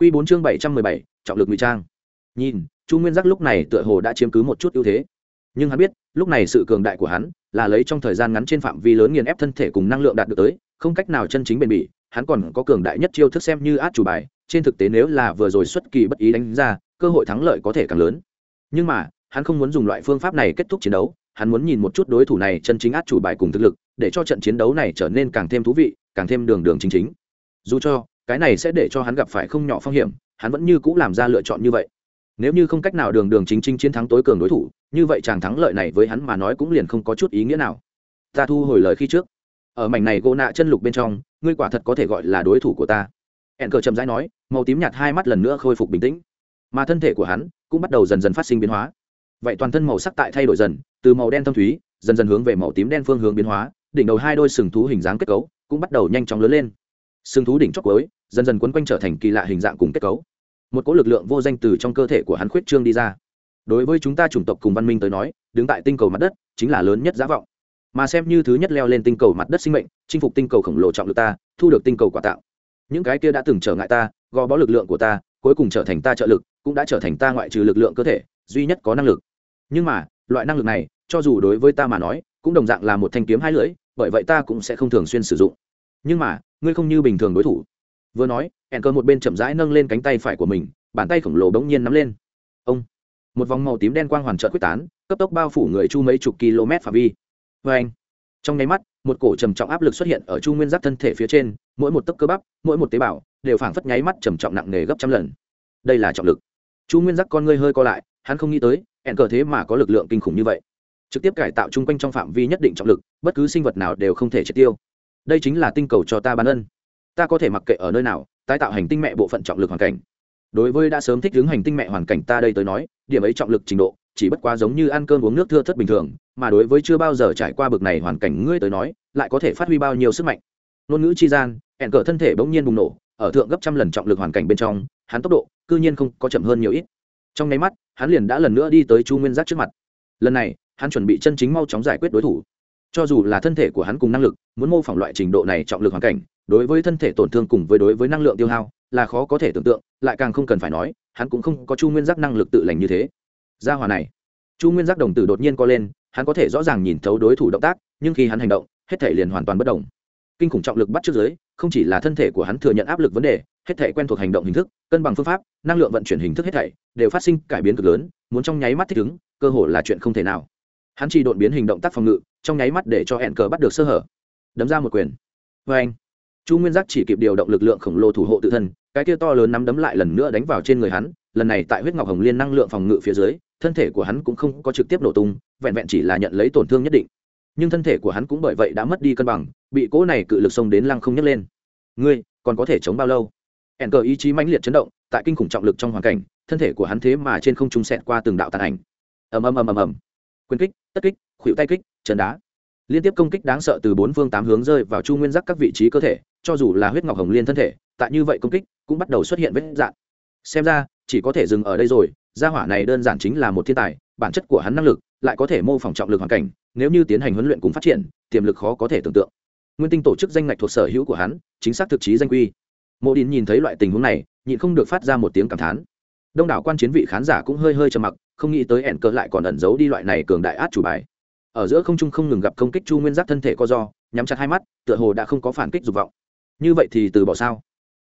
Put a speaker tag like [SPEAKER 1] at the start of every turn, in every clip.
[SPEAKER 1] Quy 4 chương 717, trọng lực ngụy trang. Nhìn, Chu Nguyên Giác lúc này tựa hồ đã chiếm cứ một chút ưu thế. Nhưng hắn biết, lúc này sự cường đại của hắn là lấy trong thời gian ngắn trên phạm vi lớn nghiền ép thân thể cùng năng lượng đạt được tới, không cách nào chân chính bền bỉ, hắn còn có cường đại nhất chiêu thức xem như át chủ bài, trên thực tế nếu là vừa rồi xuất kỳ bất ý đánh ra, cơ hội thắng lợi có thể càng lớn. Nhưng mà, hắn không muốn dùng loại phương pháp này kết thúc chiến đấu, hắn muốn nhìn một chút đối thủ này chân chính át chủ bài cùng thực lực, để cho trận chiến đấu này trở nên càng thêm thú vị, càng thêm đường đường chính chính. Dù cho cái này sẽ để cho hắn gặp phải không nhỏ phong hiểm, hắn vẫn như c ũ làm ra lựa chọn như vậy. Nếu như không cách nào đường đường chính chính chiến thắng tối cường đối thủ, như vậy chàng thắng lợi này với hắn mà nói cũng liền không có chút ý nghĩa nào. Ta thu hồi lời khi trước. Ở mảnh này gỗ nạ chân lục bên trong, ngươi quả thật có thể gọi là đối thủ của ta. Hẹn cờ chậm rãi nói, màu tím nhạt hai mắt lần nữa khôi phục bình tĩnh. Mà thân thể của hắn cũng bắt đầu dần dần phát sinh biến hóa. Vậy toàn thân màu sắc tại thay đổi dần, từ màu đen thâm thúy, dần dần hướng về màu tím đen phương hướng biến hóa, đỉnh đầu hai đôi sừng thú hình dáng kết cấu cũng bắt đầu nhanh chóng lớn lên. Sừng thú đỉnh chót cuối dần dần quấn quanh trở thành kỳ lạ hình dạng cùng kết cấu. Một cỗ lực lượng vô danh từ trong cơ thể của hắn khuyết trương đi ra. Đối với chúng ta chủng tộc cùng văn minh tới nói, đứng tại tinh cầu mặt đất chính là lớn nhất giá vọng. Mà xem như thứ nhất leo lên tinh cầu mặt đất sinh mệnh, chinh phục tinh cầu khổng lồ trọng lực ta, thu được tinh cầu quả tạo. Những cái kia đã từng trở ngại ta, gò bó lực lượng của ta, cuối cùng trở thành ta trợ lực, cũng đã trở thành ta ngoại trừ lực lượng cơ thể, duy nhất có năng lực. Nhưng mà, loại năng lực này, cho dù đối với ta mà nói, cũng đồng dạng là một thanh kiếm hai lưỡi, bởi vậy ta cũng sẽ không thường xuyên sử dụng. Nhưng mà, ngươi không như bình thường đối thủ vừa nói hẹn cơ một bên chậm rãi nâng lên cánh tay phải của mình, bàn tay khổng lồ bỗng nhiên nắm lên. Ông, một vòng màu tím đen quang hoàn trợn quyết tán, cấp tốc bao phủ người chu mấy chục km phạm vi. Vê anh, trong nháy mắt, một cổ trầm trọng áp lực xuất hiện ở chu nguyên giác thân thể phía trên, mỗi một tấc cơ bắp, mỗi một tế bào đều phảng phất nháy mắt trầm trọng nặng nề gấp trăm lần. Đây là trọng lực. Chu nguyên giác con ngươi hơi co lại, hắn không nghĩ tới hẹn cờ thế mà có lực lượng kinh khủng như vậy. Trực tiếp cải tạo chung quanh trong phạm vi nhất định trọng lực, bất cứ sinh vật nào đều không thể triệt tiêu. Đây chính là tinh cầu cho ta bán ân ta có thể mặc kệ ở nơi nào, tái tạo hành tinh mẹ bộ phận trọng lực hoàn cảnh. Đối với đã sớm thích ứng hành tinh mẹ hoàn cảnh ta đây tới nói, điểm ấy trọng lực trình độ, chỉ bất quá giống như ăn cơm uống nước thưa thất bình thường, mà đối với chưa bao giờ trải qua bực này hoàn cảnh ngươi tới nói, lại có thể phát huy bao nhiêu sức mạnh. Ngôn ngữ chi gian, hẹn cờ thân thể bỗng nhiên bùng nổ, ở thượng gấp trăm lần trọng lực hoàn cảnh bên trong, hắn tốc độ, cư nhiên không có chậm hơn nhiều ít. Trong nháy mắt, hắn liền đã lần nữa đi tới chu nguyên giác trước mặt. Lần này, hắn chuẩn bị chân chính mau chóng giải quyết đối thủ cho dù là thân thể của hắn cùng năng lực, muốn mô phỏng loại trình độ này trọng lực hoàn cảnh, đối với thân thể tổn thương cùng với đối với năng lượng tiêu hao là khó có thể tưởng tượng, lại càng không cần phải nói, hắn cũng không có chu nguyên giác năng lực tự lành như thế. Gia hòa này, chu nguyên giác đồng tử đột nhiên co lên, hắn có thể rõ ràng nhìn thấu đối thủ động tác, nhưng khi hắn hành động, hết thể liền hoàn toàn bất đồng kinh khủng trọng lực bắt trước giới không chỉ là thân thể của hắn thừa nhận áp lực vấn đề, hết thể quen thuộc hành động hình thức, cân bằng phương pháp, năng lượng vận chuyển hình thức hết thảy đều phát sinh cải biến cực lớn, muốn trong nháy mắt thích ứng, cơ hội là chuyện không thể nào. Hắn chỉ đột biến hình động tác phòng ngự trong nháy mắt để cho hẹn cờ bắt được sơ hở. Đấm ra một quyền. Vê anh, chu nguyên giác chỉ kịp điều động lực lượng khổng lồ thủ hộ tự thân, cái kia to lớn nắm đấm lại lần nữa đánh vào trên người hắn, lần này tại huyết ngọc hồng liên năng lượng phòng ngự phía dưới, thân thể của hắn cũng không có trực tiếp nổ tung, vẹn vẹn chỉ là nhận lấy tổn thương nhất định. Nhưng thân thể của hắn cũng bởi vậy đã mất đi cân bằng, bị cỗ này cự lực xông đến lăng không nhấc lên. Ngươi, còn có thể chống bao lâu? Ẻn cờ ý chí mãnh liệt chấn động, tại kinh khủng trọng lực trong hoàn cảnh, thân thể của hắn thế mà trên không trung xẹt qua từng đạo tàn ảnh. Ầm ầm ầm ầm ầm. Quyền kích, tất kích, khuỷu tay kích chân đá. Liên tiếp công kích đáng sợ từ bốn phương tám hướng rơi vào chu nguyên giác các vị trí cơ thể, cho dù là huyết ngọc hồng liên thân thể, tại như vậy công kích cũng bắt đầu xuất hiện vết dạn xem ra, chỉ có thể dừng ở đây rồi, gia hỏa này đơn giản chính là một thiên tài, bản chất của hắn năng lực lại có thể mô phỏng trọng lực hoàn cảnh, nếu như tiến hành huấn luyện cùng phát triển, tiềm lực khó có thể tưởng tượng. Nguyên tinh tổ chức danh ngạch thuộc sở hữu của hắn, chính xác thực chí danh quy. Mộ đình nhìn thấy loại tình huống này, nhịn không được phát ra một tiếng cảm thán. Đông đảo quan chiến vị khán giả cũng hơi hơi trầm mặc, không nghĩ tới ẻn cờ lại còn ẩn giấu đi loại này cường đại át chủ bài ở giữa không trung không ngừng gặp công kích chu nguyên giác thân thể co do, nhắm chặt hai mắt, tựa hồ đã không có phản kích dục vọng. Như vậy thì từ bỏ sao?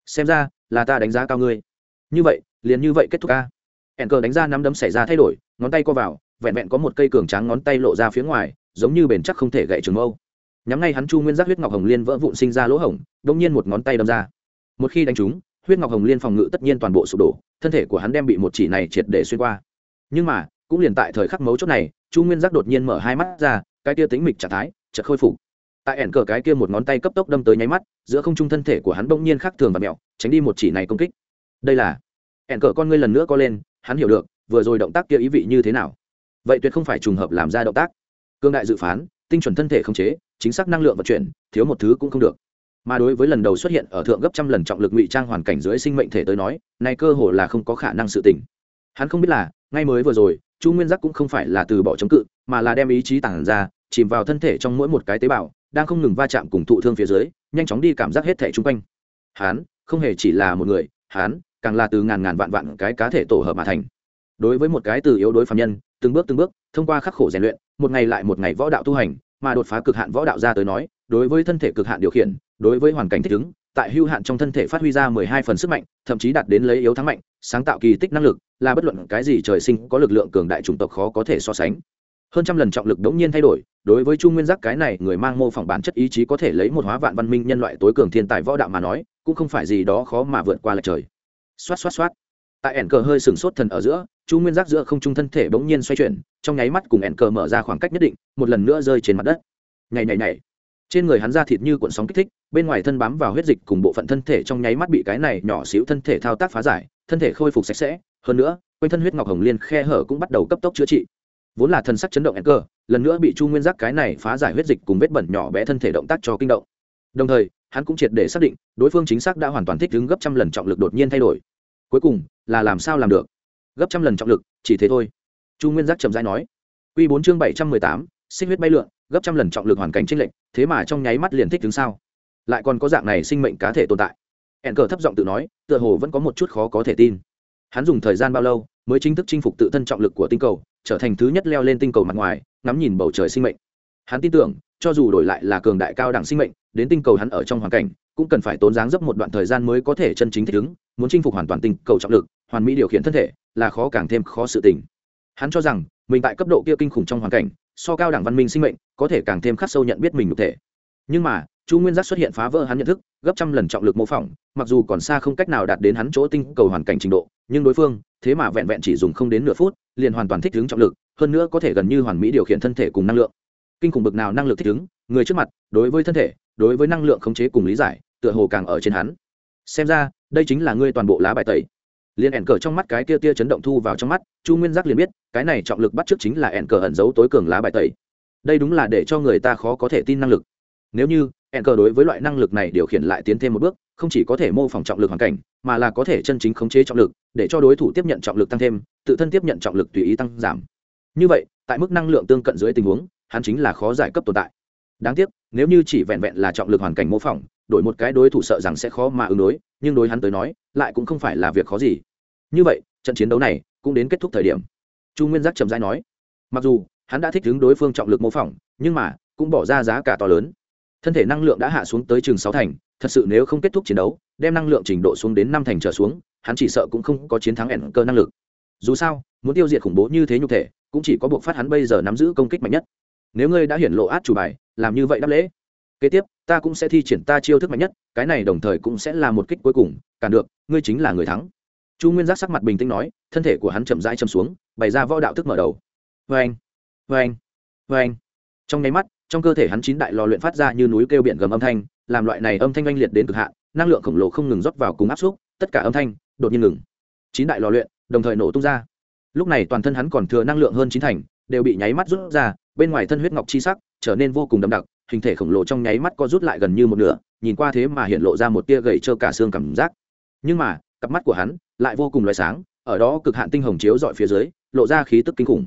[SPEAKER 1] Xem ra, là ta đánh giá cao ngươi. Như vậy, liền như vậy kết thúc ca. Ẻn cờ đánh ra nắm đấm xảy ra thay đổi, ngón tay co vào, vẹn vẹn có một cây cường tráng ngón tay lộ ra phía ngoài, giống như bền chắc không thể gậy trường mâu. Nhắm ngay hắn chu nguyên giác huyết ngọc hồng liên vỡ vụn sinh ra lỗ hổng đông nhiên một ngón tay đâm ra. Một khi đánh trúng, huyết ngọc hồng liên phòng ngự tất nhiên toàn bộ sụp đổ, thân thể của hắn đem bị một chỉ này triệt để xuyên qua. Nhưng mà cũng liền tại thời khắc mấu chốt này, chu nguyên giác đột nhiên mở hai mắt ra, cái kia tính mịch trạng thái chợt khôi phục. Tại ẻn cờ cái kia một ngón tay cấp tốc đâm tới nháy mắt, giữa không trung thân thể của hắn bỗng nhiên khác thường và mẹo, tránh đi một chỉ này công kích. Đây là ẻn cờ con ngươi lần nữa co lên, hắn hiểu được, vừa rồi động tác kia ý vị như thế nào. Vậy tuyệt không phải trùng hợp làm ra động tác. Cương đại dự phán, tinh chuẩn thân thể không chế, chính xác năng lượng vận chuyển, thiếu một thứ cũng không được. Mà đối với lần đầu xuất hiện ở thượng gấp trăm lần trọng lực ngụy trang hoàn cảnh dưới sinh mệnh thể tới nói, này cơ hồ là không có khả năng sự tỉnh hắn không biết là, ngay mới vừa rồi chu nguyên giác cũng không phải là từ bỏ chống cự, mà là đem ý chí tản ra, chìm vào thân thể trong mỗi một cái tế bào, đang không ngừng va chạm cùng thụ thương phía dưới, nhanh chóng đi cảm giác hết thể chung quanh. Hắn không hề chỉ là một người hắn càng là từ ngàn ngàn vạn vạn cái cá thể tổ hợp mà thành. Đối với một cái từ yếu đối phạm nhân, từng bước từng bước, thông qua khắc khổ rèn luyện, một ngày lại một ngày võ đạo tu hành, mà đột phá cực hạn võ đạo ra tới nói, đối với thân thể cực hạn điều khiển, đối với hoàn cảnh thích ứng tại hưu hạn trong thân thể phát huy ra mười hai phần sức mạnh, thậm chí đạt đến lấy yếu thắng mạnh, sáng tạo kỳ tích năng lực, là bất luận cái gì trời sinh có lực lượng cường đại chủng tộc khó có thể so sánh. Hơn trăm lần trọng lực đống nhiên thay đổi, đối với chu nguyên giác cái này người mang mô phỏng bản chất ý chí có thể lấy một hóa vạn văn minh nhân loại tối cường thiên tài võ đạo mà nói, cũng không phải gì đó khó mà vượt qua lệch trời. Xoát xoát xoát. Tại ẻn cờ hơi sừng sốt thần ở giữa, chu nguyên giác giữa không trung thân thể bỗng nhiên xoay chuyển, trong nháy mắt cùng ẻn cờ mở ra khoảng cách nhất định, một lần nữa rơi trên mặt đất. Nhảy nhảy nhảy trên người hắn ra thịt như cuộn sóng kích thích, bên ngoài thân bám vào huyết dịch cùng bộ phận thân thể trong nháy mắt bị cái này nhỏ xíu thân thể thao tác phá giải, thân thể khôi phục sạch sẽ. Hơn nữa, quanh thân huyết ngọc hồng liên khe hở cũng bắt đầu cấp tốc chữa trị. Vốn là thân sắc chấn động ẻn cờ lần nữa bị chu nguyên giác cái này phá giải huyết dịch cùng vết bẩn nhỏ bé thân thể động tác cho kinh động. Đồng thời, hắn cũng triệt để xác định, đối phương chính xác đã hoàn toàn thích ứng gấp trăm lần trọng lực đột nhiên thay đổi. Cuối cùng, là làm sao làm được? Gấp trăm lần trọng lực, chỉ thế thôi. Chu nguyên giác trầm rãi nói. Q bốn chương bảy trăm mười tám xích huyết bay lượn, gấp trăm lần trọng lực hoàn cảnh tranh lệch, thế mà trong nháy mắt liền thích đứng sao lại còn có dạng này sinh mệnh cá thể tồn tại. Hẹn cờ thấp giọng tự nói, tựa hồ vẫn có một chút khó có thể tin. Hắn dùng thời gian bao lâu mới chính thức chinh phục tự thân trọng lực của tinh cầu, trở thành thứ nhất leo lên tinh cầu mặt ngoài, ngắm nhìn bầu trời sinh mệnh. Hắn tin tưởng, cho dù đổi lại là cường đại cao đẳng sinh mệnh, đến tinh cầu hắn ở trong hoàn cảnh, cũng cần phải tốn dáng dấp một đoạn thời gian mới có thể chân chính thích ứng, muốn chinh phục hoàn toàn tinh cầu trọng lực, hoàn mỹ điều khiển thân thể, là khó càng thêm khó sự tình. Hắn cho rằng mình tại cấp độ kia kinh khủng trong hoàn cảnh, so cao đẳng văn minh sinh mệnh, có thể càng thêm khắc sâu nhận biết mình cụ thể. Nhưng mà, chu nguyên giác xuất hiện phá vỡ hắn nhận thức, gấp trăm lần trọng lực mô phỏng, mặc dù còn xa không cách nào đạt đến hắn chỗ tinh cầu hoàn cảnh trình độ, nhưng đối phương, thế mà vẹn vẹn chỉ dùng không đến nửa phút, liền hoàn toàn thích ứng trọng lực, hơn nữa có thể gần như hoàn mỹ điều khiển thân thể cùng năng lượng. Kinh khủng bực nào năng lực thích ứng, người trước mặt, đối với thân thể, đối với năng lượng khống chế cùng lý giải, tựa hồ càng ở trên hắn. Xem ra, đây chính là ngươi toàn bộ lá bài tẩy liền ẻn cờ trong mắt cái tia tia chấn động thu vào trong mắt, chu nguyên giác liền biết, cái này trọng lực bắt trước chính là ẻn cờ ẩn giấu tối cường lá bài tẩy. Đây đúng là để cho người ta khó có thể tin năng lực. Nếu như, ẻn cờ đối với loại năng lực này điều khiển lại tiến thêm một bước, không chỉ có thể mô phỏng trọng lực hoàn cảnh, mà là có thể chân chính khống chế trọng lực, để cho đối thủ tiếp nhận trọng lực tăng thêm, tự thân tiếp nhận trọng lực tùy ý tăng giảm. Như vậy, tại mức năng lượng tương cận dưới tình huống, hắn chính là khó giải cấp tồn tại. Đáng tiếc, nếu như chỉ vẹn vẹn là trọng lực hoàn cảnh mô phỏng, đổi một cái đối thủ sợ rằng sẽ khó mà ứng đối nhưng đối hắn tới nói, lại cũng không phải là việc khó gì. Như vậy, trận chiến đấu này cũng đến kết thúc thời điểm. Chu nguyên giác trầm dai nói, mặc dù hắn đã thích ứng đối phương trọng lực mô phỏng, nhưng mà cũng bỏ ra giá cả to lớn. Thân thể năng lượng đã hạ xuống tới chừng sáu thành, thật sự nếu không kết thúc chiến đấu, đem năng lượng trình độ xuống đến năm thành trở xuống, hắn chỉ sợ cũng không có chiến thắng ẻn cơ năng lực. Dù sao, muốn tiêu diệt khủng bố như thế nhục thể, cũng chỉ có buộc phát hắn bây giờ nắm giữ công kích mạnh nhất. Nếu ngươi đã hiển lộ át chủ bài, làm như vậy đáp lễ kế tiếp ta cũng sẽ thi triển ta chiêu thức mạnh nhất cái này đồng thời cũng sẽ là một kích cuối cùng cản được ngươi chính là người thắng. Chu nguyên giác sắc mặt bình tĩnh nói thân thể của hắn chậm rãi châm xuống bày ra võ đạo thức mở đầu. Vê anh vê anh vê anh trong nháy mắt trong cơ thể hắn chín đại lò luyện phát ra như núi kêu biển gầm âm thanh làm loại này âm thanh oanh liệt đến cực hạn năng lượng khổng lồ không ngừng rót vào cùng áp suất, tất cả âm thanh đột nhiên ngừng. Chín đại lò luyện đồng thời nổ tung ra. Lúc này toàn thân hắn còn thừa năng lượng hơn chín thành đều bị nháy mắt rút ra bên ngoài thân huyết ngọc chi sắc trở nên vô cùng đậm đặc hình thể khổng lồ trong nháy mắt co rút lại gần như một nửa, nhìn qua thế mà hiện lộ ra một tia gậy trơ cả xương cảm giác. Nhưng mà, cặp mắt của hắn lại vô cùng loại sáng, ở đó cực hạn tinh hồng chiếu dọi phía dưới, lộ ra khí tức kinh khủng.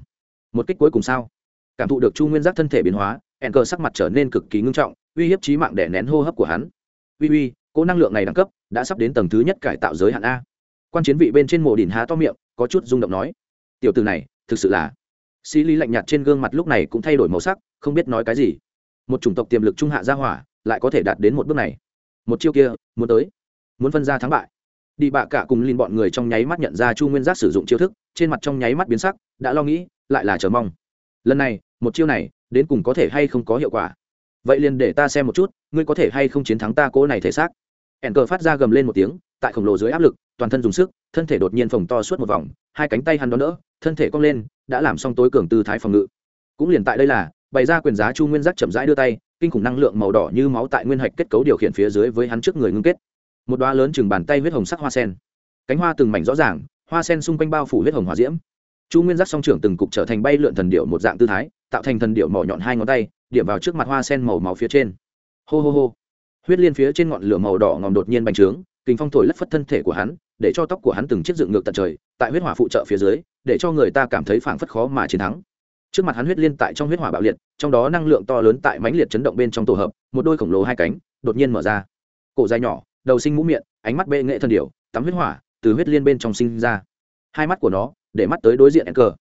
[SPEAKER 1] Một kích cuối cùng sao? Cảm thụ được chu nguyên giác thân thể biến hóa, Enker cờ sắc mặt trở nên cực kỳ ngưng trọng, uy hiếp trí mạng đè nén hô hấp của hắn. Uy uy cỗ năng lượng này đẳng cấp đã sắp đến tầng thứ nhất cải tạo giới hạn a. Quan chiến vị bên trên mộ đỉnh há to miệng, có chút rung động nói. Tiểu từ này, thực sự là sĩ lý lạnh nhạt trên gương mặt lúc này cũng thay đổi màu sắc, không biết nói cái gì một chủng tộc tiềm lực trung hạ gia hỏa lại có thể đạt đến một bước này. Một chiêu kia, muốn tới. Muốn phân ra thắng bại. Đi bạ cả cùng linh bọn người trong nháy mắt nhận ra chu nguyên giác sử dụng chiêu thức, trên mặt trong nháy mắt biến sắc, đã lo nghĩ, lại là chờ mong. Lần này, một chiêu này, đến cùng có thể hay không có hiệu quả? Vậy liền để ta xem một chút, ngươi có thể hay không chiến thắng ta cỗ này thể xác? Ẻn cờ phát ra gầm lên một tiếng, tại khổng lồ dưới áp lực, toàn thân dùng sức, thân thể đột nhiên phồng to suốt một vòng, hai cánh tay hắn đón đỡ, thân thể cong lên, đã làm xong tối cường tư thái phòng ngự. Cũng liền tại đây là bày ra quyền giá chu nguyên giác chậm rãi đưa tay, kinh khủng năng lượng màu đỏ như máu tại nguyên hạch kết cấu điều khiển phía dưới với hắn trước người ngưng kết. Một đoá lớn chừng bàn tay huyết hồng sắc hoa sen. Cánh hoa từng mảnh rõ ràng, hoa sen xung quanh bao phủ huyết hồng hòa diễm. Chu nguyên giác song trưởng từng cục trở thành bay lượn thần điệu một dạng tư thái, tạo thành thần điệu mỏ nhọn hai ngón tay, điểm vào trước mặt hoa sen màu máu phía trên. Hô hô hô. Huyết liên phía trên ngọn lửa màu đỏ ngòm đột nhiên bành trướng kinh phong thổi lất phất thân thể của hắn, để cho tóc của hắn từng chiếc dựng ngược tận trời, tại huyết hỏa phụ trợ phía dưới, để cho người ta cảm thấy phảng phất khó mà chiến thắng trước mặt hắn huyết liên tại trong huyết hỏa bạo liệt, trong đó năng lượng to lớn tại mãnh liệt chấn động bên trong tổ hợp, một đôi khổng lồ hai cánh đột nhiên mở ra. Cổ dài nhỏ, đầu sinh mũ miệng, ánh mắt bệ nghệ thân điểu, tắm huyết hỏa từ huyết liên bên trong sinh ra. Hai mắt của nó để mắt tới đối diện cờ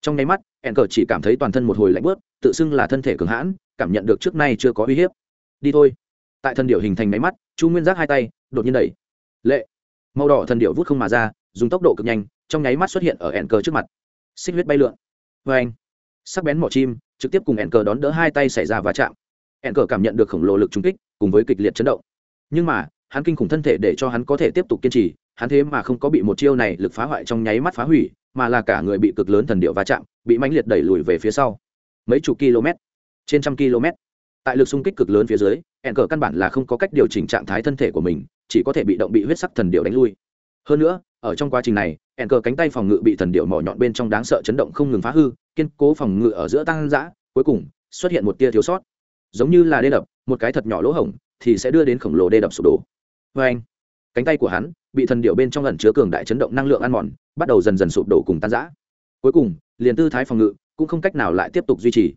[SPEAKER 1] trong nháy mắt cờ chỉ cảm thấy toàn thân một hồi lạnh bớt tự xưng là thân thể cường hãn, cảm nhận được trước nay chưa có uy hiếp. Đi thôi. Tại thân điệu hình thành máy mắt, chu nguyên giác hai tay đột nhiên đẩy. Lệ. Màu đỏ thần điệu vút không mà ra, dùng tốc độ cực nhanh, trong nháy mắt xuất hiện ở ẹn cờ trước mặt. Xích huyết bay lượn. Vê anh sắc bén mỏ chim, trực tiếp cùng ẻn cờ đón đỡ hai tay xảy ra va chạm. Ẻn cờ cảm nhận được khổng lồ lực trúng kích, cùng với kịch liệt chấn động. Nhưng mà, hắn kinh khủng thân thể để cho hắn có thể tiếp tục kiên trì, hắn thế mà không có bị một chiêu này lực phá hoại trong nháy mắt phá hủy, mà là cả người bị cực lớn thần điệu va chạm, bị mãnh liệt đẩy lùi về phía sau. Mấy chục km, trên trăm km. Tại lực xung kích cực lớn phía dưới ẻn cờ căn bản là không có cách điều chỉnh trạng thái thân thể của mình, chỉ có thể bị động bị huyết sắc thần điệu đánh lui. Hơn nữa, ở trong quá trình này ẻn cờ cánh tay phòng ngự bị thần điệu mỏ nhọn bên trong đáng sợ chấn động không ngừng phá hư kiên cố phòng ngự ở giữa tăng giã cuối cùng xuất hiện một tia thiếu sót. Giống như là đê đập, một cái thật nhỏ lỗ hổng thì sẽ đưa đến khổng lồ đê đập sụp đổ. Vê anh, cánh tay của hắn bị thần điệu bên trong ẩn chứa cường đại chấn động năng lượng ăn mòn, bắt đầu dần dần sụp đổ cùng tan giã cuối cùng, liền tư thái phòng ngự cũng không cách nào lại tiếp tục duy trì.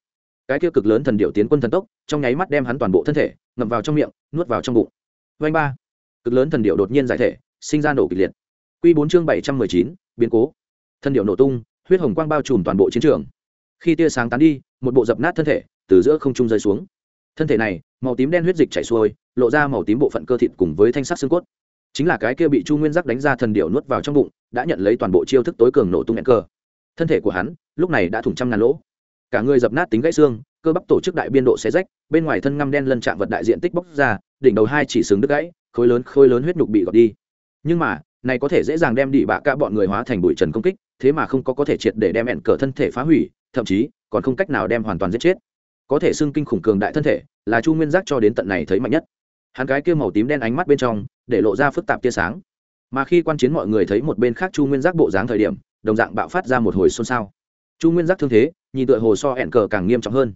[SPEAKER 1] Cái kia cực lớn thần điệu tiến quân thần tốc, trong nháy mắt đem hắn toàn bộ thân thể ngậm vào trong miệng, nuốt vào trong bụng. Vanh ba, cực lớn thần điệu đột nhiên giải thể, sinh ra nổ kịch liệt. Q bốn chương bảy trăm mười chín, biến cố. Thần điệu nổ tung huyết hồng quang bao trùm toàn bộ chiến trường. Khi tia sáng tán đi, một bộ dập nát thân thể từ giữa không trung rơi xuống. Thân thể này, màu tím đen huyết dịch chảy xuôi, lộ ra màu tím bộ phận cơ thịt cùng với thanh sắc xương cốt. Chính là cái kia bị chu nguyên giác đánh ra thần điệu nuốt vào trong bụng, đã nhận lấy toàn bộ chiêu thức tối cường nổ tung hẹn cơ thân thể của hắn, lúc này đã thủng trăm ngàn lỗ. Cả người dập nát tính gãy xương, cơ bắp tổ chức đại biên độ xé rách, bên ngoài thân ngăm đen lân chạm vật đại diện tích bóc ra, đỉnh đầu hai chỉ xứng đứt gãy, khối lớn khối lớn huyết nhục bị gọt đi. Nhưng mà này có thể dễ dàng đem đi bạ cả bọn người hóa thành bụi trần công kích, thế mà không có có thể triệt để đem hẹn cờ thân thể phá hủy, thậm chí, còn không cách nào đem hoàn toàn giết chết. Có thể xưng kinh khủng cường đại thân thể, là chu nguyên giác cho đến tận này thấy mạnh nhất. Hắn cái kia màu tím đen ánh mắt bên trong, để lộ ra phức tạp tia sáng. Mà khi quan chiến mọi người thấy một bên khác chu nguyên giác bộ dáng thời điểm, đồng dạng bạo phát ra một hồi xôn xao. Chu nguyên giác thương thế, nhìn tựa hồ so hẹn cờ càng nghiêm trọng hơn.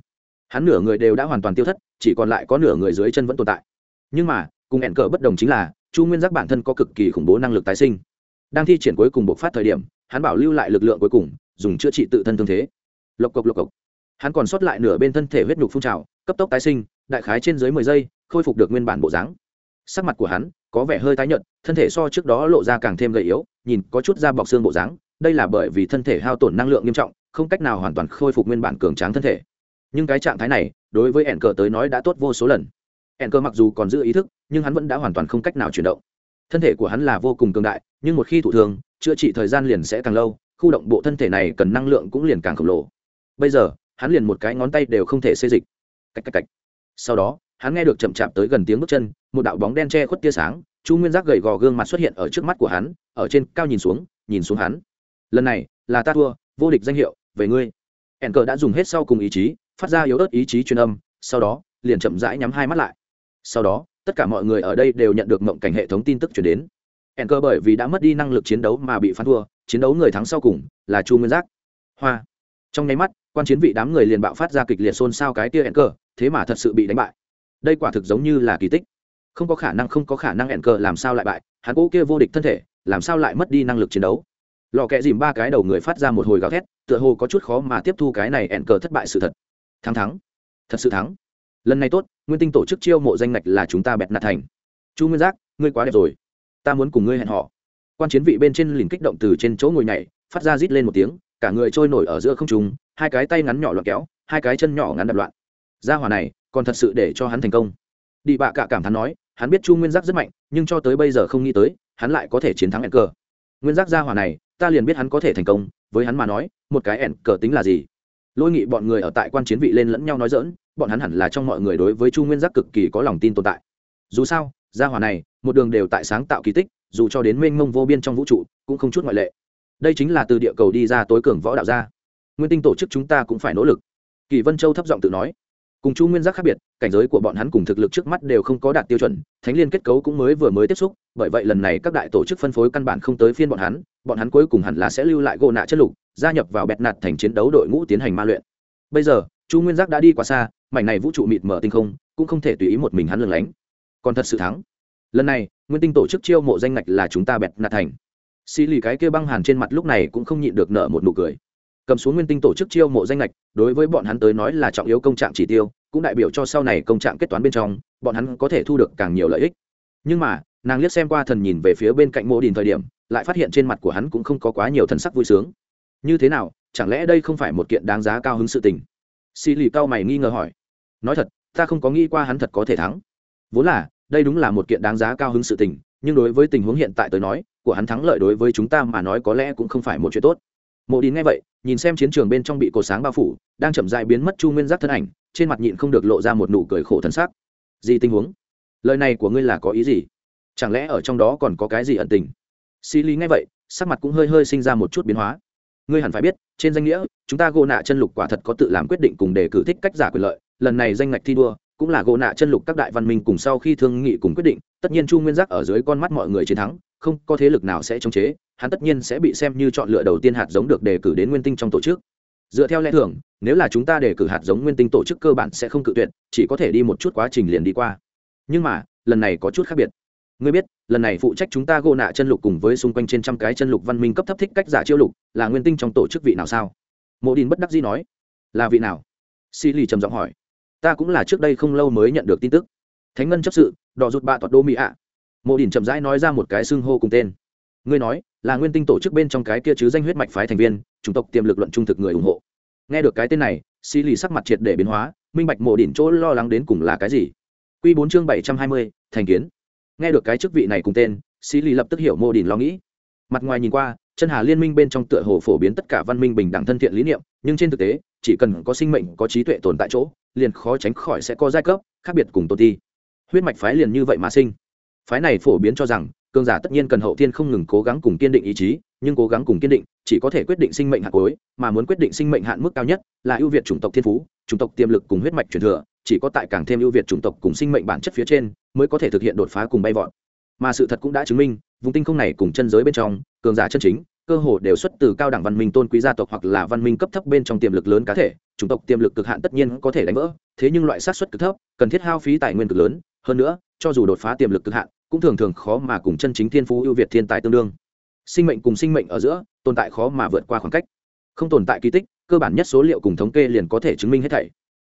[SPEAKER 1] Hắn nửa người đều đã hoàn toàn tiêu thất, chỉ còn lại có nửa người dưới chân vẫn tồn tại. Nhưng mà, cùng hẹn cờ bất đồng chính là chu nguyên giác bản thân có cực kỳ khủng bố năng lực tái sinh. Đang thi triển cuối cùng bộc phát thời điểm, hắn bảo lưu lại lực lượng cuối cùng, dùng chữa trị tự thân thương thế. Lộc cộc lộc cộc. Hắn còn sót lại nửa bên thân thể huyết nhục phun trào, cấp tốc tái sinh, đại khái trên dưới mười giây, khôi phục được nguyên bản bộ dáng. Sắc mặt của hắn có vẻ hơi tái nhợt, thân thể so trước đó lộ ra càng thêm gầy yếu, nhìn có chút da bọc xương bộ dáng, đây là bởi vì thân thể hao tổn năng lượng nghiêm trọng, không cách nào hoàn toàn khôi phục nguyên bản cường tráng thân thể. Nhưng cái trạng thái này, đối với ẻn cờ tới nói đã tốt vô số lần ẻn cơ mặc dù còn giữ ý thức, nhưng hắn vẫn đã hoàn toàn không cách nào chuyển động. Thân thể của hắn là vô cùng cường đại, nhưng một khi thụ thường chữa trị thời gian liền sẽ càng lâu, khu động bộ thân thể này cần năng lượng cũng liền càng khổng lồ. Bây giờ, hắn liền một cái ngón tay đều không thể xê dịch. Cách cách cách sau đó, hắn nghe được chậm chạp tới gần tiếng bước chân, một đạo bóng đen che khuất tia sáng, chu nguyên giác gầy gò gương mặt xuất hiện ở trước mắt của hắn, ở trên cao nhìn xuống nhìn xuống hắn. Lần này, là ta thua, vô địch danh hiệu, về ngươi. Ẻn cờ đã dùng hết sau cùng ý chí, phát ra yếu ớt ý chí truyền âm, sau đó, liền chậm rãi nhắm hai mắt lại sau đó, tất cả mọi người ở đây đều nhận được mộng cảnh hệ thống tin tức chuyển đến. Ẻn cơ bởi vì đã mất đi năng lực chiến đấu mà bị phán thua, chiến đấu người thắng sau cùng là chu nguyên giác. Hoa. Trong nháy mắt, quan chiến vị đám người liền bạo phát ra kịch liệt xôn xao cái tia ẻn cơ thế mà thật sự bị đánh bại. Đây quả thực giống như là kỳ tích. Không có khả năng, không có khả năng ẻn cơ làm sao lại bại, hắn cỗ kia vô địch thân thể, làm sao lại mất đi năng lực chiến đấu? Lò kẹ dìm ba cái đầu người phát ra một hồi gào thét, tựa hồ có chút khó mà tiếp thu cái này ẻn cờ thất bại sự thật. Thắng thắng. Thật sự thắng. Lần này tốt nguyên tinh tổ chức chiêu mộ danh ngạch là chúng ta bẹt nạt thành. Chu nguyên giác, ngươi quá đẹp rồi. Ta muốn cùng ngươi hẹn họ quan chiến vị bên trên liền kích động từ trên chỗ ngồi nhảy, phát ra rít lên một tiếng, cả người trôi nổi ở giữa không trùng hai cái tay ngắn nhỏ loạn kéo, hai cái chân nhỏ ngắn đập loạn. Gia hỏa này, còn thật sự để cho hắn thành công. Đi bạ cả cảm thán nói, hắn biết chu nguyên giác rất mạnh, nhưng cho tới bây giờ không nghĩ tới, hắn lại có thể chiến thắng hẹn cờ. Nguyên giác gia hỏa này, ta liền biết hắn có thể thành công, với hắn mà nói, một cái ẻn cờ tính là gì. Lôi nghị bọn người ở tại quan chiến vị lên lẫn nhau nói dỡn bọn hắn hẳn là trong mọi người đối với chu nguyên giác cực kỳ có lòng tin tồn tại. Dù sao, gia hỏa này, một đường đều tại sáng tạo kỳ tích, dù cho đến mênh mông vô biên trong vũ trụ, cũng không chút ngoại lệ. Đây chính là từ địa cầu đi ra tối cường võ đạo gia. Nguyên tinh tổ chức chúng ta cũng phải nỗ lực. Kỳ vân châu thấp giọng tự nói. Cùng chu nguyên giác khác biệt, cảnh giới của bọn hắn cùng thực lực trước mắt đều không có đạt tiêu chuẩn, thánh liên kết cấu cũng mới vừa mới tiếp xúc, bởi vậy lần này các đại tổ chức phân phối căn bản không tới phiên bọn hắn bọn hắn cuối cùng hẳn là sẽ lưu lại gỗ nạ chất lục, gia nhập vào bẹt nạt thành chiến đấu đội ngũ tiến hành ma luyện. Bây giờ, chu nguyên giác đã đi quá xa mảnh này vũ trụ mịt mở tinh không cũng không thể tùy ý một mình hắn lường lánh. Còn thật sự thắng. Lần này, nguyên tinh tổ chức chiêu mộ danh ngạch là chúng ta bẹt nạt thành. Xì lì cái kia băng hàn trên mặt lúc này cũng không nhịn được nở một nụ cười. Cầm xuống nguyên tinh tổ chức chiêu mộ danh ngạch, đối với bọn hắn tới nói là trọng yếu công trạng chỉ tiêu, cũng đại biểu cho sau này công trạng kết toán bên trong, bọn hắn có thể thu được càng nhiều lợi ích. Nhưng mà, nàng liếc xem qua thần nhìn về phía bên cạnh mộ đình thời điểm, lại phát hiện trên mặt của hắn cũng không có quá nhiều thần sắc vui sướng. Như thế nào, chẳng lẽ đây không phải một kiện đáng giá cao hứng sự tình? Xì lì cao mày nghi ngờ hỏi nói thật, ta không có nghĩ qua hắn thật có thể thắng. Vốn là, đây đúng là một kiện đáng giá cao hứng sự tình, nhưng đối với tình huống hiện tại tới nói, của hắn thắng lợi đối với chúng ta mà nói có lẽ cũng không phải một chuyện tốt. Mộ đi nghe vậy, nhìn xem chiến trường bên trong bị cột sáng bao phủ, đang chậm dại biến mất chu nguyên giác thân ảnh, trên mặt nhịn không được lộ ra một nụ cười khổ thân xác. Gì tình huống? Lời này của ngươi là có ý gì? Chẳng lẽ ở trong đó còn có cái gì ẩn tình? Xí lý nghe vậy, sắc mặt cũng hơi hơi sinh ra một chút biến hóa. Ngươi hẳn phải biết, trên danh nghĩa, chúng ta gô nạ chân lục quả thật có tự làm quyết định cùng đề cử thích cách giả quyền lợi lần này danh ngạch thi đua cũng là gỗ nạ chân lục các đại văn minh cùng sau khi thương nghị cùng quyết định, tất nhiên chu nguyên giác ở dưới con mắt mọi người chiến thắng, không có thế lực nào sẽ chống chế, hắn tất nhiên sẽ bị xem như chọn lựa đầu tiên hạt giống được đề cử đến nguyên tinh trong tổ chức. Dựa theo lẽ thường, nếu là chúng ta đề cử hạt giống nguyên tinh tổ chức cơ bản sẽ không cự tuyệt, chỉ có thể đi một chút quá trình liền đi qua. Nhưng mà, lần này có chút khác biệt. Ngươi biết, lần này phụ trách chúng ta gô nạ chân lục cùng với xung quanh trên trăm cái chân lục văn minh cấp thấp thích cách giả chiêu lục, là nguyên tinh trong tổ chức vị nào sao? Mộ đình bất đắc dĩ nói. Là vị nào? Si lì trầm giọng hỏi ta cũng là trước đây không lâu mới nhận được tin tức. Thánh ngân chấp sự đò rụt bạ toạt đô mỹ ạ. Mộ đình chậm rãi nói ra một cái xưng hô cùng tên. Ngươi nói, là nguyên tinh tổ chức bên trong cái kia chứ danh huyết mạch phái thành viên, chủng tộc tiềm lực luận trung thực người ủng hộ. Nghe được cái tên này xì lì sắc mặt triệt để biến hóa, minh bạch mộ đỉnh chỗ lo lắng đến cùng là cái gì. Q bốn chương bảy trăm hai mươi, thành kiến. Nghe được cái chức vị này cùng tên xì lì lập tức hiểu mộ đỉnh lo nghĩ. Mặt ngoài nhìn qua chân hà liên minh bên trong tựa hồ phổ biến tất cả văn minh bình đẳng thân thiện lý niệm, nhưng trên thực tế, chỉ cần có sinh mệnh, có trí tuệ tồn tại chỗ, liền khó tránh khỏi sẽ có giai cấp, khác biệt cùng tôn ti huyết mạch phái liền như vậy mà sinh. Phái này phổ biến cho rằng, cường giả tất nhiên cần hậu thiên không ngừng cố gắng cùng kiên định ý chí, nhưng cố gắng cùng kiên định, chỉ có thể quyết định sinh mệnh hạn cuối, mà muốn quyết định sinh mệnh hạn mức cao nhất là ưu việt chủng tộc thiên phú, chủng tộc tiềm lực cùng huyết mạch truyền thừa, chỉ có tại càng thêm ưu việt chủng tộc cùng sinh mệnh bản chất phía trên, mới có thể thực hiện đột phá cùng bay vọt. Mà sự thật cũng đã chứng minh, vùng tinh không này cùng chân giới bên trong cường giả chân chính, cơ hồ đều xuất từ cao đẳng văn minh tôn quý gia tộc hoặc là văn minh cấp thấp bên trong tiềm lực lớn cá thể. Chủng tộc tiềm lực cực hạn tất nhiên có thể đánh vỡ, thế nhưng loại sát xuất cực thấp, cần thiết hao phí tài nguyên cực lớn. Hơn nữa, cho dù đột phá tiềm lực cực hạn, cũng thường thường khó mà cùng chân chính thiên phú ưu việt thiên tài tương đương. Sinh mệnh cùng sinh mệnh ở giữa, tồn tại khó mà vượt qua khoảng cách. Không tồn tại kỳ tích, cơ bản nhất số liệu cùng thống kê liền có thể chứng minh hết thảy.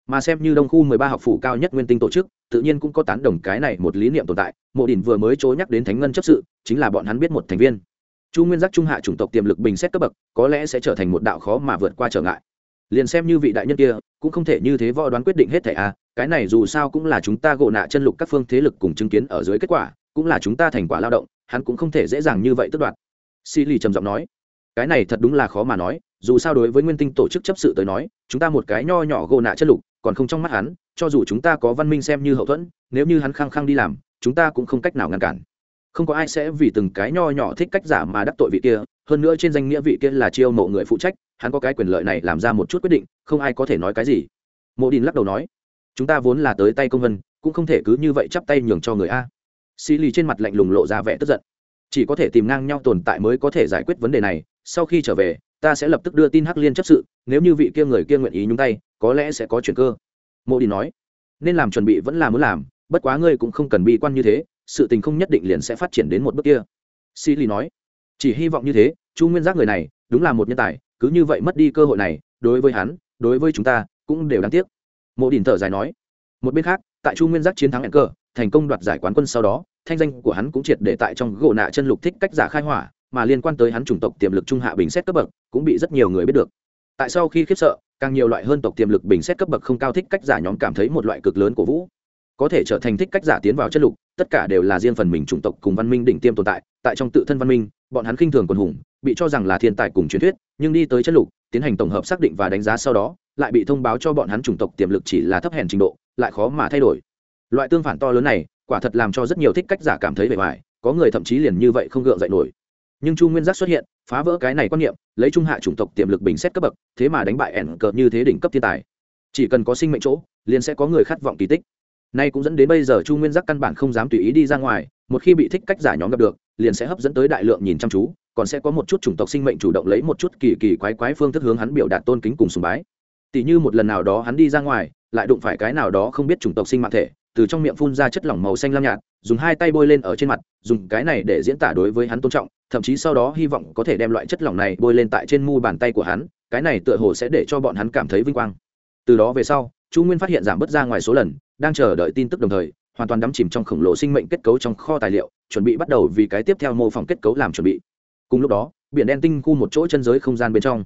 [SPEAKER 1] Mà xem như đông khu mười ba học phủ cao nhất nguyên tinh tổ chức, tự nhiên cũng có tán đồng cái này một lý niệm tồn tại. Mộ đỉnh vừa mới chối nhắc đến thánh ngân chấp sự, chính là bọn hắn biết một thành viên chu nguyên giác trung hạ chủng tộc tiềm lực bình xét cấp bậc, có lẽ sẽ trở thành một đạo khó mà vượt qua trở ngại liền xem như vị đại nhân kia, cũng không thể như thế võ đoán quyết định hết thảy a à. cái này dù sao cũng là chúng ta gộ nạ chân lục các phương thế lực cùng chứng kiến ở dưới kết quả, cũng là chúng ta thành quả lao động, hắn cũng không thể dễ dàng như vậy tức đoạt si lì trầm giọng nói, cái này thật đúng là khó mà nói, dù sao đối với nguyên tinh tổ chức chấp sự tới nói, chúng ta một cái nho nhỏ gộ nạ chân lục, còn không trong mắt hắn, cho dù chúng ta có văn minh xem như hậu thuẫn, nếu như hắn khăng khăng đi làm, chúng ta cũng không cách nào ngăn cản không có ai sẽ vì từng cái nho nhỏ thích cách giả mà đắc tội vị kia, hơn nữa trên danh nghĩa vị kia là chiêu mộ người phụ trách, hắn có cái quyền lợi này làm ra một chút quyết định, không ai có thể nói cái gì. Mộ đình lắc đầu nói, chúng ta vốn là tới tay công vân, cũng không thể cứ như vậy chắp tay nhường cho người a. Xì lì trên mặt lạnh lùng lộ ra vẻ tức giận. Chỉ có thể tìm ngang nhau tồn tại mới có thể giải quyết vấn đề này, sau khi trở về, ta sẽ lập tức đưa tin hắc liên chấp sự, nếu như vị kia người kia nguyện ý nhúng tay, có lẽ sẽ có chuyện cơ. Mộ Đình nói, nên làm chuẩn bị vẫn là muốn làm, bất quá ngươi cũng không cần bi quan như thế sự tình không nhất định liền sẽ phát triển đến một bước kia. Sĩ lì nói, chỉ hy vọng như thế, chu nguyên giác người này, đúng là một nhân tài, cứ như vậy mất đi cơ hội này, đối với hắn, đối với chúng ta, cũng đều đáng tiếc. Mộ đình thở dài nói, một bên khác, tại chu nguyên giác chiến thắng hẹn cơ, thành công đoạt giải quán quân sau đó, thanh danh của hắn cũng triệt để tại trong gỗ nạ chân lục thích cách giả khai hỏa, mà liên quan tới hắn chủng tộc tiềm lực trung hạ bình xét cấp bậc, cũng bị rất nhiều người biết được. Tại sau khi khiếp sợ, càng nhiều loại hơn tộc tiềm lực bình xét cấp bậc không cao thích cách giả nhóm cảm thấy một loại cực lớn của vũ. Có thể trở thành thích cách giả tiến vào chân lục tất cả đều là riêng phần mình chủng tộc cùng văn minh đỉnh tiêm tồn tại tại trong tự thân văn minh, bọn hắn khinh thường quần hùng, bị cho rằng là thiên tài cùng truyền thuyết, nhưng đi tới chất lục, tiến hành tổng hợp xác định và đánh giá sau đó, lại bị thông báo cho bọn hắn chủng tộc tiềm lực chỉ là thấp hèn trình độ, lại khó mà thay đổi. Loại tương phản to lớn này, quả thật làm cho rất nhiều thích cách giả cảm thấy bề ngoài, có người thậm chí liền như vậy không gượng dậy nổi. Nhưng chu nguyên giác xuất hiện, phá vỡ cái này quan niệm, lấy trung hạ chủng tộc tiềm lực bình xét cấp bậc, thế mà đánh bại ẻn cợt như thế đỉnh cấp thiên tài. Chỉ cần có sinh mệnh chỗ, liền sẽ có người khát vọng kỳ tích nay cũng dẫn đến bây giờ chu nguyên giác căn bản không dám tùy ý đi ra ngoài, một khi bị thích cách giả nhóm gặp được, liền sẽ hấp dẫn tới đại lượng nhìn chăm chú, còn sẽ có một chút chủng tộc sinh mệnh chủ động lấy một chút kỳ kỳ quái quái phương thức hướng hắn biểu đạt tôn kính cùng sùng bái. Tỷ như một lần nào đó hắn đi ra ngoài, lại đụng phải cái nào đó không biết chủng tộc sinh mạng thể, từ trong miệng phun ra chất lỏng màu xanh lam nhạt, dùng hai tay bôi lên ở trên mặt, dùng cái này để diễn tả đối với hắn tôn trọng, thậm chí sau đó hy vọng có thể đem loại chất lỏng này bôi lên tại trên mu bàn tay của hắn, cái này tựa hồ sẽ để cho bọn hắn cảm thấy vinh quang. Từ đó về sau, chu nguyên phát hiện giảm bớt ra ngoài số lần đang chờ đợi tin tức đồng thời, hoàn toàn đắm chìm trong khổng lồ sinh mệnh kết cấu trong kho tài liệu, chuẩn bị bắt đầu vì cái tiếp theo mô phỏng kết cấu làm chuẩn bị. Cùng lúc đó, biển đen tinh khu một chỗ chân giới không gian bên trong.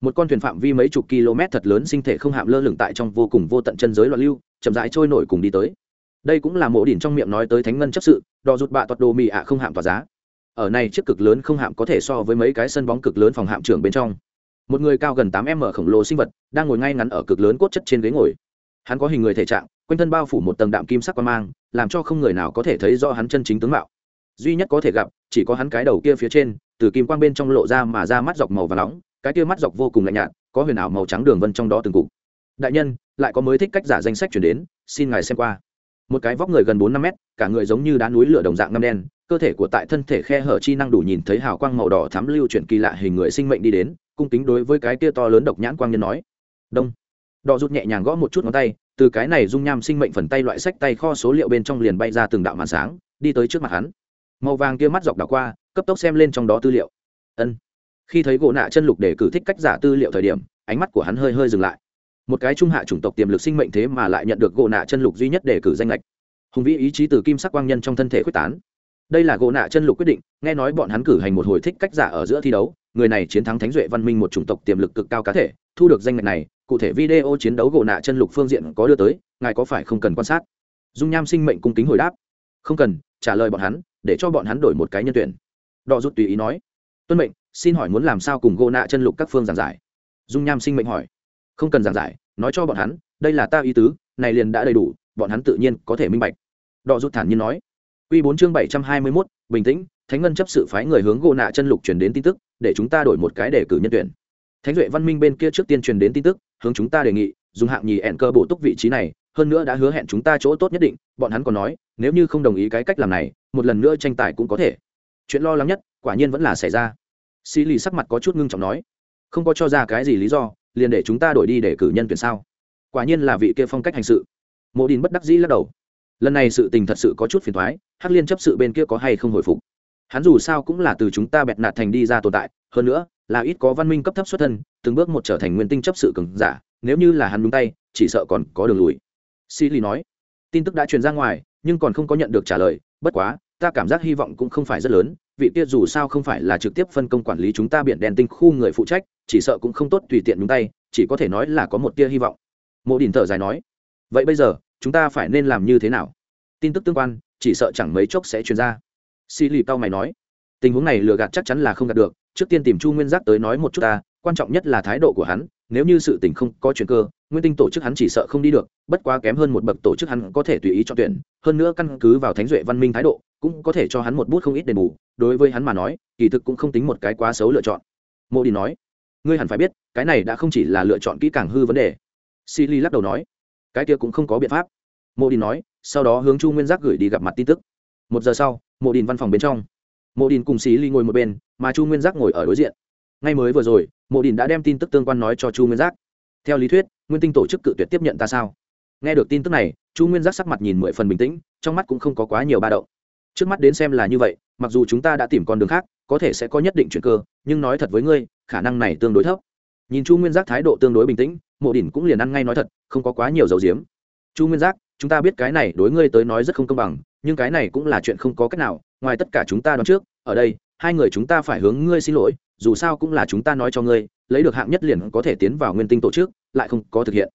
[SPEAKER 1] Một con thuyền phạm vi mấy chục km thật lớn sinh thể không hạm lơ lửng tại trong vô cùng vô tận chân giới loạn lưu, chậm rãi trôi nổi cùng đi tới. Đây cũng là mộ đỉnh trong miệng nói tới thánh ngân chấp sự, đò rụt bạ toạt đồ mì ạ không hạm tỏa giá. Ở này chiếc cực lớn không hạm có thể so với mấy cái sân bóng cực lớn phòng hạm trưởng bên trong. Một người cao gần tám m khổng lồ sinh vật đang ngồi ngay ngắn ở cực lớn cốt chất trên ghế ngồi. Hắn có hình người thể trạng quanh thân bao phủ một tầng đạm kim sắc quan mang, làm cho không người nào có thể thấy rõ hắn chân chính tướng mạo. Duy nhất có thể gặp, chỉ có hắn cái đầu kia phía trên, từ kim quang bên trong lộ ra mà ra mắt dọc màu và nóng, cái kia mắt dọc vô cùng lạnh nhạt, có huyền ảo màu trắng đường vân trong đó từng cục. Đại nhân, lại có mới thích cách giả danh sách chuyển đến, xin ngài xem qua. Một cái vóc người gần bốn năm mét, cả người giống như đá núi lửa đồng dạng ngâm đen, cơ thể của tại thân thể khe hở chi năng đủ nhìn thấy hào quang màu đỏ thắm lưu chuyển kỳ lạ hình người sinh mệnh đi đến, cung kính đối với cái kia to lớn độc nhãn quang nhân nói. Đông. Đỏ rút nhẹ nhàng gõ một chút ngón tay từ cái này dung nham sinh mệnh phần tay loại sách tay kho số liệu bên trong liền bay ra từng đạo màn sáng, đi tới trước mặt hắn. Màu vàng kia mắt dọc đảo qua, cấp tốc xem lên trong đó tư liệu. Ân. Khi thấy gỗ nạ chân lục để cử thích cách giả tư liệu thời điểm, ánh mắt của hắn hơi hơi dừng lại. Một cái trung hạ chủng tộc tiềm lực sinh mệnh thế mà lại nhận được gỗ nạ chân lục duy nhất để cử danh lệch hùng vĩ ý chí từ kim sắc quang nhân trong thân thể quyết tán. Đây là gỗ nạ chân lục quyết định, nghe nói bọn hắn cử hành một hồi thích cách giả ở giữa thi đấu, người này chiến thắng thánh duệ văn minh một chủng tộc tiềm lực cực cao cá thể, thu được danh lệch này cụ thể video chiến đấu gỗ nạ chân lục phương diện có đưa tới ngài có phải không cần quan sát? Dung nham sinh mệnh cung kính hồi đáp. Không cần trả lời bọn hắn để cho bọn hắn đổi một cái nhân tuyển. Đọ rút tùy ý nói. Tuân mệnh xin hỏi muốn làm sao cùng gỗ nạ chân lục các phương giảng giải? Dung nham sinh mệnh hỏi. Không cần giảng giải nói cho bọn hắn đây là ta ý tứ này liền đã đầy đủ bọn hắn tự nhiên có thể minh bạch. Đọ rút thản nhiên nói. Q bốn chương 721, bình tĩnh, Thánh Ngân chấp sự phái người hướng gỗ nạ chân lục truyền đến tin tức, để chúng ta đổi một cái để cử nhân tuyển. Thánh Duệ Văn Minh bên kia trước tiên truyền đến tin tức, hướng chúng ta đề nghị, dùng hạng nhì ẹn cơ bổ túc vị trí này, hơn nữa đã hứa hẹn chúng ta chỗ tốt nhất định, bọn hắn còn nói, nếu như không đồng ý cái cách làm này, một lần nữa tranh tài cũng có thể. Chuyện lo lắng nhất, quả nhiên vẫn là xảy ra. Sĩ Lì sắc mặt có chút ngưng trọng nói, không có cho ra cái gì lý do, liền để chúng ta đổi đi để cử nhân tuyển sao? Quả nhiên là vị kia phong cách hành sự. Mộ Đình bất đắc dĩ lắc đầu lần này sự tình thật sự có chút phiền thoái hắc liên chấp sự bên kia có hay không hồi phục hắn dù sao cũng là từ chúng ta bẹt nạt thành đi ra tồn tại hơn nữa, là ít có văn minh cấp thấp xuất thân, từng bước một trở thành nguyên tinh chấp sự cường giả, nếu như là hắn đúng tay, chỉ sợ còn có đường lùi. Sĩ lì nói, tin tức đã truyền ra ngoài, nhưng còn không có nhận được trả lời, bất quá, ta cảm giác hy vọng cũng không phải rất lớn, vị kia dù sao không phải là trực tiếp phân công quản lý chúng ta biển đèn tinh khu người phụ trách, chỉ sợ cũng không tốt tùy tiện nhúng tay, chỉ có thể nói là có một tia hy vọng. Mộ đình thở dài nói, vậy bây giờ, chúng ta phải nên làm như thế nào? Tin tức tương quan, chỉ sợ chẳng mấy chốc sẽ truyền ra. Xì lì cao mày nói, tình huống này lừa gạt chắc chắn là không gạt được trước tiên tìm chu nguyên giác tới nói một chút ta, quan trọng nhất là thái độ của hắn, nếu như sự tình không có chuyện cơ, nguyên tinh tổ chức hắn chỉ sợ không đi được, bất quá kém hơn một bậc tổ chức hắn có thể tùy ý chọn tuyển, hơn nữa căn cứ vào thánh duệ văn minh thái độ, cũng có thể cho hắn một bút không ít đền bù, đối với hắn mà nói, kỳ thực cũng không tính một cái quá xấu lựa chọn. Mô đi nói, ngươi hẳn phải biết, cái này đã không chỉ là lựa chọn kỹ càng hư vấn đề. Silly lắc đầu nói, cái kia cũng không có biện pháp. Mộ đi nói, sau đó hướng chu nguyên giác gửi đi gặp mặt tin tức. Một giờ sau, mộ đình văn phòng bên trong mộ đình cùng xí ly ngồi một bên, mà chu nguyên giác ngồi ở đối diện. Ngay mới vừa rồi, mộ đình đã đem tin tức tương quan nói cho chu nguyên giác. Theo lý thuyết, nguyên tinh tổ chức cự tuyệt tiếp nhận ta sao? Nghe được tin tức này, chu nguyên giác sắc mặt nhìn mười phần bình tĩnh, trong mắt cũng không có quá nhiều ba đậu trước mắt đến xem là như vậy, mặc dù chúng ta đã tìm con đường khác, có thể sẽ có nhất định chuyện cơ, nhưng nói thật với ngươi, khả năng này tương đối thấp. Nhìn chu nguyên giác thái độ tương đối bình tĩnh, mộ đỉnh cũng liền ăn ngay nói thật, không có quá nhiều dầu diếm chu nguyên giác, chúng ta biết cái này đối ngươi tới nói rất không công bằng, nhưng cái này cũng là chuyện không có cách nào, ngoài tất cả chúng ta đoán trước ở đây, hai người chúng ta phải hướng ngươi xin lỗi, dù sao cũng là chúng ta nói cho ngươi, lấy được hạng nhất liền có thể tiến vào nguyên tinh tổ chức, lại không có thực hiện.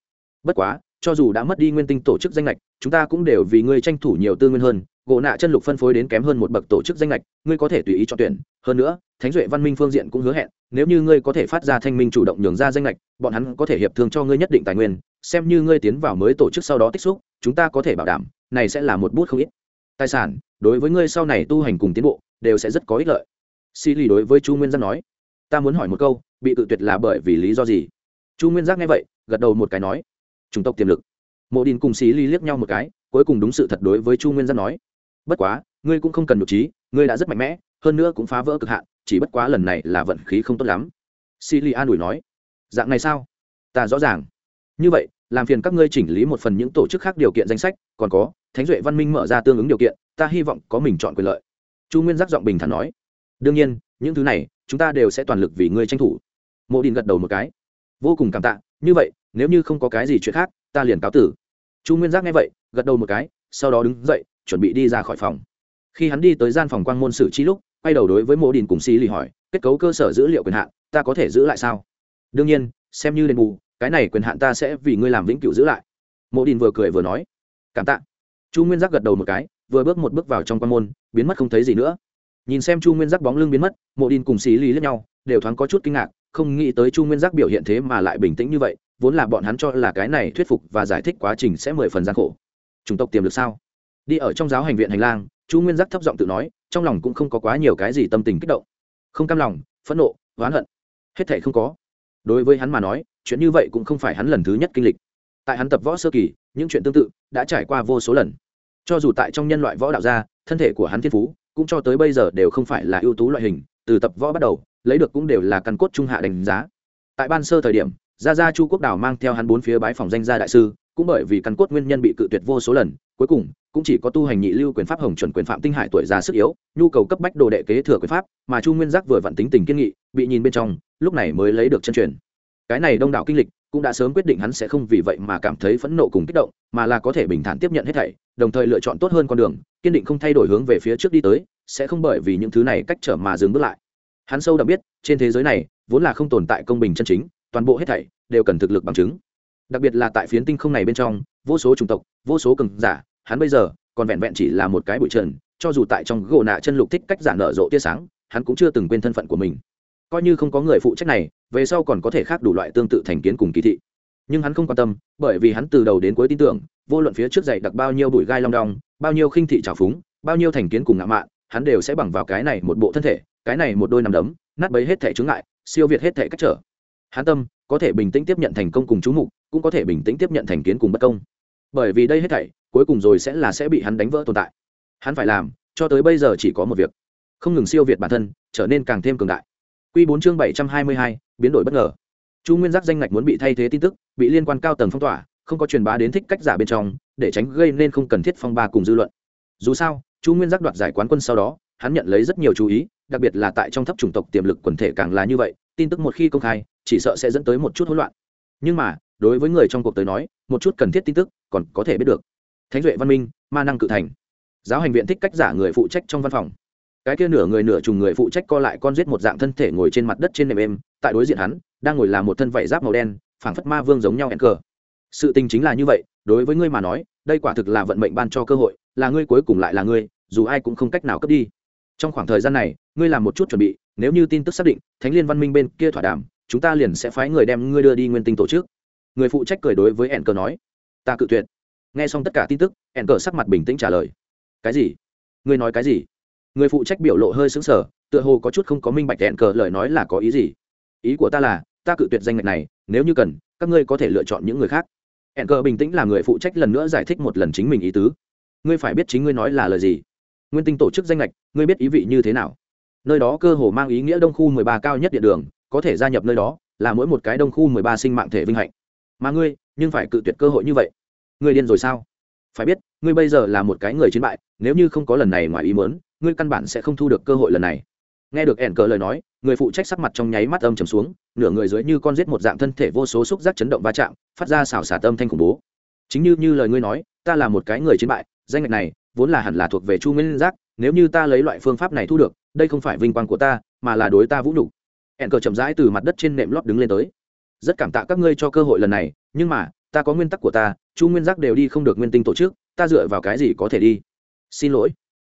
[SPEAKER 1] Bất quá, cho dù đã mất đi nguyên tinh tổ chức danh lệch chúng ta cũng đều vì ngươi tranh thủ nhiều tư nguyên hơn, gỗ nạ chân lục phân phối đến kém hơn một bậc tổ chức danh lệch ngươi có thể tùy ý chọn tuyển. Hơn nữa, thánh duệ văn minh phương diện cũng hứa hẹn, nếu như ngươi có thể phát ra thanh minh chủ động nhường ra danh lệch bọn hắn có thể hiệp thương cho ngươi nhất định tài nguyên, xem như ngươi tiến vào mới tổ chức sau đó tích xúc, chúng ta có thể bảo đảm, này sẽ là một bút không ít. Tài sản, đối với ngươi sau này tu hành cùng tiến bộ đều sẽ rất có ích lợi. Sĩ lì đối với chu nguyên giác nói, ta muốn hỏi một câu, bị tự tuyệt là bởi vì lý do gì? Chu nguyên giác nghe vậy, gật đầu một cái nói, chủng tộc tiềm lực. Mộ đình cùng sĩ lì liếc nhau một cái, cuối cùng đúng sự thật đối với chu nguyên giác nói, bất quá, ngươi cũng không cần nhục trí, ngươi đã rất mạnh mẽ, hơn nữa cũng phá vỡ cực hạn, chỉ bất quá lần này là vận khí không tốt lắm. Sĩ lì an ủi nói, dạng này sao? Ta rõ ràng. Như vậy, làm phiền các ngươi chỉnh lý một phần những tổ chức khác điều kiện danh sách, còn có, thánh duệ văn minh mở ra tương ứng điều kiện, ta hy vọng có mình chọn quyền lợi chu nguyên giác giọng bình thản nói, đương nhiên, những thứ này, chúng ta đều sẽ toàn lực vì ngươi tranh thủ. Mộ đình gật đầu một cái, vô cùng cảm tạ, như vậy, nếu như không có cái gì chuyện khác, ta liền cáo tử. Chu nguyên giác nghe vậy, gật đầu một cái, sau đó đứng dậy, chuẩn bị đi ra khỏi phòng. Khi hắn đi tới gian phòng Quan môn sử chi lúc, quay đầu đối với mộ đình cùng xì lì hỏi, kết cấu cơ sở dữ liệu quyền hạn, ta có thể giữ lại sao? Đương nhiên, xem như đền bù, cái này quyền hạn ta sẽ vì ngươi làm vĩnh cửu giữ lại. Mộ đình vừa cười vừa nói, cảm tạ. Chu nguyên giác gật đầu một cái vừa bước một bước vào trong quan môn, biến mất không thấy gì nữa. Nhìn xem chu nguyên giác bóng lưng biến mất, mộ đin cùng xí lý lẫn nhau, đều thoáng có chút kinh ngạc, không nghĩ tới chu nguyên giác biểu hiện thế mà lại bình tĩnh như vậy, vốn là bọn hắn cho là cái này thuyết phục và giải thích quá trình sẽ mười phần gian khổ. Chủng tộc tiềm lực sao? Đi ở trong giáo hành viện hành lang, chu nguyên giác thấp giọng tự nói, trong lòng cũng không có quá nhiều cái gì tâm tình kích động. Không cam lòng, phẫn nộ, oán hận. Hết thể không có. Đối với hắn mà nói, chuyện như vậy cũng không phải hắn lần thứ nhất kinh lịch. Tại hắn tập võ sơ kỳ, những chuyện tương tự đã trải qua vô số lần cho dù tại trong nhân loại võ đạo gia, thân thể của hắn thiên phú, cũng cho tới bây giờ đều không phải là ưu tú loại hình, từ tập võ bắt đầu, lấy được cũng đều là căn cốt trung hạ đánh giá. Tại ban sơ thời điểm, gia gia chu quốc đảo mang theo hắn bốn phía bái phòng danh gia đại sư, cũng bởi vì căn cốt nguyên nhân bị cự tuyệt vô số lần, cuối cùng, cũng chỉ có tu hành nhị lưu quyền pháp hồng chuẩn quyền phạm tinh hải tuổi già sức yếu, nhu cầu cấp bách đồ đệ kế thừa quyền pháp, mà chu nguyên giác vừa vặn tính tình kiên nghị, bị nhìn bên trong, lúc này mới lấy được chân truyền. Cái này đông đảo kinh lịch cũng đã sớm quyết định hắn sẽ không vì vậy mà cảm thấy phẫn nộ cùng kích động, mà là có thể bình thản tiếp nhận hết thảy, đồng thời lựa chọn tốt hơn con đường, kiên định không thay đổi hướng về phía trước đi tới, sẽ không bởi vì những thứ này cách trở mà dừng bước lại. Hắn sâu đậm biết, trên thế giới này, vốn là không tồn tại công bình chân chính, toàn bộ hết thảy đều cần thực lực bằng chứng. Đặc biệt là tại phiến tinh không này bên trong, vô số chủng tộc, vô số cường giả, hắn bây giờ còn vẹn vẹn chỉ là một cái bụi trần, cho dù tại trong gỗ nạ chân lục thích cách giả nở rộ tia sáng, hắn cũng chưa từng quên thân phận của mình coi như không có người phụ trách này, về sau còn có thể khác đủ loại tương tự thành kiến cùng kỳ thị. Nhưng hắn không quan tâm, bởi vì hắn từ đầu đến cuối tin tưởng, vô luận phía trước dạy đặc bao nhiêu bụi gai long đong, bao nhiêu khinh thị trào phúng, bao nhiêu thành kiến cùng ngạo mạn, hắn đều sẽ bằng vào cái này một bộ thân thể, cái này một đôi nằm đấm, nát bấy hết thể chướng ngại, siêu việt hết thể cách trở. Hắn tâm, có thể bình tĩnh tiếp nhận thành công cùng chú mục, cũng có thể bình tĩnh tiếp nhận thành kiến cùng bất công. Bởi vì đây hết thảy, cuối cùng rồi sẽ là sẽ bị hắn đánh vỡ tồn tại. Hắn phải làm, cho tới bây giờ chỉ có một việc, không ngừng siêu việt bản thân, trở nên càng thêm cường đại. Quy bốn chương bảy trăm hai mươi hai, biến đổi bất ngờ. Chu nguyên giác danh ngạch muốn bị thay thế tin tức, bị liên quan cao tầng phong tỏa, không có truyền bá đến thích cách giả bên trong, để tránh gây nên không cần thiết phong ba cùng dư luận. Dù sao, chu nguyên giác đoạt giải quán quân sau đó, hắn nhận lấy rất nhiều chú ý, đặc biệt là tại trong thấp chủng tộc tiềm lực quần thể càng là như vậy, tin tức một khi công khai, chỉ sợ sẽ dẫn tới một chút hỗn loạn. Nhưng mà, đối với người trong cuộc tới nói, một chút cần thiết tin tức còn có thể biết được. Thánh duệ văn minh, ma năng cự thành. Giáo hành viện thích cách giả người phụ trách trong văn phòng cái kia nửa người nửa trùng người phụ trách co lại con giết một dạng thân thể ngồi trên mặt đất trên nệm êm, tại đối diện hắn, đang ngồi là một thân vảy giáp màu đen, phảng phất ma vương giống nhau hẹn cờ. Sự tình chính là như vậy, đối với ngươi mà nói, đây quả thực là vận mệnh ban cho cơ hội, là ngươi cuối cùng lại là ngươi, dù ai cũng không cách nào cấp đi. Trong khoảng thời gian này, ngươi làm một chút chuẩn bị, nếu như tin tức xác định, thánh liên văn minh bên kia thỏa đàm, chúng ta liền sẽ phái người đem ngươi đưa đi nguyên tinh tổ chức. Người phụ trách cười đối với hẹn cờ nói. Ta cự tuyệt. Nghe xong tất cả tin tức, hẹn cờ sắc mặt bình tĩnh trả lời. Cái gì? Ngươi nói cái gì? Người phụ trách biểu lộ hơi xứng sở tựa hồ có chút không có minh bạch đèn cờ lời nói là có ý gì. Ý của ta là, ta cự tuyệt danh ngạch này, nếu như cần, các ngươi có thể lựa chọn những người khác. Hẹn cờ bình tĩnh là người phụ trách lần nữa giải thích một lần chính mình ý tứ. Ngươi phải biết chính ngươi nói là lời gì. Nguyên tinh tổ chức danh lệch ngươi biết ý vị như thế nào. Nơi đó cơ hồ mang ý nghĩa đông khu mười ba cao nhất địa đường, có thể gia nhập nơi đó, là mỗi một cái đông khu mười ba sinh mạng thể vinh hạnh. Mà ngươi, nhưng phải cự tuyệt cơ hội như vậy. Ngươi điên rồi sao? Phải biết, ngươi bây giờ là một cái người chiến bại, nếu như không có lần này ngoài ý mớn ngươi căn bản sẽ không thu được cơ hội lần này. Nghe được ẻn cờ lời nói, người phụ trách sắc mặt trong nháy mắt âm trầm xuống, nửa người dưới như con giết một dạng thân thể vô số xúc giác chấn động va chạm, phát ra xào xả tâm thanh khủng bố. Chính như như lời ngươi nói, ta là một cái người chiến bại, danh ngạch này vốn là hẳn là thuộc về chu nguyên giác, nếu như ta lấy loại phương pháp này thu được, đây không phải vinh quang của ta, mà là đối ta vũ nhục. Ẻn cờ chậm rãi từ mặt đất trên nệm lót đứng lên tới. Rất cảm tạ các ngươi cho cơ hội lần này, nhưng mà, ta có nguyên tắc của ta, chu nguyên giác đều đi không được nguyên tinh tổ chức, ta dựa vào cái gì có thể đi? Xin lỗi.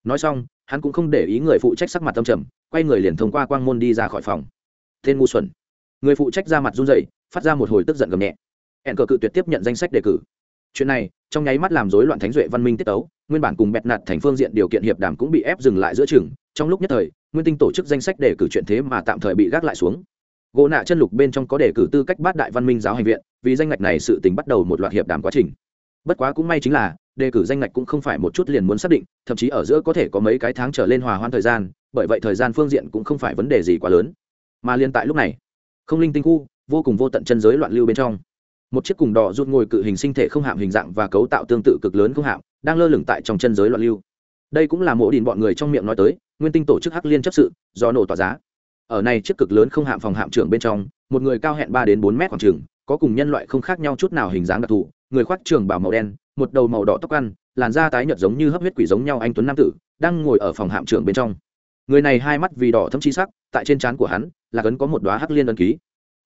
[SPEAKER 1] Nói xong hắn cũng không để ý người phụ trách sắc mặt tâm trầm, quay người liền thông qua quang môn đi ra khỏi phòng. Tên ngu xuẩn. Người phụ trách ra mặt run rẩy, phát ra một hồi tức giận gầm nhẹ. Hẹn cờ cự tuyệt tiếp nhận danh sách đề cử. Chuyện này, trong nháy mắt làm rối loạn thánh duệ văn minh tiết tấu, nguyên bản cùng bẹt nạt thành phương diện điều kiện hiệp đàm cũng bị ép dừng lại giữa chừng, trong lúc nhất thời, nguyên tinh tổ chức danh sách đề cử chuyện thế mà tạm thời bị gác lại xuống. Gỗ nạ chân lục bên trong có đề cử tư cách bát đại văn minh giáo hành viện, vì danh ngạch này sự tính bắt đầu một loạt hiệp đàm quá trình bất quá cũng may chính là, đề cử danh ngạch cũng không phải một chút liền muốn xác định, thậm chí ở giữa có thể có mấy cái tháng trở lên hòa hoãn thời gian, bởi vậy thời gian phương diện cũng không phải vấn đề gì quá lớn. Mà liên tại lúc này, không linh tinh khu, vô cùng vô tận chân giới loạn lưu bên trong. Một chiếc cùng đỏ rút ngồi cự hình sinh thể không hạm hình dạng và cấu tạo tương tự cực lớn không hạm, đang lơ lửng tại trong chân giới loạn lưu. Đây cũng là mộ đình bọn người trong miệng nói tới, nguyên tinh tổ chức hắc liên chấp sự, do nổ tỏa giá. Ở này chiếc cực lớn không hạm phòng hạm trưởng bên trong, một người cao hẹn ba đến bốn mét khoảng trường có cùng nhân loại không khác nhau chút nào hình dáng đặc thù, người khoác trường bảo màu đen, một đầu màu đỏ tóc ăn, làn da tái nhợt giống như hấp huyết quỷ giống nhau anh tuấn nam tử, đang ngồi ở phòng hạm trưởng bên trong. Người này hai mắt vì đỏ thâm chi sắc, tại trên trán của hắn, là cấn có một đoá hắc liên ân ký.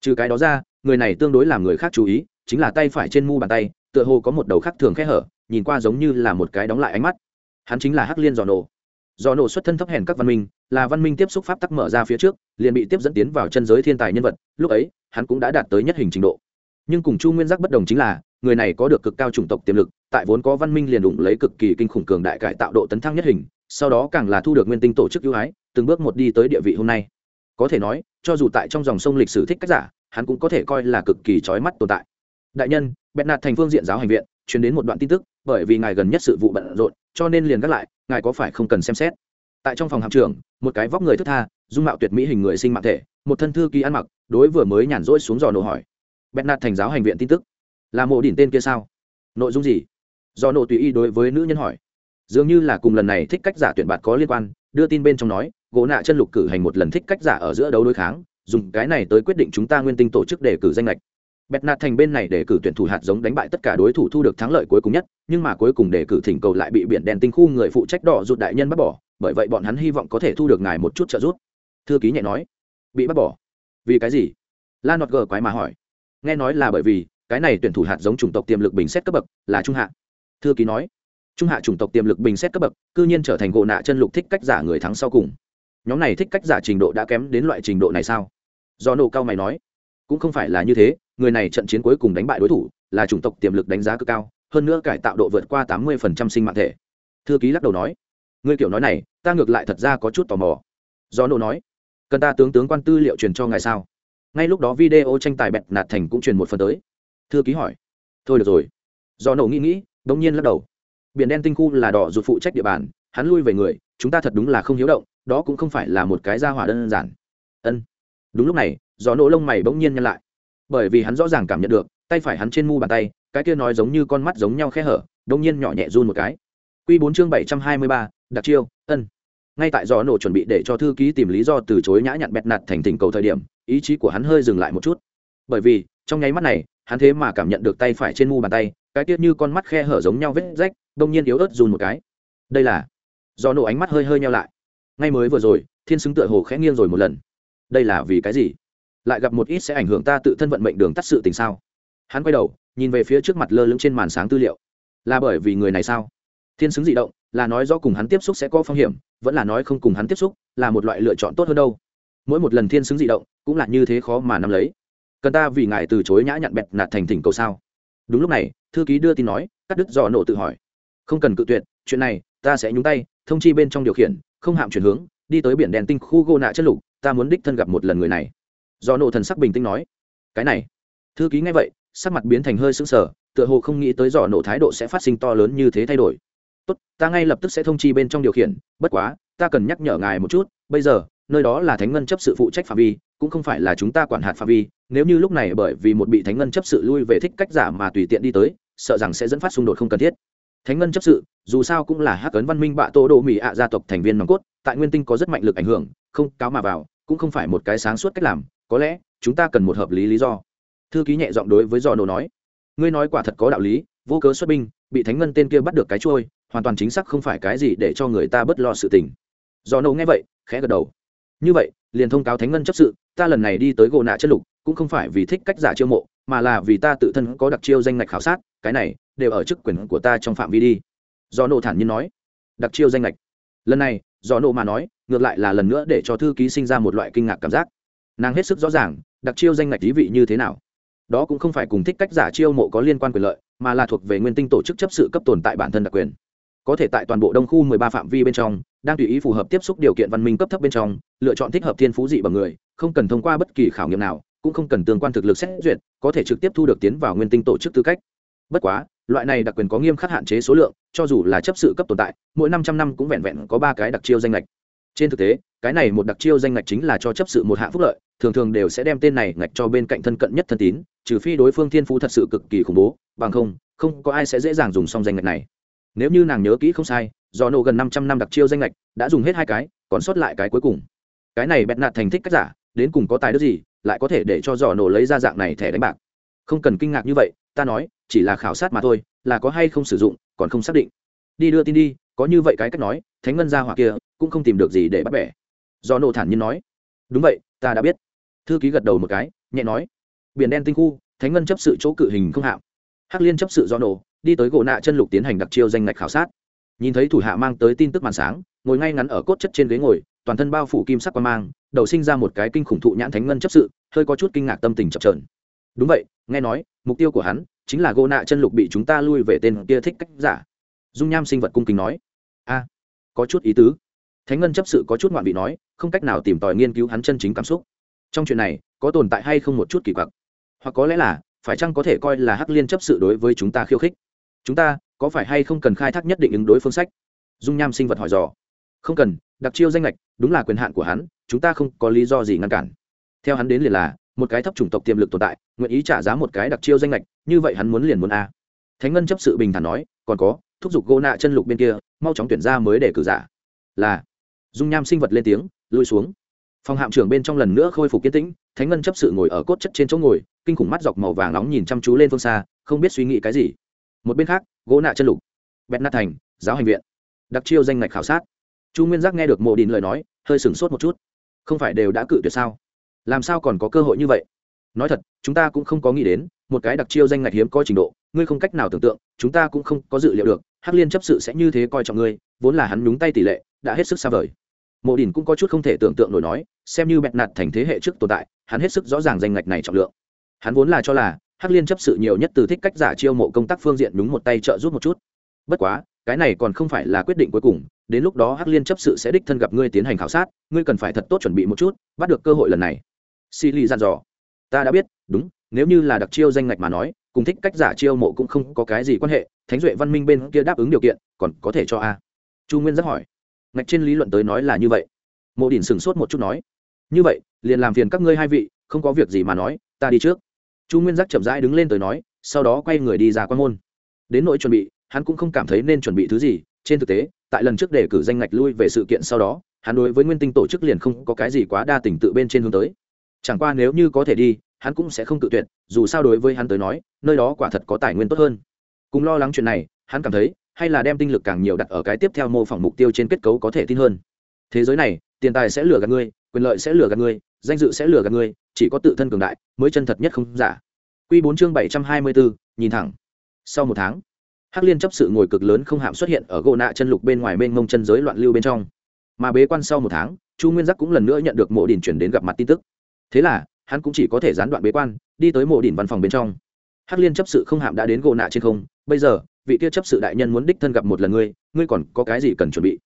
[SPEAKER 1] Trừ cái đó ra, người này tương đối làm người khác chú ý, chính là tay phải trên mu bàn tay, tựa hồ có một đầu khác thường khẽ hở, nhìn qua giống như là một cái đóng lại ánh mắt. Hắn chính là hắc liên dò nổ. Dò nổ xuất thân thấp hèn các văn minh, là văn minh tiếp xúc pháp tắc mở ra phía trước, liền bị tiếp dẫn tiến vào chân giới thiên tài nhân vật, lúc ấy, hắn cũng đã đạt tới nhất hình trình độ nhưng cùng chu nguyên giác bất đồng chính là, người này có được cực cao chủng tộc tiềm lực, tại vốn có văn minh liền đụng lấy cực kỳ kinh khủng cường đại cải tạo độ tấn thăng nhất hình, sau đó càng là thu được nguyên tinh tổ chức ưu ái, từng bước một đi tới địa vị hôm nay. Có thể nói, cho dù tại trong dòng sông lịch sử thích cách giả, hắn cũng có thể coi là cực kỳ trói mắt tồn tại. Đại nhân bẹn nạt thành phương diện giáo hành viện, truyền đến một đoạn tin tức, bởi vì ngài gần nhất sự vụ bận rộn, cho nên liền gác lại, ngài có phải không cần xem xét? Tại trong phòng hạm trưởng, một cái vóc người thức tha, dung mạo tuyệt mỹ hình người sinh mạng thể, một thân thư ký ăn mặc, đối vừa mới nhàn rỗi xuống dò nổ hỏi bẹn nạt thành giáo hành viện tin tức. Là mộ đỉnh tên kia sao? Nội dung gì? Do nộ tùy y đối với nữ nhân hỏi. Dường như là cùng lần này thích cách giả tuyển bạt có liên quan, đưa tin bên trong nói, gỗ nạ chân lục cử hành một lần thích cách giả ở giữa đấu đối kháng, dùng cái này tới quyết định chúng ta nguyên tinh tổ chức để cử danh lệch bẹt nạt thành bên này để cử tuyển thủ hạt giống đánh bại tất cả đối thủ thu được thắng lợi cuối cùng nhất, nhưng mà cuối cùng đề cử thỉnh cầu lại bị biển đèn tinh khu người phụ trách đỏ rụt đại nhân bắt bỏ, bởi vậy bọn hắn hy vọng có thể thu được ngài một chút trợ giúp. Thư ký nhẹ nói. Bị bắt bỏ? Vì cái gì? La nọt gờ quái mà hỏi nghe nói là bởi vì cái này tuyển thủ hạt giống chủng tộc tiềm lực bình xét cấp bậc là trung hạ. Thư ký nói, trung hạ chủng tộc tiềm lực bình xét cấp bậc, cư nhiên trở thành gỗ nạ chân lục thích cách giả người thắng sau cùng. Nhóm này thích cách giả trình độ đã kém đến loại trình độ này sao? Do nổ cao mày nói, cũng không phải là như thế, người này trận chiến cuối cùng đánh bại đối thủ là chủng tộc tiềm lực đánh giá cực cao, hơn nữa cải tạo độ vượt qua tám mươi sinh mạng thể. Thư ký lắc đầu nói người kiểu nói này, ta ngược lại thật ra có chút tò mò. Do nổ nói, cần ta tướng tướng quan tư liệu truyền cho ngài sao? Ngay lúc đó video tranh tài bẹt nạt thành cũng truyền một phần tới. Thư ký hỏi, thôi được rồi. Do nổ nghĩ nghĩ đ ỗ n g nhiên lắc đầu. Biển đen tinh khu là đỏ rụt phụ trách địa bàn, hắn lui về người, chúng ta thật đúng là không hiếu động, đó cũng không phải là một cái gia hỏa đơn giản. Ân. Đúng lúc này gió nổ lông mày bỗng nhiên nhăn lại. Bởi vì hắn rõ ràng cảm nhận được, tay phải hắn trên mu bàn tay, cái kia nói giống như con mắt giống nhau khe hở đông nhiên nhỏ nhẹ run một cái. Q bốn chương bảy trăm hai mươi ba, đặc chiêu, ân ngay tại gió nổ chuẩn bị để cho thư ký tìm lý do từ chối nhã nhặn bẹt nạt thành tình cầu thời điểm, ý chí của hắn hơi dừng lại một chút. Bởi vì, trong nháy mắt này, hắn thế mà cảm nhận được tay phải trên mu bàn tay, cái tiết như con mắt khe hở giống nhau vết rách, đông nhiên yếu ớt dùn một cái. Đây là do nổ ánh mắt hơi hơi nhau lại. Ngay mới vừa rồi, thiên xứng tựa hồ khẽ nghiêng rồi một lần. Đây là vì cái gì? Lại gặp một ít sẽ ảnh hưởng ta tự thân vận mệnh đường tắt sự tình sao? Hắn quay đầu, nhìn về phía trước mặt lơ lửng trên màn sáng tư liệu. Là bởi vì người này sao? Thiên xứng dị động, là nói do cùng hắn tiếp xúc sẽ có phong hiểm, vẫn là nói không cùng hắn tiếp xúc, là một loại lựa chọn tốt hơn đâu. Mỗi một lần thiên xứng dị động, cũng là như thế khó mà nắm lấy. Cần ta vì ngài từ chối nhã nhặn bẹt nạt thành thỉnh cầu sao? Đúng lúc này, thư ký đưa tin nói, cắt đứt dò nổ tự hỏi. Không cần cự tuyệt, chuyện này, ta sẽ nhúng tay, thông chi bên trong điều khiển, không hạm chuyển hướng, đi tới biển đèn tinh khu gô nạ chất lục, ta muốn đích thân gặp một lần người này. Do nổ thần sắc bình tĩnh nói. Cái này. Thư ký nghe vậy, sắc mặt biến thành hơi sững sờ, tựa hồ không nghĩ tới dò nổ thái độ sẽ phát sinh to lớn như thế thay đổi tốt, ta ngay lập tức sẽ thông chi bên trong điều khiển, bất quá, ta cần nhắc nhở ngài một chút, bây giờ, nơi đó là thánh ngân chấp sự phụ trách phạm vi, cũng không phải là chúng ta quản hạt phạm vi, nếu như lúc này bởi vì một bị thánh ngân chấp sự lui về thích cách giả mà tùy tiện đi tới, sợ rằng sẽ dẫn phát xung đột không cần thiết. Thánh ngân chấp sự, dù sao cũng là hắc ấn văn minh bạ tô đồ mỹ ạ gia tộc thành viên nòng cốt, tại nguyên tinh có rất mạnh lực ảnh hưởng, không cáo mà vào, cũng không phải một cái sáng suốt cách làm, có lẽ, chúng ta cần một hợp lý lý do. Thư ký nhẹ giọng đối với do nổ nói, ngươi nói quả thật có đạo lý, vô cớ xuất binh, bị thánh ngân tên kia bắt được cái trôi hoàn toàn chính xác không phải cái gì để cho người ta bớt lo sự tình. Do nâu nghe vậy, khẽ gật đầu. Như vậy, liền thông cáo thánh ngân chấp sự, ta lần này đi tới gỗ nạ chất lục, cũng không phải vì thích cách giả chiêu mộ, mà là vì ta tự thân có đặc chiêu danh ngạch khảo sát, cái này đều ở chức quyền của ta trong phạm vi đi. Do nộ thản nhiên nói. Đặc chiêu danh ngạch. Lần này, do nộ mà nói, ngược lại là lần nữa để cho thư ký sinh ra một loại kinh ngạc cảm giác. Nàng hết sức rõ ràng, đặc chiêu danh ngạch lý vị như thế nào. Đó cũng không phải cùng thích cách giả chiêu mộ có liên quan quyền lợi, mà là thuộc về nguyên tinh tổ chức chấp sự cấp tồn tại bản thân đặc quyền có thể tại toàn bộ đông khu 13 phạm vi bên trong, đang tùy ý phù hợp tiếp xúc điều kiện văn minh cấp thấp bên trong, lựa chọn thích hợp thiên phú dị bằng người, không cần thông qua bất kỳ khảo nghiệm nào, cũng không cần tương quan thực lực xét duyệt, có thể trực tiếp thu được tiến vào nguyên tinh tổ chức tư cách. Bất quá, loại này đặc quyền có nghiêm khắc hạn chế số lượng, cho dù là chấp sự cấp tồn tại, mỗi năm trăm năm cũng vẹn vẹn có ba cái đặc chiêu danh lệch trên thực tế, cái này một đặc chiêu danh ngạch chính là cho chấp sự một hạng phúc lợi, thường thường đều sẽ đem tên này ngạch cho bên cạnh thân cận nhất thân tín, trừ phi đối phương thiên phú thật sự cực kỳ khủng bố, bằng không không có ai sẽ dễ dàng dùng xong danh ngạch này nếu như nàng nhớ kỹ không sai, do nổ gần năm trăm năm đặc chiêu danh lệch, đã dùng hết hai cái, còn sót lại cái cuối cùng. Cái này bẹt nạt thành thích cách giả, đến cùng có tài đức gì, lại có thể để cho giỏ nổ lấy ra dạng này thẻ đánh bạc? Không cần kinh ngạc như vậy, ta nói, chỉ là khảo sát mà thôi, là có hay không sử dụng, còn không xác định. Đi đưa tin đi, có như vậy cái cách nói, thánh ngân gia hỏa kia, cũng không tìm được gì để bắt bẻ. Do nổ thản nhiên nói, đúng vậy, ta đã biết. Thư ký gật đầu một cái, nhẹ nói, biển đen tinh khu, thánh ngân chấp sự chỗ cự hình không hạm. Hắc liên chấp sự do nổ đi tới gỗ nạ chân lục tiến hành đặc chiêu danh ngạch khảo sát. Nhìn thấy thủ hạ mang tới tin tức màn sáng, ngồi ngay ngắn ở cốt chất trên ghế ngồi, toàn thân bao phủ kim sắc qua mang, đầu sinh ra một cái kinh khủng thụ nhãn thánh ngân chấp sự, hơi có chút kinh ngạc tâm tình chập trờn đúng vậy, nghe nói, mục tiêu của hắn chính là gỗ nạ chân lục bị chúng ta lui về tên kia thích cách giả. Dung nham sinh vật cung kính nói. A, có chút ý tứ. Thánh ngân chấp sự có chút ngoạn vị nói, không cách nào tìm tòi nghiên cứu hắn chân chính cảm xúc. Trong chuyện này, có tồn tại hay không một chút kỳ quặc? Hoặc có lẽ là, phải chăng có thể coi là hắc liên chấp sự đối với chúng ta khiêu khích? Chúng ta, có phải hay không cần khai thác nhất định ứng đối phương sách? Dung nham sinh vật hỏi dò. Không cần, đặc chiêu danh lệch đúng là quyền hạn của hắn, chúng ta không có lý do gì ngăn cản. Theo hắn đến liền là, một cái thấp chủng tộc tiềm lực tồn tại, nguyện ý trả giá một cái đặc chiêu danh lệch như vậy hắn muốn liền muốn a. Thánh ngân chấp sự bình thản nói, còn có, thúc giục gỗ nạ chân lục bên kia, mau chóng tuyển ra mới để cử giả. Là. Dung nham sinh vật lên tiếng, lui xuống. Phòng hạm trưởng bên trong lần nữa khôi phục kiến tĩnh, thánh ngân chấp sự ngồi ở cốt chất trên chỗ ngồi, kinh khủng mắt dọc màu vàng nóng nhìn chăm chú lên phương xa, không biết suy nghĩ cái gì một bên khác, gỗ nạ chân lục, bẹt nát thành, giáo hành viện, đặc chiêu danh ngạch khảo sát. Chu nguyên giác nghe được mộ đình lời nói, hơi sửng sốt một chút. Không phải đều đã cự tuyệt sao? Làm sao còn có cơ hội như vậy? Nói thật, chúng ta cũng không có nghĩ đến, một cái đặc chiêu danh ngạch hiếm có trình độ, ngươi không cách nào tưởng tượng, chúng ta cũng không có dự liệu được, hắc liên chấp sự sẽ như thế coi trọng ngươi, vốn là hắn nhúng tay tỷ lệ, đã hết sức xa vời. Mộ đình cũng có chút không thể tưởng tượng nổi nói, xem như bẹt nạt thành thế hệ trước tồn tại, hắn hết sức rõ ràng danh ngạch này trọng lượng. Hắn vốn là cho là hắc liên chấp sự nhiều nhất từ thích cách giả chiêu mộ công tác phương diện đúng một tay trợ giúp một chút. Bất quá, cái này còn không phải là quyết định cuối cùng, đến lúc đó hắc liên chấp sự sẽ đích thân gặp ngươi tiến hành khảo sát, ngươi cần phải thật tốt chuẩn bị một chút, bắt được cơ hội lần này. Si ly dặn dò. Ta đã biết, đúng, nếu như là đặc chiêu danh ngạch mà nói, cùng thích cách giả chiêu mộ cũng không có cái gì quan hệ, thánh duệ văn minh bên kia đáp ứng điều kiện, còn có thể cho a. Chu nguyên rất hỏi. Ngạch trên lý luận tới nói là như vậy. Mộ đỉnh sửng sốt một chút nói. Như vậy, liền làm phiền các ngươi hai vị, không có việc gì mà nói, ta đi trước chu nguyên giác chậm rãi đứng lên tới nói, sau đó quay người đi ra quan môn. Đến nỗi chuẩn bị, hắn cũng không cảm thấy nên chuẩn bị thứ gì, trên thực tế, tại lần trước để cử danh ngạch lui về sự kiện sau đó, hắn đối với nguyên tinh tổ chức liền không có cái gì quá đa tình tự bên trên hướng tới. Chẳng qua nếu như có thể đi, hắn cũng sẽ không tự tuyệt, dù sao đối với hắn tới nói, nơi đó quả thật có tài nguyên tốt hơn. Cùng lo lắng chuyện này, hắn cảm thấy, hay là đem tinh lực càng nhiều đặt ở cái tiếp theo mô phỏng mục tiêu trên kết cấu có thể tin hơn. Thế giới này, tiền tài sẽ lừa gạt ngươi, quyền lợi sẽ lừa gạt ngươi danh dự sẽ lừa gạt ngươi, chỉ có tự thân cường đại mới chân thật nhất không giả. Q bốn chương bảy trăm hai mươi bốn nhìn thẳng. Sau một tháng, hắc liên chấp sự ngồi cực lớn không hạm xuất hiện ở gỗ nạ chân lục bên ngoài mênh mông chân giới loạn lưu bên trong. Mà bế quan sau một tháng, chu nguyên giác cũng lần nữa nhận được mộ đình chuyển đến gặp mặt tin tức. Thế là, hắn cũng chỉ có thể gián đoạn bế quan, đi tới mộ đình văn phòng bên trong. Hắc liên chấp sự không hạm đã đến gỗ nạ trên không, bây giờ, vị kia chấp sự đại nhân muốn đích thân gặp một lần ngươi ngươi còn có cái gì cần chuẩn bị?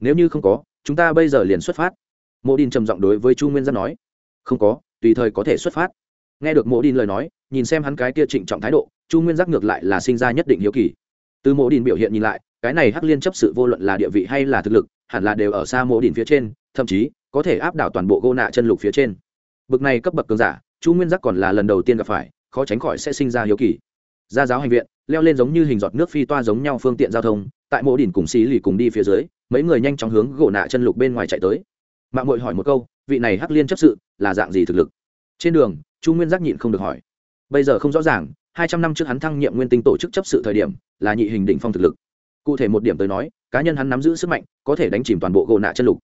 [SPEAKER 1] Nếu như không có, chúng ta bây giờ liền xuất phát mộ đình trầm giọng đối với chu nguyên giác nói, không có, tùy thời có thể xuất phát. Nghe được mộ đình lời nói, nhìn xem hắn cái kia trịnh trọng thái độ, chu nguyên giác ngược lại là sinh ra nhất định hiếu kỳ. Từ mộ đình biểu hiện nhìn lại, cái này hắc liên chấp sự vô luận là địa vị hay là thực lực, hẳn là đều ở xa mộ đình phía trên, thậm chí có thể áp đảo toàn bộ gô nạ chân lục phía trên. Bực này cấp bậc cường giả, chu nguyên giác còn là lần đầu tiên gặp phải, khó tránh khỏi sẽ sinh ra hiếu kỳ. Ra giáo hành viện, leo lên giống như hình giọt nước phi toa giống nhau phương tiện giao thông, tại mộ đỉnh cùng xí lì cùng đi phía dưới, mấy người nhanh chóng hướng gỗ nạ chân lục bên ngoài chạy tới mạng mội hỏi một câu, vị này hắc liên chấp sự là dạng gì thực lực? Trên đường, chu nguyên giác nhịn không được hỏi. Bây giờ không rõ ràng, hai trăm năm trước hắn thăng nhiệm nguyên tinh tổ chức chấp sự thời điểm là nhị hình đỉnh phong thực lực. Cụ thể một điểm tới nói, cá nhân hắn nắm giữ sức mạnh, có thể đánh chìm toàn bộ gỗ nạ chân lục.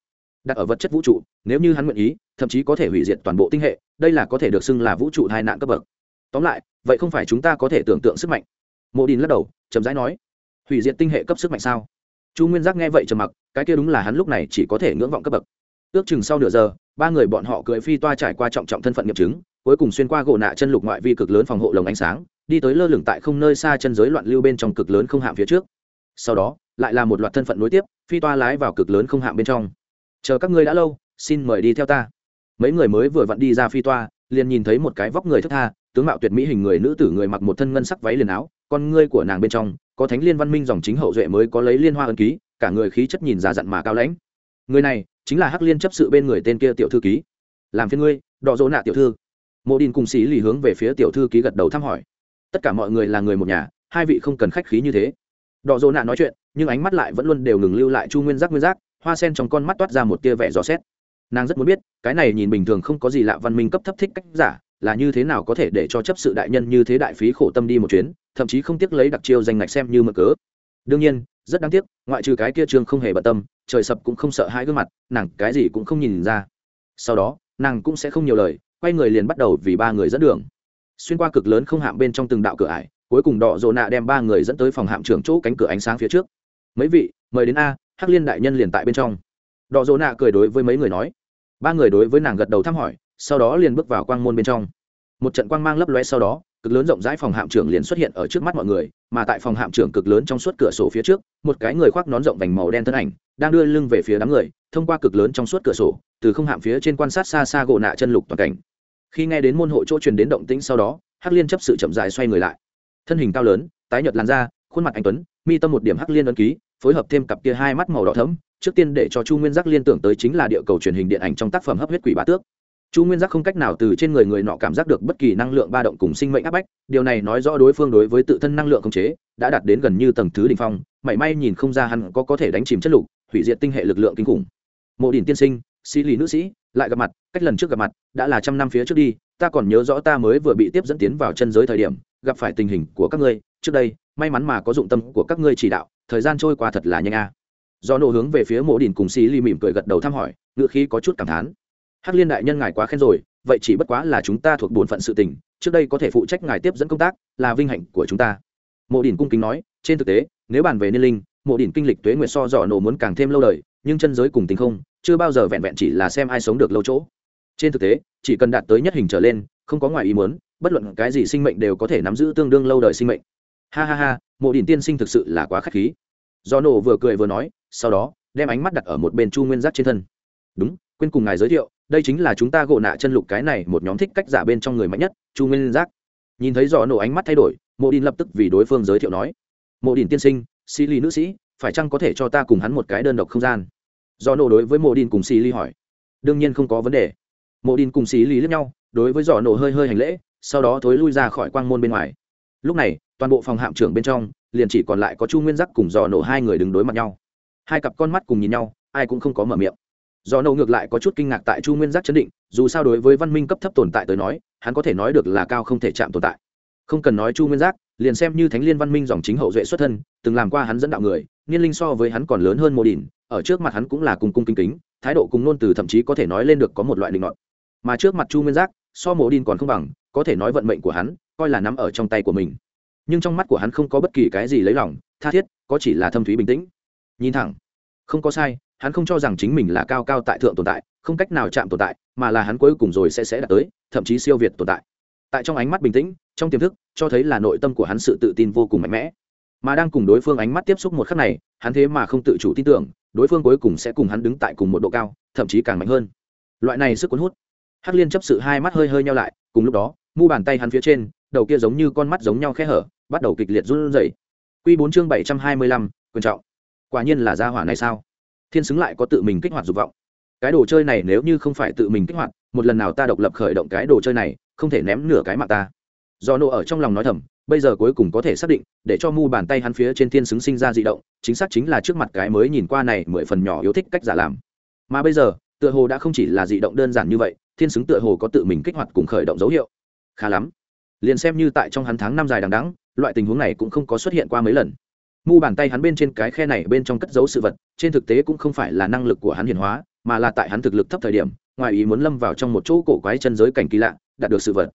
[SPEAKER 1] Đặt ở vật chất vũ trụ, nếu như hắn nguyện ý, thậm chí có thể hủy diệt toàn bộ tinh hệ, đây là có thể được xưng là vũ trụ hai nạn cấp bậc. Tóm lại, vậy không phải chúng ta có thể tưởng tượng sức mạnh. Mộ đình lắc đầu, chậm rãi nói, hủy diệt tinh hệ cấp sức mạnh sao? Chu nguyên giác nghe vậy trầm mặc, cái kia đúng là hắn lúc này chỉ có thể ngưỡng vọng cấp bậc ước chừng sau nửa giờ, ba người bọn họ cưỡi phi toa trải qua trọng trọng thân phận nghiệm chứng, cuối cùng xuyên qua gỗ nạ chân lục ngoại vi cực lớn phòng hộ lồng ánh sáng, đi tới lơ lửng tại không nơi xa chân giới loạn lưu bên trong cực lớn không hạm phía trước. Sau đó, lại là một loạt thân phận nối tiếp, phi toa lái vào cực lớn không hạm bên trong. Chờ các ngươi đã lâu, xin mời đi theo ta. Mấy người mới vừa vặn đi ra phi toa, liền nhìn thấy một cái vóc người thất tha, tướng mạo tuyệt mỹ hình người nữ tử người mặc một thân ngân sắc váy liền áo, con ngươi của nàng bên trong, có thánh liên văn minh dòng chính hậu duệ mới có lấy liên hoa ân ký, cả người khí chất nhìn già dặn mà cao lãnh. Người này chính là hắc liên chấp sự bên người tên kia tiểu thư ký. Làm phiên ngươi, đọ dỗ nạ tiểu thư. Mộ đình cùng xí lì hướng về phía tiểu thư ký gật đầu thăm hỏi. Tất cả mọi người là người một nhà, hai vị không cần khách khí như thế. Đọ dỗ nạ nói chuyện, nhưng ánh mắt lại vẫn luôn đều ngừng lưu lại chu nguyên giác nguyên giác, hoa sen trong con mắt toát ra một tia vẻ dò xét. Nàng rất muốn biết, cái này nhìn bình thường không có gì lạ văn minh cấp thấp thích cách giả, là như thế nào có thể để cho chấp sự đại nhân như thế đại phí khổ tâm đi một chuyến, thậm chí không tiếc lấy đặc chiêu danh ngạch xem như mở cớ. Đương nhiên, rất đáng tiếc, ngoại trừ cái kia trương không hề bận tâm trời sập cũng không sợ hai gương mặt, nàng cái gì cũng không nhìn ra. Sau đó, nàng cũng sẽ không nhiều lời, quay người liền bắt đầu vì ba người dẫn đường. Xuyên qua cực lớn không hạm bên trong từng đạo cửa ải, cuối cùng đỏ rộ nạ đem ba người dẫn tới phòng hạm trưởng chỗ cánh cửa ánh sáng phía trước. Mấy vị, mời đến a, hắc liên đại nhân liền tại bên trong. Đỏ rộ nạ cười đối với mấy người nói. Ba người đối với nàng gật đầu thăm hỏi, sau đó liền bước vào quang môn bên trong. Một trận quang mang lấp lóe sau đó cực lớn rộng rãi phòng hạm trưởng liền xuất hiện ở trước mắt mọi người, mà tại phòng hạm trưởng cực lớn trong suốt cửa sổ phía trước, một cái người khoác nón rộng vành màu đen thân ảnh, đang đưa lưng về phía đám người, thông qua cực lớn trong suốt cửa sổ, từ không hạm phía trên quan sát xa xa gỗ nạ chân lục toàn cảnh. Khi nghe đến môn hộ chỗ truyền đến động tĩnh sau đó, hắc liên chấp sự chậm dài xoay người lại. Thân hình cao lớn, tái nhợt làn da, khuôn mặt anh tuấn, mi tâm một điểm hắc liên ấn ký, phối hợp thêm cặp kia hai mắt màu đỏ thẫm, trước tiên để cho chu nguyên giác liên tưởng tới chính là địa cầu truyền hình điện ảnh trong tác phẩm hấp huyết quỷ bá tước chu nguyên giác không cách nào từ trên người người nọ cảm giác được bất kỳ năng lượng ba động cùng sinh mệnh áp bách, điều này nói rõ đối phương đối với tự thân năng lượng khống chế đã đạt đến gần như tầng thứ đ ỉ n h phong, mảy may nhìn không ra hắn có có thể đánh chìm chất lục, hủy diệt tinh hệ lực lượng kinh khủng. Mộ đỉnh tiên sinh, sĩ lý nữ sĩ, lại gặp mặt, cách lần trước gặp mặt đã là trăm năm phía trước đi, ta còn nhớ rõ ta mới vừa bị tiếp dẫn tiến vào chân giới thời điểm, gặp phải tình hình của các ngươi, trước đây, may mắn mà có dụng tâm của các ngươi chỉ đạo, thời gian trôi qua thật là nhanh a. Do nộ hướng về phía mộ đỉnh cùng sĩ lý mỉm cười gật đầu thăm hỏi ngựa khí có chút cảm thán hắc liên đại nhân ngài quá khen rồi, vậy chỉ bất quá là chúng ta thuộc bổn phận sự tình, trước đây có thể phụ trách ngài tiếp dẫn công tác, là vinh hạnh của chúng ta. Mộ đỉnh cung kính nói, trên thực tế, nếu bàn về niên linh, mộ đỉnh kinh lịch tuế nguyệt so dọ nổ muốn càng thêm lâu đời, nhưng chân giới cùng tình không, chưa bao giờ vẹn vẹn chỉ là xem ai sống được lâu chỗ. Trên thực tế, chỉ cần đạt tới nhất hình trở lên, không có ngoài ý muốn, bất luận cái gì sinh mệnh đều có thể nắm giữ tương đương lâu đời sinh mệnh. Ha ha ha, mộ đỉnh tiên sinh thực sự là quá k h á c h khí. Do nổ vừa cười vừa nói, sau đó, đem ánh mắt đặt ở một bên chu nguyên giác trên thân. Đúng, quên cùng ngài giới thiệu đây chính là chúng ta gộ nạ chân lục cái này một nhóm thích cách giả bên trong người mạnh nhất, chu nguyên giác. Nhìn thấy dò nổ ánh mắt thay đổi, mộ đình lập tức vì đối phương giới thiệu nói, mộ đình tiên sinh xì ly nữ sĩ, phải chăng có thể cho ta cùng hắn một cái đơn độc không gian? Dò nổ đối với mộ đình cùng xì ly hỏi, đương nhiên không có vấn đề. Mộ đình cùng xì ly lướt nhau, đối với dò nổ hơi hơi hành lễ, sau đó thối lui ra khỏi quang môn bên ngoài. Lúc này, toàn bộ phòng hạm trưởng bên trong, liền chỉ còn lại có chu nguyên giác cùng dò nổ hai người đứng đối mặt nhau. Hai cặp con mắt cùng nhìn nhau, ai cũng không có mở miệng do nâu ngược lại có chút kinh ngạc tại chu nguyên giác chấn định, dù sao đối với văn minh cấp thấp tồn tại tới nói, hắn có thể nói được là cao không thể chạm tồn tại. Không cần nói chu nguyên giác, liền xem như thánh liên văn minh dòng chính hậu duệ xuất thân, từng làm qua hắn dẫn đạo người, niên linh so với hắn còn lớn hơn mô đỉnh, ở trước mặt hắn cũng là cùng cung kinh kính, thái độ cùng nôn từ thậm chí có thể nói lên được có một loại định luận mà trước mặt chu nguyên giác, so mô đình còn không bằng, có thể nói vận mệnh của hắn, coi là nắm ở trong tay của mình. Nhưng trong mắt của hắn không có bất kỳ cái gì lấy lòng, tha thiết, có chỉ là thâm thúy bình tĩnh. Nhìn thẳng. Không có sai hắn không cho rằng chính mình là cao cao tại thượng tồn tại, không cách nào chạm tồn tại, mà là hắn cuối cùng rồi sẽ sẽ đạt tới, thậm chí siêu việt tồn tại. Tại trong ánh mắt bình tĩnh, trong tiềm thức, cho thấy là nội tâm của hắn sự tự tin vô cùng mạnh mẽ. Mà đang cùng đối phương ánh mắt tiếp xúc một khắc này, hắn thế mà không tự chủ tin tưởng, đối phương cuối cùng sẽ cùng hắn đứng tại cùng một độ cao, thậm chí càng mạnh hơn. Loại này sức cuốn hút. Hắc liên chấp sự hai mắt hơi hơi nhau lại, cùng lúc đó, mu bàn tay hắn phía trên, đầu kia giống như con mắt giống nhau khe hở, bắt đầu kịch liệt run rẩy. Quy bốn chương bảy trăm hai mươi lăm quan trọng. Quả nhiên là gia hỏa này sao? Thiên xứng lại có tự mình kích hoạt dục vọng. Cái đồ chơi này nếu như không phải tự mình kích hoạt, một lần nào ta độc lập khởi động cái đồ chơi này, không thể ném nửa cái mạng ta. Do nộ ở trong lòng nói thầm, bây giờ cuối cùng có thể xác định, để cho mu bàn tay hắn phía trên thiên xứng sinh ra dị động, chính xác chính là trước mặt cái mới nhìn qua này mười phần nhỏ yêu thích cách giả làm. Mà bây giờ, tựa hồ đã không chỉ là dị động đơn giản như vậy, thiên xứng tựa hồ có tự mình kích hoạt cùng khởi động dấu hiệu. Khá lắm. Liền xem như tại trong hắn tháng năm dài đằng đắng loại tình huống này cũng không có xuất hiện qua mấy lần mu bàn tay hắn bên trên cái khe này bên trong cất giấu sự vật, trên thực tế cũng không phải là năng lực của hắn hiển hóa, mà là tại hắn thực lực thấp thời điểm, ngoài ý muốn lâm vào trong một chỗ cổ quái chân giới cảnh kỳ lạ, đạt được sự vật.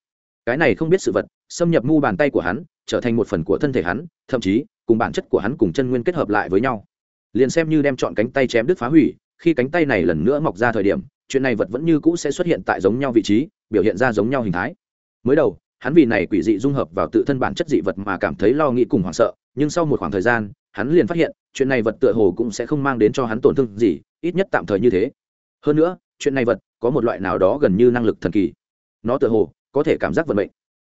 [SPEAKER 1] Cái này không biết sự vật, xâm nhập mu bàn tay của hắn, trở thành một phần của thân thể hắn, thậm chí, cùng bản chất của hắn cùng chân nguyên kết hợp lại với nhau. Liền xem như đem chọn cánh tay chém đứt phá hủy, khi cánh tay này lần nữa mọc ra thời điểm, chuyện này vật vẫn như cũ sẽ xuất hiện tại giống nhau vị trí, biểu hiện ra giống nhau hình thái. Mới đầu hắn vì này quỷ dị dung hợp vào tự thân bản chất dị vật mà cảm thấy lo nghĩ cùng hoảng sợ, nhưng sau một khoảng thời gian, hắn liền phát hiện, chuyện này vật tựa hồ cũng sẽ không mang đến cho hắn tổn thương gì, ít nhất tạm thời như thế. Hơn nữa, chuyện này vật có một loại nào đó gần như năng lực thần kỳ. Nó tựa hồ có thể cảm giác vận mệnh.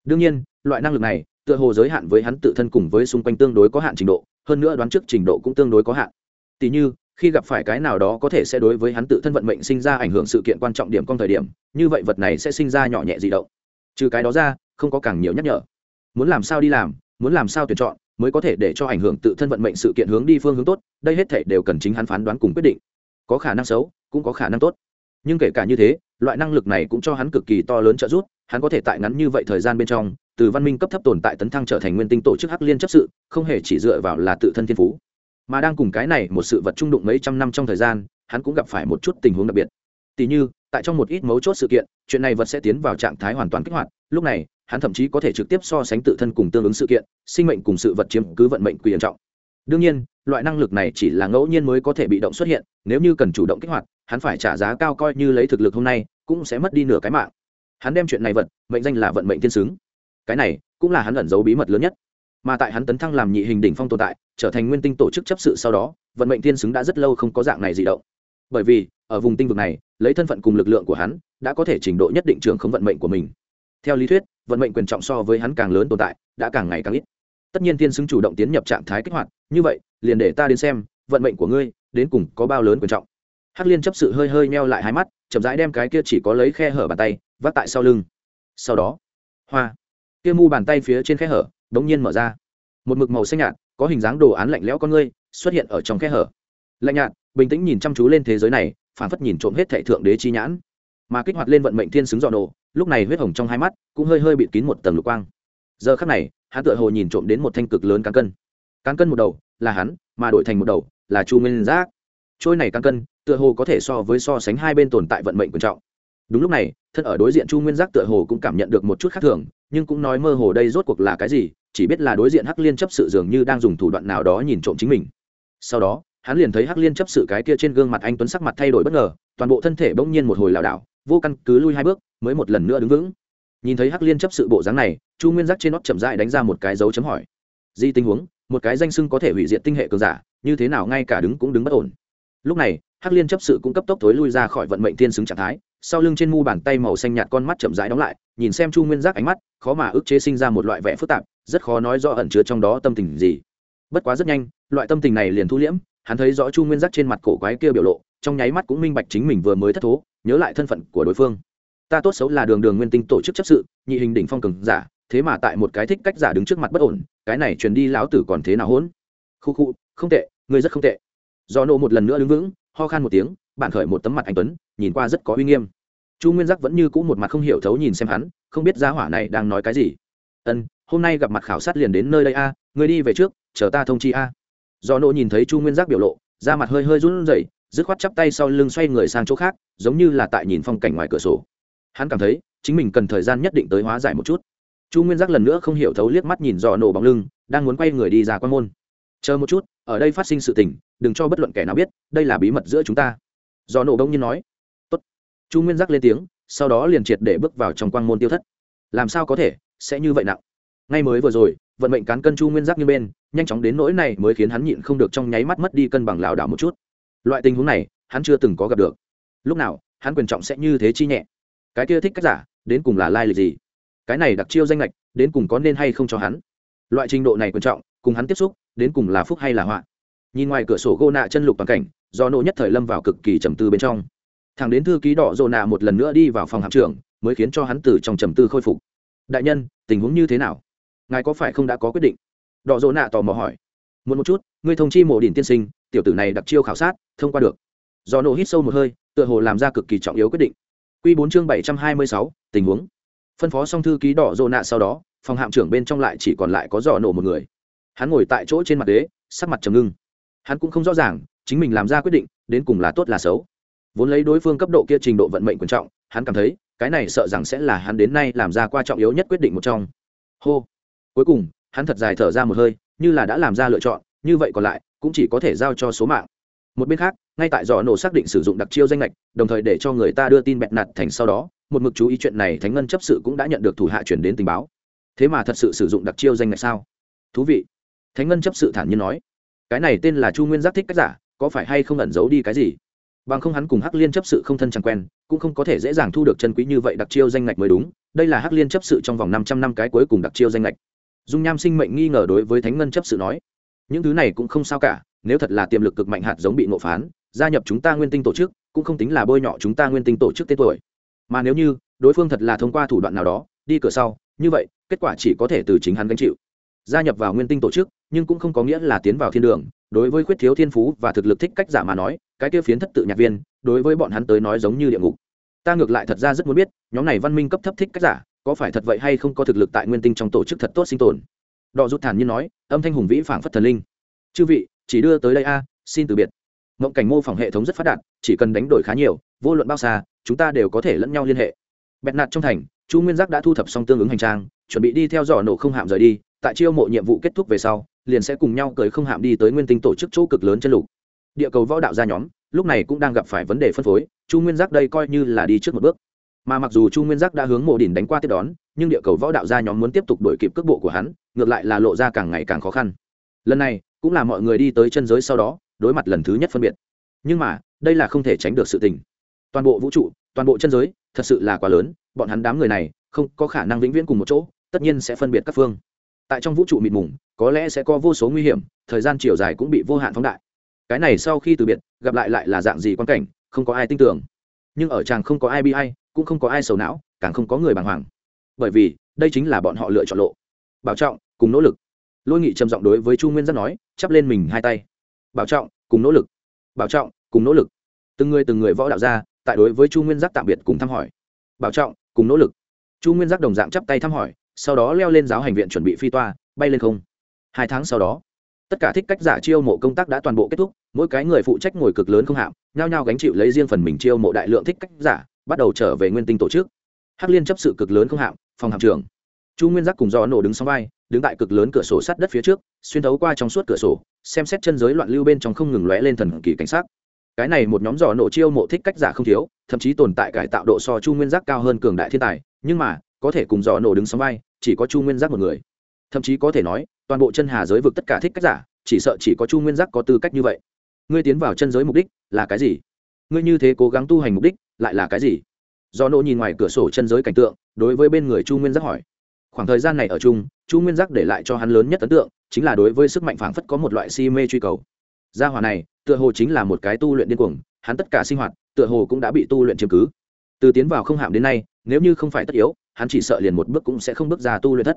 [SPEAKER 1] Đương nhiên, loại năng lực này tựa hồ giới hạn với hắn tự thân cùng với xung quanh tương đối có hạn trình độ, hơn nữa đoán trước trình độ cũng tương đối có hạn. Tỉ như, khi gặp phải cái nào đó có thể sẽ đối với hắn tự thân vận mệnh sinh ra ảnh hưởng sự kiện quan trọng điểm con thời điểm, như vậy vật này sẽ sinh ra nhỏ nhẹ di động. Trừ cái đó ra không có càng nhiều nhắc nhở. Muốn làm sao đi làm, muốn làm sao tuyển chọn, mới có thể để cho ảnh hưởng tự thân vận mệnh sự kiện hướng đi phương hướng tốt, đây hết thể đều cần chính hắn phán đoán cùng quyết định. Có khả năng xấu, cũng có khả năng tốt. Nhưng kể cả như thế, loại năng lực này cũng cho hắn cực kỳ to lớn trợ giúp, hắn có thể tại ngắn như vậy thời gian bên trong, từ văn minh cấp thấp tồn tại tấn thăng trở thành nguyên tinh tổ chức hắc liên chấp sự, không hề chỉ dựa vào là tự thân thiên phú. Mà đang cùng cái này một sự vật trung đụng mấy trăm năm trong thời gian, hắn cũng gặp phải một chút tình huống đặc biệt. Tỉ như, tại trong một ít mấu chốt sự kiện, chuyện này vật sẽ tiến vào trạng thái hoàn toàn kích hoạt, lúc này hắn thậm chí có thể trực tiếp so sánh tự thân cùng tương ứng sự kiện, sinh mệnh cùng sự vật chiếm cứ vận mệnh quyền trọng. Đương nhiên, loại năng lực này chỉ là ngẫu nhiên mới có thể bị động xuất hiện, nếu như cần chủ động kích hoạt, hắn phải trả giá cao coi như lấy thực lực hôm nay, cũng sẽ mất đi nửa cái mạng. Hắn đem chuyện này vật, mệnh danh là vận mệnh thiên xứng cái này, cũng là hắn ẩn giấu bí mật lớn nhất. Mà tại hắn tấn thăng làm nhị hình đỉnh phong tồn tại, trở thành nguyên tinh tổ chức chấp sự sau đó, vận mệnh thiên xứng đã rất lâu không có dạng này gì động. Bởi vì, ở vùng tinh vực này, lấy thân phận cùng lực lượng của hắn, đã có thể trình độ nhất định trường không vận mệnh của mình. Theo lý thuyết vận mệnh quyền trọng so với hắn càng lớn tồn tại, đã càng ngày càng ít. Tất nhiên thiên xứng chủ động tiến nhập trạng thái kích hoạt, như vậy, liền để ta đến xem, vận mệnh của ngươi, đến cùng có bao lớn quyền trọng. Hắc liên chấp sự hơi hơi meo lại hai mắt, chậm rãi đem cái kia chỉ có lấy khe hở bàn tay, vác tại sau lưng. Sau đó, hoa, kia mu bàn tay phía trên khe hở, đống nhiên mở ra. Một mực màu xanh nhạt, có hình dáng đồ án lạnh lẽo con ngươi, xuất hiện ở trong khe hở. Lạnh nhạt, bình tĩnh nhìn chăm chú lên thế giới này phản phất nhìn trộm hết thệ thượng đế chi nhãn. Mà kích hoạt lên vận mệnh thiên xứng dọn nổ lúc này huyết hồng trong hai mắt cũng hơi hơi bịt kín một tầng lục quang. Giờ khắc này, hắn tựa hồ nhìn trộm đến một thanh cực lớn cán cân. Cán cân một đầu, là hắn, mà đổi thành một đầu, là chu nguyên giác. Trôi này cán cân, tựa hồ có thể so với so sánh hai bên tồn tại vận mệnh quan trọng. Đúng lúc này, thân ở đối diện chu nguyên giác tựa hồ cũng cảm nhận được một chút khác thường, nhưng cũng nói mơ hồ đây rốt cuộc là cái gì, chỉ biết là đối diện hắc liên chấp sự dường như đang dùng thủ đoạn nào đó nhìn trộm chính mình. Sau đó, hắn liền thấy hắc liên chấp sự cái kia trên gương mặt anh tuấn sắc mặt thay đổi bất ngờ, toàn bộ thân thể bỗng nhiên một hồi lảo đảo vô căn cứ lui hai bước, mới một lần nữa đứng vững. Nhìn thấy hắc liên chấp sự bộ dáng này, chu nguyên giác trên nót chậm rãi đánh ra một cái dấu chấm hỏi. Di tình huống, một cái danh sưng có thể hủy diệt tinh hệ cường giả, như thế nào ngay cả đứng cũng đứng bất ổn. Lúc này, hắc liên chấp sự cũng cấp tốc thối lui ra khỏi vận mệnh thiên xứng trạng thái, sau lưng trên mu bàn tay màu xanh nhạt con mắt chậm rãi đóng lại, nhìn xem chu nguyên giác ánh mắt, khó mà ức chế sinh ra một loại vẻ phức tạp, rất khó nói rõ ẩn chứa trong đó tâm tình gì. Bất quá rất nhanh, loại tâm tình này liền thu liễm, hắn thấy rõ chu nguyên giác trên mặt cổ quái kia biểu lộ, trong nháy mắt cũng minh bạch chính mình vừa mới thất thố nhớ lại thân phận của đối phương. Ta tốt xấu là đường đường nguyên tinh tổ chức chấp sự nhị hình đỉnh phong cường giả thế mà tại một cái thích cách giả đứng trước mặt bất ổn cái này truyền đi lão tử còn thế nào hỗn? Khu khu không tệ ngươi rất không tệ. Do nộ một lần nữa đứng vững ho khan một tiếng bạn khởi một tấm mặt anh tuấn nhìn qua rất có uy nghiêm. Chu nguyên giác vẫn như cũ một mặt không hiểu thấu nhìn xem hắn không biết gia hỏa này đang nói cái gì. Ân hôm nay gặp mặt khảo sát liền đến nơi đây a à, người đi về trước chờ ta thông chi a. Do nộ nhìn thấy chu nguyên giác biểu lộ da mặt hơi hơi run rẩy dứt khoát chắp tay sau lưng xoay người sang chỗ khác, giống như là tại nhìn phong cảnh ngoài cửa sổ. Hắn cảm thấy, chính mình cần thời gian nhất định tới hóa giải một chút. Chu nguyên giác lần nữa không hiểu thấu liếc mắt nhìn dò nổ bóng lưng, đang muốn quay người đi ra quan môn. Chờ một chút, ở đây phát sinh sự tình, đừng cho bất luận kẻ nào biết, đây là bí mật giữa chúng ta. Dò nổ đông nhiên nói. Tốt. chu nguyên giác lên tiếng, sau đó liền triệt để bước vào trong quang môn tiêu thất. Làm sao có thể, sẽ như vậy nặng. Ngay mới vừa rồi, vận mệnh cán cân chu nguyên giác như bên, nhanh chóng đến nỗi này mới khiến hắn nhịn không được trong nháy mắt mất đi cân bằng lảo đảo một chút loại tình huống này, hắn chưa từng có gặp được. Lúc nào, hắn quyền trọng sẽ như thế chi nhẹ? Cái kia thích cách giả, đến cùng là lai lịch gì? Cái này đặc chiêu danh lệch, đến cùng có nên hay không cho hắn? Loại trình độ này quyền trọng, cùng hắn tiếp xúc, đến cùng là phúc hay là họa? Nhìn ngoài cửa sổ gô nạ chân lục toàn cảnh, do nộ nhất thời lâm vào cực kỳ trầm tư bên trong. Thằng đến thư ký đỏ dồ nạ một lần nữa đi vào phòng hạm trưởng, mới khiến cho hắn từ trong trầm tư khôi phục. Đại nhân, tình huống như thế nào? Ngài có phải không đã có quyết định? Đỏ dồ nạ tò mò hỏi. Muốn một chút, ngươi thông chi mổ đỉnh tiên sinh tiểu tử này đặc chiêu khảo sát, thông qua được. Do nổ hít sâu một hơi, tựa hồ làm ra cực kỳ trọng yếu quyết định. Q bốn chương bảy trăm hai mươi sáu, tình huống. Phân phó xong thư ký đỏ dồ nạ sau đó, phòng hạm trưởng bên trong lại chỉ còn lại có giò nổ một người. Hắn ngồi tại chỗ trên mặt đế, sắc mặt trầm ngưng. Hắn cũng không rõ ràng, chính mình làm ra quyết định, đến cùng là tốt là xấu. Vốn lấy đối phương cấp độ kia trình độ vận mệnh quan trọng, hắn cảm thấy, cái này sợ rằng sẽ là hắn đến nay làm ra qua trọng yếu nhất quyết định một trong. Hô. Cuối cùng, hắn thật dài thở ra một hơi, như là đã làm ra lựa chọn, như vậy còn lại cũng chỉ có thể giao cho số mạng. Một bên khác, ngay tại dò nổ xác định sử dụng đặc chiêu danh lệch, đồng thời để cho người ta đưa tin bẹt nạt thành sau đó, một mực chú ý chuyện này thánh ngân chấp sự cũng đã nhận được thủ hạ chuyển đến tình báo. Thế mà thật sự sử dụng đặc chiêu danh lệch sao? Thú vị. Thánh ngân chấp sự thản nhiên nói, cái này tên là chu nguyên giác thích cách giả, có phải hay không ẩn giấu đi cái gì? Bằng không hắn cùng hắc liên chấp sự không thân chẳng quen, cũng không có thể dễ dàng thu được chân quý như vậy đặc chiêu danh ngạch mới đúng. Đây là hắc liên chấp sự trong vòng năm trăm năm cái cuối cùng đặc chiêu danh ngạch dung nham sinh mệnh nghi ngờ đối với thánh ngân chấp sự nói những thứ này cũng không sao cả, nếu thật là tiềm lực cực mạnh hạt giống bị ngộ phán, gia nhập chúng ta nguyên tinh tổ chức, cũng không tính là bôi nhọ chúng ta nguyên tinh tổ chức tên tuổi. Mà nếu như, đối phương thật là thông qua thủ đoạn nào đó, đi cửa sau, như vậy, kết quả chỉ có thể từ chính hắn gánh chịu. Gia nhập vào nguyên tinh tổ chức, nhưng cũng không có nghĩa là tiến vào thiên đường, đối với khuyết thiếu thiên phú và thực lực thích cách giả mà nói, cái kia phiến thất tự nhạc viên, đối với bọn hắn tới nói giống như địa ngục. Ta ngược lại thật ra rất muốn biết, nhóm này văn minh cấp thấp thích cách giả, có phải thật vậy hay không có thực lực tại nguyên tinh trong tổ chức thật tốt sinh tồn đọ rút thản nhiên nói, âm thanh hùng vĩ phảng phất thần linh. Chư vị, chỉ đưa tới đây a, xin từ biệt. Mộng cảnh mô phỏng hệ thống rất phát đạt, chỉ cần đánh đổi khá nhiều, vô luận bao xa, chúng ta đều có thể lẫn nhau liên hệ. Bẹt nạt trong thành, chu nguyên giác đã thu thập xong tương ứng hành trang, chuẩn bị đi theo dò nổ không hạm rời đi, tại chiêu mộ nhiệm vụ kết thúc về sau, liền sẽ cùng nhau cởi không hạm đi tới nguyên tinh tổ chức chỗ cực lớn chân lục. Địa cầu võ đạo gia nhóm, lúc này cũng đang gặp phải vấn đề phân phối, chu nguyên giác đây coi như là đi trước một bước. Mà mặc dù chu nguyên giác đã hướng mộ đỉnh đánh qua tiếp đón, nhưng địa cầu võ đạo gia nhóm muốn tiếp tục đổi kịp cước bộ của hắn ngược lại là lộ ra càng ngày càng khó khăn. Lần này, cũng là mọi người đi tới chân giới sau đó, đối mặt lần thứ nhất phân biệt. Nhưng mà, đây là không thể tránh được sự tình. Toàn bộ vũ trụ, toàn bộ chân giới, thật sự là quá lớn, bọn hắn đám người này, không có khả năng vĩnh viễn cùng một chỗ, tất nhiên sẽ phân biệt các phương. Tại trong vũ trụ mịt mùng, có lẽ sẽ có vô số nguy hiểm, thời gian chiều dài cũng bị vô hạn phóng đại. Cái này sau khi từ biệt, gặp lại lại là dạng gì quan cảnh, không có ai tin tưởng. Nhưng ở chàng không có ai bi ai, cũng không có ai sầu não, càng không có người bàng hoàng. Bởi vì, đây chính là bọn họ lựa chọn lộ. Bảo trọng cùng nỗ lực. Lôi nghị trầm giọng đối với chu nguyên giác nói, chắp lên mình hai tay. Bảo trọng, cùng nỗ lực. Bảo trọng, cùng nỗ lực. Từng người từng người võ đạo ra, tại đối với chu nguyên giác tạm biệt cùng thăm hỏi. Bảo trọng, cùng nỗ lực. Chu nguyên giác đồng dạng chắp tay thăm hỏi, sau đó leo lên giáo hành viện chuẩn bị phi toa, bay lên không. Hai tháng sau đó, tất cả thích cách giả chiêu mộ công tác đã toàn bộ kết thúc, mỗi cái người phụ trách ngồi cực lớn không hạm, nhao nhao gánh chịu lấy riêng phần mình chiêu mộ đại lượng thích cách giả, bắt đầu trở về nguyên tinh tổ chức. Hắc liên chấp sự cực lớn không hạm, phòng hạm trưởng. Chu nguyên giác cùng do nổ đứng sau vai đứng tại cực lớn cửa sổ sắt đất phía trước, xuyên thấu qua trong suốt cửa sổ, xem xét chân giới loạn lưu bên trong không ngừng lóe lên thần kỳ cảnh sát cái này một nhóm giò nổ chiêu mộ thích cách giả không thiếu, thậm chí tồn tại cải tạo độ so chu nguyên giác cao hơn cường đại thiên tài, nhưng mà, có thể cùng giò nổ đứng sóng vai, chỉ có chu nguyên giác một người. Thậm chí có thể nói, toàn bộ chân hà giới vực tất cả thích cách giả, chỉ sợ chỉ có chu nguyên giác có tư cách như vậy. Ngươi tiến vào chân giới mục đích là cái gì? Ngươi như thế cố gắng tu hành mục đích lại là cái gì? Do nỗ nhìn ngoài cửa sổ chân giới cảnh tượng, đối với bên người chu nguyên giác hỏi khoảng thời gian này ở chung, chu nguyên giác để lại cho hắn lớn nhất ấn tượng, chính là đối với sức mạnh phảng phất có một loại si mê truy cầu. Gia hòa này, tựa hồ chính là một cái tu luyện điên cuồng, hắn tất cả sinh hoạt, tựa hồ cũng đã bị tu luyện chiếm cứ. Từ tiến vào không hạm đến nay, nếu như không phải tất yếu, hắn chỉ sợ liền một bước cũng sẽ không bước ra tu luyện thất.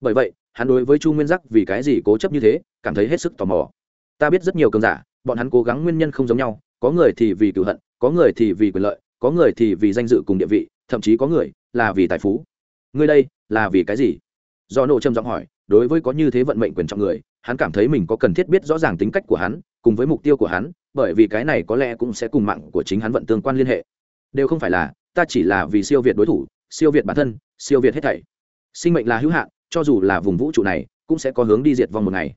[SPEAKER 1] Bởi vậy, hắn đối với chu nguyên giác vì cái gì cố chấp như thế, cảm thấy hết sức tò mò. Ta biết rất nhiều cường giả, bọn hắn cố gắng nguyên nhân không giống nhau, có người thì vì cựu hận, có người thì vì quyền lợi, có người thì vì danh dự cùng địa vị, thậm chí có người là vì tài phú. Người đây là vì cái gì? Do nộ trầm giọng hỏi, đối với có như thế vận mệnh quyền trọng người, hắn cảm thấy mình có cần thiết biết rõ ràng tính cách của hắn, cùng với mục tiêu của hắn, bởi vì cái này có lẽ cũng sẽ cùng mạng của chính hắn vận tương quan liên hệ. Đều không phải là, ta chỉ là vì siêu việt đối thủ, siêu việt bản thân, siêu việt hết thảy. Sinh mệnh là hữu hạn, cho dù là vùng vũ trụ này, cũng sẽ có hướng đi diệt vong một ngày.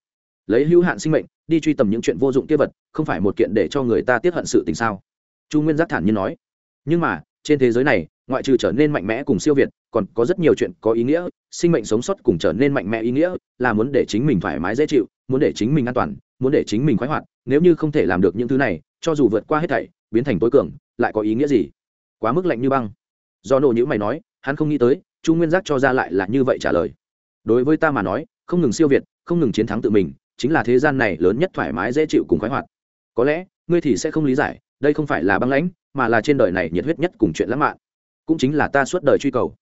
[SPEAKER 1] Lấy hữu hạn sinh mệnh, đi truy tầm những chuyện vô dụng kia vật, không phải một kiện để cho người ta tiết hận sự tình sao? Chu nguyên giác thản nhiên nói. Nhưng mà, trên thế giới này, ngoại trừ trở nên mạnh mẽ cùng siêu việt còn có rất nhiều chuyện có ý nghĩa, sinh mệnh sống sót cùng trở nên mạnh mẽ ý nghĩa, là muốn để chính mình thoải mái dễ chịu, muốn để chính mình an toàn, muốn để chính mình khoái hoạt, nếu như không thể làm được những thứ này, cho dù vượt qua hết thảy, biến thành tối cường, lại có ý nghĩa gì? Quá mức lạnh như băng. Do nộ nhữ mày nói, hắn không nghĩ tới, chu nguyên giác cho ra lại là như vậy trả lời. Đối với ta mà nói, không ngừng siêu việt, không ngừng chiến thắng tự mình, chính là thế gian này lớn nhất thoải mái dễ chịu cùng khoái hoạt. Có lẽ, ngươi thì sẽ không lý giải, đây không phải là băng lãnh, mà là trên đời này nhiệt huyết nhất cùng chuyện lãng mạn. Cũng chính là ta suốt đời truy cầu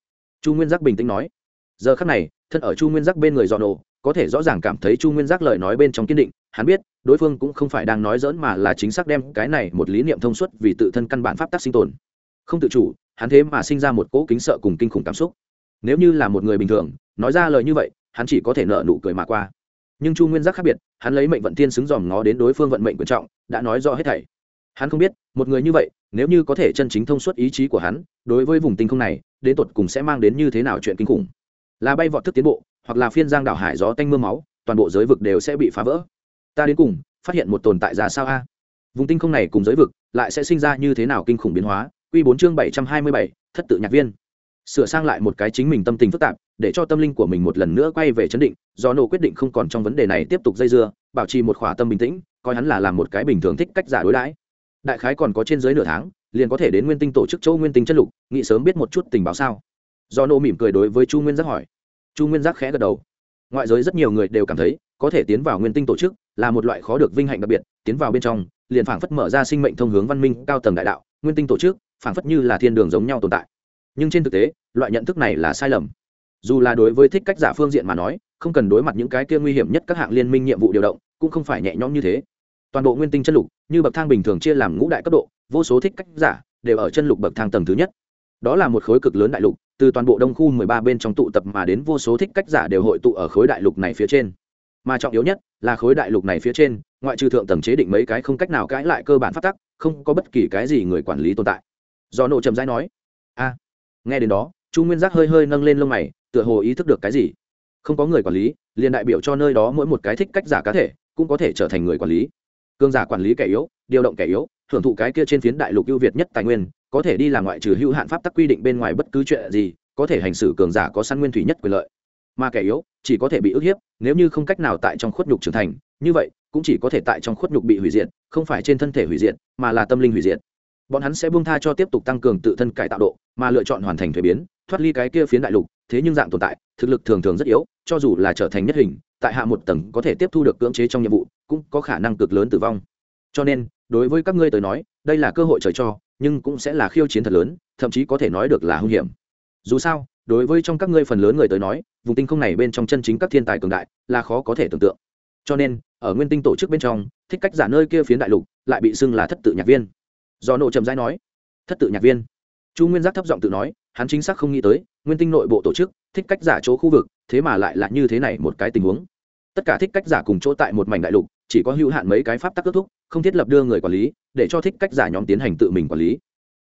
[SPEAKER 1] chu nguyên giác bình tĩnh nói. Giờ khắc này, thân ở chu nguyên giác bên người dọn đồ có thể rõ ràng cảm thấy chu nguyên giác lời nói bên trong kiên định. Hắn biết, đối phương cũng không phải đang nói dỡn mà là chính xác đem cái này một lý niệm thông suốt vì tự thân căn bản pháp tắc sinh tồn. Không tự chủ, hắn thế mà sinh ra một cỗ kính sợ cùng kinh khủng cảm xúc. Nếu như là một người bình thường, nói ra lời như vậy, hắn chỉ có thể nợ nụ cười mà qua. Nhưng chu nguyên giác khác biệt, hắn lấy mệnh vận thiên xứng dòm ngó đến đối phương vận mệnh quan trọng, đã nói rõ hết thảy. Hắn không biết, một người như vậy, nếu như có thể chân chính thông suốt ý chí của hắn đối với vùng tinh không này, đến tột cùng sẽ mang đến như thế nào chuyện kinh khủng? Là bay vọt thức tiến bộ, hoặc là phiên giang đảo hải gió tanh m ư a máu, toàn bộ giới vực đều sẽ bị phá vỡ. Ta đến cùng, phát hiện một tồn tại ra sao a? Vùng tinh không này cùng giới vực, lại sẽ sinh ra như thế nào kinh khủng biến hóa? Q bốn chương bảy trăm hai mươi bảy, thất tự nhạc viên. Sửa sang lại một cái chính mình tâm tình phức tạp, để cho tâm linh của mình một lần nữa quay về chấn định, do nổ quyết định không còn trong vấn đề này tiếp tục dây dưa, bảo trì một khỏa tâm bình tĩnh, coi hắn là làm một cái bình thường thích cách giả đối đãi. Đại khái còn có trên dưới nửa tháng liền có thể đến nguyên tinh tổ chức châu nguyên tinh chất lục, nghĩ sớm biết một chút tình báo sao? Do nô mỉm cười đối với chu nguyên giác hỏi. Chu nguyên giác khẽ gật đầu. Ngoại giới rất nhiều người đều cảm thấy, có thể tiến vào nguyên tinh tổ chức là một loại khó được vinh hạnh đặc biệt, tiến vào bên trong, liền phảng phất mở ra sinh mệnh thông hướng văn minh cao tầng đại đạo, nguyên tinh tổ chức phảng phất như là thiên đường giống nhau tồn tại. Nhưng trên thực tế, loại nhận thức này là sai lầm. Dù là đối với thích cách giả phương diện mà nói, không cần đối mặt những cái kia nguy hiểm nhất các hạng liên minh nhiệm vụ điều động, cũng không phải nhẹ nhõm như thế. Toàn bộ nguyên tinh chân lục, như bậc thang bình thường chia làm ngũ đại cấp độ vô số thích cách giả đều ở chân lục bậc thang tầng thứ nhất. Đó là một khối cực lớn đại lục, từ toàn bộ đông khu mười ba bên trong tụ tập mà đến vô số thích cách giả đều hội tụ ở khối đại lục này phía trên. Mà trọng yếu nhất là khối đại lục này phía trên, ngoại trừ thượng tầng chế định mấy cái không cách nào cãi lại cơ bản phát tắc, không có bất kỳ cái gì người quản lý tồn tại. Do nộ trầm rãi nói, a, nghe đến đó, chu nguyên giác hơi hơi nâng lên lông mày, tựa hồ ý thức được cái gì. Không có người quản lý, liền đại biểu cho nơi đó mỗi một cái thích cách giả cá thể cũng có thể trở thành người quản lý. Cương giả quản lý kẻ yếu, điều động kẻ yếu hưởng thụ cái kia trên phiến đại lục ưu việt nhất tài nguyên, có thể đi làm ngoại trừ hữu hạn pháp tắc quy định bên ngoài bất cứ chuyện gì, có thể hành xử cường giả có săn nguyên thủy nhất quyền lợi. Mà kẻ yếu, chỉ có thể bị ức hiếp, nếu như không cách nào tại trong khuất nhục trưởng thành, như vậy, cũng chỉ có thể tại trong khuất nhục bị hủy diệt, không phải trên thân thể hủy diệt, mà là tâm linh hủy diệt. Bọn hắn sẽ buông tha cho tiếp tục tăng cường tự thân cải tạo độ, mà lựa chọn hoàn thành thuế biến, thoát ly cái kia phiến đại lục, thế nhưng dạng tồn tại, thực lực thường thường rất yếu, cho dù là trở thành nhất hình, tại hạ một tầng có thể tiếp thu được cưỡng chế trong nhiệm vụ, cũng có khả năng cực lớn tử vong cho nên, đối với các ngươi tới nói, đây là cơ hội trời cho, nhưng cũng sẽ là khiêu chiến thật lớn, thậm chí có thể nói được là hung hiểm. Dù sao, đối với trong các ngươi phần lớn người tới nói, vùng tinh không này bên trong chân chính các thiên tài cường đại, là khó có thể tưởng tượng. Cho nên, ở nguyên tinh tổ chức bên trong, thích cách giả nơi kia phiến đại lục, lại bị xưng là thất tự nhạc viên. Do nộ trầm rãi nói, thất tự nhạc viên. Chu nguyên giác thấp giọng tự nói, hắn chính xác không nghĩ tới, nguyên tinh nội bộ tổ chức, thích cách giả chỗ khu vực, thế mà lại là như thế này một cái tình huống tất cả thích cách giả cùng chỗ tại một mảnh đại lục, chỉ có hữu hạn mấy cái pháp tắc kết thúc, không thiết lập đưa người quản lý, để cho thích cách giả nhóm tiến hành tự mình quản lý.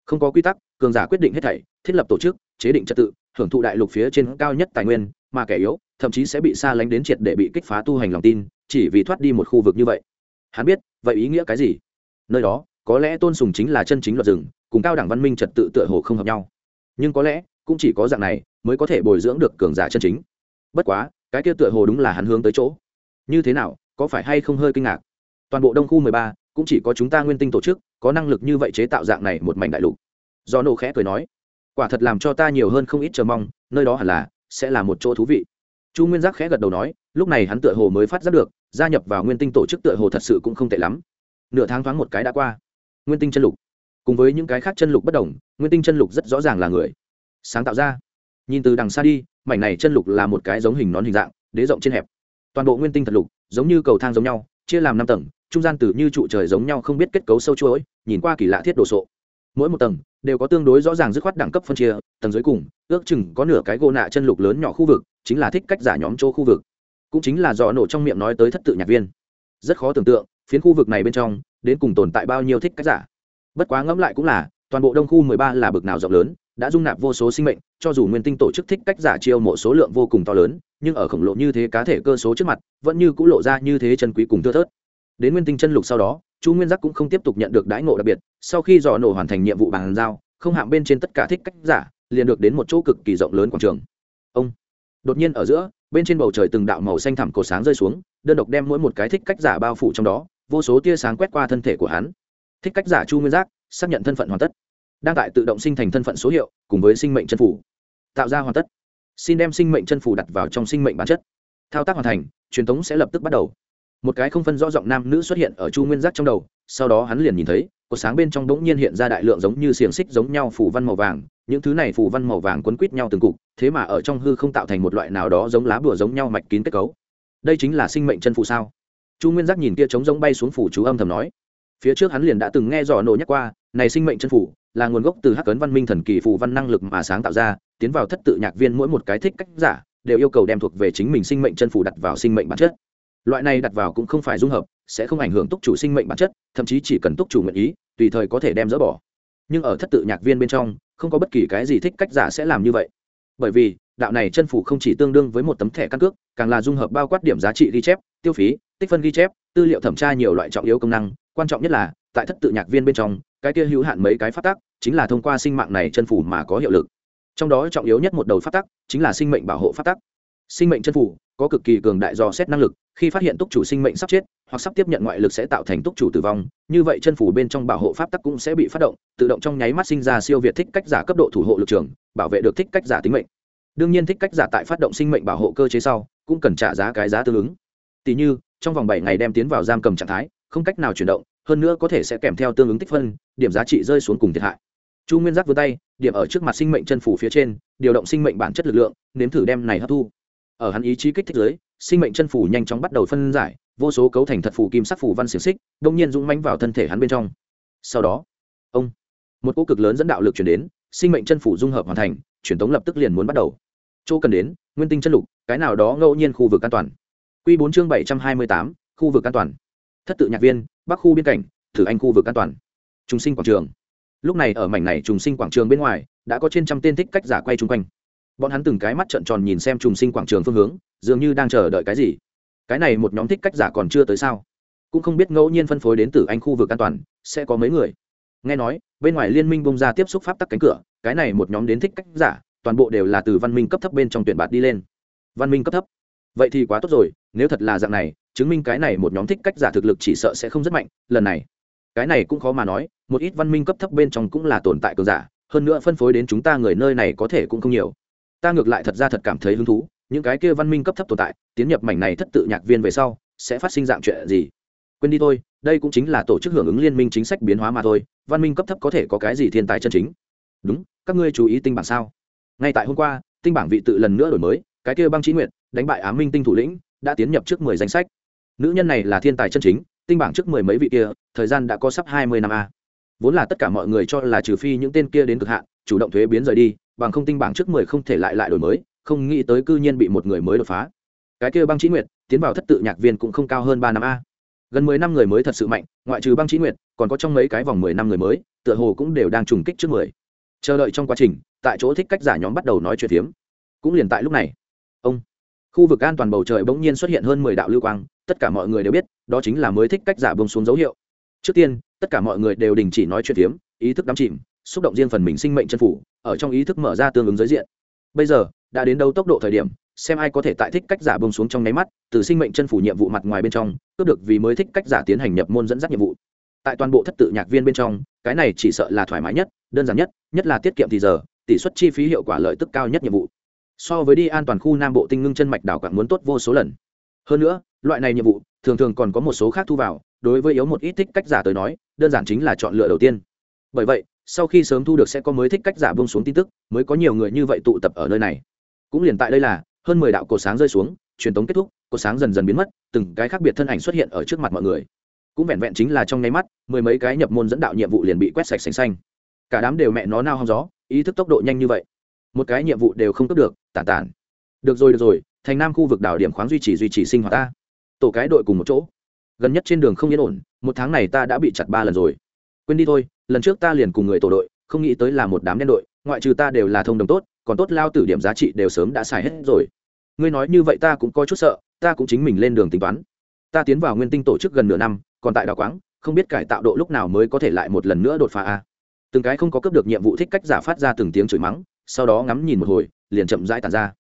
[SPEAKER 1] Không có quy tắc, cường giả quyết định hết thảy, thiết lập tổ chức, chế định trật tự, hưởng thụ đại lục phía trên cao nhất tài nguyên, mà kẻ yếu, thậm chí sẽ bị xa lánh đến triệt để bị kích phá tu hành lòng tin, chỉ vì thoát đi một khu vực như vậy. Hắn biết, vậy ý nghĩa cái gì? Nơi đó, có lẽ tôn sùng chính là chân chính luật rừng, cùng cao đẳng văn minh trật tự tựa hồ không hợp nhau. Nhưng có lẽ, cũng chỉ có dạng này, mới có thể bồi dưỡng được cường giả chân chính. Bất quá, cái kia tựa hồ đúng là hắn hướng tới chỗ như thế nào, có phải hay không hơi kinh ngạc? Toàn bộ đông khu mười ba cũng chỉ có chúng ta nguyên tinh tổ chức, có năng lực như vậy chế tạo dạng này một mảnh đại lục. Do nổ khẽ cười nói, quả thật làm cho ta nhiều hơn không ít chờ mong, nơi đó hẳn là sẽ là một chỗ thú vị. Chu nguyên giác khẽ gật đầu nói, lúc này hắn tựa hồ mới phát giác được, gia nhập vào nguyên tinh tổ chức tựa hồ thật sự cũng không tệ lắm. Nửa tháng thoáng một cái đã qua. Nguyên tinh chân lục. Cùng với những cái khác chân lục bất đồng, nguyên tinh chân lục rất rõ ràng là người. Sáng tạo ra. Nhìn từ đằng xa đi, mảnh này chân lục là một cái giống hình nón hình dạng, đế rộng trên hẹp toàn bộ nguyên tinh thật lục, giống như cầu thang giống nhau, chia làm năm tầng, trung gian từ như trụ trời giống nhau không biết kết cấu sâu chuỗi, nhìn qua kỳ lạ thiết đồ sộ. Mỗi một tầng đều có tương đối rõ ràng dứt khoát đẳng cấp phân chia, tầng dưới cùng, ước chừng có nửa cái gỗ nạ chân lục lớn nhỏ khu vực, chính là thích cách giả nhóm chỗ khu vực. Cũng chính là do nổ trong miệng nói tới thất tự nhạc viên. Rất khó tưởng tượng, phiến khu vực này bên trong, đến cùng tồn tại bao nhiêu thích cách giả. Bất quá ngẫm lại cũng là, toàn bộ đông khu mười ba là bực nào rộng lớn đã dung nạp vô số sinh mệnh, cho dù nguyên tinh tổ chức thích cách giả chiêu mộ số lượng vô cùng to lớn, nhưng ở khổng lồ như thế cá thể cơ số trước mặt, vẫn như cũng lộ ra như thế chân quý cùng thưa thớt. Đến nguyên tinh chân lục sau đó, chu nguyên giác cũng không tiếp tục nhận được đãi ngộ đặc biệt, sau khi dò nổ hoàn thành nhiệm vụ bàn giao, không hạng bên trên tất cả thích cách giả, liền được đến một chỗ cực kỳ rộng lớn quảng trường. Ông, đột nhiên ở giữa, bên trên bầu trời từng đạo màu xanh thẳm cổ sáng rơi xuống, đơn độc đem mỗi một cái thích cách giả bao phủ trong đó, vô số tia sáng quét qua thân thể của hắn. Thích cách giả chu nguyên giác, xác nhận thân phận hoàn tất đang tại tự động sinh thành thân phận số hiệu, cùng với sinh mệnh chân phủ. Tạo ra hoàn tất. Xin đem sinh mệnh chân phủ đặt vào trong sinh mệnh bản chất. Thao tác hoàn thành, truyền thống sẽ lập tức bắt đầu. Một cái không phân rõ giọng nam nữ xuất hiện ở chu nguyên giác trong đầu, sau đó hắn liền nhìn thấy cột sáng bên trong bỗng nhiên hiện ra đại lượng giống như xiềng xích giống nhau phủ văn màu vàng, những thứ này phủ văn màu vàng quấn quít nhau từng cục, thế mà ở trong hư không tạo thành một loại nào đó giống lá bùa giống nhau mạch kín kết cấu. Đây chính là sinh mệnh chân phủ sao? Chu nguyên giác nhìn kia trống giống bay xuống phủ chú âm thầm nói. Phía trước hắn liền đã từng nghe dò nổ nhắc qua, này sinh mệnh chân phủ là nguồn gốc từ hắc cấn văn minh thần kỳ phù văn năng lực mà sáng tạo ra, tiến vào thất tự nhạc viên mỗi một cái thích cách giả, đều yêu cầu đem thuộc về chính mình sinh mệnh chân phủ đặt vào sinh mệnh bản chất. Loại này đặt vào cũng không phải dung hợp, sẽ không ảnh hưởng túc chủ sinh mệnh bản chất, thậm chí chỉ cần túc chủ nguyện ý, tùy thời có thể đem dỡ bỏ. Nhưng ở thất tự nhạc viên bên trong, không có bất kỳ cái gì thích cách giả sẽ làm như vậy. Bởi vì, đạo này chân phủ không chỉ tương đương với một tấm thẻ căn cước, càng là dung hợp bao quát điểm giá trị ghi chép, tiêu phí, tích phân ghi chép, tư liệu thẩm tra nhiều loại trọng yếu công năng. Quan trọng nhất là, tại thất tự nhạc viên bên trong cái kia hữu hạn mấy cái phát tắc, chính là thông qua sinh mạng này chân phủ mà có hiệu lực. Trong đó trọng yếu nhất một đầu phát tắc, chính là sinh mệnh bảo hộ phát tắc. Sinh mệnh chân phủ có cực kỳ cường đại dò xét năng lực, khi phát hiện túc chủ sinh mệnh sắp chết, hoặc sắp tiếp nhận ngoại lực sẽ tạo thành túc chủ tử vong, như vậy chân phủ bên trong bảo hộ pháp tắc cũng sẽ bị phát động, tự động trong nháy mắt sinh ra siêu việt thích cách giả cấp độ thủ hộ lực trường, bảo vệ được thích cách giả tính mệnh. Đương nhiên thích cách giả tại phát động sinh mệnh bảo hộ cơ chế sau, cũng cần trả giá cái giá tương ứng. Tỷ như, trong vòng bảy ngày đem tiến vào giam cầm trạng thái không cách nào chuyển động hơn nữa có thể sẽ kèm theo tương ứng tích phân điểm giá trị rơi xuống cùng thiệt hại. Chu nguyên giác vươn tay điểm ở trước mặt sinh mệnh chân phủ phía trên điều động sinh mệnh bản chất lực lượng nếm thử đem này hấp thu. Ở hắn ý chí kích thích giới sinh mệnh chân phủ nhanh chóng bắt đầu phân giải vô số cấu thành thật phủ kim sắc phủ văn xiềng xích đông nhiên dũng mánh vào thân thể hắn bên trong. Sau đó ông một cỗ cực lớn dẫn đạo lực chuyển đến sinh mệnh chân phủ dung hợp hoàn thành truyền tống lập tức liền muốn bắt đầu. Chỗ cần đến nguyên tinh chân lục cái nào đó ngẫu nhiên khu vực an toàn. Quy bốn chương 728, khu vực an toàn. Thất tự nhạc viên, Bắc khu biên cảnh, thử anh khu vực an toàn. Trùng sinh quảng trường. Lúc này ở mảnh này trùng sinh quảng trường bên ngoài, đã có trên trăm tên thích cách giả quay chung quanh. Bọn hắn từng cái mắt trợn tròn nhìn xem trùng sinh quảng trường phương hướng, dường như đang chờ đợi cái gì. Cái này một nhóm thích cách giả còn chưa tới sao? Cũng không biết ngẫu nhiên phân phối đến từ anh khu vực an toàn, sẽ có mấy người. Nghe nói, bên ngoài liên minh bung ra tiếp xúc pháp tắc cánh cửa, cái này một nhóm đến thích cách giả, toàn bộ đều là từ văn minh cấp thấp bên trong tuyển bạt đi lên. Văn minh cấp thấp vậy thì quá tốt rồi nếu thật là dạng này chứng minh cái này một nhóm thích cách giả thực lực chỉ sợ sẽ không rất mạnh, lần này. Cái này cũng khó mà nói, một ít văn minh cấp thấp bên trong cũng là tồn tại cường giả, hơn nữa phân phối đến chúng ta người nơi này có thể cũng không nhiều. Ta ngược lại thật ra thật cảm thấy hứng thú, những cái kia văn minh cấp thấp tồn tại, tiến nhập mảnh này thất tự nhạc viên về sau, sẽ phát sinh dạng chuyện gì? Quên đi thôi, đây cũng chính là tổ chức hưởng ứng liên minh chính sách biến hóa mà thôi, văn minh cấp thấp có thể có cái gì thiên tài chân chính? Đúng, các ngươi chú ý tinh bảng sao? Ngay tại hôm qua, tinh bảng vị tự lần nữa đổi mới, cái kia băng trí nguyệt, đánh bại ám minh tinh thủ lĩnh, đã tiến nhập trước mười danh sách nữ nhân này là thiên tài chân chính, tinh bảng trước mười mấy vị kia, thời gian đã có sắp hai mươi năm a. Vốn là tất cả mọi người cho là trừ phi những tên kia đến cực hạn, chủ động thuế biến rời đi, bằng không tinh bảng trước mười không thể lại lại đổi mới, không nghĩ tới cư nhiên bị một người mới đột phá. Cái kia băng trí nguyệt, tiến vào thất tự nhạc viên cũng không cao hơn ba năm a. Gần mười năm người mới thật sự mạnh, ngoại trừ băng trí nguyệt, còn có trong mấy cái vòng mười năm người mới, tựa hồ cũng đều đang trùng kích trước mười. Chờ đợi trong quá trình, tại chỗ thích cách giả nhóm bắt đầu nói chuyện phiếm. Cũng liền tại lúc này, ông, khu vực an toàn bầu trời bỗng nhiên xuất hiện hơn mười đạo lưu quang tất cả mọi người đều biết, đó chính là mới thích cách giả bông xuống dấu hiệu. Trước tiên, tất cả mọi người đều đình chỉ nói chuyện phiếm, ý thức đắm chìm, xúc động riêng phần mình sinh mệnh chân phủ, ở trong ý thức mở ra tương ứng giới diện. Bây giờ, đã đến đâu tốc độ thời điểm, xem ai có thể tại thích cách giả bông xuống trong nháy mắt, từ sinh mệnh chân phủ nhiệm vụ mặt ngoài bên trong, cướp được vì mới thích cách giả tiến hành nhập môn dẫn dắt nhiệm vụ. Tại toàn bộ thất tự nhạc viên bên trong, cái này chỉ sợ là thoải mái nhất, đơn giản nhất nhất là tiết kiệm thì giờ, tỷ suất chi phí hiệu quả lợi tức cao nhất nhiệm vụ. So với đi an toàn khu nam bộ tinh ngưng chân mạch đảo quảng muốn tốt vô số lần hơn nữa, loại này nhiệm vụ, thường thường còn có một số khác thu vào, đối với yếu một ít thích cách giả tới nói, đơn giản chính là chọn lựa đầu tiên. Bởi vậy, sau khi sớm thu được sẽ có mới thích cách giả bông xuống tin tức, mới có nhiều người như vậy tụ tập ở nơi này. Cũng liền tại đây là, hơn mười đạo cột sáng rơi xuống, truyền tống kết thúc cột sáng dần dần biến mất, từng cái khác biệt thân ảnh xuất hiện ở trước mặt mọi người. Cũng vẹn vẹn chính là trong nháy mắt, mười mấy cái nhập môn dẫn đạo nhiệm vụ liền bị quét sạch sành xanh. Cả đám đều mẹ nó nao hong gió, ý thức tốc độ nhanh như vậy. Một cái nhiệm vụ đều không cấp được, tản tản. Được rồi được rồi thành nam khu vực đảo điểm khoáng duy trì duy trì sinh hoạt ta. Tổ cái đội cùng một chỗ. Gần nhất trên đường không yên ổn, một tháng này ta đã bị chặt ba lần rồi. Quên đi thôi, lần trước ta liền cùng người tổ đội, không nghĩ tới là một đám đen đội, ngoại trừ ta đều là thông đồng tốt, còn tốt lao tử điểm giá trị đều sớm đã xài hết rồi. Ngươi nói như vậy ta cũng có chút sợ, ta cũng chính mình lên đường tính toán. Ta tiến vào nguyên tinh tổ chức gần nửa năm, còn tại đào quáng, không biết cải tạo độ lúc nào mới có thể lại một lần nữa đột phá a. Từng cái không có cấp được nhiệm vụ thích cách giả phát ra từng tiếng chửi mắng, sau đó ngắm nhìn một hồi, liền chậm rãi tàn ra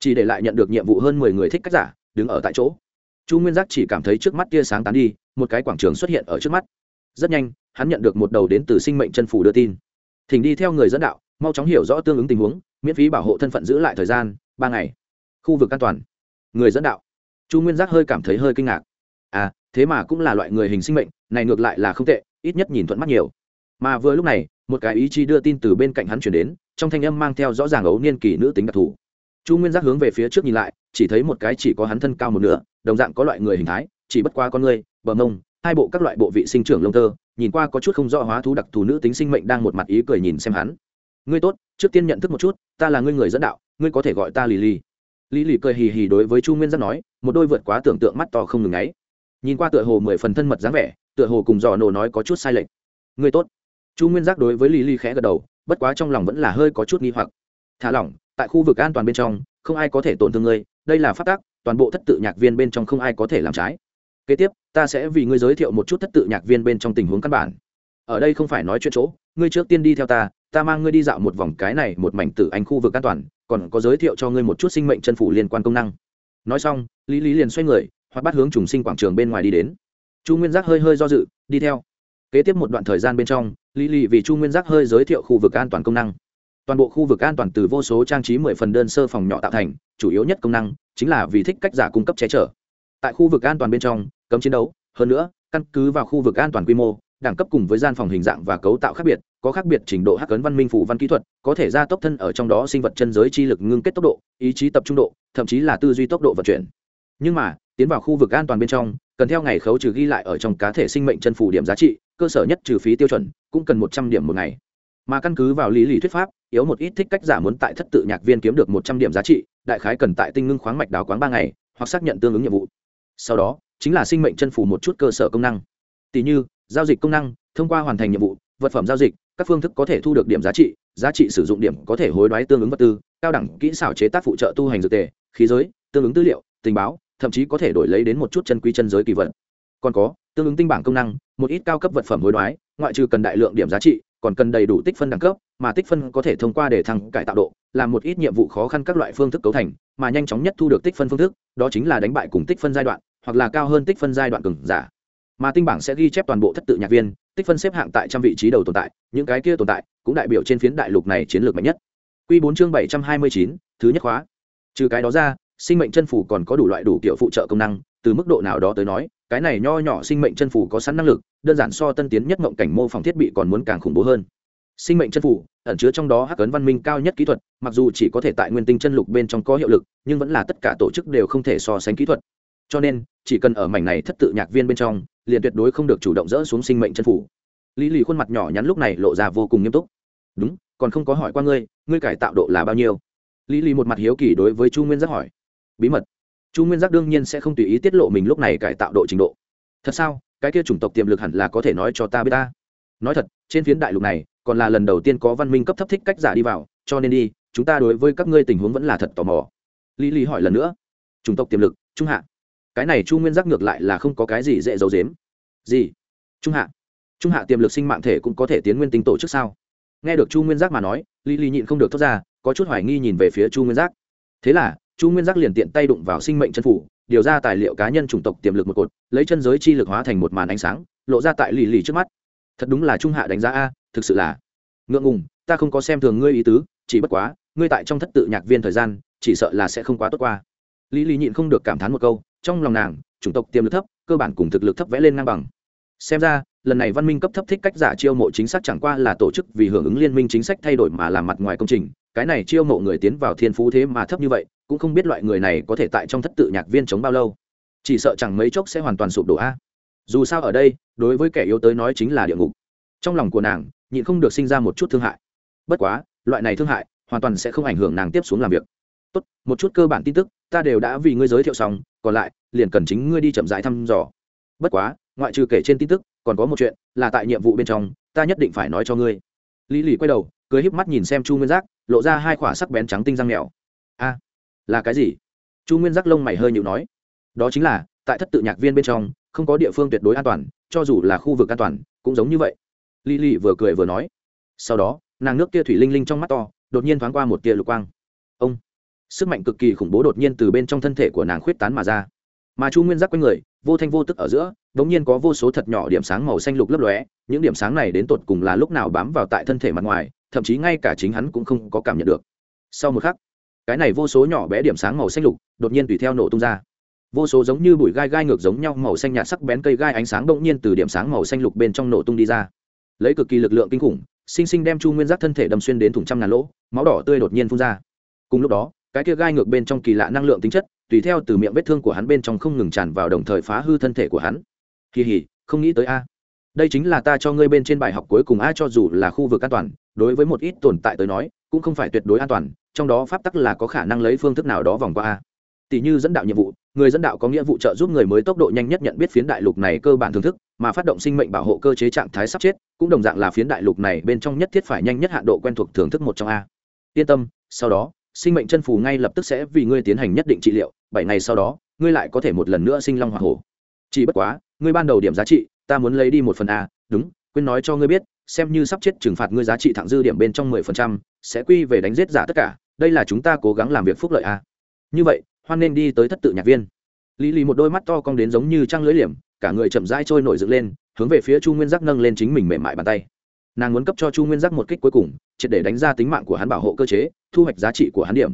[SPEAKER 1] chỉ để lại nhận được nhiệm vụ hơn mười người thích cách giả, đứng ở tại chỗ. Chu nguyên giác chỉ cảm thấy trước mắt tia sáng tán đi, một cái quảng trường xuất hiện ở trước mắt. Rất nhanh, hắn nhận được một đầu đến từ sinh mệnh chân phủ đưa tin. Thỉnh đi theo người dẫn đạo, mau chóng hiểu rõ tương ứng tình huống, miễn phí bảo hộ thân phận giữ lại thời gian, ba ngày. Khu vực an toàn. Người dẫn đạo. Chu nguyên giác hơi cảm thấy hơi kinh ngạc. À thế mà cũng là loại người hình sinh mệnh, này ngược lại là không tệ, ít nhất nhìn thuận mắt nhiều. Mà vừa lúc này, một cái ý chí đưa tin từ bên cạnh hắn chuyển đến, trong thanh âm mang theo rõ ràng ấu niên kỳ nữ tính đặc thù chu nguyên giác hướng về phía trước nhìn lại, chỉ thấy một cái chỉ có hắn thân cao một nửa, đồng dạng có loại người hình thái, chỉ bất qua con người bờ mông, hai bộ các loại bộ vị sinh trưởng lông tơ, nhìn qua có chút không rõ hóa thú đặc thù nữ tính sinh mệnh đang một mặt ý cười nhìn xem hắn. Ngươi tốt, trước tiên nhận thức một chút, ta là ngươi người dẫn đạo, ngươi có thể gọi ta lì lì. Lì lì cười hì hì đối với chu nguyên giác nói, một đôi vượt quá tưởng tượng mắt to không ngừng ấy nhìn qua tựa hồ mười phần thân mật dáng vẻ, tựa hồ cùng dò nổ nói có chút sai lệch. Ngươi tốt. Chu nguyên giác đối với lì lì khẽ gật đầu, bất quá trong lòng vẫn là hơi có chút nghi hoặc. Thả lỏng tại khu vực an toàn bên trong, không ai có thể tổn thương ngươi, đây là phát tác, toàn bộ thất tự nhạc viên bên trong không ai có thể làm trái. Kế tiếp, ta sẽ vì ngươi giới thiệu một chút thất tự nhạc viên bên trong tình huống căn bản. Ở đây không phải nói chuyện chỗ, ngươi trước tiên đi theo ta ta mang ngươi đi dạo một vòng cái này một mảnh tử anh khu vực an toàn, còn có giới thiệu cho ngươi một chút sinh mệnh chân phủ liên quan công năng. Nói xong, lý lý liền xoay người, hoặc bắt hướng trùng sinh quảng trường bên ngoài đi đến. Chu nguyên giác hơi hơi do dự, đi theo. Kế tiếp một đoạn thời gian bên trong, lý lý vì chu nguyên giác hơi giới thiệu khu vực an toàn công năng toàn bộ khu vực an toàn từ vô số trang trí mười phần đơn sơ phòng nhỏ tạo thành, chủ yếu nhất công năng chính là vì thích cách giả cung cấp che chở. Tại khu vực an toàn bên trong, cấm chiến đấu, hơn nữa, căn cứ vào khu vực an toàn quy mô, đẳng cấp cùng với gian phòng hình dạng và cấu tạo khác biệt, có khác biệt trình độ hắc ấn văn minh phủ văn kỹ thuật, có thể gia tốc thân ở trong đó sinh vật chân giới chi lực ngưng kết tốc độ, ý chí tập trung độ, thậm chí là tư duy tốc độ vận chuyển. Nhưng mà, tiến vào khu vực an toàn bên trong, cần theo ngày khấu trừ ghi lại ở trong cá thể sinh mệnh chân phủ điểm giá trị, cơ sở nhất trừ phí tiêu chuẩn, cũng cần một trăm điểm một ngày mà căn cứ vào lý lý thuyết pháp, yếu một ít thích cách giả muốn tại thất tự nhạc viên kiếm được một trăm điểm giá trị, đại khái cần tại tinh ngưng khoáng mạch đào quán ba ngày, hoặc xác nhận tương ứng nhiệm vụ. Sau đó, chính là sinh mệnh chân phủ một chút cơ sở công năng. Tỷ như, giao dịch công năng, thông qua hoàn thành nhiệm vụ, vật phẩm giao dịch, các phương thức có thể thu được điểm giá trị giá trị sử dụng điểm có thể hối đoái tương ứng vật tư, cao đẳng kỹ xảo chế tác phụ trợ tu hành dược tề, khí giới, tương ứng tư liệu, tình báo, thậm chí có thể đổi lấy đến một chút chân quý chân giới kỳ vật. Còn có, tương ứng tinh bảng công năng, một ít cao cấp vật phẩm hối đoái, ngoại trừ cần đại lượng điểm giá trị còn cần đầy đủ tích phân đẳng cấp, mà tích phân có thể thông qua để thăng cải tạo độ làm một ít nhiệm vụ khó khăn các loại phương thức cấu thành, mà nhanh chóng nhất thu được tích phân phương thức, đó chính là đánh bại cùng tích phân giai đoạn, hoặc là cao hơn tích phân giai đoạn cường giả. Mà tinh bảng sẽ ghi chép toàn bộ thất tự nhạc viên, tích phân xếp hạng tại trăm vị trí đầu tồn tại, những cái kia tồn tại cũng đại biểu trên phiến đại lục này chiến lược mạnh nhất. Q bốn chương bảy trăm hai mươi chín, thứ nhất khóa. Trừ cái đó ra, sinh mệnh chân phủ còn có đủ loại đủ kiểu phụ trợ công năng, từ mức độ nào đó tới nói cái này nho nhỏ sinh mệnh chân phủ có sẵn năng lực, đơn giản so tân tiến nhất mộng cảnh mô phỏng thiết bị còn muốn càng khủng bố hơn. Sinh mệnh chân phủ, ẩn chứa trong đó hắc ấn văn minh cao nhất kỹ thuật, mặc dù chỉ có thể tại nguyên tinh chân lục bên trong có hiệu lực, nhưng vẫn là tất cả tổ chức đều không thể so sánh kỹ thuật. Cho nên, chỉ cần ở mảnh này thất tự nhạc viên bên trong, liền tuyệt đối không được chủ động dỡ xuống sinh mệnh chân phủ. Lý lì khuôn mặt nhỏ nhắn lúc này lộ ra vô cùng nghiêm túc. Đúng, còn không có hỏi qua ngươi ngươi cải tạo độ là bao nhiêu? Lý lì một mặt hiếu kỳ đối với chu nguyên giác hỏi. Bí mật chu nguyên giác đương nhiên sẽ không tùy ý tiết lộ mình lúc này cải tạo độ trình độ. Thật sao? Cái kia chủng tộc tiềm lực hẳn là có thể nói cho ta biết ta. Nói thật, trên phiến đại lục này, còn là lần đầu tiên có văn minh cấp thấp thích cách giả đi vào, cho nên đi, chúng ta đối với các ngươi tình huống vẫn là thật tò mò. Lý lý hỏi lần nữa. Chủng tộc tiềm lực, trung hạ. Cái này chu nguyên giác ngược lại là không có cái gì dễ giấu dếm gì? Trung hạ. Trung hạ tiềm lực sinh mạng thể cũng có thể tiến nguyên tinh tổ chức sao? Nghe được chu nguyên giác mà nói, lý lý nhịn không được thoát ra, có chút hoài nghi nhìn về phía chu nguyên giác. Thế là chu nguyên giác liền tiện tay đụng vào sinh mệnh chân phủ, điều ra tài liệu cá nhân chủng tộc tiềm lực một cột, lấy chân giới chi lực hóa thành một màn ánh sáng, lộ ra tại lì lì trước mắt. Thật đúng là trung hạ đánh giá a, thực sự là ngượng ngùng, ta không có xem thường ngươi ý tứ, chỉ bất quá, ngươi tại trong thất tự nhạc viên thời gian, chỉ sợ là sẽ không quá tốt qua. Lý lý nhịn không được cảm thán một câu, trong lòng nàng, chủng tộc tiềm lực thấp, cơ bản cùng thực lực thấp vẽ lên ngang bằng. Xem ra, lần này văn minh cấp thấp thích cách giả chiêu mộ chính xác chẳng qua là tổ chức vì hưởng ứng liên minh chính sách thay đổi mà làm mặt ngoài công trình cái này chiêu mộ người tiến vào thiên phú thế mà thấp như vậy, cũng không biết loại người này có thể tại trong thất tự nhạc viên chống bao lâu. Chỉ sợ chẳng mấy chốc sẽ hoàn toàn sụp đổ a. Dù sao ở đây, đối với kẻ yếu tới nói chính là địa ngục. Trong lòng của nàng, nhịn không được sinh ra một chút thương hại. Bất quá, loại này thương hại hoàn toàn sẽ không ảnh hưởng nàng tiếp xuống làm việc. Tốt, một chút cơ bản tin tức, ta đều đã vì ngươi giới thiệu xong, còn lại, liền cần chính ngươi đi chậm rãi thăm dò. Bất quá, ngoại trừ kể trên tin tức, còn có một chuyện là tại nhiệm vụ bên trong, ta nhất định phải nói cho ngươi. Lý lì quay đầu, cười híp mắt nhìn xem chu nguyên giác lộ ra hai khỏa sắc bén trắng tinh răng mèo. A, là cái gì? Chu nguyên giác lông mày hơi nhịu nói. Đó chính là, tại thất tự nhạc viên bên trong, không có địa phương tuyệt đối an toàn, cho dù là khu vực an toàn, cũng giống như vậy. Lý lì vừa cười vừa nói. Sau đó, nàng nước kia thủy linh linh trong mắt to, đột nhiên thoáng qua một tia lục quang. Ông. Sức mạnh cực kỳ khủng bố đột nhiên từ bên trong thân thể của nàng khuyết tán mà ra. Mà chu nguyên giác quanh người vô thanh vô tức ở giữa đ ỗ n g nhiên có vô số thật nhỏ điểm sáng màu xanh lục lấp lóe, những điểm sáng này đến tột cùng là lúc nào bám vào tại thân thể mặt ngoài, thậm chí ngay cả chính hắn cũng không có cảm nhận được. Sau một khắc, cái này vô số nhỏ bé điểm sáng màu xanh lục đột nhiên tùy theo nổ tung ra. Vô số giống như bụi gai gai ngược giống nhau màu xanh nhạt sắc bén cây gai ánh sáng đ ỗ n g nhiên từ điểm sáng màu xanh lục bên trong nổ tung đi ra. Lấy cực kỳ lực lượng kinh khủng, sinh sinh đem chu nguyên giác thân thể đâm xuyên đến thùng trăm ngàn lỗ, máu đỏ tươi đột nhiên phun ra. Cùng lúc đó, cái kia gai ngược bên trong kỳ lạ năng lượng tính chất tùy theo từ miệng vết thương của hắn bên trong không ngừng tràn vào đồng thời phá hư thân thể của hắn. Kỳ hỉ, không nghĩ tới a. Đây chính là ta cho ngươi bên trên bài học cuối cùng a, cho dù là khu vực an toàn, đối với một ít tồn tại tới nói, cũng không phải tuyệt đối an toàn, trong đó pháp tắc là có khả năng lấy phương thức nào đó vòng qua a. Tỷ như dẫn đạo nhiệm vụ, người dẫn đạo có nghĩa vụ trợ giúp người mới tốc độ nhanh nhất nhận biết phiến đại lục này cơ bản thưởng thức, mà phát động sinh mệnh bảo hộ cơ chế trạng thái sắp chết, cũng đồng dạng là phiến đại lục này bên trong nhất thiết phải nhanh nhất hạn độ quen thuộc thưởng thức một trong a. Yên tâm, sau đó sinh mệnh chân phù ngay lập tức sẽ vì ngươi tiến hành nhất định trị liệu, bảy ngày sau đó, ngươi lại có thể một lần nữa sinh long hoa hổ. Chỉ bất quá, ngươi ban đầu điểm giá trị, ta muốn lấy đi một phần a, đúng, quên nói cho ngươi biết, xem như sắp chết trừng phạt ngươi giá trị thẳng dư điểm bên trong mười phần trăm, sẽ quy về đánh giết giả tất cả, đây là chúng ta cố gắng làm việc phúc lợi a. Như vậy, hoan nên đi tới thất tự nhạc viên. Lý lý một đôi mắt to cong đến giống như trăng lưới liềm, cả người chậm rãi trôi nổi dựng lên, hướng về phía chu nguyên giác nâng lên chính mình mềm mại bàn tay. Nàng muốn cấp cho chu nguyên giác một kích cuối cùng, triệt để đánh ra tính mạng của hắn bảo hộ cơ chế thu hoạch giá trị của hắn điểm.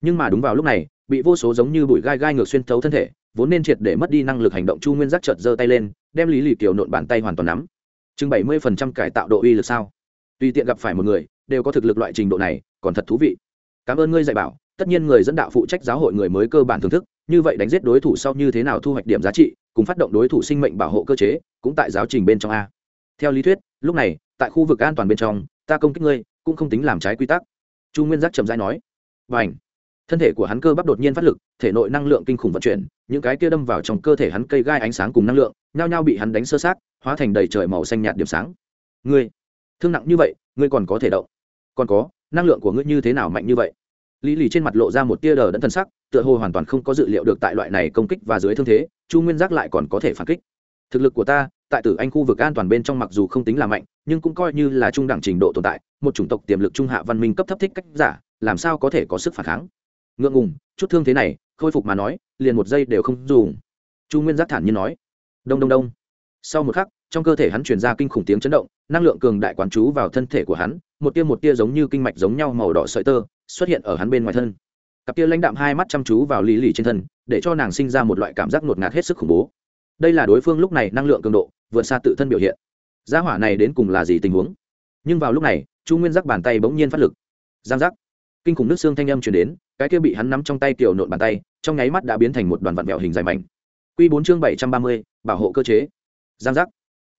[SPEAKER 1] Nhưng mà đúng vào lúc này, bị vô số giống như bụi gai gai ngược xuyên thấu thân thể, vốn nên triệt để mất đi năng lực hành động chu nguyên giác chợt giơ tay lên, đem lý lì kiều nộn bàn tay hoàn toàn nắm. Chừng bảy mươi phần trăm cải tạo độ uy lực sao? Tùy tiện gặp phải một người, đều có thực lực loại trình độ này, còn thật thú vị. Cảm ơn ngươi dạy bảo, tất nhiên người dẫn đạo phụ trách giáo hội người mới cơ bản thưởng thức, như vậy đánh giết đối thủ sau như thế nào thu hoạch điểm giá trị, cùng phát động đối thủ sinh mệnh bảo hộ cơ chế, cũng tại giáo trình bên trong a. Theo lý thuyết, lúc này, tại khu vực an toàn bên trong, ta công kích ngươi, cũng không tính làm trái quy tắc chu nguyên giác trầm dai nói và ảnh thân thể của hắn cơ bắp đột nhiên phát lực, thể nội năng lượng kinh khủng vận chuyển, những cái kia đâm vào trong cơ thể hắn cây gai ánh sáng cùng năng lượng, nhao nhao bị hắn đánh sơ sát hóa thành đầy trời màu xanh nhạt điểm sáng. Ngươi, thương nặng như vậy, ngươi còn có thể động? Còn có, năng lượng của ngươi như thế nào mạnh như vậy? Lý lì trên mặt lộ ra một tia đờ đẫn thân sắc, tựa hồ hoàn toàn không có dự liệu được tại loại này công kích và dưới thương thế, chu nguyên giác lại còn có thể phản kích. Thực lực của ta tại tử anh khu vực an toàn bên trong mặc dù không tính là mạnh, nhưng cũng coi như là trung đẳng trình độ tồn tại, một chủng tộc tiềm lực trung hạ văn minh cấp thấp thích cách giả, làm sao có thể có sức phản kháng? Ngượng ngùng, chút thương thế này, khôi phục mà nói, liền một giây đều không dùng. Chu nguyên giác thản nhiên nói. Đông đông đông. Sau một khắc, trong cơ thể hắn truyền ra kinh khủng tiếng chấn động, năng lượng cường đại quán chú vào thân thể của hắn, một tia một tia giống như kinh mạch giống nhau màu đỏ sợi tơ, xuất hiện ở hắn bên ngoài thân. Cặp tia lãnh đạm hai mắt chăm chú vào lý lì trên thân, để cho nàng sinh ra một loại cảm giác ngột ngạt hết sức khủng bố. Đây là đối phương lúc này năng lượng cường độ vượt xa tự thân biểu hiện. Gia hỏa này đến cùng là gì tình huống? Nhưng vào lúc này, chu nguyên giác bàn tay bỗng nhiên phát lực. Giang giác. Kinh khủng nước xương thanh âm chuyển đến, cái kia bị hắn nắm trong tay kiểu nộn bàn tay, trong nháy mắt đã biến thành một đoàn vạn vẹo hình dài mảnh. Q bốn chương bảy trăm ba mươi, bảo hộ cơ chế. Giang giác.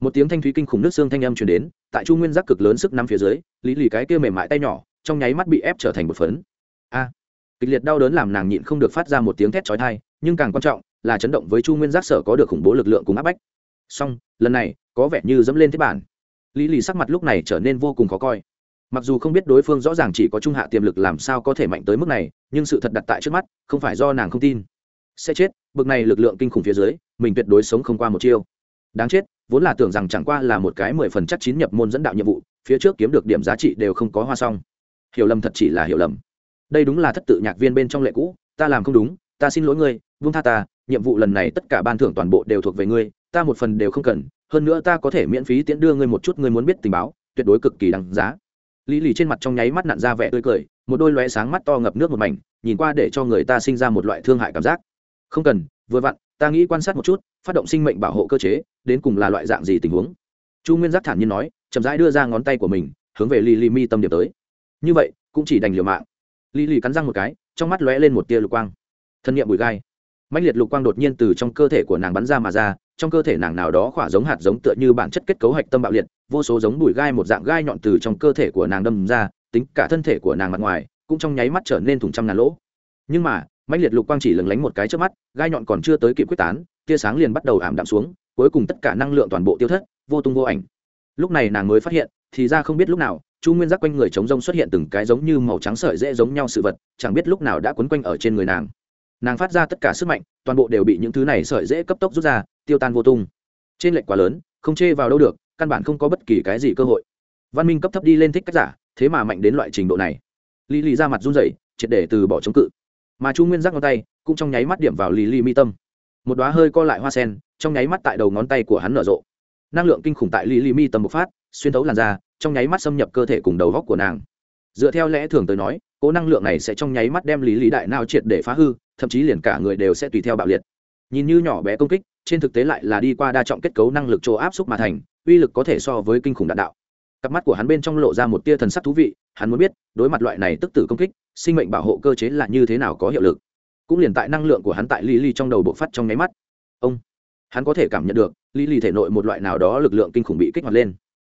[SPEAKER 1] Một tiếng thanh thúy kinh khủng nước xương thanh âm chuyển đến, tại chu nguyên giác cực lớn sức nắm phía dưới, lý lì cái kia mềm mại tay nhỏ, trong nháy mắt bị ép trở thành một phấn. A. Kịch liệt đau đớn làm nàng nhịn không được phát ra một tiếng thét trói thai nhưng càng quan trọng là chấn động với chu nguyên giác sở có được khủng bố lực lượng cùng áp bách song lần này, có vẻ như dẫm lên thế bản. Lý lì sắc mặt lúc này trở nên vô cùng khó coi. Mặc dù không biết đối phương rõ ràng chỉ có trung hạ tiềm lực làm sao có thể mạnh tới mức này, nhưng sự thật đặt tại trước mắt, không phải do nàng không tin. Sẽ chết, bực này lực lượng kinh khủng phía dưới, mình tuyệt đối sống không qua một chiêu. Đáng chết, vốn là tưởng rằng chẳng qua là một cái mười phần chắc chín nhập môn dẫn đạo nhiệm vụ, phía trước kiếm được điểm giá trị đều không có hoa xong. Hiểu lầm thật chỉ là hiểu lầm. Đây đúng là thất tự nhạc viên bên trong lệ cũ, ta làm không đúng, ta xin lỗi ngươi vung tha ta, nhiệm vụ lần này tất cả ban thưởng toàn bộ đều thuộc về ngươi ta một phần đều không cần, hơn nữa ta có thể miễn phí tiễn đưa ngươi một chút ngươi muốn biết tình báo, tuyệt đối cực kỳ đáng giá. Lý lì trên mặt trong nháy mắt nặn ra vẻ tươi cười, một đôi lóe sáng mắt to ngập nước một mảnh, nhìn qua để cho người ta sinh ra một loại thương hại cảm giác. Không cần, vừa vặn, ta nghĩ quan sát một chút, phát động sinh mệnh bảo hộ cơ chế, đến cùng là loại dạng gì tình huống? Chu nguyên giác thản nhiên nói, chậm rãi đưa ra ngón tay của mình, hướng về lì lì mi tâm điểm tới. Như vậy, cũng chỉ đành liều mạng. Lì lì cắn răng một cái, trong mắt lóe lên một tia lục quang. Thân nhiệm bụi gai. Mạnh liệt lục quang đột nhiên từ trong cơ thể của nàng bắn ra mà ra trong cơ thể nàng nào đó khỏa giống hạt giống tựa như bản chất kết cấu hạch tâm bạo liệt, vô số giống bụi gai một dạng gai nhọn từ trong cơ thể của nàng đâm ra, tính cả thân thể của nàng mặt ngoài, cũng trong nháy mắt trở nên thùng trăm ngàn lỗ. Nhưng mà mạnh liệt lục quang chỉ lừng lánh một cái trước mắt, gai nhọn còn chưa tới kịp quyết tán, tia sáng liền bắt đầu ảm đạm xuống, cuối cùng tất cả năng lượng toàn bộ tiêu thất, vô tung vô ảnh. Lúc này nàng mới phát hiện, thì ra không biết lúc nào, chu nguyên giác quanh người chống rông xuất hiện từng cái giống như màu trắng sợi dễ giống nhau sự vật, chẳng biết lúc nào đã quấn quanh ở trên người nàng nàng phát ra tất cả sức mạnh, toàn bộ đều bị những thứ này sợi dễ cấp tốc rút ra, tiêu tan vô tung. Trên lệnh quá lớn, không chê vào đâu được, căn bản không có bất kỳ cái gì cơ hội. Văn minh cấp thấp đi lên thích cách giả, thế mà mạnh đến loại trình độ này. Lý lý ra mặt run rẩy, triệt để từ bỏ chống cự. Mà chu nguyên giác ngón tay, cũng trong nháy mắt điểm vào lý lý mi tâm. Một đoá hơi co lại hoa sen, trong nháy mắt tại đầu ngón tay của hắn nở rộ. Năng lượng kinh khủng tại lý lý mi tâm bộc phát, xuyên thấu làn da, trong nháy mắt xâm nhập cơ thể cùng đầu góc của nàng. Dựa theo lẽ thường tới nói, cố năng lượng này sẽ trong nháy mắt đem lý lý đại nào triệt để phá hư thậm chí liền cả người đều sẽ tùy theo bạo liệt. Nhìn như nhỏ bé công kích, trên thực tế lại là đi qua đa trọng kết cấu năng lực chỗ áp xúc mà thành, uy lực có thể so với kinh khủng đạn đạo. Cặp mắt của hắn bên trong lộ ra một tia thần sắc thú vị, hắn muốn biết, đối mặt loại này tức tử công kích, sinh mệnh bảo hộ cơ chế là như thế nào có hiệu lực. Cũng liền tại năng lượng của hắn tại lý lý trong đầu bộ phát trong nháy mắt. Ông, hắn có thể cảm nhận được lý lý thể nội một loại nào đó lực lượng kinh khủng bị kích hoạt lên.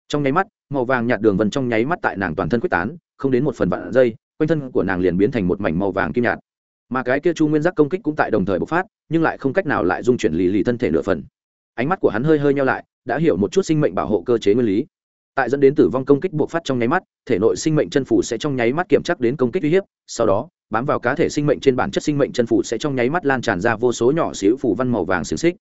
[SPEAKER 1] Trong nháy mắt, màu vàng nhạt đường vân trong nháy mắt tại nàng toàn thân quyết tán, không đến một phần vạn giây, quanh thân của nàng liền biến thành một mảnh màu vàng kim nhạt mà cái kia chu nguyên giác công kích cũng tại đồng thời bộc phát, nhưng lại không cách nào lại dung chuyển lì lì thân thể nửa phần. Ánh mắt của hắn hơi hơi nhau lại, đã hiểu một chút sinh mệnh bảo hộ cơ chế nguyên lý. Tại dẫn đến tử vong công kích bộc phát trong nháy mắt, thể nội sinh mệnh chân phủ sẽ trong nháy mắt kiểm chắc đến công kích uy hiếp, sau đó, bám vào cá thể sinh mệnh trên bản chất sinh mệnh chân phủ sẽ trong nháy mắt lan tràn ra vô số nhỏ xíu phủ văn màu vàng xiềng xích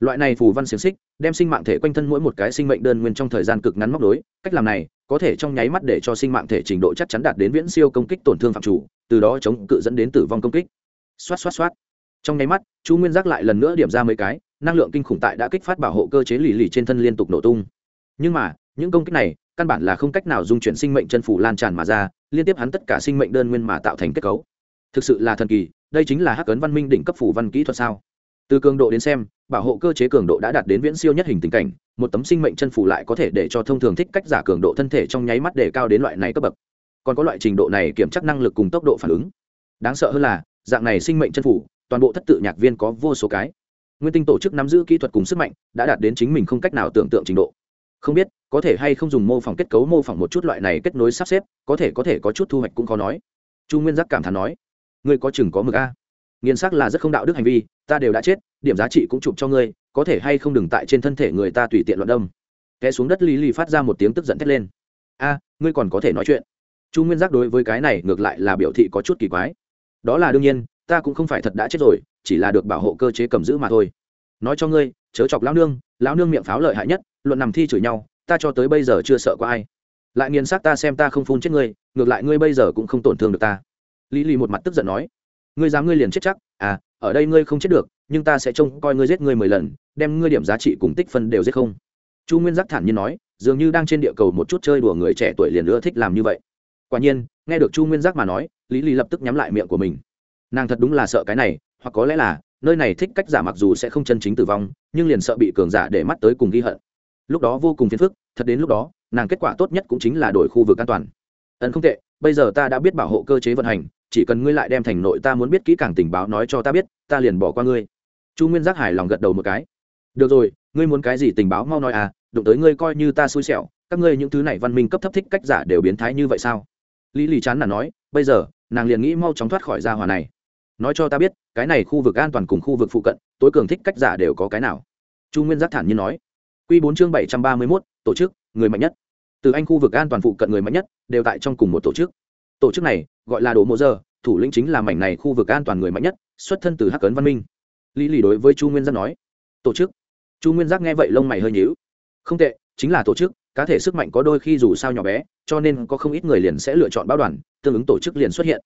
[SPEAKER 1] loại này phù văn xiềng xích, đem sinh mạng thể quanh thân mỗi một cái sinh mệnh đơn nguyên trong thời gian cực ngắn móc đối cách làm này, có thể trong nháy mắt để cho sinh mạng thể trình độ chắc chắn đạt đến viễn siêu công kích tổn thương phạm chủ, từ đó chống cự dẫn đến tử vong công kích. Xoát xoát xoát. Trong nháy mắt, chu nguyên giác lại lần nữa điểm ra mấy cái, năng lượng kinh khủng tại đã kích phát bảo hộ cơ chế lì lì trên thân liên tục nổ tung. Nhưng mà, những công kích này, căn bản là không cách nào dung chuyển sinh mệnh chân phủ lan tràn mà ra, liên tiếp hắn tất cả sinh mệnh đơn nguyên mà tạo thành kết cấu. Thực sự là thần kỳ, đây chính là hắc ấn văn minh đỉnh cấp phủ văn kỹ thuật sao? Từ cường độ đến xem bảo hộ cơ chế cường độ đã đạt đến viễn siêu nhất hình tình cảnh, một tấm sinh mệnh chân phủ lại có thể để cho thông thường thích cách giả cường độ thân thể trong nháy mắt để cao đến loại này cấp bậc. Còn có loại trình độ này kiểm chắc năng lực cùng tốc độ phản ứng. Đáng sợ hơn là, dạng này sinh mệnh chân phủ toàn bộ thất tự nhạc viên có vô số cái. Nguyên tinh tổ chức nắm giữ kỹ thuật cùng sức mạnh đã đạt đến chính mình không cách nào tưởng tượng trình độ. Không biết, có thể hay không dùng mô phỏng kết cấu mô phỏng một chút loại này kết nối sắp xếp, có thể có thể có chút thu hoạch cũng khó nói. Chu nguyên giác cảm thán nói, ngươi có chừng có mực a. Nghiên xác là rất không đạo đức hành vi ta đều đã chết, điểm giá trị cũng chụp cho ngươi, có thể hay không đừng tại trên thân thể người ta tùy tiện loạn đông té xuống đất lý lì phát ra một tiếng tức giận thét lên. A, ngươi còn có thể nói chuyện. Chu nguyên giác đối với cái này ngược lại là biểu thị có chút kỳ quái. Đó là đương nhiên, ta cũng không phải thật đã chết rồi, chỉ là được bảo hộ cơ chế cầm giữ mà thôi. Nói cho ngươi, chớ chọc lão nương lão nương miệng pháo lợi hại nhất, luận nằm thi chửi nhau, ta cho tới bây giờ chưa sợ có ai. Lại nghiền xác ta xem ta không phun chết ngươi, ngược lại ngươi bây giờ cũng không tổn thương được ta. Lý lì một mặt tức giận nói ngươi dám ngươi liền chết chắc à ở đây ngươi không chết được, nhưng ta sẽ trông coi ngươi giết ngươi mười lần, đem ngươi điểm giá trị cùng tích phân đều giết không. Chu nguyên giác thản nhiên nói, dường như đang trên địa cầu một chút chơi đùa người trẻ tuổi liền nữa thích làm như vậy. Quả nhiên, nghe được chu nguyên giác mà nói, lý lý lập tức nhắm lại miệng của mình. Nàng thật đúng là sợ cái này, hoặc có lẽ là, nơi này thích cách giả mặc dù sẽ không chân chính tử vong, nhưng liền sợ bị cường giả để mắt tới cùng ghi hận. Lúc đó vô cùng phiền phức, thật đến lúc đó, nàng kết quả tốt nhất cũng chính là đổi khu vực an toàn. Ẩn không tệ bây giờ ta đã biết bảo hộ cơ chế vận hành, chỉ cần ngươi lại đem thành nội ta muốn biết kỹ càng tình báo nói cho ta biết, ta liền bỏ qua ngươi. Chu nguyên giác hài lòng gật đầu một cái. Được rồi, ngươi muốn cái gì tình báo mau nói à đụng tới ngươi coi như ta xui xẻo, các ngươi những thứ này văn minh cấp thấp thích cách giả đều biến thái như vậy sao? Lý lì chán là nói, bây giờ, nàng liền nghĩ mau chóng thoát khỏi gia hòa này. Nói cho ta biết, cái này khu vực an toàn cùng khu vực phụ cận, tối cường thích cách giả đều có cái nào? Chu nguyên giác thản nhiên nói. Q bốn chương bảy trăm ba mươi mốt, tổ chức, người mạnh nhất từ anh khu vực an toàn phụ cận người mạnh nhất, đều tại trong cùng một tổ chức. Tổ chức này gọi là đồ mộ giờ, thủ lĩnh chính là mảnh này khu vực an toàn người mạnh nhất, xuất thân từ hắc cấn văn minh. Lý lì đối với chu nguyên giác nói, tổ chức? Chu nguyên giác nghe vậy lông mày hơi nhíu. Không tệ, chính là tổ chức, cá thể sức mạnh có đôi khi dù sao nhỏ bé, cho nên có không ít người liền sẽ lựa chọn báo đoàn, tương ứng tổ chức liền xuất hiện.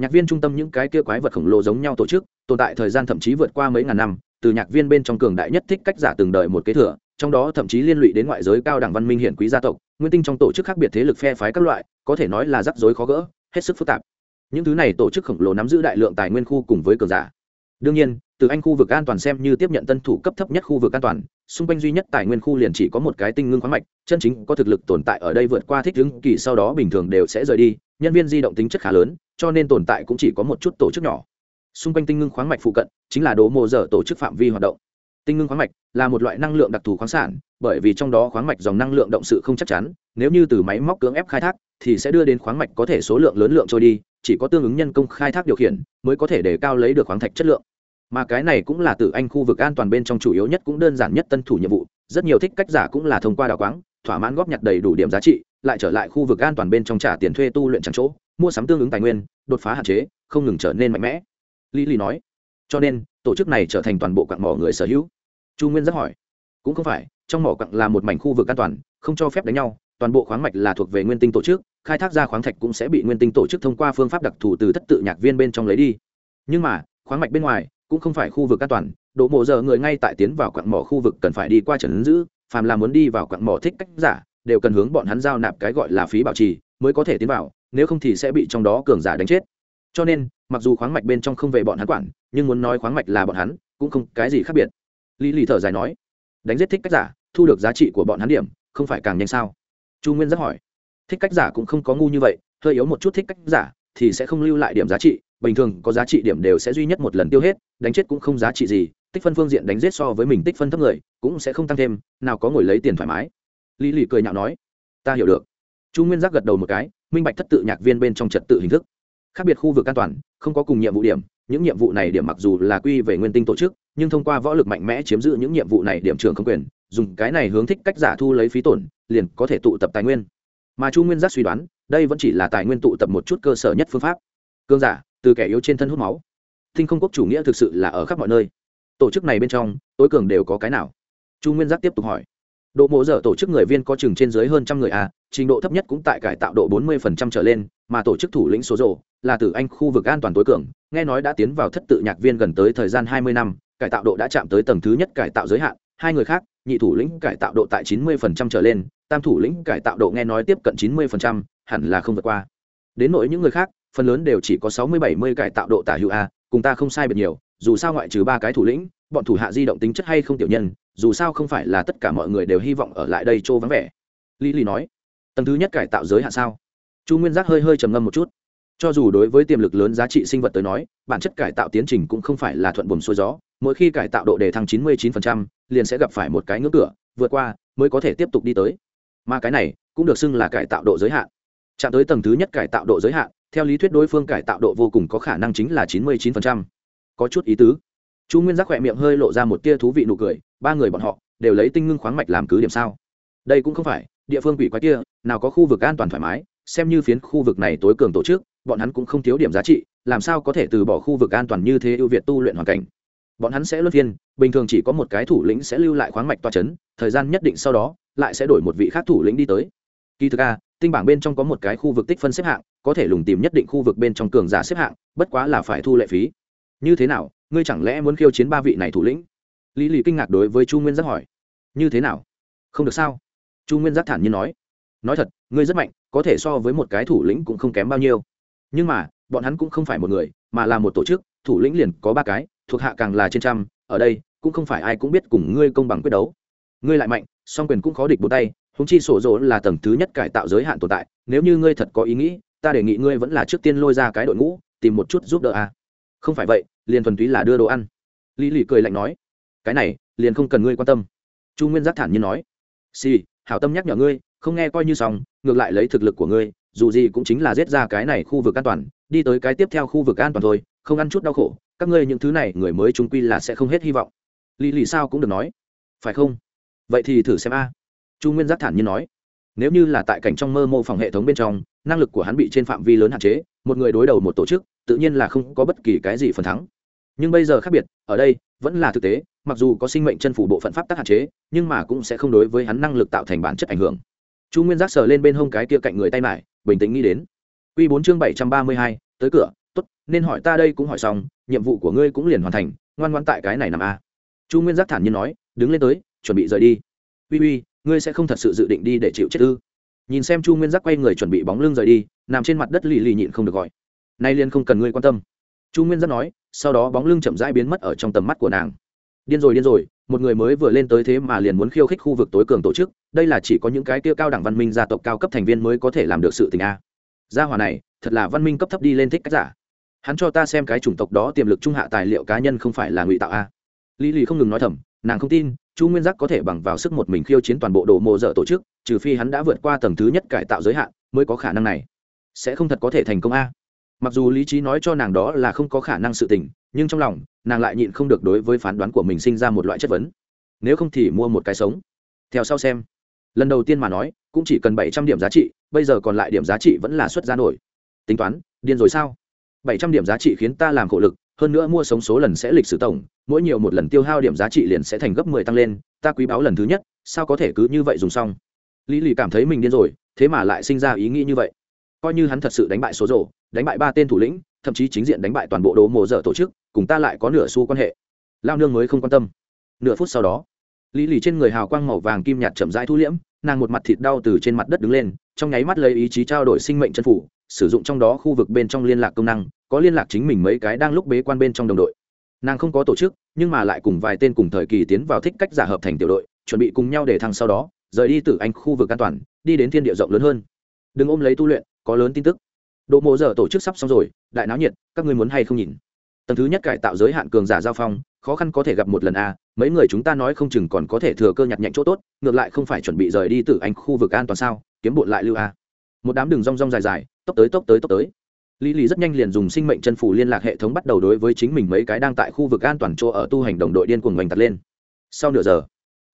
[SPEAKER 1] Nhạc viên trung tâm những cái kia quái vật khổng lồ giống nhau tổ chức, tồn tại thời gian thậm chí vượt qua mấy ngàn năm, từ nhạc viên bên trong cường đại nhất thích cách giả từng đời một kế thừa trong đó thậm chí liên lụy đến ngoại giới cao đẳng văn minh hiển quý gia tộc, nguyên tinh trong tổ chức khác biệt thế lực phe phái các loại, có thể nói là rắc rối khó gỡ, hết sức phức tạp. Những thứ này tổ chức khổng lồ nắm giữ đại lượng tài nguyên khu cùng với cường giả. Đương nhiên, từ anh khu vực an toàn xem như tiếp nhận tân thủ cấp thấp nhất khu vực an toàn, xung quanh duy nhất tài nguyên khu liền chỉ có một cái tinh ngưng khoáng mạch, chân chính có thực lực tồn tại ở đây vượt qua thích ứng kỳ sau đó bình thường đều sẽ rời đi, nhân viên di động tính chất khá lớn, cho nên tồn tại cũng chỉ có một chút tổ chức nhỏ. Xung quanh tinh ngưng khoáng mạch phụ cận, chính là đố mộ dở tổ chức phạm vi hoạt động tinh ngưng khoáng mạch là một loại năng lượng đặc thù khoáng sản, bởi vì trong đó khoáng mạch dòng năng lượng động sự không chắc chắn, nếu như từ máy móc cưỡng ép khai thác, thì sẽ đưa đến khoáng mạch có thể số lượng lớn lượng trôi đi, chỉ có tương ứng nhân công khai thác điều khiển mới có thể để cao lấy được khoáng thạch chất lượng. Mà cái này cũng là từ anh khu vực an toàn bên trong chủ yếu nhất cũng đơn giản nhất tân thủ nhiệm vụ, rất nhiều thích cách giả cũng là thông qua đào quáng, thỏa mãn góp nhặt đầy đủ điểm giá trị, lại trở lại khu vực an toàn bên trong trả tiền thuê tu luyện chẳng chỗ, mua sắm tương ứng tài nguyên, đột phá hạn chế, không ngừng trở nên mạnh mẽ. Lý lý nói, cho nên, tổ chức này trở thành toàn bộ quặng mỏ người sở hữu chu nguyên rất hỏi. Cũng không phải, trong mỏ quặng là một mảnh khu vực an toàn, không cho phép đánh nhau, toàn bộ khoáng mạch là thuộc về nguyên tinh tổ chức, khai thác ra khoáng thạch cũng sẽ bị nguyên tinh tổ chức thông qua phương pháp đặc thù từ thất tự nhạc viên bên trong lấy đi. Nhưng mà, khoáng mạch bên ngoài cũng không phải khu vực an toàn độ mộ giờ người ngay tại tiến vào quặng mỏ khu vực cần phải đi qua trần giữ, phàm là muốn đi vào quặng mỏ thích cách giả, đều cần hướng bọn hắn giao nạp cái gọi là phí bảo trì mới có thể tiến vào, nếu không thì sẽ bị trong đó cường giả đánh chết. Cho nên, mặc dù khoáng mạch bên trong không về bọn hắn quản, nhưng muốn nói khoáng mạch là bọn hắn, cũng không cái gì khác biệt lý lì thở dài nói, đánh giết thích cách giả, thu được giá trị của bọn hắn điểm, không phải càng nhanh sao? Chu nguyên rất hỏi, thích cách giả cũng không có ngu như vậy, hơi yếu một chút thích cách giả thì sẽ không lưu lại điểm giá trị, bình thường có giá trị điểm đều sẽ duy nhất một lần tiêu hết, đánh chết cũng không giá trị gì, tích phân phương diện đánh giết so với mình tích phân thấp người cũng sẽ không tăng thêm, nào có ngồi lấy tiền thoải mái. Lý lì cười nhạo nói, ta hiểu được. Chu nguyên giác gật đầu một cái, minh bạch thất tự nhạc viên bên trong trật tự hình thức khác biệt khu vực an toàn, không có cùng nhiệm vụ điểm, những nhiệm vụ này điểm mặc dù là quy về nguyên tinh tổ chức, nhưng thông qua võ lực mạnh mẽ chiếm giữ những nhiệm vụ này điểm trường không quyền, dùng cái này hướng thích cách giả thu lấy phí tổn, liền có thể tụ tập tài nguyên. Mà chu nguyên giác suy đoán, đây vẫn chỉ là tài nguyên tụ tập một chút cơ sở nhất phương pháp. Cương giả, từ kẻ yếu trên thân hút máu. Tinh không quốc chủ nghĩa thực sự là ở khắp mọi nơi. Tổ chức này bên trong, tối cường đều có cái nào? Chu nguyên giác tiếp tục hỏi độ mộ dở tổ chức người viên có chừng trên dưới hơn trăm người a à, trình độ thấp nhất cũng tại cải tạo độ bốn mươi trở lên mà tổ chức thủ lĩnh số rộ là từ anh khu vực an toàn tối cường nghe nói đã tiến vào thất tự nhạc viên gần tới thời gian hai mươi năm cải tạo độ đã chạm tới tầng thứ nhất cải tạo giới hạn hai người khác nhị thủ lĩnh cải tạo độ tại chín mươi trở lên tam thủ lĩnh cải tạo độ nghe nói tiếp cận chín mươi hẳn là không vượt qua. Đến nỗi những người khác phần lớn đều chỉ có sáu mươi bảy mươi cải tạo độ tả hữu a cùng ta không sai biệt nhiều dù sao ngoại trừ ba cái thủ lĩnh bọn thủ hạ di động tính chất hay không tiểu nhân dù sao không phải là tất cả mọi người đều hy vọng ở lại đây chỗ vắng vẻ. Lý lý nói. Tầng thứ nhất cải tạo giới hạn sao? Chu nguyên giác hơi hơi trầm ngâm một chút. Cho dù đối với tiềm lực lớn giá trị sinh vật tới nói bản chất cải tạo tiến trình cũng không phải là thuận buồm xuôi gió mỗi khi cải tạo độ đề thăng 99%, liền sẽ gặp phải một cái ngưỡng cửa vượt qua mới có thể tiếp tục đi tới. Mà cái này cũng được xưng là cải tạo độ giới hạn. Chạm tới tầng thứ nhất cải tạo độ giới hạn theo lý thuyết đối phương cải tạo độ vô cùng có khả năng chính là chín mươi chín có chút ý tứ. Chu nguyên giác khỏe miệng hơi lộ ra một tia thú vị nụ cười, ba người bọn họ đều lấy tinh ngưng khoáng mạch làm cứ điểm sao? Đây cũng không phải, địa phương quỷ quái kia, nào có khu vực an toàn thoải mái, xem như phiến khu vực này tối cường tổ chức, bọn hắn cũng không thiếu điểm giá trị, làm sao có thể từ bỏ khu vực an toàn như thế ưu việt tu luyện hoàn cảnh? Bọn hắn sẽ luân phiên, bình thường chỉ có một cái thủ lĩnh sẽ lưu lại khoáng mạch toa c h ấ n thời gian nhất định sau đó, lại sẽ đổi một vị khác thủ lĩnh đi tới. Kỳ thực a, tinh bảng bên trong có một cái khu vực tích phân xếp hạng, có thể lùng tìm nhất định khu vực bên trong cường giả xếp hạng, bất quá là phải thu lệ phí như thế nào, ngươi chẳng lẽ muốn khiêu chiến ba vị này thủ lĩnh? Lý lì kinh ngạc đối với chu nguyên giác hỏi. Như thế nào? Không được sao? Chu nguyên giác thản nhiên nói. Nói thật, ngươi rất mạnh, có thể so với một cái thủ lĩnh cũng không kém bao nhiêu. Nhưng mà, bọn hắn cũng không phải một người, mà là một tổ chức, thủ lĩnh liền có ba cái, thuộc hạ càng là trên trăm, ở đây, cũng không phải ai cũng biết cùng ngươi công bằng quyết đấu. Ngươi lại mạnh, song quyền cũng khó địch bốn tay húng chi sổ dỗ là tầng thứ nhất cải tạo giới hạn tồn tại, nếu như ngươi thật có ý nghĩ, ta đề nghị ngươi vẫn là trước tiên lôi ra cái đội ngũ, tìm một chút giúp đỡ a không phải vậy liền thuần túy là đưa đồ ăn. Lý lì cười lạnh nói cái này liền không cần ngươi quan tâm. Chu nguyên giác thản nhiên nói xì、sì, hảo tâm nhắc nhở ngươi không nghe coi như xong ngược lại lấy thực lực của ngươi dù gì cũng chính là giết ra cái này khu vực an toàn đi tới cái tiếp theo khu vực an toàn thôi không ăn chút đau khổ các ngươi những thứ này người mới trung quy là sẽ không hết hy vọng. Lý lì sao cũng được nói phải không? Vậy thì thử xem a. Chu nguyên giác thản nhiên nói nếu như là tại cảnh trong mơ mô phỏng hệ thống bên trong năng lực của hắn bị trên phạm vi lớn hạn chế một người đối đầu một tổ chức tự nhiên là không có bất kỳ cái gì phần thắng. Nhưng bây giờ khác biệt, ở đây, vẫn là thực tế, mặc dù có sinh mệnh chân phủ bộ phận pháp tắc hạn chế, nhưng mà cũng sẽ không đối với hắn năng lực tạo thành bản chất ảnh hưởng. Chu nguyên giác sờ lên bên hông cái kia cạnh người tay mải, bình tĩnh nghĩ đến. Q bốn chương bảy trăm ba mươi hai, tới cửa t ố t nên hỏi ta đây cũng hỏi xong, nhiệm vụ của ngươi cũng liền hoàn thành, ngoan ngoan tại cái này nằm a chu nguyên giác thản nhiên nói, đứng lên tới, chuẩn bị rời đi. Uy uy, ngươi sẽ không thật sự dự định đi để chịu chết ư? Nhìn xem chu nguyên giác quay người chuẩn bị bóng lưng rời đi, nằm trên mặt đất lì lì nhịn không được gọi nay liên không cần ngươi quan tâm. Chu nguyên giác nói, sau đó bóng lưng chậm rãi biến mất ở trong tầm mắt của nàng. Điên rồi điên rồi, một người mới vừa lên tới thế mà liền muốn khiêu khích khu vực tối cường tổ chức, đây là chỉ có những cái kia cao đẳng văn minh gia tộc cao cấp thành viên mới có thể làm được sự tình a. Gia hòa này, thật là văn minh cấp thấp đi lên thích cách giả. Hắn cho ta xem cái chủng tộc đó tiềm lực trung hạ tài liệu cá nhân không phải là ngụy tạo a. Lý lì không ngừng nói thầm, nàng không tin, chu nguyên giác có thể bằng vào sức một mình khiêu chiến toàn bộ đồ mộ dở tổ chức, trừ phi hắn đã vượt qua tầng thứ nhất cải tạo giới hạn mới có khả năng này. Sẽ không thật có thể thành công a mặc dù lý trí nói cho nàng đó là không có khả năng sự tình, nhưng trong lòng, nàng lại nhịn không được đối với phán đoán của mình sinh ra một loại chất vấn. Nếu không thì mua một cái sống. Theo sau xem. Lần đầu tiên mà nói, cũng chỉ cần bảy trăm điểm giá trị, bây giờ còn lại điểm giá trị vẫn là xuất ra nổi. Tính toán, điên rồi sao? Bảy trăm điểm giá trị khiến ta làm khổ lực, hơn nữa mua sống số lần sẽ lịch sử tổng, mỗi nhiều một lần tiêu hao điểm giá trị liền sẽ thành gấp mười tăng lên, ta quý báo lần thứ nhất, sao có thể cứ như vậy dùng xong? Lý lì cảm thấy mình điên rồi, thế mà lại sinh ra ý nghĩ như vậy coi như hắn thật sự đánh bại số rổ đánh bại ba tên thủ lĩnh, thậm chí chính diện đánh bại toàn bộ đồ mộ dở tổ chức, cùng ta lại có nửa xu quan hệ. Lao nương mới không quan tâm. Nửa phút sau đó, lý lì trên người hào quang màu vàng kim nhạt chậm rãi thu liễm, nàng một mặt thịt đau từ trên mặt đất đứng lên, trong nháy mắt lấy ý chí trao đổi sinh mệnh chân phủ, sử dụng trong đó khu vực bên trong liên lạc công năng, có liên lạc chính mình mấy cái đang lúc bế quan bên trong đồng đội. Nàng không có tổ chức, nhưng mà lại cùng vài tên cùng thời kỳ tiến vào thích cách giả hợp thành tiểu đội, chuẩn bị cùng nhau để thăng sau đó, rời đi từ anh khu vực an toàn, đi đến thiên địa rộng lớn hơn. Đừng ôm lấy tu luyện có lớn tin tức. Độ mộ giờ tổ chức sắp xong rồi, đại náo nhiệt, các ngươi muốn hay không nhìn? Tầng thứ nhất cải tạo giới hạn cường giả giao phong, khó khăn có thể gặp một lần a mấy người chúng ta nói không chừng còn có thể thừa cơ nhặt nhạnh chỗ tốt, ngược lại không phải chuẩn bị rời đi từ anh khu vực an toàn sao, kiếm bộn lại lưu a một đám đường rong rong dài dài, tốc tới tốc tới tốc tới. Lý lý rất nhanh liền dùng sinh mệnh chân phủ liên lạc hệ thống bắt đầu đối với chính mình mấy cái đang tại khu vực an toàn chỗ ở tu hành đồng đội điên cuồng ngành tật lên. Sau nửa giờ,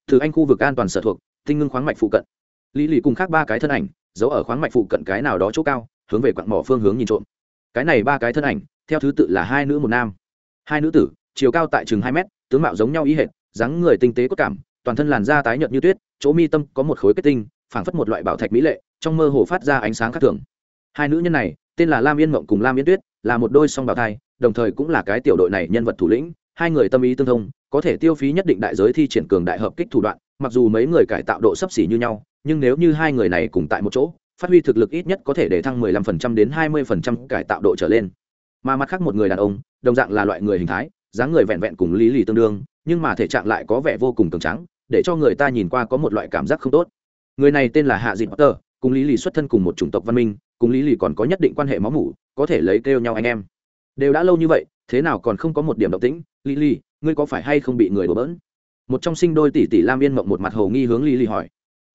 [SPEAKER 1] từ anh khu vực an toàn sở thuộc, tinh ngưng khoáng mạch phụ cận. Lý lý cùng khác ba cái thân ảnh giấu ở khoáng mạch phụ cận cái nào đó chỗ cao, hướng về quặng mỏ phương hướng nhìn trộm. Cái này ba cái thân ảnh, theo thứ tự là hai nữ một nam. Hai nữ tử, chiều cao tại chừng hai mét, tướng mạo giống nhau ý hệt, dáng người tinh tế cốt cảm, toàn thân làn da tái nhợt như tuyết, chỗ mi tâm có một khối kết tinh, phảng phất một loại bảo thạch mỹ lệ, trong mơ hồ phát ra ánh sáng khác thường. Hai nữ nhân này, tên là lam yên mộng cùng lam yên tuyết, là một đôi song bào thai, đồng thời cũng là cái tiểu đội này nhân vật thủ lĩnh, hai người tâm ý tương thông có thể tiêu phí nhất định đại giới thi triển cường đại hợp kích thủ đoạn, mặc dù mấy người cải tạo độ sấp xỉ như nhau, nhưng nếu như hai người này cùng tại một chỗ, phát huy thực lực ít nhất có thể để thăng 15% đến 20% cải tạo độ trở lên. Mà mặt khác một người đàn ông, đồng dạng là loại người hình thái, dáng người vẹn vẹn cùng lý lì tương đương, nhưng mà thể trạng lại có vẻ vô cùng cường trắng để cho người ta nhìn qua có một loại cảm giác không tốt. Người này tên là hạ dịt potter, cùng lý lì xuất thân cùng một chủng tộc văn minh, cùng lý lì còn có nhất định quan hệ máu mủ, có thể lấy kêu nhau anh em. Đều đã lâu như vậy, thế nào còn không có một điểm động tĩnh, lý lì ngươi có phải hay không bị người đổ bỡn? Một trong sinh đôi tỷ tỷ lam yên mộng một mặt hồ nghi hướng lý lì hỏi.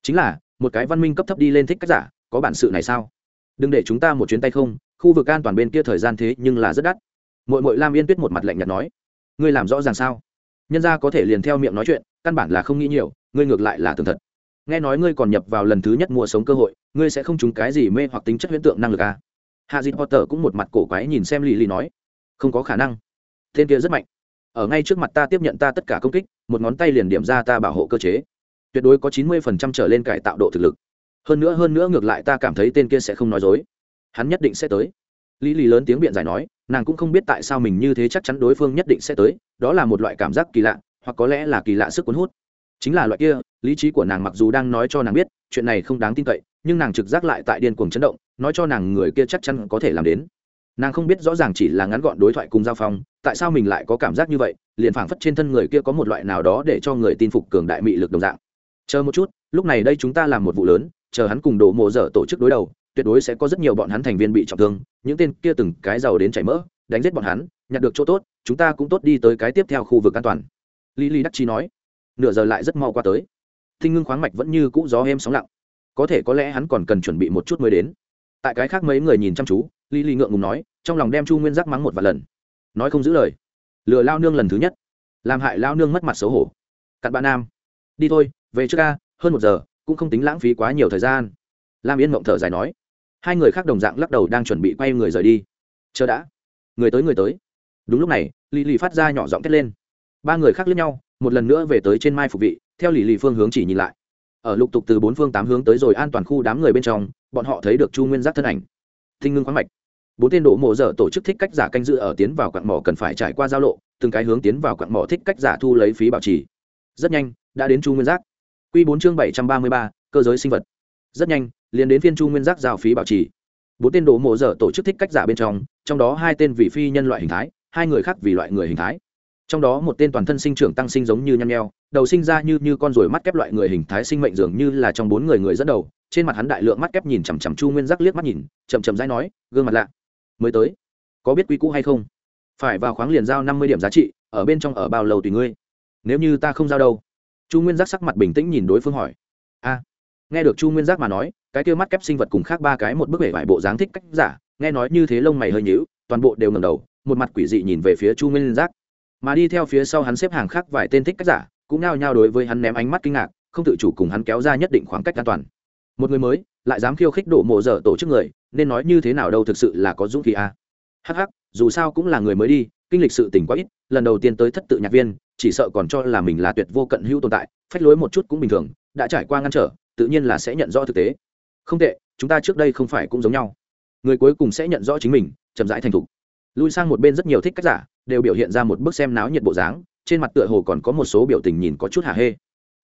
[SPEAKER 1] Chính là, một cái văn minh cấp thấp đi lên thích cách giả, có bản sự này sao? Đừng để chúng ta một chuyến tay không, khu vực an toàn bên kia thời gian thế nhưng là rất đắt. Mội mội lam yên tuyết một mặt lạnh nhạt nói. Ngươi làm rõ ràng sao? Nhân ra có thể liền theo miệng nói chuyện, căn bản là không nghĩ nhiều, ngươi ngược lại là tường thật. Nghe nói ngươi còn nhập vào lần thứ nhất mua sống cơ hội, ngươi sẽ không trúng cái gì mê hoặc tính chất huyễn tượng năng lực à. hạ dịt potter cũng một mặt cổ quái nhìn xem lì lì nói. Không có khả năng. Tên kia rất mạnh ở ngay trước mặt ta tiếp nhận ta tất cả công kích, một ngón tay liền điểm ra ta bảo hộ cơ chế. Tuyệt đối có chín mươi phần trăm trở lên cải tạo độ thực lực. Hơn nữa hơn nữa ngược lại ta cảm thấy tên kia sẽ không nói dối. Hắn nhất định sẽ tới. Lý lý lớn tiếng biện giải nói, nàng cũng không biết tại sao mình như thế chắc chắn đối phương nhất định sẽ tới, đó là một loại cảm giác kỳ lạ, hoặc có lẽ là kỳ lạ sức cuốn hút. Chính là loại kia, lý trí của nàng mặc dù đang nói cho nàng biết, chuyện này không đáng tin cậy, nhưng nàng trực giác lại tại điên cuồng chấn động, nói cho nàng người kia chắc chắn có thể làm đến nàng không biết rõ ràng chỉ là ngắn gọn đối thoại cùng giao phong, tại sao mình lại có cảm giác như vậy, liền phảng phất trên thân người kia có một loại nào đó để cho người tin phục cường đại mị lực đồng dạng. Chờ một chút, lúc này đây chúng ta làm một vụ lớn, chờ hắn cùng đổ mộ dở tổ chức đối đầu, tuyệt đối sẽ có rất nhiều bọn hắn thành viên bị trọng thương, những tên kia từng cái giàu đến chảy mỡ, đánh giết bọn hắn, nhặt được chỗ tốt, chúng ta cũng tốt đi tới cái tiếp theo khu vực an toàn. Lý lý đắc chi nói, nửa giờ lại rất mau qua tới. Thinh ngưng khoáng mạch vẫn như cũ gió êm sóng lặng. Có thể có lẽ hắn còn cần chuẩn bị một chút mới đến. Tại cái khác mấy người nhìn chăm chú lý lý ngượng ngùng nói, trong lòng đem chu nguyên giác mắng một vài lần. Nói không giữ lời. Lừa lao nương lần thứ nhất. Làm hại lao nương mất mặt xấu hổ. Cặn bạn nam. Đi thôi, về trước ca, hơn một giờ, cũng không tính lãng phí quá nhiều thời gian. Lam yên mộng thở dài nói. Hai người khác đồng dạng lắc đầu đang chuẩn bị quay người rời đi. Chờ đã. Người tới người tới. Đúng lúc này lì lì phát ra nhỏ giọng thét lên. Ba người khác lướt nhau, một lần nữa về tới trên mai phục vị, theo lì lì phương hướng chỉ nhìn lại. Ở lục tục từ bốn phương tám hướng tới rồi an toàn khu đám người bên trong, bọn họ thấy được chu nguyên giác thân ảnh. Thinh ngưng khoáng mạch bốn tên đổ mộ dở tổ chức thích cách giả canh giữ ở tiến vào quặng mỏ cần phải trải qua giao lộ, từng cái hướng tiến vào quặng mỏ thích cách giả thu lấy phí bảo trì. Rất nhanh, đã đến chu nguyên giác. Q bốn chương bảy trăm ba mươi ba, cơ giới sinh vật. Rất nhanh, liền đến phiên chu nguyên giác giao phí bảo trì. Bốn tên đổ mộ dở tổ chức thích cách giả bên trong trong đó hai tên vì phi nhân loại hình thái, hai người khác vì loại người hình thái. Trong đó một tên toàn thân sinh trưởng tăng sinh giống như nhăn nheo, đầu sinh ra như như con ruồi mắt kép loại người hình thái sinh mệnh dường như là trong bốn người người dẫn đầu, trên mặt hắn đại lượng mắt kép nhìn chằm chằm chu nguyên giác liếc mắt nhìn, chậm chậm dãi nói, gương mặt lạ mới tới. Có biết quy cũ hay không? Phải vào khoáng liền giao năm mươi điểm giá trị, ở bên trong ở bao lâu tùy ngươi. Nếu như ta không giao đâu? Chu nguyên giác sắc mặt bình tĩnh nhìn đối phương hỏi. A, nghe được chu nguyên giác mà nói, cái kia mắt kép sinh vật cùng khác ba cái một bức vẻ vải bộ dáng thích cách giả, nghe nói như thế lông mày hơi nhíu, toàn bộ đều ngầm đầu, một mặt quỷ dị nhìn về phía chu nguyên giác. Mà đi theo phía sau hắn xếp hàng khác vài tên thích cách giả, cũng nao nhao đối với hắn ném ánh mắt kinh ngạc, không tự chủ cùng hắn kéo ra nhất định khoảng cách an toàn. Một người mới, lại dám khiêu khích độ mộ dở tổ chức người nên nói như thế nào đâu thực sự là có dũng khí a à. hh dù sao cũng là người mới đi, kinh lịch sự tỉnh quá ít, lần đầu tiên tới thất tự nhạc viên, chỉ sợ còn cho là mình là tuyệt vô cận hữu tồn tại, phách lối một chút cũng bình thường, đã trải qua ngăn trở, tự nhiên là sẽ nhận rõ thực tế. Không tệ, chúng ta trước đây không phải cũng giống nhau. Người cuối cùng sẽ nhận rõ chính mình, chậm rãi thành thục. Lui sang một bên rất nhiều thích cách giả, đều biểu hiện ra một bức xem náo nhiệt bộ dáng, trên mặt tựa hồ còn có một số biểu tình nhìn có chút hả hê.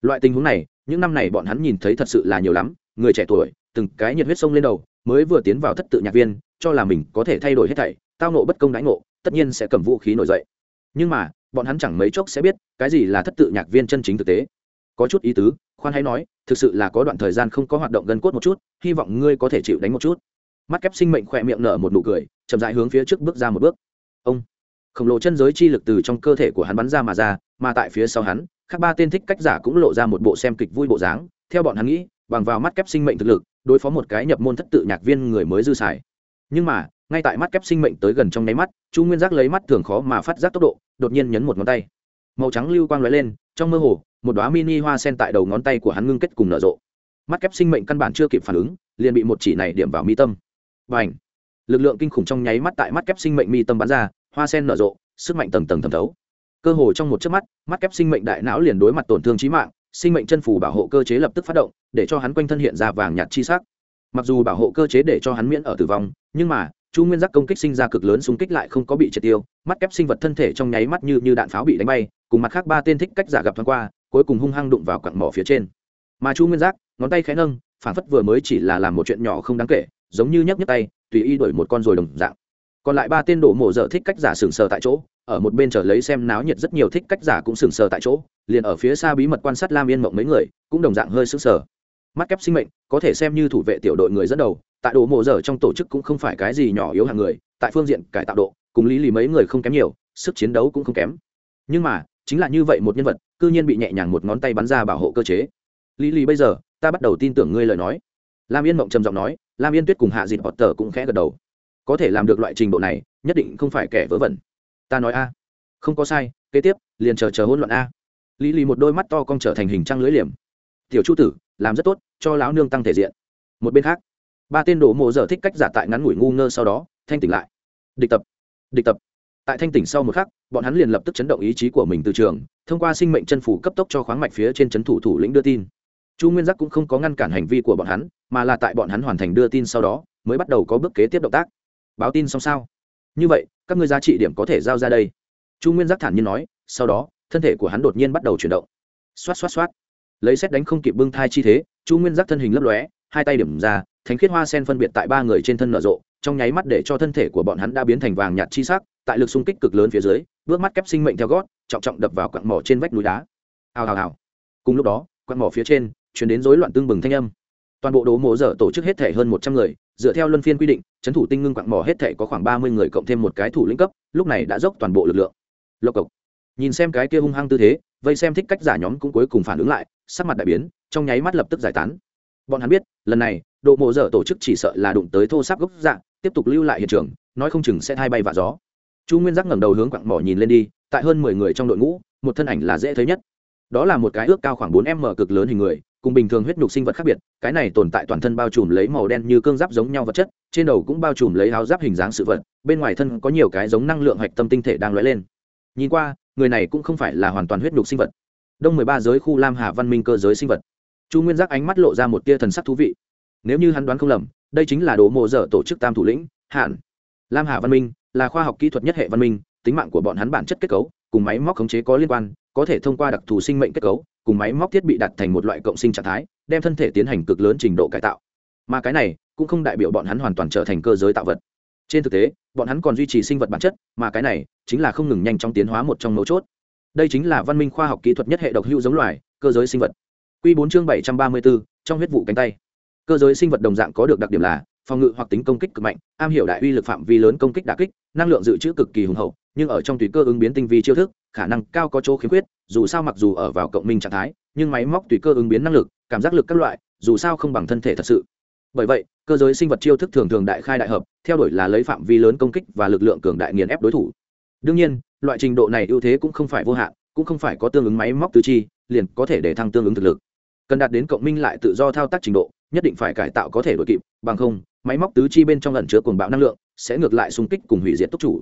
[SPEAKER 1] Loại tình huống này, những năm này bọn hắn nhìn thấy thật sự là nhiều lắm, người trẻ tuổi, từng cái nhiệt huyết sông lên đầu mới vừa tiến vào thất tự nhạc viên, cho là mình có thể thay đổi hết thảy, tao nộ bất công đãi ngộ, tất nhiên sẽ cầm vũ khí nổi dậy. Nhưng mà, bọn hắn chẳng mấy chốc sẽ biết, cái gì là thất tự nhạc viên chân chính thực tế. Có chút ý tứ, khoan hãy nói, thực sự là có đoạn thời gian không có hoạt động gần cốt một chút, hy vọng ngươi có thể chịu đánh một chút. Mắt kép sinh mệnh khỏe miệng nở một nụ cười, chậm dại hướng phía trước bước ra một bước. Ông. Khổng lồ chân giới chi lực từ trong cơ thể của hắn bắn ra mà ra, mà tại phía sau hắn các ba tên thích cách giả cũng lộ ra một bộ xem kịch vui bộ dáng, theo bọn hắn nghĩ bằng vào mắt kép sinh mệnh thực lực, đối phó một cái nhập môn thất tự nhạc viên người mới dư xài. Nhưng mà, ngay tại mắt kép sinh mệnh tới gần trong nháy mắt, chu nguyên giác lấy mắt thường khó mà phát giác tốc độ, đột nhiên nhấn một ngón tay. Màu trắng lưu quang lóe lên, trong mơ hồ, một đoá mini hoa sen tại đầu ngón tay của hắn ngưng kết cùng nở rộ. Mắt kép sinh mệnh căn bản chưa kịp phản ứng, liền bị một chỉ này điểm vào mi tâm. Và ảnh lực lượng kinh khủng trong nháy mắt tại mắt kép sinh mệnh mi tâm bắn ra, hoa sen nở rộ, sức mạnh tầng tầng thẩm thấu. Cơ hồ trong một chớp mắt mắt kép sinh mệnh đại não liền đối mặt tổn thương trí mạng sinh mệnh chân phủ bảo hộ cơ chế lập tức phát động, để cho hắn quanh thân hiện ra vàng nhạt chi sắc. Mặc dù bảo hộ cơ chế để cho hắn miễn ở tử vong, nhưng mà, chu nguyên giác công kích sinh ra cực lớn xung kích lại không có bị triệt tiêu, mắt kép sinh vật thân thể trong nháy mắt như như đạn pháo bị đánh bay, cùng mặt khác ba tên thích cách giả gặp thoáng qua, cuối cùng hung hăng đụng vào quặng mỏ phía trên. Mà chu nguyên giác, ngón tay khẽ nâng, phản phất vừa mới chỉ là làm một chuyện nhỏ không đáng kể, giống như nhấc nhấc tay, tùy y đổi một con rồi đồng dạng. Còn lại ba tên đổ mộ dở thích cách giả sừng sờ tại chỗ, ở một bên chờ lấy xem náo nhiệt rất nhiều thích cách giả cũng sừng sờ tại chỗ liền ở phía xa bí mật quan sát lam yên mộng mấy người, cũng đồng dạng hơi sững sờ. Mắt kép sinh mệnh, có thể xem như thủ vệ tiểu đội người dẫn đầu, tại đồ mộ dở trong tổ chức cũng không phải cái gì nhỏ yếu hàng người, tại phương diện cải tạo độ, cùng lý lý mấy người không kém nhiều, sức chiến đấu cũng không kém. Nhưng mà, chính là như vậy một nhân vật, cư nhiên bị nhẹ nhàng một ngón tay bắn ra bảo hộ cơ chế. Lý lý bây giờ, ta bắt đầu tin tưởng ngươi lời nói. Lam yên mộng trầm giọng nói, lam yên tuyết cùng hạ dịt hoặc tờ cũng khẽ gật đầu. Có thể làm được loại trình độ này, nhất định không phải kẻ vớ vẩn. Ta nói a. Không có sai, kế tiếp, liền chờ chờ hỗn loạn a lý lì một đôi mắt to cong trở thành hình trăng lưới liềm. Tiểu chu tử, làm rất tốt, cho lão nương tăng thể diện. Một bên khác, ba tên đổ mộ dở thích cách giả tại ngắn ngủi ngu ngơ sau đó, thanh tỉnh lại. Địch tập địch tập. Tại thanh tỉnh sau một khắc, bọn hắn liền lập tức chấn động ý chí của mình từ trường, thông qua sinh mệnh chân phủ cấp tốc cho khoáng mạch phía trên chấn thủ thủ lĩnh đưa tin. Chu nguyên giác cũng không có ngăn cản hành vi của bọn hắn, mà là tại bọn hắn hoàn thành đưa tin sau đó, mới bắt đầu có bước kế tiếp động tác. Báo tin xong sao? Như vậy, các ngươi giá trị điểm có thể giao ra đây. Chu nguyên giác thản nhiên nói, sau đó thân thể của hắn đột nhiên bắt đầu chuyển động. Xoát xoát xoát. Lấy xét đánh không kịp bưng thai chi thế, chu nguyên giác thân hình lấp lóe, hai tay điểm ra, thánh khiết hoa sen phân biệt tại ba người trên thân nở rộ, trong nháy mắt để cho thân thể của bọn hắn đã biến thành vàng nhạt chi sắc, tại lực xung kích cực lớn phía dưới, bước mắt kép sinh mệnh theo gót, trọng trọng đập vào quặng mỏ trên vách núi đá. Hào hào hào. Cùng lúc đó, quặng mỏ phía trên, chuyển đến rối loạn tương bừng thanh âm. Toàn bộ đố mộ dở tổ chức hết thể hơn một trăm người, dựa theo luân phiên quy định, trấn thủ tinh ngưng quặng mỏ hết thể có khoảng ba mươi người cộng thêm một cái thủ lĩnh cấp, lúc này đã dốc toàn bộ lực lượng. Lộc cộc nhìn xem cái kia hung hăng tư thế, vây xem thích cách giả nhóm cũng cuối cùng phản ứng lại, sắc mặt đại biến, trong nháy mắt lập tức giải tán. Bọn hắn biết, lần này độ mộ dở tổ chức chỉ sợ là đụng tới thô sáp gốc dạng tiếp tục lưu lại hiện trường, nói không chừng sẽ thay bay vạ gió. Chu nguyên giác ngẩng đầu hướng quặng mỏ nhìn lên đi, tại hơn mười người trong đội ngũ, một thân ảnh là dễ thấy nhất. Đó là một cái ước cao khoảng bốn m cực lớn hình người, cùng bình thường huyết nhục sinh vật khác biệt, cái này tồn tại toàn thân bao trùm lấy màu đen như cương giáp giống nhau vật chất, trên đầu cũng bao trùm lấy áo giáp hình dáng sự vật, bên ngoài thân có nhiều cái giống năng lượng hạch tâm tinh thể đang lóe lên. Nhìn qua người này cũng không phải là hoàn toàn huyết nhục sinh vật. Đông mười ba giới khu lam hà văn minh cơ giới sinh vật. Chu nguyên giác ánh mắt lộ ra một tia thần sắc thú vị. Nếu như hắn đoán không lầm, đây chính là đồ mộ dở tổ chức tam thủ lĩnh, hạn. Lam hà văn minh là khoa học kỹ thuật nhất hệ văn minh, tính mạng của bọn hắn bản chất kết cấu, cùng máy móc khống chế có liên quan, có thể thông qua đặc thù sinh mệnh kết cấu, cùng máy móc thiết bị đặt thành một loại cộng sinh trạng thái, đem thân thể tiến hành cực lớn trình độ cải tạo. Mà cái này cũng không đại biểu bọn hắn hoàn toàn trở thành cơ giới tạo vật trên thực tế, bọn hắn còn duy trì sinh vật bản chất, mà cái này chính là không ngừng nhanh chóng tiến hóa một trong mấu chốt. Đây chính là văn minh khoa học kỹ thuật nhất hệ độc hữu giống loài, cơ giới sinh vật. Q bốn chương bảy trăm ba mươi bốn trong huyết vụ cánh tay. Cơ giới sinh vật đồng dạng có được đặc điểm là phòng ngự hoặc tính công kích cực mạnh, am hiểu đại uy lực phạm vi lớn công kích đà kích, năng lượng dự trữ cực kỳ hùng hậu, nhưng ở trong tùy cơ ứng biến tinh vi chiêu thức, khả năng cao có chỗ khiếm khuyết, dù sao mặc dù ở vào cộng minh trạng thái, nhưng máy móc tùy cơ ứng biến năng lực, cảm giác lực các loại, dù sao không bằng thân thể thật sự bởi vậy, cơ giới sinh vật chiêu thức thường thường đại khai đại hợp, theo đuổi là lấy phạm vi lớn công kích và lực lượng cường đại nghiền ép đối thủ. Đương nhiên, loại trình độ này ưu thế cũng không phải vô hạn, cũng không phải có tương ứng máy móc tứ chi, liền có thể để thăng tương ứng thực lực. Cần đạt đến cộng minh lại tự do thao tác trình độ, nhất định phải cải tạo có thể đổi kịp, bằng không, máy móc tứ chi bên trong lần chứa cuồng bạo năng lượng, sẽ ngược lại xung kích cùng hủy diệt tốc chủ.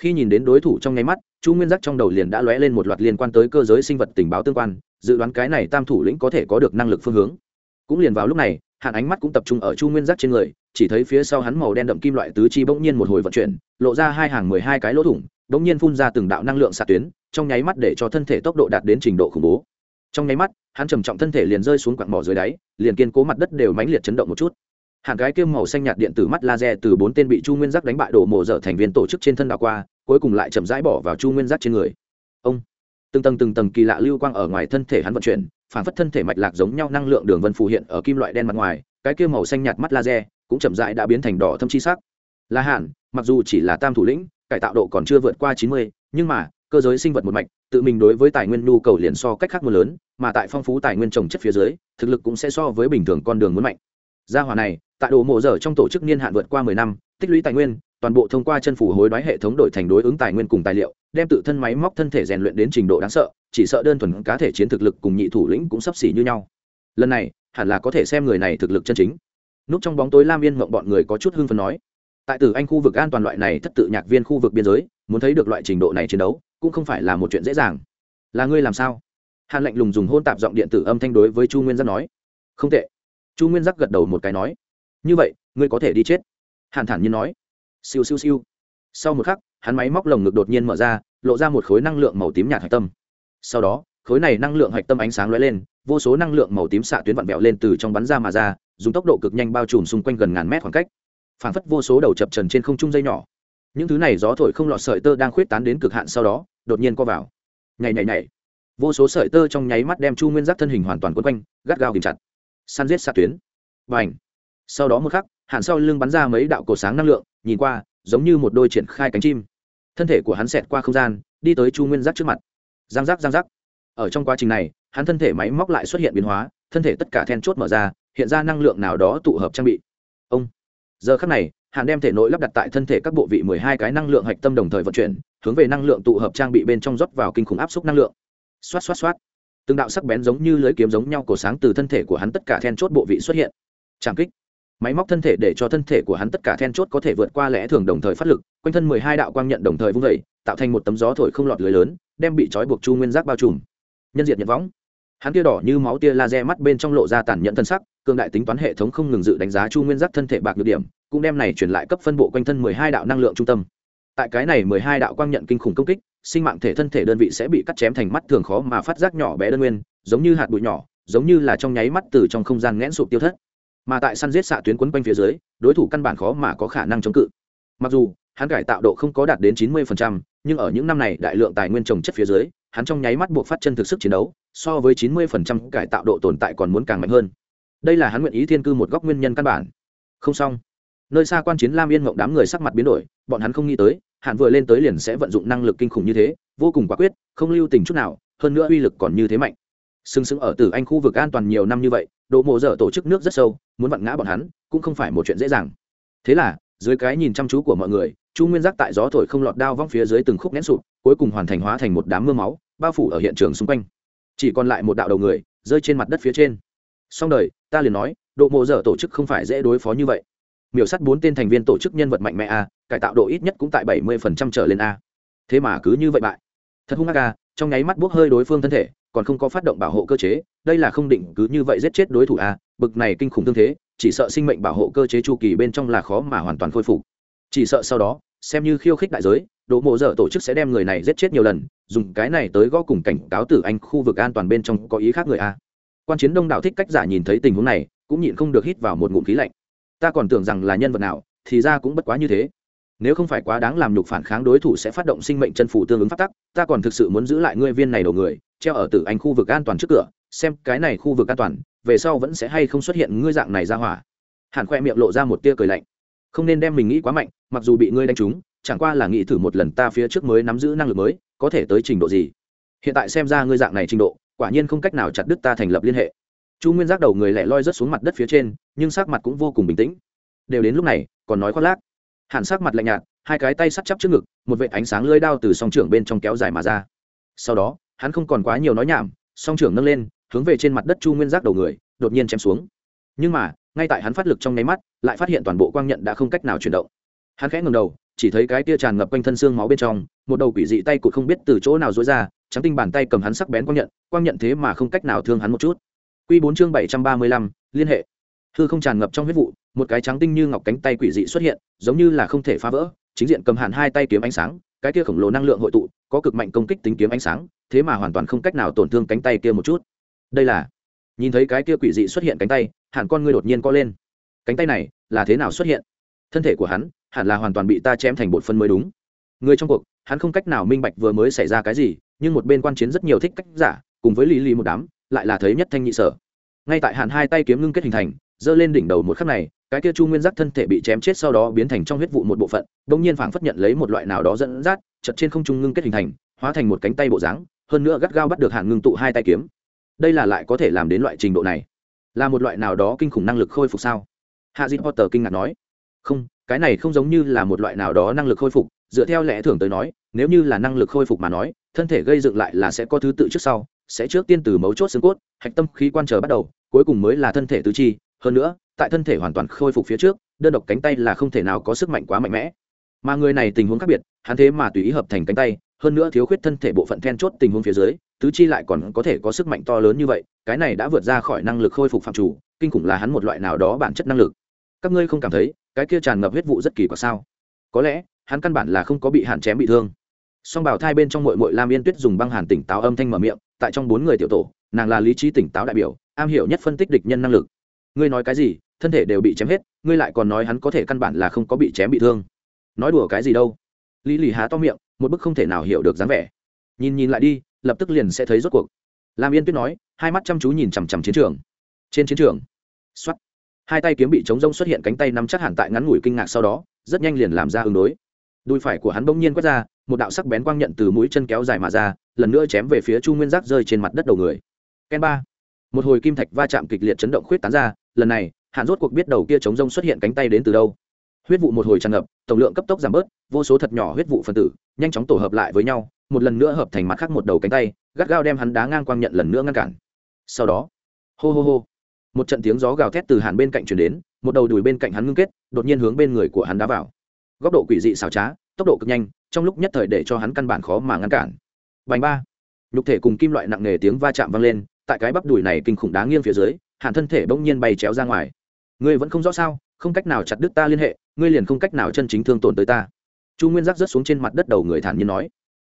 [SPEAKER 1] Khi nhìn đến đối thủ trong nháy mắt, chu nguyên giác trong đầu liền đã lóe lên một loạt liên quan tới cơ giới sinh vật tình báo tương quan, dự đoán cái này tam thủ lĩnh có thể có được năng lực phương hướng. Cũng liền vào lúc này hạn ánh mắt cũng tập trung ở chu nguyên giác trên người, chỉ thấy phía sau hắn màu đen đậm kim loại tứ chi bỗng nhiên một hồi vận chuyển, lộ ra hai hàng mười hai cái lỗ thủng, bỗng nhiên phun ra từng đạo năng lượng xạ tuyến, trong nháy mắt để cho thân thể tốc độ đạt đến trình độ khủng bố. Trong nháy mắt, hắn trầm trọng thân thể liền rơi xuống quặng mỏ dưới đáy, liền kiên cố mặt đất đều mãnh liệt chấn động một chút. Hạn cái kiêm màu xanh nhạt điện tử mắt laser từ bốn tên bị chu nguyên giác đánh bại đổ mộ dở thành viên tổ chức trên thân đảo qua, cuối cùng lại chậm rãi bỏ vào chu nguyên giác trên người. Ông! Từng tầng từng tầng kỳ lạ lưu quang ở ngoài thân thể hắn vận chuyển phản phất thân thể mạch lạc giống nhau năng lượng đường vân phù hiện ở kim loại đen mặt ngoài, cái kia màu xanh nhạt mắt laser cũng chậm rãi đã biến thành đỏ thâm chi sắc. La hàn, mặc dù chỉ là tam thủ lĩnh, cải tạo độ còn chưa vượt qua chín mươi, nhưng mà, cơ giới sinh vật một mạch, tự mình đối với tài nguyên nhu cầu liền so cách khác một lớn, mà tại phong phú tài nguyên trồng chất phía dưới, thực lực cũng sẽ so với bình thường con đường muốn mạnh. Gia hòa này, tại đồ mộ dở trong tổ chức niên hạn vượt qua mười năm, tích lũy tài nguyên toàn bộ thông qua chân phủ hối đoái hệ thống đổi thành đối ứng tài nguyên cùng tài liệu, đem tự thân máy móc thân thể rèn luyện đến trình độ đáng sợ, chỉ sợ đơn thuần cá thể chiến thực lực cùng nhị thủ lĩnh cũng sắp xỉ như nhau. Lần này, hẳn là có thể xem người này thực lực chân chính. Núp trong bóng tối lam viên mộng bọn người có chút hưng phấn nói. Tại tử anh khu vực an toàn loại này thất tự nhạc viên khu vực biên giới, muốn thấy được loại trình độ này chiến đấu, cũng không phải là một chuyện dễ dàng. Là ngươi làm sao? Hàn lạnh lùng dùng hôn tạp giọng điện tử âm thanh đối với chu nguyên giác nói. Không tệ. Chu nguyên giác gật đầu một cái nói. Như vậy, ngươi có thể đi chết. Hàn thản nhiên nói siêu siêu siêu. Sau một khắc, hắn máy móc lồng ngực đột nhiên mở ra, lộ ra một khối năng lượng màu tím nhạt hạch tâm. Sau đó, khối này năng lượng hạch tâm ánh sáng lóe lên, vô số năng lượng màu tím xạ tuyến vặn vẹo lên từ trong bắn ra mà ra, dùng tốc độ cực nhanh bao trùm xung quanh gần ngàn mét khoảng cách. Phảng phất vô số đầu chập trần trên không trung dây nhỏ. Những thứ này gió thổi không lọt sợi tơ đang khuyết tán đến cực hạn sau đó, đột nhiên co vào. Nhảy nhảy nhảy. Vô số sợi tơ trong nháy mắt đem chu nguyên giác thân hình hoàn toàn quấn quanh, gắt gao kìm chặt. Săn giết xạ tuyến. Và ảnh sau đó một khắc hạn sau lưng bắn ra mấy đạo cổ sáng năng lượng, nhìn qua, giống như một đôi triển khai cánh chim. Thân thể của hắn xẹt qua không gian, đi tới chu nguyên giác trước mặt. Giang giác giang giác. Ở trong quá trình này, hắn thân thể máy móc lại xuất hiện biến hóa, thân thể tất cả then chốt mở ra, hiện ra năng lượng nào đó tụ hợp trang bị. Ông. Giờ khắc này hạn đem thể nội lắp đặt tại thân thể các bộ vị mười hai cái năng lượng hạch tâm đồng thời vận chuyển, hướng về năng lượng tụ hợp trang bị bên trong rót vào kinh khủng áp suất năng lượng. Xoát xoát xoát. Từng đạo sắc bén giống như lưới kiếm giống nhau cổ sáng từ thân thể của hắn tất cả then chốt bộ vị xuất hiện. Trang kích máy móc thân thể để cho thân thể của hắn tất cả then chốt có thể vượt qua lẽ thường đồng thời phát lực, quanh thân mười hai đạo quang nhận đồng thời vung vẩy tạo thành một tấm gió thổi không lọt lưới lớn, đem bị trói buộc chu nguyên giác bao trùm. Nhân diệt nhật võng. Hắn tia đỏ như máu tia laser mắt bên trong lộ ra tàn nhẫn thân sắc, cường đại tính toán hệ thống không ngừng dự đánh giá chu nguyên giác thân thể bạc nhược điểm, cũng đem này truyền lại cấp phân bộ quanh thân mười hai đạo năng lượng trung tâm. Tại cái này mười hai đạo quang nhận kinh khủng công kích, sinh mạng thể thân thể đơn vị sẽ bị cắt chém thành mắt thường khó mà phát giác nhỏ bé đơn nguyên, giống như hạt bụi nhỏ, giống như là trong nháy mắt từ trong không gian nghẽn sụp tiêu thất mà tại săn giết xạ tuyến quấn quanh phía dưới, đối thủ căn bản khó mà có khả năng chống cự. Mặc dù, hắn cải tạo độ không có đạt đến chín mươi nhưng ở những năm này đại lượng tài nguyên trồng chất phía dưới, hắn trong nháy mắt buộc phát chân thực sức chiến đấu, so với chín mươi cải tạo độ tồn tại còn muốn càng mạnh hơn. Đây là hắn nguyện ý thiên cư một góc nguyên nhân căn bản. Không xong. Nơi xa quan chiến lam yên mộng đám người sắc mặt biến đổi, bọn hắn không nghĩ tới, hạn vừa lên tới liền sẽ vận dụng năng lực kinh khủng như thế, vô cùng quả quyết, không lưu tình chút nào, hơn nữa uy lực còn như thế mạnh. Sừng sững ở từ anh khu vực an toàn nhiều năm như vậy độ mộ dở tổ chức nước rất sâu, muốn vặn ngã bọn hắn, cũng không phải một chuyện dễ dàng. Thế là, dưới cái nhìn chăm chú của mọi người, chu nguyên giác tại gió thổi không lọt đao vong phía dưới từng khúc nén sụp, cuối cùng hoàn thành hóa thành một đám mưa máu, bao phủ ở hiện trường xung quanh. Chỉ còn lại một đạo đầu người, rơi trên mặt đất phía trên. Xong đời, ta liền nói độ mộ dở tổ chức không phải dễ đối phó như vậy. Miểu sắt bốn tên thành viên tổ chức nhân vật mạnh mẽ a, cải tạo độ ít nhất cũng tại bảy mươi phần trăm trở lên a. Thế mà cứ như vậy bại. Thật hung ác a, trong nháy mắt buốc hơi đối phương thân thể, còn không có phát động bảo hộ cơ chế đây là không định cứ như vậy giết chết đối thủ a bực này kinh khủng tương thế, chỉ sợ sinh mệnh bảo hộ cơ chế chu kỳ bên trong là khó mà hoàn toàn khôi phục. Chỉ sợ sau đó, xem như khiêu khích đại giới, đỗ mộ dở tổ chức sẽ đem người này giết chết nhiều lần, dùng cái này tới gõ cùng cảnh cáo tử anh khu vực an toàn bên trong có ý khác người a quan chiến đông đảo thích cách giả nhìn thấy tình huống này, cũng nhịn không được hít vào một ngụm khí lạnh. Ta còn tưởng rằng là nhân vật nào, thì ra cũng bất quá như thế. Nếu không phải quá đáng làm nhục phản kháng đối thủ sẽ phát động sinh mệnh chân phủ tương ứng phát tắc, ta còn thực sự muốn giữ lại ngươi viên này đầu người, treo ở tử anh khu vực an toàn trước cửa xem cái này khu vực an toàn, về sau vẫn sẽ hay không xuất hiện ngươi dạng này ra hỏa. Hàn khoe miệng lộ ra một tia cười lạnh. Không nên đem mình nghĩ quá mạnh, mặc dù bị ngươi đánh trúng, chẳng qua là nghĩ thử một lần ta phía trước mới nắm giữ năng lực mới, có thể tới trình độ gì. Hiện tại xem ra ngươi dạng này trình độ, quả nhiên không cách nào chặt đứt ta thành lập liên hệ. Chu nguyên giác đầu người lẻ loi rớt xuống mặt đất phía trên, nhưng sắc mặt cũng vô cùng bình tĩnh. Đều đến lúc này, còn nói khoác lác. Hàn sắc mặt lạnh nhạt, hai cái tay sắt chắp trước ngực, một vệ ánh sáng lưới đao từ song trưởng bên trong kéo dài mà ra. Sau đó, hắn không còn quá nhiều nói nhảm, song trưởng nâng lên hướng về trên mặt đất chu nguyên giác đầu người, đột nhiên chém xuống. Nhưng mà, ngay tại hắn phát lực trong nháy mắt, lại phát hiện toàn bộ quang nhận đã không cách nào chuyển động. Hắn khẽ ngầm đầu, chỉ thấy cái tia tràn ngập quanh thân xương máu bên trong, một đầu quỷ dị tay cụt không biết từ chỗ nào dối ra, trắng tinh bàn tay cầm hắn sắc bén quang nhận quang nhận thế mà không cách nào thương hắn một chút. Q bốn chương bảy trăm ba mươi lăm, liên hệ. Hư không tràn ngập trong huyết vụ, một cái trắng tinh như ngọc cánh tay quỷ dị xuất hiện, giống như là không thể phá vỡ, chính diện cầm hẳn hai tay kiếm ánh sáng, cái kia khổng lồ năng lượng hội tụ, có cực mạnh công kích tính kiếm ánh sáng, thế mà hoàn toàn không cách nào tổn thương cánh tay kia một chút đây là, nhìn thấy cái kia quỷ dị xuất hiện cánh tay, hẳn con ngươi đột nhiên co lên. Cánh tay này là thế nào xuất hiện? Thân thể của hắn hẳn là hoàn toàn bị ta chém thành bột phân mới đúng. Người trong cuộc, hắn không cách nào minh bạch vừa mới xảy ra cái gì, nhưng một bên quan chiến rất nhiều thích cách giả, cùng với lý lý một đám, lại là thấy nhất thanh nhị sở. Ngay tại hàn hai tay kiếm ngưng kết hình thành, giơ lên đỉnh đầu một khắc này, cái kia chu nguyên giác thân thể bị chém chết sau đó biến thành trong huyết vụ một bộ phận bỗng nhiên phảng phất nhận lấy một loại nào đó dẫn dắt chật trên không trung ngưng kết hình thành, hóa thành một cánh tay bộ dáng, hơn nữa gắt gao bắt được hàn ngưng tụ hai tay kiếm đây là lại có thể làm đến loại trình độ này. Là một loại nào đó kinh khủng năng lực khôi phục sao? Hạ dịp potter kinh ngạc nói. Không, cái này không giống như là một loại nào đó năng lực khôi phục. Dựa theo lẽ thường tới nói, nếu như là năng lực khôi phục mà nói, thân thể gây dựng lại là sẽ có thứ tự trước sau, sẽ trước tiên từ mấu chốt xương cốt, hạch tâm khí quan trở bắt đầu, cuối cùng mới là thân thể tứ chi. Hơn nữa, tại thân thể hoàn toàn khôi phục phía trước, đơn độc cánh tay là không thể nào có sức mạnh quá mạnh mẽ. Mà người này tình huống khác biệt, hắn thế mà tùy ý hợp thành cánh tay, hơn nữa thiếu khuyết thân thể bộ phận then chốt tình huống phía dưới tứ chi lại còn có thể có sức mạnh to lớn như vậy, cái này đã vượt ra khỏi năng lực khôi phục phạm chủ, kinh khủng là hắn một loại nào đó bản chất năng lực. Các ngươi không cảm thấy, cái kia tràn ngập huyết vụ rất kỳ quặc sao? Có lẽ, hắn căn bản là không có bị hạn chém bị thương. Song bảo thai bên trong mội mội lam yên tuyết dùng băng hàn tỉnh táo âm thanh mở miệng, tại trong bốn người tiểu tổ, nàng là lý trí tỉnh táo đại biểu, am hiểu nhất phân tích địch nhân năng lực. Ngươi nói cái gì, thân thể đều bị chém hết, ngươi lại còn nói hắn có thể căn bản là không có bị chém bị thương. Nói đùa cái gì đâu? Lý lì há to miệng, một bức không thể nào hiểu được dáng vẻ. Nhìn nhìn lại đi lập tức liền sẽ thấy rốt cuộc. Lam yên tuyết nói, hai mắt chăm chú nhìn chằm chằm chiến trường. Trên chiến trường x hai tay kiếm bị chống rông xuất hiện cánh tay nắm chắc hẳn tại ngắn ngủi kinh ngạc sau đó, rất nhanh liền làm ra ứng đối. Đùi phải của hắn bỗng nhiên quét ra, một đạo sắc bén quang nhận từ mũi chân kéo dài mà ra, lần nữa chém về phía chu nguyên giác rơi trên mặt đất đầu người. Ken ba. Một hồi kim thạch va chạm kịch liệt chấn động khuyết tán ra, lần này hạn rốt cuộc biết đầu kia chống rông xuất hiện cánh tay đến từ đâu. Huyết vụ một hồi tràn ngập, tổng lượng cấp tốc giảm bớt, vô số thật nhỏ huyết vụ phân tử, nhanh chóng tổ hợp lại với nhau một lần nữa hợp thành mặt khác một đầu cánh tay, gắt gao đem hắn đá ngang quang nhận lần nữa ngăn cản. Sau đó, hô hô hô, một trận tiếng gió gào thét từ hàn bên cạnh chuyển đến, một đầu đùi bên cạnh hắn ngưng kết, đột nhiên hướng bên người của hắn đá vào. Góc độ quỷ dị xảo trá, tốc độ cực nhanh, trong lúc nhất thời để cho hắn căn bản khó mà ngăn cản. Vành ba, nhục thể cùng kim loại nặng nề tiếng va chạm vang lên, tại cái bắp đùi này kinh khủng đá nghiêng phía dưới, hàn thân thể bỗng nhiên bay chéo ra ngoài. Ngươi vẫn không rõ sao, không cách nào chặt đứt ta liên hệ, ngươi liền không cách nào chân chính thương tổn tới ta. Chu nguyên giác rớt xuống trên mặt đất đầu người thản nhiên nói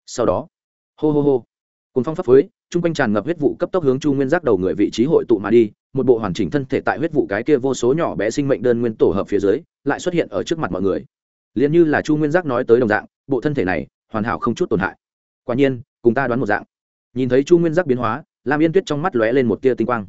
[SPEAKER 1] sau đó, hô hô hô cùng phong pháp phới, chung quanh tràn ngập huyết vụ cấp tốc hướng chu nguyên giác đầu người vị trí hội tụ mà đi, một bộ hoàn chỉnh thân thể tại huyết vụ cái kia vô số nhỏ bé sinh mệnh đơn nguyên tổ hợp phía dưới, lại xuất hiện ở trước mặt mọi người. Liền như là chu nguyên giác nói tới đồng dạng, bộ thân thể này hoàn hảo không chút tổn hại. Quả nhiên, cùng ta đoán một dạng. Nhìn thấy chu nguyên giác biến hóa, lam yên tuyết trong mắt lóe lên một tia tinh quang.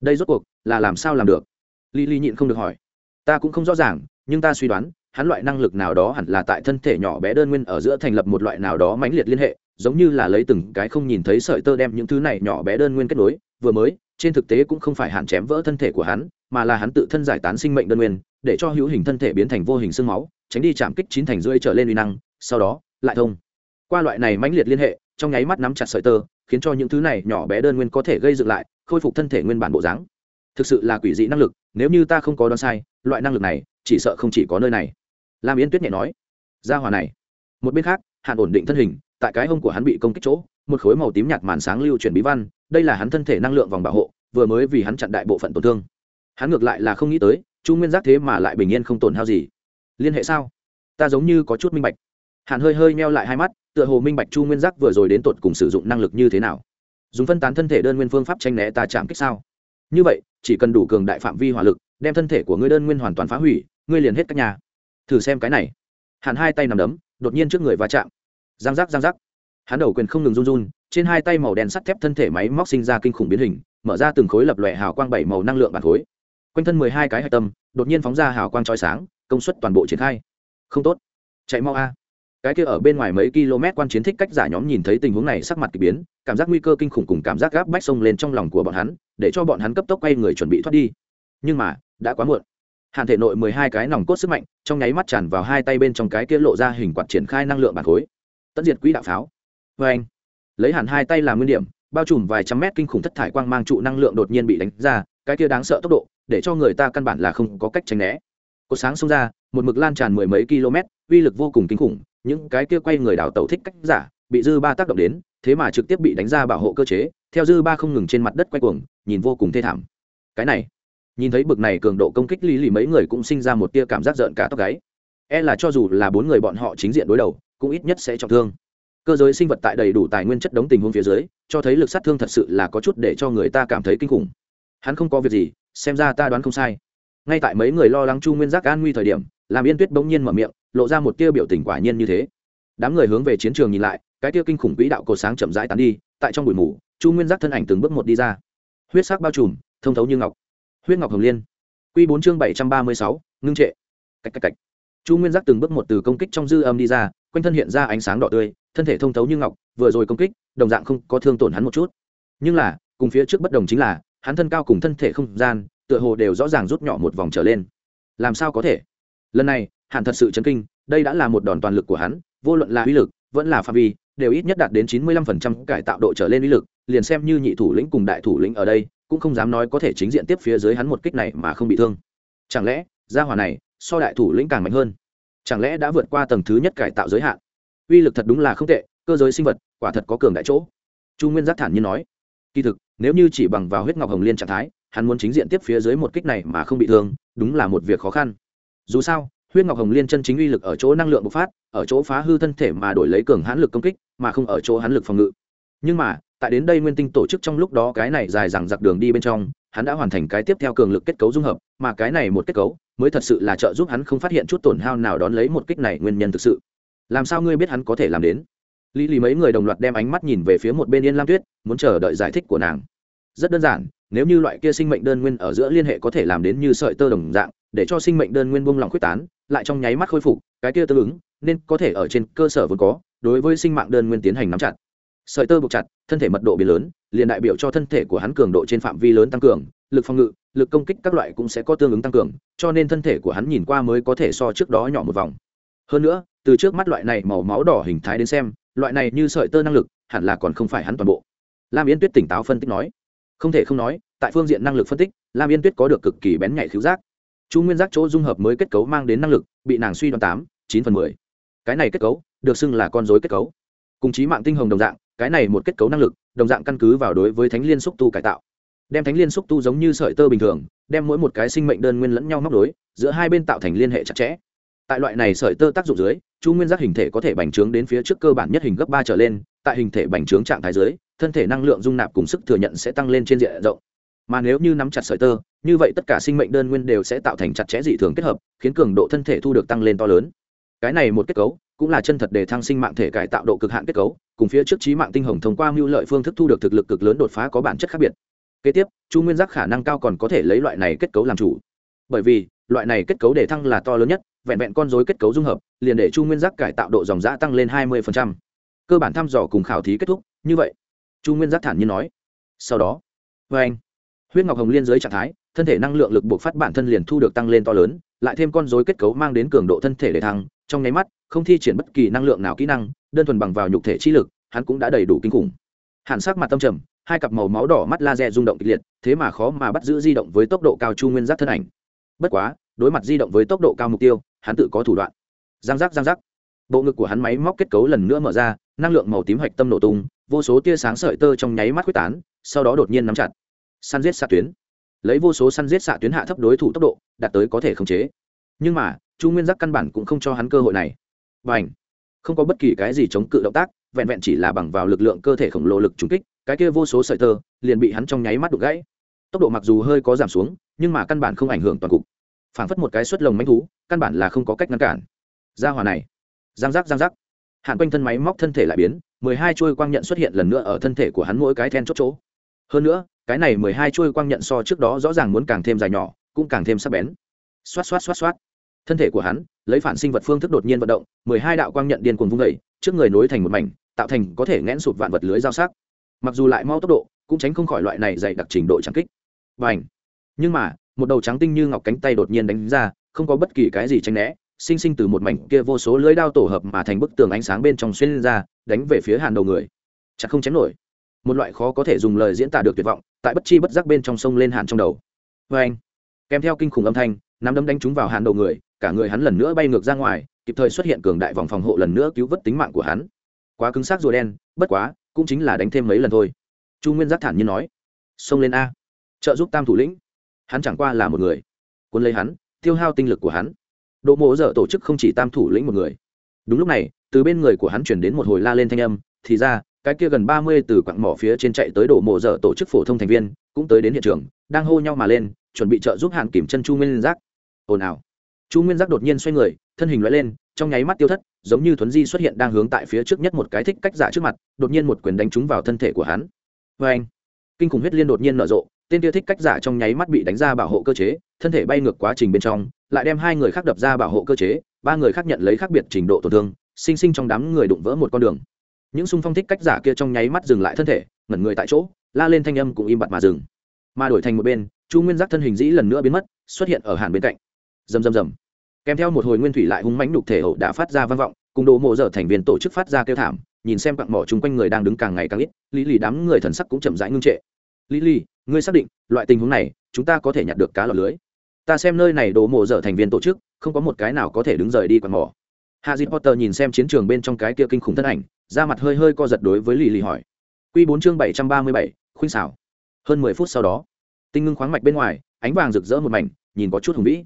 [SPEAKER 1] Đây rốt cuộc là làm sao làm được? Ly ly nhịn không được hỏi. Ta cũng không rõ ràng, nhưng ta suy đoán hắn loại năng lực nào đó hẳn là tại thân thể nhỏ bé đơn nguyên ở giữa thành lập một loại nào đó mãnh liệt liên hệ, giống như là lấy từng cái không nhìn thấy sợi tơ đem những thứ này nhỏ bé đơn nguyên kết nối. Vừa mới, trên thực tế cũng không phải hạn chém vỡ thân thể của hắn, mà là hắn tự thân giải tán sinh mệnh đơn nguyên, để cho hữu hình thân thể biến thành vô hình xương máu, tránh đi chạm kích chín thành rưỡi trở lên uy năng, sau đó, lại thông. Qua loại này mãnh liệt liên hệ, trong nháy mắt nắm chặt sợi tơ, khiến cho những thứ này nhỏ bé đơn nguyên có thể gây dựng lại, khôi phục thân thể nguyên bản bộ dáng. Thực sự là quỷ dị năng lực, nếu như ta không có đoán sai, loại năng lực này, chỉ sợ không chỉ có nơi này lam yến tuyết nhẹ nói ra hòa này. Một bên khác hạn ổn định thân hình, tại cái hông của hắn bị công kích chỗ, một khối màu tím nhạt màn sáng lưu chuyển bí văn, đây là hắn thân thể năng lượng vòng bảo hộ, vừa mới vì hắn chặn đại bộ phận tổn thương. Hắn ngược lại là không nghĩ tới, chu nguyên giác thế mà lại bình yên không tổn hao gì. Liên hệ sao? Ta giống như có chút minh bạch. Hàn hơi hơi meo lại hai mắt, tựa hồ minh bạch chu nguyên giác vừa rồi đến tột cùng sử dụng năng lực như thế nào. Dùng phân tán thân thể đơn nguyên phương pháp tranh né ta chạm kích sao? Như vậy, chỉ cần đủ cường đại phạm vi hỏa lực, đem thân thể của ngươi đơn nguyên hoàn toàn phá hủy, ngươi liền hết các nhà thử xem cái này. Hắn hai tay nằm đấm, đột nhiên trước người va chạm. Giang giác giang giác. Hắn đầu quyền không ngừng run run, trên hai tay màu đen sắt thép thân thể máy móc sinh ra kinh khủng biến hình, mở ra từng khối lập lòe hào quang bảy màu năng lượng bản khối. Quanh thân mười hai cái hạch tâm, đột nhiên phóng ra hào quang trói sáng, công suất toàn bộ triển khai. Không tốt. Chạy mau a. Cái kia ở bên ngoài mấy km quan chiến thích cách giả nhóm nhìn thấy tình huống này sắc mặt k ỳ biến, cảm giác nguy cơ kinh khủng cùng cảm giác gáp bách sông lên trong lòng của bọn hắn, để cho bọn hắn cấp tốc quay người chuẩn bị thoát đi. Nhưng mà, đã quá muộn hàn thể nội mười hai cái nòng cốt sức mạnh, trong nháy mắt tràn vào hai tay bên trong cái kia lộ ra hình quạt triển khai năng lượng bản khối. Tất diệt quỹ đạo pháo. Vê anh lấy hẳn hai tay làm nguyên điểm, bao trùm vài trăm mét kinh khủng thất thải quang mang trụ năng lượng đột nhiên bị đánh ra, cái kia đáng sợ tốc độ, để cho người ta căn bản là không có cách tránh né. Cột sáng xông ra, một mực lan tràn mười mấy km, uy lực vô cùng kinh khủng, những cái kia quay người đảo tàu thích cách giả, bị dư ba tác động đến, thế mà trực tiếp bị đánh ra bảo hộ cơ chế, theo dư ba không ngừng trên mặt đất quay cuồng, nhìn vô cùng thê thảm. Cái này nhìn thấy bực này cường độ công kích lý lì mấy người cũng sinh ra một tia cảm giác rợn cả tóc gáy. E là cho dù là bốn người bọn họ chính diện đối đầu, cũng ít nhất sẽ trọng thương. Cơ giới sinh vật tại đầy đủ tài nguyên chất đống tình huống phía dưới, cho thấy lực sát thương thật sự là có chút để cho người ta cảm thấy kinh khủng. Hắn không có việc gì, xem ra ta đoán không sai. Ngay tại mấy người lo lắng chu nguyên giác an nguy thời điểm, làm yên tuyết bỗng nhiên mở miệng, lộ ra một tia biểu tình quả nhiên như thế. Đám người hướng về chiến trường nhìn lại, cái tia kinh khủng quỹ đạo cột sáng chậm rãi tán đi, tại trong bụi mù, chu nguyên giác thân ảnh từng bước một đi ra. Huyết sắc bao trùm, thông thấu như ngọc huyết ngọc hồng liên. Q bốn chương bảy trăm ba mươi sáu, ngưng trệ. Cách cách cách chu nguyên giác từng bước một từ công kích trong dư âm đi ra, quanh thân hiện ra ánh sáng đỏ tươi, thân thể thông thấu như ngọc, vừa rồi công kích, đồng dạng không có thương tổn hắn một chút. Nhưng là, cùng phía trước bất đồng chính là, hắn thân cao cùng thân thể không gian, tựa hồ đều rõ ràng rút nhỏ một vòng trở lên. Làm sao có thể? Lần này hàn thật sự chấn kinh, đây đã là một đòn toàn lực của hắn, vô luận là uy lực, vẫn là phạm vi, đều ít nhất đạt đến chín mươi lăm phần trăm cải tạo độ trở lên uy lực, liền xem như nhị thủ lĩnh cùng đại thủ lĩnh ở đây cũng không dám nói có thể chính diện tiếp phía dưới hắn một kích này mà không bị thương. Chẳng lẽ, gia hỏa này, so đại thủ lĩnh càng mạnh hơn? Chẳng lẽ đã vượt qua tầng thứ nhất cải tạo giới hạn? Uy lực thật đúng là không tệ, cơ giới sinh vật, quả thật có cường đại chỗ. Chu nguyên giác thản nhiên nói. Kỳ thực, nếu như chỉ bằng vào huyết ngọc hồng liên trạng thái, hắn muốn chính diện tiếp phía dưới một kích này mà không bị thương, đúng là một việc khó khăn. Dù sao, huyết ngọc hồng liên chân chính uy lực ở chỗ năng lượng bộc phát, ở chỗ phá hư thân thể mà đổi lấy cường hãn lực công kích, mà không ở chỗ hắn lực phòng ngự nhưng mà, tại đến đây nguyên tinh tổ chức trong lúc đó cái này dài dằng dặc đường đi bên trong, hắn đã hoàn thành cái tiếp theo cường lực kết cấu dung hợp, mà cái này một kết cấu mới thật sự là trợ giúp hắn không phát hiện chút tổn hao nào đón lấy một kích này nguyên nhân thực sự. Làm sao ngươi biết hắn có thể làm đến? Lý lý mấy người đồng loạt đem ánh mắt nhìn về phía một bên yên lam tuyết, muốn chờ đợi giải thích của nàng. Rất đơn giản, nếu như loại kia sinh mệnh đơn nguyên ở giữa liên hệ có thể làm đến như sợi tơ đồng dạng, để cho sinh mệnh đơn nguyên buông lòng quyết tán, lại trong nháy mắt khôi phục, cái kia tương ứng, nên có thể ở trên cơ sở vốn có, đối với sinh mạng đơn nguyên tiến hành nắm chặt sợi tơ buộc chặt, thân thể mật độ biến lớn, liền đại biểu cho thân thể của hắn cường độ trên phạm vi lớn tăng cường, lực phòng ngự, lực công kích các loại cũng sẽ có tương ứng tăng cường, cho nên thân thể của hắn nhìn qua mới có thể so trước đó nhỏ một vòng. Hơn nữa, từ trước mắt loại này màu máu đỏ hình thái đến xem, loại này như sợi tơ năng lực hẳn là còn không phải hắn toàn bộ. Lam yến tuyết tỉnh táo phân tích nói. Không thể không nói, tại phương diện năng lực phân tích, lam yên tuyết có được cực kỳ bén nhạy khiếu giác. Chu nguyên giác chỗ dung hợp mới kết cấu mang đến năng lực, bị nàng suy đoán tám, chín phần mười. Cái này kết cấu, được xưng là con dối kết cấu. Cùng chí mạng tinh hồng đồng dạng cái này một kết cấu năng lực, đồng dạng căn cứ vào đối với thánh liên xúc tu cải tạo. Đem thánh liên xúc tu giống như sợi tơ bình thường, đem mỗi một cái sinh mệnh đơn nguyên lẫn nhau móc đối, giữa hai bên tạo thành liên hệ chặt chẽ. Tại loại này sợi tơ tác dụng dưới, chu nguyên giác hình thể có thể bành trướng đến phía trước cơ bản nhất hình gấp ba trở lên, tại hình thể bành trướng trạng thái dưới, thân thể năng lượng dung nạp cùng sức thừa nhận sẽ tăng lên trên diện rộng. Mà nếu như nắm chặt sợi tơ, như vậy tất cả sinh mệnh đơn nguyên đều sẽ tạo thành chặt chẽ dị thường kết hợp, khiến cường độ thân thể thu được tăng lên to lớn cái này một kết cấu cũng là chân thật để thăng sinh mạng thể cải tạo độ cực hạn kết cấu, cùng phía trước trí mạng tinh hồng thông qua mưu lợi phương thức thu được thực lực cực lớn đột phá có bản chất khác biệt. Kế tiếp, chu nguyên giác khả năng cao còn có thể lấy loại này kết cấu làm chủ. Bởi vì, loại này kết cấu để thăng là to lớn nhất, vẹn vẹn con dối kết cấu dung hợp, liền để chu nguyên giác cải tạo độ dòng giã tăng lên hai mươi cơ bản thăm dò cùng khảo thí kết thúc, như vậy. Chu nguyên giác thản nhiên nói. Sau đó vê anh, huyết ngọc hồng liên dưới trạng thái, thân thể năng lượng lực buộc phát bản thân liền thu được tăng lên to lớn, lại thêm con dối kết cấu mang đến cường độ thân thể để thăng trong nháy mắt, không thi triển bất kỳ năng lượng nào kỹ năng, đơn thuần bằng vào nhục thể chi lực, hắn cũng đã đầy đủ kinh khủng. Hàn sắc mặt tâm trầm, hai cặp màu máu đỏ mắt laser rung động kịch liệt, thế mà khó mà bắt giữ di động với tốc độ cao chu nguyên giác thân ảnh. Bất quá, đối mặt di động với tốc độ cao mục tiêu, hắn tự có thủ đoạn. Giang giác giang giác. Bộ ngực của hắn máy móc kết cấu lần nữa mở ra, năng lượng màu tím hạch tâm nổ tung, vô số tia sáng sợi tơ trong nháy mắt quyết tán, sau đó đột nhiên nắm chặt. Săn giết xạ tuyến. Lấy vô số săn giết xạ tuyến hạ thấp đối thủ tốc độ, đạt tới có thể khống chế. Nhưng mà chu nguyên giác căn bản cũng không cho hắn cơ hội này. Và ảnh không có bất kỳ cái gì chống cự động tác, vẹn vẹn chỉ là bằng vào lực lượng cơ thể khổng lồ lực trúng kích, cái kia vô số sợi tơ liền bị hắn trong nháy mắt đục gãy. Tốc độ mặc dù hơi có giảm xuống, nhưng mà căn bản không ảnh hưởng toàn cục. Phảng phất một cái suất lồng manh thú, căn bản là không có cách ngăn cản. Ra hòa này! Giang giác giang giác! Hạn quanh thân máy móc thân thể lại biến, mười hai chuôi quang nhận xuất hiện lần nữa ở thân thể của hắn mỗi cái then chốt chỗ. Hơn nữa, cái này mười hai chuôi quang nhận so trước đó rõ ràng muốn càng thêm dài nhỏ, cũng càng thêm sắc bén. Xoát xoát xoát xoát thân thể của hắn, lấy phản sinh vật phương thức đột nhiên vận động, mười hai đạo quang nhận điên cuồng vung đầy trước người nối thành một mảnh, tạo thành có thể ngẽn sụt vạn vật lưới giao sắc. Mặc dù lại mau tốc độ, cũng tránh không khỏi loại này dày đặc trình độ trắng kích. Và ảnh nhưng mà, một đầu trắng tinh như ngọc cánh tay đột nhiên đánh ra, không có bất kỳ cái gì tránh né, sinh sinh từ một mảnh kia vô số lưới đao tổ hợp mà thành bức tường ánh sáng bên trong xuyên ra, đánh về phía hàn đầu người. Chặt không chém nổi. Một loại khó có thể dùng lời diễn tả được tuyệt vọng, tại bất chi bất giác bên trong sông lên hàn trong đầu. Vê anh kèm theo kinh khủng âm thanh, nắm đấm đánh trúng vào hàn đầu người cả người hắn lần nữa bay ngược ra ngoài, kịp thời xuất hiện cường đại vòng phòng hộ lần nữa cứu vớt tính mạng của hắn. Quá cứng xác rùa đen, bất quá, cũng chính là đánh thêm mấy lần thôi. Chu nguyên giác thản nhiên nói, xông lên a. Trợ giúp tam thủ lĩnh. Hắn chẳng qua là một người. Quân lấy hắn, tiêu hao tinh lực của hắn. Độ mộ dở tổ chức không chỉ tam thủ lĩnh một người. Đúng lúc này, từ bên người của hắn chuyển đến một hồi la lên thanh âm, thì ra, cái kia gần ba mươi từ quặng mỏ phía trên chạy tới đổ mộ dở tổ chức phổ thông thành viên, cũng tới đến hiện trường, đang hô nhau mà lên, chuẩn bị trợ giúp hạn kiểm chân chu nguyên giác. Ồn ào chu nguyên giác đột nhiên xoay người, thân hình loại lên, trong nháy mắt tiêu thất, giống như thuấn di xuất hiện đang hướng tại phía trước nhất một cái thích cách giả trước mặt, đột nhiên một quyền đánh trúng vào thân thể của hắn. Vê anh, kinh khủng huyết liên đột nhiên nở rộ, tên tiêu thích cách giả trong nháy mắt bị đánh ra bảo hộ cơ chế, thân thể bay ngược quá trình bên trong, lại đem hai người khác đập ra bảo hộ cơ chế, ba người khác nhận lấy khác biệt trình độ tổn thương, sinh sinh trong đám người đụng vỡ một con đường. Những xung phong thích cách giả kia trong nháy mắt dừng lại thân thể, ngẩn người tại chỗ, la lên thanh âm cũng im bặt mà dừng. Mà đổi thành một bên, chu nguyên giác thân hình dĩ lần nữa biến mất, xuất hiện ở hàn bên cạnh rầm rầm rầm kèm theo một hồi nguyên thủy lại hung mãnh đục thể hậu đã phát ra vang vọng cùng đồ mộ dở thành viên tổ chức phát ra kêu thảm nhìn xem quặng mỏ chung quanh người đang đứng càng ngày càng ít lý lì đám người thần sắc cũng chậm rãi ngưng trệ lý lì ngươi xác định loại tình huống này chúng ta có thể nhặt được cá lọt lưới ta xem nơi này đồ mộ dở thành viên tổ chức không có một cái nào có thể đứng rời đi quặng mỏ Harry Potter nhìn xem chiến trường bên trong cái kia kinh khủng thân ảnh, da mặt hơi hơi co giật đối với Lily hỏi. Quy 4 chương 737, khuynh xảo. Hơn 10 phút sau đó, tinh ngưng khoáng mạch bên ngoài, ánh vàng rực rỡ một mảnh, nhìn có chút hùng vĩ.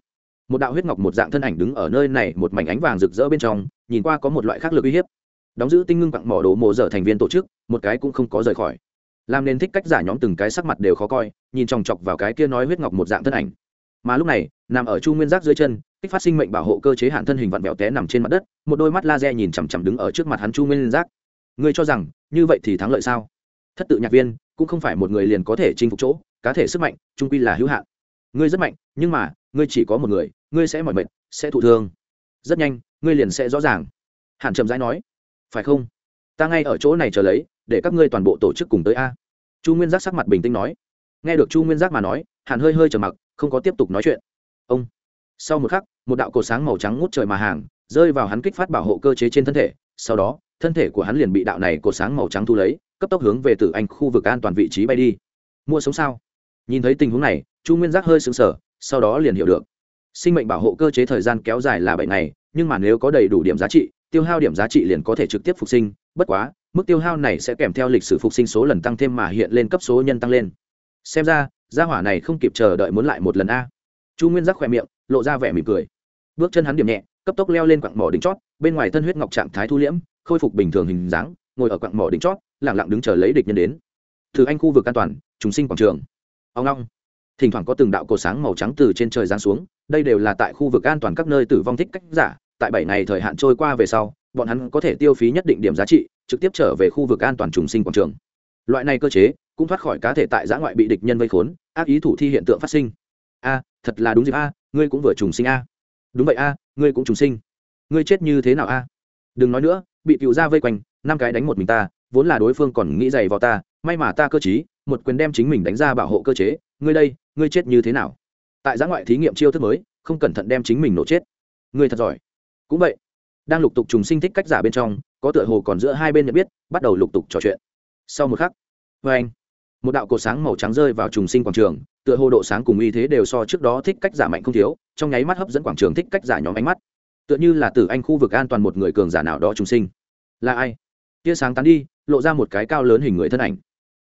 [SPEAKER 1] Một đạo huyết ngọc một dạng thân ảnh đứng ở nơi này, một mảnh ánh vàng rực rỡ bên trong, nhìn qua có một loại khác lực uy hiếp. Đóng giữ tinh ngưng quặng mỏ đồ mộ dở thành viên tổ chức, một cái cũng không có rời khỏi. Làm nên thích cách giả nhóm từng cái sắc mặt đều khó coi, nhìn chòng chọc vào cái kia nói huyết ngọc một dạng thân ảnh. Mà lúc này, nằm ở Chu Nguyên Giác dưới chân, kích phát sinh mệnh bảo hộ cơ chế hạn thân hình vặn vẹo té nằm trên mặt đất một đôi mắt laser nhìn chằm chằm đứng ở trước mặt hắn chu nguyên giác ngươi cho rằng như vậy thì thắng lợi sao thất tự nhạc viên cũng không phải một người liền có thể chinh phục chỗ cá thể sức mạnh trung quy là hữu hạn ngươi rất mạnh nhưng mà ngươi chỉ có một người ngươi sẽ mỏi mệt, sẽ thụ thương. Rất nhanh, ngươi liền sẽ rõ ràng. Hàn trầm rãi nói. Phải không? Ta ngay ở chỗ này chờ lấy, để các ngươi toàn bộ tổ chức cùng tới a. Chu nguyên giác sắc mặt bình tĩnh nói. Nghe được chu nguyên giác mà nói, hàn hơi hơi trầm mặc, không có tiếp tục nói chuyện. Ông. Sau một khắc, một đạo cột sáng màu trắng ngút trời mà hàng, rơi vào hắn kích phát bảo hộ cơ chế trên thân thể. Sau đó, thân thể của hắn liền bị đạo này cột sáng màu trắng thu lấy, cấp tốc hướng về tử anh khu vực an toàn vị trí bay đi. Mua sống sao? Nhìn thấy tình huống này, chu nguyên giác hơi sững sờ, sau đó liền hiểu được sinh mệnh bảo hộ cơ chế thời gian kéo dài là bảy ngày, nhưng mà nếu có đầy đủ điểm giá trị, tiêu hao điểm giá trị liền có thể trực tiếp phục sinh. Bất quá, mức tiêu hao này sẽ kèm theo lịch sử phục sinh số lần tăng thêm mà hiện lên cấp số nhân tăng lên. Xem ra, gia hỏa này không kịp chờ đợi muốn lại một lần a. Chu nguyên giác khỏe miệng, lộ ra vẻ mỉm cười. Bước chân hắn điểm nhẹ, cấp tốc leo lên quặng mỏ đỉnh chót, bên ngoài thân huyết ngọc trạng thái thu liễm, khôi phục bình thường hình dáng, ngồi ở quặng mỏ đỉnh chót lẳng lặng đứng chờ lấy địch nhân đến. Thử anh khu vực an toàn chúng sinh quảng trường. Ông long. Thỉnh thoảng có từng đạo cổ sáng màu trắng từ trên trời giáng xuống đây đều là tại khu vực an toàn các nơi tử vong thích cách giả, tại bảy ngày thời hạn trôi qua về sau, bọn hắn có thể tiêu phí nhất định điểm giá trị, trực tiếp trở về khu vực an toàn trùng sinh quảng trường. Loại này cơ chế cũng thoát khỏi cá thể tại giã ngoại bị địch nhân vây khốn, ác ý thủ thi hiện tượng phát sinh. A, thật là đúng dịp a, ngươi cũng vừa trùng sinh a. Đúng vậy a, ngươi cũng trùng sinh. Ngươi chết như thế nào a? Đừng nói nữa, bị cựu ra vây quanh, năm cái đánh một mình ta, vốn là đối phương còn nghĩ giày vào ta, may mà ta cơ t một quyền đem chính mình đánh ra bảo hộ cơ chế, ngươi đây, ngươi chết như thế nào? Tại giã ngoại thí nghiệm chiêu thức mới, không cẩn thận đem chính mình nổ chết. Ngươi thật giỏi. Cũng vậy, đang lục tục trùng sinh thích cách giả bên trong, có tựa hồ còn giữa hai bên nhận biết, bắt đầu lục tục trò chuyện. Sau một khắc vê anh, một đạo cột sáng màu trắng rơi vào trùng sinh quảng trường, tựa hồ độ sáng cùng uy thế đều so trước đó thích cách giả mạnh không thiếu, trong nháy mắt hấp dẫn quảng trường thích cách giả nhóm ánh mắt. Tựa như là từ anh khu vực an toàn một người cường giả nào đó trùng sinh. Là ai? Tia sáng tán đi, lộ ra một cái cao lớn hình người thân ảnh.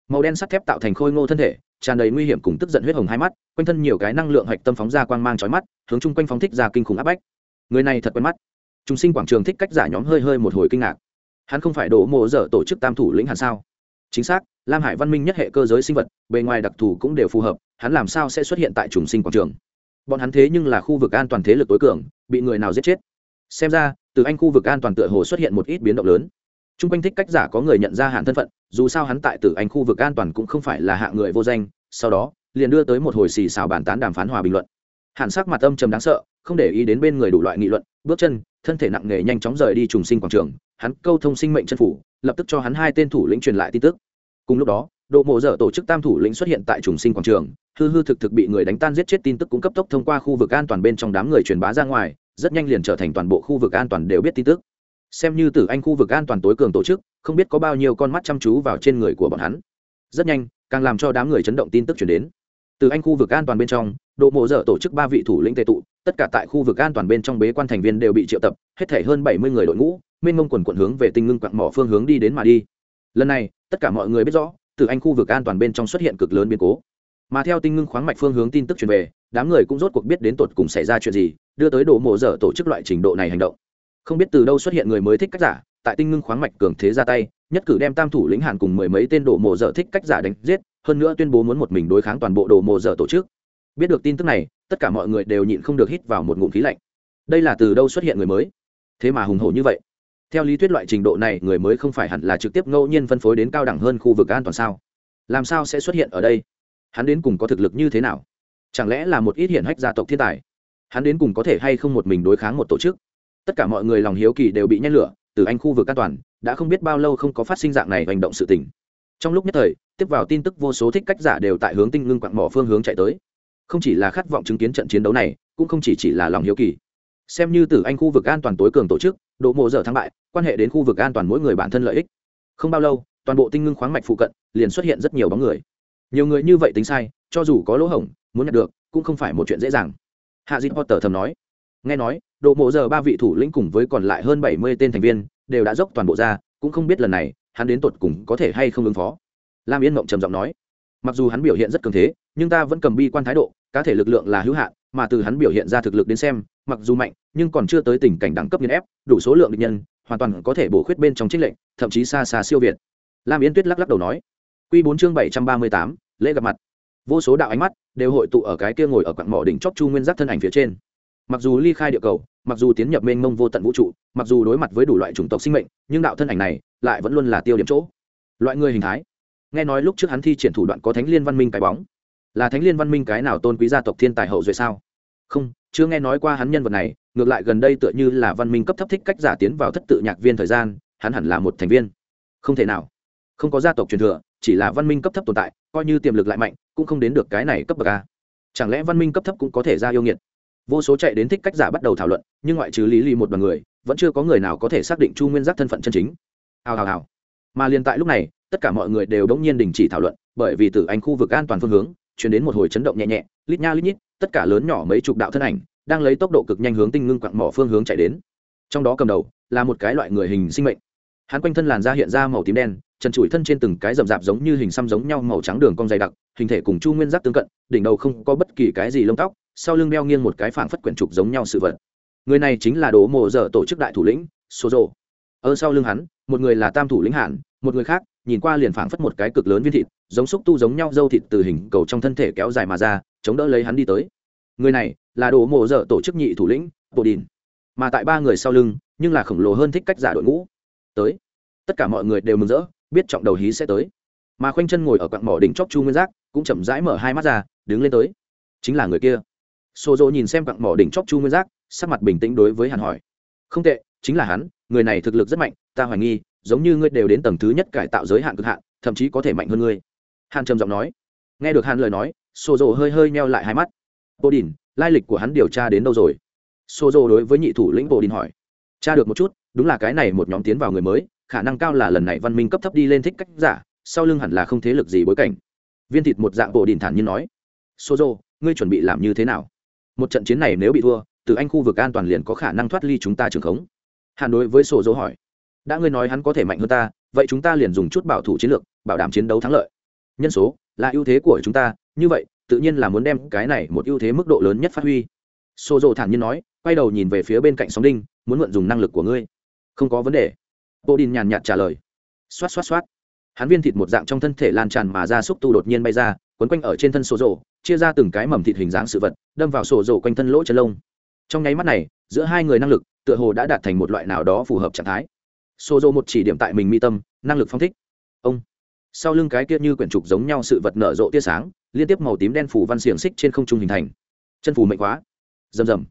[SPEAKER 1] Màu đen sắt thép tạo thành khôi ngô thân thể tràn đầy nguy hiểm cùng tức giận huyết hồng hai mắt, quanh thân nhiều cái năng lượng hạch tâm phóng ra quang mang trói mắt, hướng chung quanh phóng thích ra kinh khủng áp bách. Người này thật quen mắt. Chúng sinh quảng trường thích cách giả nhóm hơi hơi một hồi kinh ngạc. Hắn không phải đổ mộ dở tổ chức tam thủ lĩnh hẳn sao? Chính xác, lam hải văn minh nhất hệ cơ giới sinh vật, bề ngoài đặc thù cũng đều phù hợp, hắn làm sao sẽ xuất hiện tại trùng sinh quảng trường? Bọn hắn thế nhưng là khu vực an toàn thế lực tối cường, bị người nào giết chết? Xem ra, từ anh khu vực an toàn tựa hồ xuất hiện một ít biến động lớn t r u n g quanh thích cách giả có người nhận ra hạn thân phận, dù sao hắn tại tử anh khu vực an toàn cũng không phải là hạng người vô danh, sau đó, liền đưa tới một hồi xì xào bàn tán đàm phán hòa bình luận. Hạn sắc mặt âm trầm đáng sợ, không để ý đến bên người đủ loại nghị luận, bước chân, thân thể nặng nề nhanh chóng rời đi trùng sinh quảng trường, hắn câu thông sinh mệnh chân phủ, lập tức cho hắn hai tên thủ lĩnh truyền lại tin tức. Cùng lúc đó độ mộ dở tổ chức tam thủ lĩnh xuất hiện tại trùng sinh quảng trường, hư hư thực thực bị người đánh tan giết chết tin tức cũng cấp tốc thông qua khu vực an toàn bên trong đám người truyền bá ra ngoài, rất nhanh liền trở thành toàn bộ khu vực an toàn đều biết tin tức xem như tử anh khu vực an toàn tối cường tổ chức, không biết có bao nhiêu con mắt chăm chú vào trên người của bọn hắn. Rất nhanh, càng làm cho đám người chấn động tin tức chuyển đến. Từ anh khu vực an toàn bên trong, độ mộ dở tổ chức ba vị thủ lĩnh tệ tụ, tất cả tại khu vực an toàn bên trong bế quan thành viên đều bị triệu tập, hết thể hơn bảy mươi người đội ngũ, mênh mông quần quận hướng về tinh ngưng quặng mỏ phương hướng đi đến mà đi. Lần này, tất cả mọi người biết rõ, từ anh khu vực an toàn bên trong xuất hiện cực lớn biến cố. Mà theo tinh ngưng khoáng mạch phương hướng tin tức truyền về, đám người cũng rốt cuộc biết đến tột cùng xảy ra chuyện gì, đưa tới độ mộ dở tổ chức loại trình độ này hành động không biết từ đâu xuất hiện người mới thích cách giả, tại tinh ngưng khoáng mạch cường thế ra tay, nhất cử đem tam thủ lĩnh hàn cùng mười mấy tên đồ mộ dở thích cách giả đánh giết, hơn nữa tuyên bố muốn một mình đối kháng toàn bộ đồ mộ dở tổ chức. Biết được tin tức này, tất cả mọi người đều nhịn không được hít vào một ngụm khí lạnh. Đây là từ đâu xuất hiện người mới? Thế mà hùng hổ như vậy. Theo lý thuyết loại trình độ này, người mới không phải hẳn là trực tiếp ngẫu nhiên phân phối đến cao đẳng hơn khu vực an toàn sao? Làm sao sẽ xuất hiện ở đây? Hắn đến cùng có thực lực như thế nào? Chẳng lẽ là một ít hiển hách gia tộc thiên tài? Hắn đến cùng có thể hay không một mình đối kháng một tổ chức? Tất cả mọi người lòng hiếu kỳ đều bị nhét lửa, từ anh khu vực an toàn, đã không biết bao lâu không có phát sinh dạng này hành động sự tình. Trong lúc nhất thời, tiếp vào tin tức vô số thích cách giả đều tại hướng tinh ngưng quặng mỏ phương hướng chạy tới. Không chỉ là khát vọng chứng kiến trận chiến đấu này, cũng không chỉ chỉ là lòng hiếu kỳ. Xem như từ anh khu vực an toàn tối cường tổ chức độ mộ dở thắng bại, quan hệ đến khu vực an toàn mỗi người bản thân lợi ích. Không bao lâu, toàn bộ tinh ngưng khoáng mạch phụ cận liền xuất hiện rất nhiều bóng người. Nhiều người như vậy tính sai, cho dù có lỗ hổng, muốn nhận được, cũng không phải một chuyện dễ dàng. Hạ dịp potter thầm nói nghe nói độ mộ giờ ba vị thủ lĩnh cùng với còn lại hơn bảy mươi tên thành viên đều đã dốc toàn bộ ra, cũng không biết lần này hắn đến tột cùng có thể hay không ứng phó. Lam yên mộng trầm giọng nói, mặc dù hắn biểu hiện rất cường thế, nhưng ta vẫn cầm bi quan thái độ, cá thể lực lượng là hữu hạn, mà từ hắn biểu hiện ra thực lực đến xem, mặc dù mạnh, nhưng còn chưa tới tình cảnh đẳng cấp nghiên ép, đủ số lượng địch nhân, hoàn toàn có thể bổ khuyết bên trong trích lệnh, thậm chí xa xa siêu việt. Lam yến tuyết lắc lắc đầu nói q bốn chương bảy trăm ba mươi tám, lễ gặp mặt. Vô số đạo ánh mắt đều hội tụ ở cái kia ngồi ở quặng mỏ đỉnh chóp chu nguyên giác thân ảnh phía trên mặc dù ly khai địa cầu, mặc dù tiến nhập mênh mông vô tận vũ trụ, mặc dù đối mặt với đủ loại chủng tộc sinh mệnh, nhưng đạo thân ảnh này lại vẫn luôn là tiêu điểm chỗ. Loại người hình thái. Nghe nói lúc trước hắn thi triển thủ đoạn có thánh liên văn minh cái bóng. Là thánh liên văn minh cái nào tôn quý gia tộc thiên tài hậu duệ sao? Không, chưa nghe nói qua hắn nhân vật này, ngược lại gần đây tựa như là văn minh cấp thấp thích cách giả tiến vào thất tự nhạc viên thời gian, hắn hẳn là một thành viên. Không thể nào. Không có gia tộc truyền thừa, chỉ là văn minh cấp thấp tồn tại, coi như tiềm lực lại mạnh, cũng không đến được cái này cấp bậc a. Chẳng lẽ văn minh cấp thấp cũng có thể ra yêu nghiệt? Vô số chạy đến thích cách giả bắt đầu thảo luận, nhưng ngoại trừ lý lì một đoàn người, vẫn chưa có người nào có thể xác định chu nguyên giác thân phận chân chính. Hào hào hào. Mà liền tại lúc này, tất cả mọi người đều đống nhiên đình chỉ thảo luận, bởi vì từ anh khu vực an toàn phương hướng, chuyển đến một hồi chấn động nhẹ nhẹ, lít nha lít nhít, tất cả lớn nhỏ mấy chục đạo thân ảnh, đang lấy tốc độ cực nhanh hướng tinh ngưng quặng mỏ phương hướng chạy đến. Trong đó cầm đầu, là một cái loại người hình sinh mệnh. Hắn quanh thân làn da hiện ra màu tím đen trần trụi thân trên từng cái rậm rạp giống như hình xăm giống nhau màu trắng đường cong dày đặc, hình thể cùng chu nguyên giác tương cận, đỉnh đầu không có bất kỳ cái gì lông tóc sau lưng đeo nghiêng một cái phảng phất quyển trục giống nhau sự vật. Người này chính là đố mộ dở tổ chức đại thủ lĩnh số rộ ở sau lưng hắn, một người là tam thủ lĩnh hạn một người khác, nhìn qua liền phảng phất một cái cực lớn viên thịt, giống xúc tu giống nhau dâu thịt từ hình cầu trong thân thể kéo dài mà ra, chống đỡ lấy hắn đi tới. Người này là đồ mộ dở tổ chức nhị thủ lĩnh bộ đình mà tại ba người sau lưng, nhưng là khổng lồ hơn thích cách giả đội ngũ. Tới. Tất cả mọi người đều mừng rỡ, biết trọng đầu hí sẽ tới. Mà khoanh chân ngồi ở quặng mỏ đỉnh chóp chu nguyên giác, cũng chậm rãi mở hai mắt ra, đứng lên tới. Chính là người kia xô dỗ nhìn xem quặng mỏ đỉnh chóc chu nguyên giác, sắc mặt bình tĩnh đối với hắn hỏi. Không tệ, chính là hắn, người này thực lực rất mạnh, ta hoài nghi, giống như ngươi đều đến tầng thứ nhất cải tạo giới hạn cực hạn, thậm chí có thể mạnh hơn ngươi. Hàn trầm giọng nói. Nghe được hàn lời nói xô dỗ hơi hơi meo lại hai mắt. Bồ đình lai lịch của hắn điều tra đến đâu rồi? Xô dỗ đối với nhị thủ lĩnh bồ đình hỏi. Tra được một chút, đúng là cái này một nhóm tiến vào người mới, khả năng cao là lần này văn minh cấp thấp đi lên thích cách giả, sau lưng hẳn là không thế lực gì bối cảnh. Viên thịt một dạng bộ đình thản nhiên nói. Xô dô, ngươi chuẩn bị làm như thế nào? Một trận chiến này nếu bị thua, từ anh khu vực an toàn liền có khả năng thoát ly chúng ta trường khống. Hàn đối với sổ dỗ hỏi, đã ngươi nói hắn có thể mạnh hơn ta, vậy chúng ta liền dùng chút bảo thủ chiến lược, bảo đảm chiến đấu thắng lợi. Nhân số, là ưu thế của chúng ta, như vậy, tự nhiên là muốn đem cái này một ưu thế mức độ lớn nhất phát huy. Sổ dỗ thản nhiên nói, quay đầu nhìn về phía bên cạnh sóng đinh, muốn mượn dùng năng lực của ngươi. Không có vấn đề. Bộ đình nhàn nhạt trả lời. Xoát xoát xoát. Hắn viên thịt một dạng trong thân thể lan tràn mà ra xúc tu đột nhiên bay ra quấn quanh ở trên thân sổ rổ, chia ra từng cái mầm thịt hình dáng sự vật, đâm vào sổ rổ quanh thân lỗ chân lông. Trong nháy mắt này, giữa hai người năng lực tựa hồ đã đạt thành một loại nào đó phù hợp trạng thái. Sổ rổ một chỉ điểm tại mình mi tâm, năng lực phong thích. Ông. Sau lưng cái kia như quyển trục giống nhau sự vật nở rộ tia sáng, liên tiếp màu tím đen phủ văn xiềng xích trên không trung hình thành. Chân phù mệnh quá rầm rầm.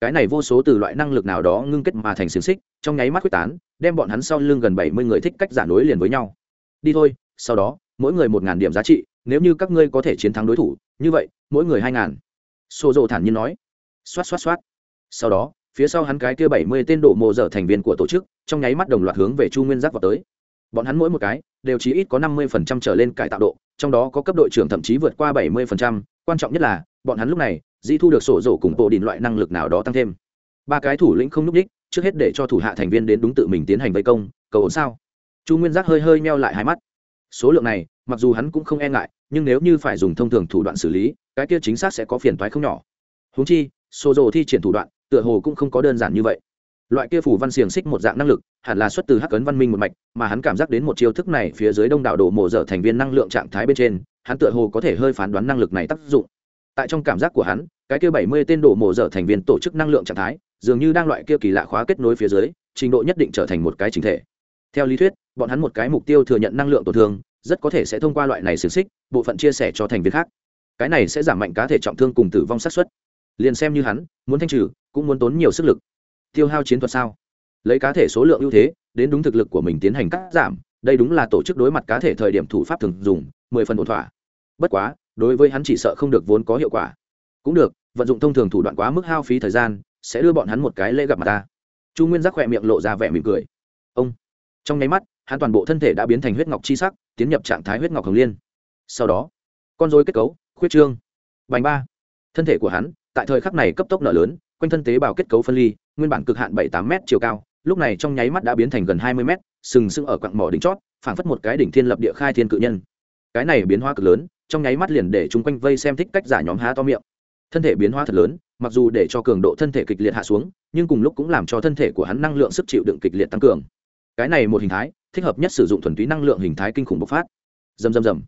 [SPEAKER 1] Cái này vô số từ loại năng lực nào đó ngưng kết mà thành xiềng xích, trong nháy mắt quyết tán, đem bọn hắn sau lưng gần bảy mươi người thích cách giả nối liền với nhau. Đi thôi, sau đó, mỗi người một ngàn điểm giá trị nếu như các ngươi có thể chiến thắng đối thủ, như vậy, mỗi người hai ngàn. Xô rộ thản nhiên nói. Xoát xoát xoát. Sau đó, phía sau hắn cái kia bảy mươi tên đổ mộ dở thành viên của tổ chức, trong nháy mắt đồng loạt hướng về chu nguyên giác vào tới. Bọn hắn mỗi một cái, đều chỉ ít có năm mươi phần trăm trở lên cải tạo độ, trong đó có cấp đội trưởng thậm chí vượt qua bảy mươi phần trăm. Quan trọng nhất là, bọn hắn lúc này dĩ thu được sổ rổ cùng bộ đình loại năng lực nào đó tăng thêm. Ba cái thủ lĩnh không n ú c đích, trước hết để cho thủ hạ thành viên đến đúng tự mình tiến hành vây công, cầu ổn sao? Chu nguyên giác hơi hơi meo lại hai mắt. Số lượng này mặc dù hắn cũng không e ngại, nhưng nếu như phải dùng thông thường thủ đoạn xử lý, cái kia chính xác sẽ có phiền toái không nhỏ. Húng chi xô rồ thi triển thủ đoạn, tựa hồ cũng không có đơn giản như vậy. Loại kia phủ văn xiềng xích một dạng năng lực, hẳn là xuất từ hắc ấn văn minh một mạch, mà hắn cảm giác đến một chiêu thức này phía dưới đông đảo đổ mộ dở thành viên năng lượng trạng thái bên trên, hắn tựa hồ có thể hơi phán đoán năng lực này tác dụng. Tại trong cảm giác của hắn, cái kia bảy mươi tên đổ mộ dở thành viên tổ chức năng lượng trạng thái, dường như đang loại kia kỳ lạ khóa kết nối phía dưới, trình độ nhất định trở thành một cái chính thể. Theo lý thuyết, bọn hắn một cái mục tiêu thừa nhận năng lượng tổn thương rất có thể sẽ thông qua loại này xiềng xích, bộ phận chia sẻ cho thành viên khác. Cái này sẽ giảm mạnh cá thể trọng thương cùng tử vong sát xuất liền xem như hắn, muốn thanh trừ, cũng muốn tốn nhiều sức lực. Tiêu hao chiến thuật sao? Lấy cá thể số lượng ưu thế, đến đúng thực lực của mình tiến hành cắt giảm, đây đúng là tổ chức đối mặt cá thể thời điểm thủ pháp thường dùng, mười phần ổn thỏa. Bất quá, đối với hắn chỉ sợ không được vốn có hiệu quả. Cũng được, vận dụng thông thường thủ đoạn quá mức hao phí thời gian, sẽ đưa bọn hắn một cái lễ gặp mặt ta. Chu nguyên giác khỏe miệng lộ ra vẻ mỉm cười. Ông, trong nháy mắt hắn toàn bộ thân thể đã biến thành huyết ngọc chi sắc, tiến nhập trạng thái huyết ngọc hồng liên. Sau đó, con dối kết cấu, khuyết trương. Bành ba. Thân thể của hắn, tại thời khắc này cấp tốc nở lớn, quanh thân tế bào kết cấu phân ly, nguyên bản cực hạn bảy tám m chiều cao, lúc này trong nháy mắt đã biến thành gần hai mươi m sừng sững ở quặng mỏ đỉnh chót, phảng phất một cái đỉnh thiên lập địa khai thiên cự nhân. Cái này biến hóa cực lớn, trong nháy mắt liền để chúng quanh vây xem thích cách giả nhóm há to miệng. Thân thể biến hóa thật lớn, mặc dù để cho cường độ thân thể kịch liệt hạ xuống, nhưng cùng lúc cũng làm cho thân thể của hắn năng lượng sức chịu đựng kịch liệt tăng cường. Cái này một hình thái thích hợp nhất sử dụng thuần túy năng lượng hình thái kinh khủng bộc phát. Dầm dầm dầm.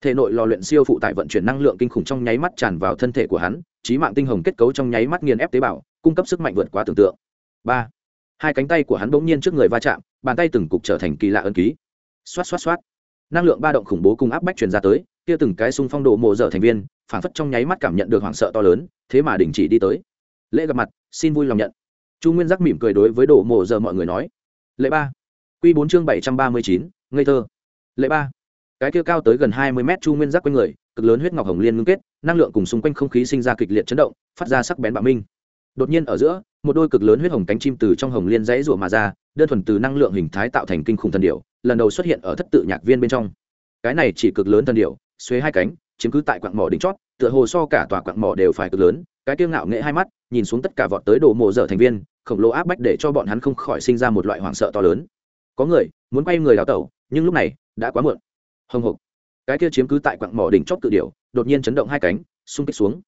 [SPEAKER 1] Thể nội lò luyện siêu phụ tải vận chuyển năng lượng kinh khủng trong nháy mắt tràn vào thân thể của hắn trí mạng tinh hồng kết cấu trong nháy mắt nghiền ép tế bào, cung cấp sức mạnh vượt quá tưởng tượng. Ba. Hai cánh tay của hắn bỗng nhiên trước người va chạm, bàn tay từng cục trở thành kỳ lạ ân ký. Xoát xoát xoát. Năng lượng ba động khủng bố cung áp bách truyền ra tới, kia từng cái xung phong độ mộ dở thành viên phản phất trong nháy mắt cảm nhận được hoảng sợ to lớn, thế mà đình chỉ đi tới. Lễ gặp mặt, xin vui lòng nhận. Chu nguyên giác mỉm cười đối với độ mộ dở mọi người nói. Lễ ba. Quy bốn chương bảy trăm ba mươi chín ngây thơ. Lệ ba. Cái kia cao tới gần hai mươi mét chu nguyên giác quanh người cực lớn huyết ngọc hồng liên ngưng kết năng lượng cùng xung quanh không khí sinh ra kịch liệt chấn động phát ra sắc bén bạo minh. Đột nhiên ở giữa một đôi cực lớn huyết hồng cánh chim từ trong hồng liên rãy rủa mà ra đơn thuần từ năng lượng hình thái tạo thành kinh khủng thần điểu, lần đầu xuất hiện ở thất tự nhạc viên bên trong. Cái này chỉ cực lớn thần điểu, xuế hai cánh chiếm cứ tại quặng mỏ đỉnh chót tựa hồ so cả tòa quặng mỏ đều phải cực lớn cái kiêu ngạo nghệ hai mắt nhìn xuống tất cả vọt tới đồ mộ dở thành viên khổng lồ áp bách để cho bọn hắn không khỏi sinh ra một loại hoảng sợ to lớn có người muốn quay người đào tẩu nhưng lúc này đã quá muộn. Hồng hộc cái kia chiếm cứ tại quặng mỏ đỉnh chót tự điều, đột nhiên chấn động hai cánh xung kích xuống.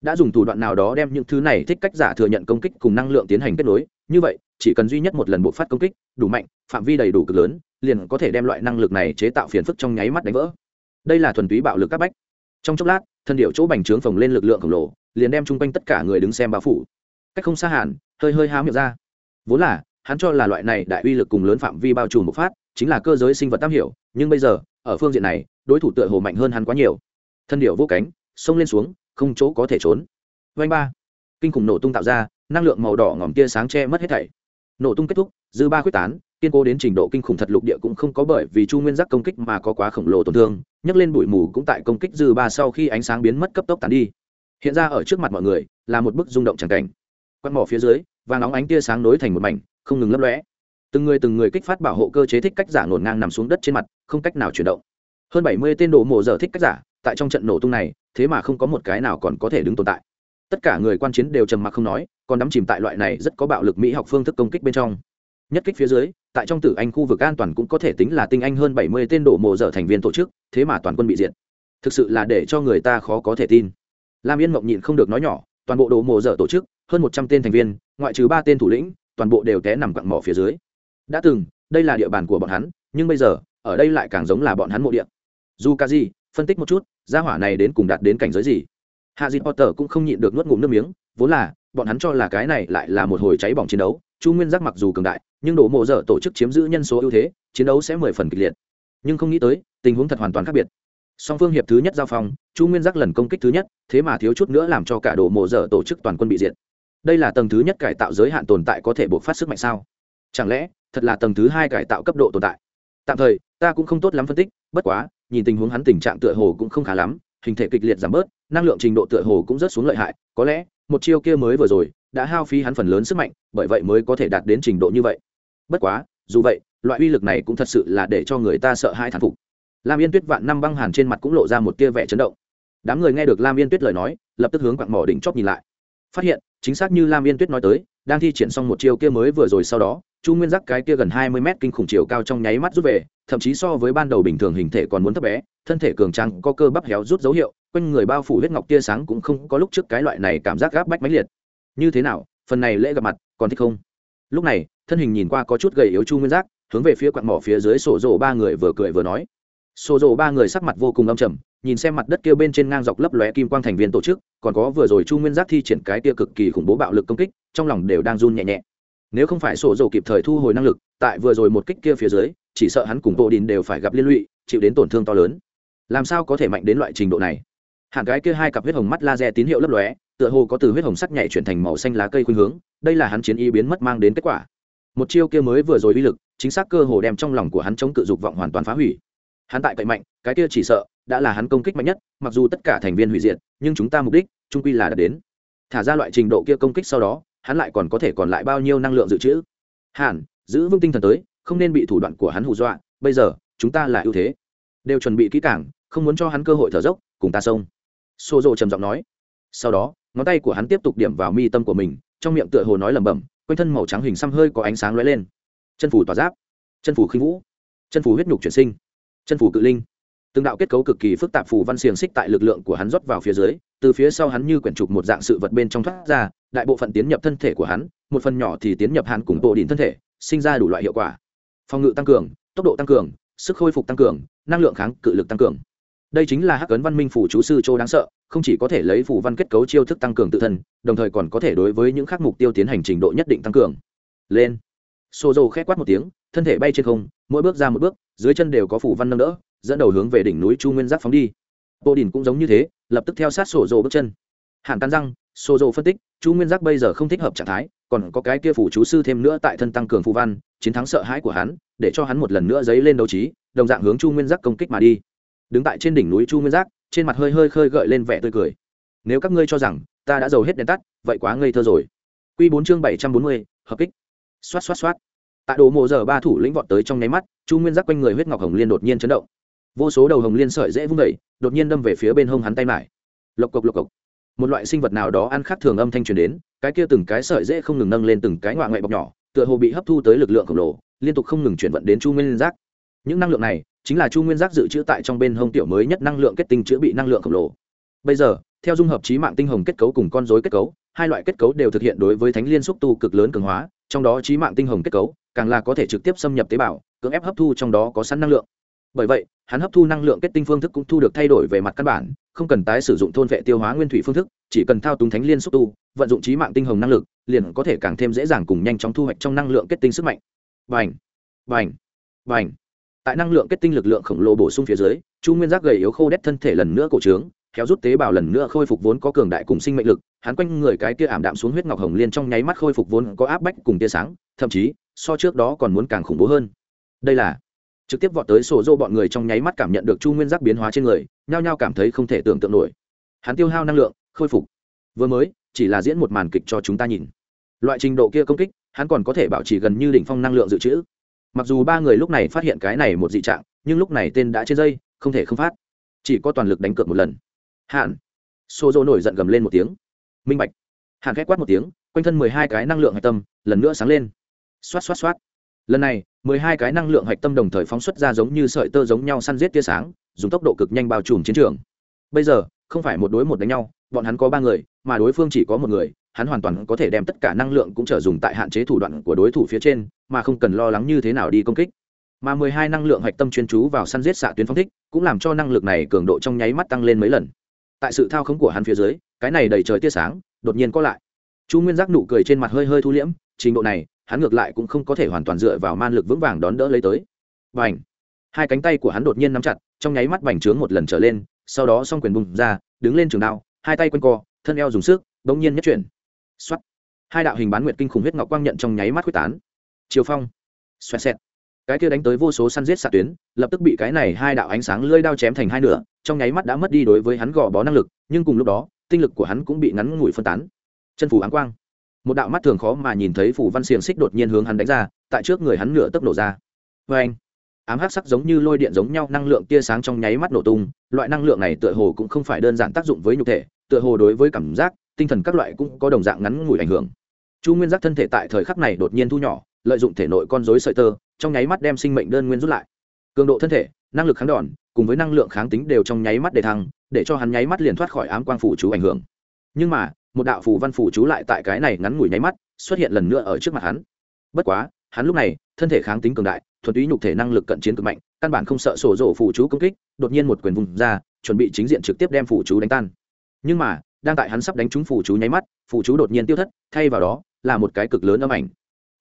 [SPEAKER 1] Đã dùng thủ đoạn nào đó đem những thứ này thích cách giả thừa nhận công kích cùng năng lượng tiến hành kết nối như vậy chỉ cần duy nhất một lần bộ phát công kích đủ mạnh phạm vi đầy đủ cực lớn liền có thể đem loại năng lực này chế tạo phiền phức trong nháy mắt đánh vỡ. Đây là thuần túy bạo lực các bách. Trong chốc lát thân điệu chỗ bành trướng phồng lên lực lượng khổng lồ liền đem chung quanh tất cả người đứng xem bao phủ. Cách không xa hạn hơi hơi há miệng ra. Vốn là hắn cho là loại này đại uy lực cùng lớn phạm vi bao trùm một phát, chính là cơ giới sinh vật tam hiểu, nhưng bây giờ, ở phương diện này, đối thủ tựa hồ mạnh hơn hắn quá nhiều. Thân điệu vô cánh, xông lên xuống, không chỗ có thể trốn. Vanh ba. Kinh khủng nổ tung tạo ra, năng lượng màu đỏ ngòm tia sáng che mất hết thảy. Nổ tung kết thúc, dư ba quyết tán, kiên cố đến trình độ kinh khủng thật lục địa cũng không có bởi vì chu nguyên giác công kích mà có quá khổng lồ tổn thương, nhấc lên bụi mù cũng tại công kích dư ba sau khi ánh sáng biến mất cấp tốc tán đi. Hiện ra ở trước mặt mọi người, là một bức rung động tràng cảnh. Quạt mỏ phía dưới và nóng ánh tia sáng nối thành một mảnh không ngừng lấp lóe. Từng người từng người kích phát bảo hộ cơ chế thích cách giả ngổn ngang nằm xuống đất trên mặt, không cách nào chuyển động. Hơn bảy mươi tên đồ mộ dở thích cách giả, tại trong trận nổ tung này, thế mà không có một cái nào còn có thể đứng tồn tại. Tất cả người quan chiến đều trầm mặc không nói, còn đắm chìm tại loại này rất có bạo lực mỹ học phương thức công kích bên trong. Nhất kích phía dưới, tại trong tử anh khu vực an toàn cũng có thể tính là tinh anh hơn bảy mươi tên đổ mộ dở thành viên tổ chức, thế mà toàn quân bị diệt. Thực sự là để cho người ta khó có thể tin. Lam yên mộng nhịn không được nói nhỏ, toàn bộ đổ mộ dở tổ chức, hơn một trăm tên thành viên, ngoại trừ ba tên thủ lĩnh toàn bộ đều té nằm quặng mỏ phía dưới. Đã từng, đây là địa bàn của bọn hắn, nhưng bây giờ, ở đây lại càng giống là bọn hắn mộ địa. Dù ca phân tích một chút, gia hỏa này đến cùng đạt đến cảnh giới gì? Hạ dịt potter cũng không nhịn được nuốt ngụm nước miếng, vốn là, bọn hắn cho là cái này lại là một hồi cháy bỏng chiến đấu, chu nguyên giác mặc dù cường đại, nhưng đổ mộ dở tổ chức chiếm giữ nhân số ưu thế, chiến đấu sẽ mười phần kịch liệt. Nhưng không nghĩ tới, tình huống thật hoàn toàn khác biệt. Song phương hiệp thứ nhất giao phong, chu nguyên giác lần công kích thứ nhất, thế mà thiếu chút nữa làm cho cả đổ mộ dở tổ chức toàn quân bị diệt đây là tầng thứ nhất cải tạo giới hạn tồn tại có thể buộc phát sức mạnh sao? Chẳng lẽ, thật là tầng thứ hai cải tạo cấp độ tồn tại? Tạm thời, ta cũng không tốt lắm phân tích, bất quá, nhìn tình huống hắn tình trạng tựa hồ cũng không khá lắm, hình thể kịch liệt giảm bớt, năng lượng trình độ tựa hồ cũng rất xuống lợi hại, có lẽ, một chiêu kia mới vừa rồi, đã hao phí hắn phần lớn sức mạnh, bởi vậy mới có thể đạt đến trình độ như vậy. Bất quá, dù vậy, loại uy lực này cũng thật sự là để cho người ta sợ hai thán phục. Lam yên tuyết vạn năm băng hàn trên mặt cũng lộ ra một tia vẻ chấn động. Đám người nghe được lam yên tuyết lời nói, lập tức hướng quặng mỏ đỉnh chóp nhìn lại. Phát hiện chính xác như lam yên tuyết nói tới, đang thi triển xong một chiêu kia mới vừa rồi sau đó, chu nguyên giác cái kia gần hai mươi mét kinh khủng chiều cao trong nháy mắt rút về, thậm chí so với ban đầu bình thường hình thể còn muốn thấp bé, thân thể cường tráng, có cơ bắp héo rút dấu hiệu, quanh người bao phủ huyết ngọc tia sáng cũng không có lúc trước cái loại này cảm giác gáp bách mãnh liệt. Như thế nào, phần này lễ gặp mặt, còn thích không? Lúc này, thân hình nhìn qua có chút gầy yếu chu nguyên giác, hướng về phía quặn mỏ phía dưới sổ rộ ba người vừa cười vừa nói. Sổ rộ ba người sắc mặt vô cùng âm trầm nhìn xem mặt đất kia bên trên ngang dọc lấp lóe kim quang thành viên tổ chức, còn có vừa rồi chu nguyên giác thi triển cái kia cực kỳ khủng bố bạo lực công kích, trong lòng đều đang run nhẹ nhẹ. Nếu không phải sổ dầu kịp thời thu hồi năng lực, tại vừa rồi một kích kia phía dưới, chỉ sợ hắn cùng bộ đình đều phải gặp liên lụy, chịu đến tổn thương to lớn. Làm sao có thể mạnh đến loại trình độ này? Hạng cái kia hai cặp huyết hồng mắt laser tín hiệu lấp lóe, tựa hồ có từ huyết hồng sắc nhảy chuyển thành màu xanh lá cây khuynh hướng, đây là hắn chiến y biến mất mang đến kết quả. Một chiêu kia mới vừa rồi uy lực, chính xác cơ hồ đem trong lòng của hắn chống cự dục vọng hoàn toàn phá hủy hắn tại cậy mạnh, cái kia chỉ sợ đã là hắn công kích mạnh nhất, mặc dù tất cả thành viên hủy diệt, nhưng chúng ta mục đích trung quy là đã đến. Thả ra loại trình độ kia công kích sau đó, hắn lại còn có thể còn lại bao nhiêu năng lượng dự trữ? Hàn, giữ vững tinh thần tới, không nên bị thủ đoạn của hắn hù dọa, bây giờ, chúng ta là ưu thế. Đều chuẩn bị kỹ cảng không muốn cho hắn cơ hội thở dốc, cùng ta xông. Xô rộ trầm giọng nói. Sau đó, ngón tay của hắn tiếp tục điểm vào mi tâm của mình, trong miệng tựa hồ nói lẩm bẩm, quanh thân màu trắng hình xăm hơi có ánh sáng lóe lên. Chân phủ tỏa giáp. Chân phủ khinh vũ. Chân phủ huyết nhục chuyển sinh chân phủ cự linh. Từng đạo kết cấu cực kỳ phức tạp phù văn xiềng xích tại lực lượng của hắn rót vào phía dưới, từ phía sau hắn như quyển trục một dạng sự vật bên trong thoát ra, đại bộ phận tiến nhập thân thể của hắn, một phần nhỏ thì tiến nhập hắn cùng bộ đỉnh thân thể, sinh ra đủ loại hiệu quả. Phòng ngự tăng cường, tốc độ tăng cường, sức khôi phục tăng cường, năng lượng kháng cự lực tăng cường. Đây chính là hắc ấn văn minh phủ chú sư châu đáng sợ, không chỉ có thể lấy phủ văn kết cấu chiêu thức tăng cường tự thân, đồng thời còn có thể đối với những khác mục tiêu tiến hành trình độ nhất định tăng cường. Lên. Xô dầu khét quát một tiếng thân thể bay trên không, mỗi bước ra một bước, dưới chân đều có phủ văn nâng đỡ, dẫn đầu hướng về đỉnh núi chu nguyên giác phóng đi. Bộ đỉnh cũng giống như thế, lập tức theo sát sổ dồ bước chân. Hàn cắn răng, sổ dồ phân tích, chu nguyên giác bây giờ không thích hợp trạng thái, còn có cái kia phủ chú sư thêm nữa tại thân tăng cường phù văn, chiến thắng sợ hãi của hắn, để cho hắn một lần nữa dấy lên đấu trí, đồng dạng hướng chu nguyên giác công kích mà đi. Đứng tại trên đỉnh núi chu nguyên giác, trên mặt hơi hơi khơi gợi lên vẻ tươi cười. Nếu các ngươi cho rằng, ta đã giàu hết đèn tắt, vậy quá ngây thơ rồi. Q bốn chương bảy trăm bốn mươi, hợp kích. Xoát xoát xoát tại đồ mộ giờ ba thủ lĩnh vọt tới trong nháy mắt chu nguyên giác quanh người huyết ngọc hồng liên đột nhiên chấn động. Vô số đầu hồng liên sợi dễ vung đẩy, đột nhiên đâm về phía bên hông hắn tay mải lộc cộc lộc cộc. Một loại sinh vật nào đó ăn khác thường âm thanh truyền đến cái kia từng cái sợi dễ không ngừng nâng lên từng cái ngoại ngoại bọc nhỏ tựa hồ bị hấp thu tới lực lượng khổng lồ liên tục không ngừng chuyển vận đến chu nguyên giác. Những năng lượng này chính là chu nguyên giác dự trữ tại trong bên hông tiểu mới nhất năng lượng kết tinh chữa bị năng lượng khổng lồ. Bây giờ theo dung hợp trí mạng tinh hồng kết cấu cùng con dối kết cấu hai loại kết cấu đều thực hiện đối với thánh liên xúc tu cực lớn cường hóa trong đó trí mạng tinh hồng kết cấu càng là có thể trực tiếp xâm nhập tế bào, cưỡng ép hấp thu trong đó có sẵn năng lượng. Bởi vậy, hắn hấp thu năng lượng kết tinh phương thức cũng thu được thay đổi về mặt căn bản, không cần tái sử dụng thôn vệ tiêu hóa nguyên thủy phương thức, chỉ cần thao túng thánh liên xúc tu, vận dụng trí mạng tinh hồng năng lực, liền có thể càng thêm dễ dàng cùng nhanh chóng thu hoạch trong năng lượng kết tinh sức mạnh. Vành vành vành tại năng lượng kết tinh lực lượng khổng lồ bổ sung phía dưới, chu nguyên giác gầy yếu khô đét thân thể lần nữa cổ trướng kéo rút tế bào lần nữa khôi phục vốn có cường đại cùng sinh mệnh lực, hắn quanh người cái kia ảm đạm xuống huyết ngọc hồng liên trong nháy mắt khôi phục vốn có áp bách cùng tia sáng, thậm chí so trước đó còn muốn càng khủng bố hơn. Đây là trực tiếp vọt tới sổ dô bọn người trong nháy mắt cảm nhận được chu nguyên giác biến hóa trên người, nhao nhao cảm thấy không thể tưởng tượng nổi. Hắn tiêu hao năng lượng, khôi phục. Vừa mới, chỉ là diễn một màn kịch cho chúng ta nhìn. Loại trình độ kia công kích, hắn còn có thể bảo trì gần như đỉnh phong năng lượng dự trữ. Mặc dù ba người lúc này phát hiện cái này một dị trạng, nhưng lúc này tên đã trên dây, không thể không phát. Chỉ có toàn lực đánh cược một lần. Hạn. Xô dô nổi giận gầm lên một tiếng. Minh bạch. Hạn khét quát một tiếng, quanh thân mười hai cái năng lượng hạch tâm, lần nữa sáng lên xoát xoát xoát. Lần này, mười hai cái năng lượng hạch tâm đồng thời phóng xuất ra giống như sợi tơ giống nhau săn giết tia sáng, dùng tốc độ cực nhanh bao trùm chiến trường. Bây giờ, không phải một đối một đánh nhau, bọn hắn có ba người, mà đối phương chỉ có một người, hắn hoàn toàn có thể đem tất cả năng lượng cũng trở dùng tại hạn chế thủ đoạn của đối thủ phía trên, mà không cần lo lắng như thế nào đi công kích. Mà mười hai năng lượng hạch tâm chuyên chú vào săn giết xạ tuyến phong thích, cũng làm cho năng lực này cường độ trong nháy mắt tăng lên mấy lần. Tại sự thao khống của hắn phía dưới, cái này đầy trời tia sáng, đột nhiên có lại. Chu nguyên giác nụ cười trên mặt hơi hơi thu liễm, trình độ này hắn ngược lại cũng không có thể hoàn toàn dựa vào man lực vững vàng đón đỡ lấy tới. Và hai cánh tay của hắn đột nhiên nắm chặt, trong nháy mắt bành trướng một lần trở lên, sau đó s o n g quyền bùng ra, đứng lên trường đao, hai tay quanh co, thân eo dùng sức đ ỗ n g nhiên nhất chuyển. X o á t hai đạo hình bán nguyệt kinh khủng huyết ngọc quang nhận trong nháy mắt quyết tán. Chiều phong! Xoẹt xẹt! Cái kia đánh tới vô số săn giết xạ tuyến, lập tức bị cái này hai đạo ánh sáng lơi đao chém thành hai nửa, trong nháy mắt đã mất đi đối với hắn gò bó năng lực, nhưng cùng lúc đó, tinh lực của hắn cũng bị ngắn ngủi phân tán. Chân phủ áng quang! Một đạo mắt thường khó mà nhìn thấy phủ văn xiềng xích đột nhiên hướng hắn đánh ra, tại trước người hắn nửa tốc nổ ra. Vê anh ám hắc sắc giống như lôi điện giống nhau, năng lượng tia sáng trong nháy mắt nổ tung, loại năng lượng này tựa hồ cũng không phải đơn giản tác dụng với nhục thể, tựa hồ đối với cảm giác, tinh thần các loại cũng có đồng dạng ngắn ngủi ảnh hưởng. Chu nguyên giác thân thể tại thời khắc này đột nhiên thu nhỏ, lợi dụng thể nội con dối sợi tơ, trong nháy mắt đem sinh mệnh đơn nguyên rút lại. Cường độ thân thể, năng lực kháng đòn, cùng với năng lượng kháng tính đều trong nháy mắt để thăng, để cho hắn nháy mắt liền thoát khỏi ám quang phủ chú ảnh hưởng. Nhưng mà một đạo phù văn phủ chú lại tại cái này ngắn ngủi nháy mắt, xuất hiện lần nữa ở trước mặt hắn. Bất quá, hắn lúc này, thân thể kháng tính cường đại, thuần túy nhục thể năng lực cận chiến cực mạnh, căn bản không sợ sổ rổ phủ chú công kích, đột nhiên một quyền vùng ra, chuẩn bị chính diện trực tiếp đem phủ chú đánh tan. Nhưng mà, đang tại hắn sắp đánh trúng phủ chú nháy mắt phủ chú đột nhiên tiêu thất, thay vào đó, là một cái cực lớn âm ảnh.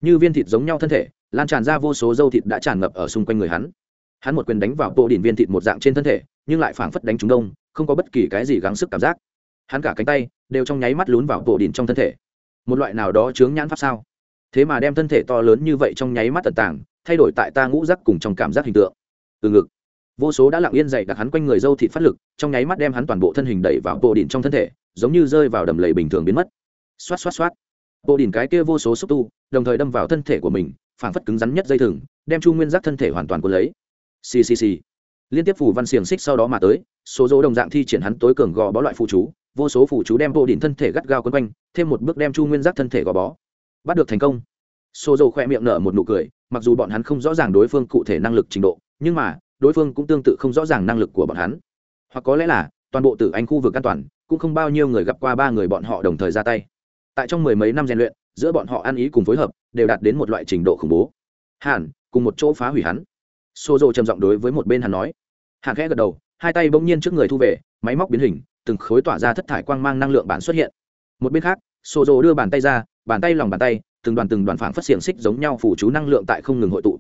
[SPEAKER 1] Như viên thịt giống nhau thân thể, lan tràn ra vô số dâu thịt đã tràn ngập ở xung quanh người hắn. Hắn một quyền đánh vào bộ đỉnh viên thịt một dạng trên thân thể, nhưng lại phảng phất đánh trúng đông, không có bất kỳ cái gì gắng sức cảm giác. Hắn cả cánh tay đều trong nháy mắt lún vào bộ đỉnh trong thân thể. Một loại nào đó chướng nhãn pháp sao? Thế mà đem thân thể to lớn như vậy trong nháy mắt tận tàng, thay đổi tại ta ngũ giác cùng trong cảm giác hình tượng. Từ ngực, vô số đã lặng yên dậy đặt hắn quanh người dâu thịt phát lực, trong nháy mắt đem hắn toàn bộ thân hình đẩy vào bộ đỉnh trong thân thể, giống như rơi vào đầm lầy bình thường biến mất. Xoát xoát xoát. Bộ đỉnh cái kia vô số xúc tu, đồng thời đâm vào thân thể của mình, phảng phất cứng rắn nhất dây thừng, đem chu nguyên giác thân thể hoàn toàn cuốn lấy. Ccc liên tiếp phủ văn xiềng xích sau đó mà tới, số dỗ đồng dạng thi triển hắn tối cường gò bó loại phụ chú vô số phủ chú đem bộ đỉnh thân thể gắt gao quấn quanh, thêm một bước đem chu nguyên giác thân thể gò bó. Bắt được thành công. Xô dầu khoe miệng nở một nụ cười, mặc dù bọn hắn không rõ ràng đối phương cụ thể năng lực trình độ, nhưng mà, đối phương cũng tương tự không rõ ràng năng lực của bọn hắn. Hoặc có lẽ là, toàn bộ tử anh khu vực an toàn, cũng không bao nhiêu người gặp qua ba người bọn họ đồng thời ra tay. Tại trong mười mấy năm rèn luyện, giữa bọn họ ăn ý cùng phối hợp, đều đạt đến một loại trình độ khủng bố. Hàn, cùng một chỗ phá hủy hắn. Xô dầu trầm giọng đối với một bên hắn nói. Hàn khẽ gật đầu, hai tay bỗng nhiên trước người thu về, máy móc biến hình từng khối tỏa ra thất thải quang mang năng lượng bản xuất hiện. Một bên khác Sô dầu đưa bàn tay ra, bàn tay lòng bàn tay, từng đoàn từng đoàn phảng phát xiềng xích giống nhau phủ chú năng lượng tại không ngừng hội tụ.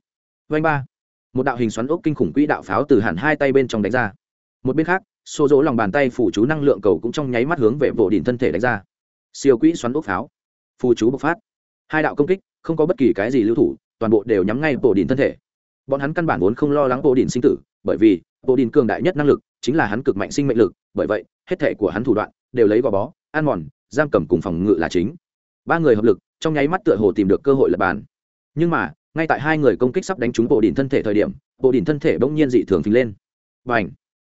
[SPEAKER 1] Vanh ba, một đạo hình xoắn ốc kinh khủng quỹ đạo pháo từ hẳn hai tay bên trong đánh ra. Một bên khác xô dỗ lòng bàn tay phủ chú năng lượng cầu cũng trong nháy mắt hướng về bộ đỉnh thân thể đánh ra. Siêu quỹ xoắn ốc pháo, phù chú bộc phát. Hai đạo công kích, không có bất kỳ cái gì lưu thủ, toàn bộ đều nhắm ngay bộ đỉnh thân thể. Bọn hắn căn bản vốn không lo lắng bộ đỉnh sinh tử bởi vì bộ đình cường đại nhất năng lực chính là hắn cực mạnh sinh mệnh lực, bởi vậy, hết thể của hắn thủ đoạn đều lấy gò bó an mòn, giam cầm cùng phòng ngự là chính. Ba người hợp lực, trong nháy mắt tựa hồ tìm được cơ hội lập bàn. Nhưng mà, ngay tại hai người công kích sắp đánh trúng bộ đình thân thể thời điểm bộ đình thân thể bỗng nhiên dị thường phình lên. Và ảnh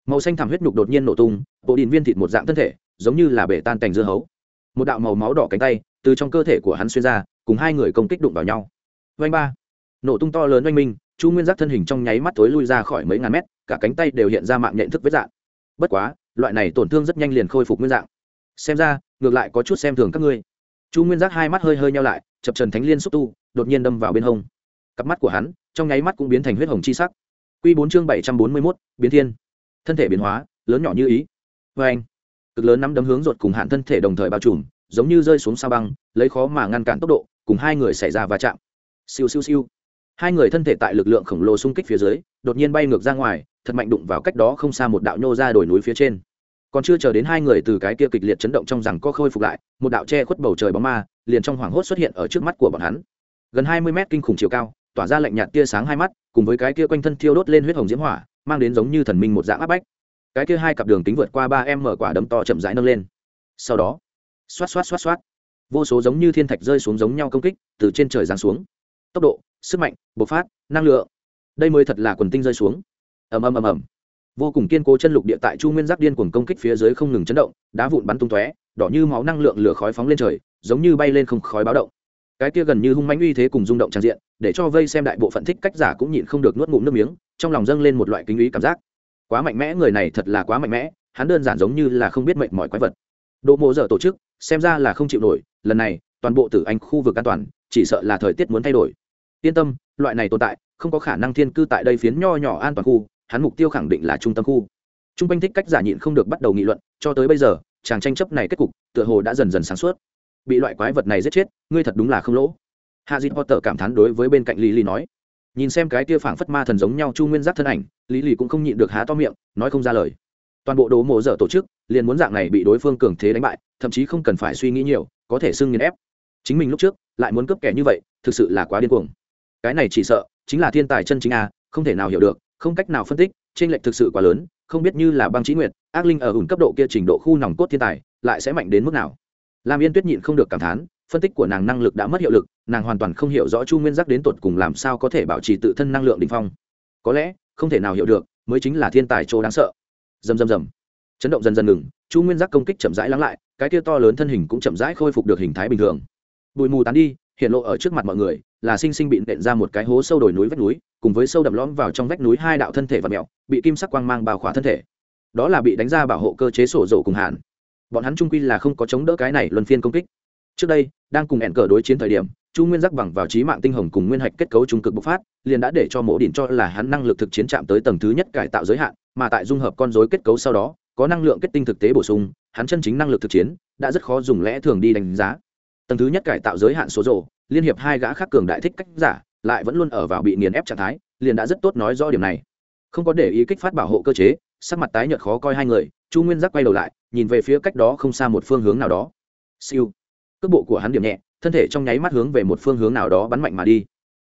[SPEAKER 1] màu xanh thảm huyết nhục đột nhiên nổ tung bộ đình viên thịt một dạng thân thể, giống như là bể tan cành dưa hấu. Một đạo màu máu đỏ cánh tay từ trong cơ thể của hắn xuyên ra, cùng hai người công kích đụng vào nhau. Vanh ba! Nổ tung to lớn oanh minh chu nguyên giác thân hình trong nháy mắt tối lui ra khỏi mấy ngàn mét, cả cánh tay đều hiện ra mạng nhện thức vết dạng. Bất quá, loại này tổn thương rất nhanh liền khôi phục nguyên dạng. Xem ra, ngược lại có chút xem thường các ngươi. Chu nguyên giác hai mắt hơi hơi nhau lại, chập trần thánh liên xúc tu, đột nhiên đâm vào bên hông. Cặp mắt của hắn, trong nháy mắt cũng biến thành huyết hồng chi sắc. Q bốn chương bảy trăm bốn mươi mốt, biến thiên. Thân thể biến hóa, lớn nhỏ như ý. Vê anh, cực lớn nắm đấm hướng ruột cùng hạn thân thể đồng thời bao trùm, giống như rơi xuống sao băng, lấy khó mà ngăn cản tốc độ, cùng hai người xảy ra va chạm. Siêu siêu siêu hai người thân thể tại lực lượng khổng lồ xung kích phía dưới, đột nhiên bay ngược ra ngoài, thật mạnh đụng vào cách đó không xa một đạo nhô ra đồi núi phía trên. Còn chưa chờ đến hai người từ cái kia kịch liệt chấn động trong rằng có khôi phục lại, một đạo che khuất bầu trời bóng ma, liền trong hoảng hốt xuất hiện ở trước mắt của bọn hắn. Gần hai mươi mét kinh khủng chiều cao, tỏa ra lạnh nhạt tia sáng hai mắt, cùng với cái kia quanh thân thiêu đốt lên huyết hồng diễm hỏa, mang đến giống như thần minh một dạng áp bách. Cái kia hai cặp đường tính vượt qua ba em mở quả đấm to chậm rãi nâng lên. Sau đó, xoát xoát xoát xoát, vô số giống như thiên thạch rơi xuống giống nhau công kích, từ trên trời giáng xuống tốc độ, sức mạnh, bộc phát, năng lượng. Đây mới thật là quần tinh rơi xuống. Ầm ầm ầm ầm. Vô cùng kiên cố chân lục địa tại chu nguyên giác điên cuồng công kích phía dưới không ngừng chấn động, đá vụn bắn tung tóe, đỏ như máu năng lượng lửa khói phóng lên trời, giống như bay lên không khói báo động. Cái kia gần như hung mãnh uy thế cùng rung động tràn diện, để cho vây xem đại bộ phận thích cách giả cũng nhịn không được nuốt ngụm nước miếng, trong lòng dâng lên một loại kinh ý cảm giác. Quá mạnh mẽ, người này thật là quá mạnh mẽ, hắn đơn giản giống như là không biết mệnh mọi quái vật. Độ mộ dở tổ chức, xem ra là không chịu nổi, lần này, toàn bộ tử anh khu vực an toàn, chỉ sợ là thời tiết muốn thay đổi yên tâm, loại này tồn tại, không có khả năng thiên cư tại đây phiến nho nhỏ an toàn khu, hắn mục tiêu khẳng định là trung tâm khu. T r u n g quanh thích cách giả nhịn không được bắt đầu nghị luận, cho tới bây giờ, chàng tranh chấp này kết cục, tựa hồ đã dần dần sáng suốt. Bị loại quái vật này giết chết, ngươi thật đúng là không lỗ. Hạ dịt potter cảm thán đối với bên cạnh lý lý nói. Nhìn xem cái tia phảng phất ma thần giống nhau chu nguyên giác thân ảnh, lý lý cũng không nhịn được há to miệng, nói không ra lời. Toàn bộ đồ mộ dở tổ chức, liền muốn dạng này bị đối phương cường thế đánh bại, thậm chí không cần phải suy nghĩ nhiều, có thể xưng nghiền ép. Chính mình lúc trước, lại muốn cướp kẻ như vậy, thực sự là quá điên cuồng cái này chỉ sợ chính là thiên tài chân chính a, không thể nào hiểu được, không cách nào phân tích trên lệch thực sự quá lớn, không biết như là băng trí nguyệt, ác linh ở ủn cấp độ kia trình độ khu nòng cốt thiên tài, lại sẽ mạnh đến mức nào. Làm yên tuyết nhịn không được cảm thán, phân tích của nàng năng lực đã mất hiệu lực, nàng hoàn toàn không hiểu rõ chu nguyên giác đến tột cùng làm sao có thể bảo trì tự thân năng lượng đình phong. Có lẽ, không thể nào hiểu được, mới chính là thiên tài chỗ đáng sợ. Dầm dầm dầm chấn động dần dần ngừng, chu nguyên giác công kích chậm rãi lắng lại, cái kia to lớn thân hình cũng chậm rãi khôi phục được hình thái bình thường. Bụi mù tán đi hiện lộ ở trước mặt mọi người, là sinh sinh bị nện ra một cái hố sâu đồi núi vách núi, cùng với sâu đậm lõm vào trong vách núi hai đạo thân thể và mẹo, bị kim sắc quang mang bao khỏa thân thể. Đó là bị đánh ra bảo hộ cơ chế sổ rổ cùng hạn. Bọn hắn trung quy là không có chống đỡ cái này luân phiên công kích. Trước đây, đang cùng hẹn cờ đối chiến thời điểm, chu nguyên giác bằng vào trí mạng tinh hồng cùng nguyên hạch kết cấu trung cực bộc phát, liền đã để cho mổ đỉnh cho là hắn năng lực thực chiến chạm tới tầng thứ nhất cải tạo giới hạn, mà tại dung hợp con dối kết cấu sau đó, có năng lượng kết tinh thực tế bổ sung, hắn chân chính năng lực thực chiến, đã rất khó dùng lẽ thường đi đánh giá tầng thứ nhất cải tạo giới hạn số rồ, liên hiệp hai gã khác cường đại thích cách giả lại vẫn luôn ở vào bị nghiền ép trạng thái, liền đã rất tốt nói rõ điểm này. Không có để ý kích phát bảo hộ cơ chế, sắc mặt tái nhợt khó coi hai người, chu nguyên giác quay đầu lại, nhìn về phía cách đó không xa một phương hướng nào đó. Siêu. Cước bộ của hắn điểm nhẹ, thân thể trong nháy mắt hướng về một phương hướng nào đó bắn mạnh mà đi.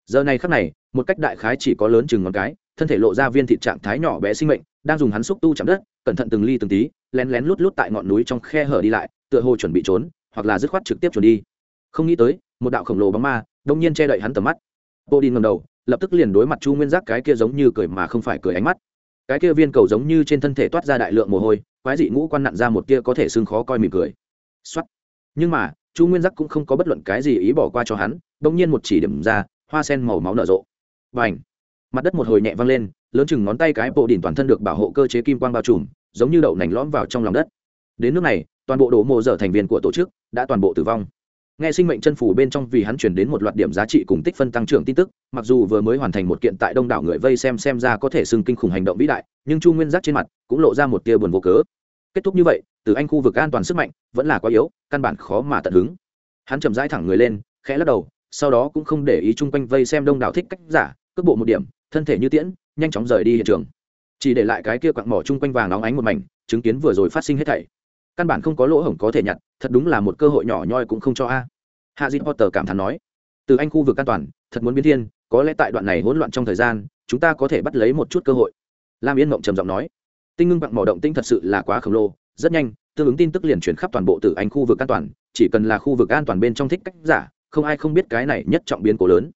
[SPEAKER 1] Giờ này khắc này, một cách đại khái chỉ có lớn chừng ngón cái, thân thể lộ ra viên thịt trạng thái nhỏ bé sinh mệnh, đang dùng hắn xúc tu chạm đất, cẩn thận từng ly từng tí, lén lén lút lút tại ngọn núi trong khe hở đi lại, tựa hồ chuẩn bị trốn, hoặc là dứt khoát trực tiếp trốn đi không nghĩ tới, một đạo khổng lồ bóng ma đông nhiên che đậy hắn tầm mắt. Bộ đi ngầm đầu, lập tức liền đối mặt chu nguyên giác cái kia giống như cười mà không phải cười ánh mắt. Cái kia viên cầu giống như trên thân thể toát ra đại lượng mồ hôi, quái dị ngũ quan nặn ra một kia có thể xương khó coi mỉm cười. Xuất nhưng mà, chu nguyên giác cũng không có bất luận cái gì ý bỏ qua cho hắn, đông nhiên một chỉ điểm ra, hoa sen màu máu nở rộ. Và ảnh mặt đất một hồi nhẹ văng lên, lớn chừng ngón tay cái bộ đỉnh toàn thân được bảo hộ cơ chế kim quang bao trùm, giống như đậu nành lõm vào trong lòng đất. Đến nước này, toàn bộ đồ mộ dở thành viên của tổ chức đã toàn bộ tử vong nghe sinh mệnh chân phủ bên trong vì hắn chuyển đến một loạt điểm giá trị cùng tích phân tăng trưởng tin tức, mặc dù vừa mới hoàn thành một kiện tại đông đảo người vây xem xem ra có thể xưng kinh khủng hành động vĩ đại, nhưng chu nguyên giác trên mặt cũng lộ ra một tia buồn vô cớ. Kết thúc như vậy, từ anh khu vực an toàn sức mạnh vẫn là quá yếu, căn bản khó mà tận hứng. Hắn chậm rãi thẳng người lên, khẽ lắc đầu, sau đó cũng không để ý chung quanh vây xem đông đảo thích cách giả, cước bộ một điểm, thân thể như tiễn, nhanh chóng rời đi hiện trường. Chỉ để lại cái kia quặng mỏ chung quanh vàng óng ánh một mảnh, chứng kiến vừa rồi phát sinh hết thảy. Căn bản không có lỗ hổng có thể nhặt thật đúng là một cơ hội nhỏ nhoi cũng không cho a. Hạ dịp potter cảm thán nói, từ anh khu vực an toàn, thật muốn biến thiên, có lẽ tại đoạn này hỗn loạn trong thời gian, chúng ta có thể bắt lấy một chút cơ hội. Lam yên mộng trầm giọng nói, tinh ngưng bặng mỏ động tinh thật sự là quá khổng lồ, rất nhanh, tương ứng tin tức liền chuyển khắp toàn bộ từ anh khu vực an toàn, chỉ cần là khu vực an toàn bên trong thích cách giả, không ai không biết cái này nhất trọng biến cố lớn.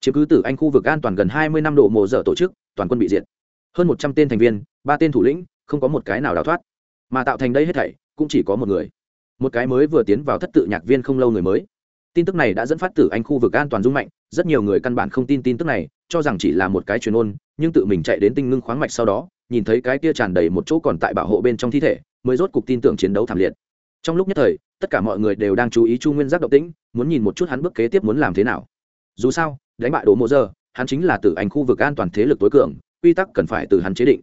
[SPEAKER 1] Chiếm cứ từ anh khu vực an toàn gần hai mươi năm độ mộ dở tổ chức, toàn quân bị diệt. Hơn một trăm tên thành viên, ba tên thủ lĩnh, không có một cái nào đào thoát. Mà tạo thành đây hết thảy, cũng chỉ có một người một cái mới vừa tiến vào thất tự nhạc viên không lâu người mới. Tin tức này đã dẫn phát tử anh khu vực an toàn dung mạnh, rất nhiều người căn bản không tin tin tức này, cho rằng chỉ là một cái truyền ôn, nhưng tự mình chạy đến tinh ngưng khoáng mạch sau đó, nhìn thấy cái kia tràn đầy một chỗ còn tại bảo hộ bên trong thi thể, mới rốt cục tin tưởng chiến đấu thảm liệt. Trong lúc nhất thời, tất cả mọi người đều đang chú ý chu nguyên giác động tĩnh, muốn nhìn một chút hắn bước kế tiếp muốn làm thế nào. Dù sao, đánh bại đồ mộ giờ hắn chính là tử anh khu vực an toàn thế lực tối cường, quy tắc cần phải từ hắn chế định.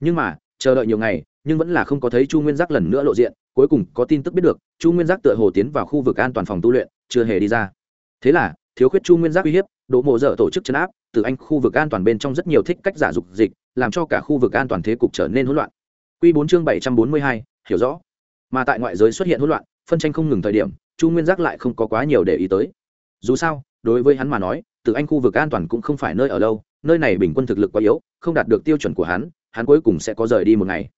[SPEAKER 1] Nhưng mà, chờ đợi nhiều ngày nhưng vẫn là không có thấy chu nguyên giác lần nữa lộ diện, cuối cùng có tin tức biết được, chu nguyên giác tựa hồ tiến vào khu vực an toàn phòng tu luyện, chưa hề đi ra. Thế là, thiếu khuyết chu nguyên giác uy hiếp, đỗ mộ dở tổ chức chấn áp, từ anh khu vực an toàn bên trong rất nhiều thích cách giả dục dịch, làm cho cả khu vực an toàn thế cục trở nên hỗn loạn. Q bốn chương bảy trăm bốn mươi hai, hiểu rõ. Mà tại ngoại giới xuất hiện hỗn loạn, phân tranh không ngừng thời điểm, chu nguyên giác lại không có quá nhiều để ý tới. Dù sao, đối với hắn mà nói, từ anh khu vực an toàn cũng không phải nơi ở đâu nơi này bình quân thực lực quá yếu, không đạt được tiêu chuẩn của hắn hắn cuối cùng sẽ có rời đi một ngày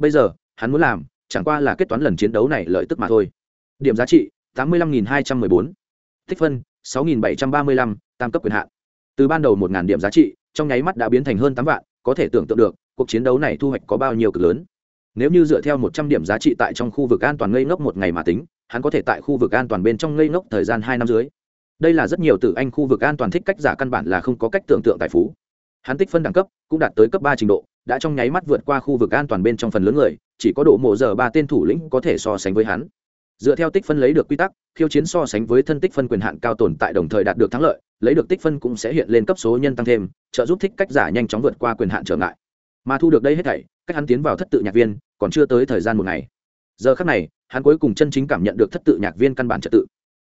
[SPEAKER 1] bây giờ, hắn muốn làm, chẳng qua là kết toán lần chiến đấu này lợi tức mà thôi. Điểm giá trị, tám mươi lăm nghìn hai trăm mười bốn. Tích phân, sáu nghìn bảy trăm ba mươi lăm, tam cấp quyền hạn. Từ ban đầu một điểm giá trị, trong nháy mắt đã biến thành hơn tám vạn, có thể tưởng tượng được, cuộc chiến đấu này thu hoạch có bao nhiêu cực lớn. Nếu như dựa theo một trăm điểm giá trị tại trong khu vực an toàn ngây ngốc một ngày mà tính, hắn có thể tại khu vực an toàn bên trong ngây ngốc thời gian hai năm dưới. Đây là rất nhiều từ anh khu vực an toàn thích cách giả căn bản là không có cách tưởng tượng tài phú. Hắn tích phân đẳng cấp cũng đạt tới cấp ba trình độ đã trong nháy mắt vượt qua khu vực an toàn bên trong phần lớn người, chỉ có độ mộ giờ ba tên thủ lĩnh có thể so sánh với hắn. Dựa theo tích phân lấy được quy tắc, khiêu chiến so sánh với thân tích phân quyền hạn cao tồn tại đồng thời đạt được thắng lợi, lấy được tích phân cũng sẽ hiện lên cấp số nhân tăng thêm, trợ giúp thích cách giả nhanh chóng vượt qua quyền hạn trở ngại. Mà thu được đây hết thảy, cách hắn tiến vào thất tự nhạc viên, còn chưa tới thời gian một ngày. Giờ khác này, hắn cuối cùng chân chính cảm nhận được thất tự nhạc viên căn bản trật tự.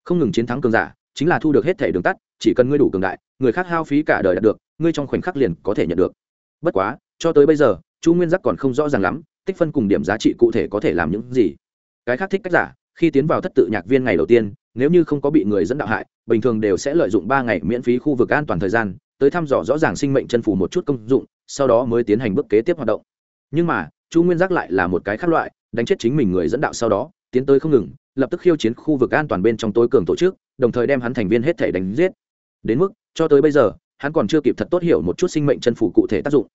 [SPEAKER 1] Không ngừng chiến thắng cường giả, chính là thu được hết thẻ đường tắt, chỉ cần ngươi đủ cường đại, người khác hao phí cả đời đạt được, ngươi trong khoảnh khắc liền có thể nhận được. Bất quá cho tới bây giờ, chu nguyên giác còn không rõ ràng lắm, tích phân cùng điểm giá trị cụ thể có thể làm những gì. Cái khác thích cách giả, khi tiến vào thất tự nhạc viên ngày đầu tiên, nếu như không có bị người dẫn đạo hại, bình thường đều sẽ lợi dụng ba ngày miễn phí khu vực an toàn thời gian, tới thăm dò rõ ràng sinh mệnh chân phủ một chút công dụng, sau đó mới tiến hành bước kế tiếp hoạt động. Nhưng mà, chu nguyên giác lại là một cái khác loại, đánh chết chính mình người dẫn đạo sau đó, tiến tới không ngừng, lập tức khiêu chiến khu vực an toàn bên trong tối cường tổ chức, đồng thời đem hắn thành viên hết thể đánh giết. Đến mức, cho tới bây giờ, hắn còn chưa kịp thật tốt hiểu một chút sinh mệnh chân phủ cụ thể tác dụng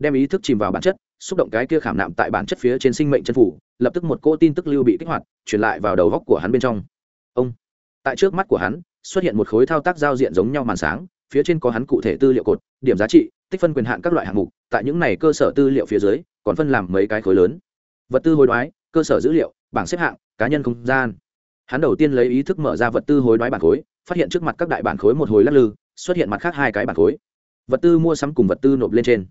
[SPEAKER 1] đem ý thức chìm vào bản chất, xúc động cái kia khảm nạm tại bản chất phía trên sinh mệnh chân phủ, lập tức một cỗ tin tức lưu bị kích hoạt, truyền lại vào đầu góc của hắn bên trong. Ông, tại trước mắt của hắn, xuất hiện một khối thao tác giao diện giống nhau màn sáng, phía trên có hắn cụ thể tư liệu cột, điểm giá trị, tích phân quyền hạn các loại hạng mục, tại những này cơ sở tư liệu phía dưới, còn phân làm mấy cái khối lớn. Vật tư hối đoái, cơ sở dữ liệu, bảng xếp hạng, cá nhân không gian. Hắn đầu tiên lấy ý thức mở ra vật tư hối đoái bản khối, phát hiện trước mặt các đại bản khối một hồi lắc lư, xuất hiện mặt khác hai cái bản khối. Vật tư mua sắm cùng vật tư nộp lên trên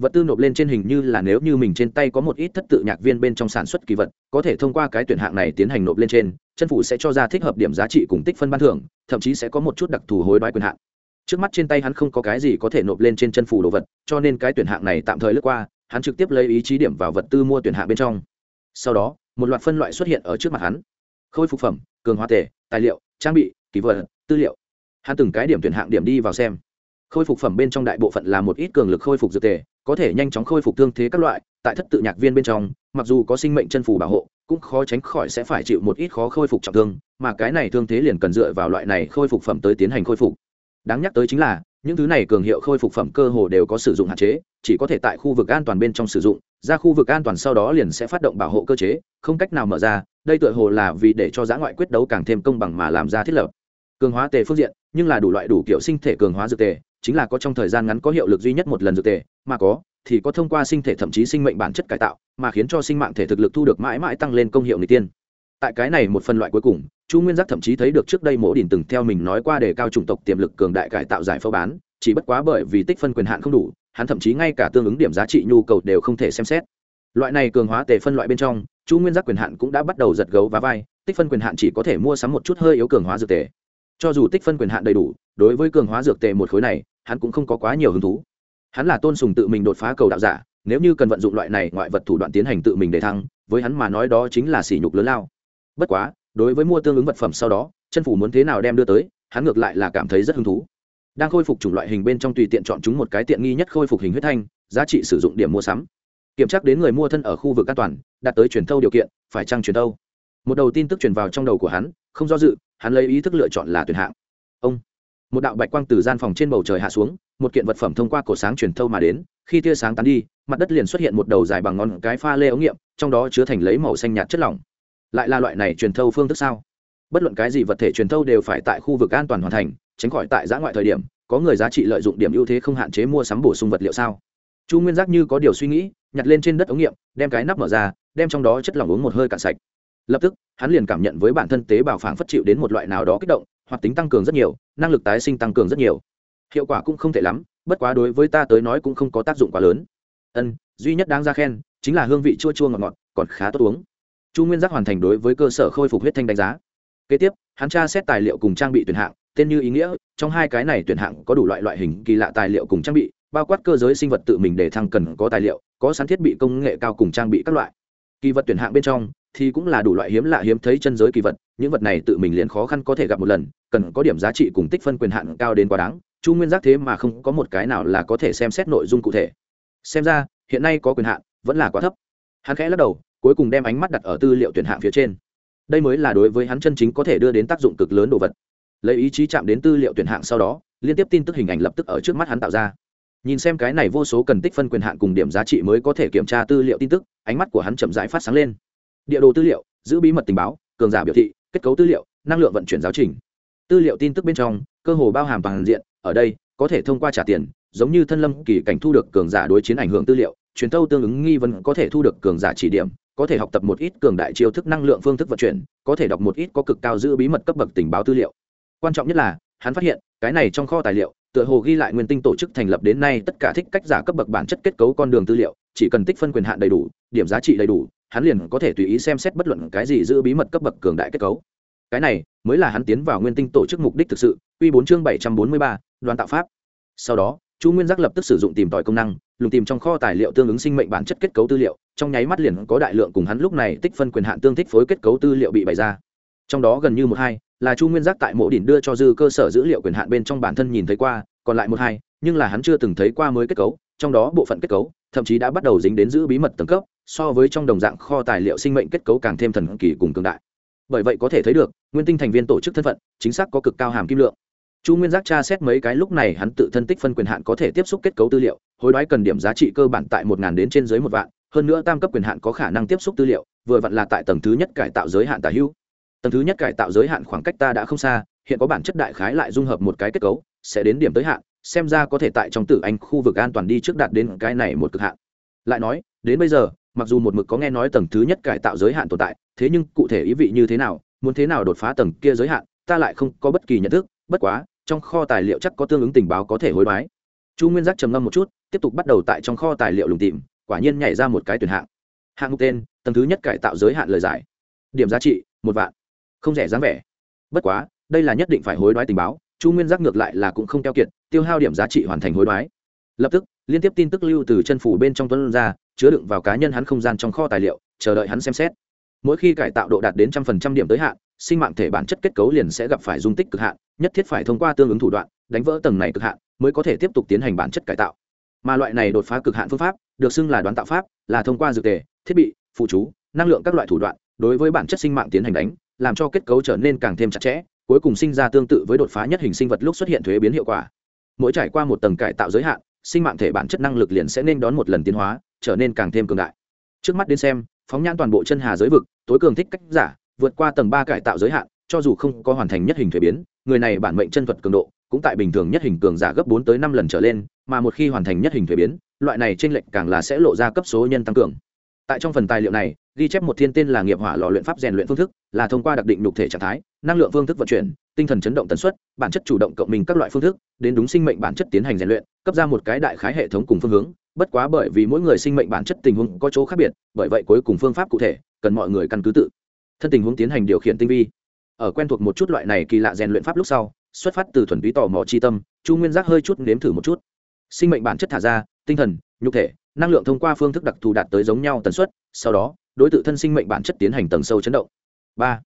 [SPEAKER 1] vật tư nộp lên trên hình như là nếu như mình trên tay có một ít thất tự nhạc viên bên trong sản xuất kỳ vật, có thể thông qua cái tuyển hạng này tiến hành nộp lên trên, chân phủ sẽ cho ra thích hợp điểm giá trị cùng tích phân ban thưởng, thậm chí sẽ có một chút đặc thù hối đoái quyền hạn. Trước mắt trên tay hắn không có cái gì có thể nộp lên trên chân phủ đồ vật, cho nên cái tuyển hạng này tạm thời lướt qua, hắn trực tiếp lấy ý chí điểm vào vật tư mua tuyển hạng bên trong. Sau đó, một loạt phân loại xuất hiện ở trước mặt hắn. Khôi phục phẩm, cường hóa tể, tài liệu, trang bị, kỳ vật, tư liệu. Hắn từng cái điểm tuyển hạng điểm đi vào xem. Khôi phục phẩm bên trong đại bộ phận là một ít cường lực khôi phục dược tề có thể nhanh chóng khôi phục thương thế các loại, tại thất tự nhạc viên bên trong, mặc dù có sinh mệnh chân phủ bảo hộ, cũng khó tránh khỏi sẽ phải chịu một ít khó khôi phục trọng thương, mà cái này thương thế liền cần dựa vào loại này khôi phục phẩm tới tiến hành khôi phục. Đáng nhắc tới chính là, những thứ này cường hiệu khôi phục phẩm cơ hồ đều có sử dụng hạn chế, chỉ có thể tại khu vực an toàn bên trong sử dụng, ra khu vực an toàn sau đó liền sẽ phát động bảo hộ cơ chế, không cách nào mở ra, đây tựa hồ là vì để cho giã ngoại quyết đấu càng thêm công bằng mà làm ra thiết lập. Cường hóa tề phương diện, nhưng là đủ loại đủ kiểu sinh thể cường hóa dược tề chính là có trong thời gian ngắn có hiệu lực duy nhất một lần dược tề, mà có, thì có thông qua sinh thể thậm chí sinh mệnh bản chất cải tạo, mà khiến cho sinh mạng thể thực lực thu được mãi mãi tăng lên công hiệu người tiên. Tại cái này một phần loại cuối cùng, chu nguyên giác thậm chí thấy được trước đây mỗ đình từng theo mình nói qua để cao chủng tộc tiềm lực cường đại cải tạo giải phẫu bán, chỉ bất quá bởi vì tích phân quyền hạn không đủ, hắn thậm chí ngay cả tương ứng điểm giá trị nhu cầu đều không thể xem xét. Loại này cường hóa tề phân loại bên trong, chu nguyên giác quyền hạn cũng đã bắt đầu giật gấu và vai, tích phân quyền hạn chỉ có thể mua sắm một chút hơi yếu cường hóa dược tề cho dù tích phân quyền hạn đầy đủ, đối với cường hóa dược tề một khối này, hắn cũng không có quá nhiều hứng thú. Hắn là tôn sùng tự mình đột phá cầu đạo giả, nếu như cần vận dụng loại này ngoại vật thủ đoạn tiến hành tự mình để thăng, với hắn mà nói đó chính là sỉ nhục lớn lao. Bất quá, đối với mua tương ứng vật phẩm sau đó, chân phủ muốn thế nào đem đưa tới, hắn ngược lại là cảm thấy rất hứng thú. Đang khôi phục chủng loại hình bên trong tùy tiện chọn chúng một cái tiện nghi nhất khôi phục hình huyết thanh, giá trị sử dụng điểm mua sắm. Kiểm tra đến người mua thân ở khu vực an toàn, đạt tới truyền thâu điều kiện, phải trăng truyền thâu? Một đầu tin tức truyền vào trong đầu của hắn, không do dự, hắn lấy ý thức lựa chọn là tuyển hạng. Ông. Một đạo bạch quang từ gian phòng trên bầu trời hạ xuống, một kiện vật phẩm thông qua cổ sáng truyền thâu mà đến, khi tia sáng tán đi, mặt đất liền xuất hiện một đầu dài bằng ngón cái pha lê ống nghiệm, trong đó chứa thành lấy màu xanh nhạt chất lỏng. Lại là loại này truyền thâu phương thức sao? Bất luận cái gì vật thể truyền thâu đều phải tại khu vực an toàn hoàn thành, tránh khỏi tại giã ngoại thời điểm, có người giá trị lợi dụng điểm ưu thế không hạn chế mua sắm bổ sung vật liệu sao? Chu nguyên giác như có điều suy nghĩ, nhặt lên trên đất ống nghiệm, đem cái nắp mở ra, đem trong đó chất lỏng uống một hơi cạn sạch lập tức, hắn liền cảm nhận với bản thân tế bào phản phất chịu đến một loại nào đó kích động, hoạt tính tăng cường rất nhiều, năng lực tái sinh tăng cường rất nhiều. Hiệu quả cũng không thể lắm, bất quá đối với ta tới nói cũng không có tác dụng quá lớn. Ân, duy nhất đáng ra khen, chính là hương vị chua chua ngọt ngọt, còn khá tốt uống. Chu nguyên giác hoàn thành đối với cơ sở khôi phục huyết thanh đánh giá. Kế tiếp, hắn tra xét tài liệu cùng trang bị tuyển hạng, tên như ý nghĩa, trong hai cái này tuyển hạng có đủ loại loại hình kỳ lạ tài liệu cùng trang bị, bao quát cơ giới sinh vật tự mình để thăng cần có tài liệu, có sẵn thiết bị công nghệ cao cùng trang bị các loại. Kỳ vật tuyển hạng bên trong thì cũng là đủ loại hiếm lạ hiếm thấy chân giới kỳ vật, những vật này tự mình liền khó khăn có thể gặp một lần, cần có điểm giá trị cùng tích phân quyền hạn cao đến quá đáng, chu nguyên giác thế mà không có một cái nào là có thể xem xét nội dung cụ thể. Xem ra, hiện nay có quyền hạn, vẫn là quá thấp. Hắn khẽ lắc đầu, cuối cùng đem ánh mắt đặt ở tư liệu tuyển hạng phía trên. Đây mới là đối với hắn chân chính có thể đưa đến tác dụng cực lớn đồ vật. Lấy ý chí chạm đến tư liệu tuyển hạng sau đó, liên tiếp tin tức hình ảnh lập tức ở trước mắt hắn tạo ra. Nhìn xem cái này vô số cần tích phân quyền hạn cùng điểm giá trị mới có thể kiểm tra tư liệu tin tức, ánh mắt của hắn chậm rãi phát sáng lên địa đồ tư liệu, giữ bí mật tình báo, cường giả biểu thị, kết cấu tư liệu, năng lượng vận chuyển giáo trình. Tư liệu tin tức bên trong, cơ hồ bao hàm toàn diện, ở đây, có thể thông qua trả tiền, giống như thân lâm kỳ cảnh thu được cường giả đối chiến ảnh hưởng tư liệu, truyền thâu tương ứng nghi vấn có thể thu được cường giả chỉ điểm, có thể học tập một ít cường đại chiêu thức năng lượng phương thức vận chuyển, có thể đọc một ít có cực cao giữ bí mật cấp bậc tình báo tư liệu. Quan trọng nhất là, hắn phát hiện, cái này trong kho tài liệu, tựa hồ ghi lại nguyên tinh tổ chức thành lập đến nay tất cả thích cách giả cấp bậc bản chất kết cấu con đường tư liệu, chỉ cần tích phân quyền hạn đầy đủ, điểm giá trị đầy đủ hắn liền có thể tùy ý xem xét bất luận cái gì giữ bí mật cấp bậc cường đại kết cấu. Cái này mới là hắn tiến vào nguyên tinh tổ chức mục đích thực sự, quy bốn chương bảy trăm bốn mươi ba, đoàn tạo pháp. Sau đó, chu nguyên giác lập tức sử dụng tìm tòi công năng, lùng tìm trong kho tài liệu tương ứng sinh mệnh bản chất kết cấu tư liệu, trong nháy mắt liền có đại lượng cùng hắn lúc này tích phân quyền hạn tương thích phối kết cấu tư liệu bị bày ra. Trong đó gần như một hai là chu nguyên giác tại mộ đỉnh đưa cho dư cơ sở dữ liệu quyền hạn bên trong bản thân nhìn thấy qua, còn lại một hai nhưng là hắn chưa từng thấy qua mới kết cấu trong đó bộ phận kết cấu, thậm chí đã bắt đầu dính đến giữ bí mật tầng cấp, so với trong đồng dạng kho tài liệu sinh mệnh kết cấu càng thêm thần kỳ cùng cường đại. Bởi vậy có thể thấy được, nguyên tinh thành viên tổ chức thân phận, chính xác có cực cao hàm kim lượng. Chu nguyên giác tra xét mấy cái lúc này hắn tự thân tích phân quyền hạn có thể tiếp xúc kết cấu tư liệu, hối đoái cần điểm giá trị cơ bản tại một đến trên dưới một vạn, hơn nữa tam cấp quyền hạn có khả năng tiếp xúc tư liệu, vừa vặn là tại tầng thứ nhất cải tạo giới hạn tả hữu. Tầng thứ nhất cải tạo giới hạn khoảng cách ta đã không xa, hiện có bản chất đại khái lại dung hợp một cái kết cấu, sẽ đến điểm tới hạn xem ra có thể tại trong tử anh khu vực an toàn đi trước đạt đến cái này một cực hạn. Lại nói, đến bây giờ, mặc dù một mực có nghe nói tầng thứ nhất cải tạo giới hạn tồn tại, thế nhưng cụ thể ý vị như thế nào, muốn thế nào đột phá tầng kia giới hạn, ta lại không có bất kỳ nhận thức, bất quá, trong kho tài liệu chắc có tương ứng tình báo có thể hối đoái. Chu nguyên giác trầm ngâm một chút, tiếp tục bắt đầu tại trong kho tài liệu lùng tìm, quả nhiên nhảy ra một cái tuyển hạng. Hạng mục tên, tầng thứ nhất cải tạo giới hạn lời giải. Điểm giá trị, một vạn. Không rẻ dáng vẻ. Bất quá, đây là nhất định phải hối đoái tình báo chu nguyên giác ngược lại là cũng không keo kiệt, tiêu hao điểm giá trị hoàn thành hối đoái. Lập tức, liên tiếp tin tức lưu từ chân phủ bên trong tuấn ra, chứa đựng vào cá nhân hắn không gian trong kho tài liệu, chờ đợi hắn xem xét. Mỗi khi cải tạo độ đạt đến trăm phần trăm điểm tới hạn, sinh mạng thể bản chất kết cấu liền sẽ gặp phải dung tích cực hạn, nhất thiết phải thông qua tương ứng thủ đoạn, đánh vỡ tầng này cực hạn, mới có thể tiếp tục tiến hành bản chất cải tạo. Mà loại này đột phá cực hạn phương pháp, được xưng là đoán tạo pháp, là thông qua dược tề, thiết bị, phụ chú, năng lượng các loại thủ đoạn, đối với bản chất sinh mạng tiến hành đánh, làm cho kết cấu trở nên càng thêm chặt chẽ cuối cùng sinh ra tương tự với đột phá nhất hình sinh vật lúc xuất hiện thuế biến hiệu quả. Mỗi trải qua một tầng cải tạo giới hạn, sinh mạng thể bản chất năng lực liền sẽ nên đón một lần tiến hóa, trở nên càng thêm cường đại. Trước mắt đến xem, phóng nhãn toàn bộ chân hà giới vực, tối cường thích cách giả, vượt qua tầng ba cải tạo giới hạn, cho dù không có hoàn thành nhất hình thuế biến, người này bản mệnh chân thuật cường độ cũng tại bình thường nhất hình cường giả gấp bốn tới năm lần trở lên, mà một khi hoàn thành nhất hình thuế biến, loại này trên lệnh càng là sẽ lộ ra cấp số nhân tăng cường. Tại trong phần tài liệu này ghi chép một thiên tên là nghiệp hỏa lò luyện pháp rèn luyện phương thức, là thông qua đặc định nhục thể trạng thái, năng lượng phương thức vận chuyển, tinh thần chấn động tần suất, bản chất chủ động cộng mình các loại phương thức, đến đúng sinh mệnh bản chất tiến hành rèn luyện, cấp ra một cái đại khái hệ thống cùng phương hướng. Bất quá bởi vì mỗi người sinh mệnh bản chất tình huống có chỗ khác biệt, bởi vậy cuối cùng phương pháp cụ thể, cần mọi người căn cứ tự. Thân tình huống tiến hành điều khiển tinh vi. Ở quen thuộc một chút loại này kỳ lạ rèn luyện pháp lúc sau, xuất phát từ thuần túy tò mò chi tâm, chu nguyên giác hơi chút nếm thử một chút. Sinh mệnh bản chất thả ra, tinh thần, nhục thể, năng lượng thông qua phương thức đặc thù đạt tới giống nhau tần suất, sau đó đối tự thân sinh mệnh bản chất tiến hành tầng sâu chấn động. Ba,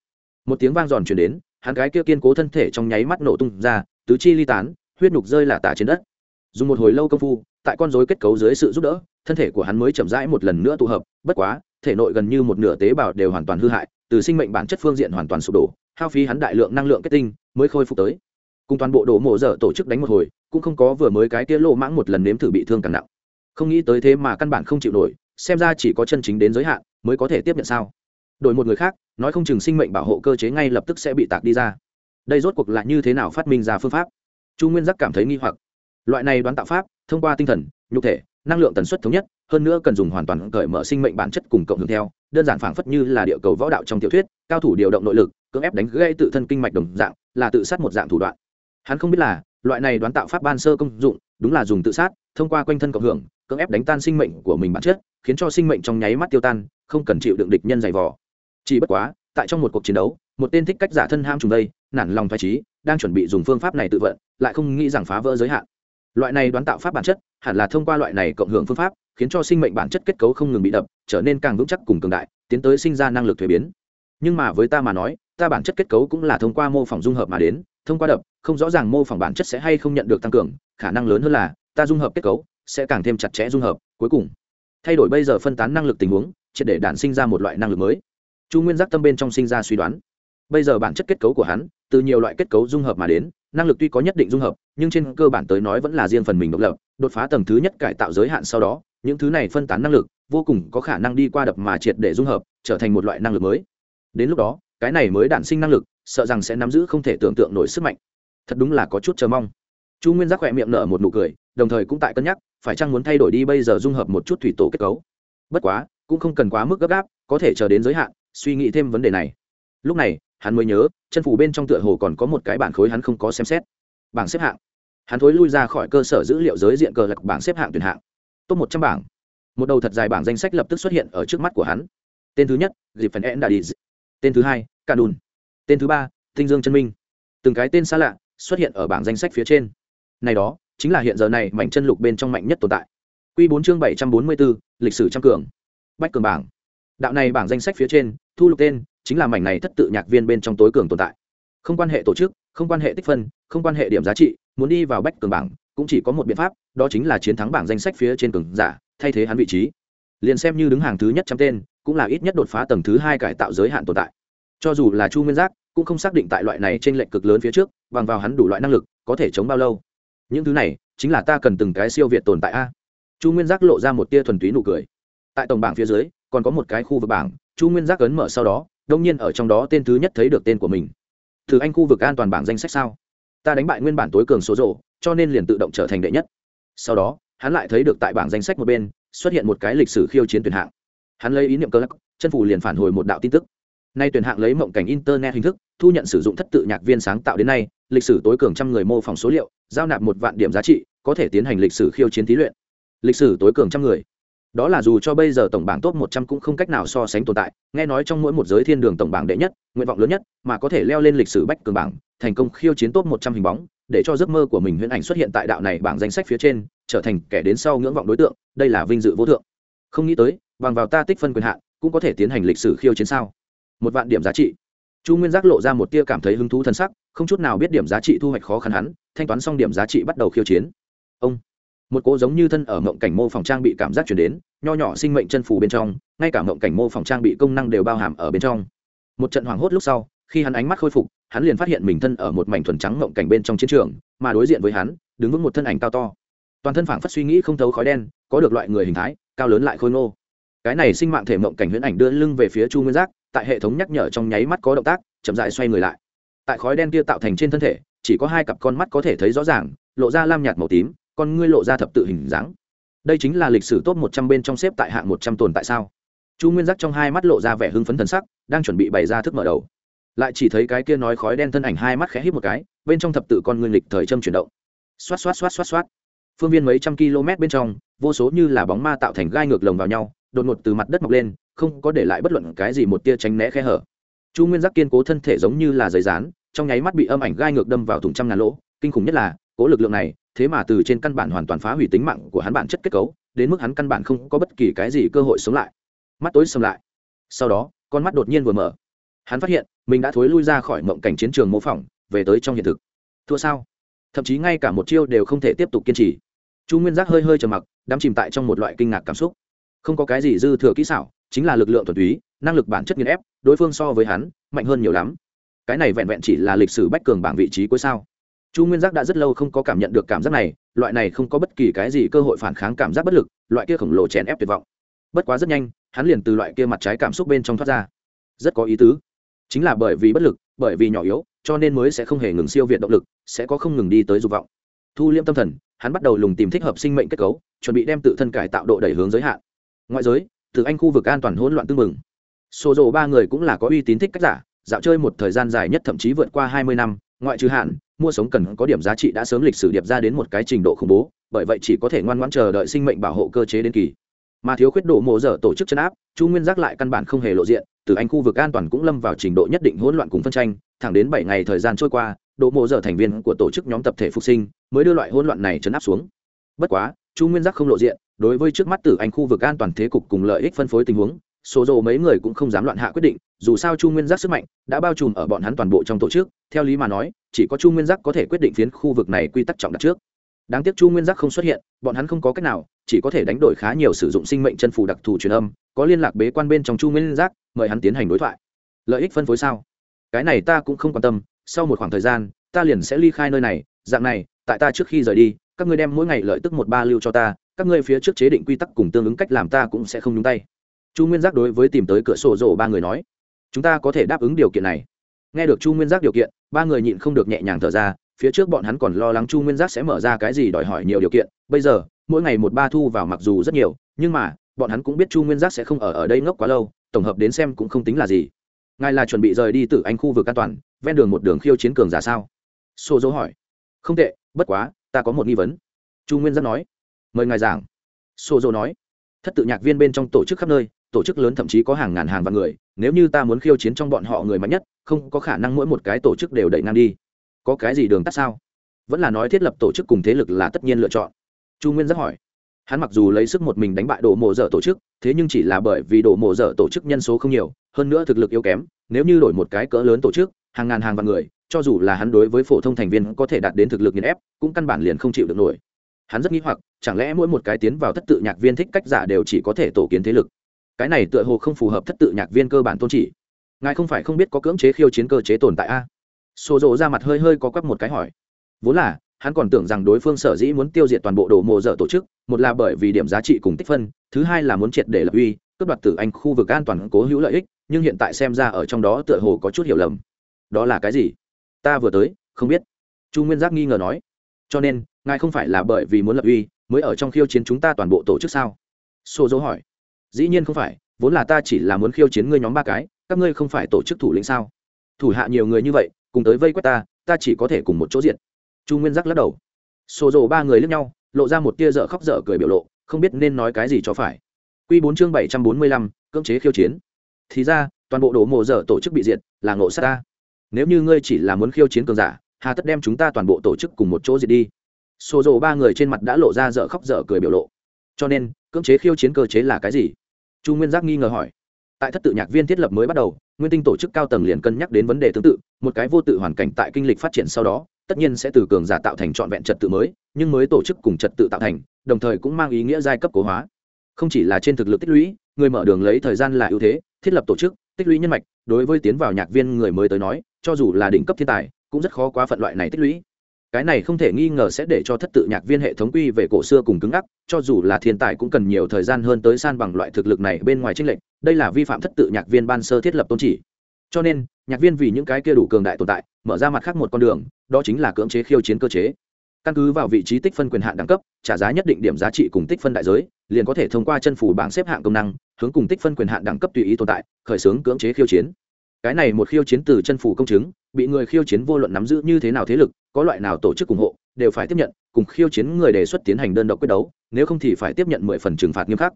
[SPEAKER 1] một tiếng vang giòn chuyển đến, hắn gái kia kiên cố thân thể trong nháy mắt nổ tung ra, tứ chi ly tán, huyết nhục rơi là tả trên đất. Dùng một hồi lâu công phu, tại con rối kết cấu dưới sự giúp đỡ, thân thể của hắn mới chậm rãi một lần nữa tụ hợp, bất quá, thể nội gần như một nửa tế bào đều hoàn toàn hư hại, từ sinh mệnh bản chất phương diện hoàn toàn sụp đổ, hao phí hắn đại lượng năng lượng kết tinh mới khôi phục tới. Cùng toàn bộ đổ mộ dở tổ chức đánh một hồi, cũng không có vừa mới cái tia lô mãng một lần nếm thử bị thương càng nặng. Không nghĩ tới thế mà căn bản không chịu nổi, xem ra chỉ có chân chính đến giới hạn mới có thể tiếp nhận sao? Đổi một người khác, nói không chừng sinh mệnh bảo hộ cơ chế ngay lập tức sẽ bị tạc đi ra. Đây rốt cuộc là như thế nào phát minh ra phương pháp? Chu nguyên giác cảm thấy nghi hoặc. Loại này đoán tạo pháp, thông qua tinh thần, nhục thể, năng lượng tần suất thống nhất, hơn nữa cần dùng hoàn toàn cởi mở sinh mệnh bản chất cùng cộng hưởng theo, đơn giản phảng phất như là địa cầu võ đạo trong tiểu thuyết, cao thủ điều động nội lực, cưỡng ép đánh gây tự thân kinh mạch đồng dạng, là tự sát một dạng thủ đoạn. Hắn không biết là, loại này đoán tạo pháp ban sơ công dụng, đúng là dùng tự sát, thông qua quanh thân cộng hưởng, cưỡng ép đánh tan sinh mệnh của mình bản chất, khiến cho sinh mệnh trong nháy mắt tiêu tan không cần chịu đựng địch nhân dày vò. Chỉ bất quá, tại trong một cuộc chiến đấu, một tên thích cách giả thân ham trùng đây, nản lòng phải trí, đang chuẩn bị dùng phương pháp này tự vận, lại không nghĩ rằng phá vỡ giới hạn. Loại này đoán tạo pháp bản chất, hẳn là thông qua loại này cộng hưởng phương pháp, khiến cho sinh mệnh bản chất kết cấu không ngừng bị đập, trở nên càng vững chắc cùng cường đại, tiến tới sinh ra năng lực thuế biến. Nhưng mà với ta mà nói, ta bản chất kết cấu cũng là thông qua mô phỏng dung hợp mà đến, thông qua đập, không rõ ràng mô phỏng bản chất sẽ hay không nhận được tăng cường, khả năng lớn hơn là, ta dung hợp kết cấu, sẽ càng thêm chặt chẽ dung hợp. Cuối cùng, thay đổi bây giờ phân tán năng lực tình huống triệt để đản sinh ra một loại năng lực mới. Chu nguyên giác tâm bên trong sinh ra suy đoán. Bây giờ bản chất kết cấu của hắn, từ nhiều loại kết cấu dung hợp mà đến, năng lực tuy có nhất định dung hợp, nhưng trên cơ bản tới nói vẫn là riêng phần mình độc lập, đột phá tầng thứ nhất cải tạo giới hạn sau đó, những thứ này phân tán năng lực, vô cùng có khả năng đi qua đập mà triệt để dung hợp, trở thành một loại năng lực mới. Đến lúc đó, cái này mới đản sinh năng lực, sợ rằng sẽ nắm giữ không thể tưởng tượng nổi sức mạnh. Thật đúng là có chút chờ mong. Chu nguyên giác khỏe miệng nở một nụ cười, đồng thời cũng tại cân nhắc, phải chăng muốn thay đổi đi bây giờ dung hợp một chút thủy tổ kết cấu. Bất quá cũng không cần quá mức gấp gáp, có thể chờ đến giới hạn, suy nghĩ thêm vấn đề này. Lúc này, hắn mới nhớ, chân phủ bên trong tựa hồ còn có một cái bản khối hắn không có xem xét. Bảng xếp hạng. Hắn thối lui ra khỏi cơ sở dữ liệu giới diện cờ lạc bảng xếp hạng tuyển hạng. Top một trăm bảng. Một đầu thật dài bảng danh sách lập tức xuất hiện ở trước mắt của hắn. Tên thứ nhất dịp phần en đà tên thứ hai canun tên thứ ba, tinh dương chân minh. Từng cái tên xa lạ xuất hiện ở bảng danh sách phía trên. Này đó, chính là hiện giờ này mảnh chân lục bên trong mạnh nhất tồn tại. Q bốn chương bảy trăm bốn mươi bốn, lịch sử trăm cường bách cường bảng. Đạo này bảng danh sách phía trên, thu lục tên, chính là mảnh này thất tự nhạc viên bên trong tối cường tồn tại. Không quan hệ tổ chức, không quan hệ tích phân, không quan hệ điểm giá trị, muốn đi vào bách cường bảng, cũng chỉ có một biện pháp, đó chính là chiến thắng bảng danh sách phía trên cường giả, thay thế hắn vị trí. Liền xem như đứng hàng thứ nhất trăm tên, cũng là ít nhất đột phá tầng thứ hai cải tạo giới hạn tồn tại. Cho dù là chu nguyên giác, cũng không xác định tại loại này trên lệnh cực lớn phía trước, bằng vào hắn đủ loại năng lực, có thể chống bao lâu. Những thứ này, chính là ta cần từng cái siêu việt tồn tại a. Chu nguyên giác lộ ra một tia thuần túy nụ cười tại tổng bảng phía dưới, còn có một cái khu vực bảng, chu nguyên giác ấn mở sau đó, đông nhiên ở trong đó tên thứ nhất thấy được tên của mình. Thử anh khu vực an toàn bảng danh sách sao? Ta đánh bại nguyên bản tối cường số rộ, cho nên liền tự động trở thành đệ nhất. Sau đó, hắn lại thấy được tại bảng danh sách một bên, xuất hiện một cái lịch sử khiêu chiến tuyển hạng. Hắn lấy ý niệm cơ lắc, chân phủ liền phản hồi một đạo tin tức. Nay tuyển hạng lấy mộng cảnh internet hình thức, thu nhận sử dụng thất tự nhạc viên sáng tạo đến nay, lịch sử tối cường trăm người mô phỏng số liệu, giao nạp một vạn điểm giá trị, có thể tiến hành lịch sử khiêu chiến thí luyện. Lịch sử tối cường trăm người đó là dù cho bây giờ tổng bảng top một trăm cũng không cách nào so sánh tồn tại, nghe nói trong mỗi một giới thiên đường tổng bảng đệ nhất, nguyện vọng lớn nhất, mà có thể leo lên lịch sử bách cường bảng, thành công khiêu chiến top một trăm hình bóng, để cho giấc mơ của mình huyễn ảnh xuất hiện tại đạo này bảng danh sách phía trên, trở thành kẻ đến sau ngưỡng vọng đối tượng, đây là vinh dự vô thượng. Không nghĩ tới, bằng vào ta tích phân quyền hạn, cũng có thể tiến hành lịch sử khiêu chiến sao? Một vạn điểm giá trị. Chu nguyên giác lộ ra một tia cảm thấy hứng thú thân sắc, không chút nào biết điểm giá trị thu hoạch khó khăn hắn, thanh toán xong điểm giá trị bắt đầu khiêu chiến. Ông một cô giống như thân ở mộng cảnh mô phòng trang bị cảm giác chuyển đến, nho nhỏ sinh mệnh chân phủ bên trong, ngay cả mộng cảnh mô phòng trang bị công năng đều bao hàm ở bên trong. Một trận hoảng hốt lúc sau, khi hắn ánh mắt khôi phục, hắn liền phát hiện mình thân ở một mảnh thuần trắng mộng cảnh bên trong chiến trường, mà đối diện với hắn, đứng vững một thân ảnh cao to. Toàn thân phảng phất suy nghĩ không thấu khói đen, có được loại người hình thái, cao lớn lại khôi ngô. Cái này sinh mạng thể mộng cảnh huyễn ảnh đưa lưng về phía chu nguyên giác, tại hệ thống nhắc nhở trong nháy mắt có động tác, chậm dại xoay người lại. Tại khói đen kia tạo thành trên thân thể, chỉ có hai cặp con mắt có thể thấy rõ ràng, lộ ra lam nhạt màu tím con ngươi lộ ra thập tự hình dáng. Đây chính là lịch sử top một trăm bên trong xếp tại hạng một trăm tồn tại sao? Chu nguyên giác trong hai mắt lộ ra vẻ hưng phấn thần sắc, đang chuẩn bị bày ra thức mở đầu. Lại chỉ thấy cái kia nói khói đen thân ảnh hai mắt khẽ hít một cái, bên trong thập tự con ngươi lịch thời châm chuyển động. Xoát xoát xoát xoát xoát. Phương viên mấy trăm km bên trong, vô số như là bóng ma tạo thành gai ngược lồng vào nhau, đột ngột từ mặt đất mọc lên, không có để lại bất luận cái gì một tia tránh né khe hở. Chu nguyên giác kiên cố thân thể giống như là giấy rán trong nháy mắt bị âm ảnh gai ngược đâm vào thùng trăm ngàn lỗ, kinh khủng nhất là cố lực lượng này, thế mà từ trên căn bản hoàn toàn phá hủy tính mạng của hắn bản chất kết cấu, đến mức hắn căn bản không có bất kỳ cái gì cơ hội sống lại. Mắt tối xâm lại. Sau đó, con mắt đột nhiên vừa mở. Hắn phát hiện, mình đã thối lui ra khỏi mộng cảnh chiến trường mô phỏng, về tới trong hiện thực. Thua sao? Thậm chí ngay cả một chiêu đều không thể tiếp tục kiên trì. Chu nguyên giác hơi hơi trầm mặc, đắm chìm tại trong một loại kinh ngạc cảm xúc. Không có cái gì dư thừa kỹ xảo, chính là lực lượng thuần túy, năng lực bản chất nghiên ép, đối phương so với hắn, mạnh hơn nhiều lắm. Cái này vẹn vẹn chỉ là lịch sử bách cường bảng vị trí cuối sao chu nguyên giác đã rất lâu không có cảm nhận được cảm giác này, loại này không có bất kỳ cái gì cơ hội phản kháng cảm giác bất lực, loại kia khổng lồ chèn ép tuyệt vọng. Bất quá rất nhanh, hắn liền từ loại kia mặt trái cảm xúc bên trong thoát ra. Rất có ý tứ. Chính là bởi vì bất lực, bởi vì nhỏ yếu, cho nên mới sẽ không hề ngừng siêu việt động lực, sẽ có không ngừng đi tới dục vọng. Thu liêm tâm thần, hắn bắt đầu lùng tìm thích hợp sinh mệnh kết cấu, chuẩn bị đem tự thân cải tạo độ đẩy hướng giới hạn. Ngoại giới, từ anh khu vực an toàn hỗn loạn tương mừng Xô rộ ba người cũng là có uy tín thích cách giả, dạo chơi một thời gian dài nhất thậm chí vượt qua hai mươi năm, ngoại trừ hạn mua sống cần có điểm giá trị đã sớm lịch sử điệp ra đến một cái trình độ khủng bố, bởi vậy chỉ có thể ngoan ngoãn chờ đợi sinh mệnh bảo hộ cơ chế đến kỳ. Mà thiếu khuyết độ mộ dở tổ chức chấn áp, chu nguyên giác lại căn bản không hề lộ diện, từ anh khu vực an toàn cũng lâm vào trình độ nhất định hỗn loạn cùng phân tranh, thẳng đến bảy ngày thời gian trôi qua độ mộ dở thành viên của tổ chức nhóm tập thể phục sinh mới đưa loại hỗn loạn này chấn áp xuống. Bất quá, chu nguyên giác không lộ diện, đối với trước mắt từ anh khu vực an toàn thế cục cùng lợi ích phân phối tình huống số dồ mấy người cũng không dám loạn hạ quyết định, dù sao chu nguyên giác sức mạnh đã bao trùm ở bọn hắn toàn bộ trong tổ chức, theo lý mà nói, chỉ có chu nguyên giác có thể quyết định phiến khu vực này quy tắc trọng đặt trước. Đáng tiếc chu nguyên giác không xuất hiện, bọn hắn không có cách nào, chỉ có thể đánh đổi khá nhiều sử dụng sinh mệnh chân phù đặc thù truyền âm, có liên lạc bế quan bên trong chu nguyên giác, mời hắn tiến hành đối thoại. Lợi ích phân phối sao? Cái này ta cũng không quan tâm, sau một khoảng thời gian, ta liền sẽ ly khai nơi này, dạng này, tại ta trước khi rời đi, các ngươi đem mỗi ngày lợi tức một ba lưu cho ta, các ngươi phía trước chế định quy tắc cùng tương ứng cách làm ta cũng sẽ không nhúng tay chu nguyên giác đối với tìm tới cửa sổ rổ ba người nói, chúng ta có thể đáp ứng điều kiện này. Nghe được chu nguyên giác điều kiện, ba người nhịn không được nhẹ nhàng thở ra, phía trước bọn hắn còn lo lắng chu nguyên giác sẽ mở ra cái gì đòi hỏi nhiều điều kiện. Bây giờ, mỗi ngày một ba thu vào mặc dù rất nhiều, nhưng mà, bọn hắn cũng biết chu nguyên giác sẽ không ở ở đây ngốc quá lâu, tổng hợp đến xem cũng không tính là gì. Ngài là chuẩn bị rời đi từ anh khu vực an toàn, ven đường một đường khiêu chiến cường giả sao? Xô dấu hỏi. Không tệ, bất quá, ta có một nghi vấn. Chu nguyên giác nói. Mời ngài giảng. Xô dấu nói. Thất tự nhạc viên bên trong tổ chức khắp nơi tổ chức lớn thậm chí có hàng ngàn hàng vạn người, nếu như ta muốn khiêu chiến trong bọn họ người mạnh nhất, không có khả năng mỗi một cái tổ chức đều đẩy ngang đi. Có cái gì đường tắt sao? Vẫn là nói thiết lập tổ chức cùng thế lực là tất nhiên lựa chọn. Chu nguyên giác hỏi. Hắn mặc dù lấy sức một mình đánh bại đồ mộ dở tổ chức, thế nhưng chỉ là bởi vì đồ mộ dở tổ chức nhân số không nhiều, hơn nữa thực lực yếu kém, nếu như đổi một cái cỡ lớn tổ chức, hàng ngàn hàng vạn người, cho dù là hắn đối với phổ thông thành viên có thể đạt đến thực lực nghiền ép, cũng căn bản liền không chịu được nổi. Hắn rất nghĩ hoặc, chẳng lẽ mỗi một cái tiến vào thất tự nhạc viên thích cách giả đều chỉ có thể tổ kiến thế lực? Cái này tựa hồ không phù hợp thất tự nhạc viên cơ bản tôn chỉ. Ngài không phải không biết có cưỡng chế khiêu chiến cơ chế tồn tại a? Xô rộ ra mặt hơi hơi có quắc một cái hỏi. Vốn là, hắn còn tưởng rằng đối phương sở dĩ muốn tiêu diệt toàn bộ đồ mộ dở tổ chức, một là bởi vì điểm giá trị cùng tích phân, thứ hai là muốn triệt để lập uy, cướp đoạt từ anh khu vực an toàn cố hữu lợi ích, nhưng hiện tại xem ra ở trong đó tựa hồ có chút hiểu lầm. Đó là cái gì? Ta vừa tới, không biết. Chu nguyên giác nghi ngờ nói. Cho nên, ngài không phải là bởi vì muốn lập uy, mới ở trong khiêu chiến chúng ta toàn bộ tổ chức sao? Xô dỗ hỏi dĩ nhiên không phải, vốn là ta chỉ là muốn khiêu chiến ngươi nhóm ba cái, các ngươi không phải tổ chức thủ lĩnh sao? Thủ hạ nhiều người như vậy, cùng tới vây quét ta ta chỉ có thể cùng một chỗ diện. Chu nguyên giác lắc đầu. Xô rộ ba người lướt nhau, lộ ra một tia dở khóc dở cười biểu lộ, không biết nên nói cái gì cho phải. Q bốn chương bảy trăm bốn mươi lăm, cưỡng chế khiêu chiến. Thì ra, toàn bộ đồ mộ dở tổ chức bị diệt, là ngộ sát ta. Nếu như ngươi chỉ là muốn khiêu chiến cường giả, hà tất đem chúng ta toàn bộ tổ chức cùng một chỗ diệt đi. Xô rộ ba người trên mặt đã lộ ra dở khóc dở cười biểu lộ cho nên, cưỡng chế khiêu chiến cơ chế là cái gì? Chu nguyên giác nghi ngờ hỏi. Tại thất tự nhạc viên thiết lập mới bắt đầu, nguyên tinh tổ chức cao tầng liền cân nhắc đến vấn đề tương tự, một cái vô tự hoàn cảnh tại kinh lịch phát triển sau đó, tất nhiên sẽ từ cường giả tạo thành trọn vẹn trật tự mới, nhưng mới tổ chức cùng trật tự tạo thành, đồng thời cũng mang ý nghĩa giai cấp cố hóa. Không chỉ là trên thực lực tích lũy, người mở đường lấy thời gian là ưu thế, thiết lập tổ chức, tích lũy nhân mạch, đối với tiến vào nhạc viên người mới tới nói, cho dù là đỉnh cấp thiên tài, cũng rất khó quá phận loại này tích lũy cái này không thể nghi ngờ sẽ để cho thất tự nhạc viên hệ thống quy về cổ xưa cùng cứng ắc cho dù là thiên tài cũng cần nhiều thời gian hơn tới san bằng loại thực lực này bên ngoài tranh lệch, đây là vi phạm thất tự nhạc viên ban sơ thiết lập tôn chỉ. Cho nên, nhạc viên vì những cái kia đủ cường đại tồn tại, mở ra mặt khác một con đường, đó chính là cưỡng chế khiêu chiến cơ chế. Căn cứ vào vị trí tích phân quyền hạn đẳng cấp, trả giá nhất định điểm giá trị cùng tích phân đại giới, liền có thể thông qua chân phủ bảng xếp hạng công năng, hướng cùng tích phân quyền hạn đẳng cấp tùy ý tồn tại, khởi xướng cưỡng chế khiêu chiến cái này một khiêu chiến từ chân phủ công chứng, bị người khiêu chiến vô luận nắm giữ như thế nào thế lực, có loại nào tổ chức ủng hộ, đều phải tiếp nhận, cùng khiêu chiến người đề xuất tiến hành đơn độc quyết đấu, nếu không thì phải tiếp nhận mười phần trừng phạt nghiêm khắc.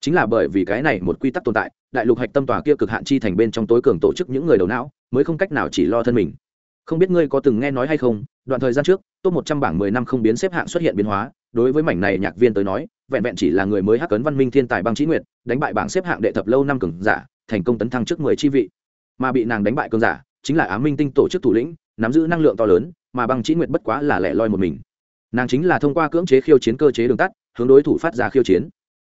[SPEAKER 1] Chính là bởi vì cái này một quy tắc tồn tại, đại lục hạch tâm tòa kia cực hạn chi thành bên trong tối cường tổ chức những người đầu não, mới không cách nào chỉ lo thân mình. Không biết ngươi có từng nghe nói hay không, đoạn thời gian trước, top một trăm bảng mười năm không biến xếp hạng xuất hiện biến hóa, đối với mảnh này nhạc viên tới nói, vẹn vẹn chỉ là người mới hắc cấn văn minh thiên tài băng trí nguyệt, đánh bại bảng xếp hạng đệ thập lâu năm cường giả, thành công tấn thăng trước mười chi vị mà bị nàng đánh bại cơn giả, chính là á minh tinh tổ chức thủ lĩnh, nắm giữ năng lượng to lớn, mà băng chỉ nguyệt bất quá là lẻ loi một mình. Nàng chính là thông qua cưỡng chế khiêu chiến cơ chế đường tắt, hướng đối thủ phát ra khiêu chiến.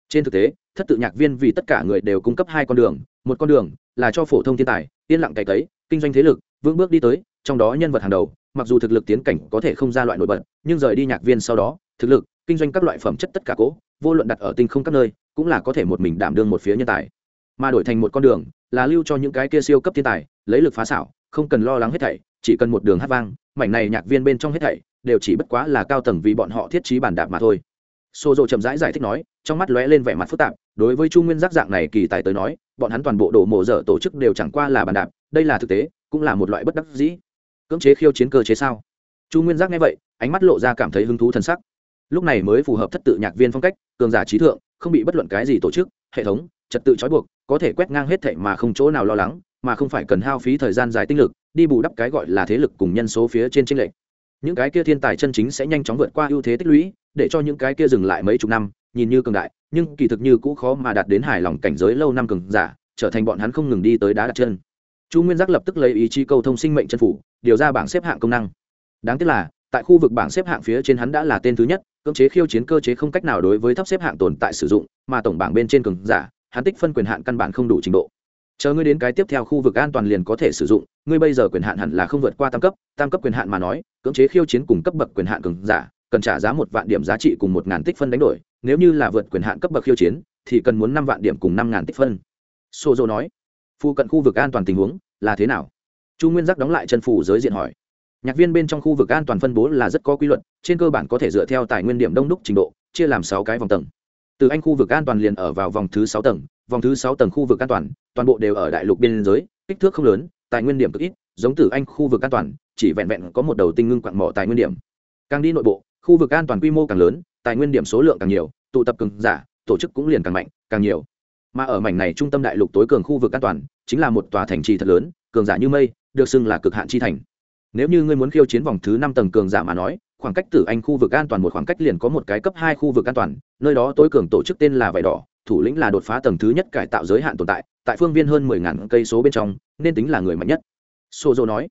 [SPEAKER 1] Trên thực tế, thất tự nhạc viên vì tất cả người đều cung cấp hai con đường, một con đường là cho phổ thông thiên tài, yên lặng cày cấy, kinh doanh thế lực, vững bước đi tới, trong đó nhân vật hàng đầu, mặc dù thực lực tiến cảnh có thể không ra loại nổi bật, nhưng rời đi nhạc viên sau đó, thực lực, kinh doanh các loại phẩm chất tất cả cố, vô luận đặt ở tinh không các nơi, cũng là có thể một mình đảm đương một phía nhân tài. Mà đổi thành một con đường là lưu cho những cái kia siêu cấp thiên tài, lấy lực phá xảo, không cần lo lắng hết thảy, chỉ cần một đường hát vang, mảnh này nhạc viên bên trong hết thảy, đều chỉ bất quá là cao tầng vì bọn họ thiết trí bàn đạp mà thôi. Xô dầu chậm rãi giải thích nói, trong mắt lóe lên vẻ mặt phức tạp, đối với chu nguyên giác dạng này kỳ tài tới nói, bọn hắn toàn bộ đổ mổ dở tổ chức đều chẳng qua là bàn đạp, đây là thực tế, cũng là một loại bất đắc dĩ. Cưỡng chế khiêu chiến cơ chế sao? Chu nguyên giác nghe vậy, ánh mắt lộ ra cảm thấy hứng thú thân sắc. Lúc này mới phù hợp thất tự nhạc viên phong cách, cường giả trí thượng, không bị bất luận cái gì tổ chức, hệ thống, trật tự trói buộc có thể quét ngang hết thệ mà không chỗ nào lo lắng, mà không phải cần hao phí thời gian dài tinh lực, đi bù đắp cái gọi là thế lực cùng nhân số phía trên tranh lệch. Những cái kia thiên tài chân chính sẽ nhanh chóng vượt qua ưu thế tích lũy, để cho những cái kia dừng lại mấy chục năm, nhìn như cường đại, nhưng kỳ thực như cũ khó mà đạt đến hài lòng cảnh giới lâu năm cường giả, trở thành bọn hắn không ngừng đi tới đá đặt chân. Chu nguyên giác lập tức lấy ý chí cầu thông sinh mệnh chân phủ, điều ra bảng xếp hạng công năng. Đáng tiếc là, tại khu vực bảng xếp hạng phía trên hắn đã là tên thứ nhất, cưỡng chế khiêu chiến cơ chế không cách nào đối với thấp xếp hạng tồn tại sử dụng, mà tổng bảng bên trên cường giả hắn tích phân quyền hạn căn bản không đủ trình độ. Chờ ngươi đến cái tiếp theo khu vực an toàn liền có thể sử dụng, ngươi bây giờ quyền hạn hẳn là không vượt qua tam cấp tam cấp quyền hạn mà nói, cưỡng chế khiêu chiến cùng cấp bậc quyền hạn cường giả, cần trả giá một vạn điểm giá trị cùng một ngàn tích phân đánh đổi, nếu như là vượt quyền hạn cấp bậc khiêu chiến, thì cần muốn năm vạn điểm cùng năm ngàn tích phân. Sô dô nói phụ cận khu vực an toàn tình huống là thế nào? Chu nguyên giác đóng lại chân phủ giới diện hỏi. Nhạc viên bên trong khu vực an toàn phân bố là rất có quy luật, trên cơ bản có thể dựa theo tài nguyên điểm đông đúc trình độ, chia làm sáu cái vòng tầng từ anh khu vực an toàn liền ở vào vòng thứ sáu tầng, vòng thứ sáu tầng khu vực an toàn toàn bộ đều ở đại lục biên giới, kích thước không lớn, tài nguyên điểm cực ít, giống từ anh khu vực an toàn, chỉ vẹn vẹn có một đầu tinh ngưng quặng mỏ tài nguyên điểm. Càng đi nội bộ, khu vực an toàn quy mô càng lớn, tài nguyên điểm số lượng càng nhiều, tụ tập cường giả, tổ chức cũng liền càng mạnh, càng nhiều. Mà ở mảnh này trung tâm đại lục tối cường khu vực an toàn, chính là một tòa thành trì thật lớn, cường giả như mây, được xưng là cực hạn chi thành. Nếu như ngươi muốn khiêu chiến vòng thứ năm tầng cường giả mà nói khoảng cách từ anh khu vực an toàn một khoảng cách liền có một cái cấp hai khu vực an toàn, nơi đó tối cường tổ chức tên là vải đỏ, thủ lĩnh là đột phá tầng thứ nhất cải tạo giới hạn tồn tại tại phương viên hơn mười ngàn cây số bên trong, nên tính là người mạnh nhất. Sô dô nói,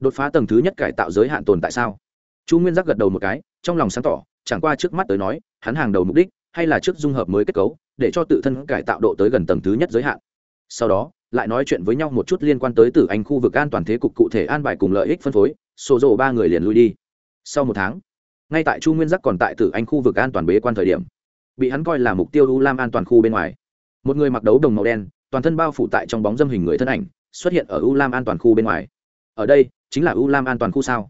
[SPEAKER 1] đột phá tầng thứ nhất cải tạo giới hạn tồn tại sao? Chu nguyên giác gật đầu một cái, trong lòng sáng tỏ, chẳng qua trước mắt tới nói, hắn hàng đầu mục đích hay là trước dung hợp mới kết cấu, để cho tự thân cải tạo độ tới gần tầng thứ nhất giới hạn. Sau đó, lại nói chuyện với nhau một chút liên quan tới tử anh khu vực an toàn thế cục cụ thể an bài cùng lợi ích phân phối Sô rộ ba người liền lui đi sau một tháng, ngay tại chu nguyên giác còn tại tử anh khu vực an toàn bế quan thời điểm, bị hắn coi là mục tiêu u lam an toàn khu bên ngoài. Một người mặc đấu đồng màu đen, toàn thân bao phủ tại trong bóng dâm hình người thân ảnh, xuất hiện ở u lam an toàn khu bên ngoài. Ở đây, chính là u lam an toàn khu sao?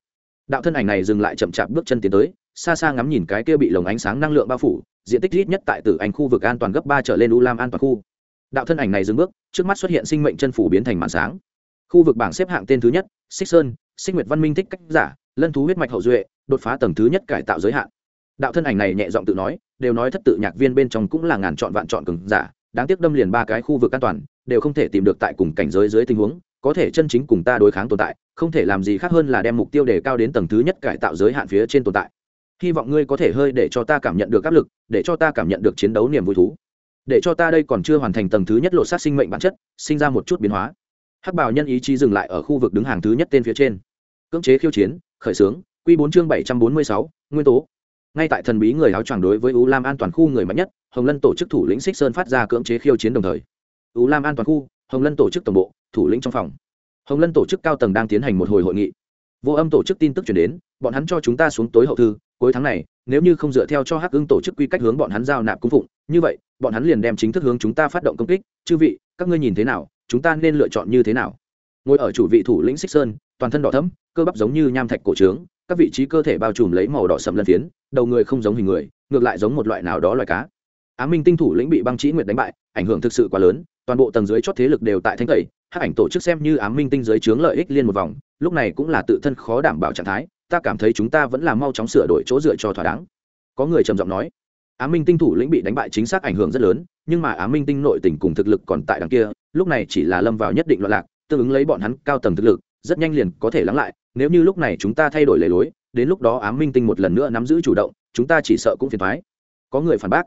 [SPEAKER 1] Đạo thân ảnh này dừng lại chậm chạp bước chân tiến tới, xa xa ngắm nhìn cái kia bị lồng ánh sáng năng lượng bao phủ, diện tích ít nhất tại tử anh khu vực an toàn gấp ba trở lên u lam an toàn khu. Đạo thân ảnh này dừng bước, trước mắt xuất hiện sinh mệnh chân phủ biến thành màn sáng khu vực bảng xếp hạng tên thứ nhất xích sơn xích nguyệt văn minh thích cách giả, lân thú huyết mạch hậu duệ, đột phá tầng thứ nhất cải tạo giới hạn. Đạo thân ảnh này nhẹ giọng tự nói, đều nói thất tự nhạc viên bên trong cũng là ngàn chọn vạn chọn cứng giả, đáng tiếc đâm liền ba cái khu vực an toàn, đều không thể tìm được tại cùng cảnh giới dưới tình huống, có thể chân chính cùng ta đối kháng tồn tại, không thể làm gì khác hơn là đem mục tiêu đề cao đến tầng thứ nhất cải tạo giới hạn phía trên tồn tại. Hy vọng ngươi có thể hơi để cho ta cảm nhận được áp lực, để cho ta cảm nhận được chiến đấu niềm vui thú. Để cho ta đây còn chưa hoàn thành tầng thứ nhất lột xác sinh mệnh bản chất, sinh ra một chút biến hóa hắc bảo nhân ý chí dừng lại ở khu vực đứng hàng thứ nhất tên phía trên. Cưỡng chế khiêu chiến, khởi xướng q bốn chương bảy trăm bốn mươi sáu, nguyên tố. Ngay tại thần bí người áo choàng đối với u lam an toàn khu người mạnh nhất, hồng lân tổ chức thủ lĩnh xích sơn phát ra cưỡng chế khiêu chiến đồng thời. U lam an toàn khu, hồng lân tổ chức tổng bộ, thủ lĩnh trong phòng. Hồng lân tổ chức cao tầng đang tiến hành một hồi hội nghị. Vô âm tổ chức tin tức chuyển đến, bọn hắn cho chúng ta xuống tối hậu thư, cuối tháng này, nếu như không dựa theo cho hắc ứng tổ chức quy cách hướng bọn hắn giao nạp cung phụng, như vậy, bọn hắn liền đem chính thức hướng chúng ta phát động công kích. Chư vị, các ngươi nhìn thế nào? Chúng ta nên lựa chọn như thế nào? Ngồi ở chủ vị thủ lĩnh xích sơn, toàn thân đỏ thấm cơ bắp giống như nham thạch cổ trướng, các vị trí cơ thể bao trùm lấy màu đỏ sậm lân phiến, đầu người không giống hình người, ngược lại giống một loại nào đó loài cá. Á minh tinh thủ lĩnh bị băng trí nguyệt đánh bại, ảnh hưởng thực sự quá lớn, toàn bộ tầng dưới chót thế lực đều tại thanh tẩy hát ảnh tổ chức xem như á minh tinh dưới trướng lợi ích liên một vòng, lúc này cũng là tự thân khó đảm bảo trạng thái, ta cảm thấy chúng ta vẫn là mau chóng sửa đổi chỗ dựa cho thỏa đáng. Có người trầm giọng nói, á minh tinh thủ lĩnh bị đánh bại chính xác ảnh hưởng rất lớn, nhưng mà á minh tinh nội tình cùng thực lực còn tại đằng kia lúc này chỉ là lâm vào nhất định loạn lạc, tương ứng lấy bọn hắn cao tầng thực lực, rất nhanh liền có thể lắng lại, nếu như lúc này chúng ta thay đổi lề lối, đến lúc đó ám minh tinh một lần nữa nắm giữ chủ động, chúng ta chỉ sợ cũng phiền thoái có người phản bác,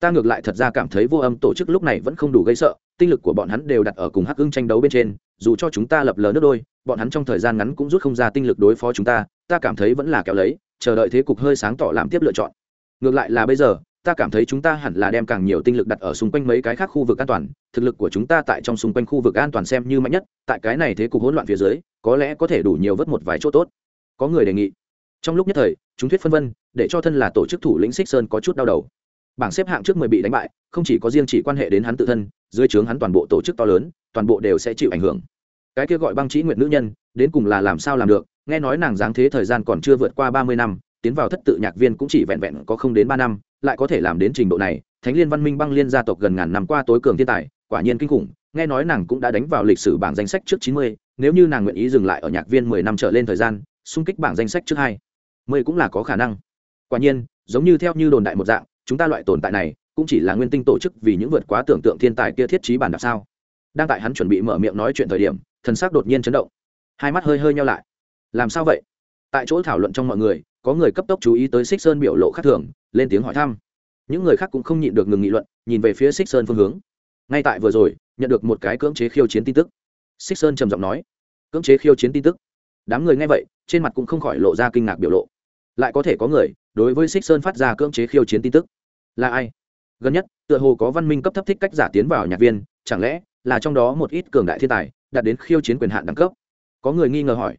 [SPEAKER 1] ta ngược lại thật ra cảm thấy vô âm tổ chức lúc này vẫn không đủ gây sợ, tinh lực của bọn hắn đều đặt ở cùng hắc ưng tranh đấu bên trên, dù cho chúng ta lập lờ nước đôi, bọn hắn trong thời gian ngắn cũng rút không ra tinh lực đối phó chúng ta ta cảm thấy vẫn là kéo lấy, chờ đợi thế cục hơi sáng tỏ làm tiếp lựa chọn. Ngược lại là bây giờ ta cảm thấy chúng ta hẳn là đem càng nhiều tinh lực đặt ở xung quanh mấy cái khác khu vực an toàn, thực lực của chúng ta tại trong xung quanh khu vực an toàn xem như mạnh nhất, tại cái này thế cục hỗn loạn phía dưới, có lẽ có thể đủ nhiều vớt một vài chỗ tốt. Có người đề nghị. Trong lúc nhất thời, chúng thuyết phân vân, để cho thân là tổ chức thủ lĩnh xích sơn có chút đau đầu. Bảng xếp hạng trước mười bị đánh bại, không chỉ có riêng chỉ quan hệ đến hắn tự thân, dưới trướng hắn toàn bộ tổ chức to lớn, toàn bộ đều sẽ chịu ảnh hưởng. Cái kia gọi băng trí nguyện nữ nhân, đến cùng là làm sao làm được, nghe nói nàng dáng thế thời gian còn chưa vượt qua ba mươi năm, tiến vào thất tự nhạc viên cũng chỉ vẹn vẹn có không đến ba năm lại có thể làm đến trình độ này, thánh liên văn minh băng liên gia tộc gần ngàn năm qua tối cường thiên tài, quả nhiên kinh khủng, nghe nói nàng cũng đã đánh vào lịch sử bảng danh sách trước chín mươi, nếu như nàng nguyện ý dừng lại ở nhạc viên mười năm trở lên thời gian, xung kích bảng danh sách trước hai mươi cũng là có khả năng. Quả nhiên, giống như theo như đồn đại một dạng, chúng ta loại tồn tại này, cũng chỉ là nguyên tinh tổ chức vì những vượt quá tưởng tượng thiên tài kia thiết trí bản đạp sao. Đang tại hắn chuẩn bị mở miệng nói chuyện thời điểm, thần sắc đột nhiên chấn động. Hai mắt hơi hơi nhau lại. Làm sao vậy? Tại chỗ thảo luận trong mọi người, có người cấp tốc chú ý tới xích sơn biểu lộ khác thường lên tiếng hỏi thăm. Những người khác cũng không nhịn được ngừng nghị luận, nhìn về phía xích sơn phương hướng. Ngay tại vừa rồi, nhận được một cái cưỡng chế khiêu chiến tin tức. Xích sơn trầm giọng nói, cưỡng chế khiêu chiến tin tức? Đám người nghe vậy, trên mặt cũng không khỏi lộ ra kinh ngạc biểu lộ. Lại có thể có người, đối với xích sơn phát ra cưỡng chế khiêu chiến tin tức. Là ai? Gần nhất, tựa hồ có văn minh cấp thấp thích cách giả tiến vào nhạc viên, chẳng lẽ là trong đó một ít cường đại thiên tài, đạt đến khiêu chiến quyền hạn đẳng cấp? Có người nghi ngờ hỏi.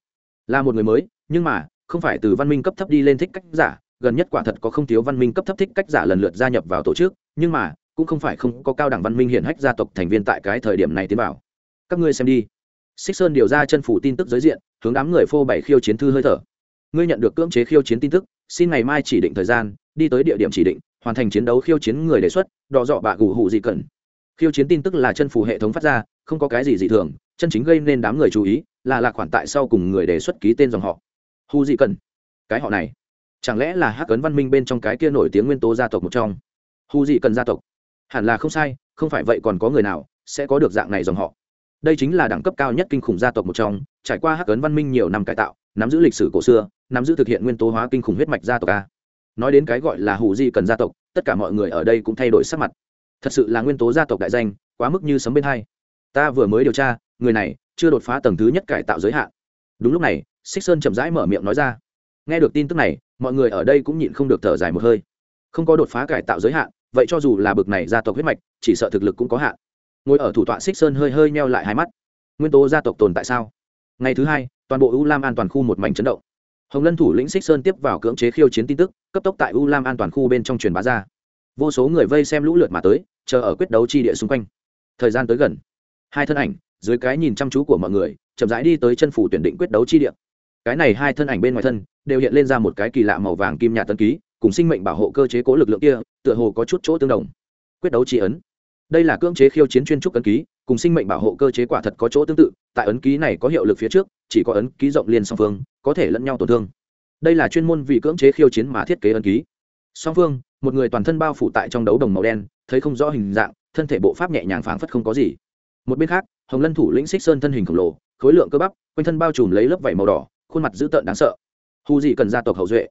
[SPEAKER 1] Là một người mới, nhưng mà, không phải từ văn minh cấp thấp đi lên thích cách giả gần nhất quả thật có không thiếu văn minh cấp thấp thích cách giả lần lượt gia nhập vào tổ chức, nhưng mà, cũng không phải không có cao đẳng văn minh hiện hách gia tộc thành viên tại cái thời điểm này tiến vào. Các ngươi xem đi. Xích sơn điều ra chân phủ tin tức giới diện, hướng đám người phô bày khiêu chiến thư hơi thở. Ngươi nhận được cưỡng chế khiêu chiến tin tức, xin ngày mai chỉ định thời gian, đi tới địa điểm chỉ định, hoàn thành chiến đấu khiêu chiến người đề xuất đỏ dọ bạ gù hụ gì cần khiêu chiến tin tức là chân phủ hệ thống phát ra, không có cái gì dị thường, chân chính gây nên đám người chú ý, là lạc khoản tại sau cùng người đề xuất ký tên dòng họ. Hù gì cần cái họ này chẳng lẽ là hắc ấn văn minh bên trong cái kia nổi tiếng nguyên tố gia tộc một trong? Hù gì cần gia tộc. Hẳn là không sai, không phải vậy còn có người nào sẽ có được dạng này dòng họ? Đây chính là đẳng cấp cao nhất kinh khủng gia tộc một trong, trải qua hắc ấn văn minh nhiều năm cải tạo, nắm giữ lịch sử cổ xưa, nắm giữ thực hiện nguyên tố hóa kinh khủng huyết mạch gia tộc a. Nói đến cái gọi là hù di cần gia tộc, tất cả mọi người ở đây cũng thay đổi sắc mặt. Thật sự là nguyên tố gia tộc đại danh, quá mức như sấm bên hai. Ta vừa mới điều tra, người này chưa đột phá tầng thứ nhất cải tạo giới hạn. Đúng lúc này, xích sơn chậm rãi mở miệng nói ra nghe được tin tức này, mọi người ở đây cũng nhịn không được thở dài một hơi. Không có đột phá cải tạo giới hạn, vậy cho dù là bực này gia tộc huyết mạch, chỉ sợ thực lực cũng có hạn. Ngồi ở thủ tọa xích sơn hơi hơi meo lại hai mắt. Nguyên tố gia tộc tồn tại sao? Ngày thứ hai, toàn bộ u lam an toàn khu một mảnh chấn động. Hồng lân thủ lĩnh xích sơn tiếp vào cưỡng chế khiêu chiến tin tức, cấp tốc tại u lam an toàn khu bên trong truyền bá ra. Vô số người vây xem lũ lượt mà tới, chờ ở quyết đấu chi địa xung quanh. Thời gian tới gần. Hai thân ảnh, dưới cái nhìn chăm chú của mọi người, chậm rãi đi tới chân phủ tuyển định quyết đấu chi địa cái này hai thân ảnh bên ngoài thân đều hiện lên ra một cái kỳ lạ màu vàng kim nhạt tân ký, cùng sinh mệnh bảo hộ cơ chế cố lực lượng kia, tựa hồ có chút chỗ tương đồng. Quyết đấu chi ấn. Đây là cưỡng chế khiêu chiến chuyên trúc ấn ký, cùng sinh mệnh bảo hộ cơ chế quả thật có chỗ tương tự, tại ấn ký này có hiệu lực phía trước, chỉ có ấn ký rộng liên song phương, có thể lẫn nhau tổn thương. Đây là chuyên môn vì cưỡng chế khiêu chiến mà thiết kế ấn ký. Song phương, một người toàn thân bao phủ tại trong đấu đồng màu đen, thấy không rõ hình dạng, thân thể bộ pháp nhẹ nhàng phảng phất không có gì. Một bên khác, hồng lân thủ lĩnh xích sơn thân hình khổng lồ, khối lượng cơ bắp, quanh thân bao trùm lấy lớp vảy màu đỏ khuôn mặt dữ tợn đáng sợ. Hù gì cần gia tộc hậu duệ?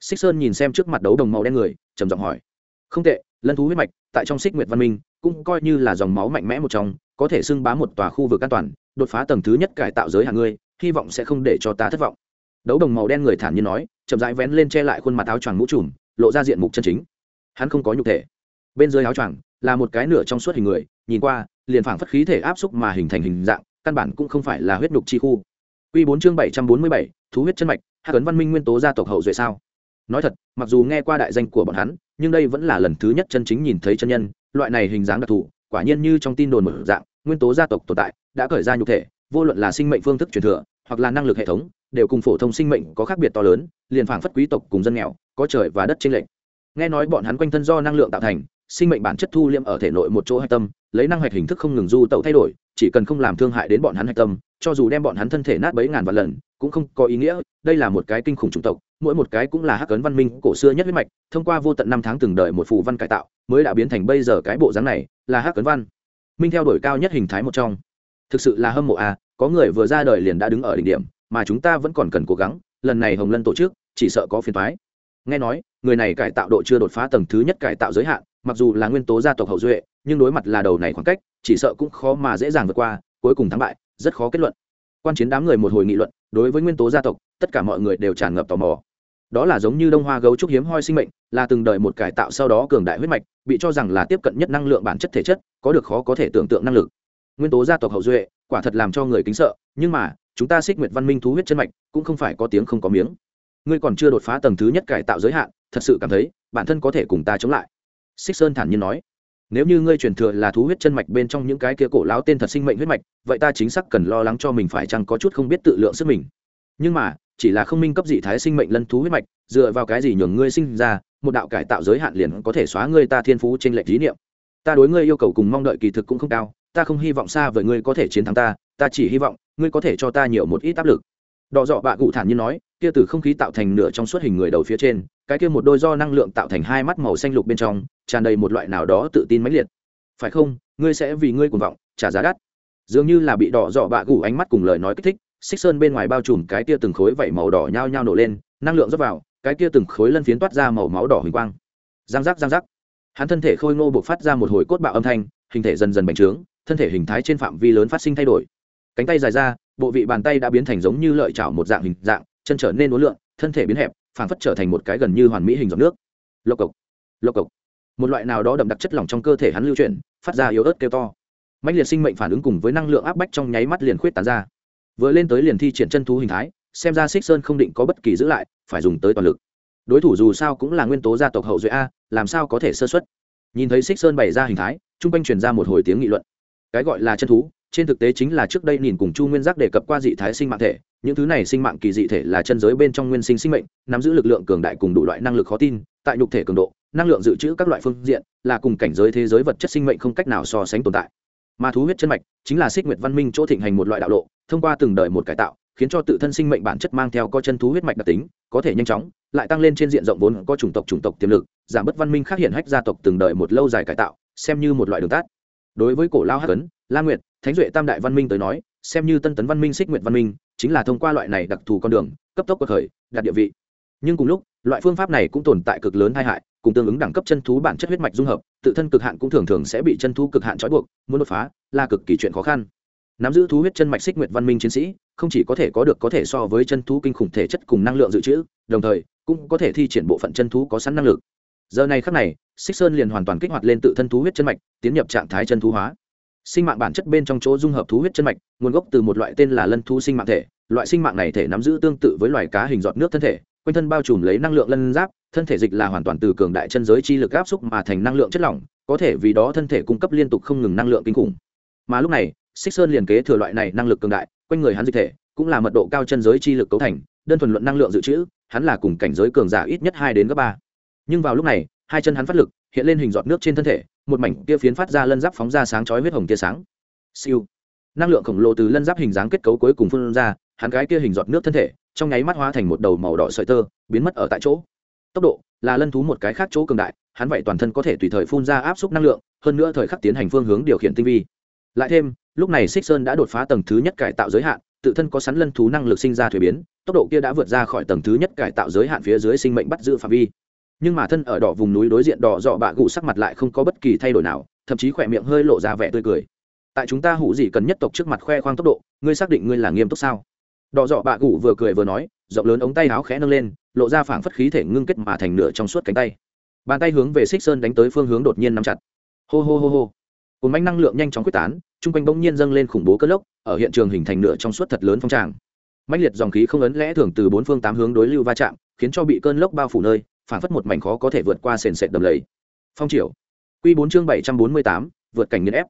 [SPEAKER 1] Xích sơn nhìn xem trước mặt đấu đồng màu đen người, trầm giọng hỏi. Không tệ, lân thú huyết mạch, tại trong xích nguyệt văn minh, cũng coi như là dòng máu mạnh mẽ một trong, có thể xưng bá một tòa khu vực an toàn, đột phá tầng thứ nhất cải tạo giới hàng ngươi hy vọng sẽ không để cho ta thất vọng. Đấu đồng màu đen người thản nhiên nói, chậm rãi vén lên che lại khuôn mặt áo choàng mũ trùm, lộ ra diện mục chân chính. Hắn không có nhục thể. Bên dưới áo choàng là một cái nửa trong suốt hình người, nhìn qua, liền phảng phất khí thể áp xúc mà hình thành hình dạng, căn bản cũng không phải là huyết nhục chi khu. Quy 4 chương 747, thú huyết chân mạch, Hắc ấn văn minh nguyên tố gia tộc hậu duệ sao? Nói thật, mặc dù nghe qua đại danh của bọn hắn, nhưng đây vẫn là lần thứ nhất chân chính nhìn thấy chân nhân, loại này hình dáng đặc thù, quả nhiên như trong tin đồn mở dạng, nguyên tố gia tộc tồn tại, đã cởi ra nhục thể, vô luận là sinh mệnh phương thức truyền thừa, hoặc là năng lực hệ thống, đều cùng phổ thông sinh mệnh có khác biệt to lớn, liền phảng phất quý tộc cùng dân nghèo, có trời và đất chênh lệch. Nghe nói bọn hắn quanh thân do năng lượng tạo thành, sinh mệnh bản chất thu liễm ở thể nội một chỗ hạch tâm, lấy năng hạch hình thức không ngừng du tẩu thay đổi, chỉ cần không làm thương hại đến bọn hắn hạch tâm, cho dù đem bọn hắn thân thể nát bấy ngàn vạn lần cũng không có ý nghĩa đây là một cái kinh khủng chủng tộc mỗi một cái cũng là hắc ấn văn minh cổ xưa nhất huyết mạch thông qua vô tận năm tháng từng đợi một phù văn cải tạo mới đã biến thành bây giờ cái bộ dáng này là hắc ấn văn. Minh theo đuổi cao nhất hình thái một trong. Thực sự là hâm mộ à có người vừa ra đời liền đã đứng ở đỉnh điểm mà chúng ta vẫn còn cần cố gắng lần này hồng lân tổ chức chỉ sợ có phiền thoái nghe nói người này cải tạo độ chưa đột phá tầng thứ nhất cải tạo giới hạn mặc dù là nguyên tố gia tộc hậu duệ nhưng đối mặt là đầu này khoảng cách, chỉ sợ cũng khó mà dễ dàng vượt qua, cuối cùng thắng bại, rất khó kết luận. Quan chiến đám người một hồi nghị luận, đối với nguyên tố gia tộc, tất cả mọi người đều tràn ngập tò mò. Đó là giống như đông hoa gấu trúc hiếm hoi sinh mệnh, là từng đời một cải tạo sau đó cường đại huyết mạch, bị cho rằng là tiếp cận nhất năng lượng bản chất thể chất, có được khó có thể tưởng tượng năng lực. Nguyên tố gia tộc hậu duệ, quả thật làm cho người kính sợ, nhưng mà, chúng ta xích nguyệt văn minh thú huyết chân mạch, cũng không phải có tiếng không có miếng. Ngươi còn chưa đột phá tầng thứ nhất cải tạo giới hạn, thật sự cảm thấy, bản thân có thể cùng ta chống lại. Xích sơn thản nhiên nói nếu như ngươi truyền thừa là thú huyết chân mạch bên trong những cái kia cổ láo tên thật sinh mệnh huyết mạch, vậy ta chính xác cần lo lắng cho mình phải chăng có chút không biết tự lượng sức mình. Nhưng mà, chỉ là không minh cấp dị thái sinh mệnh lân thú huyết mạch, dựa vào cái gì nhường ngươi sinh ra, một đạo cải tạo giới hạn liền có thể xóa ngươi ta thiên phú trên lệch lý niệm. Ta đối ngươi yêu cầu cùng mong đợi kỳ thực cũng không cao, ta không hy vọng xa với ngươi có thể chiến thắng ta ta chỉ hy vọng ngươi có thể cho ta nhiều một ít áp lực. Đỏ dọ bạ cụ thản như nói, kia từ không khí tạo thành nửa trong suốt hình người đầu phía trên cái kia một đôi do năng lượng tạo thành hai mắt màu xanh lục bên trong, tràn đầy một loại nào đó tự tin mãnh liệt. Phải không? Ngươi sẽ vì ngươi cuồng vọng, trả giá đắt. Dường như là bị đỏ dọ bạ gủ ánh mắt cùng lời nói kích thích xích sơn bên ngoài bao trùm cái kia từng khối vảy màu đỏ nhao nhao nổ lên, năng lượng dốc vào, cái kia từng khối lân phiến toát ra màu máu đỏ huỳnh quang. Giang giác giang giác. Hắn thân thể khôi ngô buộc phát ra một hồi cốt bạo âm thanh, hình thể dần dần bành trướng, thân thể hình thái trên phạm vi lớn phát sinh thay đổi. Cánh tay dài ra, bộ vị bàn tay đã biến thành giống như lợi chảo một dạng hình dạng, chân trở nên uốn lượn, thân thể biến hẹp Phản phất trở thành một cái gần như hoàn mỹ hình giọt nước. Lộc cộc lộc cộc. Một loại nào đó đậm đặc chất lỏng trong cơ thể hắn lưu chuyển, phát ra yếu ớt kêu to. Mạnh liệt sinh mệnh phản ứng cùng với năng lượng áp bách trong nháy mắt liền khuyết tán ra. Vừa lên tới liền thi triển chân thú hình thái, xem ra xích sơn không định có bất kỳ giữ lại, phải dùng tới toàn lực. Đối thủ dù sao cũng là nguyên tố gia tộc hậu duệ a, làm sao có thể sơ xuất nhìn thấy xích sơn bày ra hình thái chung quanh truyền ra một hồi tiếng nghị luận. Cái gọi là chân thú, trên thực tế chính là trước đây nhìn cùng chu nguyên giác đề cập qua dị thái sinh mạng thể những thứ này sinh mạng kỳ dị thể là chân giới bên trong nguyên sinh sinh mệnh, nắm giữ lực lượng cường đại cùng đủ loại năng lực khó tin, tại nhục thể cường độ, năng lượng dự trữ các loại phương diện, là cùng cảnh giới thế giới vật chất sinh mệnh không cách nào so sánh tồn tại. Mà thú huyết chân mạch chính là xích nguyệt văn minh chỗ thịnh hành một loại đạo lộ, thông qua từng đời một cải tạo, khiến cho tự thân sinh mệnh bản chất mang theo có chân thú huyết mạch đặc tính, có thể nhanh chóng, lại tăng lên trên diện rộng vốn có chủng tộc chủng tộc tiềm lực, giảm bớt văn minh khác hiện hách gia tộc từng đời một lâu dài cải tạo, xem như một loại đường tát đối với cổ lao hắc ấn, la nguyệt, thánh duệ tam đại văn minh tới nói, xem như tân tấn văn minh xích nguyệt văn minh chính là thông qua loại này đặc thù con đường, cấp tốc cuộc thời, đạt địa vị. Nhưng cùng lúc, loại phương pháp này cũng tồn tại cực lớn tai hại, cùng tương ứng đẳng cấp chân thú bản chất huyết mạch dung hợp, tự thân cực hạn cũng thường thường sẽ bị chân thú cực hạn trói buộc, muốn đột phá là cực kỳ chuyện khó khăn. Nắm giữ thú huyết chân mạch xích nguyệt văn minh chiến sĩ, không chỉ có thể có được có thể so với chân thú kinh khủng thể chất cùng năng lượng dự trữ, đồng thời, cũng có thể thi triển bộ phận chân thú có sẵn năng lực. Giờ này khắc này xích sơn liền hoàn toàn kích hoạt lên tự thân thú huyết chân mạch, tiến nhập trạng thái chân thú hóa sinh mạng bản chất bên trong chỗ dung hợp thú huyết chân mạch, nguồn gốc từ một loại tên là lân thú sinh mạng thể. Loại sinh mạng này thể nắm giữ tương tự với loài cá hình giọt nước thân thể, quanh thân bao trùm lấy năng lượng lân giáp, thân thể dịch là hoàn toàn từ cường đại chân giới chi lực áp xúc mà thành năng lượng chất lỏng, có thể vì đó thân thể cung cấp liên tục không ngừng năng lượng kinh khủng. Mà lúc này xích sơn liền kế thừa loại này năng lực cường đại, quanh người hắn dịch thể cũng là mật độ cao chân giới chi lực cấu thành, đơn thuần luận năng lượng dự trữ, hắn là cùng cảnh giới cường giả ít nhất hai đến gấp ba. Nhưng vào lúc này, hai chân hắn phát lực, hiện lên hình giọt nước trên thân thể một mảnh kia phiến phát ra lân giáp phóng ra sáng chói huyết hồng tia sáng. Siêu. Năng lượng khổng lồ từ lân giáp hình dáng kết cấu cuối cùng phun ra, hắn gái kia hình giọt nước thân thể, trong nháy mắt hóa thành một đầu màu đỏ sợi tơ, biến mất ở tại chỗ. Tốc độ là lân thú một cái khác chỗ cường đại, hắn vậy toàn thân có thể tùy thời phun ra áp suất năng lượng, hơn nữa thời khắc tiến hành phương hướng điều khiển tinh vi. Lại thêm, lúc này xích sơn đã đột phá tầng thứ nhất cải tạo giới hạn, tự thân có sắn lân thú năng lực sinh ra thuế biến, tốc độ kia đã vượt ra khỏi tầng thứ nhất cải tạo giới hạn phía dưới sinh mệnh bắt giữ phạm vi nhưng mà thân ở đỏ vùng núi đối diện đỏ dọ bạ gụ sắc mặt lại không có bất kỳ thay đổi nào, thậm chí khỏe miệng hơi lộ ra vẻ tươi cười. Tại chúng ta hủ gì cần nhất tộc trước mặt khoe khoang tốc độ, ngươi xác định ngươi là nghiêm túc sao? Đỏ dọ bạ gụ vừa cười vừa nói, rộng lớn ống tay áo khẽ nâng lên, lộ ra phảng phất khí thể ngưng kết mà thành nửa trong suốt cánh tay. Bàn tay hướng về xích sơn đánh tới phương hướng đột nhiên nắm chặt. Hô hô hô hô. Cồn bánh năng lượng nhanh chóng quyết tán chung quanh bỗng nhiên dâng lên khủng bố cất lốc, ở hiện trường hình thành nửa trong suốt thật lớn phong tràng. Mạnh liệt dòng khí không ấn lẽ thường từ bốn phương tám hướng đối lưu va chạm, khiến cho bị cơn lốc bao phủ nơi phản phất một mảnh khó có thể vượt qua sền sệt đầm lầy. Phong triều. Q bốn chương bảy trăm bốn mươi tám, vượt cảnh nghiên ép.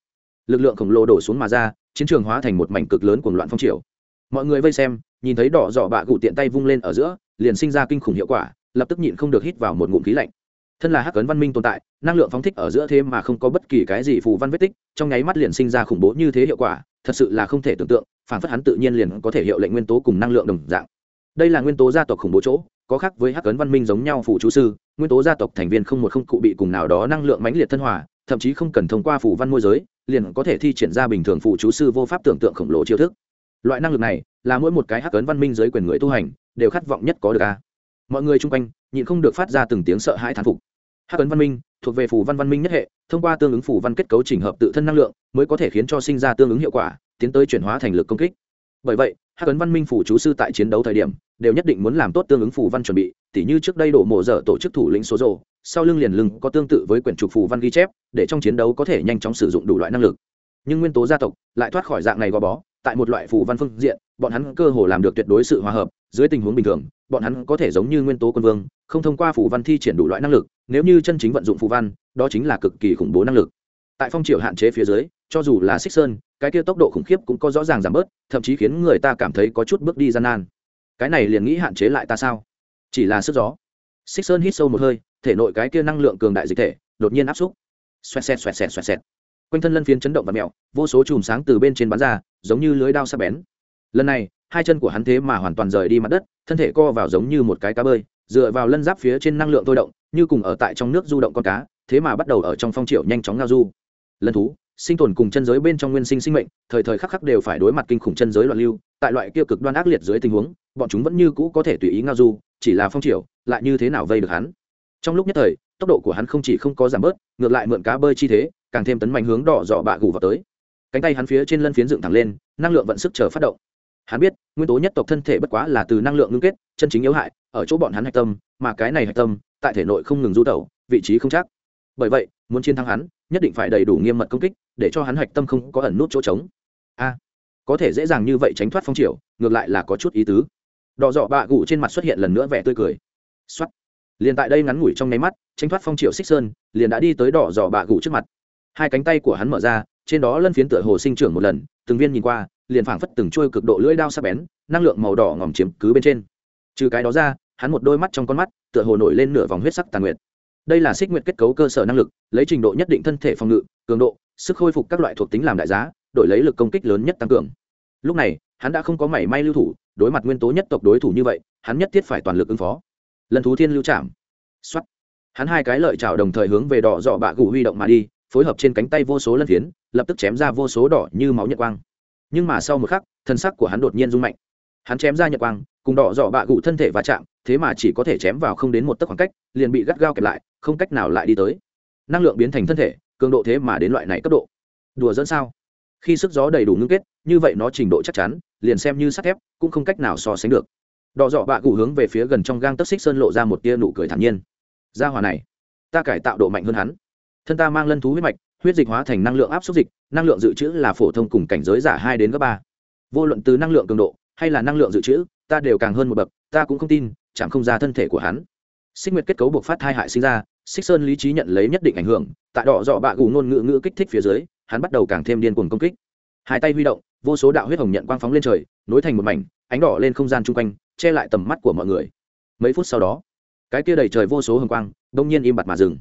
[SPEAKER 1] Lực lượng khổng lồ đổ xuống mà ra, chiến trường hóa thành một mảnh cực lớn cuồng loạn phong triều. Mọi người vây xem, nhìn thấy đỏ dọ bạ gụ tiện tay vung lên ở giữa, liền sinh ra kinh khủng hiệu quả, lập tức nhịn không được hít vào một ngụm khí lạnh. Thân là hắc ấn văn minh tồn tại, năng lượng phóng thích ở giữa thế mà không có bất kỳ cái gì phù văn vết tích, trong nháy mắt liền sinh ra khủng bố như thế hiệu quả, thật sự là không thể tưởng tượng phản phất hắn tự nhiên liền có thể hiệu lệnh nguyên tố cùng năng lượng đồng dạng. Đây là nguyên tố gia tộc khủng bố chỗ có khác với hắc ấn văn minh giống nhau phụ chú sư, nguyên tố gia tộc thành viên không một không cụ bị cùng nào đó năng lượng mãnh liệt thân hòa, thậm chí không cần thông qua phủ văn môi giới, liền có thể thi triển ra bình thường phụ chú sư vô pháp tưởng tượng khổng lồ chiêu thức. Loại năng lực này là mỗi một cái hắc ấn văn minh giới quyền người tu hành đều khát vọng nhất có được a. Mọi người chung quanh nhịn không được phát ra từng tiếng sợ hãi thán phục. Hắc ấn văn minh thuộc về phủ văn văn minh nhất hệ, thông qua tương ứng phủ văn kết cấu chỉnh hợp tự thân năng lượng mới có thể khiến cho sinh ra tương ứng hiệu quả, tiến tới chuyển hóa thành lực công kích. Bởi vậy, hắc ấn văn minh phủ chú sư tại chiến đấu thời điểm đều nhất định muốn làm tốt tương ứng phù văn chuẩn bị, tỉ như trước đây đổ mộ dở tổ chức thủ lĩnh số rộ sau lưng liền lưng có tương tự với quyển trục phù văn ghi chép, để trong chiến đấu có thể nhanh chóng sử dụng đủ loại năng lực. Nhưng nguyên tố gia tộc lại thoát khỏi dạng này gò bó, tại một loại phù văn phương diện, bọn hắn cơ hồ làm được tuyệt đối sự hòa hợp, dưới tình huống bình thường, bọn hắn có thể giống như nguyên tố quân vương, không thông qua phù văn thi triển đủ loại năng lực, nếu như chân chính vận dụng phù văn, đó chính là cực kỳ khủng bố năng lực. Tại phong triều hạn chế phía dưới, cho dù là xích sơn, cái kia tốc độ khủng khiếp cũng có rõ ràng giảm bớt, thậm chí khiến người ta cảm thấy có chút bước đi gian nan cái này liền nghĩ hạn chế lại ta sao? Chỉ là sức gió. Xích sơn hít sâu một hơi, thể nội cái kia năng lượng cường đại dịch thể, đột nhiên áp xúc. Xoẹt xẹt xoẹt xẹt xoẹt xẹt. Quanh thân lân phiến chấn động và mẹo vô số chùm sáng từ bên trên bắn ra, giống như lưới đao sắc bén. Lần này, hai chân của hắn thế mà hoàn toàn rời đi mặt đất, thân thể co vào giống như một cái cá bơi, dựa vào lân giáp phía trên năng lượng thôi động, như cùng ở tại trong nước du động con cá, thế mà bắt đầu ở trong phong triệu nhanh chóng ngao du. Lân thú, sinh tồn cùng chân giới bên trong nguyên sinh sinh mệnh, thời thời khắc khắc đều phải đối mặt kinh khủng chân giới loạn lưu, tại loại kia cực đoan ác liệt dưới tình huống bọn chúng vẫn như cũ có thể tùy ý ngao du, chỉ là phong triều, lại như thế nào vây được hắn? Trong lúc nhất thời, tốc độ của hắn không chỉ không có giảm bớt, ngược lại mượn cá bơi chi thế, càng thêm tấn mạnh hướng đỏ dọ bạ gù vào tới. Cánh tay hắn phía trên lân phiến dựng thẳng lên, năng lượng vận sức chờ phát động. Hắn biết, nguyên tố nhất tộc thân thể bất quá là từ năng lượng ngưng kết, chân chính yếu hại, ở chỗ bọn hắn hạch tâm, mà cái này hạch tâm, tại thể nội không ngừng du tẩu, vị trí không chắc. Bởi vậy, muốn chiến thắng hắn, nhất định phải đầy đủ nghiêm mật công kích, để cho hắn hạch tâm không có ẩn nút chỗ trống. A, có thể dễ dàng như vậy tránh thoát phong triều, ngược lại là có chút ý tứ đỏ dọ bạ gụ trên mặt xuất hiện lần nữa vẻ tươi cười. X liền tại đây ngắn ngủi trong nháy mắt tranh thoát phong triều xích sơn, liền đã đi tới đỏ dọ bạ gụ trước mặt. Hai cánh tay của hắn mở ra, trên đó lân phiến tựa hồ sinh trưởng một lần, từng viên nhìn qua, liền phảng phất từng trôi cực độ lưỡi đao sắc bén, năng lượng màu đỏ ngòm chiếm cứ bên trên. Trừ cái đó ra, hắn một đôi mắt trong con mắt, tựa hồ nổi lên nửa vòng huyết sắc tàn nguyệt. Đây là xích nguyệt kết cấu cơ sở năng lực, lấy trình độ nhất định thân thể phòng ngự, cường độ, sức khôi phục các loại thuộc tính làm đại giá, đổi lấy lực công kích lớn nhất tăng cường. Lúc này, hắn đã không có mảy may lưu thủ đối mặt nguyên tố nhất tộc đối thủ như vậy, hắn nhất thiết phải toàn lực ứng phó. Lần thú thiên lưu chạm xuất hắn hai cái lợi chảo đồng thời hướng về đỏ dọ bạ gù huy động mà đi, phối hợp trên cánh tay vô số lân phiến, lập tức chém ra vô số đỏ như máu nhật quang. Nhưng mà sau một khắc, thân sắc của hắn đột nhiên rung mạnh. Hắn chém ra nhật quang, cùng đỏ dọ bạ gù thân thể va chạm, thế mà chỉ có thể chém vào không đến một tấc khoảng cách, liền bị gắt gao kẹp lại, không cách nào lại đi tới. Năng lượng biến thành thân thể, cường độ thế mà đến loại này cấp độ. Đùa dẫn sao? Khi sức gió đầy đủ ngưng kết, như vậy nó trình độ chắc chắn liền xem như sắt thép, cũng không cách nào so sánh được. Đỏ dọ bạ cụ hướng về phía gần trong gang tấc xích sơn lộ ra một tia nụ cười thản nhiên. Ra hòa này, ta cải tạo độ mạnh hơn hắn. Thân ta mang lân thú huyết mạch, huyết dịch hóa thành năng lượng áp suất dịch, năng lượng dự trữ là phổ thông cùng cảnh giới giả hai đến gấp ba. Vô luận từ năng lượng cường độ, hay là năng lượng dự trữ, ta đều càng hơn một bậc, ta cũng không tin chẳng không ra thân thể của hắn. Xích nguyệt kết cấu buộc phát hai hại sinh ra xích sơn lý trí nhận lấy nhất định ảnh hưởng, tại đỏ dọ bạ gù ngôn ngữ ngữ kích thích phía dưới, hắn bắt đầu càng thêm điên cuồng công kích. Hai tay huy động vô số đạo huyết hồng nhận quang phóng lên trời, nối thành một mảnh, ánh đỏ lên không gian chung quanh, che lại tầm mắt của mọi người. Mấy phút sau đó, cái kia đầy trời vô số hồng quang, đông nhiên im bặt mà dừng.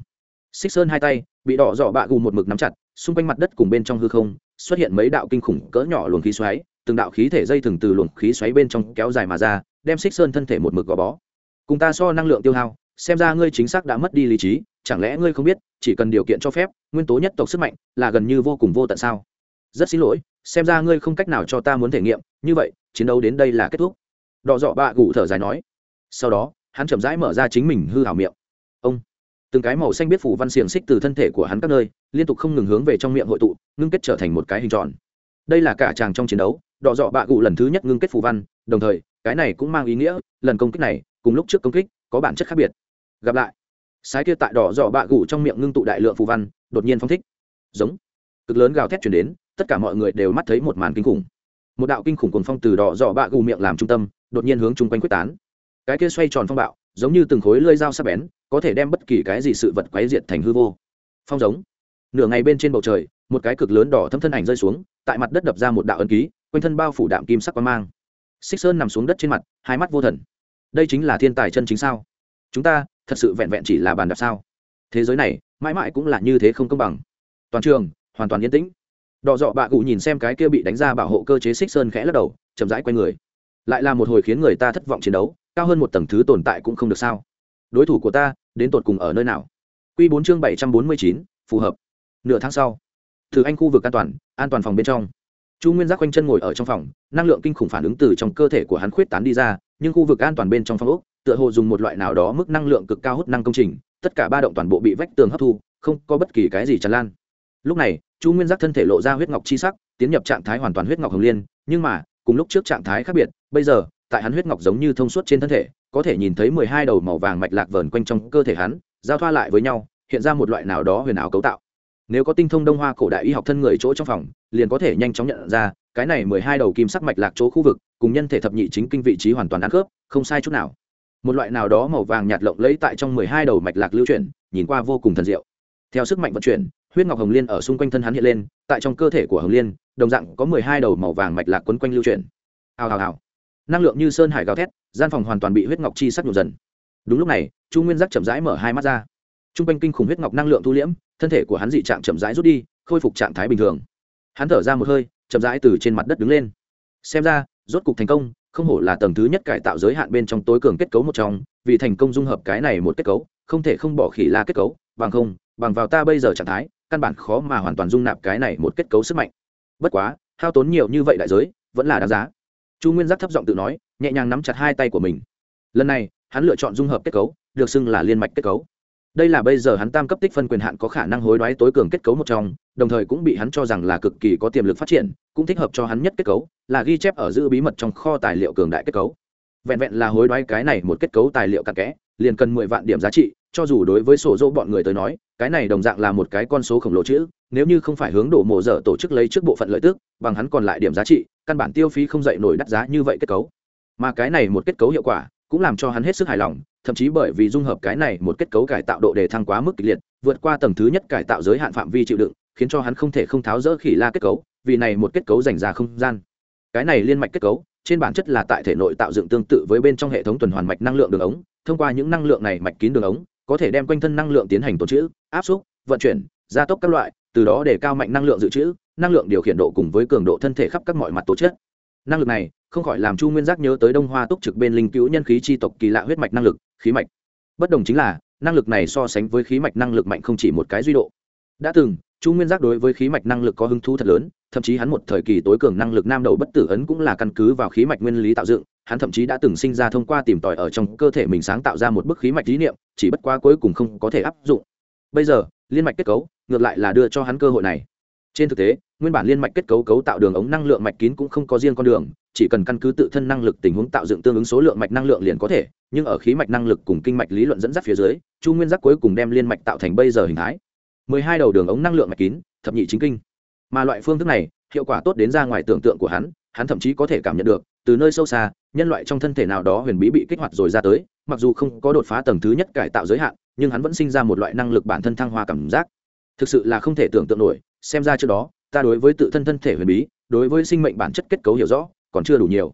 [SPEAKER 1] Xích sơn hai tay, bị đỏ dọ bạ gù một mực nắm chặt, xung quanh mặt đất cùng bên trong hư không, xuất hiện mấy đạo kinh khủng cỡ nhỏ luồng khí xoáy, từng đạo khí thể dây thừng từ luồng khí xoáy bên trong kéo dài mà ra, đem xích sơn thân thể một mực gò bó. Cùng ta so năng lượng tiêu hao, xem ra ngươi chính xác đã mất đi lý trí, chẳng lẽ ngươi không biết, chỉ cần điều kiện cho phép, nguyên tố nhất tộc sức mạnh là gần như vô cùng vô tận sao? Rất xin lỗi, xem ra ngươi không cách nào cho ta muốn thể nghiệm, như vậy, chiến đấu đến đây là kết thúc. Đỏ dọ bạ gù thở dài nói. Sau đó, hắn chậm rãi mở ra chính mình hư hảo miệng. Ông. Từng cái màu xanh biết phủ văn xiềng xích từ thân thể của hắn các nơi, liên tục không ngừng hướng về trong miệng hội tụ, ngưng kết trở thành một cái hình tròn. Đây là cả chàng trong chiến đấu, đỏ dọ bạ gù lần thứ nhất ngưng kết phủ văn, đồng thời, cái này cũng mang ý nghĩa, lần công kích này, cùng lúc trước công kích, có bản chất khác biệt. Gặp lại. Sái kia tại đỏ dọ bạ gù trong miệng ngưng tụ đại lượng phù văn, đột nhiên phong thích. Giống. Cực lớn gào thét chuyển đến tất cả mọi người đều mắt thấy một màn kinh khủng. Một đạo kinh khủng cuồng phong từ đỏ dọ bạ gù miệng làm trung tâm, đột nhiên hướng chung quanh quyết tán. Cái kia xoay tròn phong bạo, giống như từng khối lơi dao sắc bén, có thể đem bất kỳ cái gì sự vật quấy diệt thành hư vô. Phong giống. Nửa ngày bên trên bầu trời, một cái cực lớn đỏ thâm thân ảnh rơi xuống, tại mặt đất đập ra một đạo ấn ký, quanh thân bao phủ đạm kim sắc quang mang. Xích sơn nằm xuống đất trên mặt, hai mắt vô thần. Đây chính là thiên tài chân chính sao? Chúng ta, thật sự vẹn vẹn chỉ là bàn đạp sao? Thế giới này, mãi mãi cũng là như thế không công bằng. Toàn trường, hoàn toàn yên tĩnh đỏ dọ bạ cụ nhìn xem cái kia bị đánh ra bảo hộ cơ chế xích sơn khẽ lắc đầu, chậm rãi q u a y người. Lại là một hồi khiến người ta thất vọng chiến đấu, cao hơn một tầng thứ tồn tại cũng không được sao. Đối thủ của ta, đến tột cùng ở nơi nào? Q bốn chương bảy trăm bốn mươi chín, phù hợp. Nửa tháng sau, thử anh khu vực an toàn an toàn phòng bên trong. Chu nguyên giác quanh chân ngồi ở trong phòng, năng lượng kinh khủng phản ứng từ trong cơ thể của hắn khuyết tán đi ra, nhưng khu vực an toàn bên trong phòng úc tựa hồ dùng một loại nào đó mức năng lượng cực cao hút năng công trình, tất cả ba động toàn bộ bị vách tường hấp thu, không có bất kỳ cái gì tràn lan lúc này, chu nguyên giác thân thể lộ ra huyết ngọc chi sắc, tiến nhập trạng thái hoàn toàn huyết ngọc hồng liên, nhưng mà, cùng lúc trước trạng thái khác biệt, bây giờ, tại hắn huyết ngọc giống như thông suốt trên thân thể, có thể nhìn thấy mười hai đầu màu vàng mạch lạc vờn quanh trong cơ thể hắn, giao thoa lại với nhau, hiện ra một loại nào đó huyền ảo cấu tạo. Nếu có tinh thông đông hoa cổ đại y học thân người chỗ trong phòng, liền có thể nhanh chóng nhận ra, cái này mười hai đầu kim sắc mạch lạc chỗ khu vực, cùng nhân thể thập nhị chính kinh vị trí hoàn toàn ăn khớp, không sai chút nào. Một loại nào đó màu vàng nhạt lộng lẫy tại trong mười hai đầu mạch lạc lưu chuyển, nhìn qua vô cùng thần diệu. Theo sức mạnh vận chuyển huyết ngọc hồng liên ở xung quanh thân hắn hiện lên, tại trong cơ thể của hồng liên, đồng dạng có mười hai đầu màu vàng mạch lạc quấn quanh lưu chuyển. Hào hào hào. Năng lượng như sơn hải gào thét, gian phòng hoàn toàn bị huyết ngọc chi sắc nhộn dần. Đúng lúc này, chu nguyên giác chậm rãi mở hai mắt ra. T r u n g quanh kinh khủng huyết ngọc năng lượng thu liễm, thân thể của hắn dị trạng chậm rãi rút đi, khôi phục trạng thái bình thường. Hắn thở ra một hơi, chậm rãi từ trên mặt đất đứng lên. Xem ra, rốt cục thành công, không hổ là tầng thứ nhất cải tạo giới hạn bên trong tối cường kết cấu một trong, vì thành công dung hợp cái này một kết cấu, không thể không bỏ khỉ la kết cấu, bằng không, bằng vào ta bây giờ trạng thái căn bản khó mà hoàn toàn dung nạp cái này một kết cấu sức mạnh. Bất quá, hao tốn nhiều như vậy đại giới, vẫn là đáng giá. Chu nguyên giác thấp giọng tự nói, nhẹ nhàng nắm chặt hai tay của mình. Lần này, hắn lựa chọn dung hợp kết cấu, được xưng là liên mạch kết cấu. Đây là bây giờ hắn tam cấp tích phân quyền hạn có khả năng hối đoái tối cường kết cấu một trong, đồng thời cũng bị hắn cho rằng là cực kỳ có tiềm lực phát triển, cũng thích hợp cho hắn nhất kết cấu, là ghi chép ở giữ bí mật trong kho tài liệu cường đại kết cấu. Vẹn vẹn là hối đoái cái này một kết cấu tài liệu cặn kẽ, liền cần mười vạn điểm giá trị cho dù đối với sổ dỗ bọn người tới nói, cái này đồng dạng là một cái con số khổng lồ chữ nếu như không phải hướng đổ mộ dở tổ chức lấy trước bộ phận lợi tức, bằng hắn còn lại điểm giá trị, căn bản tiêu phí không dậy nổi đắt giá như vậy kết cấu. Mà cái này một kết cấu hiệu quả, cũng làm cho hắn hết sức hài lòng, thậm chí bởi vì dung hợp cái này một kết cấu cải tạo độ đề thăng quá mức kịch liệt, vượt qua tầng thứ nhất cải tạo giới hạn phạm vi chịu đựng, khiến cho hắn không thể không tháo rỡ khỉ la kết cấu, vì này một kết cấu dành ra không gian. Cái này liên mạch kết cấu, trên bản chất là tại thể nội tạo dựng tương tự với bên trong hệ thống tuần hoàn mạch năng lượng đường ống, thông qua những năng lượng này mạch kín đường ống có thể đem quanh thân năng lượng tiến hành tổ chữ, áp suất, vận chuyển, gia tốc các loại, từ đó để cao mạnh năng lượng dự trữ, năng lượng điều khiển độ cùng với cường độ thân thể khắp các mọi mặt tố chất. Năng lực này không khỏi làm chu nguyên giác nhớ tới đông hoa túc trực bên linh cứu nhân khí tri tộc kỳ lạ huyết mạch năng lực, khí mạch. Bất đồng chính là, năng lực này so sánh với khí mạch năng lực mạnh không chỉ một cái duy độ. Đã từng, chu nguyên giác đối với khí mạch năng lực có hứng thú thật lớn, thậm chí hắn một thời kỳ tối cường năng lực nam đầu bất tử ấn cũng là căn cứ vào khí mạch nguyên lý tạo dựng hắn thậm chí đã từng sinh ra thông qua tìm tòi ở trong cơ thể mình sáng tạo ra một bức khí mạch lý niệm, chỉ bất quá cuối cùng không có thể áp dụng. Bây giờ, liên mạch kết cấu, ngược lại là đưa cho hắn cơ hội này. Trên thực tế, nguyên bản liên mạch kết cấu cấu tạo đường ống năng lượng mạch kín cũng không có riêng con đường, chỉ cần căn cứ tự thân năng lực tình huống tạo dựng tương ứng số lượng mạch năng lượng liền có thể, nhưng ở khí mạch năng lực cùng kinh mạch lý luận dẫn dắt phía dưới, chu nguyên giác cuối cùng đem liên mạch tạo thành bây giờ hình thái. Mười hai đầu đường ống năng lượng mạch kín, thập nhị chính kinh. Mà loại phương thức này, hiệu quả tốt đến ra ngoài tưởng tượng của hắn hắn thậm chí có thể cảm nhận được từ nơi sâu xa, nhân loại trong thân thể nào đó huyền bí bị kích hoạt rồi ra tới, mặc dù không có đột phá tầng thứ nhất cải tạo giới hạn, nhưng hắn vẫn sinh ra một loại năng lực bản thân thăng hoa cảm giác. Thực sự là không thể tưởng tượng nổi, xem ra trước đó, ta đối với tự thân thân thể huyền bí, đối với sinh mệnh bản chất kết cấu hiểu rõ, còn chưa đủ nhiều.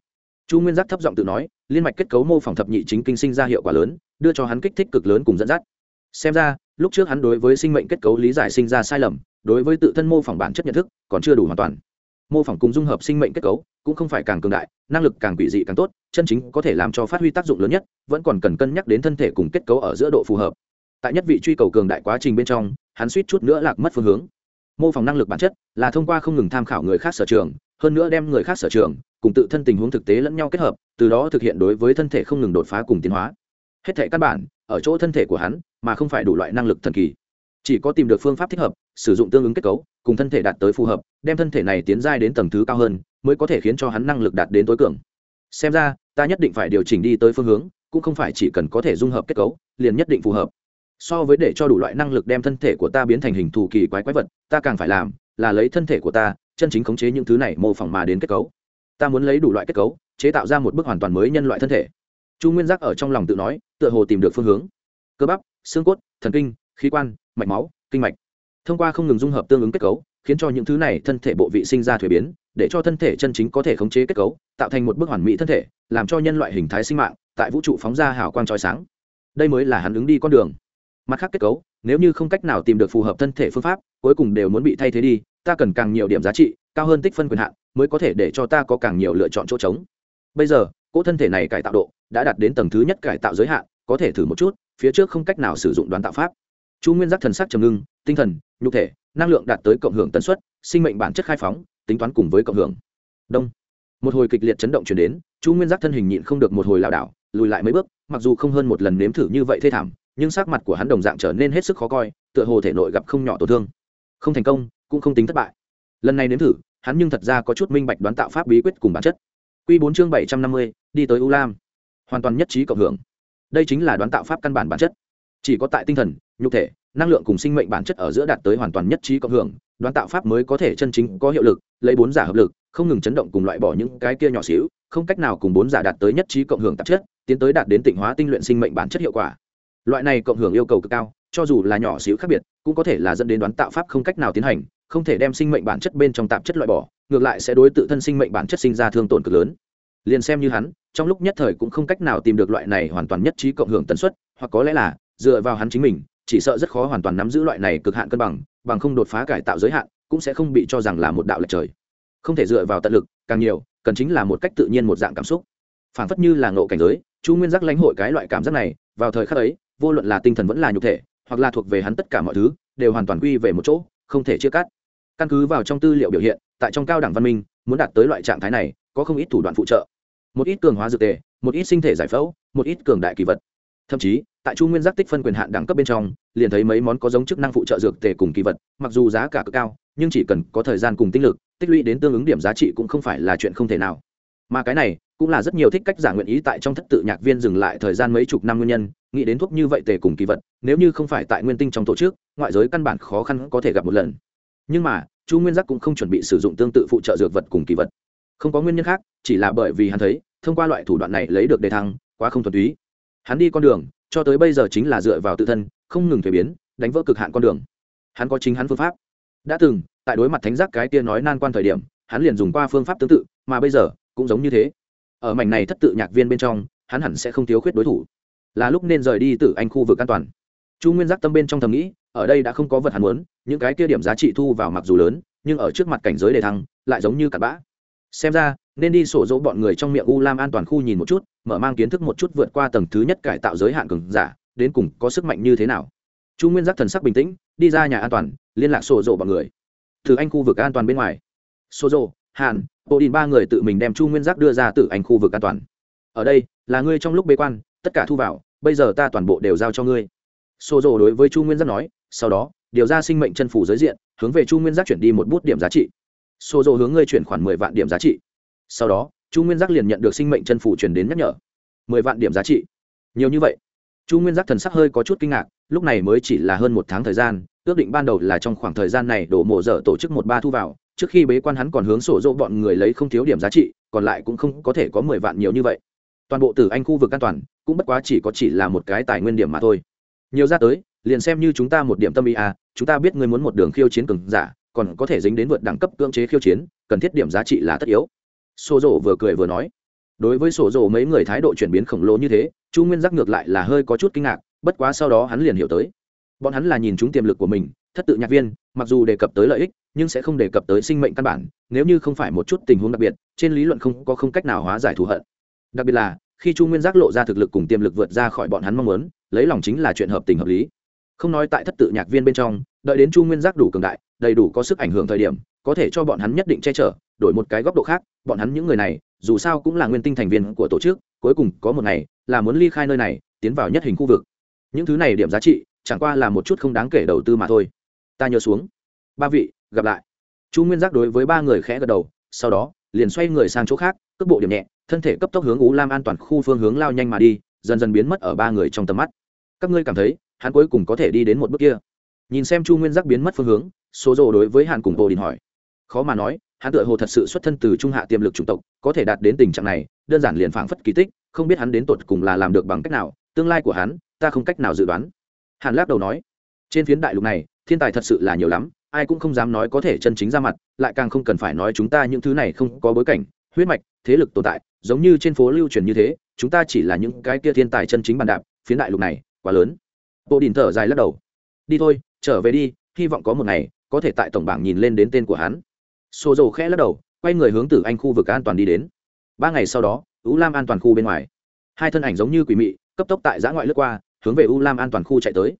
[SPEAKER 1] Chu nguyên giác thấp giọng tự nói, liên mạch kết cấu mô phỏng thập nhị chính kinh sinh ra hiệu quả lớn, đưa cho hắn kích thích cực lớn cùng dẫn dắt. Xem ra, lúc trước hắn đối với sinh mệnh kết cấu lý giải sinh ra sai lầm, đối với tự thân mô phỏng bản chất nhận thức còn chưa đủ hoàn toàn mô phỏng cùng dung hợp sinh mệnh kết cấu cũng không phải càng cường đại, năng lực càng quỷ dị càng tốt, chân chính có thể làm cho phát huy tác dụng lớn nhất, vẫn còn cần cân nhắc đến thân thể cùng kết cấu ở giữa độ phù hợp. Tại nhất vị truy cầu cường đại quá trình bên trong, hắn suýt chút nữa lạc mất phương hướng. Mô phỏng năng lực bản chất là thông qua không ngừng tham khảo người khác sở trường, hơn nữa đem người khác sở trường cùng tự thân tình huống thực tế lẫn nhau kết hợp, từ đó thực hiện đối với thân thể không ngừng đột phá cùng tiến hóa. Hết thể căn bản ở chỗ thân thể của hắn, mà không phải đủ loại năng lực thần kỳ. Chỉ có tìm được phương pháp thích hợp, sử dụng tương ứng kết cấu cùng thân thể đạt tới phù hợp, đem thân thể này tiến giai đến tầng thứ cao hơn, mới có thể khiến cho hắn năng lực đạt đến tối cường. Xem ra, ta nhất định phải điều chỉnh đi tới phương hướng, cũng không phải chỉ cần có thể dung hợp kết cấu, liền nhất định phù hợp. So với để cho đủ loại năng lực đem thân thể của ta biến thành hình thù kỳ quái quái vật, ta càng phải làm là lấy thân thể của ta, chân chính khống chế những thứ này mô phỏng mà đến kết cấu. Ta muốn lấy đủ loại kết cấu, chế tạo ra một bức hoàn toàn mới nhân loại thân thể. Chu nguyên giác ở trong lòng tự nói, tựa hồ tìm được phương hướng. Cơ bắp, xương cốt, thần kinh, khí quan, mạch máu, kinh mạch thông qua không ngừng dung hợp tương ứng kết cấu, khiến cho những thứ này thân thể bộ vị sinh ra thuế biến, để cho thân thể chân chính có thể khống chế kết cấu, tạo thành một bức hoàn mỹ thân thể, làm cho nhân loại hình thái sinh mạng tại vũ trụ phóng ra hào quang trói sáng. Đây mới là hắn ứng đi con đường. Mặt khác kết cấu, nếu như không cách nào tìm được phù hợp thân thể phương pháp, cuối cùng đều muốn bị thay thế đi, ta cần càng nhiều điểm giá trị, cao hơn tích phân quyền hạn, mới có thể để cho ta có càng nhiều lựa chọn chỗ trống. Bây giờ, cỗ thân thể này cải tạo độ đã đạt đến tầng thứ nhất cải tạo giới hạn, có thể thử một chút, phía trước không cách nào sử dụng đoán tạo pháp chu nguyên giác thần sắc trầm ngưng tinh thần nhục thể năng lượng đạt tới cộng hưởng tần suất sinh mệnh bản chất khai phóng tính toán cùng với cộng hưởng đông một hồi kịch liệt chấn động chuyển đến chu nguyên giác thân hình nhịn không được một hồi lảo đảo lùi lại mấy bước mặc dù không hơn một lần nếm thử như vậy thê thảm nhưng sắc mặt của hắn đồng dạng trở nên hết sức khó coi tựa hồ thể nội gặp không nhỏ tổn thương không thành công cũng không tính thất bại lần này nếm thử hắn nhưng thật ra có chút minh bạch đoán tạo pháp bí quyết cùng bản chất Quy bốn chương 750, đi tới U Lam. Hoàn toàn nhất trí cộng hưởng. Đây chính là đoán tạo pháp căn bản bản chất. Chỉ có tại tinh thần, nhục thể, năng lượng cùng sinh mệnh bản chất ở giữa đạt tới hoàn toàn nhất trí cộng hưởng, đoán tạo pháp mới có thể chân chính có hiệu lực, lấy bốn giả hợp lực, không ngừng chấn động cùng loại bỏ những cái kia nhỏ xíu, không cách nào cùng bốn giả đạt tới nhất trí cộng hưởng tạp chất, tiến tới đạt đến tịnh hóa tinh luyện sinh mệnh bản chất hiệu quả. Loại này cộng hưởng yêu cầu cực cao, cho dù là nhỏ xíu khác biệt, cũng có thể là dẫn đến đoán tạo pháp không cách nào tiến hành, không thể đem sinh mệnh bản chất bên trong tạp chất loại bỏ, ngược lại sẽ đối tự thân sinh mệnh bản chất sinh ra thương tổn cực lớn liền xem như hắn trong lúc nhất thời cũng không cách nào tìm được loại này hoàn toàn nhất trí cộng hưởng tần suất hoặc có lẽ là dựa vào hắn chính mình chỉ sợ rất khó hoàn toàn nắm giữ loại này cực hạn cân bằng bằng không đột phá cải tạo giới hạn, cũng sẽ không bị cho rằng là một đạo lệch trời. Không thể dựa vào tận lực, càng nhiều, cần chính là một cách tự nhiên một dạng cảm xúc. Phản phất như là ngộ cảnh giới, chu nguyên giác lãnh hội cái loại cảm giác này, vào thời khắc ấy, vô luận là tinh thần vẫn là nhục thể, hoặc là thuộc về hắn tất cả mọi thứ, đều hoàn toàn quy về một chỗ, không thể chia cắt. Căn cứ vào trong tư liệu biểu hiện, tại trong cao đẳng văn minh, muốn đạt tới loại trạng thái này, có không ít thủ đoạn phụ trợ. Một ít cường hóa dược tề, một ít sinh thể giải phẫu, một ít cường đại kỳ vật. Thậm chí tại chu nguyên giác tích phân quyền hạn đẳng cấp bên trong, liền thấy mấy món có giống chức năng phụ trợ dược tề cùng kỳ vật, mặc dù giá cả cực cao, nhưng chỉ cần có thời gian cùng tinh lực, tích lũy đến tương ứng điểm giá trị cũng không phải là chuyện không thể nào. Mà cái này, cũng là rất nhiều thích cách giả nguyện ý tại trong thất tự nhạc viên dừng lại thời gian mấy chục năm nguyên nhân, nghĩ đến thuốc như vậy tề cùng kỳ vật, nếu như không phải tại nguyên tinh trong tổ chức, ngoại giới căn bản khó khăn có thể gặp một lần. Nhưng mà, chu nguyên giác cũng không chuẩn bị sử dụng tương tự phụ trợ dược vật cùng kỳ vật. Không có nguyên nhân khác, chỉ là bởi vì hắn thấy, thông qua loại thủ đoạn này lấy được đề thăng, quá không thuần túy. Hắn đi con đường cho tới bây giờ chính là dựa vào tự thân, không ngừng thuế biến, đánh vỡ cực hạn con đường. Hắn có chính hắn phương pháp. Đã từng, tại đối mặt thánh giác cái tia nói nan quan thời điểm, hắn liền dùng qua phương pháp tương tự, mà bây giờ, cũng giống như thế. Ở mảnh này thất tự nhạc viên bên trong, hắn hẳn sẽ không thiếu khuyết đối thủ. Là lúc nên rời đi từ anh khu vực an toàn. Chu nguyên giác tâm bên trong thầm nghĩ, ở đây đã không có vật hắn muốn, những cái kia điểm giá trị thu vào mặc dù lớn, nhưng ở trước mặt cảnh giới đề thăng, lại giống như cặn bã. Xem ra nên đi sổ dỗ bọn người trong miệng u lam an toàn khu nhìn một chút, mở mang kiến thức một chút vượt qua tầng thứ nhất cải tạo giới hạn cường giả, đến cùng có sức mạnh như thế nào. Chu nguyên giác thần sắc bình tĩnh, đi ra nhà an toàn, liên lạc sổ dỗ bọn người. Từ anh khu vực an toàn bên ngoài. Sổ dỗ, hàn bộ đình ba người tự mình đem chu nguyên giác đưa ra từ anh khu vực an toàn. Ở đây, là ngươi trong lúc bế quan, tất cả thu vào, bây giờ ta toàn bộ đều giao cho ngươi. Sổ dỗ đối với chu nguyên giác nói, sau đó, điều ra sinh mệnh chân phủ giới diện, hướng về chu nguyên giác chuyển đi một bút điểm giá trị. Xô dỗ hướng ngươi chuyển khoản mười vạn điểm giá trị sau đó, chu nguyên giác liền nhận được sinh mệnh chân phủ truyền đến nhắc nhở. Mười vạn điểm giá trị. Nhiều như vậy. Chu nguyên giác thần sắc hơi có chút kinh ngạc, lúc này mới chỉ là hơn một tháng thời gian, ước định ban đầu là trong khoảng thời gian này đổ mộ dở tổ chức một ba thu vào, trước khi bế quan hắn còn hướng sổ dỗ bọn người lấy không thiếu điểm giá trị, còn lại cũng không có thể có mười vạn nhiều như vậy. Toàn bộ từ anh khu vực an toàn, cũng bất quá chỉ có chỉ là một cái tài nguyên điểm mà thôi. Nhiều ra tới, liền xem như chúng ta một điểm tâm ý à chúng ta biết ngươi muốn một đường khiêu chiến cường giả, còn có thể dính đến vượt đẳng cấp cưỡng chế khiêu chiến, cần thiết điểm giá trị là tất yếu sổ rộ vừa cười vừa nói. Đối với sổ rộ mấy người thái độ chuyển biến khổng lồ như thế, chu nguyên giác ngược lại là hơi có chút kinh ngạc, bất quá sau đó hắn liền hiểu tới. Bọn hắn là nhìn chúng tiềm lực của mình, thất tự nhạc viên, mặc dù đề cập tới lợi ích, nhưng sẽ không đề cập tới sinh mệnh căn bản, nếu như không phải một chút tình huống đặc biệt, trên lý luận không có không cách nào hóa giải thù hận. Đặc biệt là, khi chu nguyên giác lộ ra thực lực cùng tiềm lực vượt ra khỏi bọn hắn mong muốn, lấy lòng chính là chuyện hợp tình hợp lý. Không nói tại thất tự nhạc viên bên trong, đợi đến chu nguyên giác đủ cường đại, đầy đủ có sức ảnh hưởng thời điểm, có thể cho bọn hắn nhất định che chở đổi một cái góc độ khác, bọn hắn những người này, dù sao cũng là nguyên tinh thành viên của tổ chức, cuối cùng có một ngày, là muốn ly khai nơi này, tiến vào nhất hình khu vực. Những thứ này điểm giá trị, chẳng qua là một chút không đáng kể đầu tư mà thôi. Ta nhớ xuống. Ba vị, gặp lại. Chu nguyên giác đối với ba người khẽ gật đầu, sau đó, liền xoay người sang chỗ khác, cước bộ điểm nhẹ, thân thể cấp tốc hướng ú lam an toàn khu phương hướng lao nhanh mà đi, dần dần biến mất ở ba người trong tầm mắt. Các ngươi cảm thấy, hắn cuối cùng có thể đi đến một bước kia? Nhìn xem chu nguyên giác biến mất phương hướng số rồ đối với hàn cùng bồ đình hỏi. Khó mà nói hắn tựa hồ thật sự xuất thân từ trung hạ tiềm lực chủng tộc, có thể đạt đến tình trạng này, đơn giản liền phảng phất kỳ tích, không biết hắn đến tột cùng là làm được bằng cách nào, tương lai của hắn, ta không cách nào dự đoán. Hàn lắc đầu nói, trên phiến đại lục này, thiên tài thật sự là nhiều lắm, ai cũng không dám nói có thể chân chính ra mặt, lại càng không cần phải nói chúng ta những thứ này không có bối cảnh, huyết mạch, thế lực tồn tại, giống như trên phố lưu truyền như thế, chúng ta chỉ là những cái kia thiên tài chân chính bàn đạp, phiến đại lục này, quá lớn. Bộ đình thở dài lắc đầu, đi thôi, trở về đi, hy vọng có một ngày, có thể tại tổng bảng nhìn lên đến tên của hắn xô dầu khẽ lắc đầu, quay người hướng từ anh khu vực an toàn đi đến. Ba ngày sau đó, u lam an toàn khu bên ngoài. Hai thân ảnh giống như quỷ mị, cấp tốc tại giã ngoại lướt qua, hướng về u lam an toàn khu chạy tới.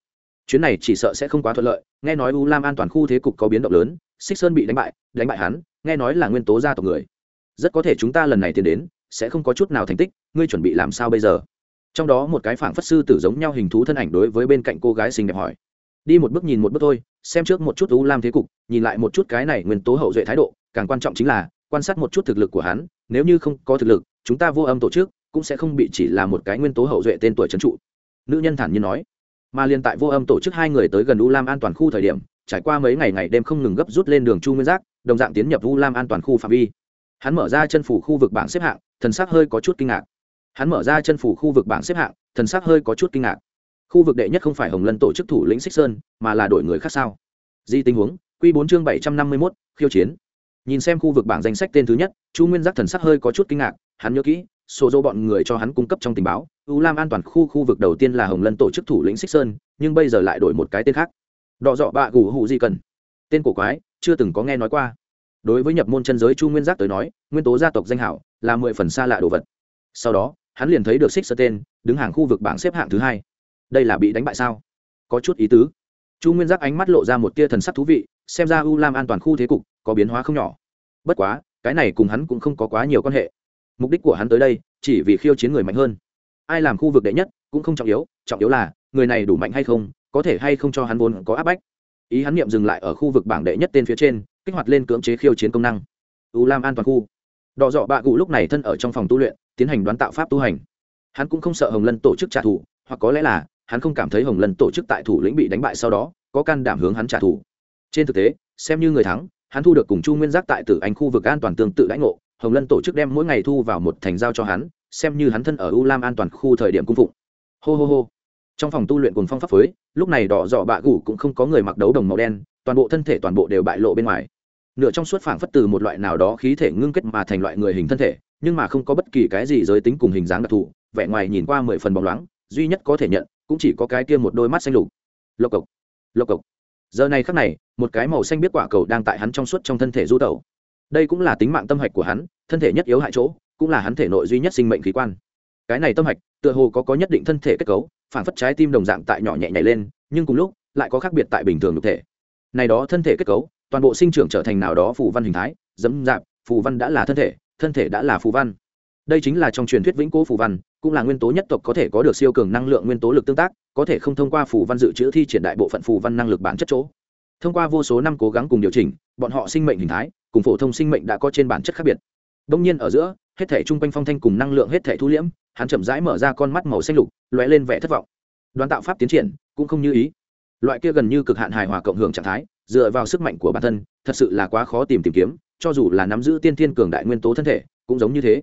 [SPEAKER 1] Chuyến này chỉ sợ sẽ không quá thuận lợi, nghe nói u lam an toàn khu thế cục có biến động lớn xích sơn bị đánh bại đánh bại hắn, nghe nói là nguyên tố gia tộc người. Rất có thể chúng ta lần này tiến đến, sẽ không có chút nào thành tích, ngươi chuẩn bị làm sao bây giờ? Trong đó một cái phảng phất sư tử giống nhau hình thú thân ảnh đối với bên cạnh cô gái xinh đẹp hỏi đi một bước nhìn một bước thôi, xem trước một chút u lam thế cục, nhìn lại một chút cái này nguyên tố hậu duệ thái độ, càng quan trọng chính là quan sát một chút thực lực của hắn, nếu như không có thực lực, chúng ta vô âm tổ chức cũng sẽ không bị chỉ là một cái nguyên tố hậu duệ tên tuổi trấn trụ. Nữ nhân thản nhiên nói. Mà liên tại vô âm tổ chức hai người tới gần u lam an toàn khu thời điểm, trải qua mấy ngày ngày đêm không ngừng gấp rút lên đường chu nguyên giác, đồng dạng tiến nhập u lam an toàn khu phạm vi. Hắn mở ra chân phủ khu vực bảng xếp hạng, thần sắc hơi có chút kinh ngạc. Hắn mở ra chân phủ khu vực bảng xếp hạng, thần sắc hơi có chút kinh ngạc khu vực đệ nhất không phải hồng lân tổ chức thủ lĩnh xích sơn, mà là đổi người khác sao? Di tình huống q bốn chương bảy trăm năm mươi mốt, khiêu chiến. Nhìn xem khu vực bảng danh sách tên thứ nhất, chu nguyên giác thần sắc hơi có chút kinh ngạc, hắn nhớ kỹ, số dỗ bọn người cho hắn cung cấp trong tình báo, u lam an toàn khu khu vực đầu tiên là hồng lân tổ chức thủ lĩnh xích sơn, nhưng bây giờ lại đổi một cái tên khác. Đọ dọ bạ gù hụ di cần. Tên cổ quái, chưa từng có nghe nói qua. Đối với nhập môn chân giới chu nguyên giác tới nói, nguyên tố gia tộc danh hảo, là mười phần xa lạ đồ vật. Sau đó, hắn liền thấy được xích sơ tên, đứng hàng khu vực bảng xếp hạng thứ hai đây là bị đánh bại sao? Có chút ý tứ. Chu nguyên giác ánh mắt lộ ra một tia thần sắc thú vị, xem ra u lam an toàn khu thế cục có biến hóa không nhỏ. Bất quá, cái này cùng hắn cũng không có quá nhiều quan hệ. Mục đích của hắn tới đây, chỉ vì khiêu chiến người mạnh hơn. Ai làm khu vực đệ nhất cũng không trọng yếu trọng yếu là người này đủ mạnh hay không, có thể hay không cho hắn vốn có áp bách. Ý hắn niệm dừng lại ở khu vực bảng đệ nhất tên phía trên, kích hoạt lên cưỡng chế khiêu chiến công năng. U lam an toàn khu. Đò dọ bạ cụ lúc này thân ở trong phòng tu luyện, tiến hành đoán tạo pháp tu hành. Hắn cũng không sợ hồng lân tổ chức trả thù, hoặc có lẽ là hắn không cảm thấy hồng lân tổ chức tại thủ lĩnh bị đánh bại sau đó, có can đảm hướng hắn trả thù. Trên thực tế, xem như người thắng, hắn thu được cùng chu nguyên giác tại tử anh khu vực an toàn tương tự lãnh ngộ, hồng lân tổ chức đem mỗi ngày thu vào một thành giao cho hắn, xem như hắn thân ở u lam an toàn khu thời điểm cung phụng. Hô hô hô. Trong phòng tu luyện cùng phong pháp phới lúc này đỏ dọ bạ gủ cũng không có người mặc đấu đồng màu đen, toàn bộ thân thể toàn bộ đều bại lộ bên ngoài. Nửa trong suốt phảng phất từ một loại nào đó khí thể ngưng kết mà thành loại người hình thân thể, nhưng mà không có bất kỳ cái gì giới tính cùng hình dáng đặc thù, vẻ ngoài nhìn qua mười phần bóng loáng, duy nhất có thể nhận cũng chỉ có cái kia một đôi mắt xanh lục. Lộc cộc lộc cộc. Giờ này khắc này, một cái màu xanh biết quả cầu đang tại hắn trong suốt trong thân thể du tẩu. Đây cũng là tính mạng tâm hạch của hắn, thân thể nhất yếu hại chỗ, cũng là hắn thể nội duy nhất sinh mệnh khí quan. Cái này tâm hạch, tựa hồ có có nhất định thân thể kết cấu, phản phất trái tim đồng dạng tại nhỏ nhẹ nhảy lên, nhưng cùng lúc, lại có khác biệt tại bình thường nhục thể. Này đó thân thể kết cấu, toàn bộ sinh trưởng trở thành nào đó phù văn hình thái, dẫm dạp, phù văn đã là thân thể thân thể đã là phù văn. Đây chính là trong truyền thuyết vĩnh cố phù văn cũng là nguyên tố nhất tộc có thể có được siêu cường năng lượng nguyên tố lực tương tác, có thể không thông qua phù văn dự trữ thi triển đại bộ phận phù văn năng lực bản chất chỗ. Thông qua vô số năm cố gắng cùng điều chỉnh, bọn họ sinh mệnh hình thái, cùng phổ thông sinh mệnh đã có trên bản chất khác biệt. Đông nhiên ở giữa, hết thể chung quanh phong thanh cùng năng lượng hết thể thu liễm, hắn chậm rãi mở ra con mắt màu xanh lục, lóe lên vẻ thất vọng. Đoàn tạo pháp tiến triển, cũng không như ý. Loại kia gần như cực hạn hài hòa cộng hưởng trạng thái, dựa vào sức mạnh của bản thân, thật sự là quá khó tìm tìm kiếm, cho dù là nắm giữ tiên thiên cường đại nguyên tố thân thể, cũng giống như thế.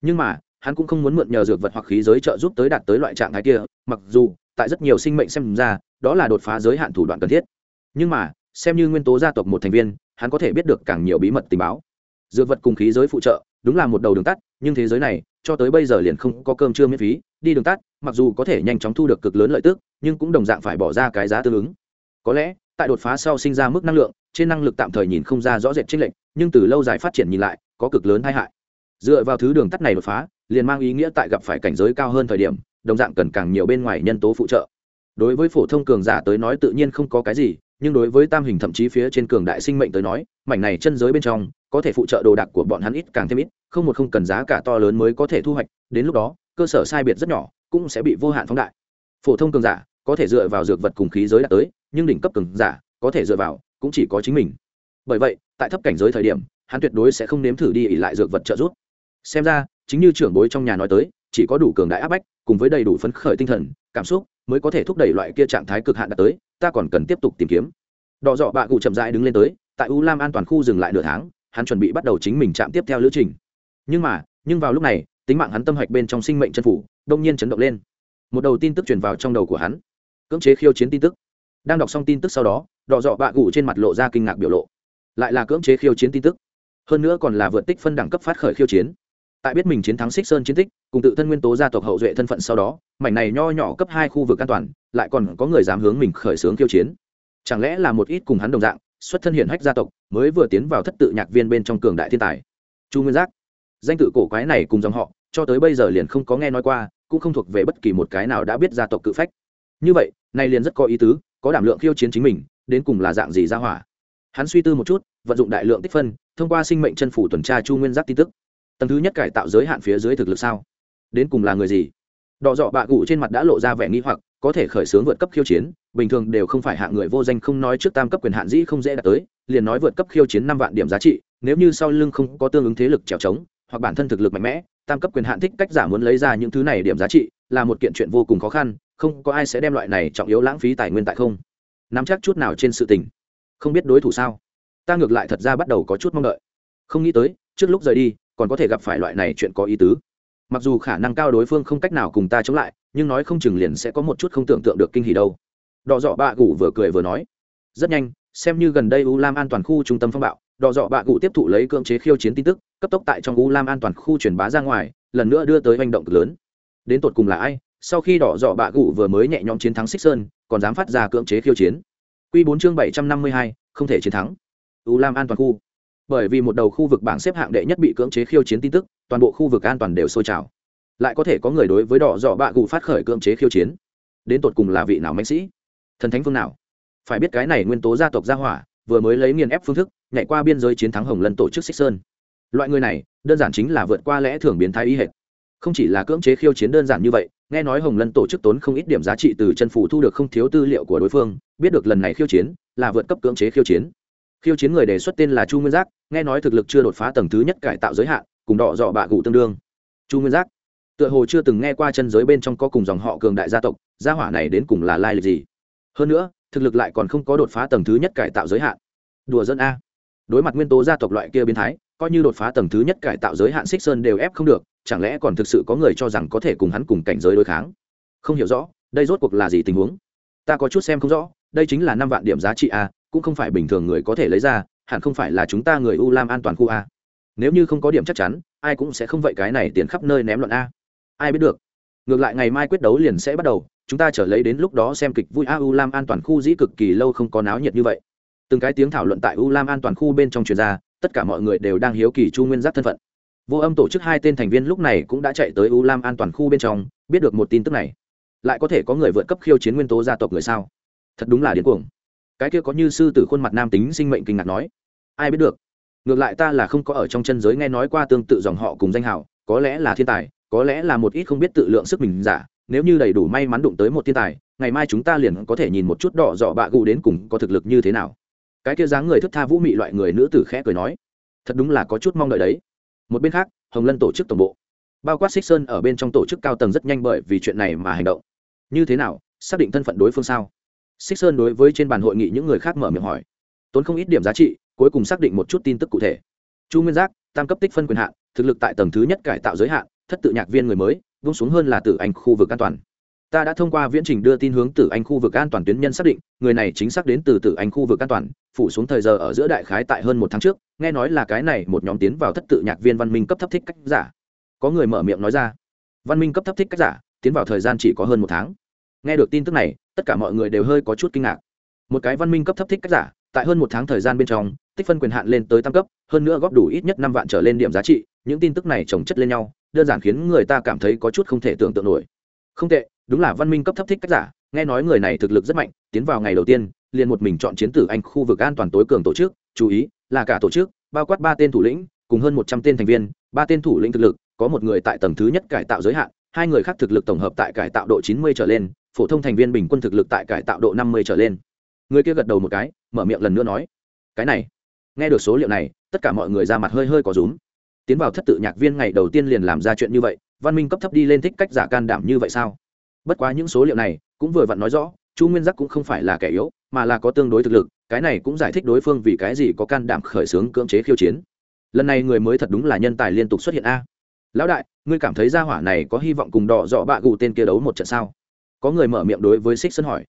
[SPEAKER 1] Nhưng mà hắn cũng không muốn mượn nhờ dược vật hoặc khí giới trợ giúp tới đạt tới loại trạng thái kia, mặc dù, tại rất nhiều sinh mệnh xem ra, đó là đột phá giới hạn thủ đoạn cần thiết. Nhưng mà, xem như nguyên tố gia tộc một thành viên, hắn có thể biết được càng nhiều bí mật tình báo. Dược vật cùng khí giới phụ trợ, đúng là một đầu đường tắt, nhưng thế giới này, cho tới bây giờ liền không có cơm trưa miễn phí, đi đường tắt, mặc dù có thể nhanh chóng thu được cực lớn lợi tức, nhưng cũng đồng dạng phải bỏ ra cái giá tương ứng. Có lẽ, tại đột phá sau sinh ra mức năng lượng, trên năng lực tạm thời nhìn không ra rõ rệt chênh lệch, nhưng từ lâu dài phát triển nhìn lại, có cực lớn tai hại. Dựa vào thứ đường tắt này đột phá liền mang ý nghĩa tại gặp phải cảnh giới cao hơn thời điểm, đồng dạng cần càng nhiều bên ngoài nhân tố phụ trợ. Đối với phổ thông cường giả tới nói tự nhiên không có cái gì, nhưng đối với tam hình thậm chí phía trên cường đại sinh mệnh tới nói, mảnh này chân giới bên trong, có thể phụ trợ đồ đạc của bọn hắn ít càng thêm ít, không một không cần giá cả to lớn mới có thể thu hoạch, đến lúc đó, cơ sở sai biệt rất nhỏ, cũng sẽ bị vô hạn phóng đại. Phổ thông cường giả, có thể dựa vào dược vật cùng khí giới đạt tới, nhưng đỉnh cấp cường giả, có thể dựa vào, cũng chỉ có chính mình. Bởi vậy, tại thấp cảnh giới thời điểm, hắn tuyệt đối sẽ không nếm thử đi ỉ lại dược vật trợ giúp. Xem ra chính như trưởng bối trong nhà nói tới, chỉ có đủ cường đại áp bách, cùng với đầy đủ phấn khởi tinh thần, cảm xúc, mới có thể thúc đẩy loại kia trạng thái cực hạn đạt tới, ta còn cần tiếp tục tìm kiếm. Đỏ dọ bạ cụ chậm rãi đứng lên tới, tại u lam an toàn khu dừng lại nửa tháng, hắn chuẩn bị bắt đầu chính mình chạm tiếp theo lữ trình. Nhưng mà, nhưng vào lúc này, tính mạng hắn tâm hạch bên trong sinh mệnh chân phủ, đông nhiên chấn động lên. Một đầu tin tức truyền vào trong đầu của hắn. Cưỡng chế khiêu chiến tin tức. Đang đọc xong tin tức sau đó, đỏ dọ bạ cụ trên mặt lộ ra kinh ngạc biểu lộ. Lại là cưỡng chế khiêu chiến tin tức. Hơn nữa còn là vượt tích phân đẳng cấp phát khởi khiêu chiến tại biết mình chiến thắng xích sơn chiến tích, cùng tự thân nguyên tố gia tộc hậu duệ thân phận sau đó, mảnh này nho nhỏ cấp hai khu vực an toàn, lại còn có người dám hướng mình khởi xướng kiêu chiến. Chẳng lẽ là một ít cùng hắn đồng dạng, xuất thân hiển hách gia tộc, mới vừa tiến vào thất tự nhạc viên bên trong cường đại thiên tài? Chu nguyên giác, danh tự cổ quái này cùng dòng họ, cho tới bây giờ liền không có nghe nói qua, cũng không thuộc về bất kỳ một cái nào đã biết gia tộc cự phách. Như vậy nay liền rất có ý tứ, có đảm lượng khiêu chiến chính mình, đến cùng là dạng gì ra hỏa? Hắn suy tư một chút, vận dụng đại lượng tích phân, thông qua sinh mệnh chân phủ tuần tra chu nguyên giác tin tức tầng thứ nhất cải tạo giới hạn phía dưới thực lực sao? Đến cùng là người gì? Đỏ dọ bạ gụ trên mặt đã lộ ra vẻ nghi hoặc, có thể khởi xướng vượt cấp khiêu chiến, bình thường đều không phải hạng người vô danh không nói trước tam cấp quyền hạn dĩ không dễ đạt tới, liền nói vượt cấp khiêu chiến năm vạn điểm giá trị, nếu như sau lưng không có tương ứng thế lực trèo trống, hoặc bản thân thực lực mạnh mẽ, tam cấp quyền hạn thích cách giả muốn lấy ra những thứ này điểm giá trị, là một kiện chuyện vô cùng khó khăn, không có ai sẽ đem loại này trọng yếu lãng phí tài nguyên tại không. Nắm chắc chút nào trên sự tình. Không biết đối thủ sao? Ta ngược lại thật ra bắt đầu có chút mong đợi. Không nghĩ tới, trước lúc rời đi còn có thể gặp phải loại này chuyện có ý tứ. Mặc dù khả năng cao đối phương không cách nào cùng ta chống lại, nhưng nói không chừng liền sẽ có một chút không tưởng tượng được kinh hỉ đâu. Đọ dọ bạ gù vừa cười vừa nói, rất nhanh, xem như gần đây u lam an toàn khu trung tâm phong bạo, đọ dọ bạ gù tiếp thụ lấy cưỡng chế khiêu chiến tin tức, cấp tốc tại trong u lam an toàn khu truyền bá ra ngoài, lần nữa đưa tới hành động cực lớn. Đến tột cùng là ai, sau khi đỏ dọ bạ gù vừa mới nhẹ nhõm chiến thắng xích sơn, còn dám phát ra cưỡng chế khiêu chiến? Q bốn chương bảy trăm năm mươi hai, không thể chiến thắng. U lam an toàn khu bởi vì một đầu khu vực bảng xếp hạng đệ nhất bị cưỡng chế khiêu chiến tin tức, toàn bộ khu vực an toàn đều sôi trào. Lại có thể có người đối với đỏ dọ bạ gù phát khởi cưỡng chế khiêu chiến. Đến tột cùng là vị nào mạnh sĩ? Thần thánh phương nào? Phải biết cái này nguyên tố gia tộc gia hỏa, vừa mới lấy nghiền ép phương thức, nhảy qua biên giới chiến thắng hồng lân tổ chức xích sơn. Loại người này, đơn giản chính là vượt qua lẽ thường biến thái ý hệt. Không chỉ là cưỡng chế khiêu chiến đơn giản như vậy, nghe nói hồng lân tổ chức tốn không ít điểm giá trị từ chân phủ thu được không thiếu tư liệu của đối phương, biết được lần này khiêu chiến là vượt cấp cưỡng chế khiêu chiến khiêu chiến người đề xuất tên là chu nguyên giác, nghe nói thực lực chưa đột phá tầng thứ nhất cải tạo giới hạn, cùng đỏ dọ bạ cụ tương đương. Chu nguyên giác, tựa hồ chưa từng nghe qua chân giới bên trong có cùng dòng họ cường đại gia tộc, gia hỏa này đến cùng là lai lịch gì? Hơn nữa, thực lực lại còn không có đột phá tầng thứ nhất cải tạo giới hạn. Đùa dân a. Đối mặt nguyên tố gia tộc loại kia biến thái, coi như đột phá tầng thứ nhất cải tạo giới hạn xích sơn đều ép không được, chẳng lẽ còn thực sự có người cho rằng có thể cùng hắn cùng cảnh giới đối kháng? Không hiểu rõ, đây rốt cuộc là gì tình huống? Ta có chút xem không rõ, đây chính là năm vạn điểm giá trị a cũng không phải bình thường người có thể lấy ra, hẳn không phải là chúng ta người u lam an toàn khu a. Nếu như không có điểm chắc chắn, ai cũng sẽ không vậy cái này tiền khắp nơi ném luận a. Ai biết được. Ngược lại ngày mai quyết đấu liền sẽ bắt đầu, chúng ta trở lấy đến lúc đó xem kịch vui a u lam an toàn khu dĩ cực kỳ lâu không có náo nhiệt như vậy. Từng cái tiếng thảo luận tại u lam an toàn khu bên trong truyền ra, tất cả mọi người đều đang hiếu kỳ chu nguyên giác thân phận. Vô âm tổ chức hai tên thành viên lúc này cũng đã chạy tới u lam an toàn khu bên trong, biết được một tin tức này. Lại có thể có người vượt cấp khiêu chiến nguyên tố gia tộc người sao? Thật đúng là điên cuồng cái kia có như sư tử khuôn mặt nam tính sinh mệnh kinh ngạc nói, ai biết được, ngược lại ta là không có ở trong chân giới nghe nói qua tương tự dòng họ cùng danh hào, có lẽ là thiên tài, có lẽ là một ít không biết tự lượng sức mình giả, nếu như đầy đủ may mắn đụng tới một thiên tài, ngày mai chúng ta liền có thể nhìn một chút đỏ dọ bạ gù đến cùng có thực lực như thế nào. Cái kia dáng người thức tha vũ mị loại người nữ tử khẽ cười nói, thật đúng là có chút mong đợi đấy. Một bên khác, hồng lân tổ chức tổng bộ. Bao quát xích sơn ở bên trong tổ chức cao tầng rất nhanh bởi vì chuyện này mà hành động. Như thế nào, xác định thân phận đối phương sao? Xích sơn đối với trên bàn hội nghị những người khác mở miệng hỏi. Tốn không ít điểm giá trị, cuối cùng xác định một chút tin tức cụ thể. Chu nguyên giác, tam cấp tích phân quyền hạn, thực lực tại tầng thứ nhất cải tạo giới hạn, thất tự nhạc viên người mới, vung xuống hơn là tử anh khu vực an toàn. Ta đã thông qua viễn trình đưa tin hướng tử anh khu vực an toàn tuyến nhân xác định, người này chính xác đến từ tử anh khu vực an toàn, phủ xuống thời giờ ở giữa đại khái tại hơn một tháng trước, nghe nói là cái này một nhóm tiến vào thất tự nhạc viên văn minh cấp thấp thích cách giả. Có người mở miệng nói ra. Văn minh cấp thấp thích cách giả, tiến vào thời gian chỉ có hơn một tháng. Nghe được tin tức này tất cả mọi người đều hơi có chút kinh ngạc. Một cái văn minh cấp thấp thích cách giả, tại hơn một tháng thời gian bên trong, tích phân quyền hạn lên tới tam cấp, hơn nữa góp đủ ít nhất năm vạn trở lên điểm giá trị, những tin tức này trồng chất lên nhau, đơn giản khiến người ta cảm thấy có chút không thể tưởng tượng nổi. Không tệ, đúng là văn minh cấp thấp thích cách giả, nghe nói người này thực lực rất mạnh, tiến vào ngày đầu tiên, liền một mình chọn chiến tử anh khu vực an toàn tối cường tổ chức, chú ý là cả tổ chức, bao quát ba tên thủ lĩnh, cùng hơn một trăm tên thành viên, ba tên thủ lĩnh thực lực, có một người tại tầng thứ nhất cải tạo giới hạn, hai người khác thực lực tổng hợp tại cải tạo độ chín mươi trở lên phổ thông thành viên bình quân thực lực tại cải tạo độ năm mươi trở lên. Người kia gật đầu một cái, mở miệng lần nữa nói, cái này, nghe được số liệu này, tất cả mọi người ra mặt hơi hơi có rúm. Tiến vào thất tự nhạc viên ngày đầu tiên liền làm ra chuyện như vậy, văn minh cấp thấp đi lên thích cách giả can đảm như vậy sao? Bất quá những số liệu này cũng vừa vặn nói rõ, chu nguyên giác cũng không phải là kẻ yếu, mà là có tương đối thực lực, cái này cũng giải thích đối phương vì cái gì có can đảm khởi xướng cưỡng chế khiêu chiến. Lần này người mới thật đúng là nhân tài liên tục xuất hiện a. Lão đại, ngươi cảm thấy gia hỏa này có hy vọng cùng đỏ dọ bạ gù tên kia đấu một trận sao? Có người mở miệng đối với xích sơn hỏi.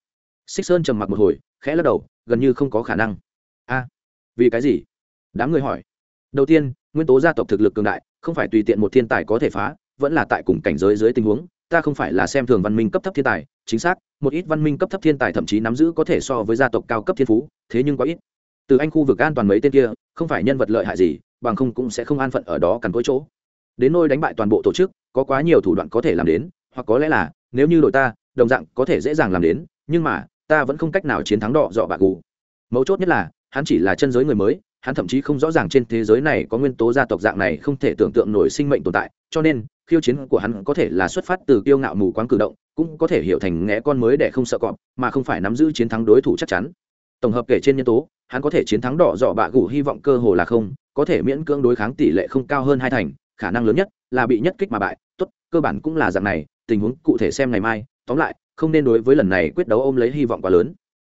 [SPEAKER 1] Xích sơn trầm mặc một hồi, khẽ lắc đầu, gần như không có khả năng. A, vì cái gì? Đám người hỏi. Đầu tiên, nguyên tố gia tộc thực lực cường đại, không phải tùy tiện một thiên tài có thể phá, vẫn là tại cùng cảnh giới dưới tình huống, ta không phải là xem thường văn minh cấp thấp thiên tài, chính xác, một ít văn minh cấp thấp thiên tài thậm chí nắm giữ có thể so với gia tộc cao cấp thiên phú, thế nhưng quá ít. Từ anh khu vực an toàn mấy tên kia, không phải nhân vật lợi hại gì, bằng không cũng sẽ không an phận ở đó cằn cỗi chỗ. Đến nôi đánh bại toàn bộ tổ chức, có quá nhiều thủ đoạn có thể làm đến, hoặc có lẽ là, nếu như đội ta đồng dạng có thể dễ dàng làm đến, nhưng mà, ta vẫn không cách nào chiến thắng đỏ dọ bạc gù mấu chốt nhất là, hắn chỉ là chân giới người mới, hắn thậm chí không rõ ràng trên thế giới này có nguyên tố gia tộc dạng này không thể tưởng tượng nổi sinh mệnh tồn tại, cho nên, khiêu chiến của hắn có thể là xuất phát từ kiêu ngạo mù quáng cử động, cũng có thể hiểu thành ngẽ con mới để không sợ cọp, mà không phải nắm giữ chiến thắng đối thủ chắc chắn. Tổng hợp kể trên nhân tố, hắn có thể chiến thắng đỏ dọ bạ gù hy vọng cơ hồ là không, có thể miễn cưỡng đối kháng tỷ lệ không cao hơn hai thành, khả năng lớn nhất là bị nhất kích mà bại. Tốt, cơ bản cũng là dạng này, tình huống cụ thể xem ngày mai tóm lại, không nên đối với lần này quyết đấu ôm lấy hy vọng quá lớn.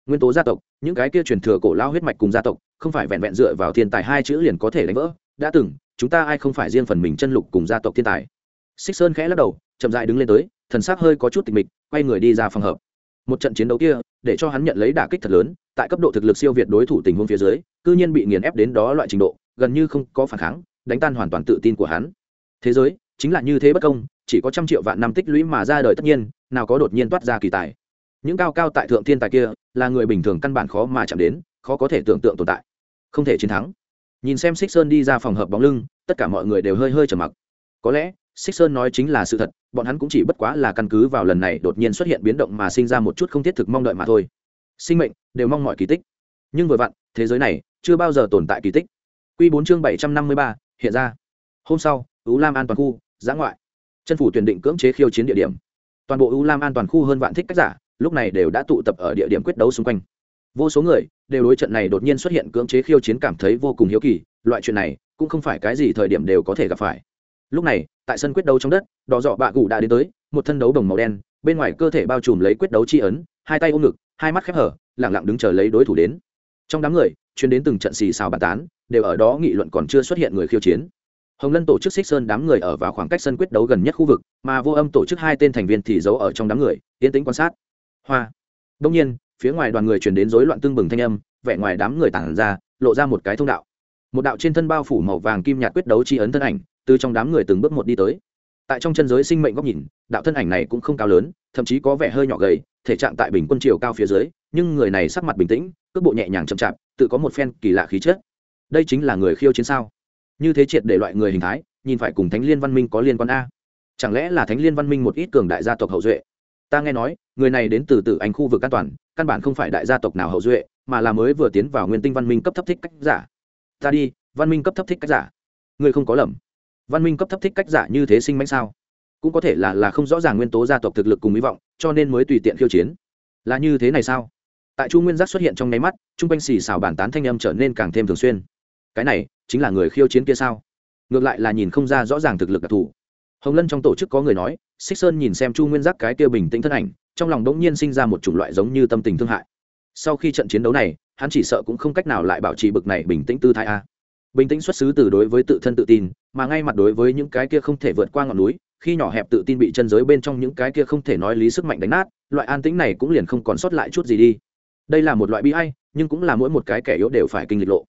[SPEAKER 1] Nguyên tố gia tộc, những cái kia truyền thừa cổ lao huyết mạch cùng gia tộc, không phải vẹn vẹn dựa vào thiên tài hai chữ liền có thể đánh vỡ. Đã từng, chúng ta ai không phải riêng phần mình chân lục cùng gia tộc thiên tài? Xích sơn khẽ lắc đầu, chậm dại đứng lên tới, thần sắc hơi có chút tịch mịch, quay người đi ra phòng hợp một trận chiến đấu kia, để cho hắn nhận lấy đả kích thật lớn, tại cấp độ thực lực siêu việt đối thủ tình huống phía dưới, cư nhiên bị nghiền ép đến đó loại trình độ, gần như không có phản kháng, đánh tan hoàn toàn tự tin của hắn. Thế giới, chính là như thế bất công chỉ có trăm triệu vạn năm tích lũy mà ra đời tất nhiên, nào có đột nhiên toát ra kỳ tài. Những cao cao tại thượng thiên tài kia, là người bình thường căn bản khó mà chạm đến, khó có thể tưởng tượng tồn tại. Không thể chiến thắng. Nhìn xem xích sơn đi ra phòng hợp bóng lưng, tất cả mọi người đều hơi hơi trầm mặc. Có lẽ xích sơn nói chính là sự thật, bọn hắn cũng chỉ bất quá là căn cứ vào lần này đột nhiên xuất hiện biến động mà sinh ra một chút không thiết thực mong đợi mà thôi. Sinh mệnh đều mong mọi kỳ tích. Nhưng vừa vặn, thế giới này chưa bao giờ tồn tại kỳ tích. Q bốn chương bảy trăm năm mươi ba, hiện ra. Hôm sau ứ lam an toàn khu, giã ngoại chân phủ tuyển định cưỡng chế khiêu chiến địa điểm. Toàn bộ ưu lam an toàn khu hơn vạn thích cách giả, lúc này đều đã tụ tập ở địa điểm quyết đấu xung quanh. Vô số người đều đối trận này đột nhiên xuất hiện cưỡng chế khiêu chiến cảm thấy vô cùng hiếu kỳ, loại chuyện này cũng không phải cái gì thời điểm đều có thể gặp phải. Lúc này, tại sân quyết đấu trong đất, đỏ dọ bạ gù đã đến tới, một thân đấu đồng màu đen, bên ngoài cơ thể bao trùm lấy quyết đấu chi ấn, hai tay ôm ngực, hai mắt khép hở lẳng lặng đứng chờ lấy đối thủ đến. Trong đám người, chuyên đến từng trận xì xào bàn tán, đều ở đó nghị luận còn chưa xuất hiện người khiêu chiến hồng lân tổ chức xích sơn đám người ở vào khoảng cách sân quyết đấu gần nhất khu vực, mà vô âm tổ chức hai tên thành viên thì giấu ở trong đám người, yên tĩnh quan sát. Hoa. Đông nhiên, phía ngoài đoàn người chuyển đến rối loạn tương bừng thanh âm, vẻ ngoài đám người tản ra, lộ ra một cái thông đạo. Một đạo trên thân bao phủ màu vàng kim nhạt quyết đấu chi ấn thân ảnh, từ trong đám người từng bước một đi tới. Tại trong chân giới sinh mệnh góc nhìn, đạo thân ảnh này cũng không cao lớn, thậm chí có vẻ hơi nhỏ gầy, thể trạng tại bình quân chiều cao phía dưới, nhưng người này sắc mặt bình tĩnh, cước bộ nhẹ nhàng chậm chạp, tự có một phen kỳ lạ khí chất. Đây chính là người khiêu chiến sao? Như thế triệt để loại người hình thái, nhìn phải cùng thánh liên văn minh có liên quan a. Chẳng lẽ là thánh liên văn minh một ít cường đại gia tộc hậu duệ? Ta nghe nói, người này đến từ tử anh khu vực an toàn, căn bản không phải đại gia tộc nào hậu duệ, mà là mới vừa tiến vào nguyên tinh văn minh cấp thấp thích cách giả. Ta đi, văn minh cấp thấp thích cách giả. Người không có lầm. Văn minh cấp thấp thích cách giả như thế sinh mãnh sao? Cũng có thể là là không rõ ràng nguyên tố gia tộc thực lực cùng hy vọng, cho nên mới tùy tiện khiêu chiến. Là như thế này sao? Tại chu nguyên giác xuất hiện trong nháy mắt chung quanh xì xào bản tán thanh âm trở nên càng thêm thường xuyên. Cái này chính là người khiêu chiến kia sao? Ngược lại là nhìn không ra rõ ràng thực lực đặc thù. Hồng lân trong tổ chức có người nói xích sơn nhìn xem chu nguyên giác cái kia bình tĩnh thân ảnh, trong lòng đống nhiên sinh ra một chủng loại giống như tâm tình thương hại. Sau khi trận chiến đấu này, hắn chỉ sợ cũng không cách nào lại bảo trì bực này bình tĩnh tư thái a. Bình tĩnh xuất xứ từ đối với tự thân tự tin, mà ngay mặt đối với những cái kia không thể vượt qua ngọn núi, khi nhỏ hẹp tự tin bị chân giới bên trong những cái kia không thể nói lý sức mạnh đánh nát, loại an tĩnh này cũng liền không còn sót lại chút gì đi. Đây là một loại bi hay nhưng cũng là mỗi một cái kẻ yếu đều phải kinh lịch lộ.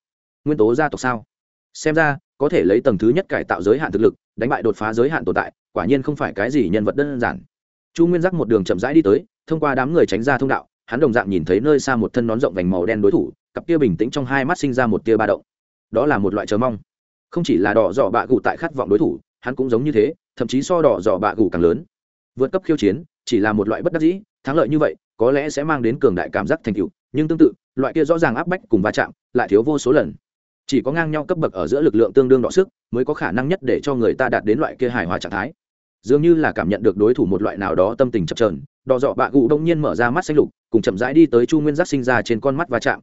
[SPEAKER 1] Nguyên tố gia tộc sao? Xem ra, có thể lấy tầng thứ nhất cải tạo giới hạn thực lực, đánh bại đột phá giới hạn tồn tại, quả nhiên không phải cái gì nhân vật đơn giản. Chu nguyên giác một đường chậm rãi đi tới, thông qua đám người tránh ra thông đạo, hắn đồng dạng nhìn thấy nơi xa một thân nón rộng vành màu đen đối thủ, cặp kia bình tĩnh trong hai mắt sinh ra một tia ba động. Đó là một loại chờ mong. Không chỉ là đỏ dọ bạ gù tại khát vọng đối thủ, hắn cũng giống như thế, thậm chí so đỏ dọ bạ gù càng lớn. Vượt cấp khiêu chiến, chỉ là một loại bất đắc dĩ, thắng lợi như vậy, có lẽ sẽ mang đến cường đại cảm giác thành tựu, nhưng tương tự, loại kia rõ ràng áp bách cùng va chạm, lại thiếu vô số lần chỉ có ngang nhau cấp bậc ở giữa lực lượng tương đương đọ sức mới có khả năng nhất để cho người ta đạt đến loại kia hài hòa trạng thái. Dường như là cảm nhận được đối thủ một loại nào đó tâm tình chập trờn đỏ dọ bạ gụ đông nhiên mở ra mắt xanh lục, cùng chậm rãi đi tới chu nguyên giác sinh ra trên con mắt va chạm.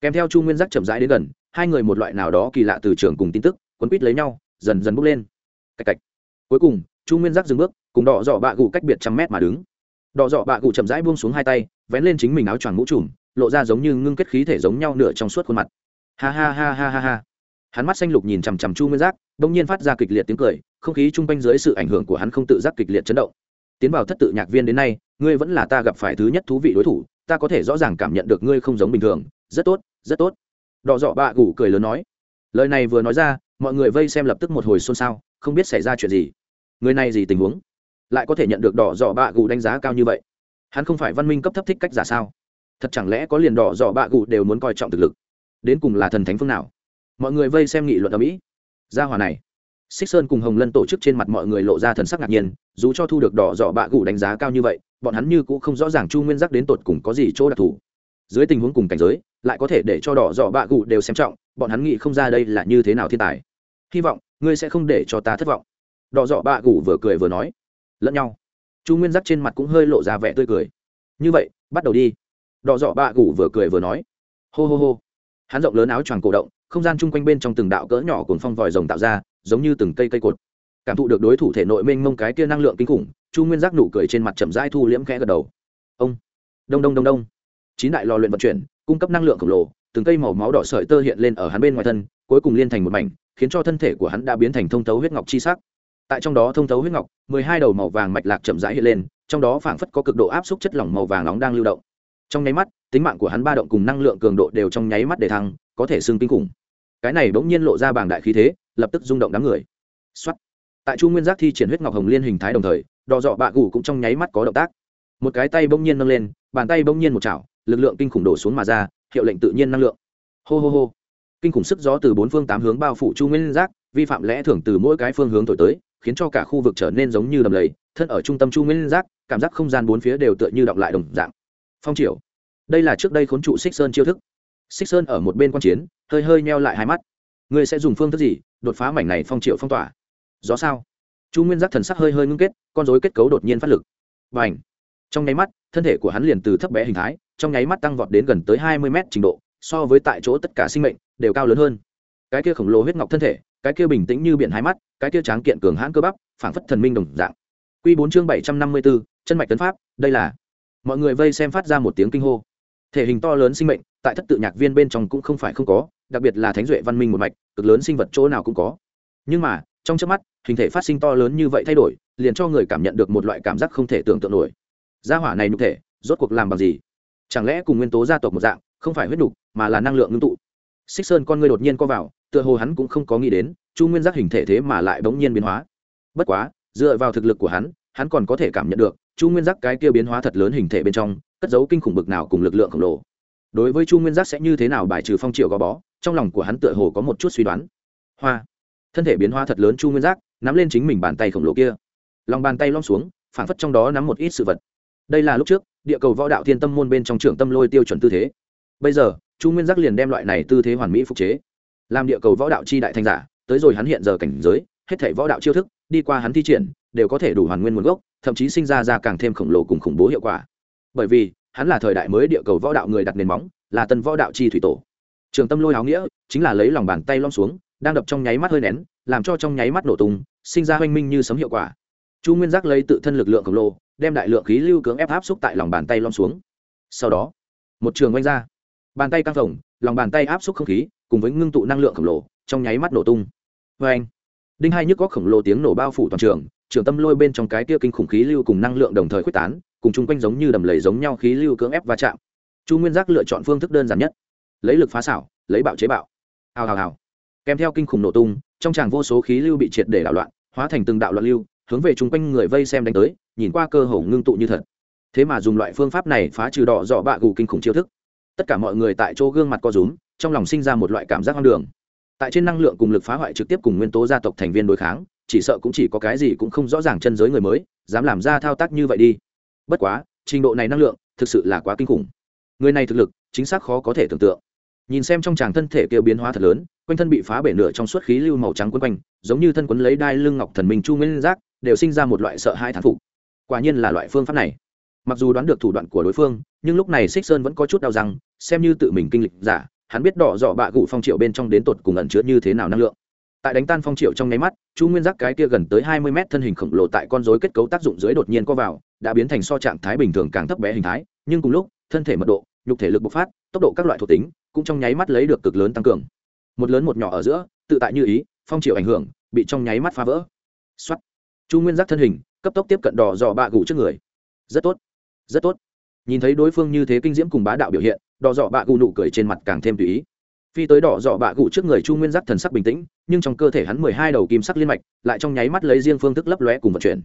[SPEAKER 1] Kèm theo chu nguyên giác chậm rãi đến gần, hai người một loại nào đó kỳ lạ từ trường cùng tin tức quấn quýt lấy nhau, dần dần bốc lên. Cạch cạch. Cuối cùng, chu nguyên giác dừng bước, cùng đỏ dọ bạ gụ cách biệt trăm mét mà đứng. Đỏ dọ bạ gụ chậm rãi buông xuống hai tay, vén lên chính mình áo choàng mũ trùm, lộ ra giống như ngưng kết khí thể giống nhau nửa trong suốt khuôn mặt ha ha ha ha ha ha. Hắn mắt xanh lục nhìn chằm chằm chu nguyên giác đ ỗ n g nhiên phát ra kịch liệt tiếng cười, không khí chung quanh dưới sự ảnh hưởng của hắn không tự giác kịch liệt chấn động. Tiến vào thất tự nhạc viên đến nay, ngươi vẫn là ta gặp phải thứ nhất thú vị đối thủ, ta có thể rõ ràng cảm nhận được ngươi không giống bình thường. Rất tốt rất tốt. Đỏ dọ bạ gù cười lớn nói. Lời này vừa nói ra, mọi người vây xem lập tức một hồi xôn xao, không biết xảy ra chuyện gì. Người này gì tình huống? Lại có thể nhận được đỏ dọ bạ gù đánh giá cao như vậy? Hắn không phải văn minh cấp thấp thích cách giả sao? Thật chẳng lẽ có liền đỏ dọ bạ gù đều muốn coi trọng thực lực? Đến cùng là thần thánh phương nào? Mọi người vây xem nghị luận ở mỹ. Gia hòa này. Xích sơn cùng hồng lân tổ chức trên mặt mọi người lộ ra thần sắc ngạc nhiên, dù cho thu được đỏ dọ bạ gù đánh giá cao như vậy, bọn hắn như cũng không rõ ràng chu nguyên giác đến tột cùng có gì chỗ đặc thù. Dưới tình huống cùng cảnh giới, lại có thể để cho đỏ dọ bạ gù đều xem trọng, bọn hắn nghĩ không ra đây là như thế nào thiên tài. Hy vọng, ngươi sẽ không để cho ta thất vọng. Đỏ dọ bạ gù vừa cười vừa nói. Lẫn nhau. Chu nguyên giác trên mặt cũng hơi lộ ra vẻ tươi cười. Như vậy, bắt đầu đi. Đỏ dọ bạ gù vừa cười vừa nói. Hô hô hô hắn rộng lớn áo choàng cổ động, không gian chung quanh bên trong từng đạo cỡ nhỏ cồn phong vòi rồng tạo ra, giống như từng cây cây cột. Cảm thụ được đối thủ thể nội mênh mông cái kia năng lượng kinh khủng, chu nguyên giác nụ cười trên mặt chậm rãi thu liễm khẽ gật đầu. Ông, đông đông đông đông. Chín đại lò luyện vận chuyển, cung cấp năng lượng khổng lồ, từng cây màu máu đỏ sợi tơ hiện lên ở hắn bên ngoài thân, cuối cùng liên thành một mảnh, khiến cho thân thể của hắn đã biến thành thông thấu huyết ngọc chi sắc. Tại trong đó thông thấu huyết ngọc, mười hai đầu màu vàng mạch lạc chậm rãi hiện lên, trong đó phảng phất có cực độ áp suất chất lỏng màu vàng nóng đang lưu động trong nháy mắt, tính mạng của hắn ba động cùng năng lượng cường độ đều trong nháy mắt để thăng, có thể xương kinh khủng. Cái này bỗng nhiên lộ ra bảng đại khí thế, lập tức rung động đám người. Xuất tại chu nguyên giác thi triển huyết ngọc hồng liên hình thái đồng thời, đò dọ bạ gù cũng trong nháy mắt có động tác. Một cái tay bỗng nhiên nâng lên, bàn tay bỗng nhiên một chảo, lực lượng kinh khủng đổ xuống mà ra, hiệu lệnh tự nhiên năng lượng. Hô hô hô. Kinh khủng sức gió từ bốn phương tám hướng bao phủ chu nguyên giác, vi phạm lẽ thường từ mỗi cái phương hướng thổi tới, khiến cho cả khu vực trở nên giống như đầm lầy, thân ở trung tâm chu nguyên giác, cảm giác không gian bốn phía đều tựa như đọng lại đồng dạng phong triều. Đây là trước đây khốn trụ xích sơn chiêu thức. Xích sơn ở một bên quan chiến, hơi hơi neo lại hai mắt. Ngươi sẽ dùng phương thức gì đột phá mảnh này phong triệu phong tỏa? Rõ sao? Chu nguyên giác thần sắc hơi hơi ngưng kết, con dối kết cấu đột nhiên phát lực. Và ảnh trong nháy mắt, thân thể của hắn liền từ thấp bé hình thái, trong nháy mắt tăng vọt đến gần tới hai mươi mét trình độ, so với tại chỗ tất cả sinh mệnh đều cao lớn hơn. Cái kia khổng lồ huyết ngọc thân thể, cái kia bình tĩnh như biển hai mắt, cái kia tráng kiện cường hãn cơ bắp, phảng phất thần minh đồng dạng. Q bốn chương bảy trăm năm mươi bốn chân mạch tấn pháp, đây là mọi người vây xem phát ra một tiếng kinh hô. Thể hình to lớn sinh mệnh, tại thất tự nhạc viên bên trong cũng không phải không có, đặc biệt là thánh duệ văn minh một mạch, cực lớn sinh vật chỗ nào cũng có. Nhưng mà, trong trước mắt, hình thể phát sinh to lớn như vậy thay đổi, liền cho người cảm nhận được một loại cảm giác không thể tưởng tượng nổi. Gia hỏa này nhục thể, rốt cuộc làm bằng gì? Chẳng lẽ cùng nguyên tố gia tộc một dạng, không phải huyết đục mà là năng lượng ngưng tụ? Xích sơn con người đột nhiên co vào, tựa hồ hắn cũng không có nghĩ đến, chu nguyên giác hình thể thế mà lại bỗng nhiên biến hóa. Bất quá, dựa vào thực lực của hắn hắn còn có thể cảm nhận được, chu nguyên giác cái kia biến hóa thật lớn hình thể bên trong, cất dấu kinh khủng bực nào cùng lực lượng khổng lồ. Đối với chu nguyên giác sẽ như thế nào bài trừ phong triệu gò bó, trong lòng của hắn tựa hồ có một chút suy đoán. Hoa. Thân thể biến hóa thật lớn chu nguyên giác, nắm lên chính mình bàn tay khổng lồ kia. Lòng bàn tay lom xuống phản phất trong đó nắm một ít sự vật. Đây là lúc trước, địa cầu võ đạo thiên tâm môn bên trong trưởng tâm lôi tiêu chuẩn tư thế. Bây giờ, chu nguyên giác liền đem loại này tư thế hoàn mỹ phục chế. Làm địa cầu võ đạo chi đại thanh giả, tới rồi hắn hiện giờ cảnh giới, hết thể võ đạo chiêu thức, đi qua hắn thi triển đều có thể đủ hoàn nguyên nguồn gốc, thậm chí sinh ra ra càng thêm khổng lồ cùng khủng bố hiệu quả. Bởi vì, hắn là thời đại mới địa cầu võ đạo người đặt nền móng, là tân võ đạo chi thủy tổ. Trường tâm lôi áo nghĩa, chính là lấy lòng bàn tay lom xuống, đang đập trong nháy mắt hơi nén, làm cho trong nháy mắt nổ tung, sinh ra hoanh minh như sấm hiệu quả. Chu nguyên giác lấy tự thân lực lượng khổng lồ, đem đại lượng khí lưu cưỡng ép áp xúc tại lòng bàn tay lom xuống. Sau đó, một trường oanh ra. Bàn tay căng phồng, lòng bàn tay áp xúc không khí, cùng với ngưng tụ năng lượng khổng lồ, trong nháy mắt nổ tung. Vê anh đinh hai nhức có khổng lồ tiếng nổ bao phủ toàn trường trường tâm lôi bên trong cái kia kinh khủng khí lưu cùng năng lượng đồng thời khuếch tán, cùng chung quanh giống như đầm lầy giống nhau khí lưu cưỡng ép va chạm. Chu nguyên giác lựa chọn phương thức đơn giản nhất. Lấy lực phá xảo, lấy bạo chế bạo. Hào hào hào. Kèm theo kinh khủng nổ tung, trong tràng vô số khí lưu bị triệt để đảo loạn, hóa thành từng đạo loạn lưu, hướng về chung quanh người vây xem đánh tới, nhìn qua cơ hồ ngưng tụ như thật. Thế mà dùng loại phương pháp này phá trừ đỏ dọ bạ gù kinh khủng chiêu thức. Tất cả mọi người tại chỗ gương mặt co rúm, trong lòng sinh ra một loại cảm giác hoang đường. Tại trên năng lượng cùng lực phá hoại trực tiếp cùng nguyên tố gia tộc thành viên đối kháng chỉ sợ cũng chỉ có cái gì cũng không rõ ràng chân giới người mới, dám làm ra thao tác như vậy đi. Bất quá, trình độ này năng lượng, thực sự là quá kinh khủng. Người này thực lực, chính xác khó có thể tưởng tượng. Nhìn xem trong tràng thân thể kêu biến hóa thật lớn, quanh thân bị phá bể nửa trong suốt khí lưu màu trắng quấn quanh, giống như thân quấn lấy đai lưng ngọc thần minh chu nguyên giác, đều sinh ra một loại sợ hai thán phục. Quả nhiên là loại phương pháp này. Mặc dù đoán được thủ đoạn của đối phương, nhưng lúc này xích sơn vẫn có chút đau răng, xem như tự mình kinh lịch giả, hắn biết đỏ dọ bạ gụ phong triệu bên trong đến tột cùng ẩn chứa như thế nào năng lượng tại đánh tan phong triệu trong nháy mắt, chu nguyên giác cái kia gần tới hai mươi mét thân hình khổng lồ tại con dối kết cấu tác dụng dưới đột nhiên co vào, đã biến thành so trạng thái bình thường càng thấp bé hình thái, nhưng cùng lúc, thân thể mật độ, nhục thể lực bộc phát, tốc độ các loại thuộc tính, cũng trong nháy mắt lấy được cực lớn tăng cường. Một lớn một nhỏ ở giữa, tự tại như ý, phong triệu ảnh hưởng, bị trong nháy mắt phá vỡ. Xuất chu nguyên giác thân hình, cấp tốc tiếp cận đỏ dò bạ gù trước người. Rất tốt. Rất tốt. Nhìn thấy đối phương như thế kinh diễm cùng bá đạo biểu hiện, đỏ dò bạ gù nụ cười trên mặt càng thêm tùy ý phi tới đỏ dọ bạ gụ trước người chu nguyên giác thần sắc bình tĩnh, nhưng trong cơ thể hắn mười hai đầu kim sắc liên mạch lại trong nháy mắt lấy riêng phương thức lấp lóe cùng vận chuyển.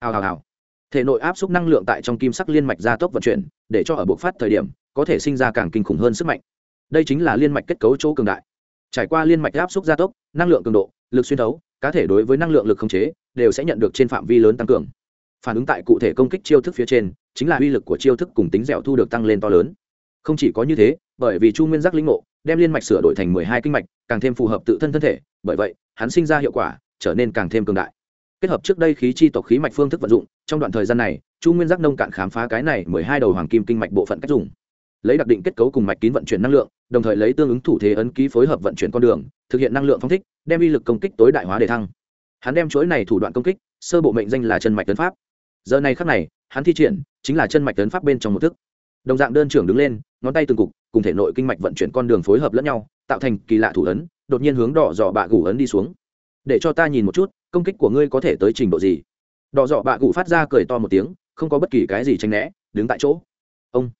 [SPEAKER 1] Hào hào hào. Thể nội áp suất năng lượng tại trong kim sắc liên mạch gia tốc vận chuyển, để cho ở bộc phát thời điểm, có thể sinh ra càng kinh khủng hơn sức mạnh. Đây chính là liên mạch kết cấu chỗ cường đại. Trải qua liên mạch áp suất gia tốc, năng lượng cường độ, lực xuyên thấu, cá thể đối với năng lượng lực khống chế, đều sẽ nhận được trên phạm vi lớn tăng cường. Phản ứng tại cụ thể công kích chiêu thức phía trên, chính là uy lực của chiêu thức cùng tính dẻo thu được tăng lên to lớn. Không chỉ có như thế bởi vì chu nguyên giác linh ngộ, đem liên mạch sửa đổi thành mười hai kinh mạch, càng thêm phù hợp tự thân thân thể, bởi vậy, hắn sinh ra hiệu quả trở nên càng thêm cường đại. Kết hợp trước đây khí chi tộc khí mạch phương thức vận dụng, trong đoạn thời gian này, chu nguyên giác nông cạn khám phá cái này mười hai đầu hoàng kim kinh mạch bộ phận cách dùng. Lấy đặc định kết cấu cùng mạch kín vận chuyển năng lượng, đồng thời lấy tương ứng thủ thế ấn ký phối hợp vận chuyển con đường, thực hiện năng lượng phong thích, đem uy lực công kích tối đại hóa để thăng. Hắn đem chuỗi này thủ đoạn công kích, sơ bộ mệnh danh là chân mạch tấn pháp. Giờ này khắc này, hắn thi triển chính là chân mạch tấn pháp bên trong một thức đồng dạng đơn trưởng đứng lên, ngón tay từng cục, cùng thể nội kinh mạch vận chuyển con đường phối hợp lẫn nhau, tạo thành kỳ lạ thủ ấn, đột nhiên hướng đỏ dọ bạ gù ấn đi xuống. Để cho ta nhìn một chút, công kích của ngươi có thể tới trình độ gì? Đỏ dọ bạ gù phát ra cười to một tiếng, không có bất kỳ cái gì tranh né, đứng tại chỗ. Ông.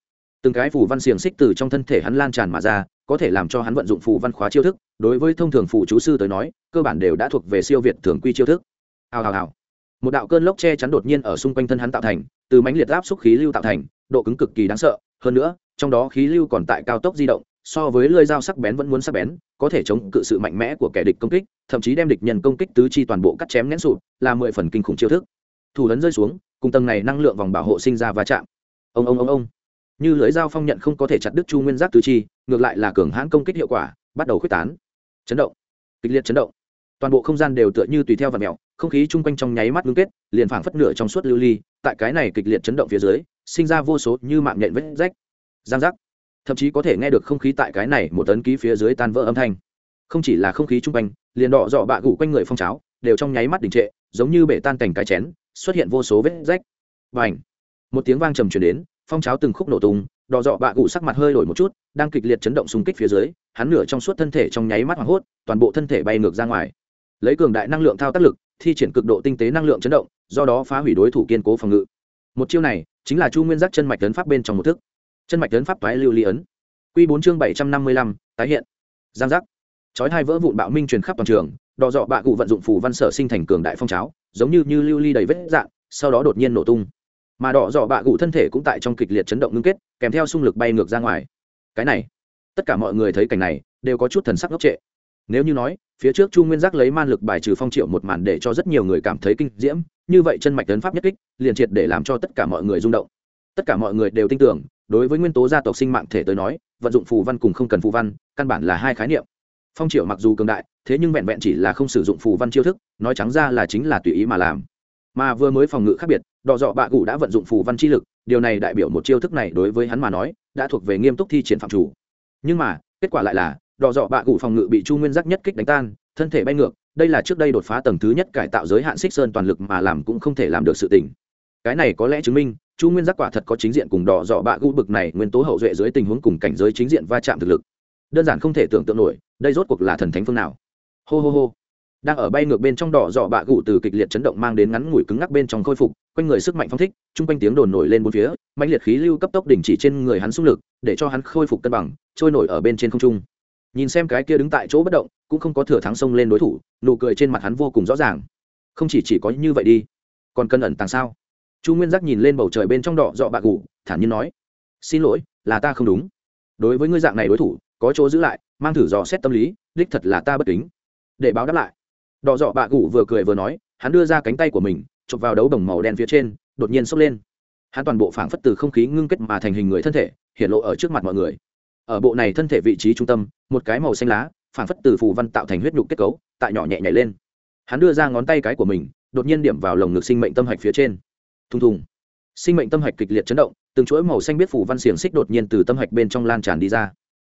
[SPEAKER 1] Từng cái phù văn xiềng xích từ trong thân thể hắn lan tràn mà ra, có thể làm cho hắn vận dụng phù văn khóa chiêu thức, đối với thông thường phù chú sư tới nói, cơ bản đều đã thuộc về siêu việt thường quy chiêu thức. Hào hào hào. Một đạo cơn lốc che chắn đột nhiên ở xung quanh thân hắn tạo thành, từ mánh liệt áp xúc khí lưu tạo thành độ cứng cực kỳ đáng sợ. Hơn nữa, trong đó khí lưu còn tại cao tốc di động, so với lưỡi dao sắc bén vẫn muốn sắc bén, có thể chống cự sự mạnh mẽ của kẻ địch công kích, thậm chí đem địch nhân công kích tứ chi toàn bộ cắt chém nén sụt, là mười phần kinh khủng chiêu thức. Thủ lớn rơi xuống, cùng tầng này năng lượng vòng bảo hộ sinh ra va chạm. Ông ông ông ông. Như lưỡi dao phong nhận không có thể chặt đứt chu nguyên giác tứ chi, ngược lại là cường hãn công kích hiệu quả, bắt đầu khuếch tán. Chấn động. Kịch liệt chấn động. Toàn bộ không gian đều tựa như tùy theo vật mèo, không khí chung quanh trong nháy mắt ngưng kết, liền phảng phất nửa trong suốt lưu ly tại cái này kịch liệt chấn động phía dưới, sinh ra vô số như mạng nhện vết rách. Giang rắc thậm chí có thể nghe được không khí tại cái này một tấn ký phía dưới tan vỡ âm thanh. Không chỉ là không khí chung quanh, liền đỏ dọ bạ gủ quanh người phong cháo, đều trong nháy mắt đình trệ, giống như bể tan cảnh cái chén, xuất hiện vô số vết rách. Và ảnh một tiếng vang trầm truyền đến, phong cháo từng khúc nổ tung, đỏ dọ bạ gụ sắc mặt hơi đổi một chút, đang kịch liệt chấn động xung kích phía dưới, hắn nửa trong suốt thân thể trong nháy mắt hoảng hốt, toàn bộ thân thể bay ngược ra ngoài. Lấy cường đại năng lượng thao tác lực thi triển cực độ tinh tế năng lượng chấn động do đó phá hủy đối thủ kiên cố phòng ngự. Một chiêu này chính là chu nguyên giác chân mạch tấn pháp bên trong một thức. Chân mạch tấn pháp toái lưu ly ấn. Q bốn chương bảy trăm năm mươi lăm tái hiện. Giang giác. Chói hai vỡ vụn bạo minh truyền khắp toàn trường đò dọ bạ cụ vận dụng phù văn sở sinh thành cường đại phong cháo giống như, như lưu ly đầy vết dạng sau đó đột nhiên nổ tung. Mà đỏ dọ bạ cụ thân thể cũng tại trong kịch liệt chấn động ngưng kết kèm theo xung lực bay ngược ra ngoài. Cái này tất cả mọi người thấy cảnh này đều có chút thần sắc ngốc trệ nếu như nói, phía trước chu nguyên giác lấy man lực bài trừ phong triệu một màn để cho rất nhiều người cảm thấy kinh diễm, như vậy chân mạch tấn pháp nhất kích, liền triệt để làm cho tất cả mọi người rung động. Tất cả mọi người đều tin tưởng, đối với nguyên tố gia tộc sinh mạng thể tới nói, vận dụng phù văn cùng không cần phù văn, căn bản là hai khái niệm. Phong triệu mặc dù cường đại, thế nhưng vẹn vẹn chỉ là không sử dụng phù văn chiêu thức, nói trắng ra là chính là tùy ý mà làm. Mà vừa mới phòng ngự khác biệt Đọ dọ bạ cụ đã vận dụng phù văn chi lực, điều này đại biểu một chiêu thức này đối với hắn mà nói, đã thuộc về nghiêm túc thi triển phạm chủ. Nhưng mà, kết quả lại là đỏ dọ bạ cụ phòng ngự bị chu nguyên giác nhất kích đánh tan, thân thể bay ngược, đây là trước đây đột phá tầng thứ nhất cải tạo giới hạn xích sơn toàn lực mà làm cũng không thể làm được sự tình. Cái này có lẽ chứng minh, chu nguyên giác quả thật có chính diện cùng đỏ dọ bạ cụ bực này nguyên tố hậu duệ dưới tình huống cùng cảnh giới chính diện va chạm thực lực. Đơn giản không thể tưởng tượng nổi, đây rốt cuộc là thần thánh phương nào. Hô hô hô. Đang ở bay ngược bên trong đỏ dọ bạ cụ từ kịch liệt chấn động mang đến ngắn ngủi cứng ngắc bên trong khôi phục, quanh người sức mạnh phong thích, chung quanh tiếng đồn nổi lên bốn phía mạnh liệt khí lưu cấp tốc đỉnh chỉ trên người hắn xung lực, để cho hắn khôi phục cân bằng, trôi nổi ở bên trên không trung nhìn xem cái kia đứng tại chỗ bất động, cũng không có thừa thắng xông lên đối thủ, nụ cười trên mặt hắn vô cùng rõ ràng. Không chỉ chỉ có như vậy đi, còn cân ẩn tàng sao? Chu nguyên giác nhìn lên bầu trời bên trong đỏ dọ bạ cụ thản nhiên nói, xin lỗi, là ta không đúng. Đối với ngươi dạng này đối thủ, có chỗ giữ lại, mang thử dò xét tâm lý, đích thật là ta bất kính. Để báo đáp lại. Đỏ dọ bạ cụ vừa cười vừa nói, hắn đưa ra cánh tay của mình, chụp vào đấu bồng màu đen phía trên, đột nhiên sốc lên. Hắn toàn bộ phảng phất từ không khí ngưng kết mà thành hình người thân thể, hiện lộ ở trước mặt mọi người. Ở bộ này thân thể vị trí trung tâm một cái màu xanh lá, phảng phất từ phù văn tạo thành huyết nhục kết cấu, tại nhỏ nhẹ nhảy lên. Hắn đưa ra ngón tay cái của mình, đột nhiên điểm vào lồng ngực sinh mệnh tâm hạch phía trên. Thùng thùng. Sinh mệnh tâm hạch kịch liệt chấn động, từng chuỗi màu xanh biết phủ văn xiềng xích đột nhiên từ tâm hạch bên trong lan tràn đi ra.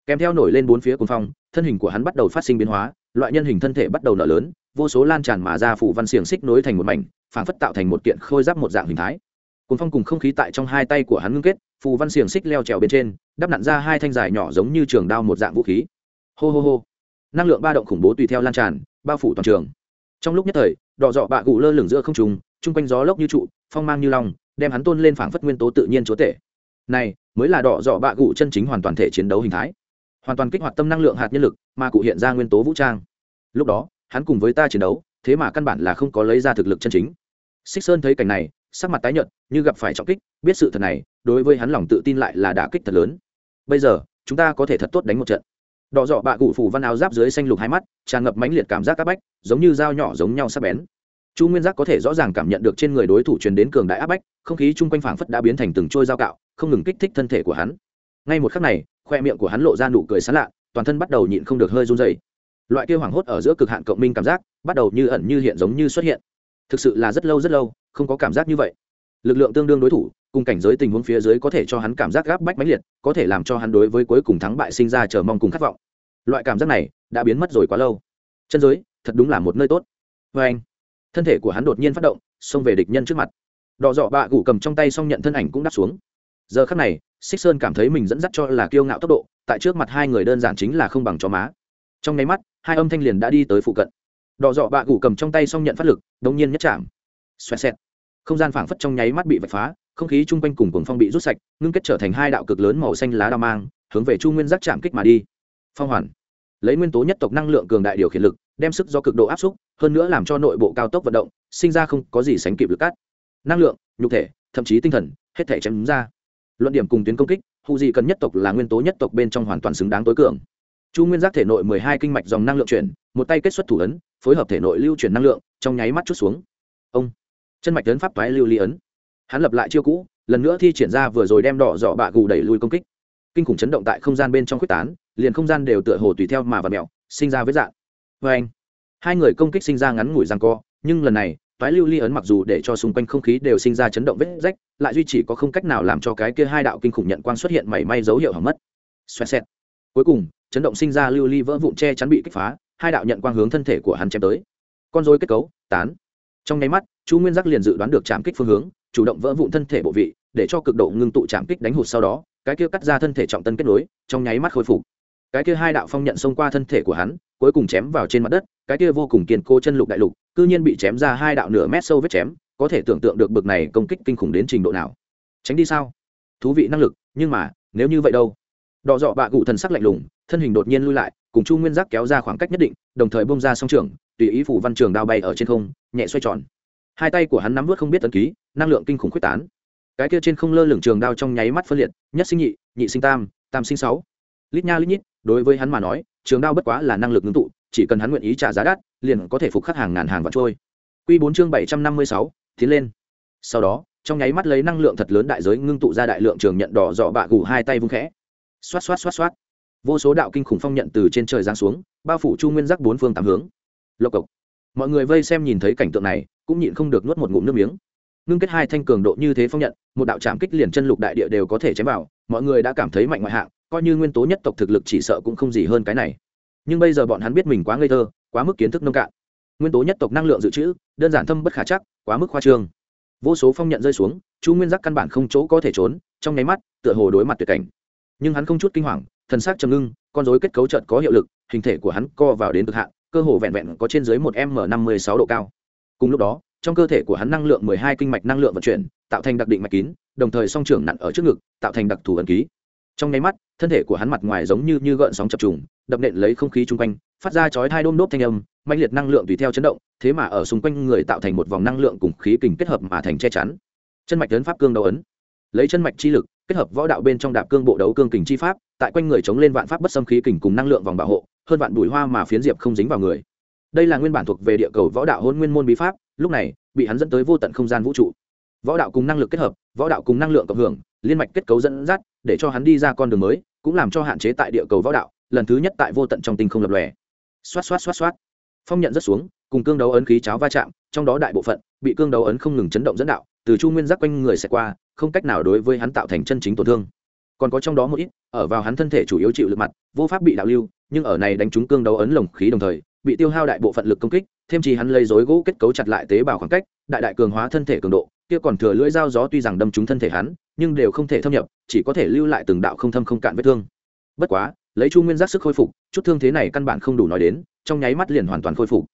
[SPEAKER 1] Kèm theo nổi lên bốn phía cuồng phong, thân hình của hắn bắt đầu phát sinh biến hóa, loại nhân hình thân thể bắt đầu nở lớn, vô số lan tràn mà ra phủ văn xiềng xích nối thành một mảnh, phảng phất tạo thành một kiện khôi giáp một dạng hình thái. Cuồng phong cùng không khí tại trong hai tay của hắn ngưng kết, phù văn xiềng xích leo trèo bên trên, đắp nặn ra hai thanh dài nhỏ giống như trường đao một dạng vũ khí hô hô hô. Năng lượng ba động khủng bố tùy theo lan tràn, bao phủ toàn trường. Trong lúc nhất thời, đỏ dọ bạ gù lơ lửng giữa không trùng chung quanh gió lốc như trụ, phong mang như long, đem hắn tôn lên phảng phất nguyên tố tự nhiên chúa tể. Này, mới là đỏ dọ bạ gù chân chính hoàn toàn thể chiến đấu hình thái. Hoàn toàn kích hoạt tâm năng lượng hạt nhân lực, mà cụ hiện ra nguyên tố vũ trang. Lúc đó, hắn cùng với ta chiến đấu, thế mà căn bản là không có lấy ra thực lực chân chính. Xích sơn thấy cảnh này, sắc mặt tái nhợt, như gặp phải trọng kích, biết sự thật này, đối với hắn lòng tự tin lại là đả kích thật lớn. Bây giờ, chúng ta có thể thật tốt đánh một trận đỏ dọ bạ cụ phủ văn áo giáp dưới xanh lục hai mắt, tràn ngập mãnh liệt cảm giác áp bách, giống như dao nhỏ giống nhau sắc bén. Chu nguyên giác có thể rõ ràng cảm nhận được trên người đối thủ truyền đến cường đại áp bách, không khí chung quanh phảng phất đã biến thành từng trôi dao cạo, không ngừng kích thích thân thể của hắn. Ngay một khắc này, khoe miệng của hắn lộ ra nụ cười sán lạ, toàn thân bắt đầu nhịn không được hơi run dày loại kia hoảng hốt ở giữa cực hạn cộng minh cảm giác, bắt đầu như ẩn như hiện giống như xuất hiện. Thực sự là rất lâu rất lâu, không có cảm giác như vậy. Lực lượng tương đương đối thủ cùng cảnh giới tình huống phía dưới có thể cho hắn cảm giác gáp bách mãnh liệt, có thể làm cho hắn đối với cuối cùng thắng bại sinh ra chờ mong cùng khát vọng. Loại cảm giác này đã biến mất rồi quá lâu. Chân giới, thật đúng là một nơi tốt. Vê anh, thân thể của hắn đột nhiên phát động, xông về địch nhân trước mặt. Đỏ dọ bạ gủ cầm trong tay xong nhận thân ảnh cũng đáp xuống. Giờ khắc này, xích sơn cảm thấy mình dẫn dắt cho là kiêu ngạo tốc độ, tại trước mặt hai người đơn giản chính là không bằng chó má. Trong nháy mắt, hai âm thanh liền đã đi tới phụ cận. Đỏ dọ bạ gủ cầm trong tay xong nhận phát lực, đống nhiên nhất chạm. Xoẹt xẹt. Không gian phảng phất trong nháy mắt bị vạch phá không khí chung quanh cùng cuồng phong bị rút sạch, ngưng kết trở thành hai đạo cực lớn màu xanh lá đao mang, hướng về chu nguyên giác chạm kích mà đi. Phong hoàn. Lấy nguyên tố nhất tộc năng lượng cường đại điều khiển lực, đem sức do cực độ áp xúc, hơn nữa làm cho nội bộ cao tốc vận động, sinh ra không có gì sánh kịp lực cắt. Năng lượng, nhục thể, thậm chí tinh thần, hết thể chém ra. Luận điểm cùng tuyến công kích hụ gì cần nhất tộc là nguyên tố nhất tộc bên trong hoàn toàn xứng đáng tối cường. Chu nguyên giác thể nội mười hai kinh mạch dòng năng lượng chuyển, một tay kết xuất thủ ấn, phối hợp thể nội lưu chuyển năng lượng, trong nháy mắt chút xuống. Ông. Chân mạch tấn pháp toái lưu ly ấn hắn lập lại chiêu cũ, lần nữa thi triển ra vừa rồi đem đỏ dọ bạ gù đẩy lui công kích. Kinh khủng chấn động tại không gian bên trong quyết tán, liền không gian đều tựa hồ tùy theo mà và mẹo sinh ra với dạng vê anh, hai người công kích sinh ra ngắn ngủi răng co, nhưng lần này, toái lưu ly ấn mặc dù để cho xung quanh không khí đều sinh ra chấn động vết rách, lại duy chỉ có không cách nào làm cho cái kia hai đạo kinh khủng nhận quang xuất hiện mảy may dấu hiệu hỏng mất. Xoẹt xẹt. Cuối cùng, chấn động sinh ra lưu ly vỡ vụn che chắn bị kích phá, hai đạo nhận quang hướng thân thể của hắn chém tới. Con dối kết cấu, tán. Trong nháy mắt, chu nguyên giác liền dự đoán được chạm kích phương hướng chủ động vỡ vụn thân thể bộ vị, để cho cực độ ngưng tụ chạm kích đánh hụt sau đó, cái kia cắt ra thân thể trọng tân kết nối, trong nháy mắt khôi phục. Cái kia hai đạo phong nhận xông qua thân thể của hắn, cuối cùng chém vào trên mặt đất, cái kia vô cùng kiên cố chân lục đại lục, cư nhiên bị chém ra hai đạo nửa mét sâu vết chém, có thể tưởng tượng được bực này công kích kinh khủng đến trình độ nào. Tránh đi sao? Thú vị năng lực, nhưng mà, nếu như vậy đâu? Đọ dọ bạ cụ thần sắc lạnh lùng, thân hình đột nhiên lui lại, cùng chu nguyên giác kéo ra khoảng cách nhất định, đồng thời bông ra song trường, tùy ý phủ văn trường đao bay ở trên không, nhẹ xoay tròn hai tay của hắn nắm vớt không biết tấn ký, năng lượng kinh khủng quyết tán. Cái kia trên không lơ lửng trường đao trong nháy mắt phân liệt, nhất sinh nhị nhị sinh tam tam sinh sáu. Lít nha lít nhít, đối với hắn mà nói, trường đao bất quá là năng lực ngưng tụ, chỉ cần hắn nguyện ý trả giá đắt, liền có thể phục khắc hàng ngàn hàng vạn trôi. Q bốn chương bảy trăm năm mươi sáu, tiến lên. Sau đó, trong nháy mắt lấy năng lượng thật lớn đại giới ngưng tụ ra đại lượng trường nhận đỏ dọ bạ gù hai tay vung khẽ. Xoát xoát xoát xoát. Vô số đạo kinh khủng phong nhận từ trên trời giáng xuống, bao phủ chu nguyên giác bốn phương tám hướng. Lộc cộc. Mọi người vây xem nhìn thấy cảnh tượng này cũng nhịn không được nuốt một ngụm nước miếng. Ngưng kết hai thanh cường độ như thế phong nhận, một đạo trạm kích liền chân lục đại địa đều có thể chém vào, mọi người đã cảm thấy mạnh ngoại hạng, coi như nguyên tố nhất tộc thực lực chỉ sợ cũng không gì hơn cái này. Nhưng bây giờ bọn hắn biết mình quá ngây thơ, quá mức kiến thức nông cạn. Nguyên tố nhất tộc năng lượng dự trữ, đơn giản thâm bất khả chắc, quá mức khoa trương. Vô số phong nhận rơi xuống, chu nguyên giác căn bản không chỗ có thể trốn, trong nháy mắt, tựa hồ đối mặt tuyệt cảnh. Nhưng hắn không chút kinh hoàng, thần sắc trầm ngưng, con dối kết cấu chợt có hiệu lực, hình thể của hắn co vào đến cực hạn, cơ hồ vẹn vẹn có trên dưới một m năm mươi sáu độ cao cùng lúc đó, trong cơ thể của hắn năng lượng mười hai kinh mạch năng lượng vận chuyển, tạo thành đặc định mạch kín, đồng thời song trưởng nặn ở trước ngực, tạo thành đặc thù ẩn ký. Trong nháy mắt, thân thể của hắn mặt ngoài giống như như gợn sóng chập trùng, đập nện lấy không khí chung quanh, phát ra chói hai đôm đốp thanh âm mạnh liệt năng lượng tùy theo chấn động, thế mà ở xung quanh người tạo thành một vòng năng lượng cùng khí kình kết hợp mà thành che chắn. Chân mạch lớn pháp cương đấu ấn. Lấy chân mạch chi lực, kết hợp võ đạo bên trong đạp cương bộ đấu cương kình chi pháp, tại quanh người chống lên vạn pháp bất xâm khí kình cùng năng lượng vòng bảo hộ, hơn vạn bùi hoa mà phiến diệp không dính vào người đây là nguyên bản thuộc về địa cầu võ đạo hôn nguyên môn bí pháp, lúc này, bị hắn dẫn tới vô tận không gian vũ trụ. Võ đạo cùng năng lực kết hợp, võ đạo cùng năng lượng cộng hưởng, liên mạch kết cấu dẫn dắt, để cho hắn đi ra con đường mới, cũng làm cho hạn chế tại địa cầu võ đạo, lần thứ nhất tại vô tận trong tinh không lập lòe. Xoát xoát xoát xoát. Phong nhận rất xuống, cùng cương đấu ấn khí cháo va chạm, trong đó đại bộ phận bị cương đấu ấn không ngừng chấn động dẫn đạo, từ chu nguyên giác quanh người sẽ qua, không cách nào đối với hắn tạo thành chân chính tổn thương. Còn có trong đó một ít, ở vào hắn thân thể chủ yếu chịu lực mặt, vô pháp bị đạo lưu, nhưng ở này đánh trúng cương đấu ấn lồng khí đồng thời bị tiêu hao đại bộ phận lực công kích, thêm chỉ hắn lấy dối gỗ kết cấu chặt lại tế bào khoảng cách, đại đại cường hóa thân thể cường độ, kia còn thừa lưỡi dao gió tuy rằng đâm trúng thân thể hắn, nhưng đều không thể thâm nhập, chỉ có thể lưu lại từng đạo không thâm không cạn vết thương. Bất quá, lấy chu nguyên giác sức khôi phục, chút thương thế này căn bản không đủ nói đến, trong nháy mắt liền hoàn toàn khôi phục.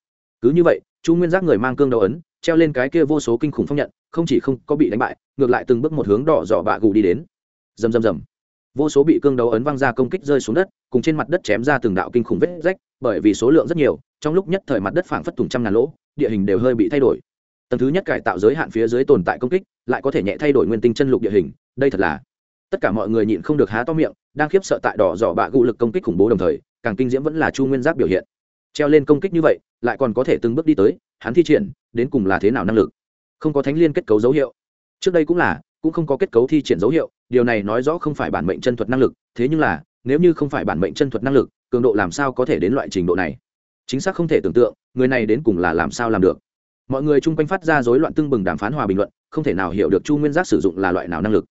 [SPEAKER 1] Cứ như vậy, chu nguyên giác người mang cương đầu ấn, treo lên cái kia vô số kinh khủng phong nhận, không chỉ không có bị đánh bại, ngược lại từng bước một hướng đỏ dọ bạ gù đi đến. Rầm rầm rầm vô số bị cương đấu ấn văng ra công kích rơi xuống đất, cùng trên mặt đất chém ra từng đạo kinh khủng vết rách, bởi vì số lượng rất nhiều, trong lúc nhất thời mặt đất phảng phất tùng trăm ngàn lỗ, địa hình đều hơi bị thay đổi. Tầng thứ nhất cải tạo giới hạn phía dưới tồn tại công kích, lại có thể nhẹ thay đổi nguyên tinh chân lục địa hình, đây thật là tất cả mọi người nhịn không được há to miệng, đang khiếp sợ tại đỏ dò bạ gụ lực công kích khủng bố đồng thời, càng kinh diễm vẫn là chu nguyên giáp biểu hiện. Treo lên công kích như vậy, lại còn có thể từng bước đi tới, hắn thi triển, đến cùng là thế nào năng lực? Không có thánh liên kết cấu dấu hiệu. Trước đây cũng là cũng không có kết cấu thi triển dấu hiệu, điều này nói rõ không phải bản mệnh chân thuật năng lực, thế nhưng là, nếu như không phải bản mệnh chân thuật năng lực, cường độ làm sao có thể đến loại trình độ này? Chính xác không thể tưởng tượng, người này đến cùng là làm sao làm được? Mọi người chung quanh phát ra rối loạn tưng bừng đàm phán hòa bình luận, không thể nào hiểu được chu nguyên giác sử dụng là loại nào năng lực.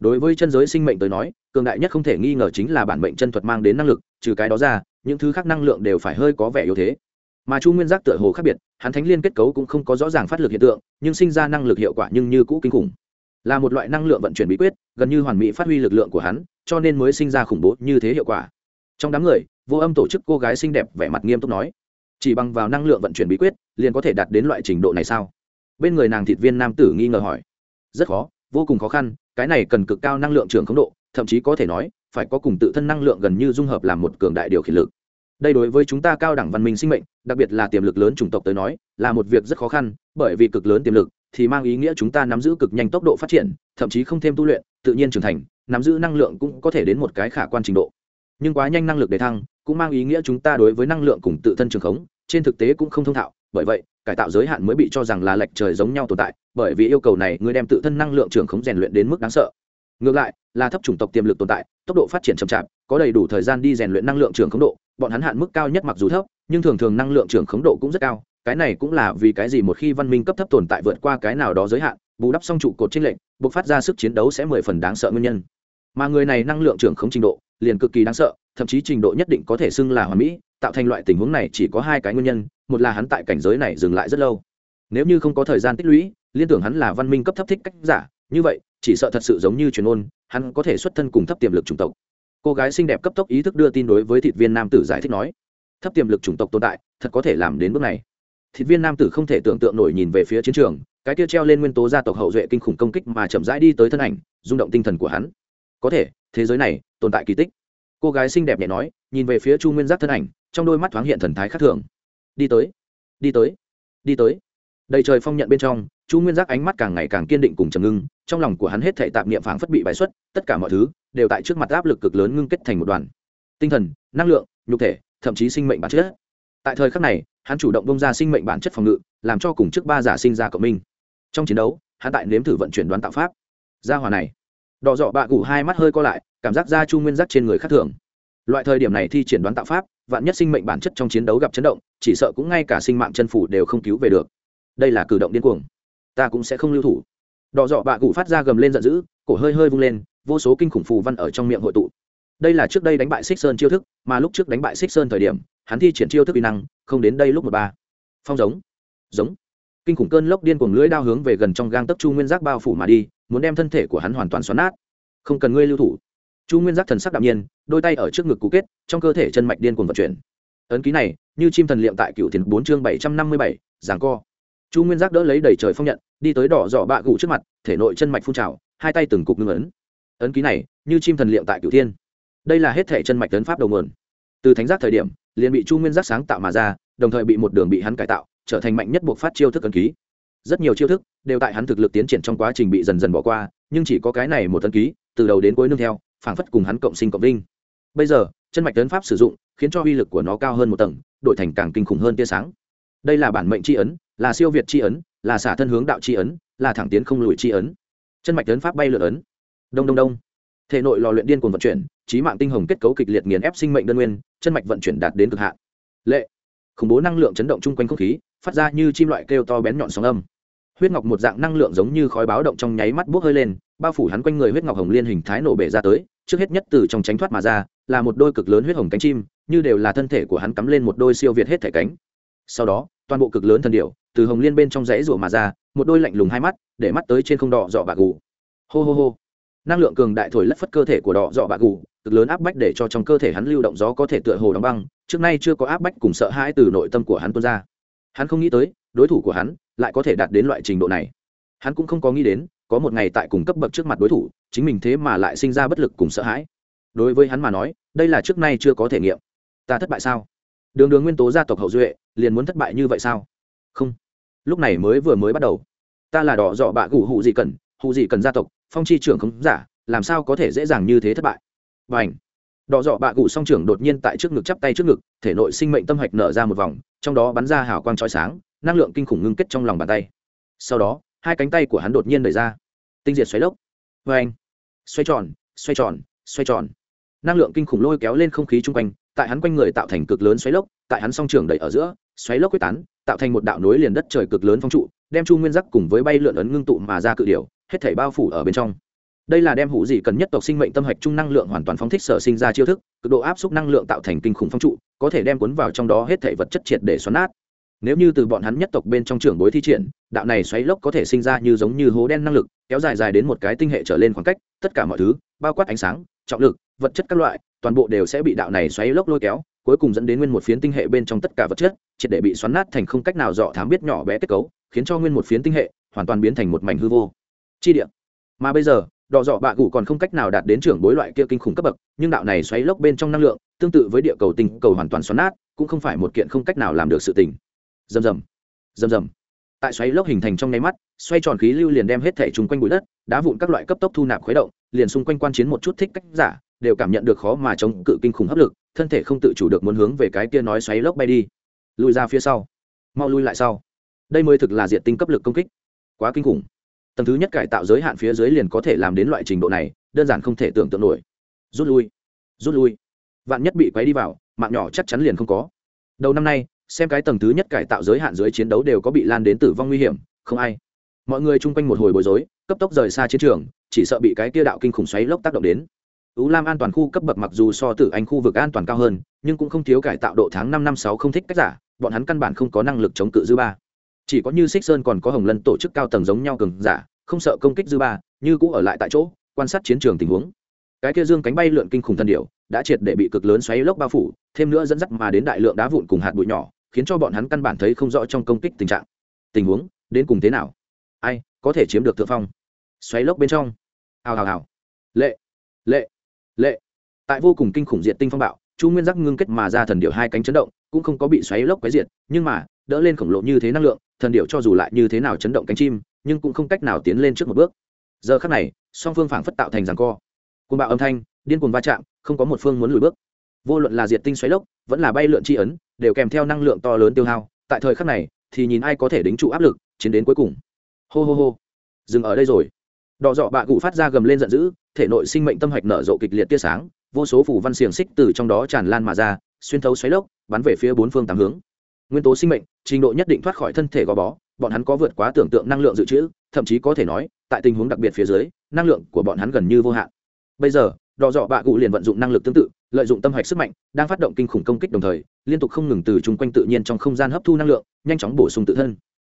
[SPEAKER 1] Đối với chân giới sinh mệnh tới nói, cường đại nhất không thể nghi ngờ chính là bản mệnh chân thuật mang đến năng lực, trừ cái đó ra, những thứ khác năng lượng đều phải hơi có vẻ yếu thế. Mà chu nguyên giác tựa hồ khác biệt, hắn thánh liên kết cấu cũng không có rõ ràng phát lực hiện tượng, nhưng sinh ra năng lực hiệu quả nhưng như cũ kinh khủng là một loại năng lượng vận chuyển bí quyết, gần như hoàn mỹ phát huy lực lượng của hắn, cho nên mới sinh ra khủng bố như thế hiệu quả. Trong đám người, vô âm tổ chức cô gái xinh đẹp vẻ mặt nghiêm túc nói, chỉ bằng vào năng lượng vận chuyển bí quyết, liền có thể đạt đến loại trình độ này sao? Bên người nàng thịt viên nam tử nghi ngờ hỏi, rất khó, vô cùng khó khăn, cái này cần cực cao năng lượng trường khống độ, thậm chí có thể nói, phải có cùng tự thân năng lượng gần như dung hợp làm một cường đại điều khiển lực. Đây đối với chúng ta cao đẳng văn minh sinh mệnh, đặc biệt là tiềm lực lớn chủng tộc tới nói, là một việc rất khó khăn, bởi vì cực lớn tiềm lực thì mang ý nghĩa chúng ta nắm giữ cực nhanh tốc độ phát triển, thậm chí không thêm tu luyện, tự nhiên trưởng thành, nắm giữ năng lượng cũng có thể đến một cái khả quan trình độ. Nhưng quá nhanh năng lực để thăng, cũng mang ý nghĩa chúng ta đối với năng lượng cùng tự thân trường khống, trên thực tế cũng không thông thạo. Bởi vậy, cải tạo giới hạn mới bị cho rằng là lệch trời giống nhau tồn tại, bởi vì yêu cầu này người đem tự thân năng lượng trường khống rèn luyện đến mức đáng sợ. Ngược lại, là thấp chủng tộc tiềm lực tồn tại, tốc độ phát triển chậm chạp, có đầy đủ thời gian đi rèn luyện năng lượng trường khống độ, bọn hắn hạn mức cao nhất mặc dù thấp, nhưng thường thường năng lượng trường khống độ cũng rất cao cái này cũng là vì cái gì một khi văn minh cấp thấp tồn tại vượt qua cái nào đó giới hạn, bù đắp xong trụ cột trên lệnh buộc phát ra sức chiến đấu sẽ mười phần đáng sợ nguyên nhân. Mà người này năng lượng trưởng không trình độ, liền cực kỳ đáng sợ, thậm chí trình độ nhất định có thể xưng là hoàn mỹ, tạo thành loại tình huống này chỉ có hai cái nguyên nhân, một là hắn tại cảnh giới này dừng lại rất lâu. Nếu như không có thời gian tích lũy, liên tưởng hắn là văn minh cấp thấp thích cách giả, như vậy, chỉ sợ thật sự giống như truyền ôn hắn có thể xuất thân cùng thấp tiềm lực chủng tộc. Cô gái xinh đẹp cấp tốc ý thức đưa tin đối với thịt viên nam tử giải thích nói, thấp tiềm lực chủng tộc tồn tại, thật có thể làm đến bước này thịt viên nam tử không thể tưởng tượng nổi nhìn về phía chiến trường, cái kia treo lên nguyên tố gia tộc hậu duệ kinh khủng công kích mà chậm rãi đi tới thân ảnh, rung động tinh thần của hắn. Có thể, thế giới này tồn tại kỳ tích. Cô gái xinh đẹp nhẹ nói, nhìn về phía chu nguyên giác thân ảnh, trong đôi mắt thoáng hiện thần thái khác thường. Đi tới đi tới đi tới. Đầy trời phong nhận bên trong, chu nguyên giác ánh mắt càng ngày càng kiên định cùng trầm ngưng, trong lòng của hắn hết thể tạp niệm phảng phất bị bài xuất, tất cả mọi thứ đều tại trước mặt áp lực cực lớn ngưng kết thành một đoàn. Tinh thần, năng lượng, nhục thể, thậm chí sinh mệnh bản chất tại thời khắc này, hắn chủ động bông ra sinh mệnh bản chất phòng ngự, làm cho cùng trước ba giả sinh ra cộng minh. Trong chiến đấu, hắn tại nếm thử vận chuyển đoán tạo pháp. Gia hòa này, đỏ dọ bạ cụ hai mắt hơi co lại, cảm giác ra chu nguyên giác trên người khác thường. Loại thời điểm này thi triển đoán tạo pháp, vạn nhất sinh mệnh bản chất trong chiến đấu gặp chấn động, chỉ sợ cũng ngay cả sinh mạng chân phủ đều không cứu về được. Đây là cử động điên cuồng. Ta cũng sẽ không lưu thủ. Đỏ dọ bạ cụ phát ra gầm lên giận dữ, cổ hơi hơi vung lên, vô số kinh khủng phù văn ở trong miệng hội tụ. Đây là trước đây đánh bại xích sơn chiêu thức, mà lúc trước đánh bại xích sơn thời điểm hắn thi triển chiêu thức uy năng, không đến đây lúc một ba. Phong giống. Giống. Kinh khủng cơn lốc điên cuồng lưỡi đao hướng về gần trong gang tấc chu nguyên giác bao phủ mà đi, muốn đem thân thể của hắn hoàn toàn xoắn nát. Không cần ngươi lưu thủ. Chu nguyên giác thần sắc đạm nhiên, đôi tay ở trước ngực cú kết, trong cơ thể chân mạch điên cuồng vận chuyển. Ấn ký này, như chim thần liệm tại cựu thiền bốn chương bảy trăm năm mươi bảy, giảng co. Chu nguyên giác đỡ lấy đầy trời phong nhận, đi tới đỏ dọ bạ gụ trước mặt, thể nội chân mạch phun trào, hai tay từng cục ngưng ấn. Ấn ký này, như chim thần liệm tại cựu thiên. Đây là hết thể chân mạch tấn pháp đầu nguồn. Từ thánh giác thời điểm liền bị chu nguyên giác sáng tạo mà ra, đồng thời bị một đường bị hắn cải tạo, trở thành mạnh nhất buộc phát chiêu thức ấn ký. Rất nhiều chiêu thức đều tại hắn thực lực tiến triển trong quá trình bị dần dần bỏ qua, nhưng chỉ có cái này một ấn ký, từ đầu đến cuối nương theo, phảng phất cùng hắn cộng sinh cộng linh bây giờ, chân mạch tấn pháp sử dụng, khiến cho uy lực của nó cao hơn một tầng, đổi thành càng kinh khủng hơn tia sáng. Đây là bản mệnh tri ấn, là siêu việt tri ấn, là xả thân hướng đạo tri ấn, là thẳng tiến không lùi tri ấn. Chân mạch tấn pháp bay lượn ấn. Đông đông đông. Thể nội lò luyện điên cuồng vận chuyển trí mạng tinh hồng kết cấu kịch liệt nghiền ép sinh mệnh đơn nguyên, chân mạch vận chuyển đạt đến cực hạn. Lệ. Khủng bố năng lượng chấn động chung quanh không khí, phát ra như chim loại kêu to bén nhọn sóng âm. Huyết ngọc một dạng năng lượng giống như khói báo động trong nháy mắt buốc hơi lên, bao phủ hắn quanh người huyết ngọc hồng liên hình thái nổ bể ra tới, trước hết nhất từ trong tránh thoát mà ra, là một đôi cực lớn huyết hồng cánh chim, như đều là thân thể của hắn cắm lên một đôi siêu việt hết thể cánh. Sau đó, toàn bộ cực lớn thân điệu từ hồng liên bên trong rẽ rủa mà ra, một đôi lạnh lùng hai mắt, để mắt tới trên không đỏ dọ bạc gù. Hô hô hô năng lượng cường đại thổi lất phất cơ thể của đỏ dọ bạ gù, cực lớn áp bách để cho trong cơ thể hắn lưu động gió có thể tựa hồ đóng băng, trước nay chưa có áp bách cùng sợ hãi từ nội tâm của hắn tuôn ra. Hắn không nghĩ tới, đối thủ của hắn lại có thể đạt đến loại trình độ này. Hắn cũng không có nghĩ đến, có một ngày tại cùng cấp bậc trước mặt đối thủ, chính mình thế mà lại sinh ra bất lực cùng sợ hãi. Đối với hắn mà nói, đây là trước nay chưa có thể nghiệm. Ta thất bại sao? Đường đường nguyên tố gia tộc hậu duệ, liền muốn thất bại như vậy sao? Không. Lúc này mới vừa mới bắt đầu. Ta là đỏ dọ bạ gù, hụ gì cần, hụ gì cần gia tộc phong chi trưởng không giả, làm sao có thể dễ dàng như thế thất bại? Và ảnh đỏ dọ bạ cụ song trưởng đột nhiên tại trước ngực chắp tay trước ngực, thể nội sinh mệnh tâm hạch nở ra một vòng, trong đó bắn ra hào quang trói sáng, năng lượng kinh khủng ngưng kết trong lòng bàn tay. Sau đó, hai cánh tay của hắn đột nhiên đẩy ra. Tinh diệt xoáy lốc. Vê anh xoay tròn xoay tròn xoay tròn. Năng lượng kinh khủng lôi kéo lên không khí chung quanh, tại hắn quanh người tạo thành cực lớn xoáy lốc, tại hắn song trường đẩy ở giữa, xoáy lốc quyết tán, tạo thành một đạo nối liền đất trời cực lớn phong trụ, đem chu nguyên giác cùng với bay lượn ấn ngưng tụ mà ra cự điều hết thảy bao phủ ở bên trong. Đây là đem hủ gì cần nhất tộc sinh mệnh tâm hạch trung năng lượng hoàn toàn phóng thích sở sinh ra chiêu thức, cực độ áp suất năng lượng tạo thành kinh khủng phong trụ, có thể đem cuốn vào trong đó hết thể vật chất triệt để xoắn nát. Nếu như từ bọn hắn nhất tộc bên trong trưởng bối thi triển, đạo này xoáy lốc có thể sinh ra như giống như hố đen năng lực, kéo dài dài đến một cái tinh hệ trở lên khoảng cách, tất cả mọi thứ, bao quát ánh sáng, trọng lực, vật chất các loại, toàn bộ đều sẽ bị đạo này xoáy lốc lôi kéo, cuối cùng dẫn đến nguyên một phiến tinh hệ bên trong tất cả vật chất, triệt để bị xoắn nát thành không cách nào dọ thám biết nhỏ bé kết cấu, khiến cho nguyên một phiến tinh hệ hoàn toàn biến thành một mảnh hư vô chi địa. Mà bây giờ, đỏ dọ bạ gù còn không cách nào đạt đến trưởng bối loại kia kinh khủng cấp bậc, nhưng đạo này xoáy lốc bên trong năng lượng, tương tự với địa cầu tinh cầu hoàn toàn xoắn nát, cũng không phải một kiện không cách nào làm được sự tình. Rầm rầm rầm rầm. Tại xoáy lốc hình thành trong nháy mắt, xoay tròn khí lưu liền đem hết thể chung quanh bụi đất, đá vụn các loại cấp tốc thu nạp khuấy động, liền xung quanh quan chiến một chút thích cách giả, đều cảm nhận được khó mà chống cự kinh khủng hấp lực, thân thể không tự chủ được muốn hướng về cái kia nói xoáy lốc bay đi. Lùi ra phía sau, mau lui lại sau. Đây mới thực là diện tinh cấp lực công kích. Quá kinh khủng tầng thứ nhất cải tạo giới hạn phía dưới liền có thể làm đến loại trình độ này, đơn giản không thể tưởng tượng nổi. Rút lui rút lui. Vạn nhất bị quấy đi vào, mạng nhỏ chắc chắn liền không có. Đầu năm nay, xem cái tầng thứ nhất cải tạo giới hạn dưới chiến đấu đều có bị lan đến tử vong nguy hiểm, không ai. Mọi người chung quanh một hồi bối rối, cấp tốc rời xa chiến trường, chỉ sợ bị cái kia đạo kinh khủng xoáy lốc tác động đến. Ú lam an toàn khu cấp bậc mặc dù so tử anh khu vực an toàn cao hơn, nhưng cũng không thiếu cải tạo độ tháng năm năm sáu không thích cách giả, bọn hắn căn bản không có năng lực chống cự dư ba chỉ có như xích sơn còn có hồng lân tổ chức cao tầng giống nhau cường giả, không sợ công kích dư ba, như cũ ở lại tại chỗ, quan sát chiến trường tình huống. Cái kia dương cánh bay lượn kinh khủng thân điệu đã triệt để bị cực lớn xoáy lốc bao phủ, thêm nữa dẫn dắt mà đến đại lượng đá vụn cùng hạt bụi nhỏ, khiến cho bọn hắn căn bản thấy không rõ trong công kích tình trạng. Tình huống, đến cùng thế nào? Ai, có thể chiếm được thượng phong? Xoáy lốc bên trong. Hào hào hào. Lệ lệ lệ. Tại vô cùng kinh khủng diện tinh phong bạo, chu nguyên giác ngưng kết mà ra thần điệu hai cánh chấn động, cũng không có bị xoáy lốc quấy diệt, nhưng mà, đỡ lên khổng lồ như thế năng lượng thần điệu cho dù lại như thế nào chấn động cánh chim, nhưng cũng không cách nào tiến lên trước một bước. Giờ khắc này, song phương phảng phất tạo thành rằng co. Côn bạo âm thanh, điên cuồng va chạm, không có một phương muốn lùi bước. Vô luận là diệt tinh xoáy lốc, vẫn là bay lượn chi ấn, đều kèm theo năng lượng to lớn tiêu hao. Tại thời khắc này, thì nhìn ai có thể đính trụ áp lực, chiến đến cuối cùng. Hô hô hô. Dừng ở đây rồi. Đỏ dọ bạ cụ phát ra gầm lên giận dữ, thể nội sinh mệnh tâm hạch nở rộ kịch liệt tia sáng, vô số phủ văn xiềng xích từ trong đó tràn lan mà ra, xuyên thấu xoáy lốc, bắn về phía bốn phương tám hướng nguyên tố sinh mệnh, trình độ nhất định thoát khỏi thân thể gò bó, bọn hắn có vượt quá tưởng tượng năng lượng dự trữ, thậm chí có thể nói, tại tình huống đặc biệt phía dưới, năng lượng của bọn hắn gần như vô hạn. Bây giờ đò dọ bạ cụ liền vận dụng năng lực tương tự, lợi dụng tâm hạch sức mạnh, đang phát động kinh khủng công kích đồng thời, liên tục không ngừng từ chung quanh tự nhiên trong không gian hấp thu năng lượng, nhanh chóng bổ sung tự thân.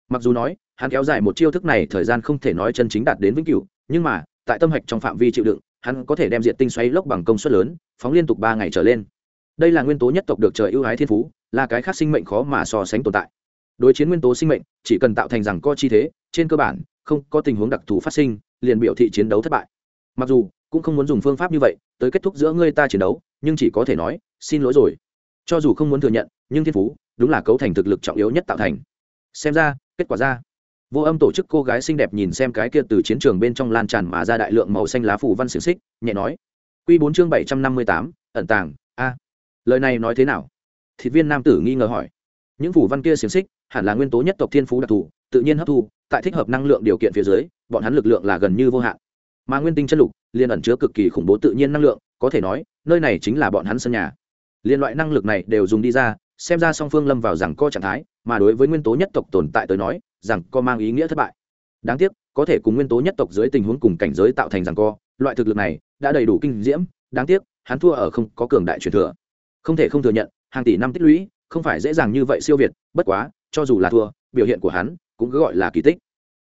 [SPEAKER 1] Mặc dù nói, hắn kéo dài một chiêu thức này thời gian không thể nói chân chính đạt đến vĩnh cửu, nhưng mà, tại tâm hạch trong phạm vi chịu đựng, hắn có thể đem diện tinh xoáy lốc bằng công suất lớn, phóng liên tục ba ngày trở lên. Đây là nguyên tố nhất tộc được trời ưu ái thiên phú là cái khác sinh mệnh khó mà so sánh tồn tại. Đối chiến nguyên tố sinh mệnh, chỉ cần tạo thành rằng co chi thế, trên cơ bản, không có tình huống đặc thù phát sinh, liền biểu thị chiến đấu thất bại. Mặc dù, cũng không muốn dùng phương pháp như vậy, tới kết thúc giữa ngươi ta chiến đấu, nhưng chỉ có thể nói, xin lỗi rồi. Cho dù không muốn thừa nhận, nhưng thiên phú, đúng là cấu thành thực lực trọng yếu nhất tạo thành. Xem ra, kết quả ra. Vô âm tổ chức cô gái xinh đẹp nhìn xem cái kia từ chiến trường bên trong lan tràn mà ra đại lượng màu xanh lá phủ văn xiềng xích, nhẹ nói. Q bốn chương bảy trăm năm mươi tám, ẩn tàng, a. Lời này nói thế nào? Thịt viên nam tử nghi ngờ hỏi. Những phủ văn kia xiềng xích hẳn là nguyên tố nhất tộc thiên phú đặc thù, tự nhiên hấp thu, tại thích hợp năng lượng điều kiện phía dưới, bọn hắn lực lượng là gần như vô hạn. Mà nguyên tinh chân lục liền ẩn chứa cực kỳ khủng bố tự nhiên năng lượng, có thể nói, nơi này chính là bọn hắn sân nhà. Liên loại năng lực này đều dùng đi ra, xem ra song phương lâm vào rằng co trạng thái, mà đối với nguyên tố nhất tộc tồn tại tới nói, rằng co mang ý nghĩa thất bại. Đáng tiếc, có thể cùng nguyên tố nhất tộc dưới tình huống cùng cảnh giới tạo thành rằng co, loại thực lực này đã đầy đủ kinh diễm, đáng tiếc, hắn thua ở không có cường đại truyền thừa. Không thể không thừa nhận hàng tỷ năm tích lũy, không phải dễ dàng như vậy siêu việt, bất quá, cho dù là thua, biểu hiện của hắn cũng cứ gọi là kỳ tích.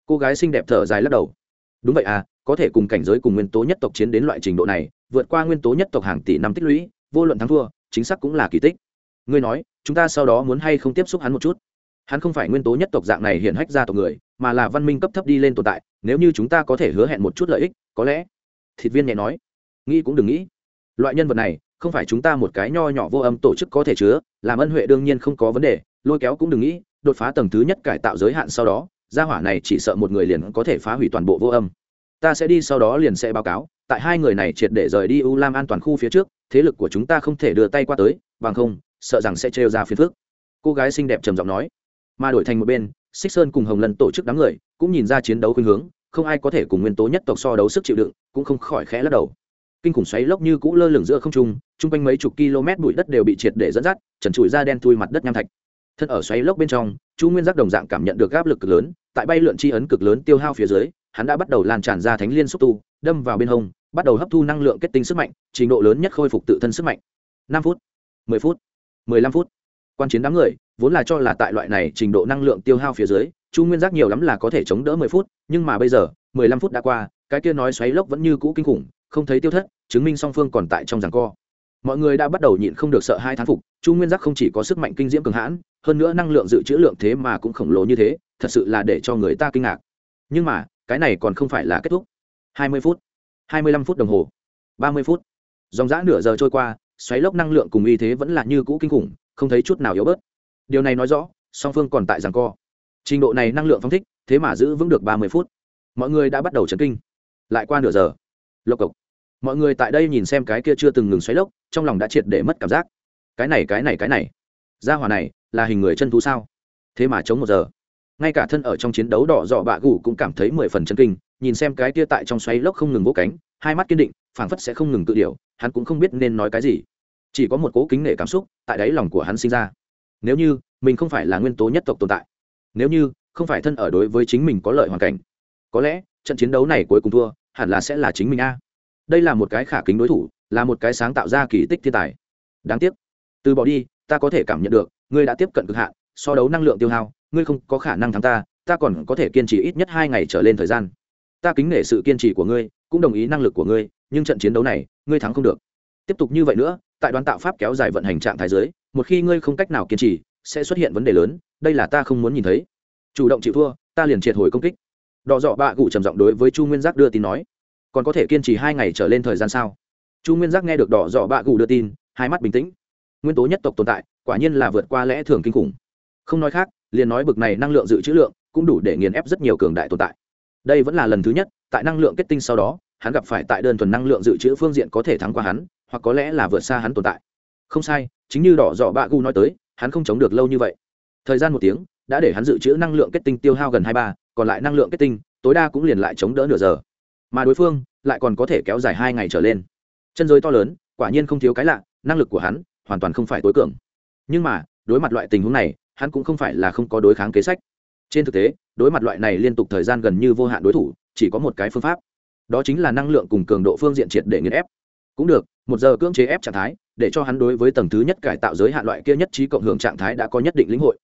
[SPEAKER 1] Cô gái xinh đẹp thở dài lắc đầu. Đúng vậy à có thể cùng cảnh giới cùng nguyên tố nhất tộc chiến đến loại trình độ này, vượt qua nguyên tố nhất tộc hàng tỷ năm tích lũy, vô luận thắng thua, chính xác cũng là kỳ tích. Ngươi nói, chúng ta sau đó muốn hay không tiếp xúc hắn một chút? Hắn không phải nguyên tố nhất tộc dạng này hiện hách ra tộc người, mà là văn minh cấp thấp đi lên tồn tại, nếu như chúng ta có thể hứa hẹn một chút lợi ích, có lẽ, thịt viên nhẹ nói. Nghĩ cũng đừng nghĩ. Loại nhân vật này không phải chúng ta một cái nho nhỏ vô âm tổ chức có thể chứa, làm ân huệ đương nhiên không có vấn đề, lôi kéo cũng đừng nghĩ, đột phá tầng thứ nhất cải tạo giới hạn sau đó, gia hỏa này chỉ sợ một người liền có thể phá hủy toàn bộ vô âm. Ta sẽ đi sau đó liền sẽ báo cáo, tại hai người này triệt để rời đi u lam an toàn khu phía trước, thế lực của chúng ta không thể đưa tay qua tới, bằng không, sợ rằng sẽ trêu ra phiền phức. Cô gái xinh đẹp trầm giọng nói. Mà đổi thành một bên xích sơn cùng hồng lần tổ chức đám người cũng nhìn ra chiến đấu khuynh hướng, không ai có thể cùng nguyên tố nhất tộc so đấu sức chịu đựng, cũng không khỏi khẽ lắc đầu. Kinh khủng xoáy lốc như cũ lơ lửng giữa không trung chung quanh mấy chục km bụi đất đều bị triệt để dẫn dắt, trần trụi ra đen thui mặt đất nham thạch. Thân ở xoáy lốc bên trong, chu nguyên giác đồng dạng cảm nhận được áp lực cực lớn, tại bay lượn chi ấn cực lớn tiêu hao phía dưới, hắn đã bắt đầu lan tràn ra thánh liên xúc tu, đâm vào bên hông, bắt đầu hấp thu năng lượng kết tinh sức mạnh, trình độ lớn nhất khôi phục tự thân sức mạnh. Năm phút, mười phút, mười lăm phút. Quan chiến đám người, vốn là cho là tại loại này trình độ năng lượng tiêu hao phía dưới, chu nguyên giác nhiều lắm là có thể chống đỡ mười phút, nhưng mà bây giờ, mười lăm phút đã qua, cái kia nói xoáy lốc vẫn như cũ kinh khủng, không thấy tiêu thất, chứng minh song phương còn tại trong giằng co mọi người đã bắt đầu nhịn không được sợ hai thán phục, chu nguyên giác không chỉ có sức mạnh kinh diễm cường hãn, hơn nữa năng lượng dự trữ lượng thế mà cũng khổng lồ như thế, thật sự là để cho người ta kinh ngạc. Nhưng mà, cái này còn không phải là kết thúc. Hai mươi phút, hai mươi lăm phút đồng hồ, ba mươi phút. Dòng g nửa giờ trôi qua, xoáy lốc năng lượng cùng y thế vẫn là như cũ kinh khủng, không thấy chút nào yếu bớt. Điều này nói rõ, song phương còn tại rằng co. Trình độ này năng lượng phong thích, thế mà giữ vững được ba mươi phút. Mọi người đã bắt đầu chấn kinh. Lại qua nửa giờ. Lộc cộc mọi người tại đây nhìn xem cái kia chưa từng ngừng xoáy lốc, trong lòng đã triệt để mất cảm giác. Cái này cái này cái này. Ra hỏa này, là hình người chân thú sao? Thế mà chống một giờ. Ngay cả thân ở trong chiến đấu đỏ dọ bạ gù cũng cảm thấy mười phần chân kinh, nhìn xem cái kia tại trong xoáy lốc không ngừng vỗ cánh, hai mắt kiên định, phảng phất sẽ không ngừng tự điều, hắn cũng không biết nên nói cái gì. Chỉ có một cố kính nể cảm xúc tại đáy lòng của hắn sinh ra. Nếu như, mình không phải là nguyên tố nhất tộc tồn tại, nếu như, không phải thân ở đối với chính mình có lợi hoàn cảnh, có lẽ trận chiến đấu này cuối cùng thua hẳn là sẽ là chính mình a đây là một cái khả kính đối thủ, là một cái sáng tạo ra kỳ tích thiên tài. Đáng tiếc. Từ bỏ đi, ta có thể cảm nhận được, ngươi đã tiếp cận cực hạn, so đấu năng lượng tiêu hao, ngươi không có khả năng thắng ta ta còn có thể kiên trì ít nhất hai ngày trở lên thời gian. Ta kính nể sự kiên trì của ngươi, cũng đồng ý năng lực của ngươi, nhưng trận chiến đấu này, ngươi thắng không được. Tiếp tục như vậy nữa, tại đoán tạo pháp kéo dài vận hành trạng thái giới một khi ngươi không cách nào kiên trì, sẽ xuất hiện vấn đề lớn, đây là ta không muốn nhìn thấy. Chủ động chịu thua, ta liền triệt hồi công kích. Đò dọ bạ cụ trầm giọng đối với chu nguyên giác đưa tin nói còn có thể kiên trì hai ngày trở lên thời gian sao? Chu nguyên giác nghe được đỏ dọ bạ gù đưa tin, hai mắt bình tĩnh. Nguyên tố nhất tộc tồn tại, quả nhiên là vượt qua lẽ thường kinh khủng. Không nói khác, liền nói bực này năng lượng dự trữ lượng cũng đủ để nghiền ép rất nhiều cường đại tồn tại. Đây vẫn là lần thứ nhất, tại năng lượng kết tinh sau đó, hắn gặp phải tại đơn thuần năng lượng dự trữ phương diện có thể thắng qua hắn, hoặc có lẽ là vượt xa hắn tồn tại. Không sai, chính như đỏ dọ bạ gu nói tới, hắn không chống được lâu như vậy. Thời gian một tiếng, đã để hắn dự trữ năng lượng kết tinh tiêu hao gần hai ba, còn lại năng lượng kết tinh, tối đa cũng liền lại chống đỡ nửa giờ mà đối phương lại còn có thể kéo dài hai ngày trở lên. Chân giới to lớn quả nhiên không thiếu cái lạ năng lực của hắn hoàn toàn không phải tối cường. Nhưng mà đối mặt loại tình huống này hắn cũng không phải là không có đối kháng kế sách. Trên thực tế đối mặt loại này liên tục thời gian gần như vô hạn đối thủ chỉ có một cái phương pháp. Đó chính là năng lượng cùng cường độ phương diện triệt để nghiền ép. Cũng được một giờ cưỡng chế ép trạng thái để cho hắn đối với tầng thứ nhất cải tạo giới hạn loại kia nhất trí cộng hưởng trạng thái đã có nhất định lĩnh hội.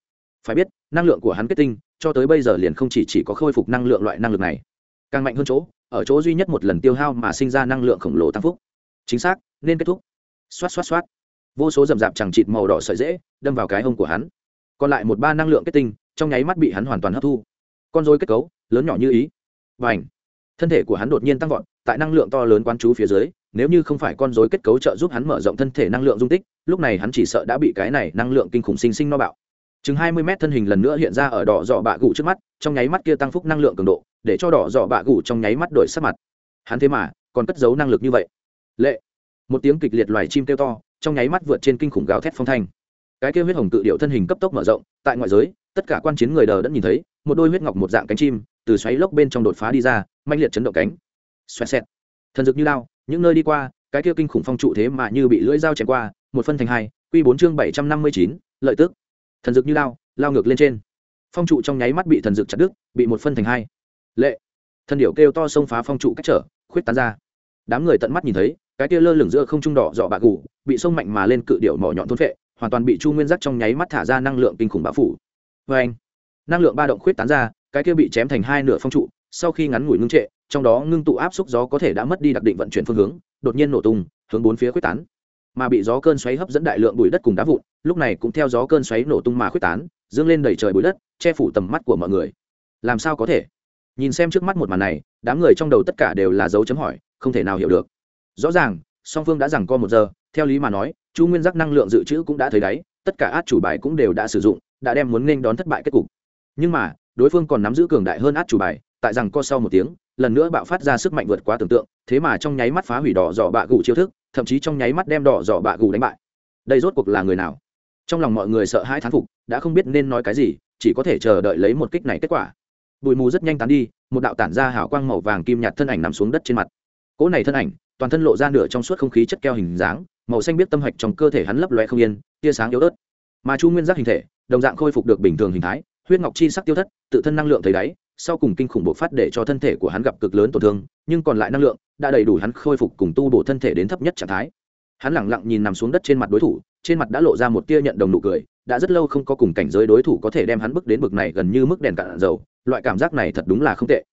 [SPEAKER 1] Phải biết năng lượng của hắn kết tinh cho tới bây giờ liền không chỉ, chỉ có khôi phục năng lượng loại năng lực này. Càng mạnh hơn chỗ ở chỗ duy nhất một lần tiêu hao mà sinh ra năng lượng khổng lồ tăng phúc. Chính xác, nên kết thúc. Xoát xoát xoát. Vô số rậm rạp chẳng chịt màu đỏ sợi dễ đâm vào cái hông của hắn. Còn lại một ba năng lượng kết tinh, trong nháy mắt bị hắn hoàn toàn hấp thu. Con dối kết cấu, lớn nhỏ như ý. Và ảnh thân thể của hắn đột nhiên tăng vọt, tại năng lượng to lớn quán chú phía dưới, nếu như không phải con dối kết cấu trợ giúp hắn mở rộng thân thể năng lượng dung tích, lúc này hắn chỉ sợ đã bị cái này năng lượng kinh khủng sinh sinh no bạo. Chừng hai mươi mét thân hình lần nữa hiện ra ở đỏ dọ bạ gụ trước mắt trong nháy mắt kia tăng phúc năng lượng cường độ, để cho đỏ dọ bạ gù trong nháy mắt đổi sắc mặt. Hắn thế mà, còn cất giấu năng lực như vậy. Lệ. Một tiếng kịch liệt loài chim kêu to, trong nháy mắt vượt trên kinh khủng gào thét phong thanh. Cái kia huyết hồng tự điệu thân hình cấp tốc mở rộng, tại ngoại giới, tất cả quan chiến người đờ đã nhìn thấy, một đôi huyết ngọc một dạng cánh chim, từ xoáy lốc bên trong đột phá đi ra mạnh liệt chấn động cánh. Xoẹt xẹt. Thần dực như lao, những nơi đi qua, cái kia kinh khủng phong trụ thế mà như bị lưỡi dao chém qua, một phân thành hai, quy bốn chương bảy trăm năm mươi chín, lợi tức. Thần dực như lao lao ngược lên trên phong trụ trong nháy mắt bị thần dược chặt đứt, bị một phân thành hai. Lệ. Thần điệu kêu to xông phá phong trụ cách trở, khuyết tán ra. Đám người tận mắt nhìn thấy, cái kia lơ lửng giữa không trung đỏ dọ bạc gù, bị sông mạnh mà lên cự điệu mỏ nhọn thôn phệ, hoàn toàn bị chu nguyên giác trong nháy mắt thả ra năng lượng kinh khủng bão phủ. Vê anh năng lượng ba động khuyết tán ra, cái kia bị chém thành hai nửa phong trụ, sau khi ngắn ngủi ngưng trệ, trong đó ngưng tụ áp xúc gió có thể đã mất đi đặc định vận chuyển phương hướng, đột nhiên nổ tung, hướng bốn phía khuyết tán. Mà bị gió cơn xoáy hấp dẫn đại lượng bụi đất cùng đá vụn, lúc này cũng theo gió cơn xoáy nổ tung mà khuyết tán dương lên đẩy trời bụi đất che phủ tầm mắt của mọi người. Làm sao có thể? Nhìn xem trước mắt một màn này, đám người trong đầu tất cả đều là dấu chấm hỏi, không thể nào hiểu được. Rõ ràng, song phương đã rằng co một giờ, theo lý mà nói, chu nguyên giác năng lượng dự trữ cũng đã thấy đáy, tất cả át chủ bài cũng đều đã sử dụng, đã đem muốn nên đón thất bại kết cục. Nhưng mà, đối phương còn nắm giữ cường đại hơn át chủ bài, tại rằng co sau một tiếng, lần nữa bạo phát ra sức mạnh vượt quá tưởng tượng, thế mà trong nháy mắt phá hủy đỏ dọ bạ gù chiêu thức, thậm chí trong nháy mắt đem đỏ dọ bạ gù đánh bại. Đây rốt cuộc là người nào? Trong lòng mọi người sợ hãi thán phục, đã không biết nên nói cái gì chỉ có thể chờ đợi lấy một kích này kết quả. Bụi mù rất nhanh tán đi, một đạo tản ra hào quang màu vàng kim nhạt thân ảnh nằm xuống đất trên mặt. Cỗ này thân ảnh, toàn thân lộ ra nửa trong suốt không khí chất keo hình dáng, màu xanh biết tâm hạch trong cơ thể hắn lấp loe không yên, tia sáng yếu ớt. Mà chu nguyên giác hình thể, đồng dạng khôi phục được bình thường hình thái, huyết ngọc chi sắc tiêu thất, tự thân năng lượng thấy đáy, sau cùng kinh khủng bộc phát để cho thân thể của hắn gặp cực lớn tổn thương, nhưng còn lại năng lượng đã đầy đủ hắn khôi phục cùng tu bổ thân thể đến thấp nhất trạng thái. Hắn lẳng lặng nhìn nằm xuống đất trên mặt đối thủ trên mặt đã lộ ra một tia nhận đồng nụ cười, đã rất lâu không có cùng cảnh giới đối thủ có thể đem hắn bước đến bực này gần như mức đèn cạn dầu, loại cảm giác này thật đúng là không tệ.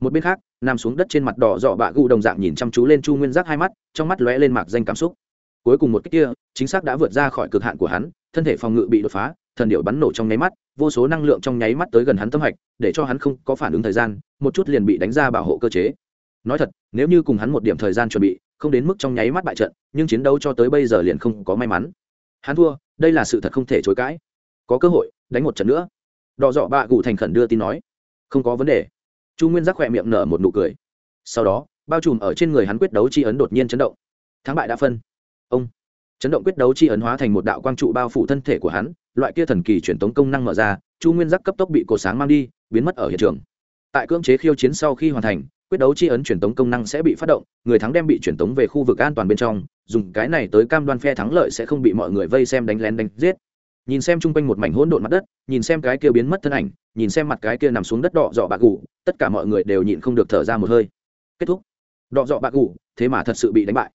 [SPEAKER 1] Một bên khác, nằm xuống đất trên mặt đỏ dọ bạ gù đồng dạng nhìn chăm chú lên chu nguyên giác hai mắt, trong mắt lóe lên mạc danh cảm xúc. Cuối cùng một cách kia, chính xác đã vượt ra khỏi cực hạn của hắn, thân thể phòng ngự bị đột phá, thần điệu bắn nổ trong nháy mắt, vô số năng lượng trong nháy mắt tới gần hắn tâm hạch, để cho hắn không có phản ứng thời gian, một chút liền bị đánh ra bảo hộ cơ chế. Nói thật, nếu như cùng hắn một điểm thời gian chuẩn bị, không đến mức trong nháy mắt bại trận, nhưng chiến đấu cho tới bây giờ liền không có may mắn hắn thua, đây là sự thật không thể chối cãi. Có cơ hội, đánh một trận nữa. Đò dọ bạ gù thành khẩn đưa tin nói. Không có vấn đề. Chu nguyên giác khỏe miệng nở một nụ cười. Sau đó, bao trùm ở trên người hắn quyết đấu chi ấn đột nhiên chấn động. Thắng bại đã phân. Ông. Chấn động quyết đấu chi ấn hóa thành một đạo quang trụ bao phủ thân thể của hắn, loại kia thần kỳ truyền tống công năng mở ra, chu nguyên giác cấp tốc bị cột sáng mang đi, biến mất ở hiện trường. Tại cưỡng chế khiêu chiến sau khi hoàn thành quyết đấu chi ấn truyền tống công năng sẽ bị phát động, người thắng đem bị truyền tống về khu vực an toàn bên trong, dùng cái này tới cam đoan phe thắng lợi sẽ không bị mọi người vây xem đánh lén đánh giết. Nhìn xem chung quanh một mảnh hỗn độn mặt đất, nhìn xem cái kia biến mất thân ảnh, nhìn xem mặt cái kia nằm xuống đất đọ dọ bạc gù, tất cả mọi người đều nhịn không được thở ra một hơi. Kết thúc. Đọ dọ bạc gù, thế mà thật sự bị đánh bại.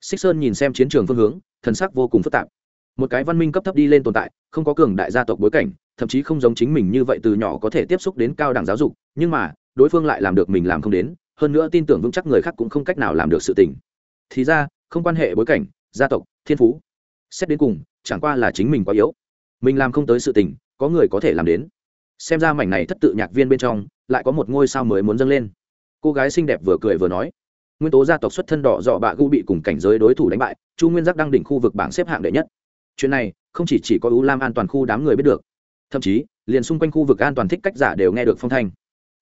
[SPEAKER 1] Xích sơn nhìn xem chiến trường phương hướng, thần sắc vô cùng phức tạp. Một cái văn minh cấp thấp đi lên tồn tại, không có cường đại gia tộc bối cảnh, thậm chí không giống chính mình như vậy từ nhỏ có thể tiếp xúc đến cao đẳng giáo dục, nhưng mà đối phương lại làm được mình làm không đến, hơn nữa tin tưởng vững chắc người khác cũng không cách nào làm được sự tình. Thì ra, không quan hệ bối cảnh, gia tộc, thiên phú. Xét đến cùng, chẳng qua là chính mình quá yếu. Mình làm không tới sự tình, có người có thể làm đến. Xem ra mảnh này thất tự nhạc viên bên trong, lại có một ngôi sao mới muốn dâng lên. Cô gái xinh đẹp vừa cười vừa nói, nguyên tố gia tộc xuất thân đỏ dọ bạ gu bị cùng cảnh giới đối thủ đánh bại, chu nguyên giác đang đỉnh khu vực bảng xếp hạng đệ nhất. Chuyện này, không chỉ chỉ có ưu lam an toàn khu đám người biết được. Thậm chí, liền xung quanh khu vực an toàn thích cách giả đều nghe được phong thanh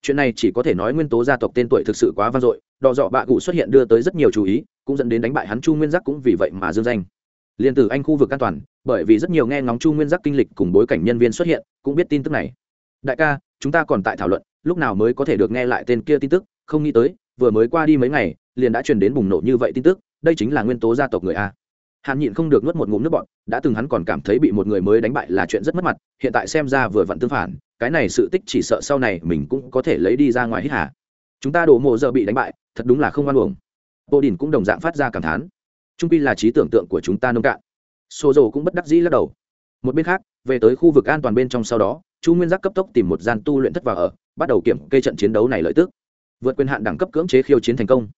[SPEAKER 1] chuyện này chỉ có thể nói nguyên tố gia tộc tên tuổi thực sự quá vang dội đò dọ bạ cụ xuất hiện đưa tới rất nhiều chú ý, cũng dẫn đến đánh bại hắn chu nguyên giác cũng vì vậy mà dương danh. Liền từ anh khu vực an toàn, bởi vì rất nhiều nghe ngóng chu nguyên giác kinh lịch cùng bối cảnh nhân viên xuất hiện, cũng biết tin tức này. Đại ca, chúng ta còn tại thảo luận, lúc nào mới có thể được nghe lại tên kia tin tức, không nghĩ tới, vừa mới qua đi mấy ngày, liền đã truyền đến bùng nổ như vậy tin tức, đây chính là nguyên tố gia tộc người a. Hàn nhịn không được nuốt một ngụm nước bọn đã từng hắn còn cảm thấy bị một người mới đánh bại là chuyện rất mất mặt, hiện tại xem ra vừa vặn tương phản cái này sự tích chỉ sợ sau này mình cũng có thể lấy đi ra ngoài hít hà. Chúng ta đổ mộ giờ bị đánh bại, thật đúng là không oan uổng. Bộ đình cũng đồng dạng phát ra cảm thán. Trung pi là trí tưởng tượng của chúng ta nông cạn. Xô dầu cũng bất đắc dĩ lắc đầu. Một bên khác, về tới khu vực an toàn bên trong sau đó, chu nguyên giác cấp tốc tìm một gian tu luyện thất vào ở, bắt đầu kiểm kê trận chiến đấu này lợi tức. Vượt quyền hạn đẳng cấp cưỡng chế khiêu chiến thành công.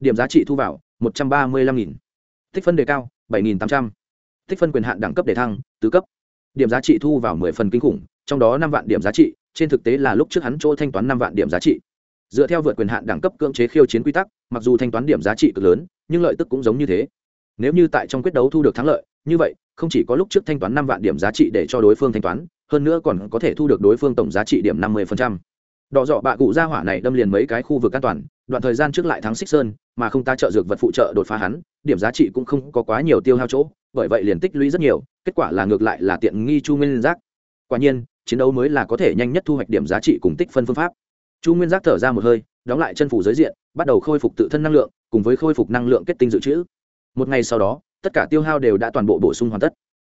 [SPEAKER 1] Điểm giá trị thu vào, một trăm ba mươi lăm nghìn. Tích phân đề cao, bảy nghìn tám trăm. Tích phân quyền hạn đẳng cấp đề thăng, tứ cấp. Điểm giá trị thu vào mười phần kinh khủng trong đó năm vạn điểm giá trị, trên thực tế là lúc trước hắn chỗ thanh toán năm vạn điểm giá trị. Dựa theo vượt quyền hạn đẳng cấp cưỡng chế khiêu chiến quy tắc, mặc dù thanh toán điểm giá trị cực lớn, nhưng lợi tức cũng giống như thế. Nếu như tại trong quyết đấu thu được thắng lợi, như vậy, không chỉ có lúc trước thanh toán năm vạn điểm giá trị để cho đối phương thanh toán, hơn nữa còn có thể thu được đối phương tổng giá trị điểm năm mươi đỏ dọ bạ cụ ra hỏa này đâm liền mấy cái khu vực an toàn, đoạn thời gian trước lại thắng xích sơn, mà không ta trợ dược vật phụ trợ đột phá hắn, điểm giá trị cũng không có quá nhiều tiêu hao chỗ, bởi vậy liền tích lũy rất nhiều, kết quả là ngược lại là tiện nghi chu nguyên giác. Quả nhiên chiến đấu mới là có thể nhanh nhất thu hoạch điểm giá trị cùng tích phân phương pháp. Chu nguyên giác thở ra một hơi, đóng lại chân phủ giới diện, bắt đầu khôi phục tự thân năng lượng, cùng với khôi phục năng lượng kết tinh dự trữ. Một ngày sau đó, tất cả tiêu hao đều đã toàn bộ bổ sung hoàn tất.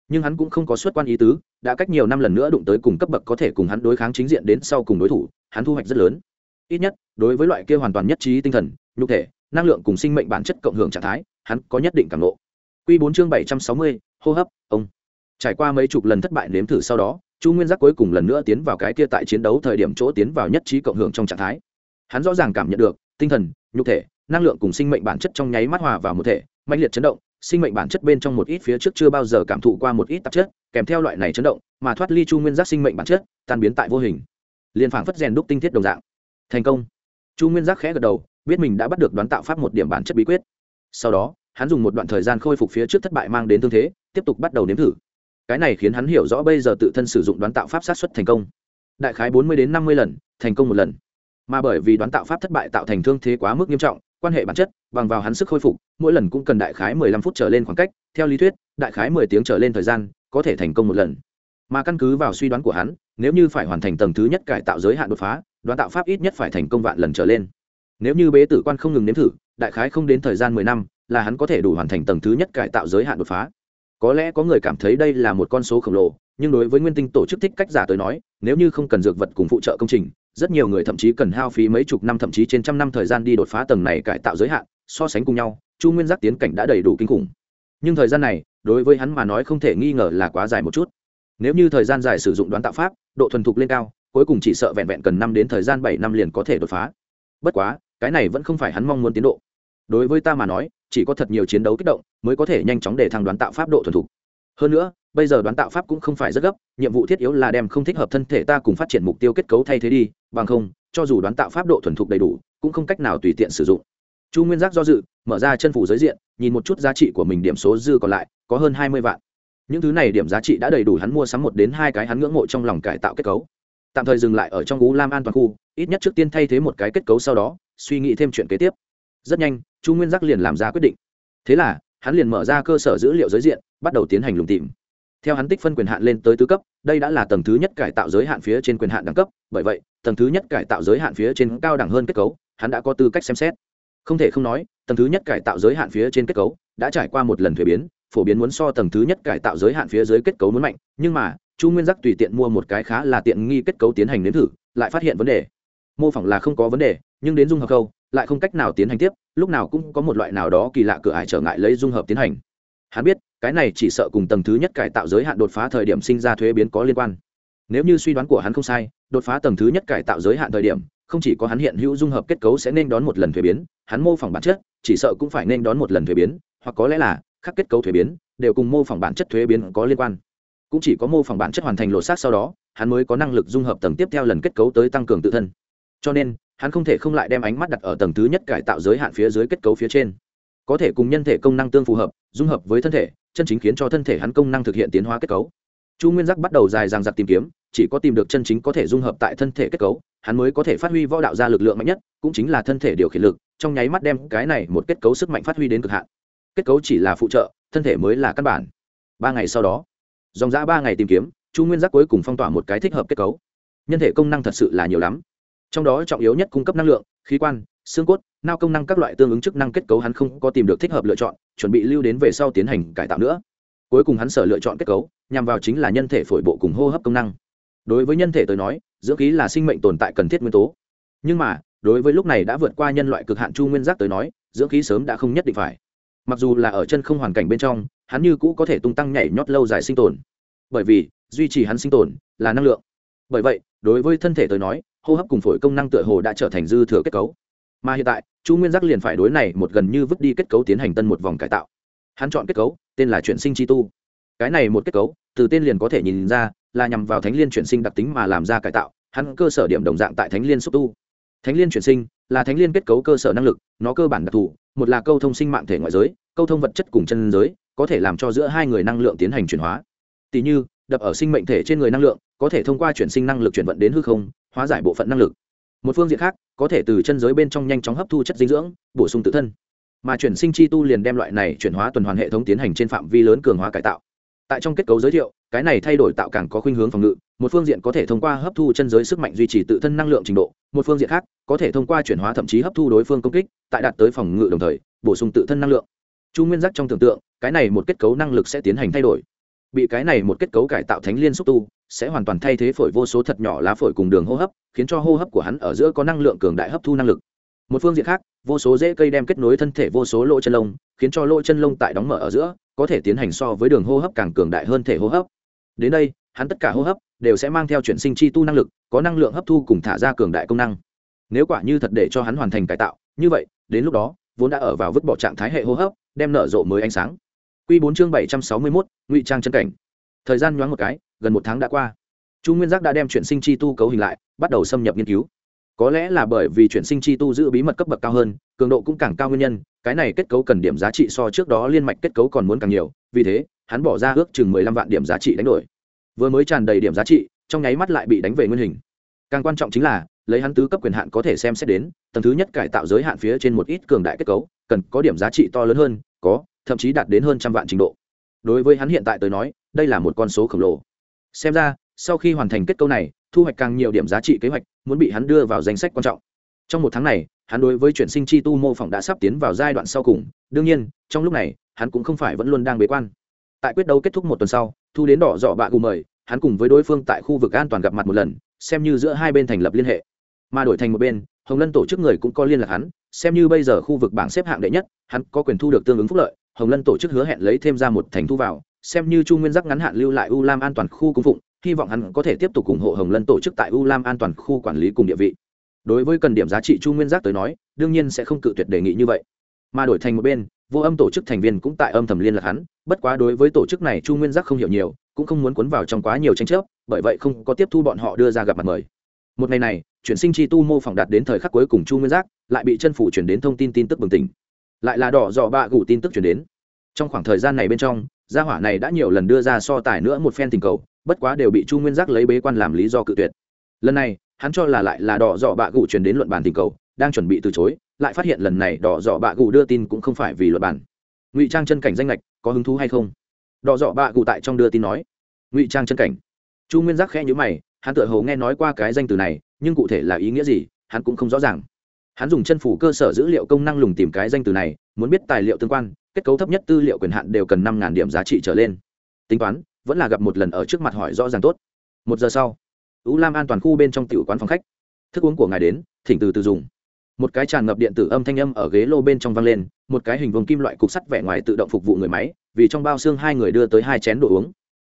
[SPEAKER 1] Nhưng hắn cũng không có xuất quan ý tứ, đã cách nhiều năm lần nữa đụng tới cùng cấp bậc có thể cùng hắn đối kháng chính diện đến sau cùng đối thủ, hắn thu hoạch rất lớn. Ít nhất, đối với loại kia hoàn toàn nhất trí tinh thần, nhục thể, năng lượng cùng sinh mệnh bản chất cộng hưởng trạng thái, hắn có nhất định cảm lộ q bốn chương bảy trăm sáu mươi, hô hấp, ông. Trải qua mấy chục lần thất bại nếm thử sau đó chu nguyên giác cuối cùng lần nữa tiến vào cái kia tại chiến đấu thời điểm chỗ tiến vào nhất trí cộng hưởng trong trạng thái. Hắn rõ ràng cảm nhận được, tinh thần, nhục thể, năng lượng cùng sinh mệnh bản chất trong nháy mắt hòa vào một thể mạnh liệt chấn động, sinh mệnh bản chất bên trong một ít phía trước chưa bao giờ cảm thụ qua một ít tạp chất, kèm theo loại này chấn động, mà thoát ly chu nguyên giác sinh mệnh bản chất, tan biến tại vô hình. Liền phảng phất rèn đúc tinh thiết đồng dạng. Thành công. Chu nguyên giác khẽ gật đầu, biết mình đã bắt được đoán tạo pháp một điểm bản chất bí quyết. Sau đó, hắn dùng một đoạn thời gian khôi phục phía trước thất bại mang đến tương thế, tiếp tục bắt đầu nếm thử cái này khiến hắn hiểu rõ bây giờ tự thân sử dụng đoán tạo pháp sát xuất thành công. Đại khái bốn mươi đến năm mươi lần, thành công một lần. Mà bởi vì đoán tạo pháp thất bại tạo thành thương thế quá mức nghiêm trọng, quan hệ bản chất, bằng vào hắn sức khôi phục, mỗi lần cũng cần đại khái mười lăm phút trở lên khoảng cách. Theo lý thuyết, đại khái mười tiếng trở lên thời gian, có thể thành công một lần. Mà căn cứ vào suy đoán của hắn, nếu như phải hoàn thành tầng thứ nhất cải tạo giới hạn đột phá, đoán tạo pháp ít nhất phải thành công vạn lần trở lên. Nếu như bế tử quan không ngừng nếm thử, đại khái không đến thời gian mười năm là hắn có thể đủ hoàn thành tầng thứ nhất cải tạo giới hạn đột phá có lẽ có người cảm thấy đây là một con số khổng lồ, nhưng đối với nguyên tinh tổ chức thích cách giả tới nói, nếu như không cần dược vật cùng phụ trợ công trình, rất nhiều người thậm chí cần hao phí mấy chục năm thậm chí trên trăm năm thời gian đi đột phá tầng này cải tạo giới hạn, so sánh cùng nhau, chu nguyên giác tiến cảnh đã đầy đủ kinh khủng. Nhưng thời gian này, đối với hắn mà nói không thể nghi ngờ là quá dài một chút. Nếu như thời gian dài sử dụng đoán tạo pháp, độ thuần thục lên cao, cuối cùng chỉ sợ vẹn vẹn cần năm đến thời gian bảy năm liền có thể đột phá. Bất quá, cái này vẫn không phải hắn mong muốn tiến độ. Đối với ta mà nói chỉ có thật nhiều chiến đấu kích động mới có thể nhanh chóng để thăng đoán tạo pháp độ thuần thục. Hơn nữa, bây giờ đoán tạo pháp cũng không phải rất gấp, nhiệm vụ thiết yếu là đem không thích hợp thân thể ta cùng phát triển mục tiêu kết cấu thay thế đi, bằng không, cho dù đoán tạo pháp độ thuần thục đầy đủ, cũng không cách nào tùy tiện sử dụng. Chu nguyên giác do dự, mở ra chân phủ giới diện, nhìn một chút giá trị của mình điểm số dư còn lại, có hơn hai mươi vạn. Những thứ này điểm giá trị đã đầy đủ hắn mua sắm một đến hai cái hắn ngưỡng mộ trong lòng cải tạo kết cấu. Tạm thời dừng lại ở trong gú lam an toàn khu, ít nhất trước tiên thay thế một cái kết cấu sau đó, suy nghĩ thêm chuyện kế tiếp. Rất nhanh chu nguyên giác liền làm ra quyết định. Thế là, hắn liền mở ra cơ sở dữ liệu giới diện, bắt đầu tiến hành lùng tìm. Theo hắn tích phân quyền hạn lên tới tứ cấp, đây đã là tầng thứ nhất cải tạo giới hạn phía trên quyền hạn đẳng cấp, bởi vậy, tầng thứ nhất cải tạo giới hạn phía trên cao đẳng hơn kết cấu, hắn đã có tư cách xem xét. Không thể không nói, tầng thứ nhất cải tạo giới hạn phía trên kết cấu đã trải qua một lần thuế biến, phổ biến muốn so tầng thứ nhất cải tạo giới hạn phía dưới kết cấu muốn mạnh, nhưng mà, chu nguyên giác tùy tiện mua một cái khá là tiện nghi kết cấu tiến hành nếm thử, lại phát hiện vấn đề. Mô phỏng là không có vấn đề, nhưng đến dung hợp câu lại không cách nào tiến hành tiếp, lúc nào cũng có một loại nào đó kỳ lạ cửa ải trở ngại lấy dung hợp tiến hành. Hắn biết, cái này chỉ sợ cùng tầng thứ nhất cải tạo giới hạn đột phá thời điểm sinh ra thuế biến có liên quan. Nếu như suy đoán của hắn không sai, đột phá tầng thứ nhất cải tạo giới hạn thời điểm, không chỉ có hắn hiện hữu dung hợp kết cấu sẽ nên đón một lần thuế biến, hắn mô phỏng bản chất, chỉ sợ cũng phải nên đón một lần thuế biến, hoặc có lẽ là các kết cấu thuế biến, đều cùng mô phỏng bản chất thuế biến có liên quan. Cũng chỉ có mô phỏng bản chất hoàn thành lộ sát sau đó, hắn mới có năng lực dung hợp tầng tiếp theo lần kết cấu tới tăng cường tự thân. Cho nên hắn không thể không lại đem ánh mắt đặt ở tầng thứ nhất cải tạo giới hạn phía dưới kết cấu phía trên. Có thể cùng nhân thể công năng tương phù hợp, dung hợp với thân thể, chân chính khiến cho thân thể hắn công năng thực hiện tiến hóa kết cấu. Chu nguyên giác bắt đầu dài dàng giặc tìm kiếm, chỉ có tìm được chân chính có thể dung hợp tại thân thể kết cấu, hắn mới có thể phát huy võ đạo ra lực lượng mạnh nhất, cũng chính là thân thể điều khiển lực, trong nháy mắt đem cái này một kết cấu sức mạnh phát huy đến cực hạn. Kết cấu chỉ là phụ trợ, thân thể mới là căn bản. Ba ngày sau đó, dòng dã ba ngày tìm kiếm, chu nguyên giác cuối cùng phong tỏa một cái thích hợp kết cấu. Nhân thể công năng thật sự là nhiều lắm trong đó trọng yếu nhất cung cấp năng lượng, khí quan, xương cốt, nao công năng các loại tương ứng chức năng kết cấu hắn không có tìm được thích hợp lựa chọn, chuẩn bị lưu đến về sau tiến hành cải tạo nữa. Cuối cùng hắn sở lựa chọn kết cấu, nhằm vào chính là nhân thể phổi bộ cùng hô hấp công năng. Đối với nhân thể tới nói, dưỡng khí là sinh mệnh tồn tại cần thiết nguyên tố. Nhưng mà, đối với lúc này đã vượt qua nhân loại cực hạn chu nguyên giác tới nói, dưỡng khí sớm đã không nhất định phải. Mặc dù là ở chân không hoàn cảnh bên trong, hắn như cũ có thể tung tăng nhảy nhót lâu dài sinh tồn. Bởi vì, duy trì hắn sinh tồn là năng lượng. Bởi vậy, đối với thân thể tới nói hô hấp cùng phổi công năng tựa hồ đã trở thành dư thừa kết cấu. Mà hiện tại, chu nguyên giác liền phải đối này một gần như vứt đi kết cấu tiến hành tân một vòng cải tạo. Hắn chọn kết cấu, tên là chuyển sinh chi tu. Cái này một kết cấu, từ tên liền có thể nhìn ra là nhằm vào thánh liên chuyển sinh đặc tính mà làm ra cải tạo, hắn cơ sở điểm đồng dạng tại thánh liên xúc tu. Thánh liên chuyển sinh là thánh liên kết cấu cơ sở năng lực, nó cơ bản đặc thù, một là câu thông sinh mạng thể ngoại giới, câu thông vật chất cùng chân giới, có thể làm cho giữa hai người năng lượng tiến hành chuyển hóa. Tỷ như, đập ở sinh mệnh thể trên người năng lượng, có thể thông qua chuyển sinh năng lực chuyển vận đến hư không hóa giải bộ phận năng lực. Một phương diện khác, có thể từ chân giới bên trong nhanh chóng hấp thu chất dinh dưỡng, bổ sung tự thân. Mà chuyển sinh chi tu liền đem loại này chuyển hóa tuần hoàn hệ thống tiến hành trên phạm vi lớn cường hóa cải tạo. Tại trong kết cấu giới thiệu, cái này thay đổi tạo càng có khuynh hướng phòng ngự, một phương diện có thể thông qua hấp thu chân giới sức mạnh duy trì tự thân năng lượng trình độ, một phương diện khác, có thể thông qua chuyển hóa thậm chí hấp thu đối phương công kích, tại đạt tới phòng ngự đồng thời, bổ sung tự thân năng lượng. Chu nguyên giác trong tưởng tượng, cái này một kết cấu năng lực sẽ tiến hành thay đổi. Bị cái này một kết cấu cải tạo thánh liên xúc tu sẽ hoàn toàn thay thế phổi vô số thật nhỏ lá phổi cùng đường hô hấp khiến cho hô hấp của hắn ở giữa có năng lượng cường đại hấp thu năng lực. Một phương diện khác vô số rễ cây đem kết nối thân thể vô số lỗ chân lông khiến cho lỗ chân lông tại đóng mở ở giữa có thể tiến hành so với đường hô hấp càng cường đại hơn thể hô hấp. Đến đây hắn tất cả hô hấp đều sẽ mang theo chuyển sinh chi tu năng lực có năng lượng hấp thu cùng thả ra cường đại công năng. Nếu quả như thật để cho hắn hoàn thành cải tạo như vậy đến lúc đó vốn đã ở vào vứt bỏ trạng thái hệ hô hấp đem nở rộ mới ánh sáng. Quy 4 chương 761, ngụy trang chân cảnh. Thời gian nhoáng một cái, gần một tháng đã qua. Chu Nguyên Giác đã đem chuyển sinh chi tu cấu hình lại, bắt đầu xâm nhập nghiên cứu. Có lẽ là bởi vì chuyển sinh chi tu giữ bí mật cấp bậc cao hơn, cường độ cũng càng cao nguyên nhân, cái này kết cấu cần điểm giá trị so trước đó liên mạch kết cấu còn muốn càng nhiều, vì thế, hắn bỏ ra ước chừng 15 vạn điểm giá trị đánh đổi. Vừa mới tràn đầy điểm giá trị, trong nháy mắt lại bị đánh về nguyên hình. Càng quan trọng chính là, lấy hắn tứ cấp quyền hạn có thể xem xét đến, tầng thứ nhất cải tạo giới hạn phía trên một ít cường đại kết cấu, cần có điểm giá trị to lớn hơn, có, thậm chí đạt đến hơn trăm vạn trình độ đối với hắn hiện tại tới nói đây là một con số khổng lồ xem ra, sau khi hoàn thành kết cấu này, thu hoạch càng nhiều điểm giá trị kế hoạch, muốn bị hắn đưa vào danh sách quan trọng. Trong một tháng này, hắn đối với chuyển sinh chi tu mô phỏng đã sắp tiến vào giai đoạn sau cùng. Đương nhiên, trong lúc này, hắn cũng không phải vẫn luôn đang bế quan. Tại quyết đấu kết thúc một tuần sau, thu đến đỏ dọ bạ gù mời, hắn cùng với đối phương tại khu vực an toàn gặp mặt một lần, xem như giữa hai bên thành lập liên hệ. Mà đổi thành một bên, hồng lân tổ chức người cũng có liên lạc hắn, xem như bây giờ khu vực bảng xếp hạng đệ nhất, hắn có quyền thu được tương ứng phúc lợi, hồng lân tổ chức hứa hẹn lấy thêm ra một thành thu vào xem như chu nguyên giác ngắn hạn lưu lại u lam an toàn khu cung phụng, hy vọng hắn có thể tiếp tục ủng hộ hồng lân tổ chức tại u lam an toàn khu quản lý cùng địa vị. Đối với cần điểm giá trị chu nguyên giác tới nói, đương nhiên sẽ không cự tuyệt đề nghị như vậy. Mà đổi thành một bên, vô âm tổ chức thành viên cũng tại âm thầm liên lạc hắn, bất quá đối với tổ chức này chu nguyên giác không hiểu nhiều, cũng không muốn cuốn vào trong quá nhiều tranh chấp, bởi vậy không có tiếp thu bọn họ đưa ra gặp mặt mời. Một ngày này, chuyển sinh chi tu mô phỏng đạt đến thời khắc cuối cùng chu nguyên giác, lại bị chân phủ chuyển đến thông tin tin tức bừng tỉnh. Lại là đỏ dọ bạ gủ tin tức chuyển đến. Trong khoảng thời gian này bên trong gia hỏa này đã nhiều lần đưa ra so tài nữa một phen tình cầu, bất quá đều bị chu nguyên giác lấy bế quan làm lý do cự tuyệt. Lần này, hắn cho là lại là đỏ dọ bạ gù truyền đến luận bàn tình cầu, đang chuẩn bị từ chối, lại phát hiện lần này đỏ dọ bạ gù đưa tin cũng không phải vì luận bàn. Ngụy trang chân cảnh danh lệch có hứng thú hay không? Đỏ dọ bạ gù tại trong đưa tin nói. Ngụy trang chân cảnh. Chu nguyên giác khẽ nhữ mày, hắn tự hầu nghe nói qua cái danh từ này, nhưng cụ thể là ý nghĩa gì, hắn cũng không rõ ràng. Hắn dùng chân phủ cơ sở dữ liệu công năng lùng tìm cái danh từ này, muốn biết tài liệu tương quan kết cấu thấp nhất tư liệu quyền hạn đều cần năm điểm giá trị trở lên. Tính toán, vẫn là gặp một lần ở trước mặt hỏi rõ ràng tốt. Một giờ sau ú lam an toàn khu bên trong tiểu quán phòng khách. Thức uống của ngài đến, thỉnh từ từ dùng. Một cái tràn ngập điện tử âm thanh âm ở ghế lô bên trong vang lên, một cái hình vùng kim loại cục sắt vẻ ngoài tự động phục vụ người máy, vì trong bao xương hai người đưa tới hai chén đồ uống.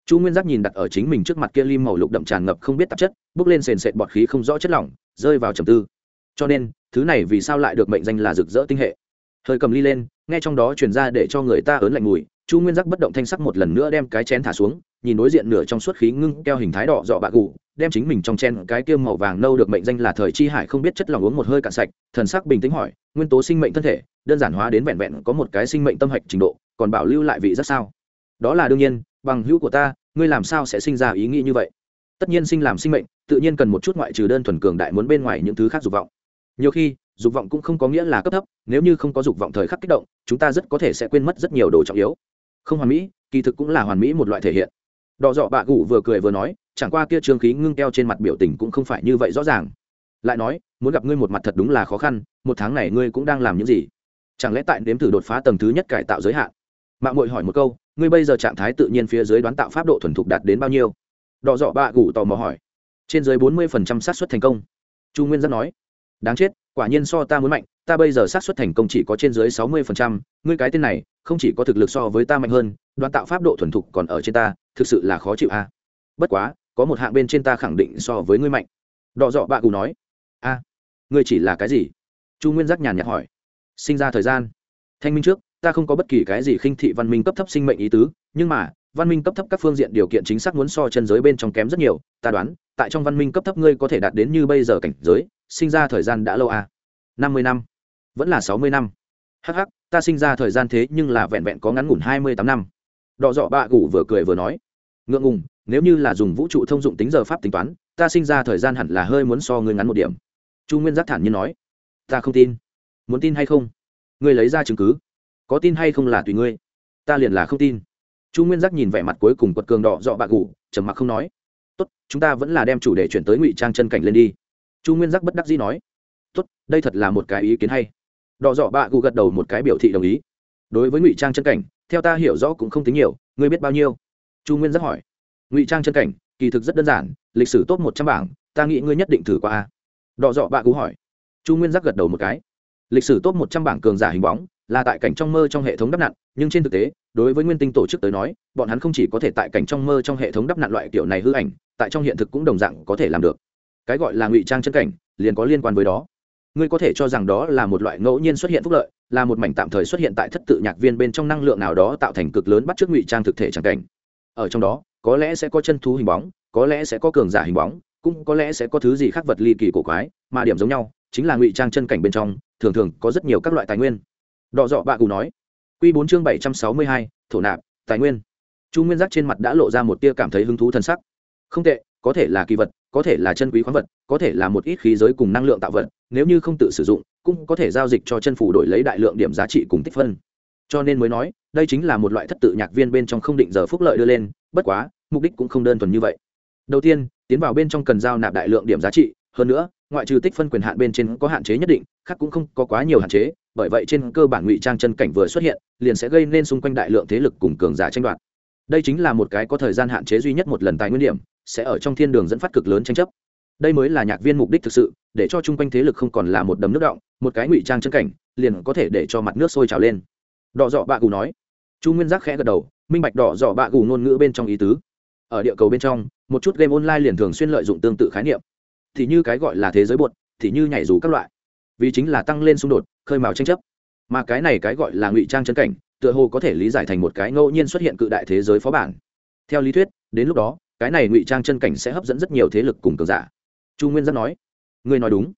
[SPEAKER 1] Chu nguyên giác nhìn đặt ở chính mình trước mặt kia lim màu lục đậm tràn ngập không biết tạp chất, bước lên sền sệt bọt khí không rõ chất lỏng, rơi vào trầm tư. Cho nên, thứ này vì sao lại được mệnh danh là rực rỡ tinh hệ? Hơi cầm ly lên nghe trong đó truyền ra để cho người ta ớn lạnh mùi, chu nguyên giác bất động thanh sắc một lần nữa đem cái chén thả xuống, nhìn đối diện nửa trong suốt khí ngưng keo hình thái đỏ dọ bạ gù, đem chính mình trong chen cái kiêm màu vàng nâu được mệnh danh là thời chi hải không biết chất lòng uống một hơi cạn sạch, thần sắc bình tĩnh hỏi, nguyên tố sinh mệnh thân thể, đơn giản hóa đến vẹn vẹn có một cái sinh mệnh tâm hạch trình độ, còn bảo lưu lại vị rất sao? Đó là đương nhiên, bằng hữu của ta, ngươi làm sao sẽ sinh ra ý nghĩ như vậy? Tất nhiên sinh làm sinh mệnh, tự nhiên cần một chút ngoại trừ đơn thuần cường đại muốn bên ngoài những thứ khác dục vọng. Nhiều khi dục vọng cũng không có nghĩa là cấp thấp, nếu như không có dục vọng thời khắc kích động, chúng ta rất có thể sẽ quên mất rất nhiều đồ trọng yếu. Không hoàn mỹ, kỳ thực cũng là hoàn mỹ một loại thể hiện. Đỏ dọ bạ gủ vừa cười vừa nói, chẳng qua kia trương khí ngưng keo trên mặt biểu tình cũng không phải như vậy rõ ràng. Lại nói, muốn gặp ngươi một mặt thật đúng là khó khăn, một tháng này ngươi cũng đang làm những gì? Chẳng lẽ tại nếm thử đột phá tầng thứ nhất cải tạo giới hạn? Mạng mội hỏi một câu, ngươi bây giờ trạng thái tự nhiên phía dưới đoán tạo pháp độ thuần thục đạt đến bao nhiêu? Đỏ dọ bạ gủ tò mò hỏi. Trên dưới bốn mươi phần trăm xác suất thành công. Chu nguyên giác nói. Đáng chết quả nhiên so ta muốn mạnh, ta bây giờ xác suất thành công chỉ có trên dưới sáu mươi phần trăm, ngươi cái tên này, không chỉ có thực lực so với ta mạnh hơn, đoàn tạo pháp độ thuần thục còn ở trên ta, thực sự là khó chịu a. Bất quá, có một hạng bên trên ta khẳng định so với ngươi mạnh. Đọ dọ bạ cù nói. A, ngươi chỉ là cái gì? Chu nguyên giác nhàn nhạt hỏi. Sinh ra thời gian. Thanh minh trước, ta không có bất kỳ cái gì khinh thị văn minh cấp thấp sinh mệnh ý tứ, nhưng mà, văn minh cấp thấp các phương diện điều kiện chính xác muốn so chân giới bên trong kém rất nhiều, ta đoán, tại trong văn minh cấp thấp ngươi có thể đạt đến như bây giờ cảnh giới sinh ra thời gian đã lâu à? năm mươi năm. Vẫn là sáu mươi năm. Hh ta sinh ra thời gian thế nhưng là vẹn vẹn có ngắn ngủn hai mươi tám năm. Đọ dọ bạ gủ vừa cười vừa nói. Ngượng ngùng, nếu như là dùng vũ trụ thông dụng tính giờ pháp tính toán, ta sinh ra thời gian hẳn là hơi muốn so ngươi ngắn một điểm. Chu nguyên giác thản nhiên nói. Ta không tin. Muốn tin hay không? Ngươi lấy ra chứng cứ. Có tin hay không là tùy ngươi. Ta liền là không tin. Chu nguyên giác nhìn vẻ mặt cuối cùng quật cường đỏ dọ bạc gù, trầm mặc không nói. Tốt, chúng ta vẫn là đem chủ đề chuyển tới ngụy trang chân cảnh lên đi chu nguyên giác bất đắc dĩ nói, tốt, đây thật là một cái ý kiến hay. Đỏ dọ Bạ gù gật đầu một cái biểu thị đồng ý. Đối với ngụy trang chân cảnh, theo ta hiểu rõ cũng không tính nhiều, ngươi biết bao nhiêu? Chu nguyên giác hỏi. Ngụy trang chân cảnh, kỳ thực rất đơn giản, lịch sử tốt một trăm bảng, ta nghĩ ngươi nhất định thử qua a. Đỏ dọ Bạ gù hỏi. Chu nguyên giác gật đầu một cái. Lịch sử tốt một trăm bảng cường giả hình bóng, là tại cảnh trong mơ trong hệ thống đắp nặn, nhưng trên thực tế, đối với nguyên tinh tổ chức tới nói, bọn hắn không chỉ có thể tại cảnh trong mơ trong hệ thống đắp nặn loại kiểu này hư ảnh, tại trong hiện thực cũng đồng dạng có thể làm được cái gọi là ngụy trang chân cảnh liền có liên quan với đó. Ngươi có thể cho rằng đó là một loại ngẫu nhiên xuất hiện phúc lợi, là một mảnh tạm thời xuất hiện tại thất tự nhạc viên bên trong năng lượng nào đó tạo thành cực lớn bắt t r ư ớ c ngụy trang thực thể tràng cảnh. Ở trong đó, có lẽ sẽ có chân thú hình bóng, có lẽ sẽ có cường giả hình bóng, cũng có lẽ sẽ có thứ gì khác vật ly kỳ cổ quái, mà điểm giống nhau chính là ngụy trang chân cảnh bên trong, thường thường có rất nhiều các loại tài nguyên. Đọ dọ bạ cù nói q bốn chương bảy trăm sáu mươi hai, thổ nạp, tài nguyên. Chu nguyên giác trên mặt đã lộ ra một tia cảm thấy hứng thú t sắc. Không tệ, có thể là kỳ vật có thể là chân quý khoáng vật, có thể là một ít khí giới cùng năng lượng tạo vật, nếu như không tự sử dụng, cũng có thể giao dịch cho chân phủ đổi lấy đại lượng điểm giá trị cùng tích phân. Cho nên mới nói, đây chính là một loại thất tự nhạc viên bên trong không định giờ phúc lợi đưa lên, bất quá, mục đích cũng không đơn thuần như vậy. Đầu tiên, tiến vào bên trong cần giao nạp đại lượng điểm giá trị, hơn nữa, ngoại trừ tích phân quyền hạn bên trên có hạn chế nhất định, khác cũng không có quá nhiều hạn chế, bởi vậy trên cơ bản ngụy trang chân cảnh vừa xuất hiện, liền sẽ gây nên xung quanh đại lượng thế lực cùng cường giả tranh đoạt. Đây chính là một cái có thời gian hạn chế duy nhất một lần tài nguyên điểm sẽ ở trong thiên đường dẫn phát cực lớn tranh chấp. Đây mới là nhạc viên mục đích thực sự, để cho chung quanh thế lực không còn là một đầm nước động, một cái ngụy trang chân cảnh, liền có thể để cho mặt nước sôi trào lên. Đỏ dọ bạ gù nói. Chu nguyên giác khẽ gật đầu, minh bạch đỏ dọ bạ gù ngôn ngữ bên trong ý tứ. Ở địa cầu bên trong, một chút game online liền thường xuyên lợi dụng tương tự khái niệm. Thì như cái gọi là thế giới bột thì như nhảy dù các loại. Vì chính là tăng lên xung đột, khơi mào tranh chấp. Mà cái này cái gọi là ngụy trang chân cảnh, tựa hồ có thể lý giải thành một cái ngẫu nhiên xuất hiện cự đại thế giới phó bản. Theo lý thuyết, đến lúc đó cái này ngụy trang chân cảnh sẽ hấp dẫn rất nhiều thế lực cùng cường giả. Chu nguyên giác nói, ngươi nói đúng.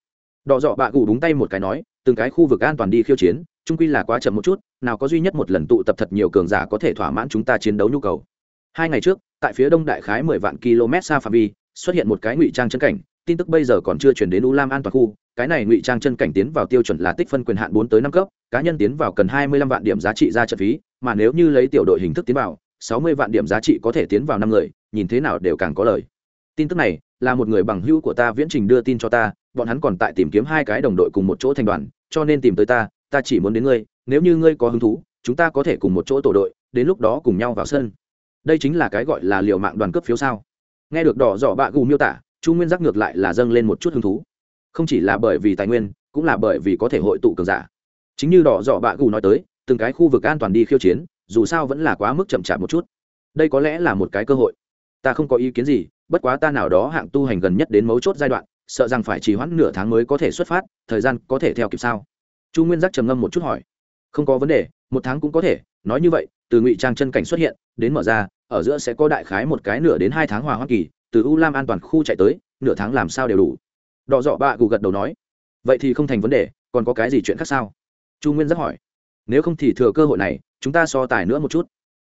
[SPEAKER 1] Đọ dọ bạ gù đúng tay một cái nói, từng cái khu vực an toàn đi khiêu chiến trung quy là quá chậm một chút, nào có duy nhất một lần tụ tập thật nhiều cường giả có thể thỏa mãn chúng ta chiến đấu nhu cầu. Hai ngày trước, tại phía đông đại khái mười vạn km xa phạm vi, xuất hiện một cái ngụy trang chân cảnh, tin tức bây giờ còn chưa chuyển đến u lam an toàn khu, cái này ngụy trang chân cảnh tiến vào tiêu chuẩn là tích phân quyền hạn bốn tới năm cấp, cá nhân tiến vào cần hai mươi lăm vạn điểm giá trị ra trận phí, mà nếu như lấy tiểu đội hình thức tiến vào, sáu mươi vạn điểm giá trị có thể tiến vào năm người nhìn thế nào đều càng có lời. Tin tức này là một người bằng hữu của ta viễn trình đưa tin cho ta, bọn hắn còn tại tìm kiếm hai cái đồng đội cùng một chỗ thành đoàn, cho nên tìm tới ta ta chỉ muốn đến ngươi, nếu như ngươi có hứng thú, chúng ta có thể cùng một chỗ tổ đội, đến lúc đó cùng nhau vào sân. Đây chính là cái gọi là liều mạng đoàn cấp phiếu sao. Nghe được đỏ dỏ bạ gù miêu tả, chu nguyên giác ngược lại là dâng lên một chút hứng thú. Không chỉ là bởi vì tài nguyên, cũng là bởi vì có thể hội tụ cường giả. Chính như đỏ dỏ bạ gù nói tới, từng cái khu vực an toàn đi khiêu chiến, dù sao vẫn là quá mức chậm chạp một chút. Đây có lẽ là một cái cơ hội ta không có ý kiến gì, bất quá ta nào đó hạng tu hành gần nhất đến mấu chốt giai đoạn, sợ rằng phải trì hoãn nửa tháng mới có thể xuất phát, thời gian có thể theo kịp sao? Chu nguyên giác trầm ngâm một chút hỏi. Không có vấn đề, một tháng cũng có thể, nói như vậy, từ ngụy trang chân cảnh xuất hiện, đến mở ra, ở giữa sẽ có đại khái một cái nửa đến hai tháng hòa hoa kỳ, từ u lam an toàn khu chạy tới, nửa tháng làm sao đều đủ. Đọ dọ bạ gù gật đầu nói. Vậy thì không thành vấn đề, còn có cái gì chuyện khác sao? Chu nguyên giác hỏi. Nếu không thì thừa cơ hội này, chúng ta so tài nữa một chút.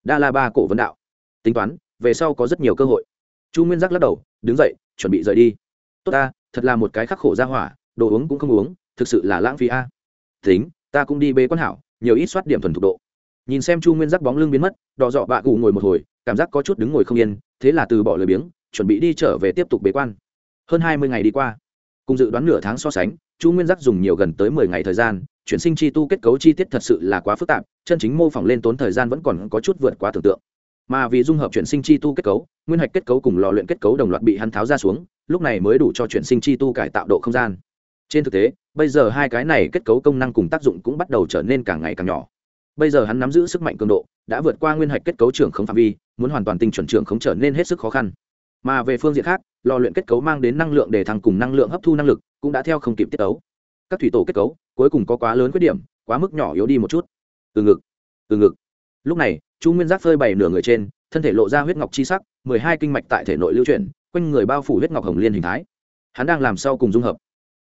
[SPEAKER 1] Đa la ba cổ vấn đạo. Tính toán về sau có rất nhiều cơ hội. Chu nguyên giác lắc đầu, đứng dậy, chuẩn bị rời đi. Tốt ta, thật là một cái khắc khổ ra hỏa, đồ uống cũng không uống, thực sự là lãng phí a. Tính, ta cũng đi bê quan hảo, nhiều ít soát điểm thuần thục độ. Nhìn xem chu nguyên giác bóng lưng biến mất, đỏ dọ bạ cụ ngồi một hồi, cảm giác có chút đứng ngồi không yên, thế là từ bỏ lời biếng, chuẩn bị đi trở về tiếp tục bế quan. Hơn hai mươi ngày đi qua, cùng dự đoán nửa tháng so sánh, chu nguyên giác dùng nhiều gần tới mười ngày thời gian, chuyển sinh chi tu kết cấu chi tiết thật sự là quá phức tạp, chân chính mô phỏng lên tốn thời gian vẫn còn có chút vượt quá tưởng tượng mà vì dung hợp chuyển sinh chi tu kết cấu, nguyên hạch kết cấu cùng lò luyện kết cấu đồng loạt bị hắn tháo ra xuống, lúc này mới đủ cho chuyển sinh chi tu cải tạo độ không gian. Trên thực tế, bây giờ hai cái này kết cấu công năng cùng tác dụng cũng bắt đầu trở nên càng ngày càng nhỏ. Bây giờ hắn nắm giữ sức mạnh cường độ, đã vượt qua nguyên hạch kết cấu trưởng không phạm vi, muốn hoàn toàn tinh chuẩn trưởng không trở nên hết sức khó khăn. Mà về phương diện khác, lò luyện kết cấu mang đến năng lượng để thăng cùng năng lượng hấp thu năng lực, cũng đã theo không kịp tiết tấu. Các thủy tổ kết cấu, cuối cùng có quá lớn khuyết điểm, quá mức nhỏ yếu đi một chút. Từ ngực từ ngực. Lúc này chu nguyên giác phơi bày nửa người trên, thân thể lộ ra huyết ngọc chi sắc, mười hai kinh mạch tại thể nội lưu chuyển, quanh người bao phủ huyết ngọc hồng liên hình thái. Hắn đang làm sau cùng dung hợp.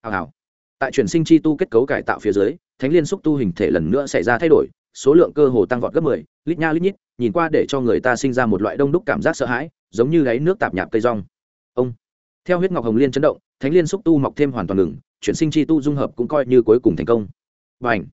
[SPEAKER 1] Hào hào. Tại chuyển sinh chi tu kết cấu cải tạo phía dưới, thánh liên xúc tu hình thể lần nữa xảy ra thay đổi, số lượng cơ hồ tăng vọt gấp mười, lít nha lít nhít, nhìn qua để cho người ta sinh ra một loại đông đúc cảm giác sợ hãi, giống như đáy nước tạp nhạp cây rong. Ông. Theo huyết ngọc hồng liên chấn động, thánh liên xúc tu mọc thêm hoàn toàn ngừng, chuyển sinh chi tu dung hợp cũng coi như cuối cùng thành công. Và ảnh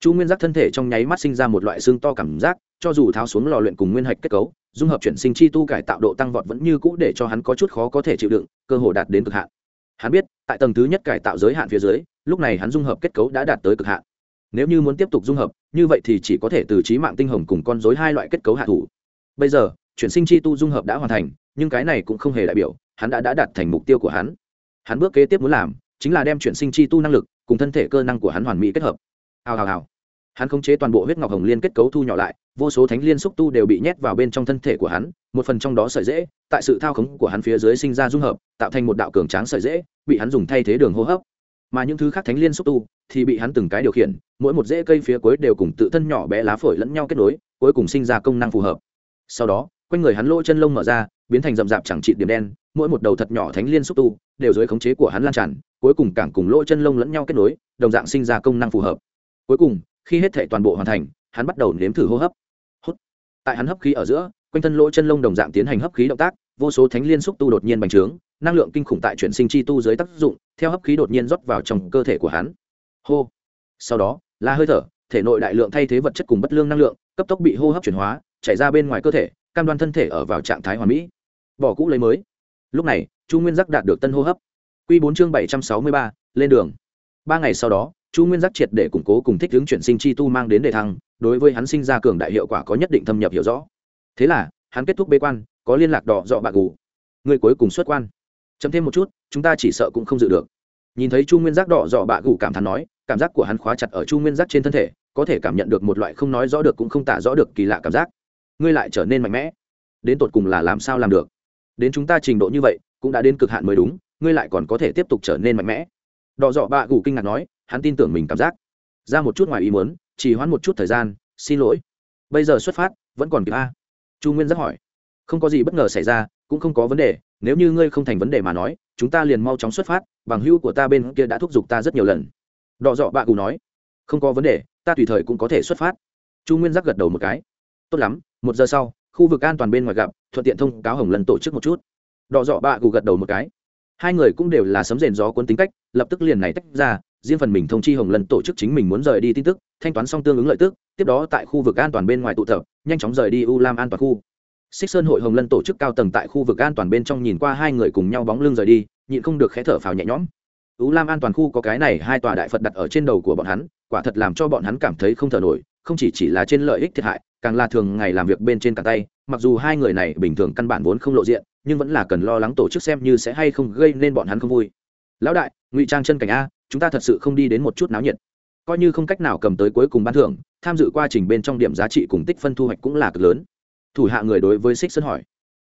[SPEAKER 1] chu nguyên giác thân thể trong nháy mắt sinh ra một loại xương to cảm giác cho dù tháo xuống lò luyện cùng nguyên hạch kết cấu dung hợp chuyển sinh chi tu cải tạo độ tăng vọt vẫn như cũ để cho hắn có chút khó có thể chịu đựng cơ hồ đạt đến cực hạn. Hắn biết tại tầng thứ nhất cải tạo giới hạn phía dưới lúc này hắn dung hợp kết cấu đã đạt tới cực hạn. Nếu như muốn tiếp tục dung hợp như vậy thì chỉ có thể từ trí mạng tinh hồng cùng con dối hai loại kết cấu hạ thủ. Bây giờ chuyển sinh chi tu dung hợp đã hoàn thành nhưng cái này cũng không hề đại biểu hắn đã, đã đạt thành mục tiêu của hắn. Hắn bước kế tiếp muốn làm chính là đem chuyển sinh chi tu năng lực cùng thân thể cơ năng của hắn hoàn mỹ kết hợp. Hào hào hào. Hắn khống chế toàn bộ huyết ngọc hồng liên kết cấu thu nhỏ lại vô số thánh liên xúc tu đều bị nhét vào bên trong thân thể của hắn, một phần trong đó sợi dễ, tại sự thao khống của hắn phía dưới sinh ra dung hợp, tạo thành một đạo cường tráng sợi dễ, bị hắn dùng thay thế đường hô hấp. Mà những thứ khác thánh liên xúc tu thì bị hắn từng cái điều khiển, mỗi một rễ cây phía cuối đều cùng tự thân nhỏ bé lá phổi lẫn nhau kết nối, cuối cùng sinh ra công năng phù hợp. Sau đó, quanh người hắn lỗ chân lông mở ra, biến thành rậm rạp chẳng trị điểm đen, mỗi một đầu thật nhỏ thánh liên xúc tu đều dưới khống chế của hắn lan tràn, cuối cùng cảng cùng lỗ chân lông lẫn nhau kết nối, đồng dạng sinh ra công năng phù hợp. Cuối cùng, khi hết thể toàn bộ hoàn thành, hắn bắt đầu nếm thử hô hấp tại hắn hấp khí ở giữa, quanh thân lỗ chân lông đồng dạng tiến hành hấp khí động tác, vô số thánh liên xúc tu đột nhiên bành trướng, năng lượng kinh khủng tại chuyển sinh chi tu dưới tác dụng, theo hấp khí đột nhiên rót vào trong cơ thể của hắn. Hô. Sau đó, là hơi thở, thể nội đại lượng thay thế vật chất cùng bất lương năng lượng, cấp tốc bị hô hấp chuyển hóa, chảy ra bên ngoài cơ thể, cam đoan thân thể ở vào trạng thái hoàn mỹ. Bỏ cũ lấy mới. Lúc này, chu nguyên giác đạt được tân hô hấp. Q bốn chương bảy trăm sáu mươi ba, lên đường. Ba ngày sau đó chu nguyên giác triệt để củng cố cùng thích hướng chuyển sinh chi tu mang đến đề thăng, đối với hắn sinh ra cường đại hiệu quả có nhất định thâm nhập hiểu rõ. Thế là, hắn kết thúc bế quan, có liên lạc đỏ dọ bạc gù. Người cuối cùng xuất quan. Chấm thêm một chút, chúng ta chỉ sợ cũng không dự được. Nhìn thấy chu nguyên giác đỏ dọ bạ gù cảm thán nói, cảm giác của hắn khóa chặt ở chu nguyên giác trên thân thể, có thể cảm nhận được một loại không nói rõ được cũng không tả rõ được kỳ lạ cảm giác. Ngươi lại trở nên mạnh mẽ. Đến tột cùng là làm sao làm được? Đến chúng ta trình độ như vậy, cũng đã đến cực hạn mới đúng, ngươi lại còn có thể tiếp tục trở nên mạnh mẽ. Đỏ dọ bạ gù kinh ngạc nói hắn tin tưởng mình cảm giác. Ra một chút ngoài ý muốn, chỉ hoãn một chút thời gian, xin lỗi. Bây giờ xuất phát, vẫn còn kịp a. Chu nguyên rất hỏi. Không có gì bất ngờ xảy ra, cũng không có vấn đề, nếu như ngươi không thành vấn đề mà nói, chúng ta liền mau chóng xuất phát, bằng hữu của ta bên kia đã thúc giục ta rất nhiều lần. Đọ dọ bạ cù nói. Không có vấn đề, ta tùy thời cũng có thể xuất phát. Chu nguyên giác gật đầu một cái. Tốt lắm, một giờ sau, khu vực an toàn bên ngoài gặp, thuận tiện thông cáo hồng lần tổ chức một chút. Đọ dọ bạ cù gật đầu một cái. Hai người cũng đều là sấm rền gió cuốn tính cách, lập tức liền này tách ra riêng phần mình thông chi hồng lần tổ chức chính mình muốn rời đi tin tức, thanh toán xong tương ứng lợi tức, tiếp đó tại khu vực an toàn bên ngoài tụ tập, nhanh chóng rời đi u lam an toàn khu. Xích sơn hội hồng lân tổ chức cao tầng tại khu vực an toàn bên trong nhìn qua hai người cùng nhau bóng lưng rời đi, nhịn không được khé thở phào nhẹ nhõm. U lam an toàn khu có cái này hai tòa đại phật đặt ở trên đầu của bọn hắn, quả thật làm cho bọn hắn cảm thấy không thở nổi, không chỉ chỉ là trên lợi ích thiệt hại, càng là thường ngày làm việc bên trên cả tay, mặc dù hai người này bình thường căn bản vốn không lộ diện, nhưng vẫn là cần lo lắng tổ chức xem như sẽ hay không gây nên bọn hắn không vui. Lão đại, ngụy trang chân cảnh a chúng ta thật sự không đi đến một chút náo nhiệt. Coi như không cách nào cầm tới cuối cùng ban thưởng, tham dự quá trình bên trong điểm giá trị cùng tích phân thu hoạch cũng là cực lớn. Thủ hạ người đối với xích sơn hỏi.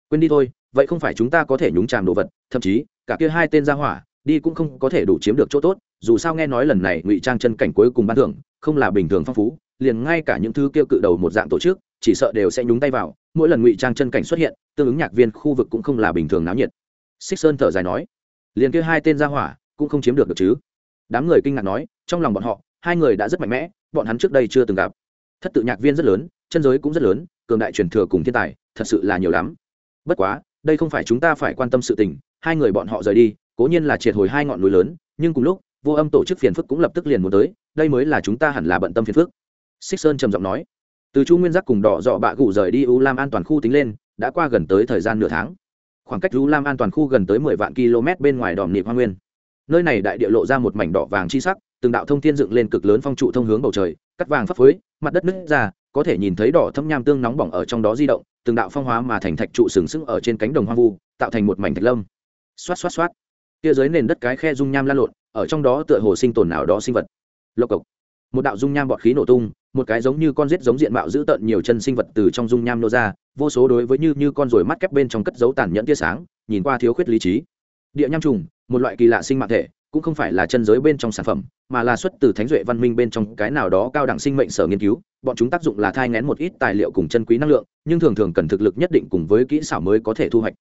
[SPEAKER 1] Quên đi thôi, vậy không phải chúng ta có thể nhúng chàm đồ vật, thậm chí, cả kia hai tên ra hỏa, đi cũng không có thể đủ chiếm được chỗ tốt, dù sao nghe nói lần này ngụy trang chân cảnh cuối cùng ban thưởng, không là bình thường phong phú, liền ngay cả những thứ kia cự đầu một dạng tổ chức, chỉ sợ đều sẽ nhúng tay vào, mỗi lần ngụy trang chân cảnh xuất hiện, tương ứng nhạc viên khu vực cũng không là bình thường náo nhiệt. Xích sơn thở dài nói. Liền kia hai tên ra hỏa, cũng không chiếm được được chứ đám người kinh ngạc nói, trong lòng bọn họ, hai người đã rất mạnh mẽ, bọn hắn trước đây chưa từng gặp. Thất tự nhạc viên rất lớn, chân giới cũng rất lớn, cường đại truyền thừa cùng thiên tài, thật sự là nhiều lắm. Bất quá, đây không phải chúng ta phải quan tâm sự tình, hai người bọn họ rời đi, cố nhiên là triệt hồi hai ngọn núi lớn, nhưng cùng lúc, vô âm tổ chức phiền phức cũng lập tức liền muốn tới, đây mới là chúng ta hẳn là bận tâm phiền phức. Xích sơn trầm giọng nói. Từ chu nguyên giác cùng đỏ dọ bạ gụ rời đi u lam an toàn khu tính lên, đã qua gần tới thời gian nửa tháng. Khoảng cách u lam an toàn khu gần tới mười vạn km bên ngoài đòm nịp hoa nguyên nơi này đại địa lộ ra một mảnh đỏ vàng chi sắc, từng đạo thông thiên dựng lên cực lớn phong trụ thông hướng bầu trời, cắt vàng phấp phới, mặt đất nứt ra, có thể nhìn thấy đỏ thâm nham tương nóng bỏng ở trong đó di động, từng đạo phong hóa mà thành thạch trụ sừng sững ở trên cánh đồng hoang vu, tạo thành một mảnh thạch lâm. Xoát xoát xoát. Kia dưới nền đất cái khe dung nham lan lộn, ở trong đó tựa hồ sinh tồn nào đó sinh vật. Lộc cộc. Một đạo dung nham bọt khí nổ tung, một cái giống như con rết giống diện mạo dữ tận nhiều chân sinh vật từ trong dung nham nô ra, vô số đối với như như con rồi mắt kép bên trong cất dấu tàn nhẫn tia sáng, nhìn qua thiếu khuyết lý trí địa nham trùng, một loại kỳ lạ sinh mạng thể, cũng không phải là chân giới bên trong sản phẩm, mà là xuất từ thánh duệ văn minh bên trong cái nào đó cao đẳng sinh mệnh sở nghiên cứu. Bọn chúng tác dụng là thai ngén một ít tài liệu cùng chân quý năng lượng, nhưng thường thường cần thực lực nhất định cùng với kỹ xảo mới có thể thu hoạch.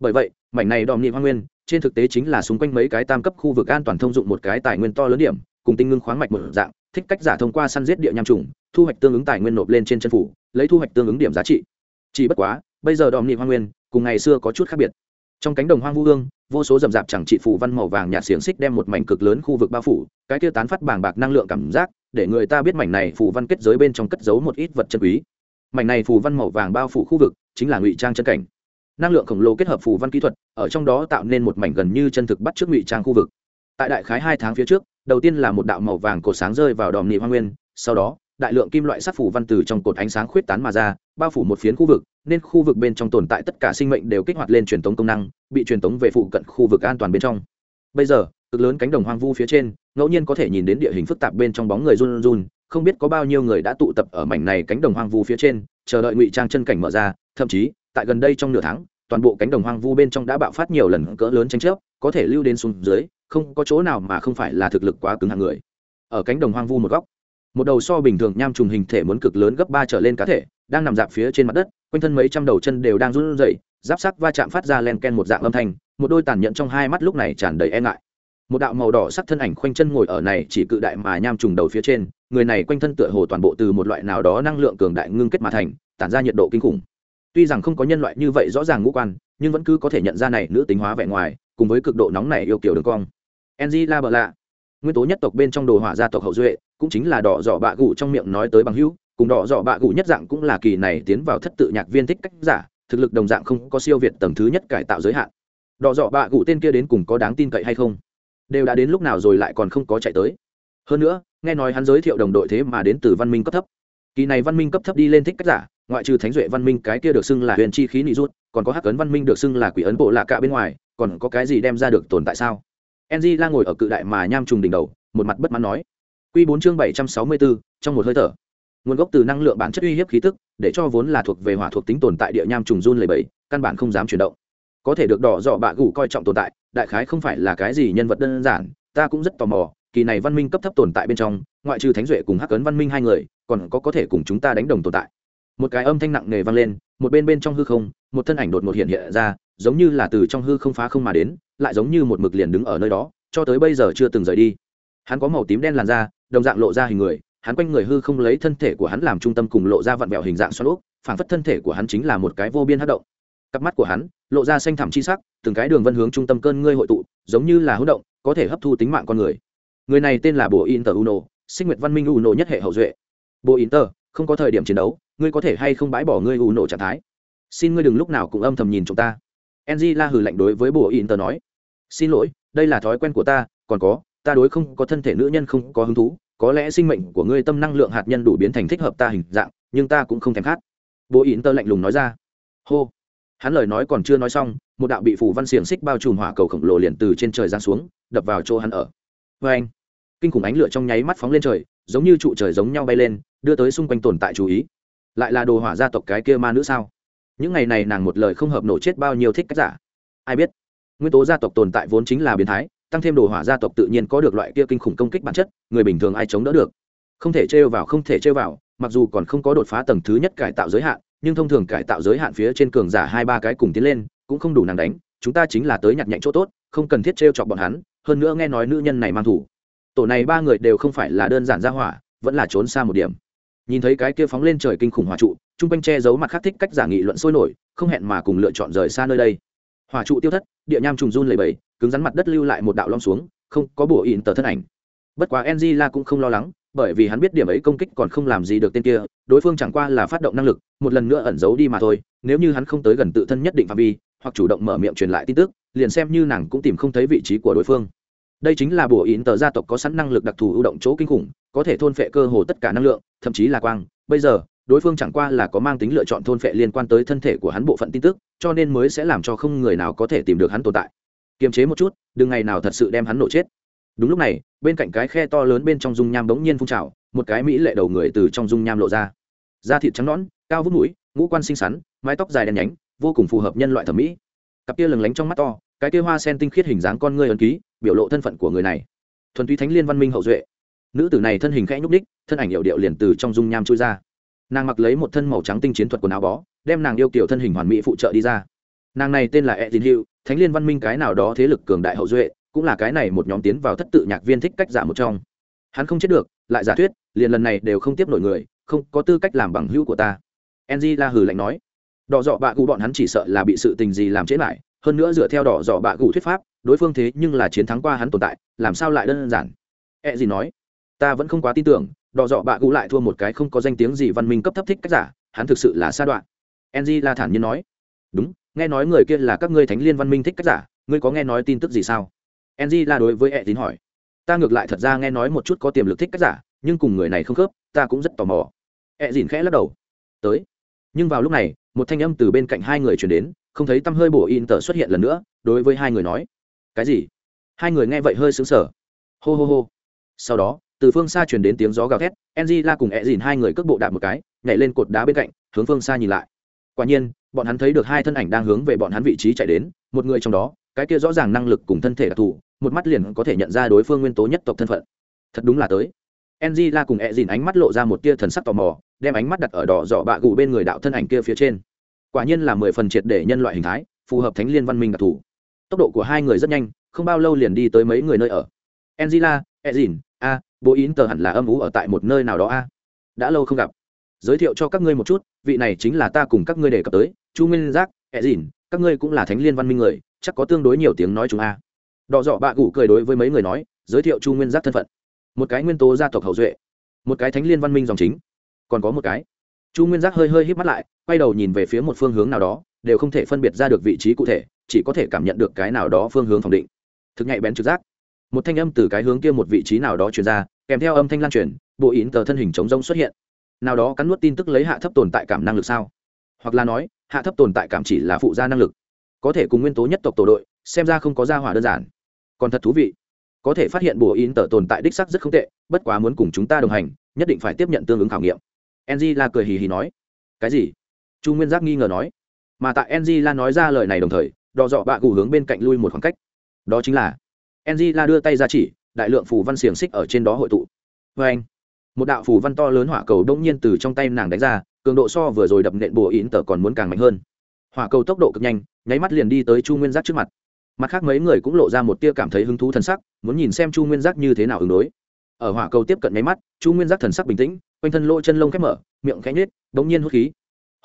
[SPEAKER 1] Bởi vậy, mảnh này đòm nhị hoa nguyên, trên thực tế chính là xung quanh mấy cái tam cấp khu vực an toàn thông dụng một cái tài nguyên to lớn điểm, cùng tinh ngưng khoáng mạch một dạng, thích cách giả thông qua săn giết địa nham trùng, thu hoạch tương ứng tài nguyên nộp lên trên chân phủ, lấy thu hoạch tương ứng điểm giá trị. Chỉ bất quá, bây giờ đòm nhị hoa nguyên cùng ngày xưa có chút khác biệt trong cánh đồng hoang vu hương, vô số rậm rạp chẳng trị phù văn màu vàng nhạt xiềng xích đem một mảnh cực lớn khu vực bao phủ, cái tiêu tán phát bàng bạc năng lượng cảm giác, để người ta biết mảnh này phù văn kết giới bên trong cất giấu một ít vật chân quý. Mảnh này phù văn màu vàng bao phủ khu vực, chính là ngụy trang chân cảnh. Năng lượng khổng lồ kết hợp phù văn kỹ thuật, ở trong đó tạo nên một mảnh gần như chân thực bắt trước ngụy trang khu vực. Tại đại khái hai tháng phía trước, đầu tiên là một đạo màu vàng cổ sáng rơi vào đòm nị hoa nguyên, sau đó đại lượng kim loại sắc phủ văn từ trong cột ánh sáng khuyết tán mà ra, bao phủ một phiến khu vực, nên khu vực bên trong tồn tại tất cả sinh mệnh đều kích hoạt lên truyền tống công năng, bị truyền tống về phụ cận khu vực an toàn bên trong. Bây giờ, cực lớn cánh đồng hoang vu phía trên, ngẫu nhiên có thể nhìn đến địa hình phức tạp bên trong bóng người run run, không biết có bao nhiêu người đã tụ tập ở mảnh này cánh đồng hoang vu phía trên, chờ đợi ngụy trang chân cảnh mở ra, thậm chí, tại gần đây trong nửa tháng, toàn bộ cánh đồng hoang vu bên trong đã bạo phát nhiều lần cỡ lớn tranh chấp, có thể lưu đến xuống dưới, không có chỗ nào mà không phải là thực lực quá cứng hạng người. Ở cánh đồng hoang vu một góc một đầu so bình thường nham trùng hình thể muốn cực lớn gấp ba trở lên cá thể, đang nằm dạp phía trên mặt đất, quanh thân mấy trăm đầu chân đều đang run rẩy, giáp sắc va chạm phát ra len ken một dạng âm thanh, một đôi tàn nhẫn trong hai mắt lúc này tràn đầy e ngại. Một đạo màu đỏ sắc thân ảnh khoanh chân ngồi ở này chỉ cự đại mà nham trùng đầu phía trên, người này quanh thân tựa hồ toàn bộ từ một loại nào đó năng lượng cường đại ngưng kết mà thành, tản ra nhiệt độ kinh khủng. Tuy rằng không có nhân loại như vậy rõ ràng ngũ quan, nhưng vẫn cứ có thể nhận ra này nữ tính hóa vẻ ngoài, cùng với cực độ nóng này yêu kiểu đường cong. Enzy la bờ lạ nguyên tố nhất tộc bên trong đồ hỏa gia tộc hậu duệ, cũng chính là đỏ dọ bạ gụ trong miệng nói tới bằng hữu, cùng đỏ dọ bạ gụ nhất dạng cũng là kỳ này tiến vào thất tự nhạc viên thích cách giả, thực lực đồng dạng không có siêu việt tầng thứ nhất cải tạo giới hạn. Đỏ dọ bạ gụ tên kia đến cùng có đáng tin cậy hay không? Đều đã đến lúc nào rồi lại còn không có chạy tới? Hơn nữa, nghe nói hắn giới thiệu đồng đội thế mà đến từ văn minh cấp thấp. Kỳ này văn minh cấp thấp đi lên thích cách giả, ngoại trừ thánh duệ văn minh cái kia được xưng là huyền chi khí nị rút, còn có hắc ấn văn minh được xưng là quỷ ấn bộ lạ cả bên ngoài, còn có cái gì đem ra được tồn tại sao? Enzy la ngồi ở cự đại mà nham trùng đỉnh đầu, một mặt bất mãn nói. Quy bốn chương bảy trăm sáu mươi bốn trong một hơi thở. Nguồn gốc từ năng lượng bản chất uy hiếp khí tức, để cho vốn là thuộc về hỏa thuộc tính tồn tại địa nham trùng run lầy bẫy căn bản không dám chuyển động. Có thể được đỏ dọ bạ gù coi trọng tồn tại, đại khái không phải là cái gì nhân vật đơn giản, ta cũng rất tò mò, kỳ này văn minh cấp thấp tồn tại bên trong, ngoại trừ thánh duệ cùng hắc cấn văn minh hai người, còn có có thể cùng chúng ta đánh đồng tồn tại. Một cái âm thanh nặng nề vang lên, một bên bên trong hư không, một thân ảnh đột ngột hiện hiện ra, giống như là từ trong hư không phá không mà đến lại giống như một mực liền đứng ở nơi đó, cho tới bây giờ chưa từng rời đi. Hắn có màu tím đen làn da, đồng dạng lộ ra hình người, hắn quanh người hư không lấy thân thể của hắn làm trung tâm cùng lộ ra vặn vẹo hình dạng xoắn úp phản phất thân thể của hắn chính là một cái vô biên hát động. Cặp mắt của hắn lộ ra xanh thẳm chi sắc, từng cái đường vân hướng trung tâm cơn ngươi hội tụ, giống như là hỗn động, có thể hấp thu tính mạng con người. Người này tên là bộ inter uno, sinh nguyệt văn minh uno nhất hệ hậu duệ. Bộ inter, không có thời điểm chiến đấu, ngươi có thể hay không bãi bỏ ngươi uno trạng thái? Xin ngươi đừng lúc nào cũng âm thầm nhìn chúng ta enzy la hừ lạnh đối với bộ tờ nói. Xin lỗi, đây là thói quen của ta, còn có, ta đối không có thân thể nữ nhân không có hứng thú, có lẽ sinh mệnh của ngươi tâm năng lượng hạt nhân đủ biến thành thích hợp ta hình dạng, nhưng ta cũng không thèm khát. Bộ in tơ lạnh lùng nói ra. Hô. Hắn lời nói còn chưa nói xong, một đạo bị phủ văn xiềng xích bao trùm hỏa cầu khổng lồ liền từ trên trời giáng xuống, đập vào chỗ hắn ở. Vê anh, kinh khủng ánh lửa trong nháy mắt phóng lên trời, giống như trụ trời giống nhau bay lên, đưa tới xung quanh tồn tại chú ý. Lại là đồ hỏa gia tộc cái kia ma nữ sao? Những ngày này nàng một lời không hợp nổ chết bao nhiêu thích cách giả. Ai biết, nguyên tố gia tộc tồn tại vốn chính là biến thái, tăng thêm đồ hỏa gia tộc tự nhiên có được loại kia kinh khủng công kích bản chất, người bình thường ai chống đỡ được? Không thể trêu vào, không thể trêu vào, mặc dù còn không có đột phá tầng thứ nhất cải tạo giới hạn, nhưng thông thường cải tạo giới hạn phía trên cường giả hai ba cái cùng tiến lên, cũng không đủ nàng đánh, chúng ta chính là tới nhặt nhạnh chỗ tốt, không cần thiết trêu chọc bọn hắn, hơn nữa nghe nói nữ nhân này mang thủ. Tổ này ba người đều không phải là đơn giản ra hỏa, vẫn là trốn xa một điểm nhìn thấy cái kia phóng lên trời kinh khủng hỏa trụ, chung quanh che giấu mặt khác thích cách giả nghị luận sôi nổi, không hẹn mà cùng lựa chọn rời xa nơi đây. Hỏa trụ tiêu thất, địa nham trùng run lầy bầy cứng rắn mặt đất lưu lại một đạo long xuống, không có bổ ỉn tờ thân ảnh. Bất quá enzy la cũng không lo lắng, bởi vì hắn biết điểm ấy công kích còn không làm gì được tên kia, đối phương chẳng qua là phát động năng lực, một lần nữa ẩn giấu đi mà thôi, nếu như hắn không tới gần tự thân nhất định phạm vi, hoặc chủ động mở miệng truyền lại tin tức, liền xem như nàng cũng tìm không thấy vị trí của đối phương. Đây chính là bổ ỉn tờ gia tộc có sẵn năng lực đặc thù ưu động chỗ kinh khủng có thể thôn phệ cơ hồ tất cả năng lượng, thậm chí là quang. Bây giờ, đối phương chẳng qua là có mang tính lựa chọn thôn phệ liên quan tới thân thể của hắn bộ phận tin tức, cho nên mới sẽ làm cho không người nào có thể tìm được hắn tồn tại. Kiềm chế một chút, đừng ngày nào thật sự đem hắn nổ chết. Đúng lúc này, bên cạnh cái khe to lớn bên trong dung nham bỗng nhiên phun trào, một cái mỹ lệ đầu người từ trong dung nham lộ ra. Da thịt trắng nõn, cao vút mũi, ngũ quan xinh xắn, mái tóc dài đen nhánh, vô cùng phù hợp nhân loại thẩm mỹ. Cặp kia lừng lánh trong mắt to, cái kia hoa sen tinh khiết hình dáng con người ấn ký, biểu lộ thân phận của người này. Thuần túy thánh liên văn minh hậu duệ nữ tử này thân hình khẽ nhúc ních thân ảnh hiệu điệu liền từ trong dung nham chui ra. Nàng mặc lấy một thân màu trắng tinh chiến thuật quần áo bó, đem nàng yêu kiểu thân hình hoàn mỹ phụ trợ đi ra. Nàng này tên là edin hữu thánh liên văn minh cái nào đó thế lực cường đại hậu duệ, cũng là cái này một nhóm tiến vào thất tự nhạc viên thích cách giả một trong. Hắn không chết được, lại giả thuyết, liền lần này đều không tiếp nổi người, không có tư cách làm bằng hữu của ta. Enzy la hừ lạnh nói. Đỏ dọ bạ cụ bọn hắn chỉ sợ là bị sự tình gì làm chết lại, hơn nữa dựa theo đỏ dọ bạ cụ thuyết pháp, đối phương thế nhưng là chiến thắng qua hắn tồn tại, làm sao lại đơn giản? E gì nói ta vẫn không quá tin tưởng đò dọ bạ gũ lại thua một cái không có danh tiếng gì văn minh cấp thấp thích cách giả, hắn thực sự là sa đoạn. Enzy la thản nhiên nói. Đúng, nghe nói người kia là các ngươi thánh liên văn minh thích cách giả, ngươi có nghe nói tin tức gì sao? Enzy la đối với e tín hỏi. Ta ngược lại thật ra nghe nói một chút có tiềm lực thích cách giả, nhưng cùng người này không khớp, ta cũng rất tò mò. E dìn khẽ lắc đầu. Tới. Nhưng vào lúc này, một thanh âm từ bên cạnh hai người chuyển đến, không thấy tăm hơi bổ in tờ xuất hiện lần nữa, đối với hai người nói. Cái gì? Hai người nghe vậy hơi xứng sở hô hô hô. Sau đó từ phương xa truyền đến tiếng gió gào thét enzy la cùng e dìn hai người cước bộ đạp một cái, nhảy lên cột đá bên cạnh, hướng phương xa nhìn lại. Quả nhiên, bọn hắn thấy được hai thân ảnh đang hướng về bọn hắn vị trí chạy đến, một người trong đó, cái kia rõ ràng năng lực cùng thân thể đặc thù, một mắt liền có thể nhận ra đối phương nguyên tố nhất tộc thân phận. Thật đúng là tới. Enzy la cùng e dìn ánh mắt lộ ra một tia thần sắc tò mò, đem ánh mắt đặt ở đỏ dọ bạ gù bên người đạo thân ảnh kia phía trên. Quả nhiên là mười phần triệt để nhân loại hình thái, phù hợp thánh liên văn minh đặc thù. Tốc độ của hai người rất nhanh, không bao lâu liền đi tới mấy người nơi ở. Enzy la e dìn a bố yến tờ hẳn là âm ú ở tại một nơi nào đó a? Đã lâu không gặp. Giới thiệu cho các ngươi một chút, vị này chính là ta cùng các ngươi đề cập tới, chu nguyên giác e dìn, các ngươi cũng là thánh liên văn minh người, chắc có tương đối nhiều tiếng nói chúng a. Đỏ dọ bạ gủ cười đối với mấy người nói, giới thiệu chu nguyên giác thân phận. Một cái nguyên tố gia tộc hậu duệ, một cái thánh liên văn minh dòng chính. Còn có một cái. Chu nguyên giác hơi hơi hít mắt lại, quay đầu nhìn về phía một phương hướng nào đó, đều không thể phân biệt ra được vị trí cụ thể, chỉ có thể cảm nhận được cái nào đó phương hướng phòng định. Thực nhạy bén trực giác. Một thanh âm từ cái hướng kia một vị trí nào đó truyền ra kèm theo âm thanh lan truyền, bộ yến tờ thân hình chống rông xuất hiện. Nào đó cắn nuốt tin tức lấy hạ thấp tồn tại cảm năng lực sao? Hoặc là nói, hạ thấp tồn tại cảm chỉ là phụ gia năng lực. Có thể cùng nguyên tố nhất tộc tổ đội, xem ra không có gia hỏa đơn giản. Còn thật thú vị. Có thể phát hiện bùa in tờ tồn tại đích sắc rất không tệ, bất quá muốn cùng chúng ta đồng hành, nhất định phải tiếp nhận tương ứng khảo nghiệm. Angela cười hì hì nói. Cái gì? Chu nguyên giác nghi ngờ nói. Mà tại angela nói ra lời này đồng thời, đò dọ bạ gù hướng bên cạnh lui một khoảng cách. Đó chính là. Angela đưa tay ra chỉ đại lượng phù văn xiềng xích ở trên đó hội tụ. Vê anh, một đạo phù văn to lớn hỏa cầu đông nhiên từ trong tay nàng đánh ra, cường độ so vừa rồi đập nện bùa ín tở còn muốn càng mạnh hơn. Hỏa cầu tốc độ cực nhanh, nháy mắt liền đi tới chu nguyên giác trước mặt. Mặt khác mấy người cũng lộ ra một tia cảm thấy hứng thú thần sắc, muốn nhìn xem chu nguyên giác như thế nào ứng đối. Ở hỏa cầu tiếp cận nháy mắt, chu nguyên giác thần sắc bình tĩnh, quanh thân lỗ chân lông khép mở, miệng khẽ nhết đ ỗ n g nhiên hút khí.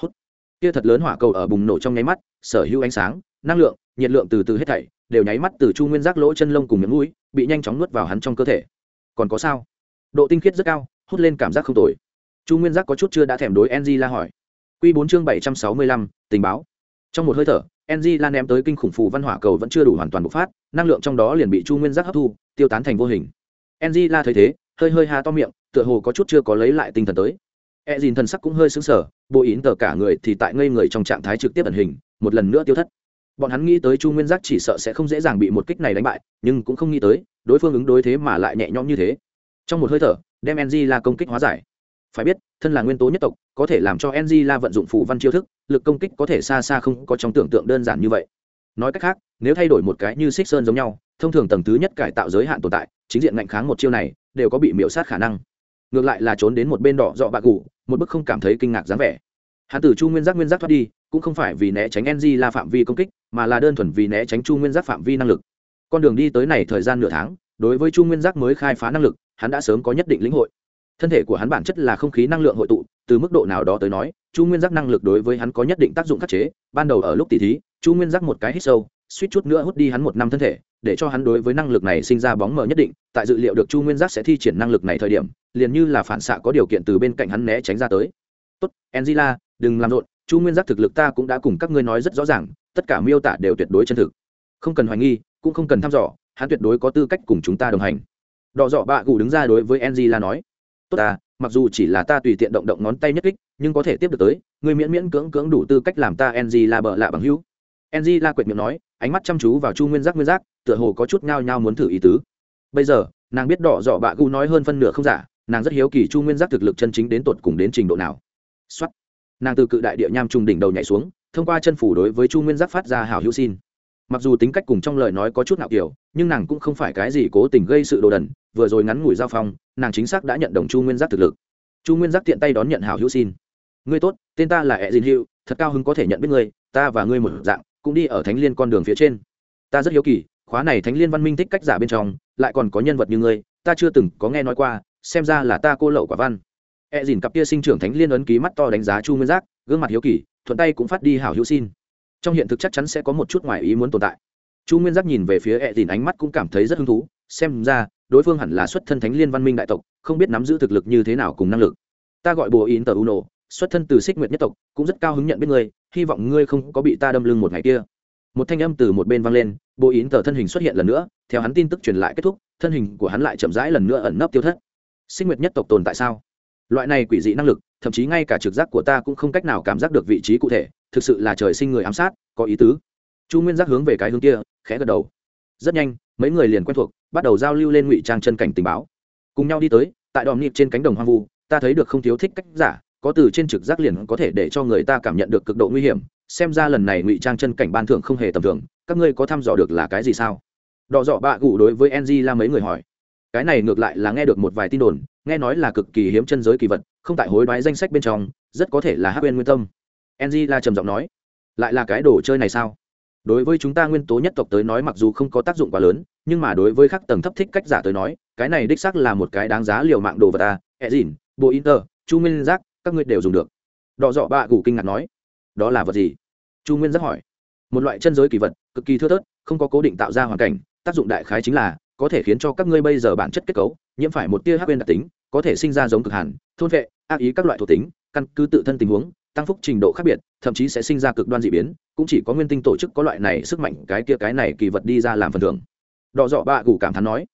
[SPEAKER 1] Hút. Tia thật lớn hỏa cầu ở bùng nổ trong nháy mắt, sở hữu ánh sáng, năng lượng, nhiệt lượng từ từ hết thảy đều nháy mắt từ chu nguyên giác lỗ chân lông cùng miếng mũi, bị nhanh chóng nuốt vào hắn trong cơ thể. Còn có sao? Độ tinh khiết rất cao, hút lên cảm giác không tồi. Chu nguyên giác có chút chưa đã thèm đối ng la hỏi. Q bốn chương bảy trăm sáu mươi lăm, tình báo. Trong một hơi thở ng lan ném tới kinh khủng phù văn hỏa cầu vẫn chưa đủ hoàn toàn bộc phát, năng lượng trong đó liền bị chu nguyên giác hấp thu, tiêu tán thành vô hình. Ng la thấy thế, hơi hơi hà to miệng, tựa hồ có chút chưa có lấy lại tinh thần tới. E dìn thần sắc cũng hơi xứng sờ, bộ ín tờ cả người thì tại ngây người trong trạng thái trực tiếp ẩn hình, một lần nữa tiêu thất bọn hắn nghĩ tới chu nguyên giác chỉ sợ sẽ không dễ dàng bị một kích này đánh bại, nhưng cũng không nghĩ tới, đối phương ứng đối thế mà lại nhẹ nhõm như thế. Trong một hơi thở, đem ng la công kích hóa giải. Phải biết, thân là nguyên tố nhất tộc, có thể làm cho ng la vận dụng phủ văn chiêu thức, lực công kích có thể xa xa không có trong tưởng tượng đơn giản như vậy. Nói cách khác, nếu thay đổi một cái như xích sơn giống nhau, thông thường tầng thứ nhất cải tạo giới hạn tồn tại, chính diện ngạnh kháng một chiêu này, đều có bị miễu sát khả năng. Ngược lại là trốn đến một bên đỏ dọ bạc cụ một bức không cảm thấy kinh ngạc dáng vẻ. Hạ tử chu nguyên giác nguyên giác thoát đi, cũng không phải vì né tránh ng la phạm vi công kích mà là đơn thuần vì né tránh chu nguyên giác phạm vi năng lực. Con đường đi tới này thời gian nửa tháng, đối với chu nguyên giác mới khai phá năng lực, hắn đã sớm có nhất định lĩnh hội. Thân thể của hắn bản chất là không khí năng lượng hội tụ, từ mức độ nào đó tới nói, chu nguyên giác năng lực đối với hắn có nhất định tác dụng khắc chế. Ban đầu ở lúc tỉ thí, chu nguyên giác một cái hít sâu, suýt chút nữa hút đi hắn một năm thân thể, để cho hắn đối với năng lực này sinh ra bóng mờ nhất định. Tại dự liệu được chu nguyên giác sẽ thi triển năng lực này thời điểm, liền như là phản xạ có điều kiện từ bên cạnh hắn né tránh ra tới. Tốt, angela, đừng làm rộn. Chu nguyên giác thực lực ta cũng đã cùng các ngươi nói rất rõ ràng tất cả miêu tả đều tuyệt đối chân thực. Không cần hoài nghi, cũng không cần thăm dò, hắn tuyệt đối có tư cách cùng chúng ta đồng hành. Đỏ dọ bạ gù đứng ra đối với angela nói. Tốt ta, mặc dù chỉ là ta tùy tiện động động ngón tay nhất kích, nhưng có thể tiếp được tới người miễn miễn cưỡng cưỡng đủ tư cách làm ta enzy la bợ lạ bằng hữu. Enzy la quệt miệng nói, ánh mắt chăm chú vào chu nguyên giác nguyên giác, tựa hồ có chút ngao ngao muốn thử ý tứ. Bây giờ, nàng biết đỏ dọ bạ gu nói hơn phân nửa không giả, nàng rất hiếu kỳ chu nguyên giác thực lực chân chính đến tột cùng đến trình độ nào. Xuất nàng từ cự đại địa nham trùng đỉnh đầu nhảy xuống thông qua chân phủ đối với chu nguyên giác phát ra hảo hữu xin. Mặc dù tính cách cùng trong lời nói có chút nạo kiểu, nhưng nàng cũng không phải cái gì cố tình gây sự đồ đần, vừa rồi ngắn ngủi giao phong, nàng chính xác đã nhận đồng chu nguyên giác thực lực. Chu nguyên giác tiện tay đón nhận hảo hữu xin. Ngươi tốt, tên ta là e dìn hữu, thật cao hứng có thể nhận biết ngươi, ta và ngươi một dạng, cũng đi ở thánh liên con đường phía trên. Ta rất hiếu kỳ, khóa này thánh liên văn minh thích cách giả bên trong, lại còn có nhân vật như ngươi, ta chưa từng có nghe nói qua, xem ra là ta cô lậu quả văn. E dìn cặp kia sinh trưởng thánh liên ấn ký mắt to đánh giá chu nguyên giác, gương mặt hiếu kỳ thuận tay cũng phát đi hảo hữu xin. Trong hiện thực chắc chắn sẽ có một chút ngoài ý muốn tồn tại. Chu nguyên giác nhìn về phía e dìn ánh mắt cũng cảm thấy rất hứng thú, xem ra, đối phương hẳn là xuất thân thánh liên văn minh đại tộc, không biết nắm giữ thực lực như thế nào cùng năng lực. Ta gọi bùa in tờ uno xuất thân từ xích nguyệt nhất tộc, cũng rất cao hứng nhận biết ngươi, hy vọng ngươi không có bị ta đâm lưng một ngày kia. Một thanh âm từ một bên vang lên bộ in tờ thân hình xuất hiện lần nữa, theo hắn tin tức truyền lại kết thúc, thân hình của hắn lại chậm rãi lần nữa ẩn nấp tiêu thất. Xích nguyệt nhất tộc tồn tại sao? Loại này quỷ dị năng lực thậm chí ngay cả trực giác của ta cũng không cách nào cảm giác được vị trí cụ thể, thực sự là trời sinh người ám sát, có ý tứ. Chu nguyên giác hướng về cái hướng kia, khẽ gật đầu. Rất nhanh, mấy người liền quen thuộc, bắt đầu giao lưu lên ngụy trang chân cảnh tình báo. Cùng nhau đi tới, tại đòm nịp trên cánh đồng hoang vu, ta thấy được không thiếu thích cách giả, có từ trên trực giác liền có thể để cho người ta cảm nhận được cực độ nguy hiểm. Xem ra lần này ngụy trang chân cảnh ban thưởng không hề tầm thường, các ngươi có thăm dò được là cái gì sao? Đọ dọ bạ gụ đối với ng là mấy người hỏi. Cái này ngược lại là nghe được một vài tin đồn, nghe nói là cực kỳ hiếm chân giới kỳ vật không tại hối đoái danh sách bên trong, rất có thể là hát quên nguyên tâm. Ng la trầm giọng nói, lại là cái đồ chơi này sao? Đối với chúng ta nguyên tố nhất tộc tới nói mặc dù không có tác dụng quá lớn, nhưng mà đối với các tầng thấp thích cách giả tới nói, cái này đích xác là một cái đáng giá liều mạng đồ vật à. ta e dìn bộ inter, chu nguyên giác, các ngươi đều dùng được. Đọ dọ bạ gù kinh ngạc nói, đó là vật gì? Chu nguyên giác hỏi, một loại chân giới kỳ vật, cực kỳ thưa thớt, không có cố định tạo ra hoàn cảnh, tác dụng đại khái chính là, có thể khiến cho các ngươi bây giờ bản chất kết cấu, nhiễm phải một tia hắc quên đặc tính, có thể sinh ra giống cực hẳn, thôn vệ ác ý các loại thuộc tính, căn cứ tự thân tình huống, tăng phúc trình độ khác biệt, thậm chí sẽ sinh ra cực đoan d ị biến, cũng chỉ có nguyên tinh tổ chức có loại này sức mạnh, cái kia cái này kỳ vật đi ra làm phần thưởng. Đọ dọ bạ gù cảm thán nói,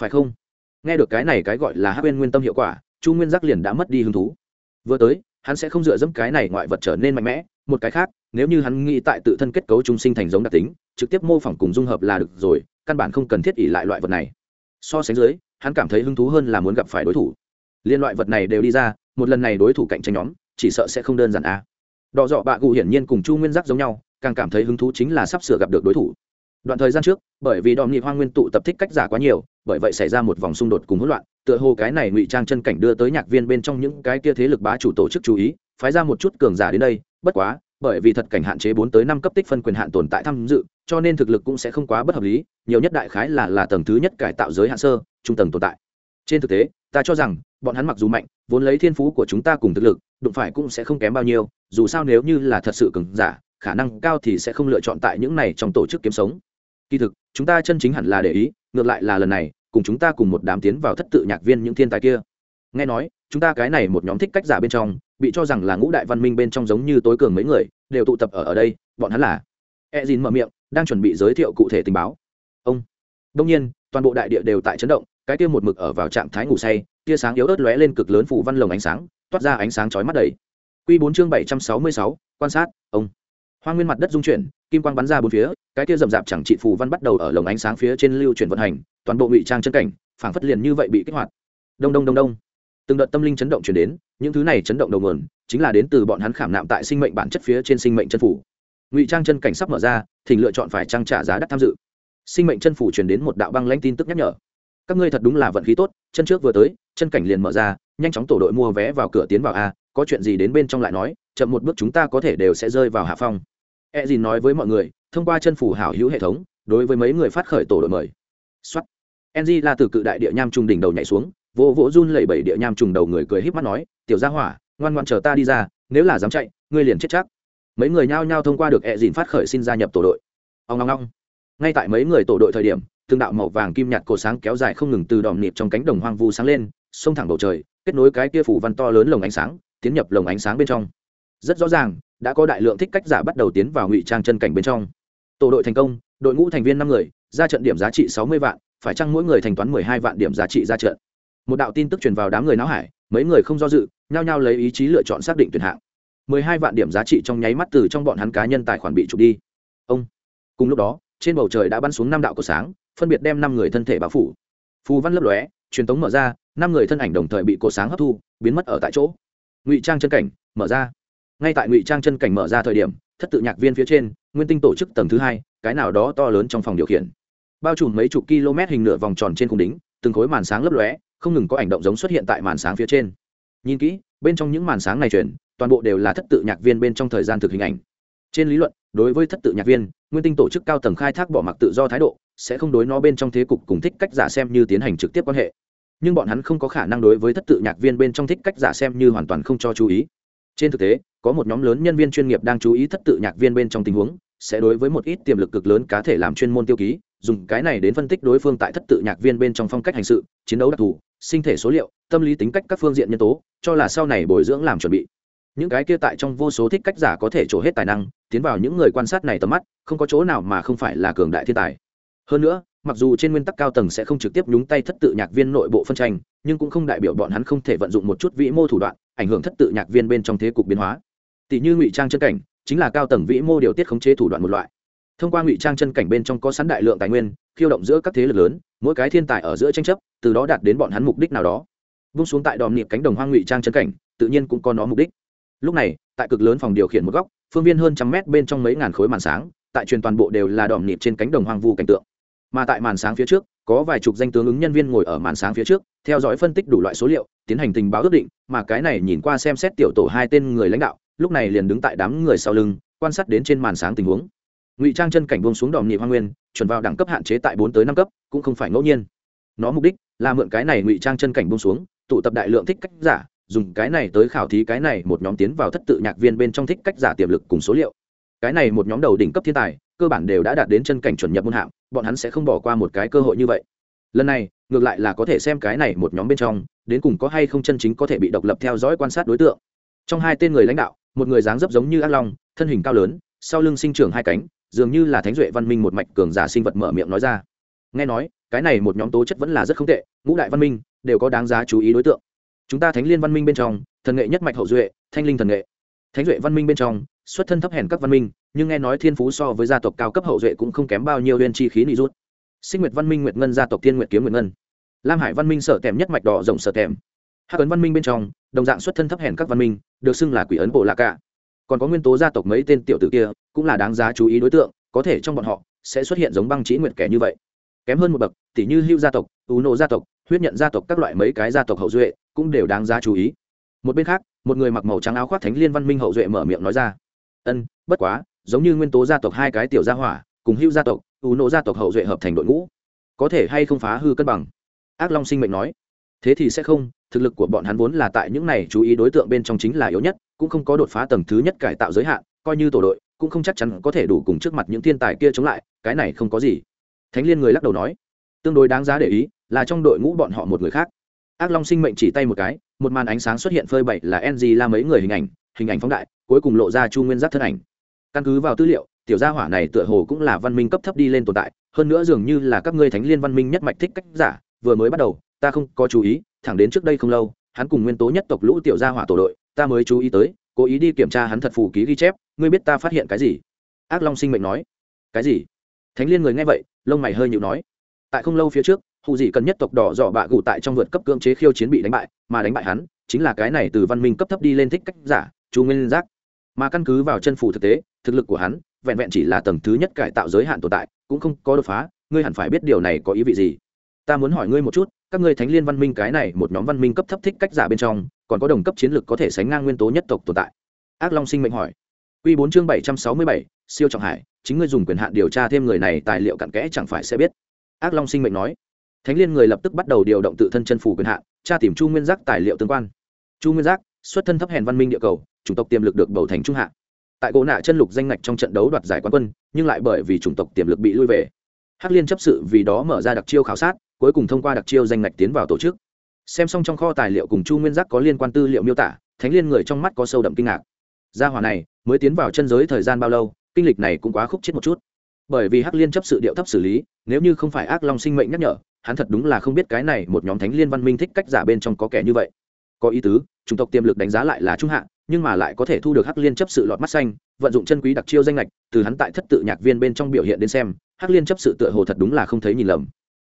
[SPEAKER 1] phải không? Nghe được cái này cái gọi là hát bên nguyên tâm hiệu quả, chu nguyên giác liền đã mất đi hứng thú. Vừa tới, hắn sẽ không dựa dẫm cái này ngoại vật trở nên mạnh mẽ, một cái khác, nếu như hắn nghĩ tại tự thân kết cấu trung sinh thành giống đặc tính, trực tiếp mô phỏng cùng dung hợp là được rồi, căn bản không cần thiết ỉ lại loại vật này. So sánh dưới, hắn cảm thấy hứng thú hơn là muốn gặp phải đối thủ. Liên loại vật này đều đi ra một lần này đối thủ cạnh tranh nhóm, chỉ sợ sẽ không đơn giản a à. đỏ dọ bạ gù hiển nhiên cùng chu nguyên giác giống nhau, càng cảm thấy hứng thú chính là sắp sửa gặp được đối thủ đoạn thời gian trước, bởi vì đòm nghị hoa nguyên tụ tập thích cách giả quá nhiều, bởi vậy xảy ra một vòng xung đột cùng hỗn loạn, tựa hồ cái này ngụy trang chân cảnh đưa tới nhạc viên bên trong những cái kia thế lực bá chủ tổ chức chú ý, phái ra một chút cường giả đến đây, bất quá, bởi vì thật cảnh hạn chế bốn tới năm cấp tích phân quyền hạn tồn tại tham dự, cho nên thực lực cũng sẽ không quá bất hợp lý, nhiều nhất đại khái là là tầng thứ nhất cải tạo giới hạn sơ, trung tầng tồn tại trên thực tế, ta cho rằng bọn hắn mặc dù mạnh, vốn lấy thiên phú của chúng ta cùng thực lực, đụng phải cũng sẽ không kém bao nhiêu, dù sao nếu như là thật sự cường giả, khả năng cao thì sẽ không lựa chọn tại những này trong tổ chức kiếm sống. Kỳ thực, chúng ta chân chính hẳn là để ý, ngược lại là lần này, cùng chúng ta cùng một đám tiến vào thất tự nhạc viên những thiên tài kia. Nghe nói, chúng ta cái này một nhóm thích cách giả bên trong, bị cho rằng là ngũ đại văn minh bên trong giống như tối cường mấy người, đều tụ tập ở ở đây, bọn hắn là e dìn mở miệng, đang chuẩn bị giới thiệu cụ thể tình báo. Ông. Đông nhiên, toàn bộ đại địa đều tại chấn động, cái kia một mực ở vào trạng thái ngủ say tia sáng yếu ớt lóe lên cực lớn phủ văn lồng ánh sáng, toát ra ánh sáng chói mắt đầy. Quy bốn chương bảy trăm sáu mươi sáu, quan sát, ông. Hoa nguyên mặt đất dung chuyển, kim quang bắn ra bốn phía, cái kia rậm rạp chẳng trị phù văn bắt đầu ở lồng ánh sáng phía trên lưu chuyển vận hành, toàn bộ ngụy trang chân cảnh, phảng phất liền như vậy bị kích hoạt. Đông đông đông đông. Từng đợt tâm linh chấn động chuyển đến, những thứ này chấn động đầu nguồn, chính là đến từ bọn hắn khảm nạm tại sinh mệnh bản chất phía trên sinh mệnh chân phủ. Ngụy trang chân cảnh sắp mở ra, thỉnh lựa chọn phải trang trả giá đắt tham dự. Sinh mệnh chân phủ truyền đến một đạo băng lãnh tin tức nhắc nhở các ngươi thật đúng là vận khí tốt, chân trước vừa tới, chân cảnh liền mở ra, nhanh chóng tổ đội mua vé vào cửa tiến vào a, có chuyện gì đến bên trong lại nói, chậm một bước chúng ta có thể đều sẽ rơi vào hạ phong. E dìn nói với mọi người, thông qua chân phủ hảo hữu hệ thống, đối với mấy người phát khởi tổ đội mời. Xuất ng là từ cự đại địa nham trùng đỉnh đầu nhảy xuống vỗ vỗ run lẩy bẩy địa nham trùng đầu người cười híp mắt nói, tiểu gia hỏa, ngoan ngoan chờ ta đi ra, nếu là dám chạy, ngươi liền chết chắc. Mấy người nhao nhao thông qua được E dìn phát khởi xin gia nhập tổ đội. Ông ngong ngong ngay tại mấy người tổ đội thời điểm tương đạo màu vàng kim nhạt cổ sáng kéo dài không ngừng từ đòm nịp trong cánh đồng hoang vu sáng lên, xông thẳng bầu trời, kết nối cái kia phủ văn to lớn lồng ánh sáng, tiến nhập lồng ánh sáng bên trong. Rất rõ ràng, đã có đại lượng thích cách giả bắt đầu tiến vào ngụy trang chân cảnh bên trong. Tổ đội thành công, đội ngũ thành viên năm người, ra trận điểm giá trị sáu mươi vạn, phải chăng mỗi người thành toán mười hai vạn điểm giá trị ra trận? Một đạo tin tức truyền vào đám người náo hải, mấy người không do dự, nhao nhao lấy ý chí lựa chọn xác định tuyển hạng. mười hai vạn điểm giá trị trong nháy mắt từ trong bọn hắn cá nhân tài khoản bị trục đi. Ông, cùng lúc đó, trên bầu trời đã bắn xuống năm đạo của sáng phân biệt đem năm người thân thể bao phủ. Phù văn lấp lóe, truyền tống mở ra, năm người thân ảnh đồng thời bị cổ sáng hấp thu, biến mất ở tại chỗ. Ngụy trang chân cảnh, mở ra. Ngay tại ngụy trang chân cảnh mở ra thời điểm, thất tự nhạc viên phía trên, nguyên tinh tổ chức tầng thứ hai, cái nào đó to lớn trong phòng điều khiển. Bao trùm mấy chục km hình nửa vòng tròn trên khung đính, từng khối màn sáng lấp lóe, không ngừng có ảnh động giống xuất hiện tại màn sáng phía trên. Nhìn kỹ, bên trong những màn sáng này chuyển toàn bộ đều là thất tự nhạc viên bên trong thời gian thực hình ảnh. Trên lý luận đối với thất tự nhạc viên, nguyên tinh tổ chức cao tầng khai thác bỏ mặc tự do thái độ, sẽ không đối nó bên trong thế cục cùng thích cách giả xem như tiến hành trực tiếp quan hệ. Nhưng bọn hắn không có khả năng đối với thất tự nhạc viên bên trong thích cách giả xem như hoàn toàn không cho chú ý. Trên thực tế, có một nhóm lớn nhân viên chuyên nghiệp đang chú ý thất tự nhạc viên bên trong tình huống, sẽ đối với một ít tiềm lực cực lớn cá thể làm chuyên môn tiêu ký, dùng cái này đến phân tích đối phương tại thất tự nhạc viên bên trong phong cách hành sự, chiến đấu đặc thù, sinh thể số liệu, tâm lý tính cách các phương diện nhân tố, cho là sau này bồi dưỡng làm chuẩn bị những cái kia tại trong vô số thích cách giả có thể trổ hết tài năng, tiến vào những người quan sát này tầm mắt, không có chỗ nào mà không phải là cường đại thiên tài. Hơn nữa, mặc dù trên nguyên tắc cao tầng sẽ không trực tiếp nhúng tay thất tự nhạc viên nội bộ phân tranh, nhưng cũng không đại biểu bọn hắn không thể vận dụng một chút vĩ mô thủ đoạn, ảnh hưởng thất tự nhạc viên bên trong thế cục biến hóa. Tỷ như ngụy trang chân cảnh, chính là cao tầng vĩ mô điều tiết khống chế thủ đoạn một loại. Thông qua ngụy trang chân cảnh bên trong có sẵn đại lượng tài nguyên, khiêu động giữa các thế lực lớn, mỗi cái thiên tài ở giữa tranh chấp, từ đó đạt đến bọn hắn mục đích nào đó. Vung xuống tại đòm niệm cánh đồng hoang ngụy trang chân cảnh, tự nhiên cũng có nó mục đích lúc này, tại cực lớn phòng điều khiển một góc, phương viên hơn trăm mét bên trong mấy ngàn khối màn sáng, tại truyền toàn bộ đều là đỏm nịp trên cánh đồng hoang vu cảnh tượng. Mà tại màn sáng phía trước, có vài chục danh tướng ứng nhân viên ngồi ở màn sáng phía trước, theo dõi phân tích đủ loại số liệu, tiến hành tình báo ước định, mà cái này nhìn qua xem xét tiểu tổ hai tên người lãnh đạo, lúc này liền đứng tại đám người sau lưng, quan sát đến trên màn sáng tình huống. Ngụy trang chân cảnh buông xuống đòm nhị hoa nguyên, chuẩn vào đẳng cấp hạn chế tại bốn tới năm cấp, cũng không phải ngẫu nhiên. Nó mục đích là mượn cái này ngụy trang chân cảnh buông xuống, tụ tập đại lượng thích cách giả dùng cái này tới khảo thí cái này một nhóm tiến vào thất tự nhạc viên bên trong thích cách giả tiềm lực cùng số liệu. Cái này một nhóm đầu đỉnh cấp thiên tài, cơ bản đều đã đạt đến chân cảnh chuẩn nhập môn hạng, bọn hắn sẽ không bỏ qua một cái cơ hội như vậy. Lần này, ngược lại là có thể xem cái này một nhóm bên trong, đến cùng có hay không chân chính có thể bị độc lập theo dõi quan sát đối tượng. Trong hai tên người lãnh đạo, một người dáng dấp giống như ác long, thân hình cao lớn, sau lưng sinh trưởng hai cánh, dường như là thánh duệ văn minh một mạch cường giả sinh vật mở miệng nói ra. Nghe nói, cái này một nhóm tố chất vẫn là rất không tệ, ngũ đại văn minh, đều có đáng giá chú ý đối tượng chúng ta thánh liên văn minh bên trong, thần nghệ nhất mạch hậu duệ, thanh linh thần nghệ. Thánh duệ văn minh bên trong, xuất thân thấp hèn các văn minh, nhưng nghe nói thiên phú so với gia tộc cao cấp hậu duệ cũng không kém bao nhiêu liên chi khí nị rút. Sinh nguyệt văn minh nguyệt ngân, gia tộc thiên nguyệt kiếm nguyệt ngân. Lam hải văn minh sở tèm nhất mạch đỏ rộng sở tèm. Hắc ấn văn minh bên trong, đồng dạng xuất thân thấp hèn các văn minh, được xưng là quỷ ấn bộ lạ cả. Còn có nguyên tố gia tộc mấy tên tiểu tử kia, cũng là đáng giá chú ý đối tượng, có thể trong bọn họ, sẽ xuất hiện giống băng chỉ nguyệt kẻ như vậy. Kém hơn một bậc tỷ như hưu gia tộc, ú nộ gia tộc, huyết nhận gia tộc, các loại mấy cái gia tộc hậu duệ cũng đều đáng giá chú ý. Một bên khác, một người mặc màu trắng áo khoác thánh liên văn minh hậu duệ mở miệng nói ra. Ân, bất quá, giống như nguyên tố gia tộc hai cái tiểu gia hỏa, cùng hưu gia tộc ú nộ gia tộc hậu duệ hợp thành đội ngũ, có thể hay không phá hư cân bằng? Ác long sinh mệnh nói. Thế thì sẽ không, thực lực của bọn hắn vốn là tại những này chú ý đối tượng bên trong chính là yếu nhất, cũng không có đột phá tầng thứ nhất cải tạo giới hạn, coi như tổ đội, cũng không chắc chắn có thể đủ cùng trước mặt những thiên tài kia chống lại, cái này không có gì. Thánh liên người lắc đầu nói. Tương đối đáng giá để ý, là trong đội ngũ bọn họ một người khác ác long sinh mệnh chỉ tay một cái, một màn ánh sáng xuất hiện phơi bậy là ng la mấy người hình ảnh hình ảnh phóng đại, cuối cùng lộ ra chu nguyên giác thân ảnh. Căn cứ vào tư liệu, tiểu gia hỏa này tựa hồ cũng là văn minh cấp thấp đi lên tồn tại, hơn nữa dường như là các ngươi thánh liên văn minh nhất mạch thích cách giả, vừa mới bắt đầu, ta không có chú ý, thẳng đến trước đây không lâu, hắn cùng nguyên tố nhất tộc lũ tiểu gia hỏa tổ đội, ta mới chú ý tới, cố ý đi kiểm tra hắn thật phù ký ghi chép, ngươi biết ta phát hiện cái gì? Ác long sinh mệnh nói. Cái gì? Thánh liên người nghe vậy, lông mày hơi nhịu nói. Tại không lâu phía trước hù dị cần nhất tộc đỏ dọ bạ gù tại trong vượt cấp cưỡng chế khiêu chiến bị đánh bại mà đánh bại hắn chính là cái này từ văn minh cấp thấp đi lên thích cách giả chu nguyên giác mà căn cứ vào chân phủ thực tế thực lực của hắn vẹn vẹn chỉ là tầng thứ nhất cải tạo giới hạn tồn tại cũng không có đột phá ngươi hẳn phải biết điều này có ý vị gì ta muốn hỏi ngươi một chút các ngươi thánh liên văn minh cái này một nhóm văn minh cấp thấp thích cách giả bên trong còn có đồng cấp chiến lược có thể sánh ngang nguyên tố nhất tộc tồn tại ác long sinh mệnh hỏi q bốn chương 767, siêu trọng hải, chính ngươi dùng quyền hạn điều tra thêm người này tài liệu cặn kẽ chẳng phải sẽ biết. Ác Long sinh mệnh nói. Thánh Liên người lập tức bắt đầu điều động tự thân chân phủ quyền hạn, tra tìm Chu Nguyên Giác tài liệu tương quan. Chu Nguyên Giác, xuất thân thấp hèn văn minh địa cầu, chủng tộc tiềm lực được bầu thành trung hạ. Tại gỗ nạ chân lục danh ngạch trong trận đấu đoạt giải quán quân, nhưng lại bởi vì chủng tộc tiềm lực bị lui về. Hắc Liên chấp sự vì đó mở ra đặc chiêu khảo sát, cuối cùng thông qua đặc chiêu danh ngạch tiến vào tổ chức. Xem xong trong kho tài liệu cùng Chu Nguyên Giác có liên quan tư liệu miêu tả, Thánh Liên người trong mắt có sâu đậm kinh ngạc. Gia hỏa này, mới tiến vào chân giới thời gian bao lâu kinh lịch này cũng quá khúc chết một chút bởi vì hắc liên chấp sự điệu thấp xử lý nếu như không phải ác long sinh mệnh nhắc nhở hắn thật đúng là không biết cái này một nhóm thánh liên văn minh thích cách giả bên trong có kẻ như vậy. Có ý tứ, chủng tộc tiềm lực đánh giá lại là trung hạng nhưng mà lại có thể thu được hắc liên chấp sự lọt mắt xanh, vận dụng chân quý đặc chiêu danh lệch từ hắn tại thất tự nhạc viên bên trong biểu hiện đến xem, hắc liên chấp sự tựa hồ thật đúng là không thấy nhìn lầm.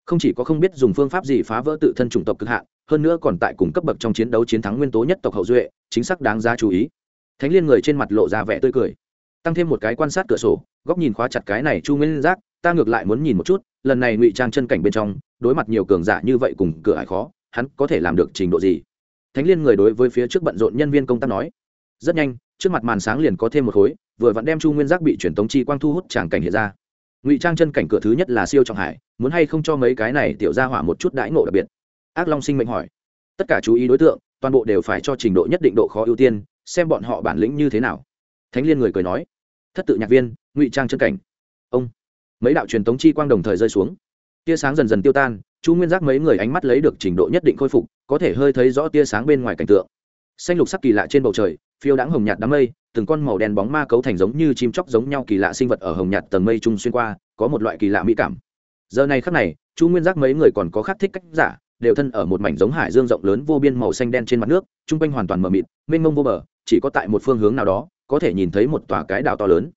[SPEAKER 1] Không chỉ có không biết dùng phương pháp gì phá vỡ tự thân chủng tộc cực hạn hơn nữa còn tại cùng cấp bậc trong chiến đấu chiến thắng nguyên tố nhất tộc hậu duệ, chính xác đáng giá chú ý. Thánh liên người trên mặt lộ ra vẻ tươi cười. Tăng thêm một cái quan sát cửa sổ, góc nhìn khóa chặt cái này chu nguyên giác, ta ngược lại muốn nhìn một chút, lần này ngụy trang chân cảnh bên trong đối mặt nhiều cường giả như vậy cùng cửa ải khó, hắn có thể làm được trình độ gì? Thánh liên người đối với phía trước bận rộn nhân viên công tác nói, rất nhanh, trước mặt màn sáng liền có thêm một khối, vừa vặn đem chu nguyên giác bị truyền tống chi quang thu hút tràng cảnh hiện ra. Ngụy trang chân cảnh cửa thứ nhất là siêu trọng hải, muốn hay không cho mấy cái này tiểu ra hỏa một chút đãi ngộ đặc biệt? Ác long sinh mệnh hỏi. Tất cả chú ý đối tượng, toàn bộ đều phải cho trình độ nhất định độ khó ưu tiên, xem bọn họ bản lĩnh như thế nào. Thánh liên người cười nói. Thất tự nhạc viên, ngụy trang chân cảnh. Ông. Mấy đạo truyền tống chi quang đồng thời rơi xuống tia sáng dần dần tiêu tan, chu nguyên giác mấy người ánh mắt lấy được trình độ nhất định khôi phục, có thể hơi thấy rõ tia sáng bên ngoài cảnh tượng. Xanh lục sắc kỳ lạ trên bầu trời, phiêu đãng hồng nhạt đám mây, từng con màu đen bóng ma cấu thành giống như chim chóc giống nhau kỳ lạ sinh vật ở hồng nhạt tầng mây trung xuyên qua, có một loại kỳ lạ mỹ cảm. Giờ này khắc này, chu nguyên giác mấy người còn có khắc thích cách giả, đều thân ở một mảnh giống hải dương rộng lớn vô biên màu xanh đen trên mặt nước, chung quanh hoàn toàn mờ mịt, mênh mông vô bờ, chỉ có tại một phương hướng nào đó, có thể nhìn thấy một tòa cái đảo to lớn.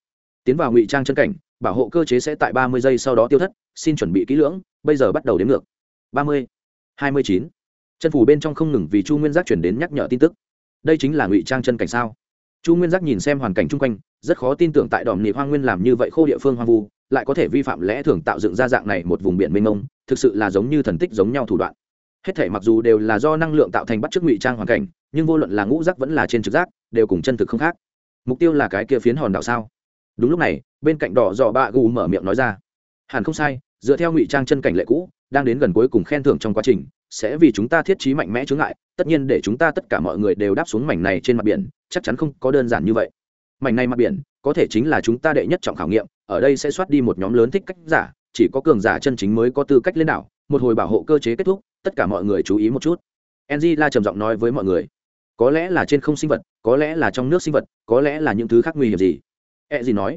[SPEAKER 1] Tiến vào ngụy trang chân cảnh bảo hộ cơ chế sẽ tại ba mươi giây sau đó tiêu thất, xin chuẩn bị kỹ lưỡng, bây giờ bắt đầu đếm ngược. ba mươi, hai mươi chín. Chân phủ bên trong không ngừng vì chu nguyên giác chuyển đến nhắc nhở tin tức. Đây chính là ngụy trang chân cảnh sao? Chu nguyên giác nhìn xem hoàn cảnh chung quanh, rất khó tin tưởng tại đòm nị hoang nguyên làm như vậy khô địa phương hoang vu, lại có thể vi phạm lẽ thường tạo dựng ra dạng này một vùng biển mênh mông, thực sự là giống như thần tích giống nhau thủ đoạn. Hết thể mặc dù đều là do năng lượng tạo thành bắt chước ngụy trang hoàn cảnh, nhưng vô luận là ngũ giác vẫn là trên trực giác, đều cùng chân thực không khác. Mục tiêu là cái kia phiến hòn đảo sao? Đúng lúc này, bên cạnh đỏ dò bạ gù mở miệng nói ra. Hẳn không sai, dựa theo ngụy trang chân cảnh lệ cũ, đang đến gần cuối cùng khen thưởng trong quá trình, sẽ vì chúng ta thiết trí mạnh mẽ chướng ngại, tất nhiên để chúng ta tất cả mọi người đều đáp xuống mảnh này trên mặt biển, chắc chắn không có đơn giản như vậy. Mảnh này mặt biển, có thể chính là chúng ta đệ nhất trọng khảo nghiệm, ở đây sẽ soát đi một nhóm lớn thích cách giả, chỉ có cường giả chân chính mới có tư cách lên đảo, một hồi bảo hộ cơ chế kết thúc, tất cả mọi người chú ý một chút. Enzy la trầm giọng nói với mọi người, có lẽ là trên không sinh vật, có lẽ là trong nước sinh vật, có lẽ là những thứ khác nguy hiểm gì? E gì nói.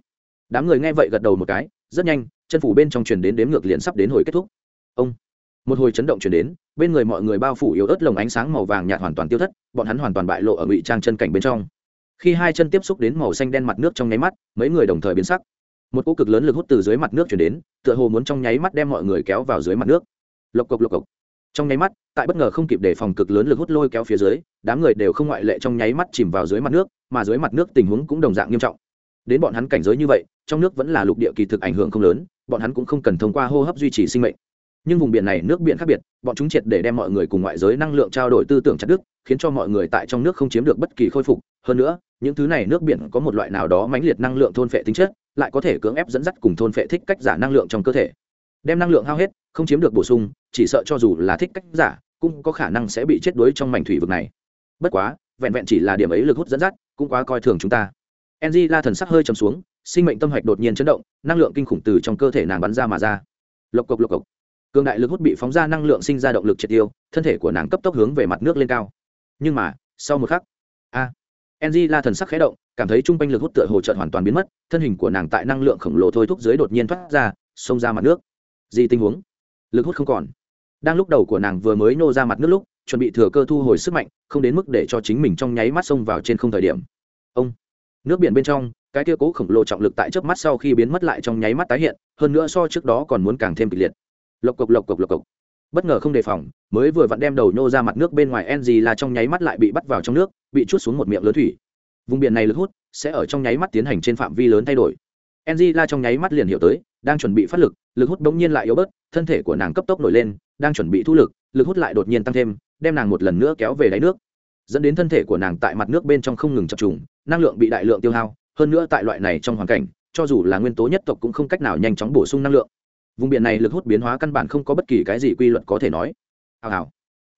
[SPEAKER 1] Đám người nghe vậy gật đầu một cái, rất nhanh, chân phủ bên trong truyền đến đếm ngược liền sắp đến hồi kết thúc. Ông. Một hồi chấn động truyền đến, bên người mọi người bao phủ yếu ớt lồng ánh sáng màu vàng nhạt hoàn toàn tiêu thất, bọn hắn hoàn toàn bại lộ ở ngụy trang chân cảnh bên trong. Khi hai chân tiếp xúc đến màu xanh đen mặt nước trong nháy mắt, mấy người đồng thời biến sắc. Một cỗ cực lớn lực hút từ dưới mặt nước chuyển đến, tựa hồ muốn trong nháy mắt đem mọi người kéo vào dưới mặt nước. Lộc cộc lộc cộc. Trong nháy mắt, tại bất ngờ không kịp đề phòng cực lớn lực hút lôi kéo phía dưới, đám người đều không ngoại lệ trong nháy mắt chìm vào dưới mặt nước, mà dưới mặt nước tình huống cũng đồng dạng nghiêm trọng đến bọn hắn cảnh giới như vậy, trong nước vẫn là lục địa kỳ thực ảnh hưởng không lớn, bọn hắn cũng không cần thông qua hô hấp duy trì sinh mệnh. Nhưng vùng biển này nước biển khác biệt, bọn chúng triệt để đem mọi người cùng ngoại giới năng lượng trao đổi tư tưởng chặt đức khiến cho mọi người tại trong nước không chiếm được bất kỳ khôi phục. Hơn nữa, những thứ này nước biển có một loại nào đó mãnh liệt năng lượng thôn phệ tính chất, lại có thể cưỡng ép dẫn dắt cùng thôn phệ thích cách giả năng lượng trong cơ thể. Đem năng lượng hao hết, không chiếm được bổ sung, chỉ sợ cho dù là thích cách giả, cũng có khả năng sẽ bị chết đuối trong mảnh thủy vực này. Bất quá, vẹn vẹn chỉ là điểm ấy lực hút dẫn dắt, cũng quá coi thường chúng ta enzy la thần sắc hơi trầm xuống sinh mệnh tâm hạch đột nhiên chấn động năng lượng kinh khủng từ trong cơ thể nàng bắn ra mà ra. Lộc cộc lộc cộc. Cường đại lực hút bị phóng ra năng lượng sinh ra động lực triệt tiêu thân thể của nàng cấp tốc hướng về mặt nước lên cao. Nhưng mà sau một khắc a à, la thần sắc khẽ động cảm thấy trung quanh lực hút tựa hồ trợn hoàn toàn biến mất thân hình của nàng tại năng lượng khổng lồ thôi thúc dưới đột nhiên thoát ra xông ra mặt nước. Gì tình huống? Lực hút không còn. Đang lúc đầu của nàng vừa mới nô ra mặt nước lúc chuẩn bị thừa cơ thu hồi sức mạnh không đến mức để cho chính mình trong nháy mắt xông vào trên không thời điểm. Ông nước biển bên trong, cái kia cố khổng lồ trọng lực tại chớp mắt sau khi biến mất lại trong nháy mắt tái hiện, hơn nữa so trước đó còn muốn càng thêm kịch liệt. Lộc cộc lộc cộc lộc cộc. Bất ngờ không đề phòng, mới vừa vặn đem đầu nhô ra mặt nước bên ngoài en gì là trong nháy mắt lại bị bắt vào trong nước, bị chút xuống một miệng lớn thủy. Vùng biển này lực hút, sẽ ở trong nháy mắt tiến hành trên phạm vi lớn thay đổi. En gì là trong nháy mắt liền hiểu tới, đang chuẩn bị phát lực lực hút bỗng nhiên lại yếu bớt, thân thể của nàng cấp tốc nổi lên, đang chuẩn bị thu lực lực hút lại đột nhiên tăng thêm, đem nàng một lần nữa kéo về đáy nước. Dẫn đến thân thể của nàng tại mặt nước bên trong không ngừng chập trùng năng lượng bị đại lượng tiêu hao, hơn nữa tại loại này trong hoàn cảnh, cho dù là nguyên tố nhất tộc cũng không cách nào nhanh chóng bổ sung năng lượng. Vùng biển này lực hút biến hóa căn bản không có bất kỳ cái gì quy luật có thể nói. Hào hào.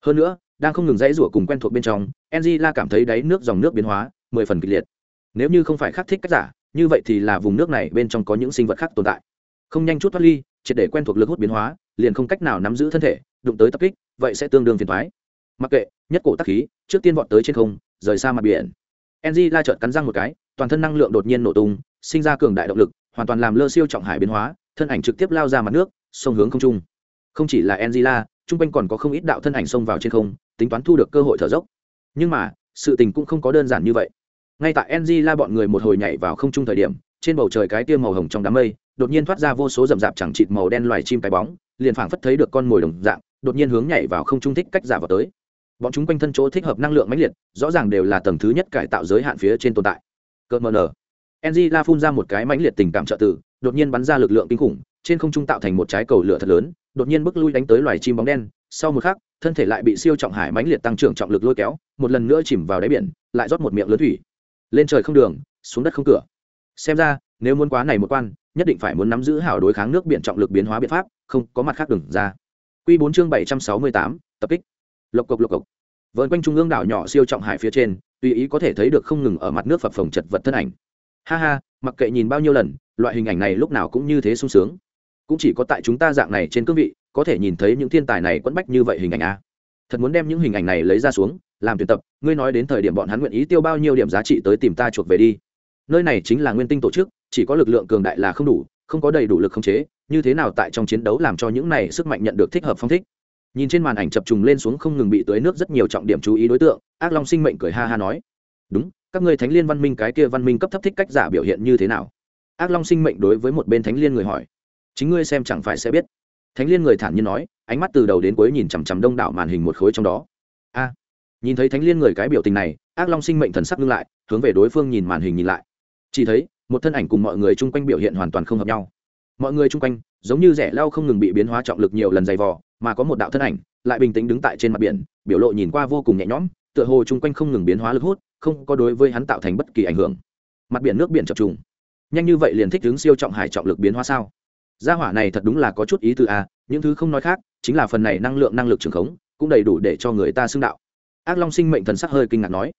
[SPEAKER 1] Hơn nữa, đang không ngừng dãy rủa cùng quen thuộc bên trong enzy la cảm thấy đáy nước dòng nước biến hóa, mười phần kịch liệt. Nếu như không phải khắc thích cách giả, như vậy thì là vùng nước này bên trong có những sinh vật khác tồn tại. Không nhanh chút thoát ly, triệt để quen thuộc lực hút biến hóa, liền không cách nào nắm giữ thân thể, đụng tới tập kích, vậy sẽ tương đương phiền thoái mặc kệ, nhất cổ tắc khí, trước tiên vọt tới trên không, rời xa mặt biển enzy la trợn cắn răng một cái toàn thân năng lượng đột nhiên nổ tung sinh ra cường đại động lực hoàn toàn làm lơ siêu trọng hải biến hóa thân ảnh trực tiếp lao ra mặt nước sông hướng không trung. Không chỉ là Enjila, chung quanh còn có không ít đạo thân ảnh xông vào trên không tính toán thu được cơ hội thở dốc. Nhưng mà sự tình cũng không có đơn giản như vậy. Ngay tại Enjila bọn người một hồi nhảy vào không trung thời điểm trên bầu trời cái kia màu hồng trong đám mây đột nhiên thoát ra vô số rậm rạp chẳng chịt màu đen loài chim cái bóng liền phảng phất thấy được con mồi đồng dạng đột nhiên hướng nhảy vào không trung thích cách giả vào tới bọn chúng quanh thân chỗ thích hợp năng lượng mãnh liệt rõ ràng đều là tầng thứ nhất cải tạo giới hạn phía trên tồn tại cơn mờ nở la phun ra một cái mãnh liệt tình cảm trợ tử, đột nhiên bắn ra lực lượng kinh khủng, trên không trung tạo thành một trái cầu lửa thật lớn, đột nhiên bước lui đánh tới loài chim bóng đen, sau một khắc, thân thể lại bị siêu trọng hải mãnh liệt tăng trưởng trọng lực lôi kéo, một lần nữa chìm vào đáy biển, lại rót một miệng lớn thủy. Lên trời không đường, xuống đất không cửa. Xem ra, nếu muốn quá này một quan, nhất định phải muốn nắm giữ hảo đối kháng nước biển trọng lực biến hóa biện pháp, không có mặt khác đường ra. Quy 4 chương 768, tập kích. Lộc cộc lộc cộc. Vờn quanh trung ương đảo nhỏ siêu trọng hải phía trên, tùy ý có thể thấy được không ngừng ở mặt nước phập phồng chật vật thân ảnh. Ha ha mặc kệ nhìn bao nhiêu lần loại hình ảnh này lúc nào cũng như thế sung sướng. Cũng chỉ có tại chúng ta dạng này trên cương vị có thể nhìn thấy những thiên tài này quẫn bách như vậy hình ảnh a. Thật muốn đem những hình ảnh này lấy ra xuống làm tuyển tập ngươi nói đến thời điểm bọn hắn nguyện ý tiêu bao nhiêu điểm giá trị tới tìm ta chuộc về đi. Nơi này chính là nguyên tinh tổ chức chỉ có lực lượng cường đại là không đủ không có đầy đủ lực khống chế như thế nào tại trong chiến đấu làm cho những này sức mạnh nhận được thích hợp phong thích? Nhìn trên màn ảnh chập trùng lên xuống không ngừng bị tưới nước rất nhiều trọng điểm chú ý đối tượng, ác long sinh mệnh cười ha ha nói, đúng, các ngươi thánh liên văn minh cái kia văn minh cấp thấp thích cách giả biểu hiện như thế nào? Ác long sinh mệnh đối với một bên thánh liên người hỏi, chính ngươi xem chẳng phải sẽ biết? Thánh liên người thản nhiên nói, ánh mắt từ đầu đến cuối nhìn chằm chằm đông đảo màn hình một khối trong đó. A. Nhìn thấy thánh liên người cái biểu tình này, ác long sinh mệnh thần sắc ngưng lại, hướng về đối phương nhìn màn hình nhìn lại. Chỉ thấy, một thân ảnh cùng mọi người chung quanh biểu hiện hoàn toàn không hợp nhau. Mọi người chung quanh, giống như rẻ lao không ngừng bị biến hóa trọng lực nhiều lần dày vò mà có một đạo thân ảnh lại bình tĩnh đứng tại trên mặt biển, biểu lộ nhìn qua vô cùng nhẹ nhõm, tựa hồ chung quanh không ngừng biến hóa lực hút, không có đối với hắn tạo thành bất kỳ ảnh hưởng. Mặt biển nước biển chập trùng. Nhanh như vậy liền thích hướng siêu trọng hải trọng lực biến hóa sao? Gia hỏa này thật đúng là có chút ý từ a à, những thứ không nói khác, chính là phần này năng lượng năng lực trường khống, cũng đầy đủ để cho người ta xưng đạo. Ác long sinh mệnh thần sắc hơi kinh ngạc nói.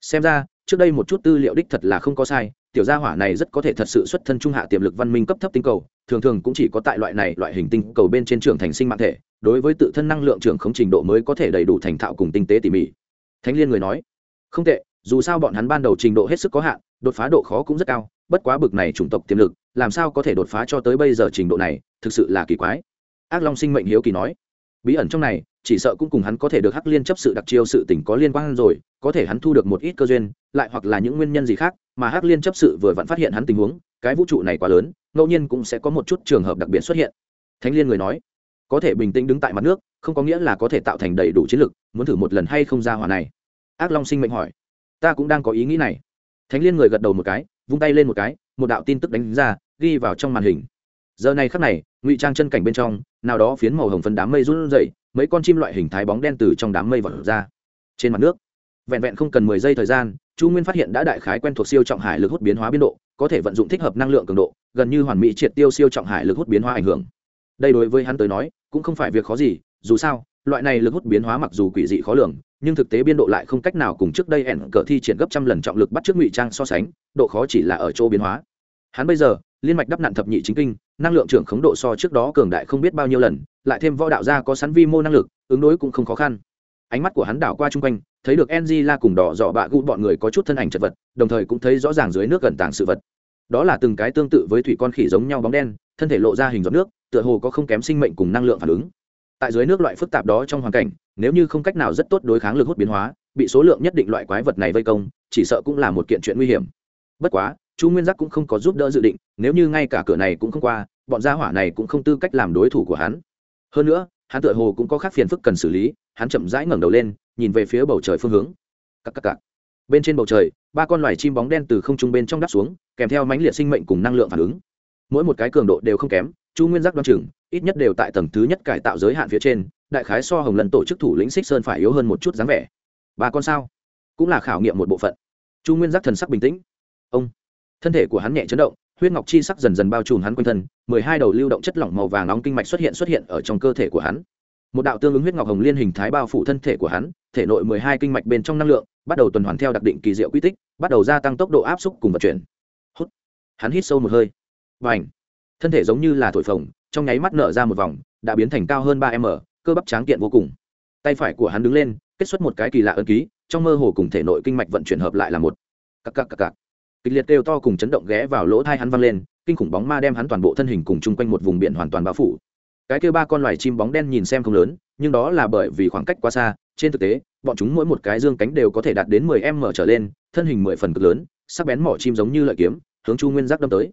[SPEAKER 1] Xem ra, trước đây một chút tư liệu đích thật là không có sai tiểu gia hỏa này rất có thể thật sự xuất thân trung hạ tiềm lực văn minh cấp thấp tinh cầu, thường thường cũng chỉ có tại loại này loại hình tinh cầu bên trên trường thành sinh mạng thể, đối với tự thân năng lượng trường không trình độ mới có thể đầy đủ thành thạo cùng tinh tế tỉ mỉ. Thánh liên người nói, không tệ, dù sao bọn hắn ban đầu trình độ hết sức có hạn, đột phá độ khó cũng rất cao, bất quá bực này chủng tộc tiềm lực, làm sao có thể đột phá cho tới bây giờ trình độ này, thực sự là kỳ quái. Ác long sinh mệnh hiếu kỳ nói, bí ẩn trong này chỉ sợ cũng cùng hắn có thể được hắc liên chấp sự đặc chiêu sự tình có liên quan rồi, có thể hắn thu được một ít cơ duyên, lại hoặc là những nguyên nhân gì khác, mà hắc liên chấp sự vừa vặn phát hiện hắn tình huống, cái vũ trụ này quá lớn, ngẫu nhiên cũng sẽ có một chút trường hợp đặc biệt xuất hiện. Thánh liên người nói, có thể bình tĩnh đứng tại mặt nước, không có nghĩa là có thể tạo thành đầy đủ chiến lực, muốn thử một lần hay không ra hỏa này? Ác long sinh mệnh hỏi. Ta cũng đang có ý nghĩ này. Thánh liên người gật đầu một cái, vung tay lên một cái, một đạo tin tức đánh ra, ghi vào trong màn hình. Giờ này khắc này, ngụy trang chân cảnh bên trong, nào đó phiến màu hồng phấn đám mây run rẩy mấy con chim loại hình thái bóng đen từ trong đám mây vọt ra. Trên mặt nước, vẹn vẹn không cần mười giây thời gian, chu nguyên phát hiện đã đại khái quen thuộc siêu trọng hải lực hút biến hóa biên độ, có thể vận dụng thích hợp năng lượng cường độ, gần như hoàn mỹ triệt tiêu siêu trọng hải lực hút biến hóa ảnh hưởng. Đây đối với hắn tới nói, cũng không phải việc khó gì, dù sao, loại này lực hút biến hóa mặc dù quỷ dị khó lường, nhưng thực tế biên độ lại không cách nào cùng trước đây ẻn cờ thi triển gấp trăm lần trọng lực bắt trước ngụy trang so sánh, độ khó chỉ là ở chỗ biến hóa. Hắn bây giờ, liên mạch đắp nặn thập nhị chính kinh, năng lượng trưởng khống độ so trước đó cường đại không biết bao nhiêu lần lại thêm võ đạo gia có sẵn vi mô năng lực, ứng đối cũng không khó khăn. Ánh mắt của hắn đảo qua chung quanh, thấy được ng la cùng đỏ dọ bạ gu bọn người có chút thân ảnh chật vật, đồng thời cũng thấy rõ ràng dưới nước gần tảng sự vật. Đó là từng cái tương tự với thủy con khỉ giống nhau bóng đen, thân thể lộ ra hình giọt nước, tựa hồ có không kém sinh mệnh cùng năng lượng phản ứng. Tại dưới nước loại phức tạp đó trong hoàn cảnh, nếu như không cách nào rất tốt đối kháng lực hút biến hóa, bị số lượng nhất định loại quái vật này vây công, chỉ sợ cũng là một kiện chuyện nguy hiểm. Bất quá, chu nguyên giác cũng không có giúp đỡ dự định, nếu như ngay cả cửa này cũng không qua, bọn gia hỏa này cũng không tư cách làm đối thủ của hắn hơn nữa, hắn tựa hồ cũng có khác phiền phức cần xử lý, hắn chậm rãi ngẩng đầu lên, nhìn về phía bầu trời phương hướng. Cắc cắc cắc. bên trên bầu trời, ba con loài chim bóng đen từ không trung bên trong đắp xuống, kèm theo mãnh liệt sinh mệnh cùng năng lượng phản ứng. Mỗi một cái cường độ đều không kém, chu nguyên giác đoan chừng, ít nhất đều tại tầng thứ nhất cải tạo giới hạn phía trên, đại khái so hồng lần tổ chức thủ lĩnh xích sơn phải yếu hơn một chút dáng vẻ. Ba con sao? Cũng là khảo nghiệm một bộ phận. Chu nguyên giác thần sắc bình tĩnh. Ông. Thân thể của hắn nhẹ chấn động huyết ngọc chi sắc dần dần bao trùm hắn quanh thân, mười hai đầu lưu động chất lỏng màu vàng nóng kinh mạch xuất hiện xuất hiện ở trong cơ thể của hắn. Một đạo tương ứng huyết ngọc hồng liên hình thái bao phủ thân thể của hắn, thể nội mười hai kinh mạch bên trong năng lượng, bắt đầu tuần hoàn theo đặc định kỳ diệu quy tích, bắt đầu gia tăng tốc độ áp xúc cùng vận chuyển. Hút. Hắn hít sâu một hơi. Và ảnh thân thể giống như là thổi phồng, trong nháy mắt nở ra một vòng, đã biến thành cao hơn ba m, cơ bắp tráng kiện vô cùng. Tay phải của hắn đứng lên, kết xuất một cái kỳ lạ ân ký, trong mơ hồ cùng thể nội kinh mạch vận chuyển hợp lại là một. Cặp cặp cặp cặp kịch liệt kêu to cùng chấn động ghé vào lỗ thai hắn văng lên, kinh khủng bóng ma đem hắn toàn bộ thân hình cùng chung quanh một vùng biển hoàn toàn bao phủ. Cái kêu ba con loài chim bóng đen nhìn xem không lớn, nhưng đó là bởi vì khoảng cách quá xa, trên thực tế, bọn chúng mỗi một cái dương cánh đều có thể đạt đến mười m trở lên, thân hình mười phần cực lớn, sắc bén mỏ chim giống như lợi kiếm, hướng chu nguyên giác đâm tới.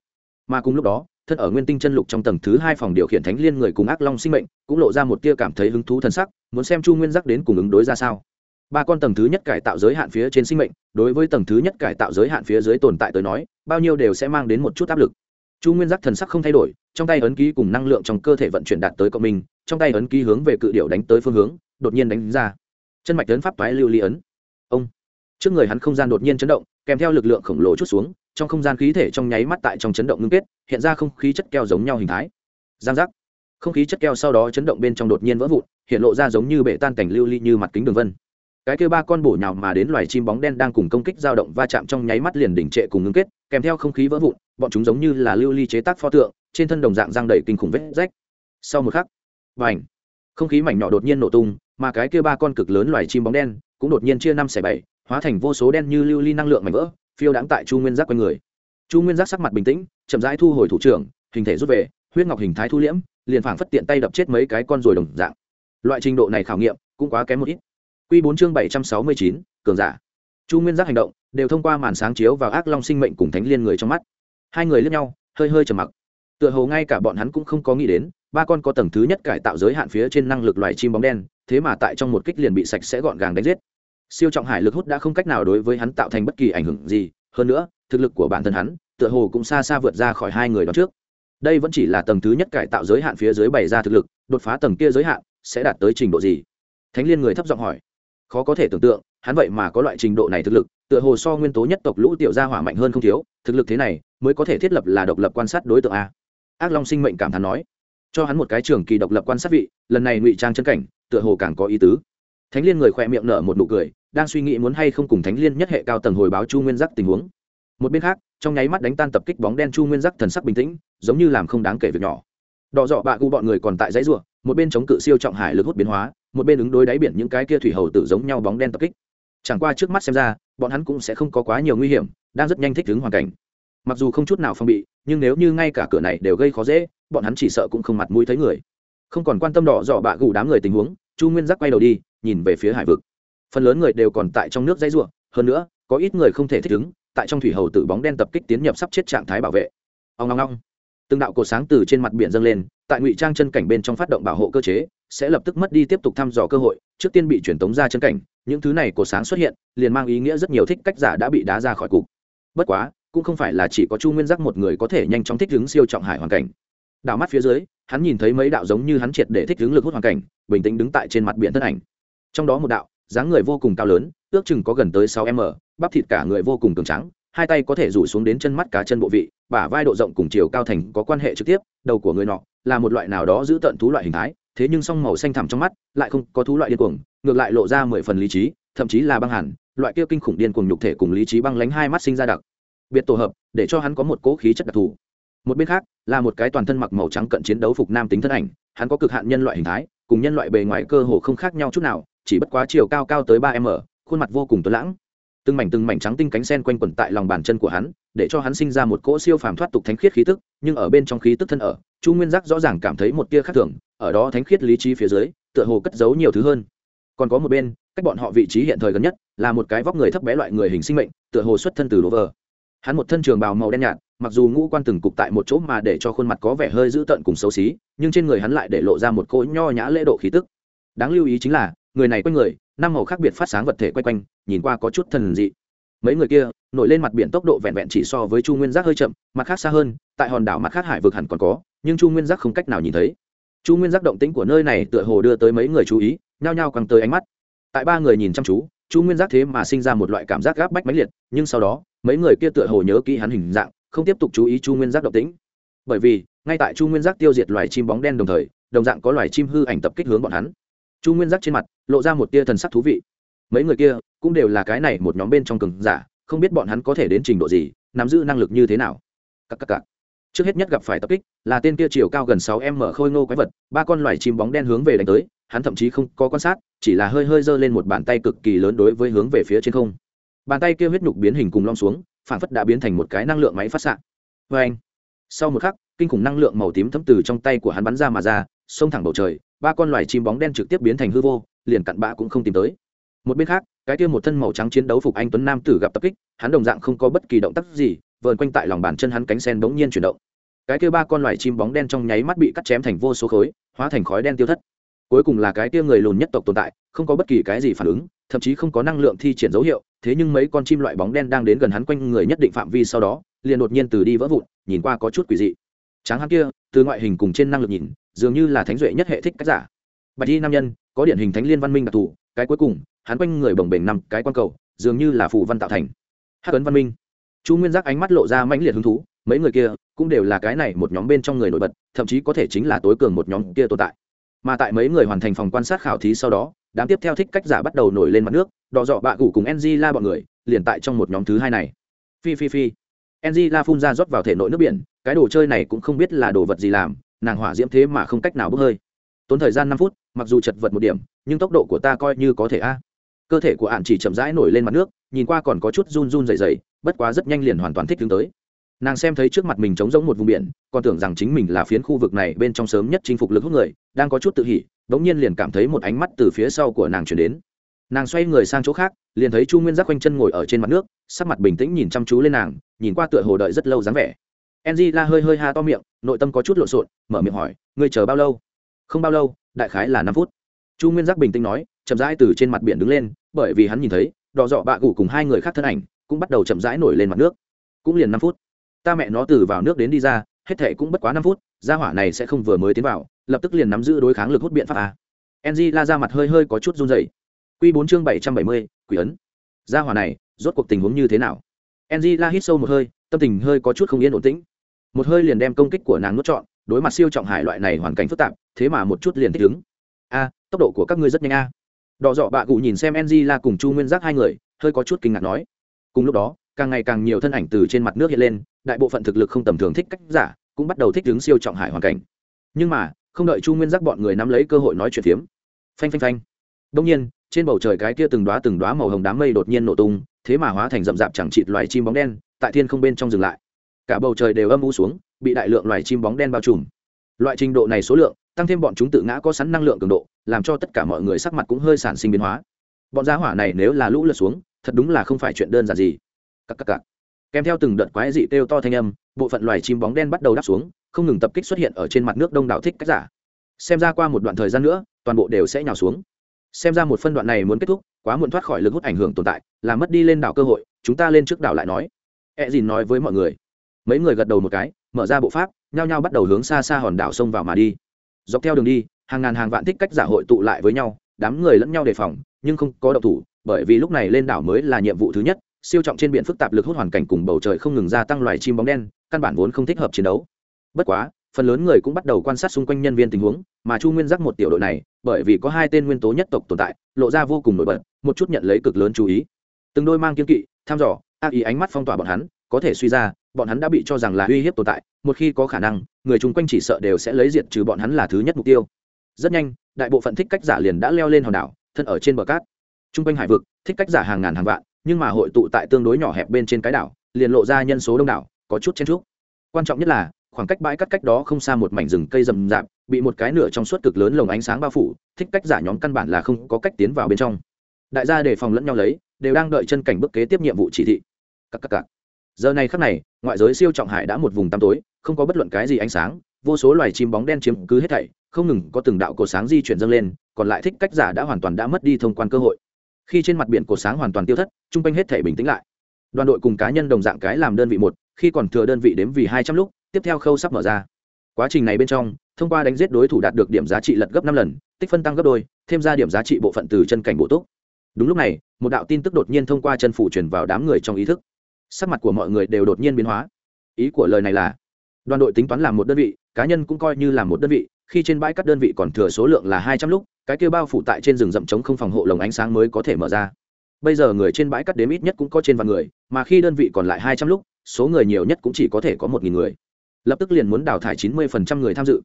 [SPEAKER 1] Mà cùng lúc đó, thân ở nguyên tinh chân lục trong tầng thứ hai phòng điều khiển thánh liên người cùng ác long sinh mệnh, cũng lộ ra một tia cảm thấy hứng thú thân sắc, muốn xem chu nguyên giác đến cùng ứng đối ra sao ba con tầng thứ nhất cải tạo giới hạn phía trên sinh mệnh, đối với tầng thứ nhất cải tạo giới hạn phía dưới tồn tại tới nói, bao nhiêu đều sẽ mang đến một chút áp lực. Chu nguyên giác thần sắc không thay đổi, trong tay ấn ký cùng năng lượng trong cơ thể vận chuyển đạt tới cộng minh, trong tay ấn ký hướng về cự điệu đánh tới phương hướng, đột nhiên đánh ra. Chân mạch ấn pháp toái lưu ly ấn. Ông. Trước người hắn không gian đột nhiên chấn động, kèm theo lực lượng khổng lồ chút xuống, trong không gian khí thể trong nháy mắt tại trong chấn động ngưng kết, hiện ra không khí chất keo giống nhau hình thái. Giang giác. Không khí chất keo sau đó chấn động bên trong đột nhiên vỡ vụn, hiện lộ ra giống như bệ tan cảnh lưu ly như mặt kính đường vân cái kêu ba con bổ nhào mà đến loài chim bóng đen đang cùng công kích dao động va chạm trong nháy mắt liền đỉnh trệ cùng ngưng kết, kèm theo không khí vỡ vụn, bọn chúng giống như là lưu ly chế tác pho tượng, trên thân đồng dạng giang đầy kinh khủng vết rách. Sau một khắc và ảnh không khí mảnh nhỏ đột nhiên nổ tung, mà cái kia ba con cực lớn loài chim bóng đen cũng đột nhiên chia năm xẻ bảy, hóa thành vô số đen như lưu ly năng lượng mảnh vỡ, phiêu đáng tại chu nguyên giác quanh người. Chu nguyên giác sắc mặt bình tĩnh, chậm rãi thu hồi thủ trưởng, hình thể rút về, huyết ngọc hình thái thu liễm, liền phảng phất tiện tay đập chết mấy cái con rồi đồng dạng. Loại trình độ này khảo nghiệm cũng quá kém một ít. Quy 4 chương 769, cường giả. Chu Nguyên Giác hành động đều thông qua màn sáng chiếu vào ác long sinh mệnh cùng thánh liên người trong mắt. Hai người liếc nhau, hơi hơi trầm mặc. Tựa hồ ngay cả bọn hắn cũng không có nghĩ đến, ba con có tầng thứ nhất cải tạo giới hạn phía trên năng lực loài chim bóng đen, thế mà tại trong một kích liền bị sạch sẽ gọn gàng đánh giết. Siêu trọng hải lực hút đã không cách nào đối với hắn tạo thành bất kỳ ảnh hưởng gì, hơn nữa, thực lực của bản thân hắn, tựa hồ cũng xa xa vượt ra khỏi hai người đó trước. Đây vẫn chỉ là tầng thứ nhất cải tạo giới hạn phía dưới bày ra thực lực, đột phá tầng kia giới hạn sẽ đạt tới trình độ gì? Thánh liên người thấp giọng hỏi khó có thể tưởng tượng, hắn vậy mà có loại trình độ này thực lực, tựa hồ so nguyên tố nhất tộc lũ tiểu gia hỏa mạnh hơn không thiếu, thực lực thế này, mới có thể thiết lập là độc lập quan sát đối tượng a. Ác long sinh mệnh cảm thán nói, cho hắn một cái trường kỳ độc lập quan sát vị, lần này ngụy trang chân cảnh, tựa hồ càng có ý tứ. Thánh liên người khỏe miệng nở một nụ cười, đang suy nghĩ muốn hay không cùng thánh liên nhất hệ cao tầng hồi báo chu nguyên giác tình huống. Một bên khác, trong nháy mắt đánh tan tập kích bóng đen chu nguyên giác thần sắc bình tĩnh, giống như làm không đáng kể việc nhỏ đỏ dọ bạ gu bọn người còn tại dãy ruộng một bên chống cự siêu trọng hải lực hút biến hóa, một bên ứng đối đáy biển những cái kia thủy hầu tử giống nhau bóng đen tập kích. Chẳng qua trước mắt xem ra, bọn hắn cũng sẽ không có quá nhiều nguy hiểm, đang rất nhanh thích ứng hoàn cảnh. Mặc dù không chút nào phong bị, nhưng nếu như ngay cả cửa này đều gây khó dễ, bọn hắn chỉ sợ cũng không mặt mũi thấy người. Không còn quan tâm đỏ dọ bạ gù đám người tình huống, chu nguyên giác quay đầu đi, nhìn về phía hải vực. Phần lớn người đều còn tại trong nước dãy ruộng hơn nữa, có ít người không thể thích ứng, tại trong thủy hầu tử bóng đen tập kích tiến nhập sắp chết trạng thái bảo vệ. Ông long long từng đạo cột sáng từ trên mặt biển dâng lên, tại ngụy trang chân cảnh bên trong phát động bảo hộ cơ chế, sẽ lập tức mất đi tiếp tục thăm dò cơ hội, trước tiên bị truyền tống ra chân cảnh, những thứ này cột sáng xuất hiện, liền mang ý nghĩa rất nhiều thích cách giả đã bị đá ra khỏi cục. Bất quá, cũng không phải là chỉ có chu nguyên giác một người có thể nhanh chóng thích ứng siêu trọng hải hoàn cảnh. Đảo mắt phía dưới, hắn nhìn thấy mấy đạo giống như hắn triệt để thích ứng lực hút hoàn cảnh, bình tĩnh đứng tại trên mặt biển thân ảnh. Trong đó một đạo, dáng người vô cùng cao lớn, ước chừng có gần tới sáu m, bắp thịt cả người vô cùng cường trắng hai tay có thể rủ xuống đến chân mắt cá chân bộ vị, bả vai độ rộng cùng chiều cao thành có quan hệ trực tiếp, đầu của người nọ là một loại nào đó giữ tận thú loại hình thái, thế nhưng song màu xanh thẳm trong mắt lại không có thú loại điên cuồng, ngược lại lộ ra mười phần lý trí, thậm chí là băng hẳn, loại kia kinh khủng điên cuồng nhục thể cùng lý trí băng lánh hai mắt sinh ra đặc. Biệt tổ hợp, để cho hắn có một cố khí chất đặc thù. Một bên khác, là một cái toàn thân mặc màu trắng cận chiến đấu phục nam tính thân ảnh, hắn có cực hạn nhân loại hình thái, cùng nhân loại bề ngoài cơ hồ không khác nhau chút nào, chỉ bất quá chiều cao cao tới ba m, khuôn mặt vô cùng tuấn lãng từng mảnh từng mảnh trắng tinh cánh sen quanh quẩn tại lòng bàn chân của hắn, để cho hắn sinh ra một cỗ siêu phàm thoát tục thánh khiết khí tức, nhưng ở bên trong khí tức thân ở, chu nguyên giác rõ ràng cảm thấy một tia khác thường, ở đó thánh khiết lý trí phía dưới, tựa hồ cất giấu nhiều thứ hơn. Còn có một bên, cách bọn họ vị trí hiện thời gần nhất, là một cái vóc người thấp bé loại người hình sinh mệnh, tựa hồ xuất thân từ lỗ vờ. Hắn một thân trường bào màu đen nhạt, mặc dù ngũ quan từng cục tại một chỗ mà để cho khuôn mặt có vẻ hơi dữ tợn cùng xấu xí, nhưng trên người hắn lại để lộ ra một cỗ nho nhã lễ độ khí tức. Đáng lưu ý chính là, người này quanh người năm màu khác biệt phát sáng vật thể quay quanh, nhìn qua có chút thần dị. Mấy người kia, nổi lên mặt biển tốc độ vẹn vẹn chỉ so với chu nguyên giác hơi chậm, mặt khác xa hơn, tại hòn đảo mặt khác hải vực hẳn còn có, nhưng chu nguyên giác không cách nào nhìn thấy. Chu nguyên giác động tĩnh của nơi này tựa hồ đưa tới mấy người chú ý, nhao nhao căng tới ánh mắt. Tại ba người nhìn chăm chú, chu nguyên giác thế mà sinh ra một loại cảm giác gáp bách mãnh liệt, nhưng sau đó, mấy người kia tựa hồ nhớ kỹ hắn hình dạng, không tiếp tục chú ý chu nguyên giác động tĩnh. Bởi vì, ngay tại chu nguyên giác tiêu diệt loài chim bóng đen đồng thời, đồng dạng có loài chim hư ảnh tập kích hướng bọn hắn chu nguyên giác trên mặt lộ ra một tia thần sắc thú vị. Mấy người kia cũng đều là cái này một nhóm bên trong cường giả, không biết bọn hắn có thể đến trình độ gì, nắm giữ năng lực như thế nào. Các các các. trước hết nhất gặp phải tập kích là tên kia chiều cao gần sáu m mở khôi ngô quái vật, ba con loài chim bóng đen hướng về đánh tới, hắn thậm chí không có quan sát, chỉ là hơi hơi giơ lên một bàn tay cực kỳ lớn đối với hướng về phía trên không. Bàn tay kia huyết nhục biến hình cùng lom xuống, phản phất đã biến thành một cái năng lượng máy phát xạ. Vê anh sau một khắc, kinh khủng năng lượng màu tím thấm từ trong tay của hắn bắn ra mà ra, xông thẳng bầu trời ba con loài chim bóng đen trực tiếp biến thành hư vô, liền cặn bạ cũng không tìm tới. Một bên khác, cái kia một thân màu trắng chiến đấu phục anh tuấn nam tử gặp tập kích, hắn đồng dạng không có bất kỳ động tác gì, vờn quanh tại lòng bàn chân hắn cánh sen bỗng nhiên chuyển động. Cái kia ba con loài chim bóng đen trong nháy mắt bị cắt chém thành vô số khối, hóa thành khói đen tiêu thất. Cuối cùng là cái kia người lùn nhất tộc tồn tại, không có bất kỳ cái gì phản ứng, thậm chí không có năng lượng thi triển dấu hiệu, thế nhưng mấy con chim loại bóng đen đang đến gần hắn quanh người nhất định phạm vi sau đó, liền đột nhiên từ đi vỡ vụn, nhìn qua có chút quỷ dị. Tráng hắn kia, từ ngoại hình cùng trên năng lực nhìn dường như là thánh duệ nhất hệ thích cách giả. Bạch y nam nhân, có điển hình thánh liên văn minh đặc thù, cái cuối cùng, hắn quanh người bồng bềnh năm cái quan cầu, dường như là phù văn tạo thành. Hắc ấn văn minh. Chu nguyên giác ánh mắt lộ ra mãnh liệt hứng thú, mấy người kia cũng đều là cái này một nhóm bên trong người nổi bật, thậm chí có thể chính là tối cường một nhóm kia tồn tại. Mà tại mấy người hoàn thành phòng quan sát khảo thí sau đó, đám tiếp theo thích cách giả bắt đầu nổi lên mặt nước, đỏ dọ bạ gủ cùng ng la bọn người, liền tại trong một nhóm thứ hai này. Phi phi phi. Ng la phun ra rót vào thể nội nước biển, cái đồ chơi này cũng không biết là đồ vật gì làm nàng hỏa diễm thế mà không cách nào bốc hơi. Tốn thời gian năm phút, mặc dù chật vật một điểm, nhưng tốc độ của ta coi như có thể a. Cơ thể của ạn chỉ chậm rãi nổi lên mặt nước, nhìn qua còn có chút run run dày dày bất quá rất nhanh liền hoàn toàn thích hướng tới. Nàng xem thấy trước mặt mình trống rỗng một vùng biển, còn tưởng rằng chính mình là phiến khu vực này bên trong sớm nhất chinh phục lực hút người, đang có chút tự hỉ đ ỗ n g nhiên liền cảm thấy một ánh mắt từ phía sau của nàng chuyển đến. Nàng xoay người sang chỗ khác, liền thấy chu nguyên giác quanh chân ngồi ở trên mặt nước, sắc mặt bình tĩnh nhìn chăm chú lên nàng, nhìn qua tựa hồ đợi rất lâu dáng vẻ enzy la hơi hơi ha to miệng, nội tâm có chút lộn xộn, mở miệng hỏi, ngươi chờ bao lâu? Không bao lâu, đại khái là năm phút. Chu nguyên giác bình tĩnh nói, chậm rãi từ trên mặt biển đứng lên, bởi vì hắn nhìn thấy, đỏ dọ bạ gủ cùng hai người khác thân ảnh cũng bắt đầu chậm rãi nổi lên mặt nước. Cũng liền năm phút. Ta mẹ nó từ vào nước đến đi ra, hết thệ cũng bất quá năm phút, gia hỏa này sẽ không vừa mới tiến vào, lập tức liền nắm giữ đối kháng lực hút biện pháp à? a ng la ra mặt hơi hơi có chút run dày q bốn chương bảy trăm bảy mươi, quỷ ấn. Gia hỏa này, rốt cuộc tình huống như thế nào? Ng la hít sâu một hơi, tâm tình hơi có chút không yên ổn tĩnh một hơi liền đem công kích của nàng nuốt trọn, đối mặt siêu trọng hải loại này hoàn cảnh phức tạp, thế mà một chút liền thích ứng. A, tốc độ của các ngươi rất nhanh a. Đỏ dọ bạ cụ nhìn xem enzy la cùng chu nguyên giác hai người, hơi có chút kinh ngạc nói. Cùng lúc đó, càng ngày càng nhiều thân ảnh từ trên mặt nước hiện lên, đại bộ phận thực lực không tầm thường thích cách giả, cũng bắt đầu thích ứng siêu trọng hải hoàn cảnh. Nhưng mà, không đợi chu nguyên giác bọn người nắm lấy cơ hội nói chuyện phiếm. Phanh phanh phanh. Đông nhiên, trên bầu trời cái kia từng đoá từng đoá màu hồng đám mây đột nhiên nổ tung, thế mà hóa thành rậm rạp chẳng chịt loài chim bóng đen, tại thiên không bên trong dừng lại cả bầu trời đều âm u xuống, bị đại lượng loài chim bóng đen bao trùm. Loại trình độ này số lượng, tăng thêm bọn chúng tự ngã có sẵn năng lượng cường độ, làm cho tất cả mọi người sắc mặt cũng hơi sản sinh biến hóa. Bọn giá hỏa này nếu là lũ lượt xuống, thật đúng là không phải chuyện đơn giản gì. Cắc cắc cắc. kèm theo từng đợt quái dị kêu to thanh âm, bộ phận loài chim bóng đen bắt đầu đáp xuống, không ngừng tập kích xuất hiện ở trên mặt nước đông đảo thích cách giả. Xem ra qua một đoạn thời gian nữa, toàn bộ đều sẽ nhào xuống. Xem ra một phân đoạn này muốn kết thúc, quá muộn thoát khỏi lực hút ảnh hưởng tồn tại, là mất đi lên đảo cơ hội, chúng ta lên trước đảo lại nói. E dìn nói với mọi người mấy người gật đầu một cái, mở ra bộ pháp, nhao nhao bắt đầu hướng xa xa hòn đảo sông vào mà đi. Dọc theo đường đi, hàng ngàn hàng vạn thích cách giả hội tụ lại với nhau, đám người lẫn nhau đề phòng, nhưng không có động thủ, bởi vì lúc này lên đảo mới là nhiệm vụ thứ nhất, siêu trọng trên biển phức tạp lực hút hoàn cảnh cùng bầu trời không ngừng gia tăng loài chim bóng đen, căn bản vốn không thích hợp chiến đấu. Bất quá, phần lớn người cũng bắt đầu quan sát xung quanh nhân viên tình huống, mà chu nguyên giác một tiểu đội này, bởi vì có hai tên nguyên tố nhất tộc tồn tại, lộ ra vô cùng nổi bật, một chút nhận lấy cực lớn chú ý. Từng đôi mang kiên kỵ, thăm dò, ác ý ánh mắt phong tỏa bọn hắn có thể suy ra, bọn hắn đã bị cho rằng là uy hiếp tồn tại, một khi có khả năng, người chung quanh chỉ sợ đều sẽ lấy diệt trừ bọn hắn là thứ nhất mục tiêu. Rất nhanh, đại bộ phận thích cách giả liền đã leo lên hòn đảo, thân ở trên bờ cát. T r u n g quanh hải vực, thích cách giả hàng ngàn hàng vạn, nhưng mà hội tụ tại tương đối nhỏ hẹp bên trên cái đảo, liền lộ ra nhân số đông đảo, có chút chen trúc quan trọng nhất là, khoảng cách bãi cắt cách đó không xa một mảnh rừng cây rậm rạp, bị một cái nửa trong suốt cực lớn lồng ánh sáng bao phủ, thích cách giả nhóm căn bản là không có cách tiến vào bên trong. Đại gia đề phòng lẫn nhau lấy, đều đang đợi chân cảnh bước kế tiếp nhiệm vụ chỉ thị. Các các các giờ này khắc này, ngoại giới siêu trọng hải đã một vùng tăm tối, không có bất luận cái gì ánh sáng, vô số loài chim bóng đen chiếm cứ hết thảy, không ngừng có từng đạo cổ sáng di chuyển dâng lên, còn lại thích cách giả đã hoàn toàn đã mất đi thông quan cơ hội. Khi trên mặt biển cổ sáng hoàn toàn tiêu thất, chung quanh hết thảy bình tĩnh lại. Đoàn đội cùng cá nhân đồng dạng cái làm đơn vị một, khi còn thừa đơn vị đếm vì hai trăm lúc, tiếp theo khâu sắp mở ra. Quá trình này bên trong, thông qua đánh giết đối thủ đạt được điểm giá trị lật gấp năm lần, tích phân tăng gấp đôi, thêm ra điểm giá trị bộ phận từ chân cảnh bộ túc. Đúng lúc này, một đạo tin tức đột nhiên thông qua chân phủ truyền vào đám người trong ý thức sắc mặt của mọi người đều đột nhiên biến hóa. Ý của lời này là, đoàn đội tính toán làm một đơn vị, cá nhân cũng coi như là một đơn vị, khi trên bãi cắt đơn vị còn thừa số lượng là hai trăm lúc, cái kia bao phủ tại trên rừng rậm trống không phòng hộ lồng ánh sáng mới có thể mở ra. Bây giờ người trên bãi cắt đếm ít nhất cũng có trên vạn người, mà khi đơn vị còn lại hai trăm lúc, số người nhiều nhất cũng chỉ có thể có một nghìn người. Lập tức liền muốn đào thải chín mươi phần trăm người tham dự.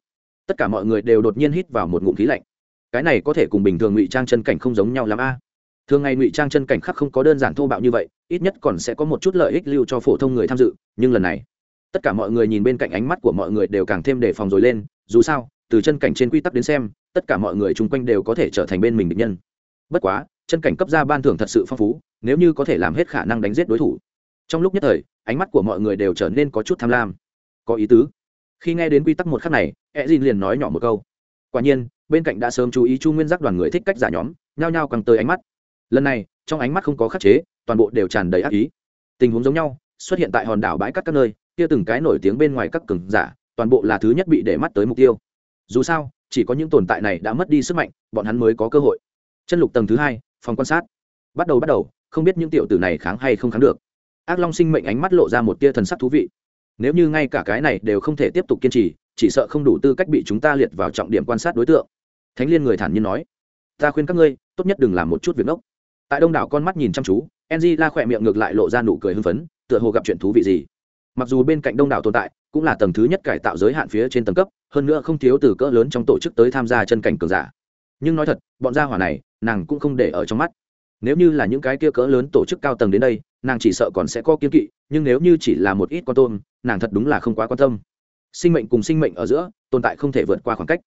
[SPEAKER 1] Tất cả mọi người đều đột nhiên hít vào một ngụm khí lạnh. Cái này có thể cùng bình thường ngụy trang chân cảnh không giống nhau l ắ m a thường ngày ngụy trang chân cảnh khắc không có đơn giản thô bạo như vậy, ít nhất còn sẽ có một chút lợi ích lưu cho phổ thông người tham dự, nhưng lần này, tất cả mọi người nhìn bên cạnh ánh mắt của mọi người đều càng thêm đề phòng rồi lên, dù sao, từ chân cảnh trên quy tắc đến xem, tất cả mọi người chung quanh đều có thể trở thành bên mình định nhân. Bất quá, chân cảnh cấp ra ban thưởng thật sự phong phú, nếu như có thể làm hết khả năng đánh giết đối thủ. Trong lúc nhất thời, ánh mắt của mọi người đều trở nên có chút tham lam. Có ý tứ. Khi nghe đến quy tắc một khắc này e d liền nói nhỏ một câu. Quả nhiên, bên cạnh đã sớm chú ý chu nguyên giác đoàn người thích cách giả nhóm, nhao nhao càng tới ánh mắt lần này, trong ánh mắt không có khắc chế, toàn bộ đều tràn đầy ác ý. Tình huống giống nhau, xuất hiện tại hòn đảo bãi cắt các nơi, kia từng cái nổi tiếng bên ngoài các cường giả, toàn bộ là thứ nhất bị để mắt tới mục tiêu. Dù sao, chỉ có những tồn tại này đã mất đi sức mạnh, bọn hắn mới có cơ hội. Chân lục tầng thứ hai, phòng quan sát. Bắt đầu bắt đầu, không biết những tiểu tử này kháng hay không kháng được. Ác long sinh mệnh ánh mắt lộ ra một tia thần sắc thú vị. Nếu như ngay cả cái này đều không thể tiếp tục kiên trì, chỉ sợ không đủ tư cách bị chúng ta liệt vào trọng điểm quan sát đối tượng. Thánh liên người thản nhiên nói, ta khuyên các ngươi, tốt nhất đừng làm một chút việc ngốc tại đông đảo con mắt nhìn chăm chú enzy la khỏe miệng ngược lại lộ ra nụ cười hưng phấn, tựa hồ gặp chuyện thú vị gì. Mặc dù bên cạnh đông đảo tồn tại, cũng là tầng thứ nhất cải tạo giới hạn phía trên tầng cấp, hơn nữa không thiếu từ cỡ lớn trong tổ chức tới tham gia chân cảnh cường giả. Nhưng nói thật, bọn gia hỏa này, nàng cũng không để ở trong mắt. Nếu như là những cái kia cỡ lớn tổ chức cao tầng đến đây, nàng chỉ sợ còn sẽ có kiên kỵ, nhưng nếu như chỉ là một ít con tôm, nàng thật đúng là không quá quan tâm. Sinh mệnh cùng sinh mệnh ở giữa, tồn tại không thể vượt qua khoảng cách.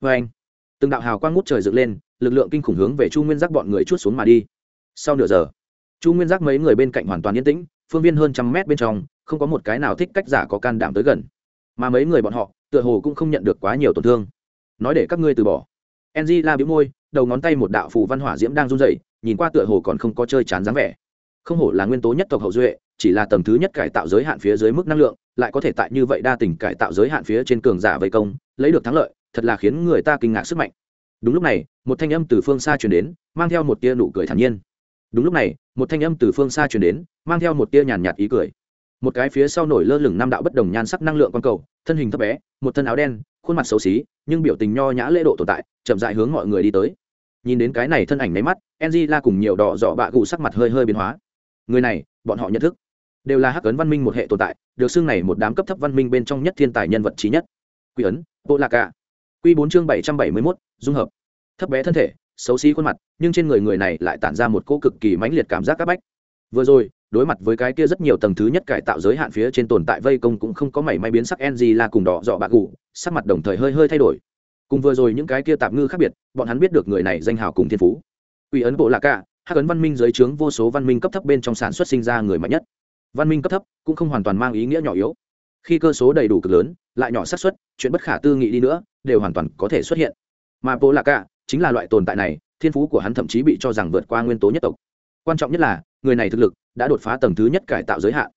[SPEAKER 1] Vê anh từng đạo hào quang ngút trời dựng lên, lực lượng kinh khủng hướng về chu nguyên giác bọn người chút xuống mà đi sau nửa giờ, chu nguyên giác mấy người bên cạnh hoàn toàn yên tĩnh, phương viên hơn trăm mét bên trong, không có một cái nào thích cách giả có can đảm tới gần. Mà mấy người bọn họ, tựa hồ cũng không nhận được quá nhiều tổn thương. Nói để các ngươi từ bỏ. Enzy la biếu môi, đầu ngón tay một đạo phù văn hỏa diễm đang run rẩy, nhìn qua tựa hồ còn không có chơi chán dáng vẻ. Không hổ là nguyên tố nhất tộc hậu duệ, chỉ là tầng thứ nhất cải tạo giới hạn phía dưới mức năng lượng, lại có thể tại như vậy đa tình cải tạo giới hạn phía trên cường giả vây công, lấy được thắng lợi, thật là khiến người ta kinh ngạc sức mạnh. Đúng lúc này, một thanh âm từ phương xa truyền đến, mang theo một tia nụ cười thản nhiên đúng lúc này, một thanh âm từ phương xa truyền đến, mang theo một tia nhàn nhạt ý cười. Một cái phía sau nổi lơ lửng năm đạo bất đồng nhan sắc năng lượng con cầu, thân hình thấp bé, một thân áo đen, khuôn mặt xấu xí, nhưng biểu tình nho nhã lễ độ tồn tại, chậm dại hướng mọi người đi tới. Nhìn đến cái này thân ảnh máy mắt enzy la cùng nhiều đỏ dọ bạ gụ sắc mặt hơi hơi biến hóa. Người này, bọn họ nhận thức. Đều là hắc ấn văn minh một hệ tồn tại, được xưng này một đám cấp thấp văn minh bên trong nhất thiên tài nhân vật trí nhất. Quy ấn bộ lạc cả quy bốn chương bảy trăm bảy mươi mốt, dung hợp. Thấp bé thân thể xấu xí khuôn mặt, nhưng trên người người này lại tản ra một cỗ cực kỳ mãnh liệt cảm giác áp bách. Vừa rồi, đối mặt với cái kia rất nhiều tầng thứ nhất cải tạo giới hạn phía trên tồn tại vây công cũng không có mảy may biến sắc ng là cùng đỏ dọ bạc gù, sắc mặt đồng thời hơi hơi thay đổi. Cùng vừa rồi những cái kia tạp ngư khác biệt, bọn hắn biết được người này danh hào cùng thiên phú. Ủy ấn bộ lạc cả hắc ấn văn minh dưới trướng vô số văn minh cấp thấp bên trong sản xuất sinh ra người mạnh nhất. Văn minh cấp thấp cũng không hoàn toàn mang ý nghĩa nhỏ yếu. Khi cơ số đầy đủ cực lớn, lại nhỏ xác suất, chuyện bất khả tư nghị đi nữa, đều hoàn toàn có thể xuất hiện. Mà bộ lạc cả chính là loại tồn tại này, thiên phú của hắn thậm chí bị cho rằng vượt qua nguyên tố nhất tộc. Quan trọng nhất là, người này thực lực đã đột phá tầng thứ nhất cải tạo giới hạn.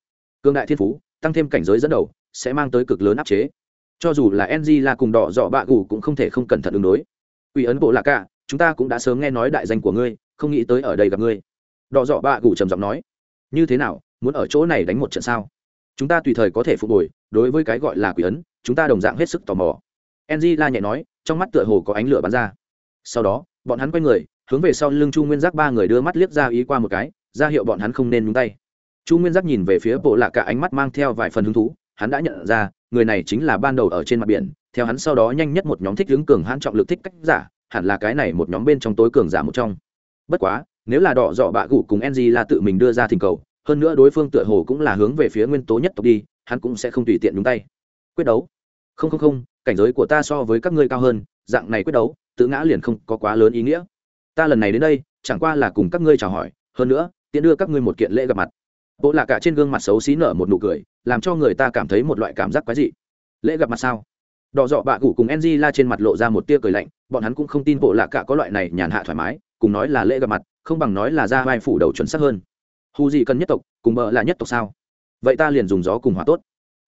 [SPEAKER 1] Cương đại thiên phú, tăng thêm cảnh giới dẫn đầu, sẽ mang tới cực lớn áp chế. Cho dù là ng là cùng đỏ dọ bạ gù cũng không thể không cẩn thận ứng đối. Ủy ấn bộ lạc cả chúng ta cũng đã sớm nghe nói đại danh của ngươi, không nghĩ tới ở đây gặp ngươi. Đỏ dọ bạ gù trầm giọng nói. Như thế nào, muốn ở chỗ này đánh một trận sao? Chúng ta tùy thời có thể phục hồi, đối với cái gọi là quỷ ấn, chúng ta đồng dạng hết sức tò mò. Ng la nhẹ nói, trong mắt tựa hồ có ánh lửa bắn ra sau đó, bọn hắn quay người, hướng về sau lưng chu nguyên giác ba người đưa mắt liếc ra ý qua một cái, ra hiệu bọn hắn không nên nhúng tay. Chu nguyên giác nhìn về phía bộ lạ cả ánh mắt mang theo vài phần hứng thú, hắn đã nhận ra, người này chính là ban đầu ở trên mặt biển, theo hắn sau đó nhanh nhất một nhóm thích hướng cường hãn trọng lực thích cách giả, hẳn là cái này một nhóm bên trong tối cường giả một trong. Bất quá, nếu là đỏ dọ bạ gụ cùng ng là tự mình đưa ra thỉnh cầu, hơn nữa đối phương tựa hồ cũng là hướng về phía nguyên tố nhất tộc đi, hắn cũng sẽ không tùy tiện đúng tay. Quyết đấu. Không không không, cảnh giới của ta so với các ngươi cao hơn, dạng này quyết đấu tự ngã liền không có quá lớn ý nghĩa. Ta lần này đến đây, chẳng qua là cùng các ngươi chào hỏi, hơn nữa, tiện đưa các ngươi một kiện lễ gặp mặt. Bộ lạ cả trên gương mặt xấu xí nở một nụ cười, làm cho người ta cảm thấy một loại cảm giác quái dị. Lễ gặp mặt sao? Đỏ dọ bạ cụ cùng enzy la trên mặt lộ ra một tia cười lạnh, bọn hắn cũng không tin bộ lạ cả có loại này nhàn hạ thoải mái, cùng nói là lễ gặp mặt, không bằng nói là ra vai phủ đầu chuẩn xác hơn. Hù gì cần nhất tộc, cùng bợ là nhất tộc sao? Vậy ta liền dùng gió cùng hỏa tốt.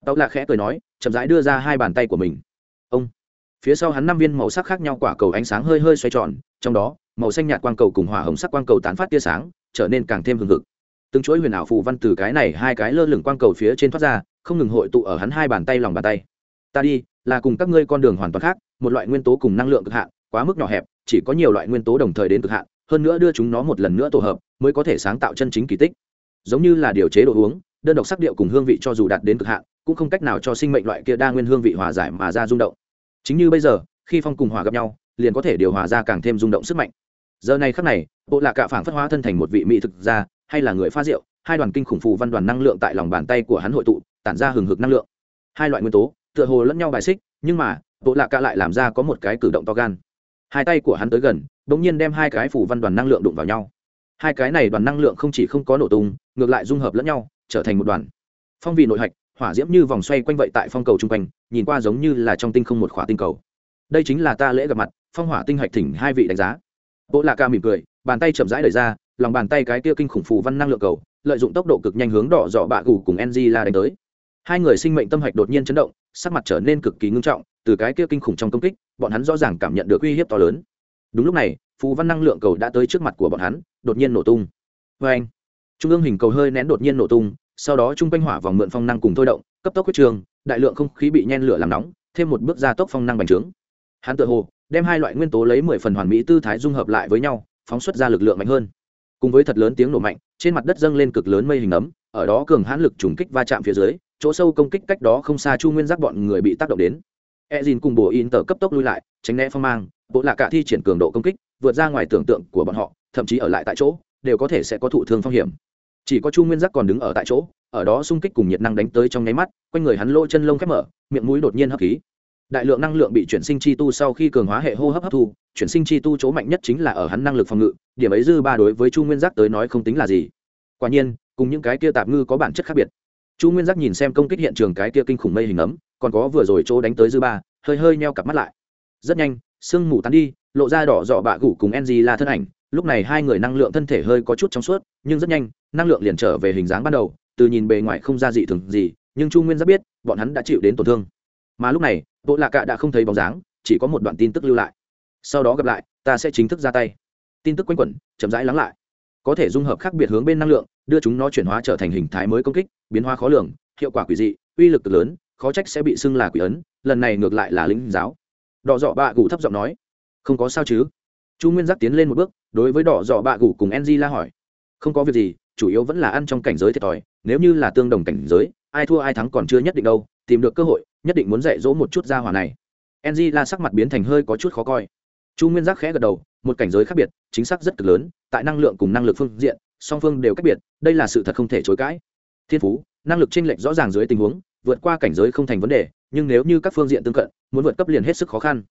[SPEAKER 1] Tàu lạ khẽ cười nói, chậm rãi đưa ra hai bàn tay của mình. Ông phía sau hắn năm viên màu sắc khác nhau quả cầu ánh sáng hơi hơi xoay tròn, trong đó, màu xanh nhạt quang cầu cùng hỏa hồng sắc quang cầu tán phát tia sáng, trở nên càng thêm hừng hực. Từng chuỗi huyền ảo phù văn từ cái này hai cái lơ lửng quang cầu phía trên thoát ra, không ngừng hội tụ ở hắn hai bàn tay lòng bàn tay. Ta đi, là cùng các ngươi con đường hoàn toàn khác, một loại nguyên tố cùng năng lượng cực hạn, quá mức nhỏ hẹp, chỉ có nhiều loại nguyên tố đồng thời đến cực hạn, hơn nữa đưa chúng nó một lần nữa tổ hợp, mới có thể sáng tạo chân chính kỳ tích. Giống như là điều chế đồ uống, đơn độc sắc điệu cùng hương vị cho dù đạt đến cực hạn, cũng không cách nào cho sinh mệnh loại kia đa nguyên hương vị hòa giải mà ra rung động chính như bây giờ, khi phong cùng hòa gặp nhau, liền có thể điều hòa ra càng thêm rung động sức mạnh. Giờ này khắc này, bộ lạc cạ phản phất hóa thân thành một vị mỹ thực gia, hay là người pha rượu, hai đoàn kinh khủng phù văn đoàn năng lượng tại lòng bàn tay của hắn hội tụ, tản ra hừng hực năng lượng. Hai loại nguyên tố, tựa hồ lẫn nhau bài xích, nhưng mà, bộ lạc cạ lại làm ra có một cái cử động to gan. Hai tay của hắn tới gần đ ỗ n g nhiên đem hai cái phù văn đoàn năng lượng đụng vào nhau. Hai cái này đoàn năng lượng không chỉ không có nổ tung, ngược lại dung hợp lẫn nhau, trở thành một đoàn. Phong vị nội hạch, hỏa diễm như vòng xoay quanh vậy tại phong cầu chung quanh nhìn qua giống như là trong tinh không một khỏa tinh cầu. Đây chính là ta lễ gặp mặt, phong hỏa tinh hạch thỉnh hai vị đánh giá. Bộ lạc ca mỉm cười, bàn tay chậm rãi đẩy ra, lòng bàn tay cái kia kinh khủng phù văn năng lượng cầu, lợi dụng tốc độ cực nhanh hướng đỏ dọ bạ gù cùng ng la đánh tới. Hai người sinh mệnh tâm hạch đột nhiên chấn động, sắc mặt trở nên cực kỳ ngưng trọng, từ cái kia kinh khủng trong công kích, bọn hắn rõ ràng cảm nhận được uy hiếp to lớn. Đúng lúc này, phù văn năng lượng cầu đã tới trước mặt của bọn hắn, đột nhiên nổ tung. Vê anh trung ương hình cầu hơi nén đột nhiên nổ tung, sau đó trung quanh hỏa vòng mượn phong năng cùng thôi động, cấp tốc huyết trường đại lượng không khí bị nhen lửa làm nóng, thêm một bước gia tốc phong năng bành trướng. Hắn tự hồ, đem hai loại nguyên tố lấy mười phần hoàn mỹ tư thái dung hợp lại với nhau, phóng xuất ra lực lượng mạnh hơn. Cùng với thật lớn tiếng nổ mạnh, trên mặt đất dâng lên cực lớn mây hình ấm, ở đó cường hãn lực trùng kích va chạm phía dưới, chỗ sâu công kích cách đó không xa chu nguyên giác bọn người bị tác động đến. E cùng bổ in tờ cấp tốc lui lại, tránh né phong mang bộ lạc cả thi triển cường độ công kích, vượt ra ngoài tưởng tượng của bọn họ, thậm chí ở lại tại chỗ, đều có thể sẽ có thụ thương phong hiểm chỉ có chu nguyên giác còn đứng ở tại chỗ, ở đó xung kích cùng nhiệt năng đánh tới trong nháy mắt, quanh người hắn lỗ chân lông khép mở, miệng mũi đột nhiên hấp khí. Đại lượng năng lượng bị chuyển sinh chi tu sau khi cường hóa hệ hô hấp hấp thu, chuyển sinh chi tu chỗ mạnh nhất chính là ở hắn năng lực phòng ngự, điểm ấy dư ba đối với chu nguyên giác tới nói không tính là gì. Quả nhiên, cùng những cái kia tạp ngư có bản chất khác biệt. Chu nguyên giác nhìn xem công kích hiện trường cái kia kinh khủng mây hình ấm, còn có vừa rồi chỗ đánh tới dư ba, hơi hơi neo cặp mắt lại. Rất nhanh, sương mù tắn đi, lộ ra đỏ dọ bạ gủ cùng ng là thân ảnh lúc này hai người năng lượng thân thể hơi có chút trong suốt, nhưng rất nhanh, năng lượng liền trở về hình dáng ban đầu, từ nhìn bề ngoài không ra dị thường gì, nhưng chu nguyên giác biết, bọn hắn đã chịu đến tổn thương. Mà lúc này bộ lạ cạ đã không thấy bóng dáng, chỉ có một đoạn tin tức lưu lại. Sau đó gặp lại, ta sẽ chính thức ra tay. Tin tức quanh quẩn, chậm rãi lắng lại. Có thể dung hợp khác biệt hướng bên năng lượng, đưa chúng nó chuyển hóa trở thành hình thái mới công kích, biến hóa khó lường, hiệu quả quỷ dị, uy lực cực lớn, khó trách sẽ bị xưng là quỷ ấn, lần này ngược lại là lính giáo. Đỏ dọ bạ gù thấp giọng nói, không có sao chứ? Chu nguyên giác tiến lên một bước đối với đỏ dọ bạ gù cùng enzy la hỏi. Không có việc gì, chủ yếu vẫn là ăn trong cảnh giới thiệt thòi, nếu như là tương đồng cảnh giới, ai thua ai thắng còn chưa nhất định đâu, tìm được cơ hội, nhất định muốn dạy dỗ một chút ra hỏa này. Enzy la sắc mặt biến thành hơi có chút khó coi. Chu nguyên giác khẽ gật đầu, một cảnh giới khác biệt, chính xác rất cực lớn, tại năng lượng cùng năng lực phương diện, song phương đều cách biệt, đây là sự thật không thể chối cãi. Thiên phú, năng lực chênh lệch rõ ràng dưới tình huống, vượt qua cảnh giới không thành vấn đề, nhưng nếu như các phương diện tương cận, muốn vượt cấp liền hết sức khó khăn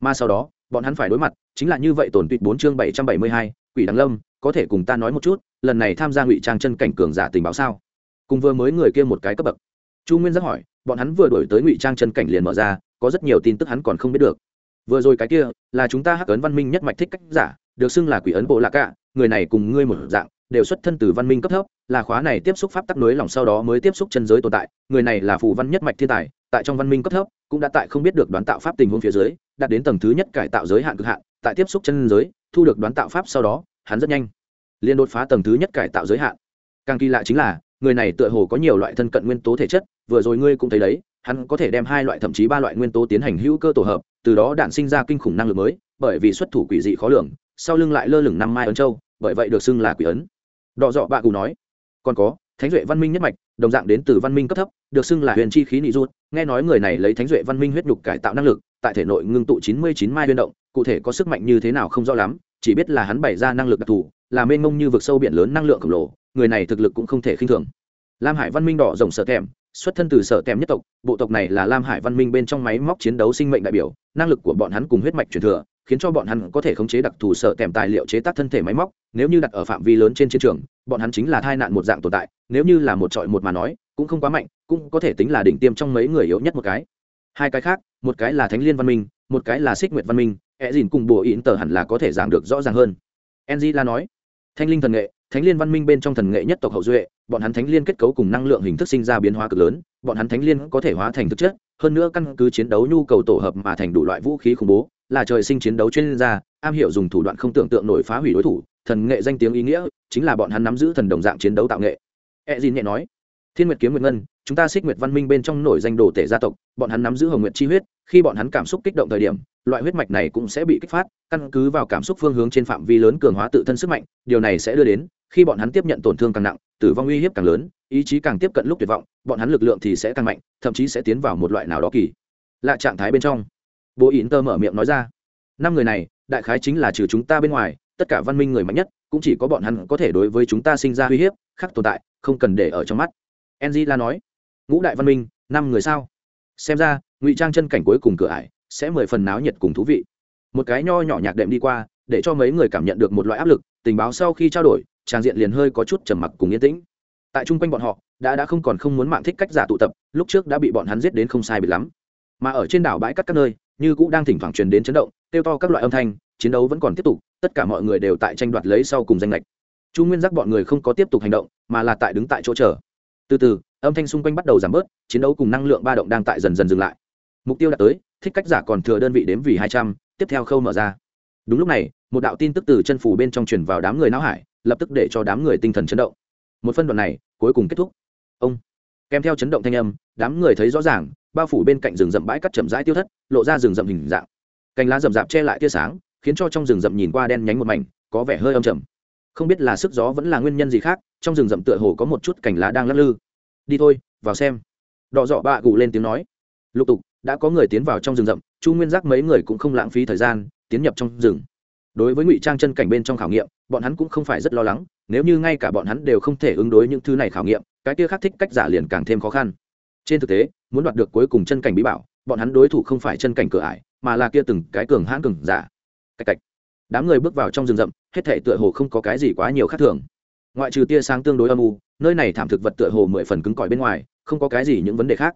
[SPEAKER 1] mà sau đó, bọn hắn phải đối mặt, chính là như vậy tổn tuyệt bốn chương bảy trăm bảy mươi hai, quỷ đăng lâm, có thể cùng ta nói một chút, lần này tham gia ngụy trang chân cảnh cường giả tình báo sao? Cùng vừa mới người kia một cái cấp bậc. Chu nguyên giác hỏi, bọn hắn vừa đổi tới ngụy trang chân cảnh liền mở ra, có rất nhiều tin tức hắn còn không biết được. Vừa rồi cái kia, là chúng ta hắc ấn văn minh nhất mạch thích cách giả, được xưng là quỷ ấn bộ lạc cả người này cùng ngươi một dạng, đều xuất thân từ văn minh cấp thấp, là khóa này tiếp xúc pháp tắc nối lòng sau đó mới tiếp xúc chân giới tồn tại, người này là phù văn nhất mạch thiên tài, tại trong văn minh cấp thấp cũng đã tại không biết được đoán tạo pháp tình huống phía dưới, đạt đến tầng thứ nhất cải tạo giới hạn cực hạn, tại tiếp xúc chân giới, thu được đoán tạo pháp sau đó, hắn rất nhanh liền đột phá tầng thứ nhất cải tạo giới hạn. Càng kỳ lạ chính là, người này tựa hồ có nhiều loại thân cận nguyên tố thể chất, vừa rồi ngươi cũng thấy đấy, hắn có thể đem hai loại thậm chí ba loại nguyên tố tiến hành hữu cơ tổ hợp, từ đó đạn sinh ra kinh khủng năng lực mới, bởi vì xuất thủ quỷ dị khó lường, sau lưng lại lơ lửng năm mai ấn châu, bởi vậy được xưng là quỷ ấn. Đọ dọ bạ cù nói, còn có thánh duệ văn minh nhất mạch, đồng dạng đến từ văn minh cấp thấp, được xưng là huyền chi khí nị rút nghe nói người này lấy thánh duệ văn minh huyết nhục cải tạo năng lực, tại thể nội ngưng tụ chín mươi chín mai huyền động, cụ thể có sức mạnh như thế nào không rõ lắm, chỉ biết là hắn bày ra năng lực đặc thù, là mênh mông như vực sâu biển lớn năng lượng khổng lồ, người này thực lực cũng không thể khinh thường. Lam hải văn minh đỏ rồng sợ thèm xuất thân từ sở tèm nhất tộc, bộ tộc này là lam hải văn minh bên trong máy móc chiến đấu sinh mệnh đại biểu, năng lực của bọn hắn cùng huyết mạch truyền thừa khiến cho bọn hắn có thể khống chế đặc thù sở tèm tài liệu chế tác thân thể máy móc, nếu như đặt ở phạm vi lớn trên chiến trường, bọn hắn chính là thai nạn một dạng tồn tại, nếu như là một trọi một mà nói, cũng không quá mạnh, cũng có thể tính là đỉnh tiêm trong mấy người yếu nhất một cái. Hai cái khác, một cái là thánh liên văn minh, một cái là xích nguyệt văn minh e dìn cùng bùa ỉn tờ hẳn là có thể giảng được rõ ràng hơn. Enzy la nói thanh linh thần nghệ, thánh liên văn minh bên trong thần nghệ nhất tộc hậu duệ, bọn hắn thánh liên kết cấu cùng năng lượng hình thức sinh ra biến hóa cực lớn, bọn hắn thánh liên có thể hóa thành thực chất, hơn nữa căn cứ chiến đấu nhu cầu tổ hợp mà thành đủ loại vũ khí khủng bố là trời sinh chiến đấu chuyên gia, am hiểu dùng thủ đoạn không tưởng tượng nổi phá hủy đối thủ, thần nghệ danh tiếng ý nghĩa, chính là bọn hắn nắm giữ thần đồng dạng chiến đấu tạo nghệ. E nhẹ nói, thiên nguyệt kiếm nguyệt ngân, chúng ta xích nguyệt văn minh bên trong nổi danh đồ tể gia tộc, bọn hắn nắm giữ hồng nguyệt chi huyết, khi bọn hắn cảm xúc kích động thời điểm, loại huyết mạch này cũng sẽ bị kích phát, căn cứ vào cảm xúc phương hướng trên phạm vi lớn cường hóa tự thân sức mạnh, điều này sẽ đưa đến, khi bọn hắn tiếp nhận tổn thương càng nặng, tử vong uy hiếp càng lớn, ý chí càng tiếp cận lúc tuyệt vọng, bọn hắn lực lượng thì sẽ càng mạnh, thậm chí sẽ tiến vào một loại nào đó kỳ lạ trạng thái bên trong bố ỉn tơ mở miệng nói ra. Năm người này, đại khái chính là trừ chúng ta bên ngoài, tất cả văn minh người mạnh nhất, cũng chỉ có bọn hắn có thể đối với chúng ta sinh ra uy hiếp, khác tồn tại, không cần để ở trong mắt. Enzy la nói. Ngũ đại văn minh, năm người sao? Xem ra, ngụy trang chân cảnh cuối cùng cửa ải, sẽ mười phần náo nhiệt cùng thú vị. Một cái nho nhỏ nhạc đệm đi qua, để cho mấy người cảm nhận được một loại áp lực, tình báo sau khi trao đổi trang diện liền hơi có chút trầm mặc cùng yên tĩnh. Tại chung quanh bọn họ, đã đã không còn không muốn mạng thích cách giả tụ tập, lúc trước đã bị bọn hắn giết đến không sai bị lắm. Mà ở trên đảo bãi cắt các nơi như cũ đang thỉnh thoảng truyền đến chấn động tiêu to các loại âm thanh, chiến đấu vẫn còn tiếp tục, tất cả mọi người đều tại tranh đoạt lấy sau cùng danh lệch. Chu nguyên giác bọn người không có tiếp tục hành động, mà là tại đứng tại chỗ chờ. Từ từ, âm thanh xung quanh bắt đầu giảm bớt, chiến đấu cùng năng lượng ba động đang tại dần dần dừng lại. Mục tiêu đã tới, thích cách giả còn thừa đơn vị đếm vì hai trăm, tiếp theo khâu mở ra. Đúng lúc này, một đạo tin tức từ chân phủ bên trong truyền vào đám người não hải, lập tức để cho đám người tinh thần chấn động. Một phân đoạn này, cuối cùng kết thúc. Ông kèm theo chấn động thanh âm, đám người thấy rõ ràng, bao phủ bên cạnh rừng rậm bãi cắt chậm rãi tiêu thất, lộ ra rừng rậm hình dạng. Cành lá rậm rạp che lại tia sáng, khiến cho trong rừng rậm nhìn qua đen nhánh một mảnh, có vẻ hơi âm trầm. Không biết là sức gió vẫn là nguyên nhân gì khác, trong rừng rậm tựa hồ có một chút cành lá đang lắc lư. Đi thôi, vào xem. Đỏ dọ bạ gù lên tiếng nói. Lục tục, đã có người tiến vào trong rừng rậm, chu nguyên giác mấy người cũng không lãng phí thời gian, tiến nhập trong rừng. Đối với ngụy trang chân cảnh bên trong khảo nghiệm, bọn hắn cũng không phải rất lo lắng, nếu như ngay cả bọn hắn đều không thể ứng đối những thứ này khảo nghiệm cái kia khác thích cách giả liền càng thêm khó khăn. Trên thực tế, muốn đoạt được cuối cùng chân cảnh bí bảo, bọn hắn đối thủ không phải chân cảnh cửa ải, mà là kia từng cái cường hãn cường giả. Cạch cạch. Đám người bước vào trong rừng rậm, hết thể tựa hồ không có cái gì quá nhiều khác thường. Ngoại trừ tia sáng tương đối âm u, nơi này thảm thực vật tựa hồ mười phần cứng cỏi bên ngoài, không có cái gì những vấn đề khác.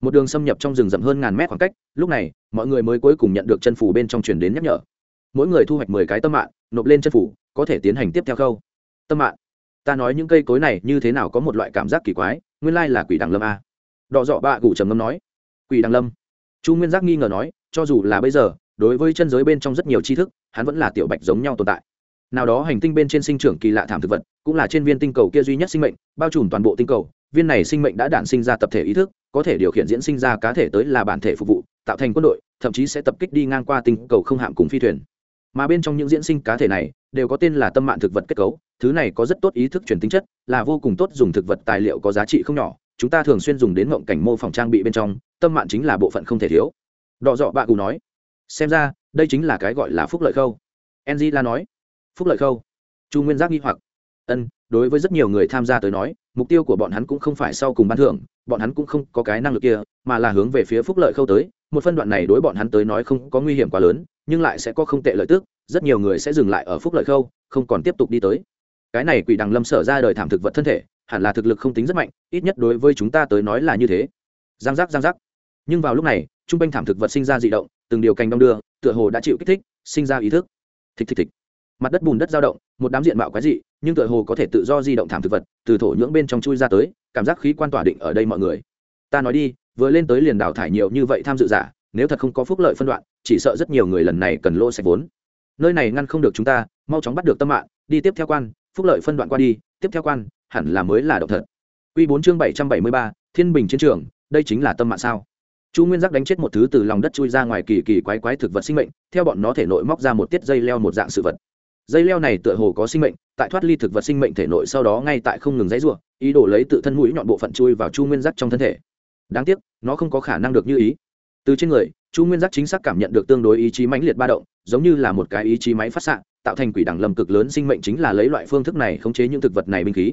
[SPEAKER 1] Một đường xâm nhập trong rừng rậm hơn ngàn mét khoảng cách, lúc này, mọi người mới cuối cùng nhận được chân phủ bên trong truyền đến nhắc nhở. Mỗi người thu hoạch mười cái tâm mạng, nộp lên chân phủ, có thể tiến hành tiếp theo khâu. Tâm mạng ta nói những cây cối này như thế nào có một loại cảm giác kỳ quái, nguyên lai là quỷ đằng lâm a. Đọ dọ bạ gủ trầm ngâm nói. Quỷ đằng lâm. Chu nguyên giác nghi ngờ nói, cho dù là bây giờ, đối với chân giới bên trong rất nhiều tri thức, hắn vẫn là tiểu bạch giống nhau tồn tại. Nào đó hành tinh bên trên sinh trưởng kỳ lạ thảm thực vật, cũng là trên viên tinh cầu kia duy nhất sinh mệnh, bao trùm toàn bộ tinh cầu, viên này sinh mệnh đã đản sinh ra tập thể ý thức, có thể điều khiển diễn sinh ra cá thể tới là bản thể phục vụ, tạo thành quân đội, thậm chí sẽ tập kích đi ngang qua tinh cầu không hạm cùng phi thuyền mà bên trong những diễn sinh cá thể này đều có tên là tâm mạng thực vật kết cấu, thứ này có rất tốt ý thức truyền tính chất, là vô cùng tốt dùng thực vật tài liệu có giá trị không nhỏ, chúng ta thường xuyên dùng đến ngộng cảnh mô phỏng trang bị bên trong, tâm mạng chính là bộ phận không thể thiếu. Đọ dọ bạ cù nói, xem ra, đây chính là cái gọi là phúc lợi khâu. Enzy la nói, phúc lợi khâu? Chu nguyên giác nghi hoặc, ân, đối với rất nhiều người tham gia tới nói, mục tiêu của bọn hắn cũng không phải sau cùng ban thưởng, bọn hắn cũng không có cái năng lực kia, mà là hướng về phía phúc lợi khâu tới một phân đoạn này đối bọn hắn tới nói không có nguy hiểm quá lớn, nhưng lại sẽ có không tệ lợi tức, rất nhiều người sẽ dừng lại ở phúc lợi khâu, không còn tiếp tục đi tới. Cái này quỷ đằng lâm sở ra đời thảm thực vật thân thể, hẳn là thực lực không tính rất mạnh, ít nhất đối với chúng ta tới nói là như thế. Giang giác giang giác. Nhưng vào lúc này t r u n g quanh thảm thực vật sinh ra d ị động, từng điều cành đong đưa, tựa hồ đã chịu kích thích, sinh ra ý thức. Thịch thịch thịch. Mặt đất bùn đất dao động, một đám diện mạo quái dị, nhưng tựa hồ có thể tự do di động thảm thực vật, từ thổ nhưỡng bên trong chui ra tới, cảm giác khí quan tỏa định ở đây mọi người. Ta nói đi vừa lên tới liền đào thải nhiều như vậy tham dự giả nếu thật không có phúc lợi phân đoạn chỉ sợ rất nhiều người lần này cần lỗ sạch vốn nơi này ngăn không được chúng ta mau chóng bắt được tâm mạng đi tiếp theo quan phúc lợi phân đoạn qua đi tiếp theo quan hẳn là mới là động thật Quy 4 chương 773, Thiên Bình chiến trường, đây chính là tâm mạng sao? Chu Nguyên Giác đánh chết một thứ từ lòng đất chui ra ngoài kỳ kỳ quái quái thực vật sinh mệnh, theo bọn nó thể nội móc ra một tiết dây leo một dạng sự vật. Dây leo này tựa hồ có sinh mệnh, tại thoát ly thực vật sinh mệnh thể nội sau đó ngay tại không ngừng dãy rủa, ý đồ lấy tự thân mũi nhọn bộ phận chui vào Chu Nguyên Giác trong thân thể. Đáng tiếc, nó không có khả năng được như ý. Từ trên người, Chu Nguyên Giác chính xác cảm nhận được tương đối ý chí mãnh liệt ba động, giống như là một cái ý chí máy phát xạ, tạo thành quỷ đẳng lâm cực lớn sinh mệnh chính là lấy loại phương thức này khống chế những thực vật này binh khí.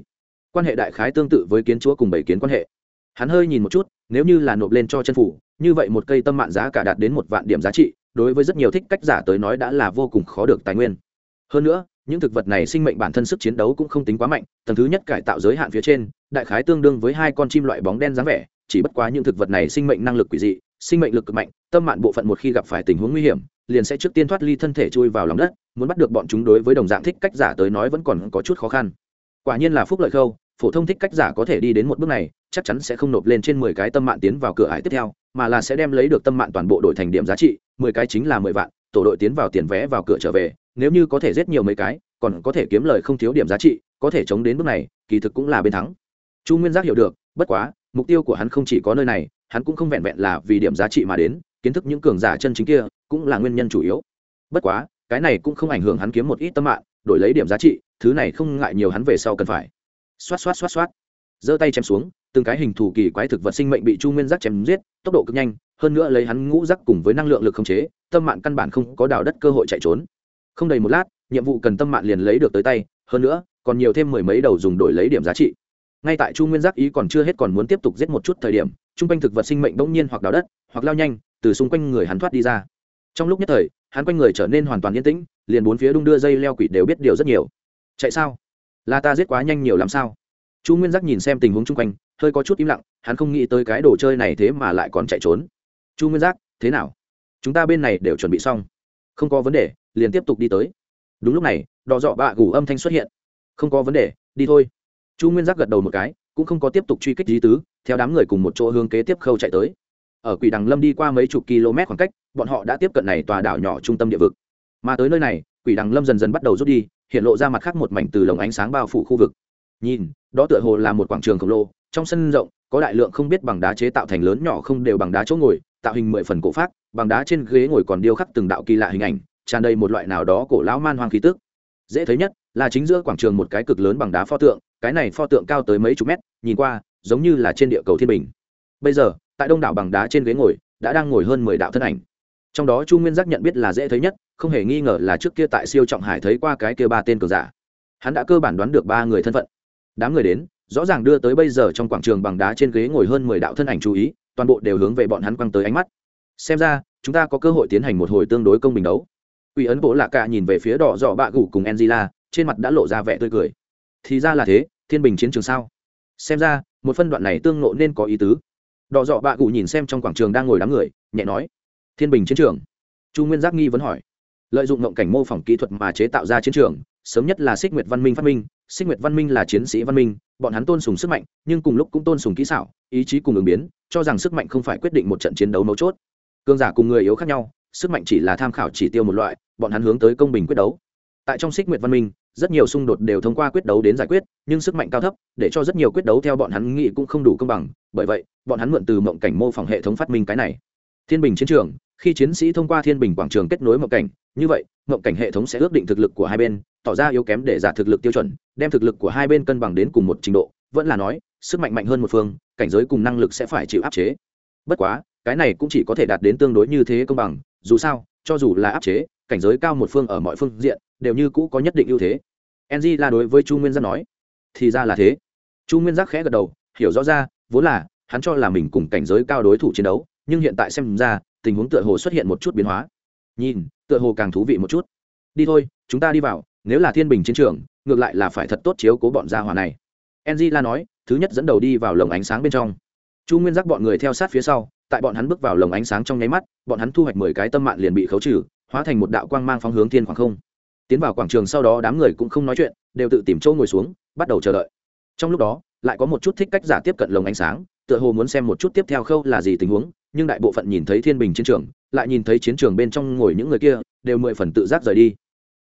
[SPEAKER 1] Quan hệ đại khái tương tự với kiến chúa cùng bảy kiến quan hệ. Hắn hơi nhìn một chút nếu như là nộp lên cho chân phủ như vậy một cây tâm mạng giá cả đạt đến một vạn điểm giá trị đối với rất nhiều thích cách giả tới nói đã là vô cùng khó được tài nguyên. Hơn nữa những thực vật này sinh mệnh bản thân sức chiến đấu cũng không tính quá mạnh tầng thứ nhất cải tạo giới hạn phía trên đại khái tương đương với hai con chim loại bóng đen dáng vẻ chỉ bất quá những thực vật này sinh mệnh năng lực quỷ dị, sinh mệnh lực cực mạnh, tâm mạng bộ phận một khi gặp phải tình huống nguy hiểm, liền sẽ trước tiên thoát ly thân thể chui vào lòng đất, muốn bắt được bọn chúng đối với đồng dạng thích cách giả tới nói vẫn còn có chút khó khăn. Quả nhiên là phúc lợi khâu, phổ thông thích cách giả có thể đi đến một bước này, chắc chắn sẽ không nộp lên trên mười cái tâm mạng tiến vào cửa ải tiếp theo, mà là sẽ đem lấy được tâm mạng toàn bộ đổi thành điểm giá trị, mười cái chính là mười vạn, tổ đội tiến vào tiền vé vào cửa trở về, nếu như có thể giết nhiều mấy cái, còn có thể kiếm lời không thiếu điểm giá trị, có thể chống đến bước này, kỳ thực cũng là bên thắng. Chu nguyên giác hiểu được, bất quá mục tiêu của hắn không chỉ có nơi này, hắn cũng không vẹn vẹn là vì điểm giá trị mà đến, kiến thức những cường giả chân chính kia cũng là nguyên nhân chủ yếu. Bất quá, cái này cũng không ảnh hưởng hắn kiếm một ít tâm mạng, đổi lấy điểm giá trị, thứ này không ngại nhiều hắn về sau cần phải. Xoát xoát xoát xoát. Giơ tay chém xuống, từng cái hình thù kỳ quái thực vật sinh mệnh bị chu nguyên giác chém giết, tốc độ cực nhanh, hơn nữa lấy hắn ngũ giác cùng với năng lượng lực khống chế, tâm mạng căn bản không có đào đất cơ hội chạy trốn. Không đầy một lát, nhiệm vụ cần tâm mạng liền lấy được tới tay, hơn nữa, còn nhiều thêm mười mấy đầu dùng đổi lấy điểm giá trị ngay tại chu nguyên giác ý còn chưa hết còn muốn tiếp tục giết một chút thời điểm t r u n g quanh thực vật sinh mệnh bỗng nhiên hoặc đào đất, hoặc lao nhanh, từ xung quanh người hắn thoát đi ra. Trong lúc nhất thời, hắn quanh người trở nên hoàn toàn yên tĩnh, liền bốn phía đung đưa dây leo quỷ đều biết điều rất nhiều. Chạy sao? Là ta giết quá nhanh nhiều làm sao? Chu nguyên giác nhìn xem tình huống chung quanh, hơi có chút im lặng, hắn không nghĩ tới cái đồ chơi này thế mà lại còn chạy trốn. Chu nguyên giác, thế nào? Chúng ta bên này đều chuẩn bị xong. Không có vấn đề, liền tiếp tục đi tới. Đúng lúc này đò dọ bạ gù âm thanh xuất hiện. Không có vấn đề, đi thôi chu nguyên giác gật đầu một cái, cũng không có tiếp tục truy kích lý tứ, theo đám người cùng một chỗ hướng kế tiếp khâu chạy tới. Ở quỷ đằng lâm đi qua mấy chục km khoảng cách, bọn họ đã tiếp cận này tòa đảo nhỏ trung tâm địa vực. Mà tới nơi này, quỷ đằng lâm dần dần bắt đầu rút đi, hiện lộ ra mặt khác một mảnh từ lồng ánh sáng bao phủ khu vực. Nhìn, đó tựa hồ là một quảng trường khổng lồ, trong sân rộng, có đại lượng không biết bằng đá chế tạo thành lớn nhỏ không đều bằng đá chỗ ngồi, tạo hình mười phần cổ phát bằng đá trên ghế ngồi còn điêu khắc từng đạo kỳ lạ hình ảnh, tràn đầy một loại nào đó cổ lão man hoang khí tức. Dễ thấy nhất là chính giữa quảng trường một cái cực lớn bằng đá pho tượng cái này pho tượng cao tới mấy chục mét, nhìn qua, giống như là trên địa cầu thiên bình. Bây giờ, tại đông đảo bằng đá trên ghế ngồi, đã đang ngồi hơn mười đạo thân ảnh. Trong đó chu nguyên giác nhận biết là dễ thấy nhất, không hề nghi ngờ là trước kia tại siêu trọng hải thấy qua cái kia ba tên cờ giả. Hắn đã cơ bản đoán được ba người thân phận. Đám người đến, rõ ràng đưa tới bây giờ trong quảng trường bằng đá trên ghế ngồi hơn mười đạo thân ảnh chú ý, toàn bộ đều hướng về bọn hắn quăng tới ánh mắt. Xem ra, chúng ta có cơ hội tiến hành một hồi tương đối công bình đấu. Quỷ ấn bộ lạ cả nhìn về phía đỏ dọ bạ gù cùng angela, trên mặt đã lộ ra vẻ tươi cười thì ra là thế, thiên bình chiến trường sao? Xem ra, một phân đoạn này tương nộ nên có ý tứ. Đỏ dọ bạ cụ nhìn xem trong quảng trường đang ngồi đám người, nhẹ nói. Thiên bình chiến trường? Chu nguyên giác nghi vấn hỏi. Lợi dụng ngộng cảnh mô phỏng kỹ thuật mà chế tạo ra chiến trường, sớm nhất là xích nguyệt văn minh phát minh. Xích nguyệt văn minh là chiến sĩ văn minh, bọn hắn tôn sùng sức mạnh, nhưng cùng lúc cũng tôn sùng kỹ xảo, ý chí cùng ứng biến, cho rằng sức mạnh không phải quyết định một trận chiến đấu mấu chốt. Cương giả cùng người yếu khác nhau, sức mạnh chỉ là tham khảo chỉ tiêu một loại, bọn hắn hướng tới công bình quyết đấu. Tại trong xích nguyệt văn minh rất nhiều xung đột đều thông qua quyết đấu đến giải quyết, nhưng sức mạnh cao thấp, để cho rất nhiều quyết đấu theo bọn hắn nghĩ cũng không đủ công bằng. Bởi vậy, bọn hắn mượn từ mộng cảnh mô phỏng hệ thống phát minh cái này. Thiên bình chiến trường, khi chiến sĩ thông qua thiên bình quảng trường kết nối mộng cảnh, như vậy, mộng cảnh hệ thống sẽ ước định thực lực của hai bên, tỏ ra yếu kém để giả thực lực tiêu chuẩn, đem thực lực của hai bên cân bằng đến cùng một trình độ. Vẫn là nói, sức mạnh mạnh hơn một phương, cảnh giới cùng năng lực sẽ phải chịu áp chế. Bất quá, cái này cũng chỉ có thể đạt đến tương đối như thế công bằng. Dù sao, cho dù là áp chế, cảnh giới cao một phương ở mọi phương diện, đều như cũ có nhất định ưu thế ng là đối với chu nguyên giác nói, thì ra là thế. Chu nguyên giác khẽ gật đầu, hiểu rõ ra, vốn là hắn cho là mình cùng cảnh giới cao đối thủ chiến đấu, nhưng hiện tại xem ra, tình huống tựa hồ xuất hiện một chút biến hóa. Nhìn, tựa hồ càng thú vị một chút. Đi thôi, chúng ta đi vào, nếu là thiên bình chiến trường, ngược lại là phải thật tốt chiếu cố bọn gia hỏa này. Enzy la nói, thứ nhất dẫn đầu đi vào lồng ánh sáng bên trong. Chu nguyên giác bọn người theo sát phía sau, tại bọn hắn bước vào lồng ánh sáng trong nháy mắt, bọn hắn thu hoạch mười cái tâm mạng liền bị khấu trừ, hóa thành một đạo quang mang phóng hướng thiên khoảng không tiến vào quảng trường sau đó đám người cũng không nói chuyện, đều tự tìm chỗ ngồi xuống, bắt đầu chờ đợi. Trong lúc đó, lại có một chút thích cách giả tiếp cận lồng ánh sáng, tựa hồ muốn xem một chút tiếp theo khâu là gì tình huống, nhưng đại bộ phận nhìn thấy thiên bình chiến trường, lại nhìn thấy chiến trường bên trong ngồi những người kia, đều mười phần tự giác rời đi.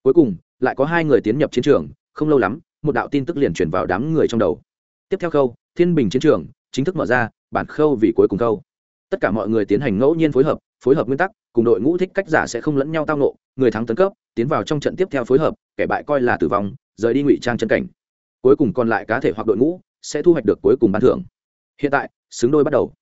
[SPEAKER 1] Cuối cùng, lại có hai người tiến nhập chiến trường, không lâu lắm, một đạo tin tức liền chuyển vào đám người trong đầu. Tiếp theo khâu, thiên bình chiến trường, chính thức mở ra, bản khâu vì cuối cùng khâu. Tất cả mọi người tiến hành ngẫu nhiên phối hợp phối hợp nguyên tắc, cùng đội ngũ thích cách giả sẽ không lẫn nhau tao nộ người thắng tấn cấp, tiến vào trong trận tiếp theo phối hợp, kẻ bại coi là tử vong, rời đi ngụy trang chân cảnh. Cuối cùng còn lại cá thể hoặc đội ngũ sẽ thu hoạch được cuối cùng ban thưởng. Hiện tại, xứng đôi bắt đầu.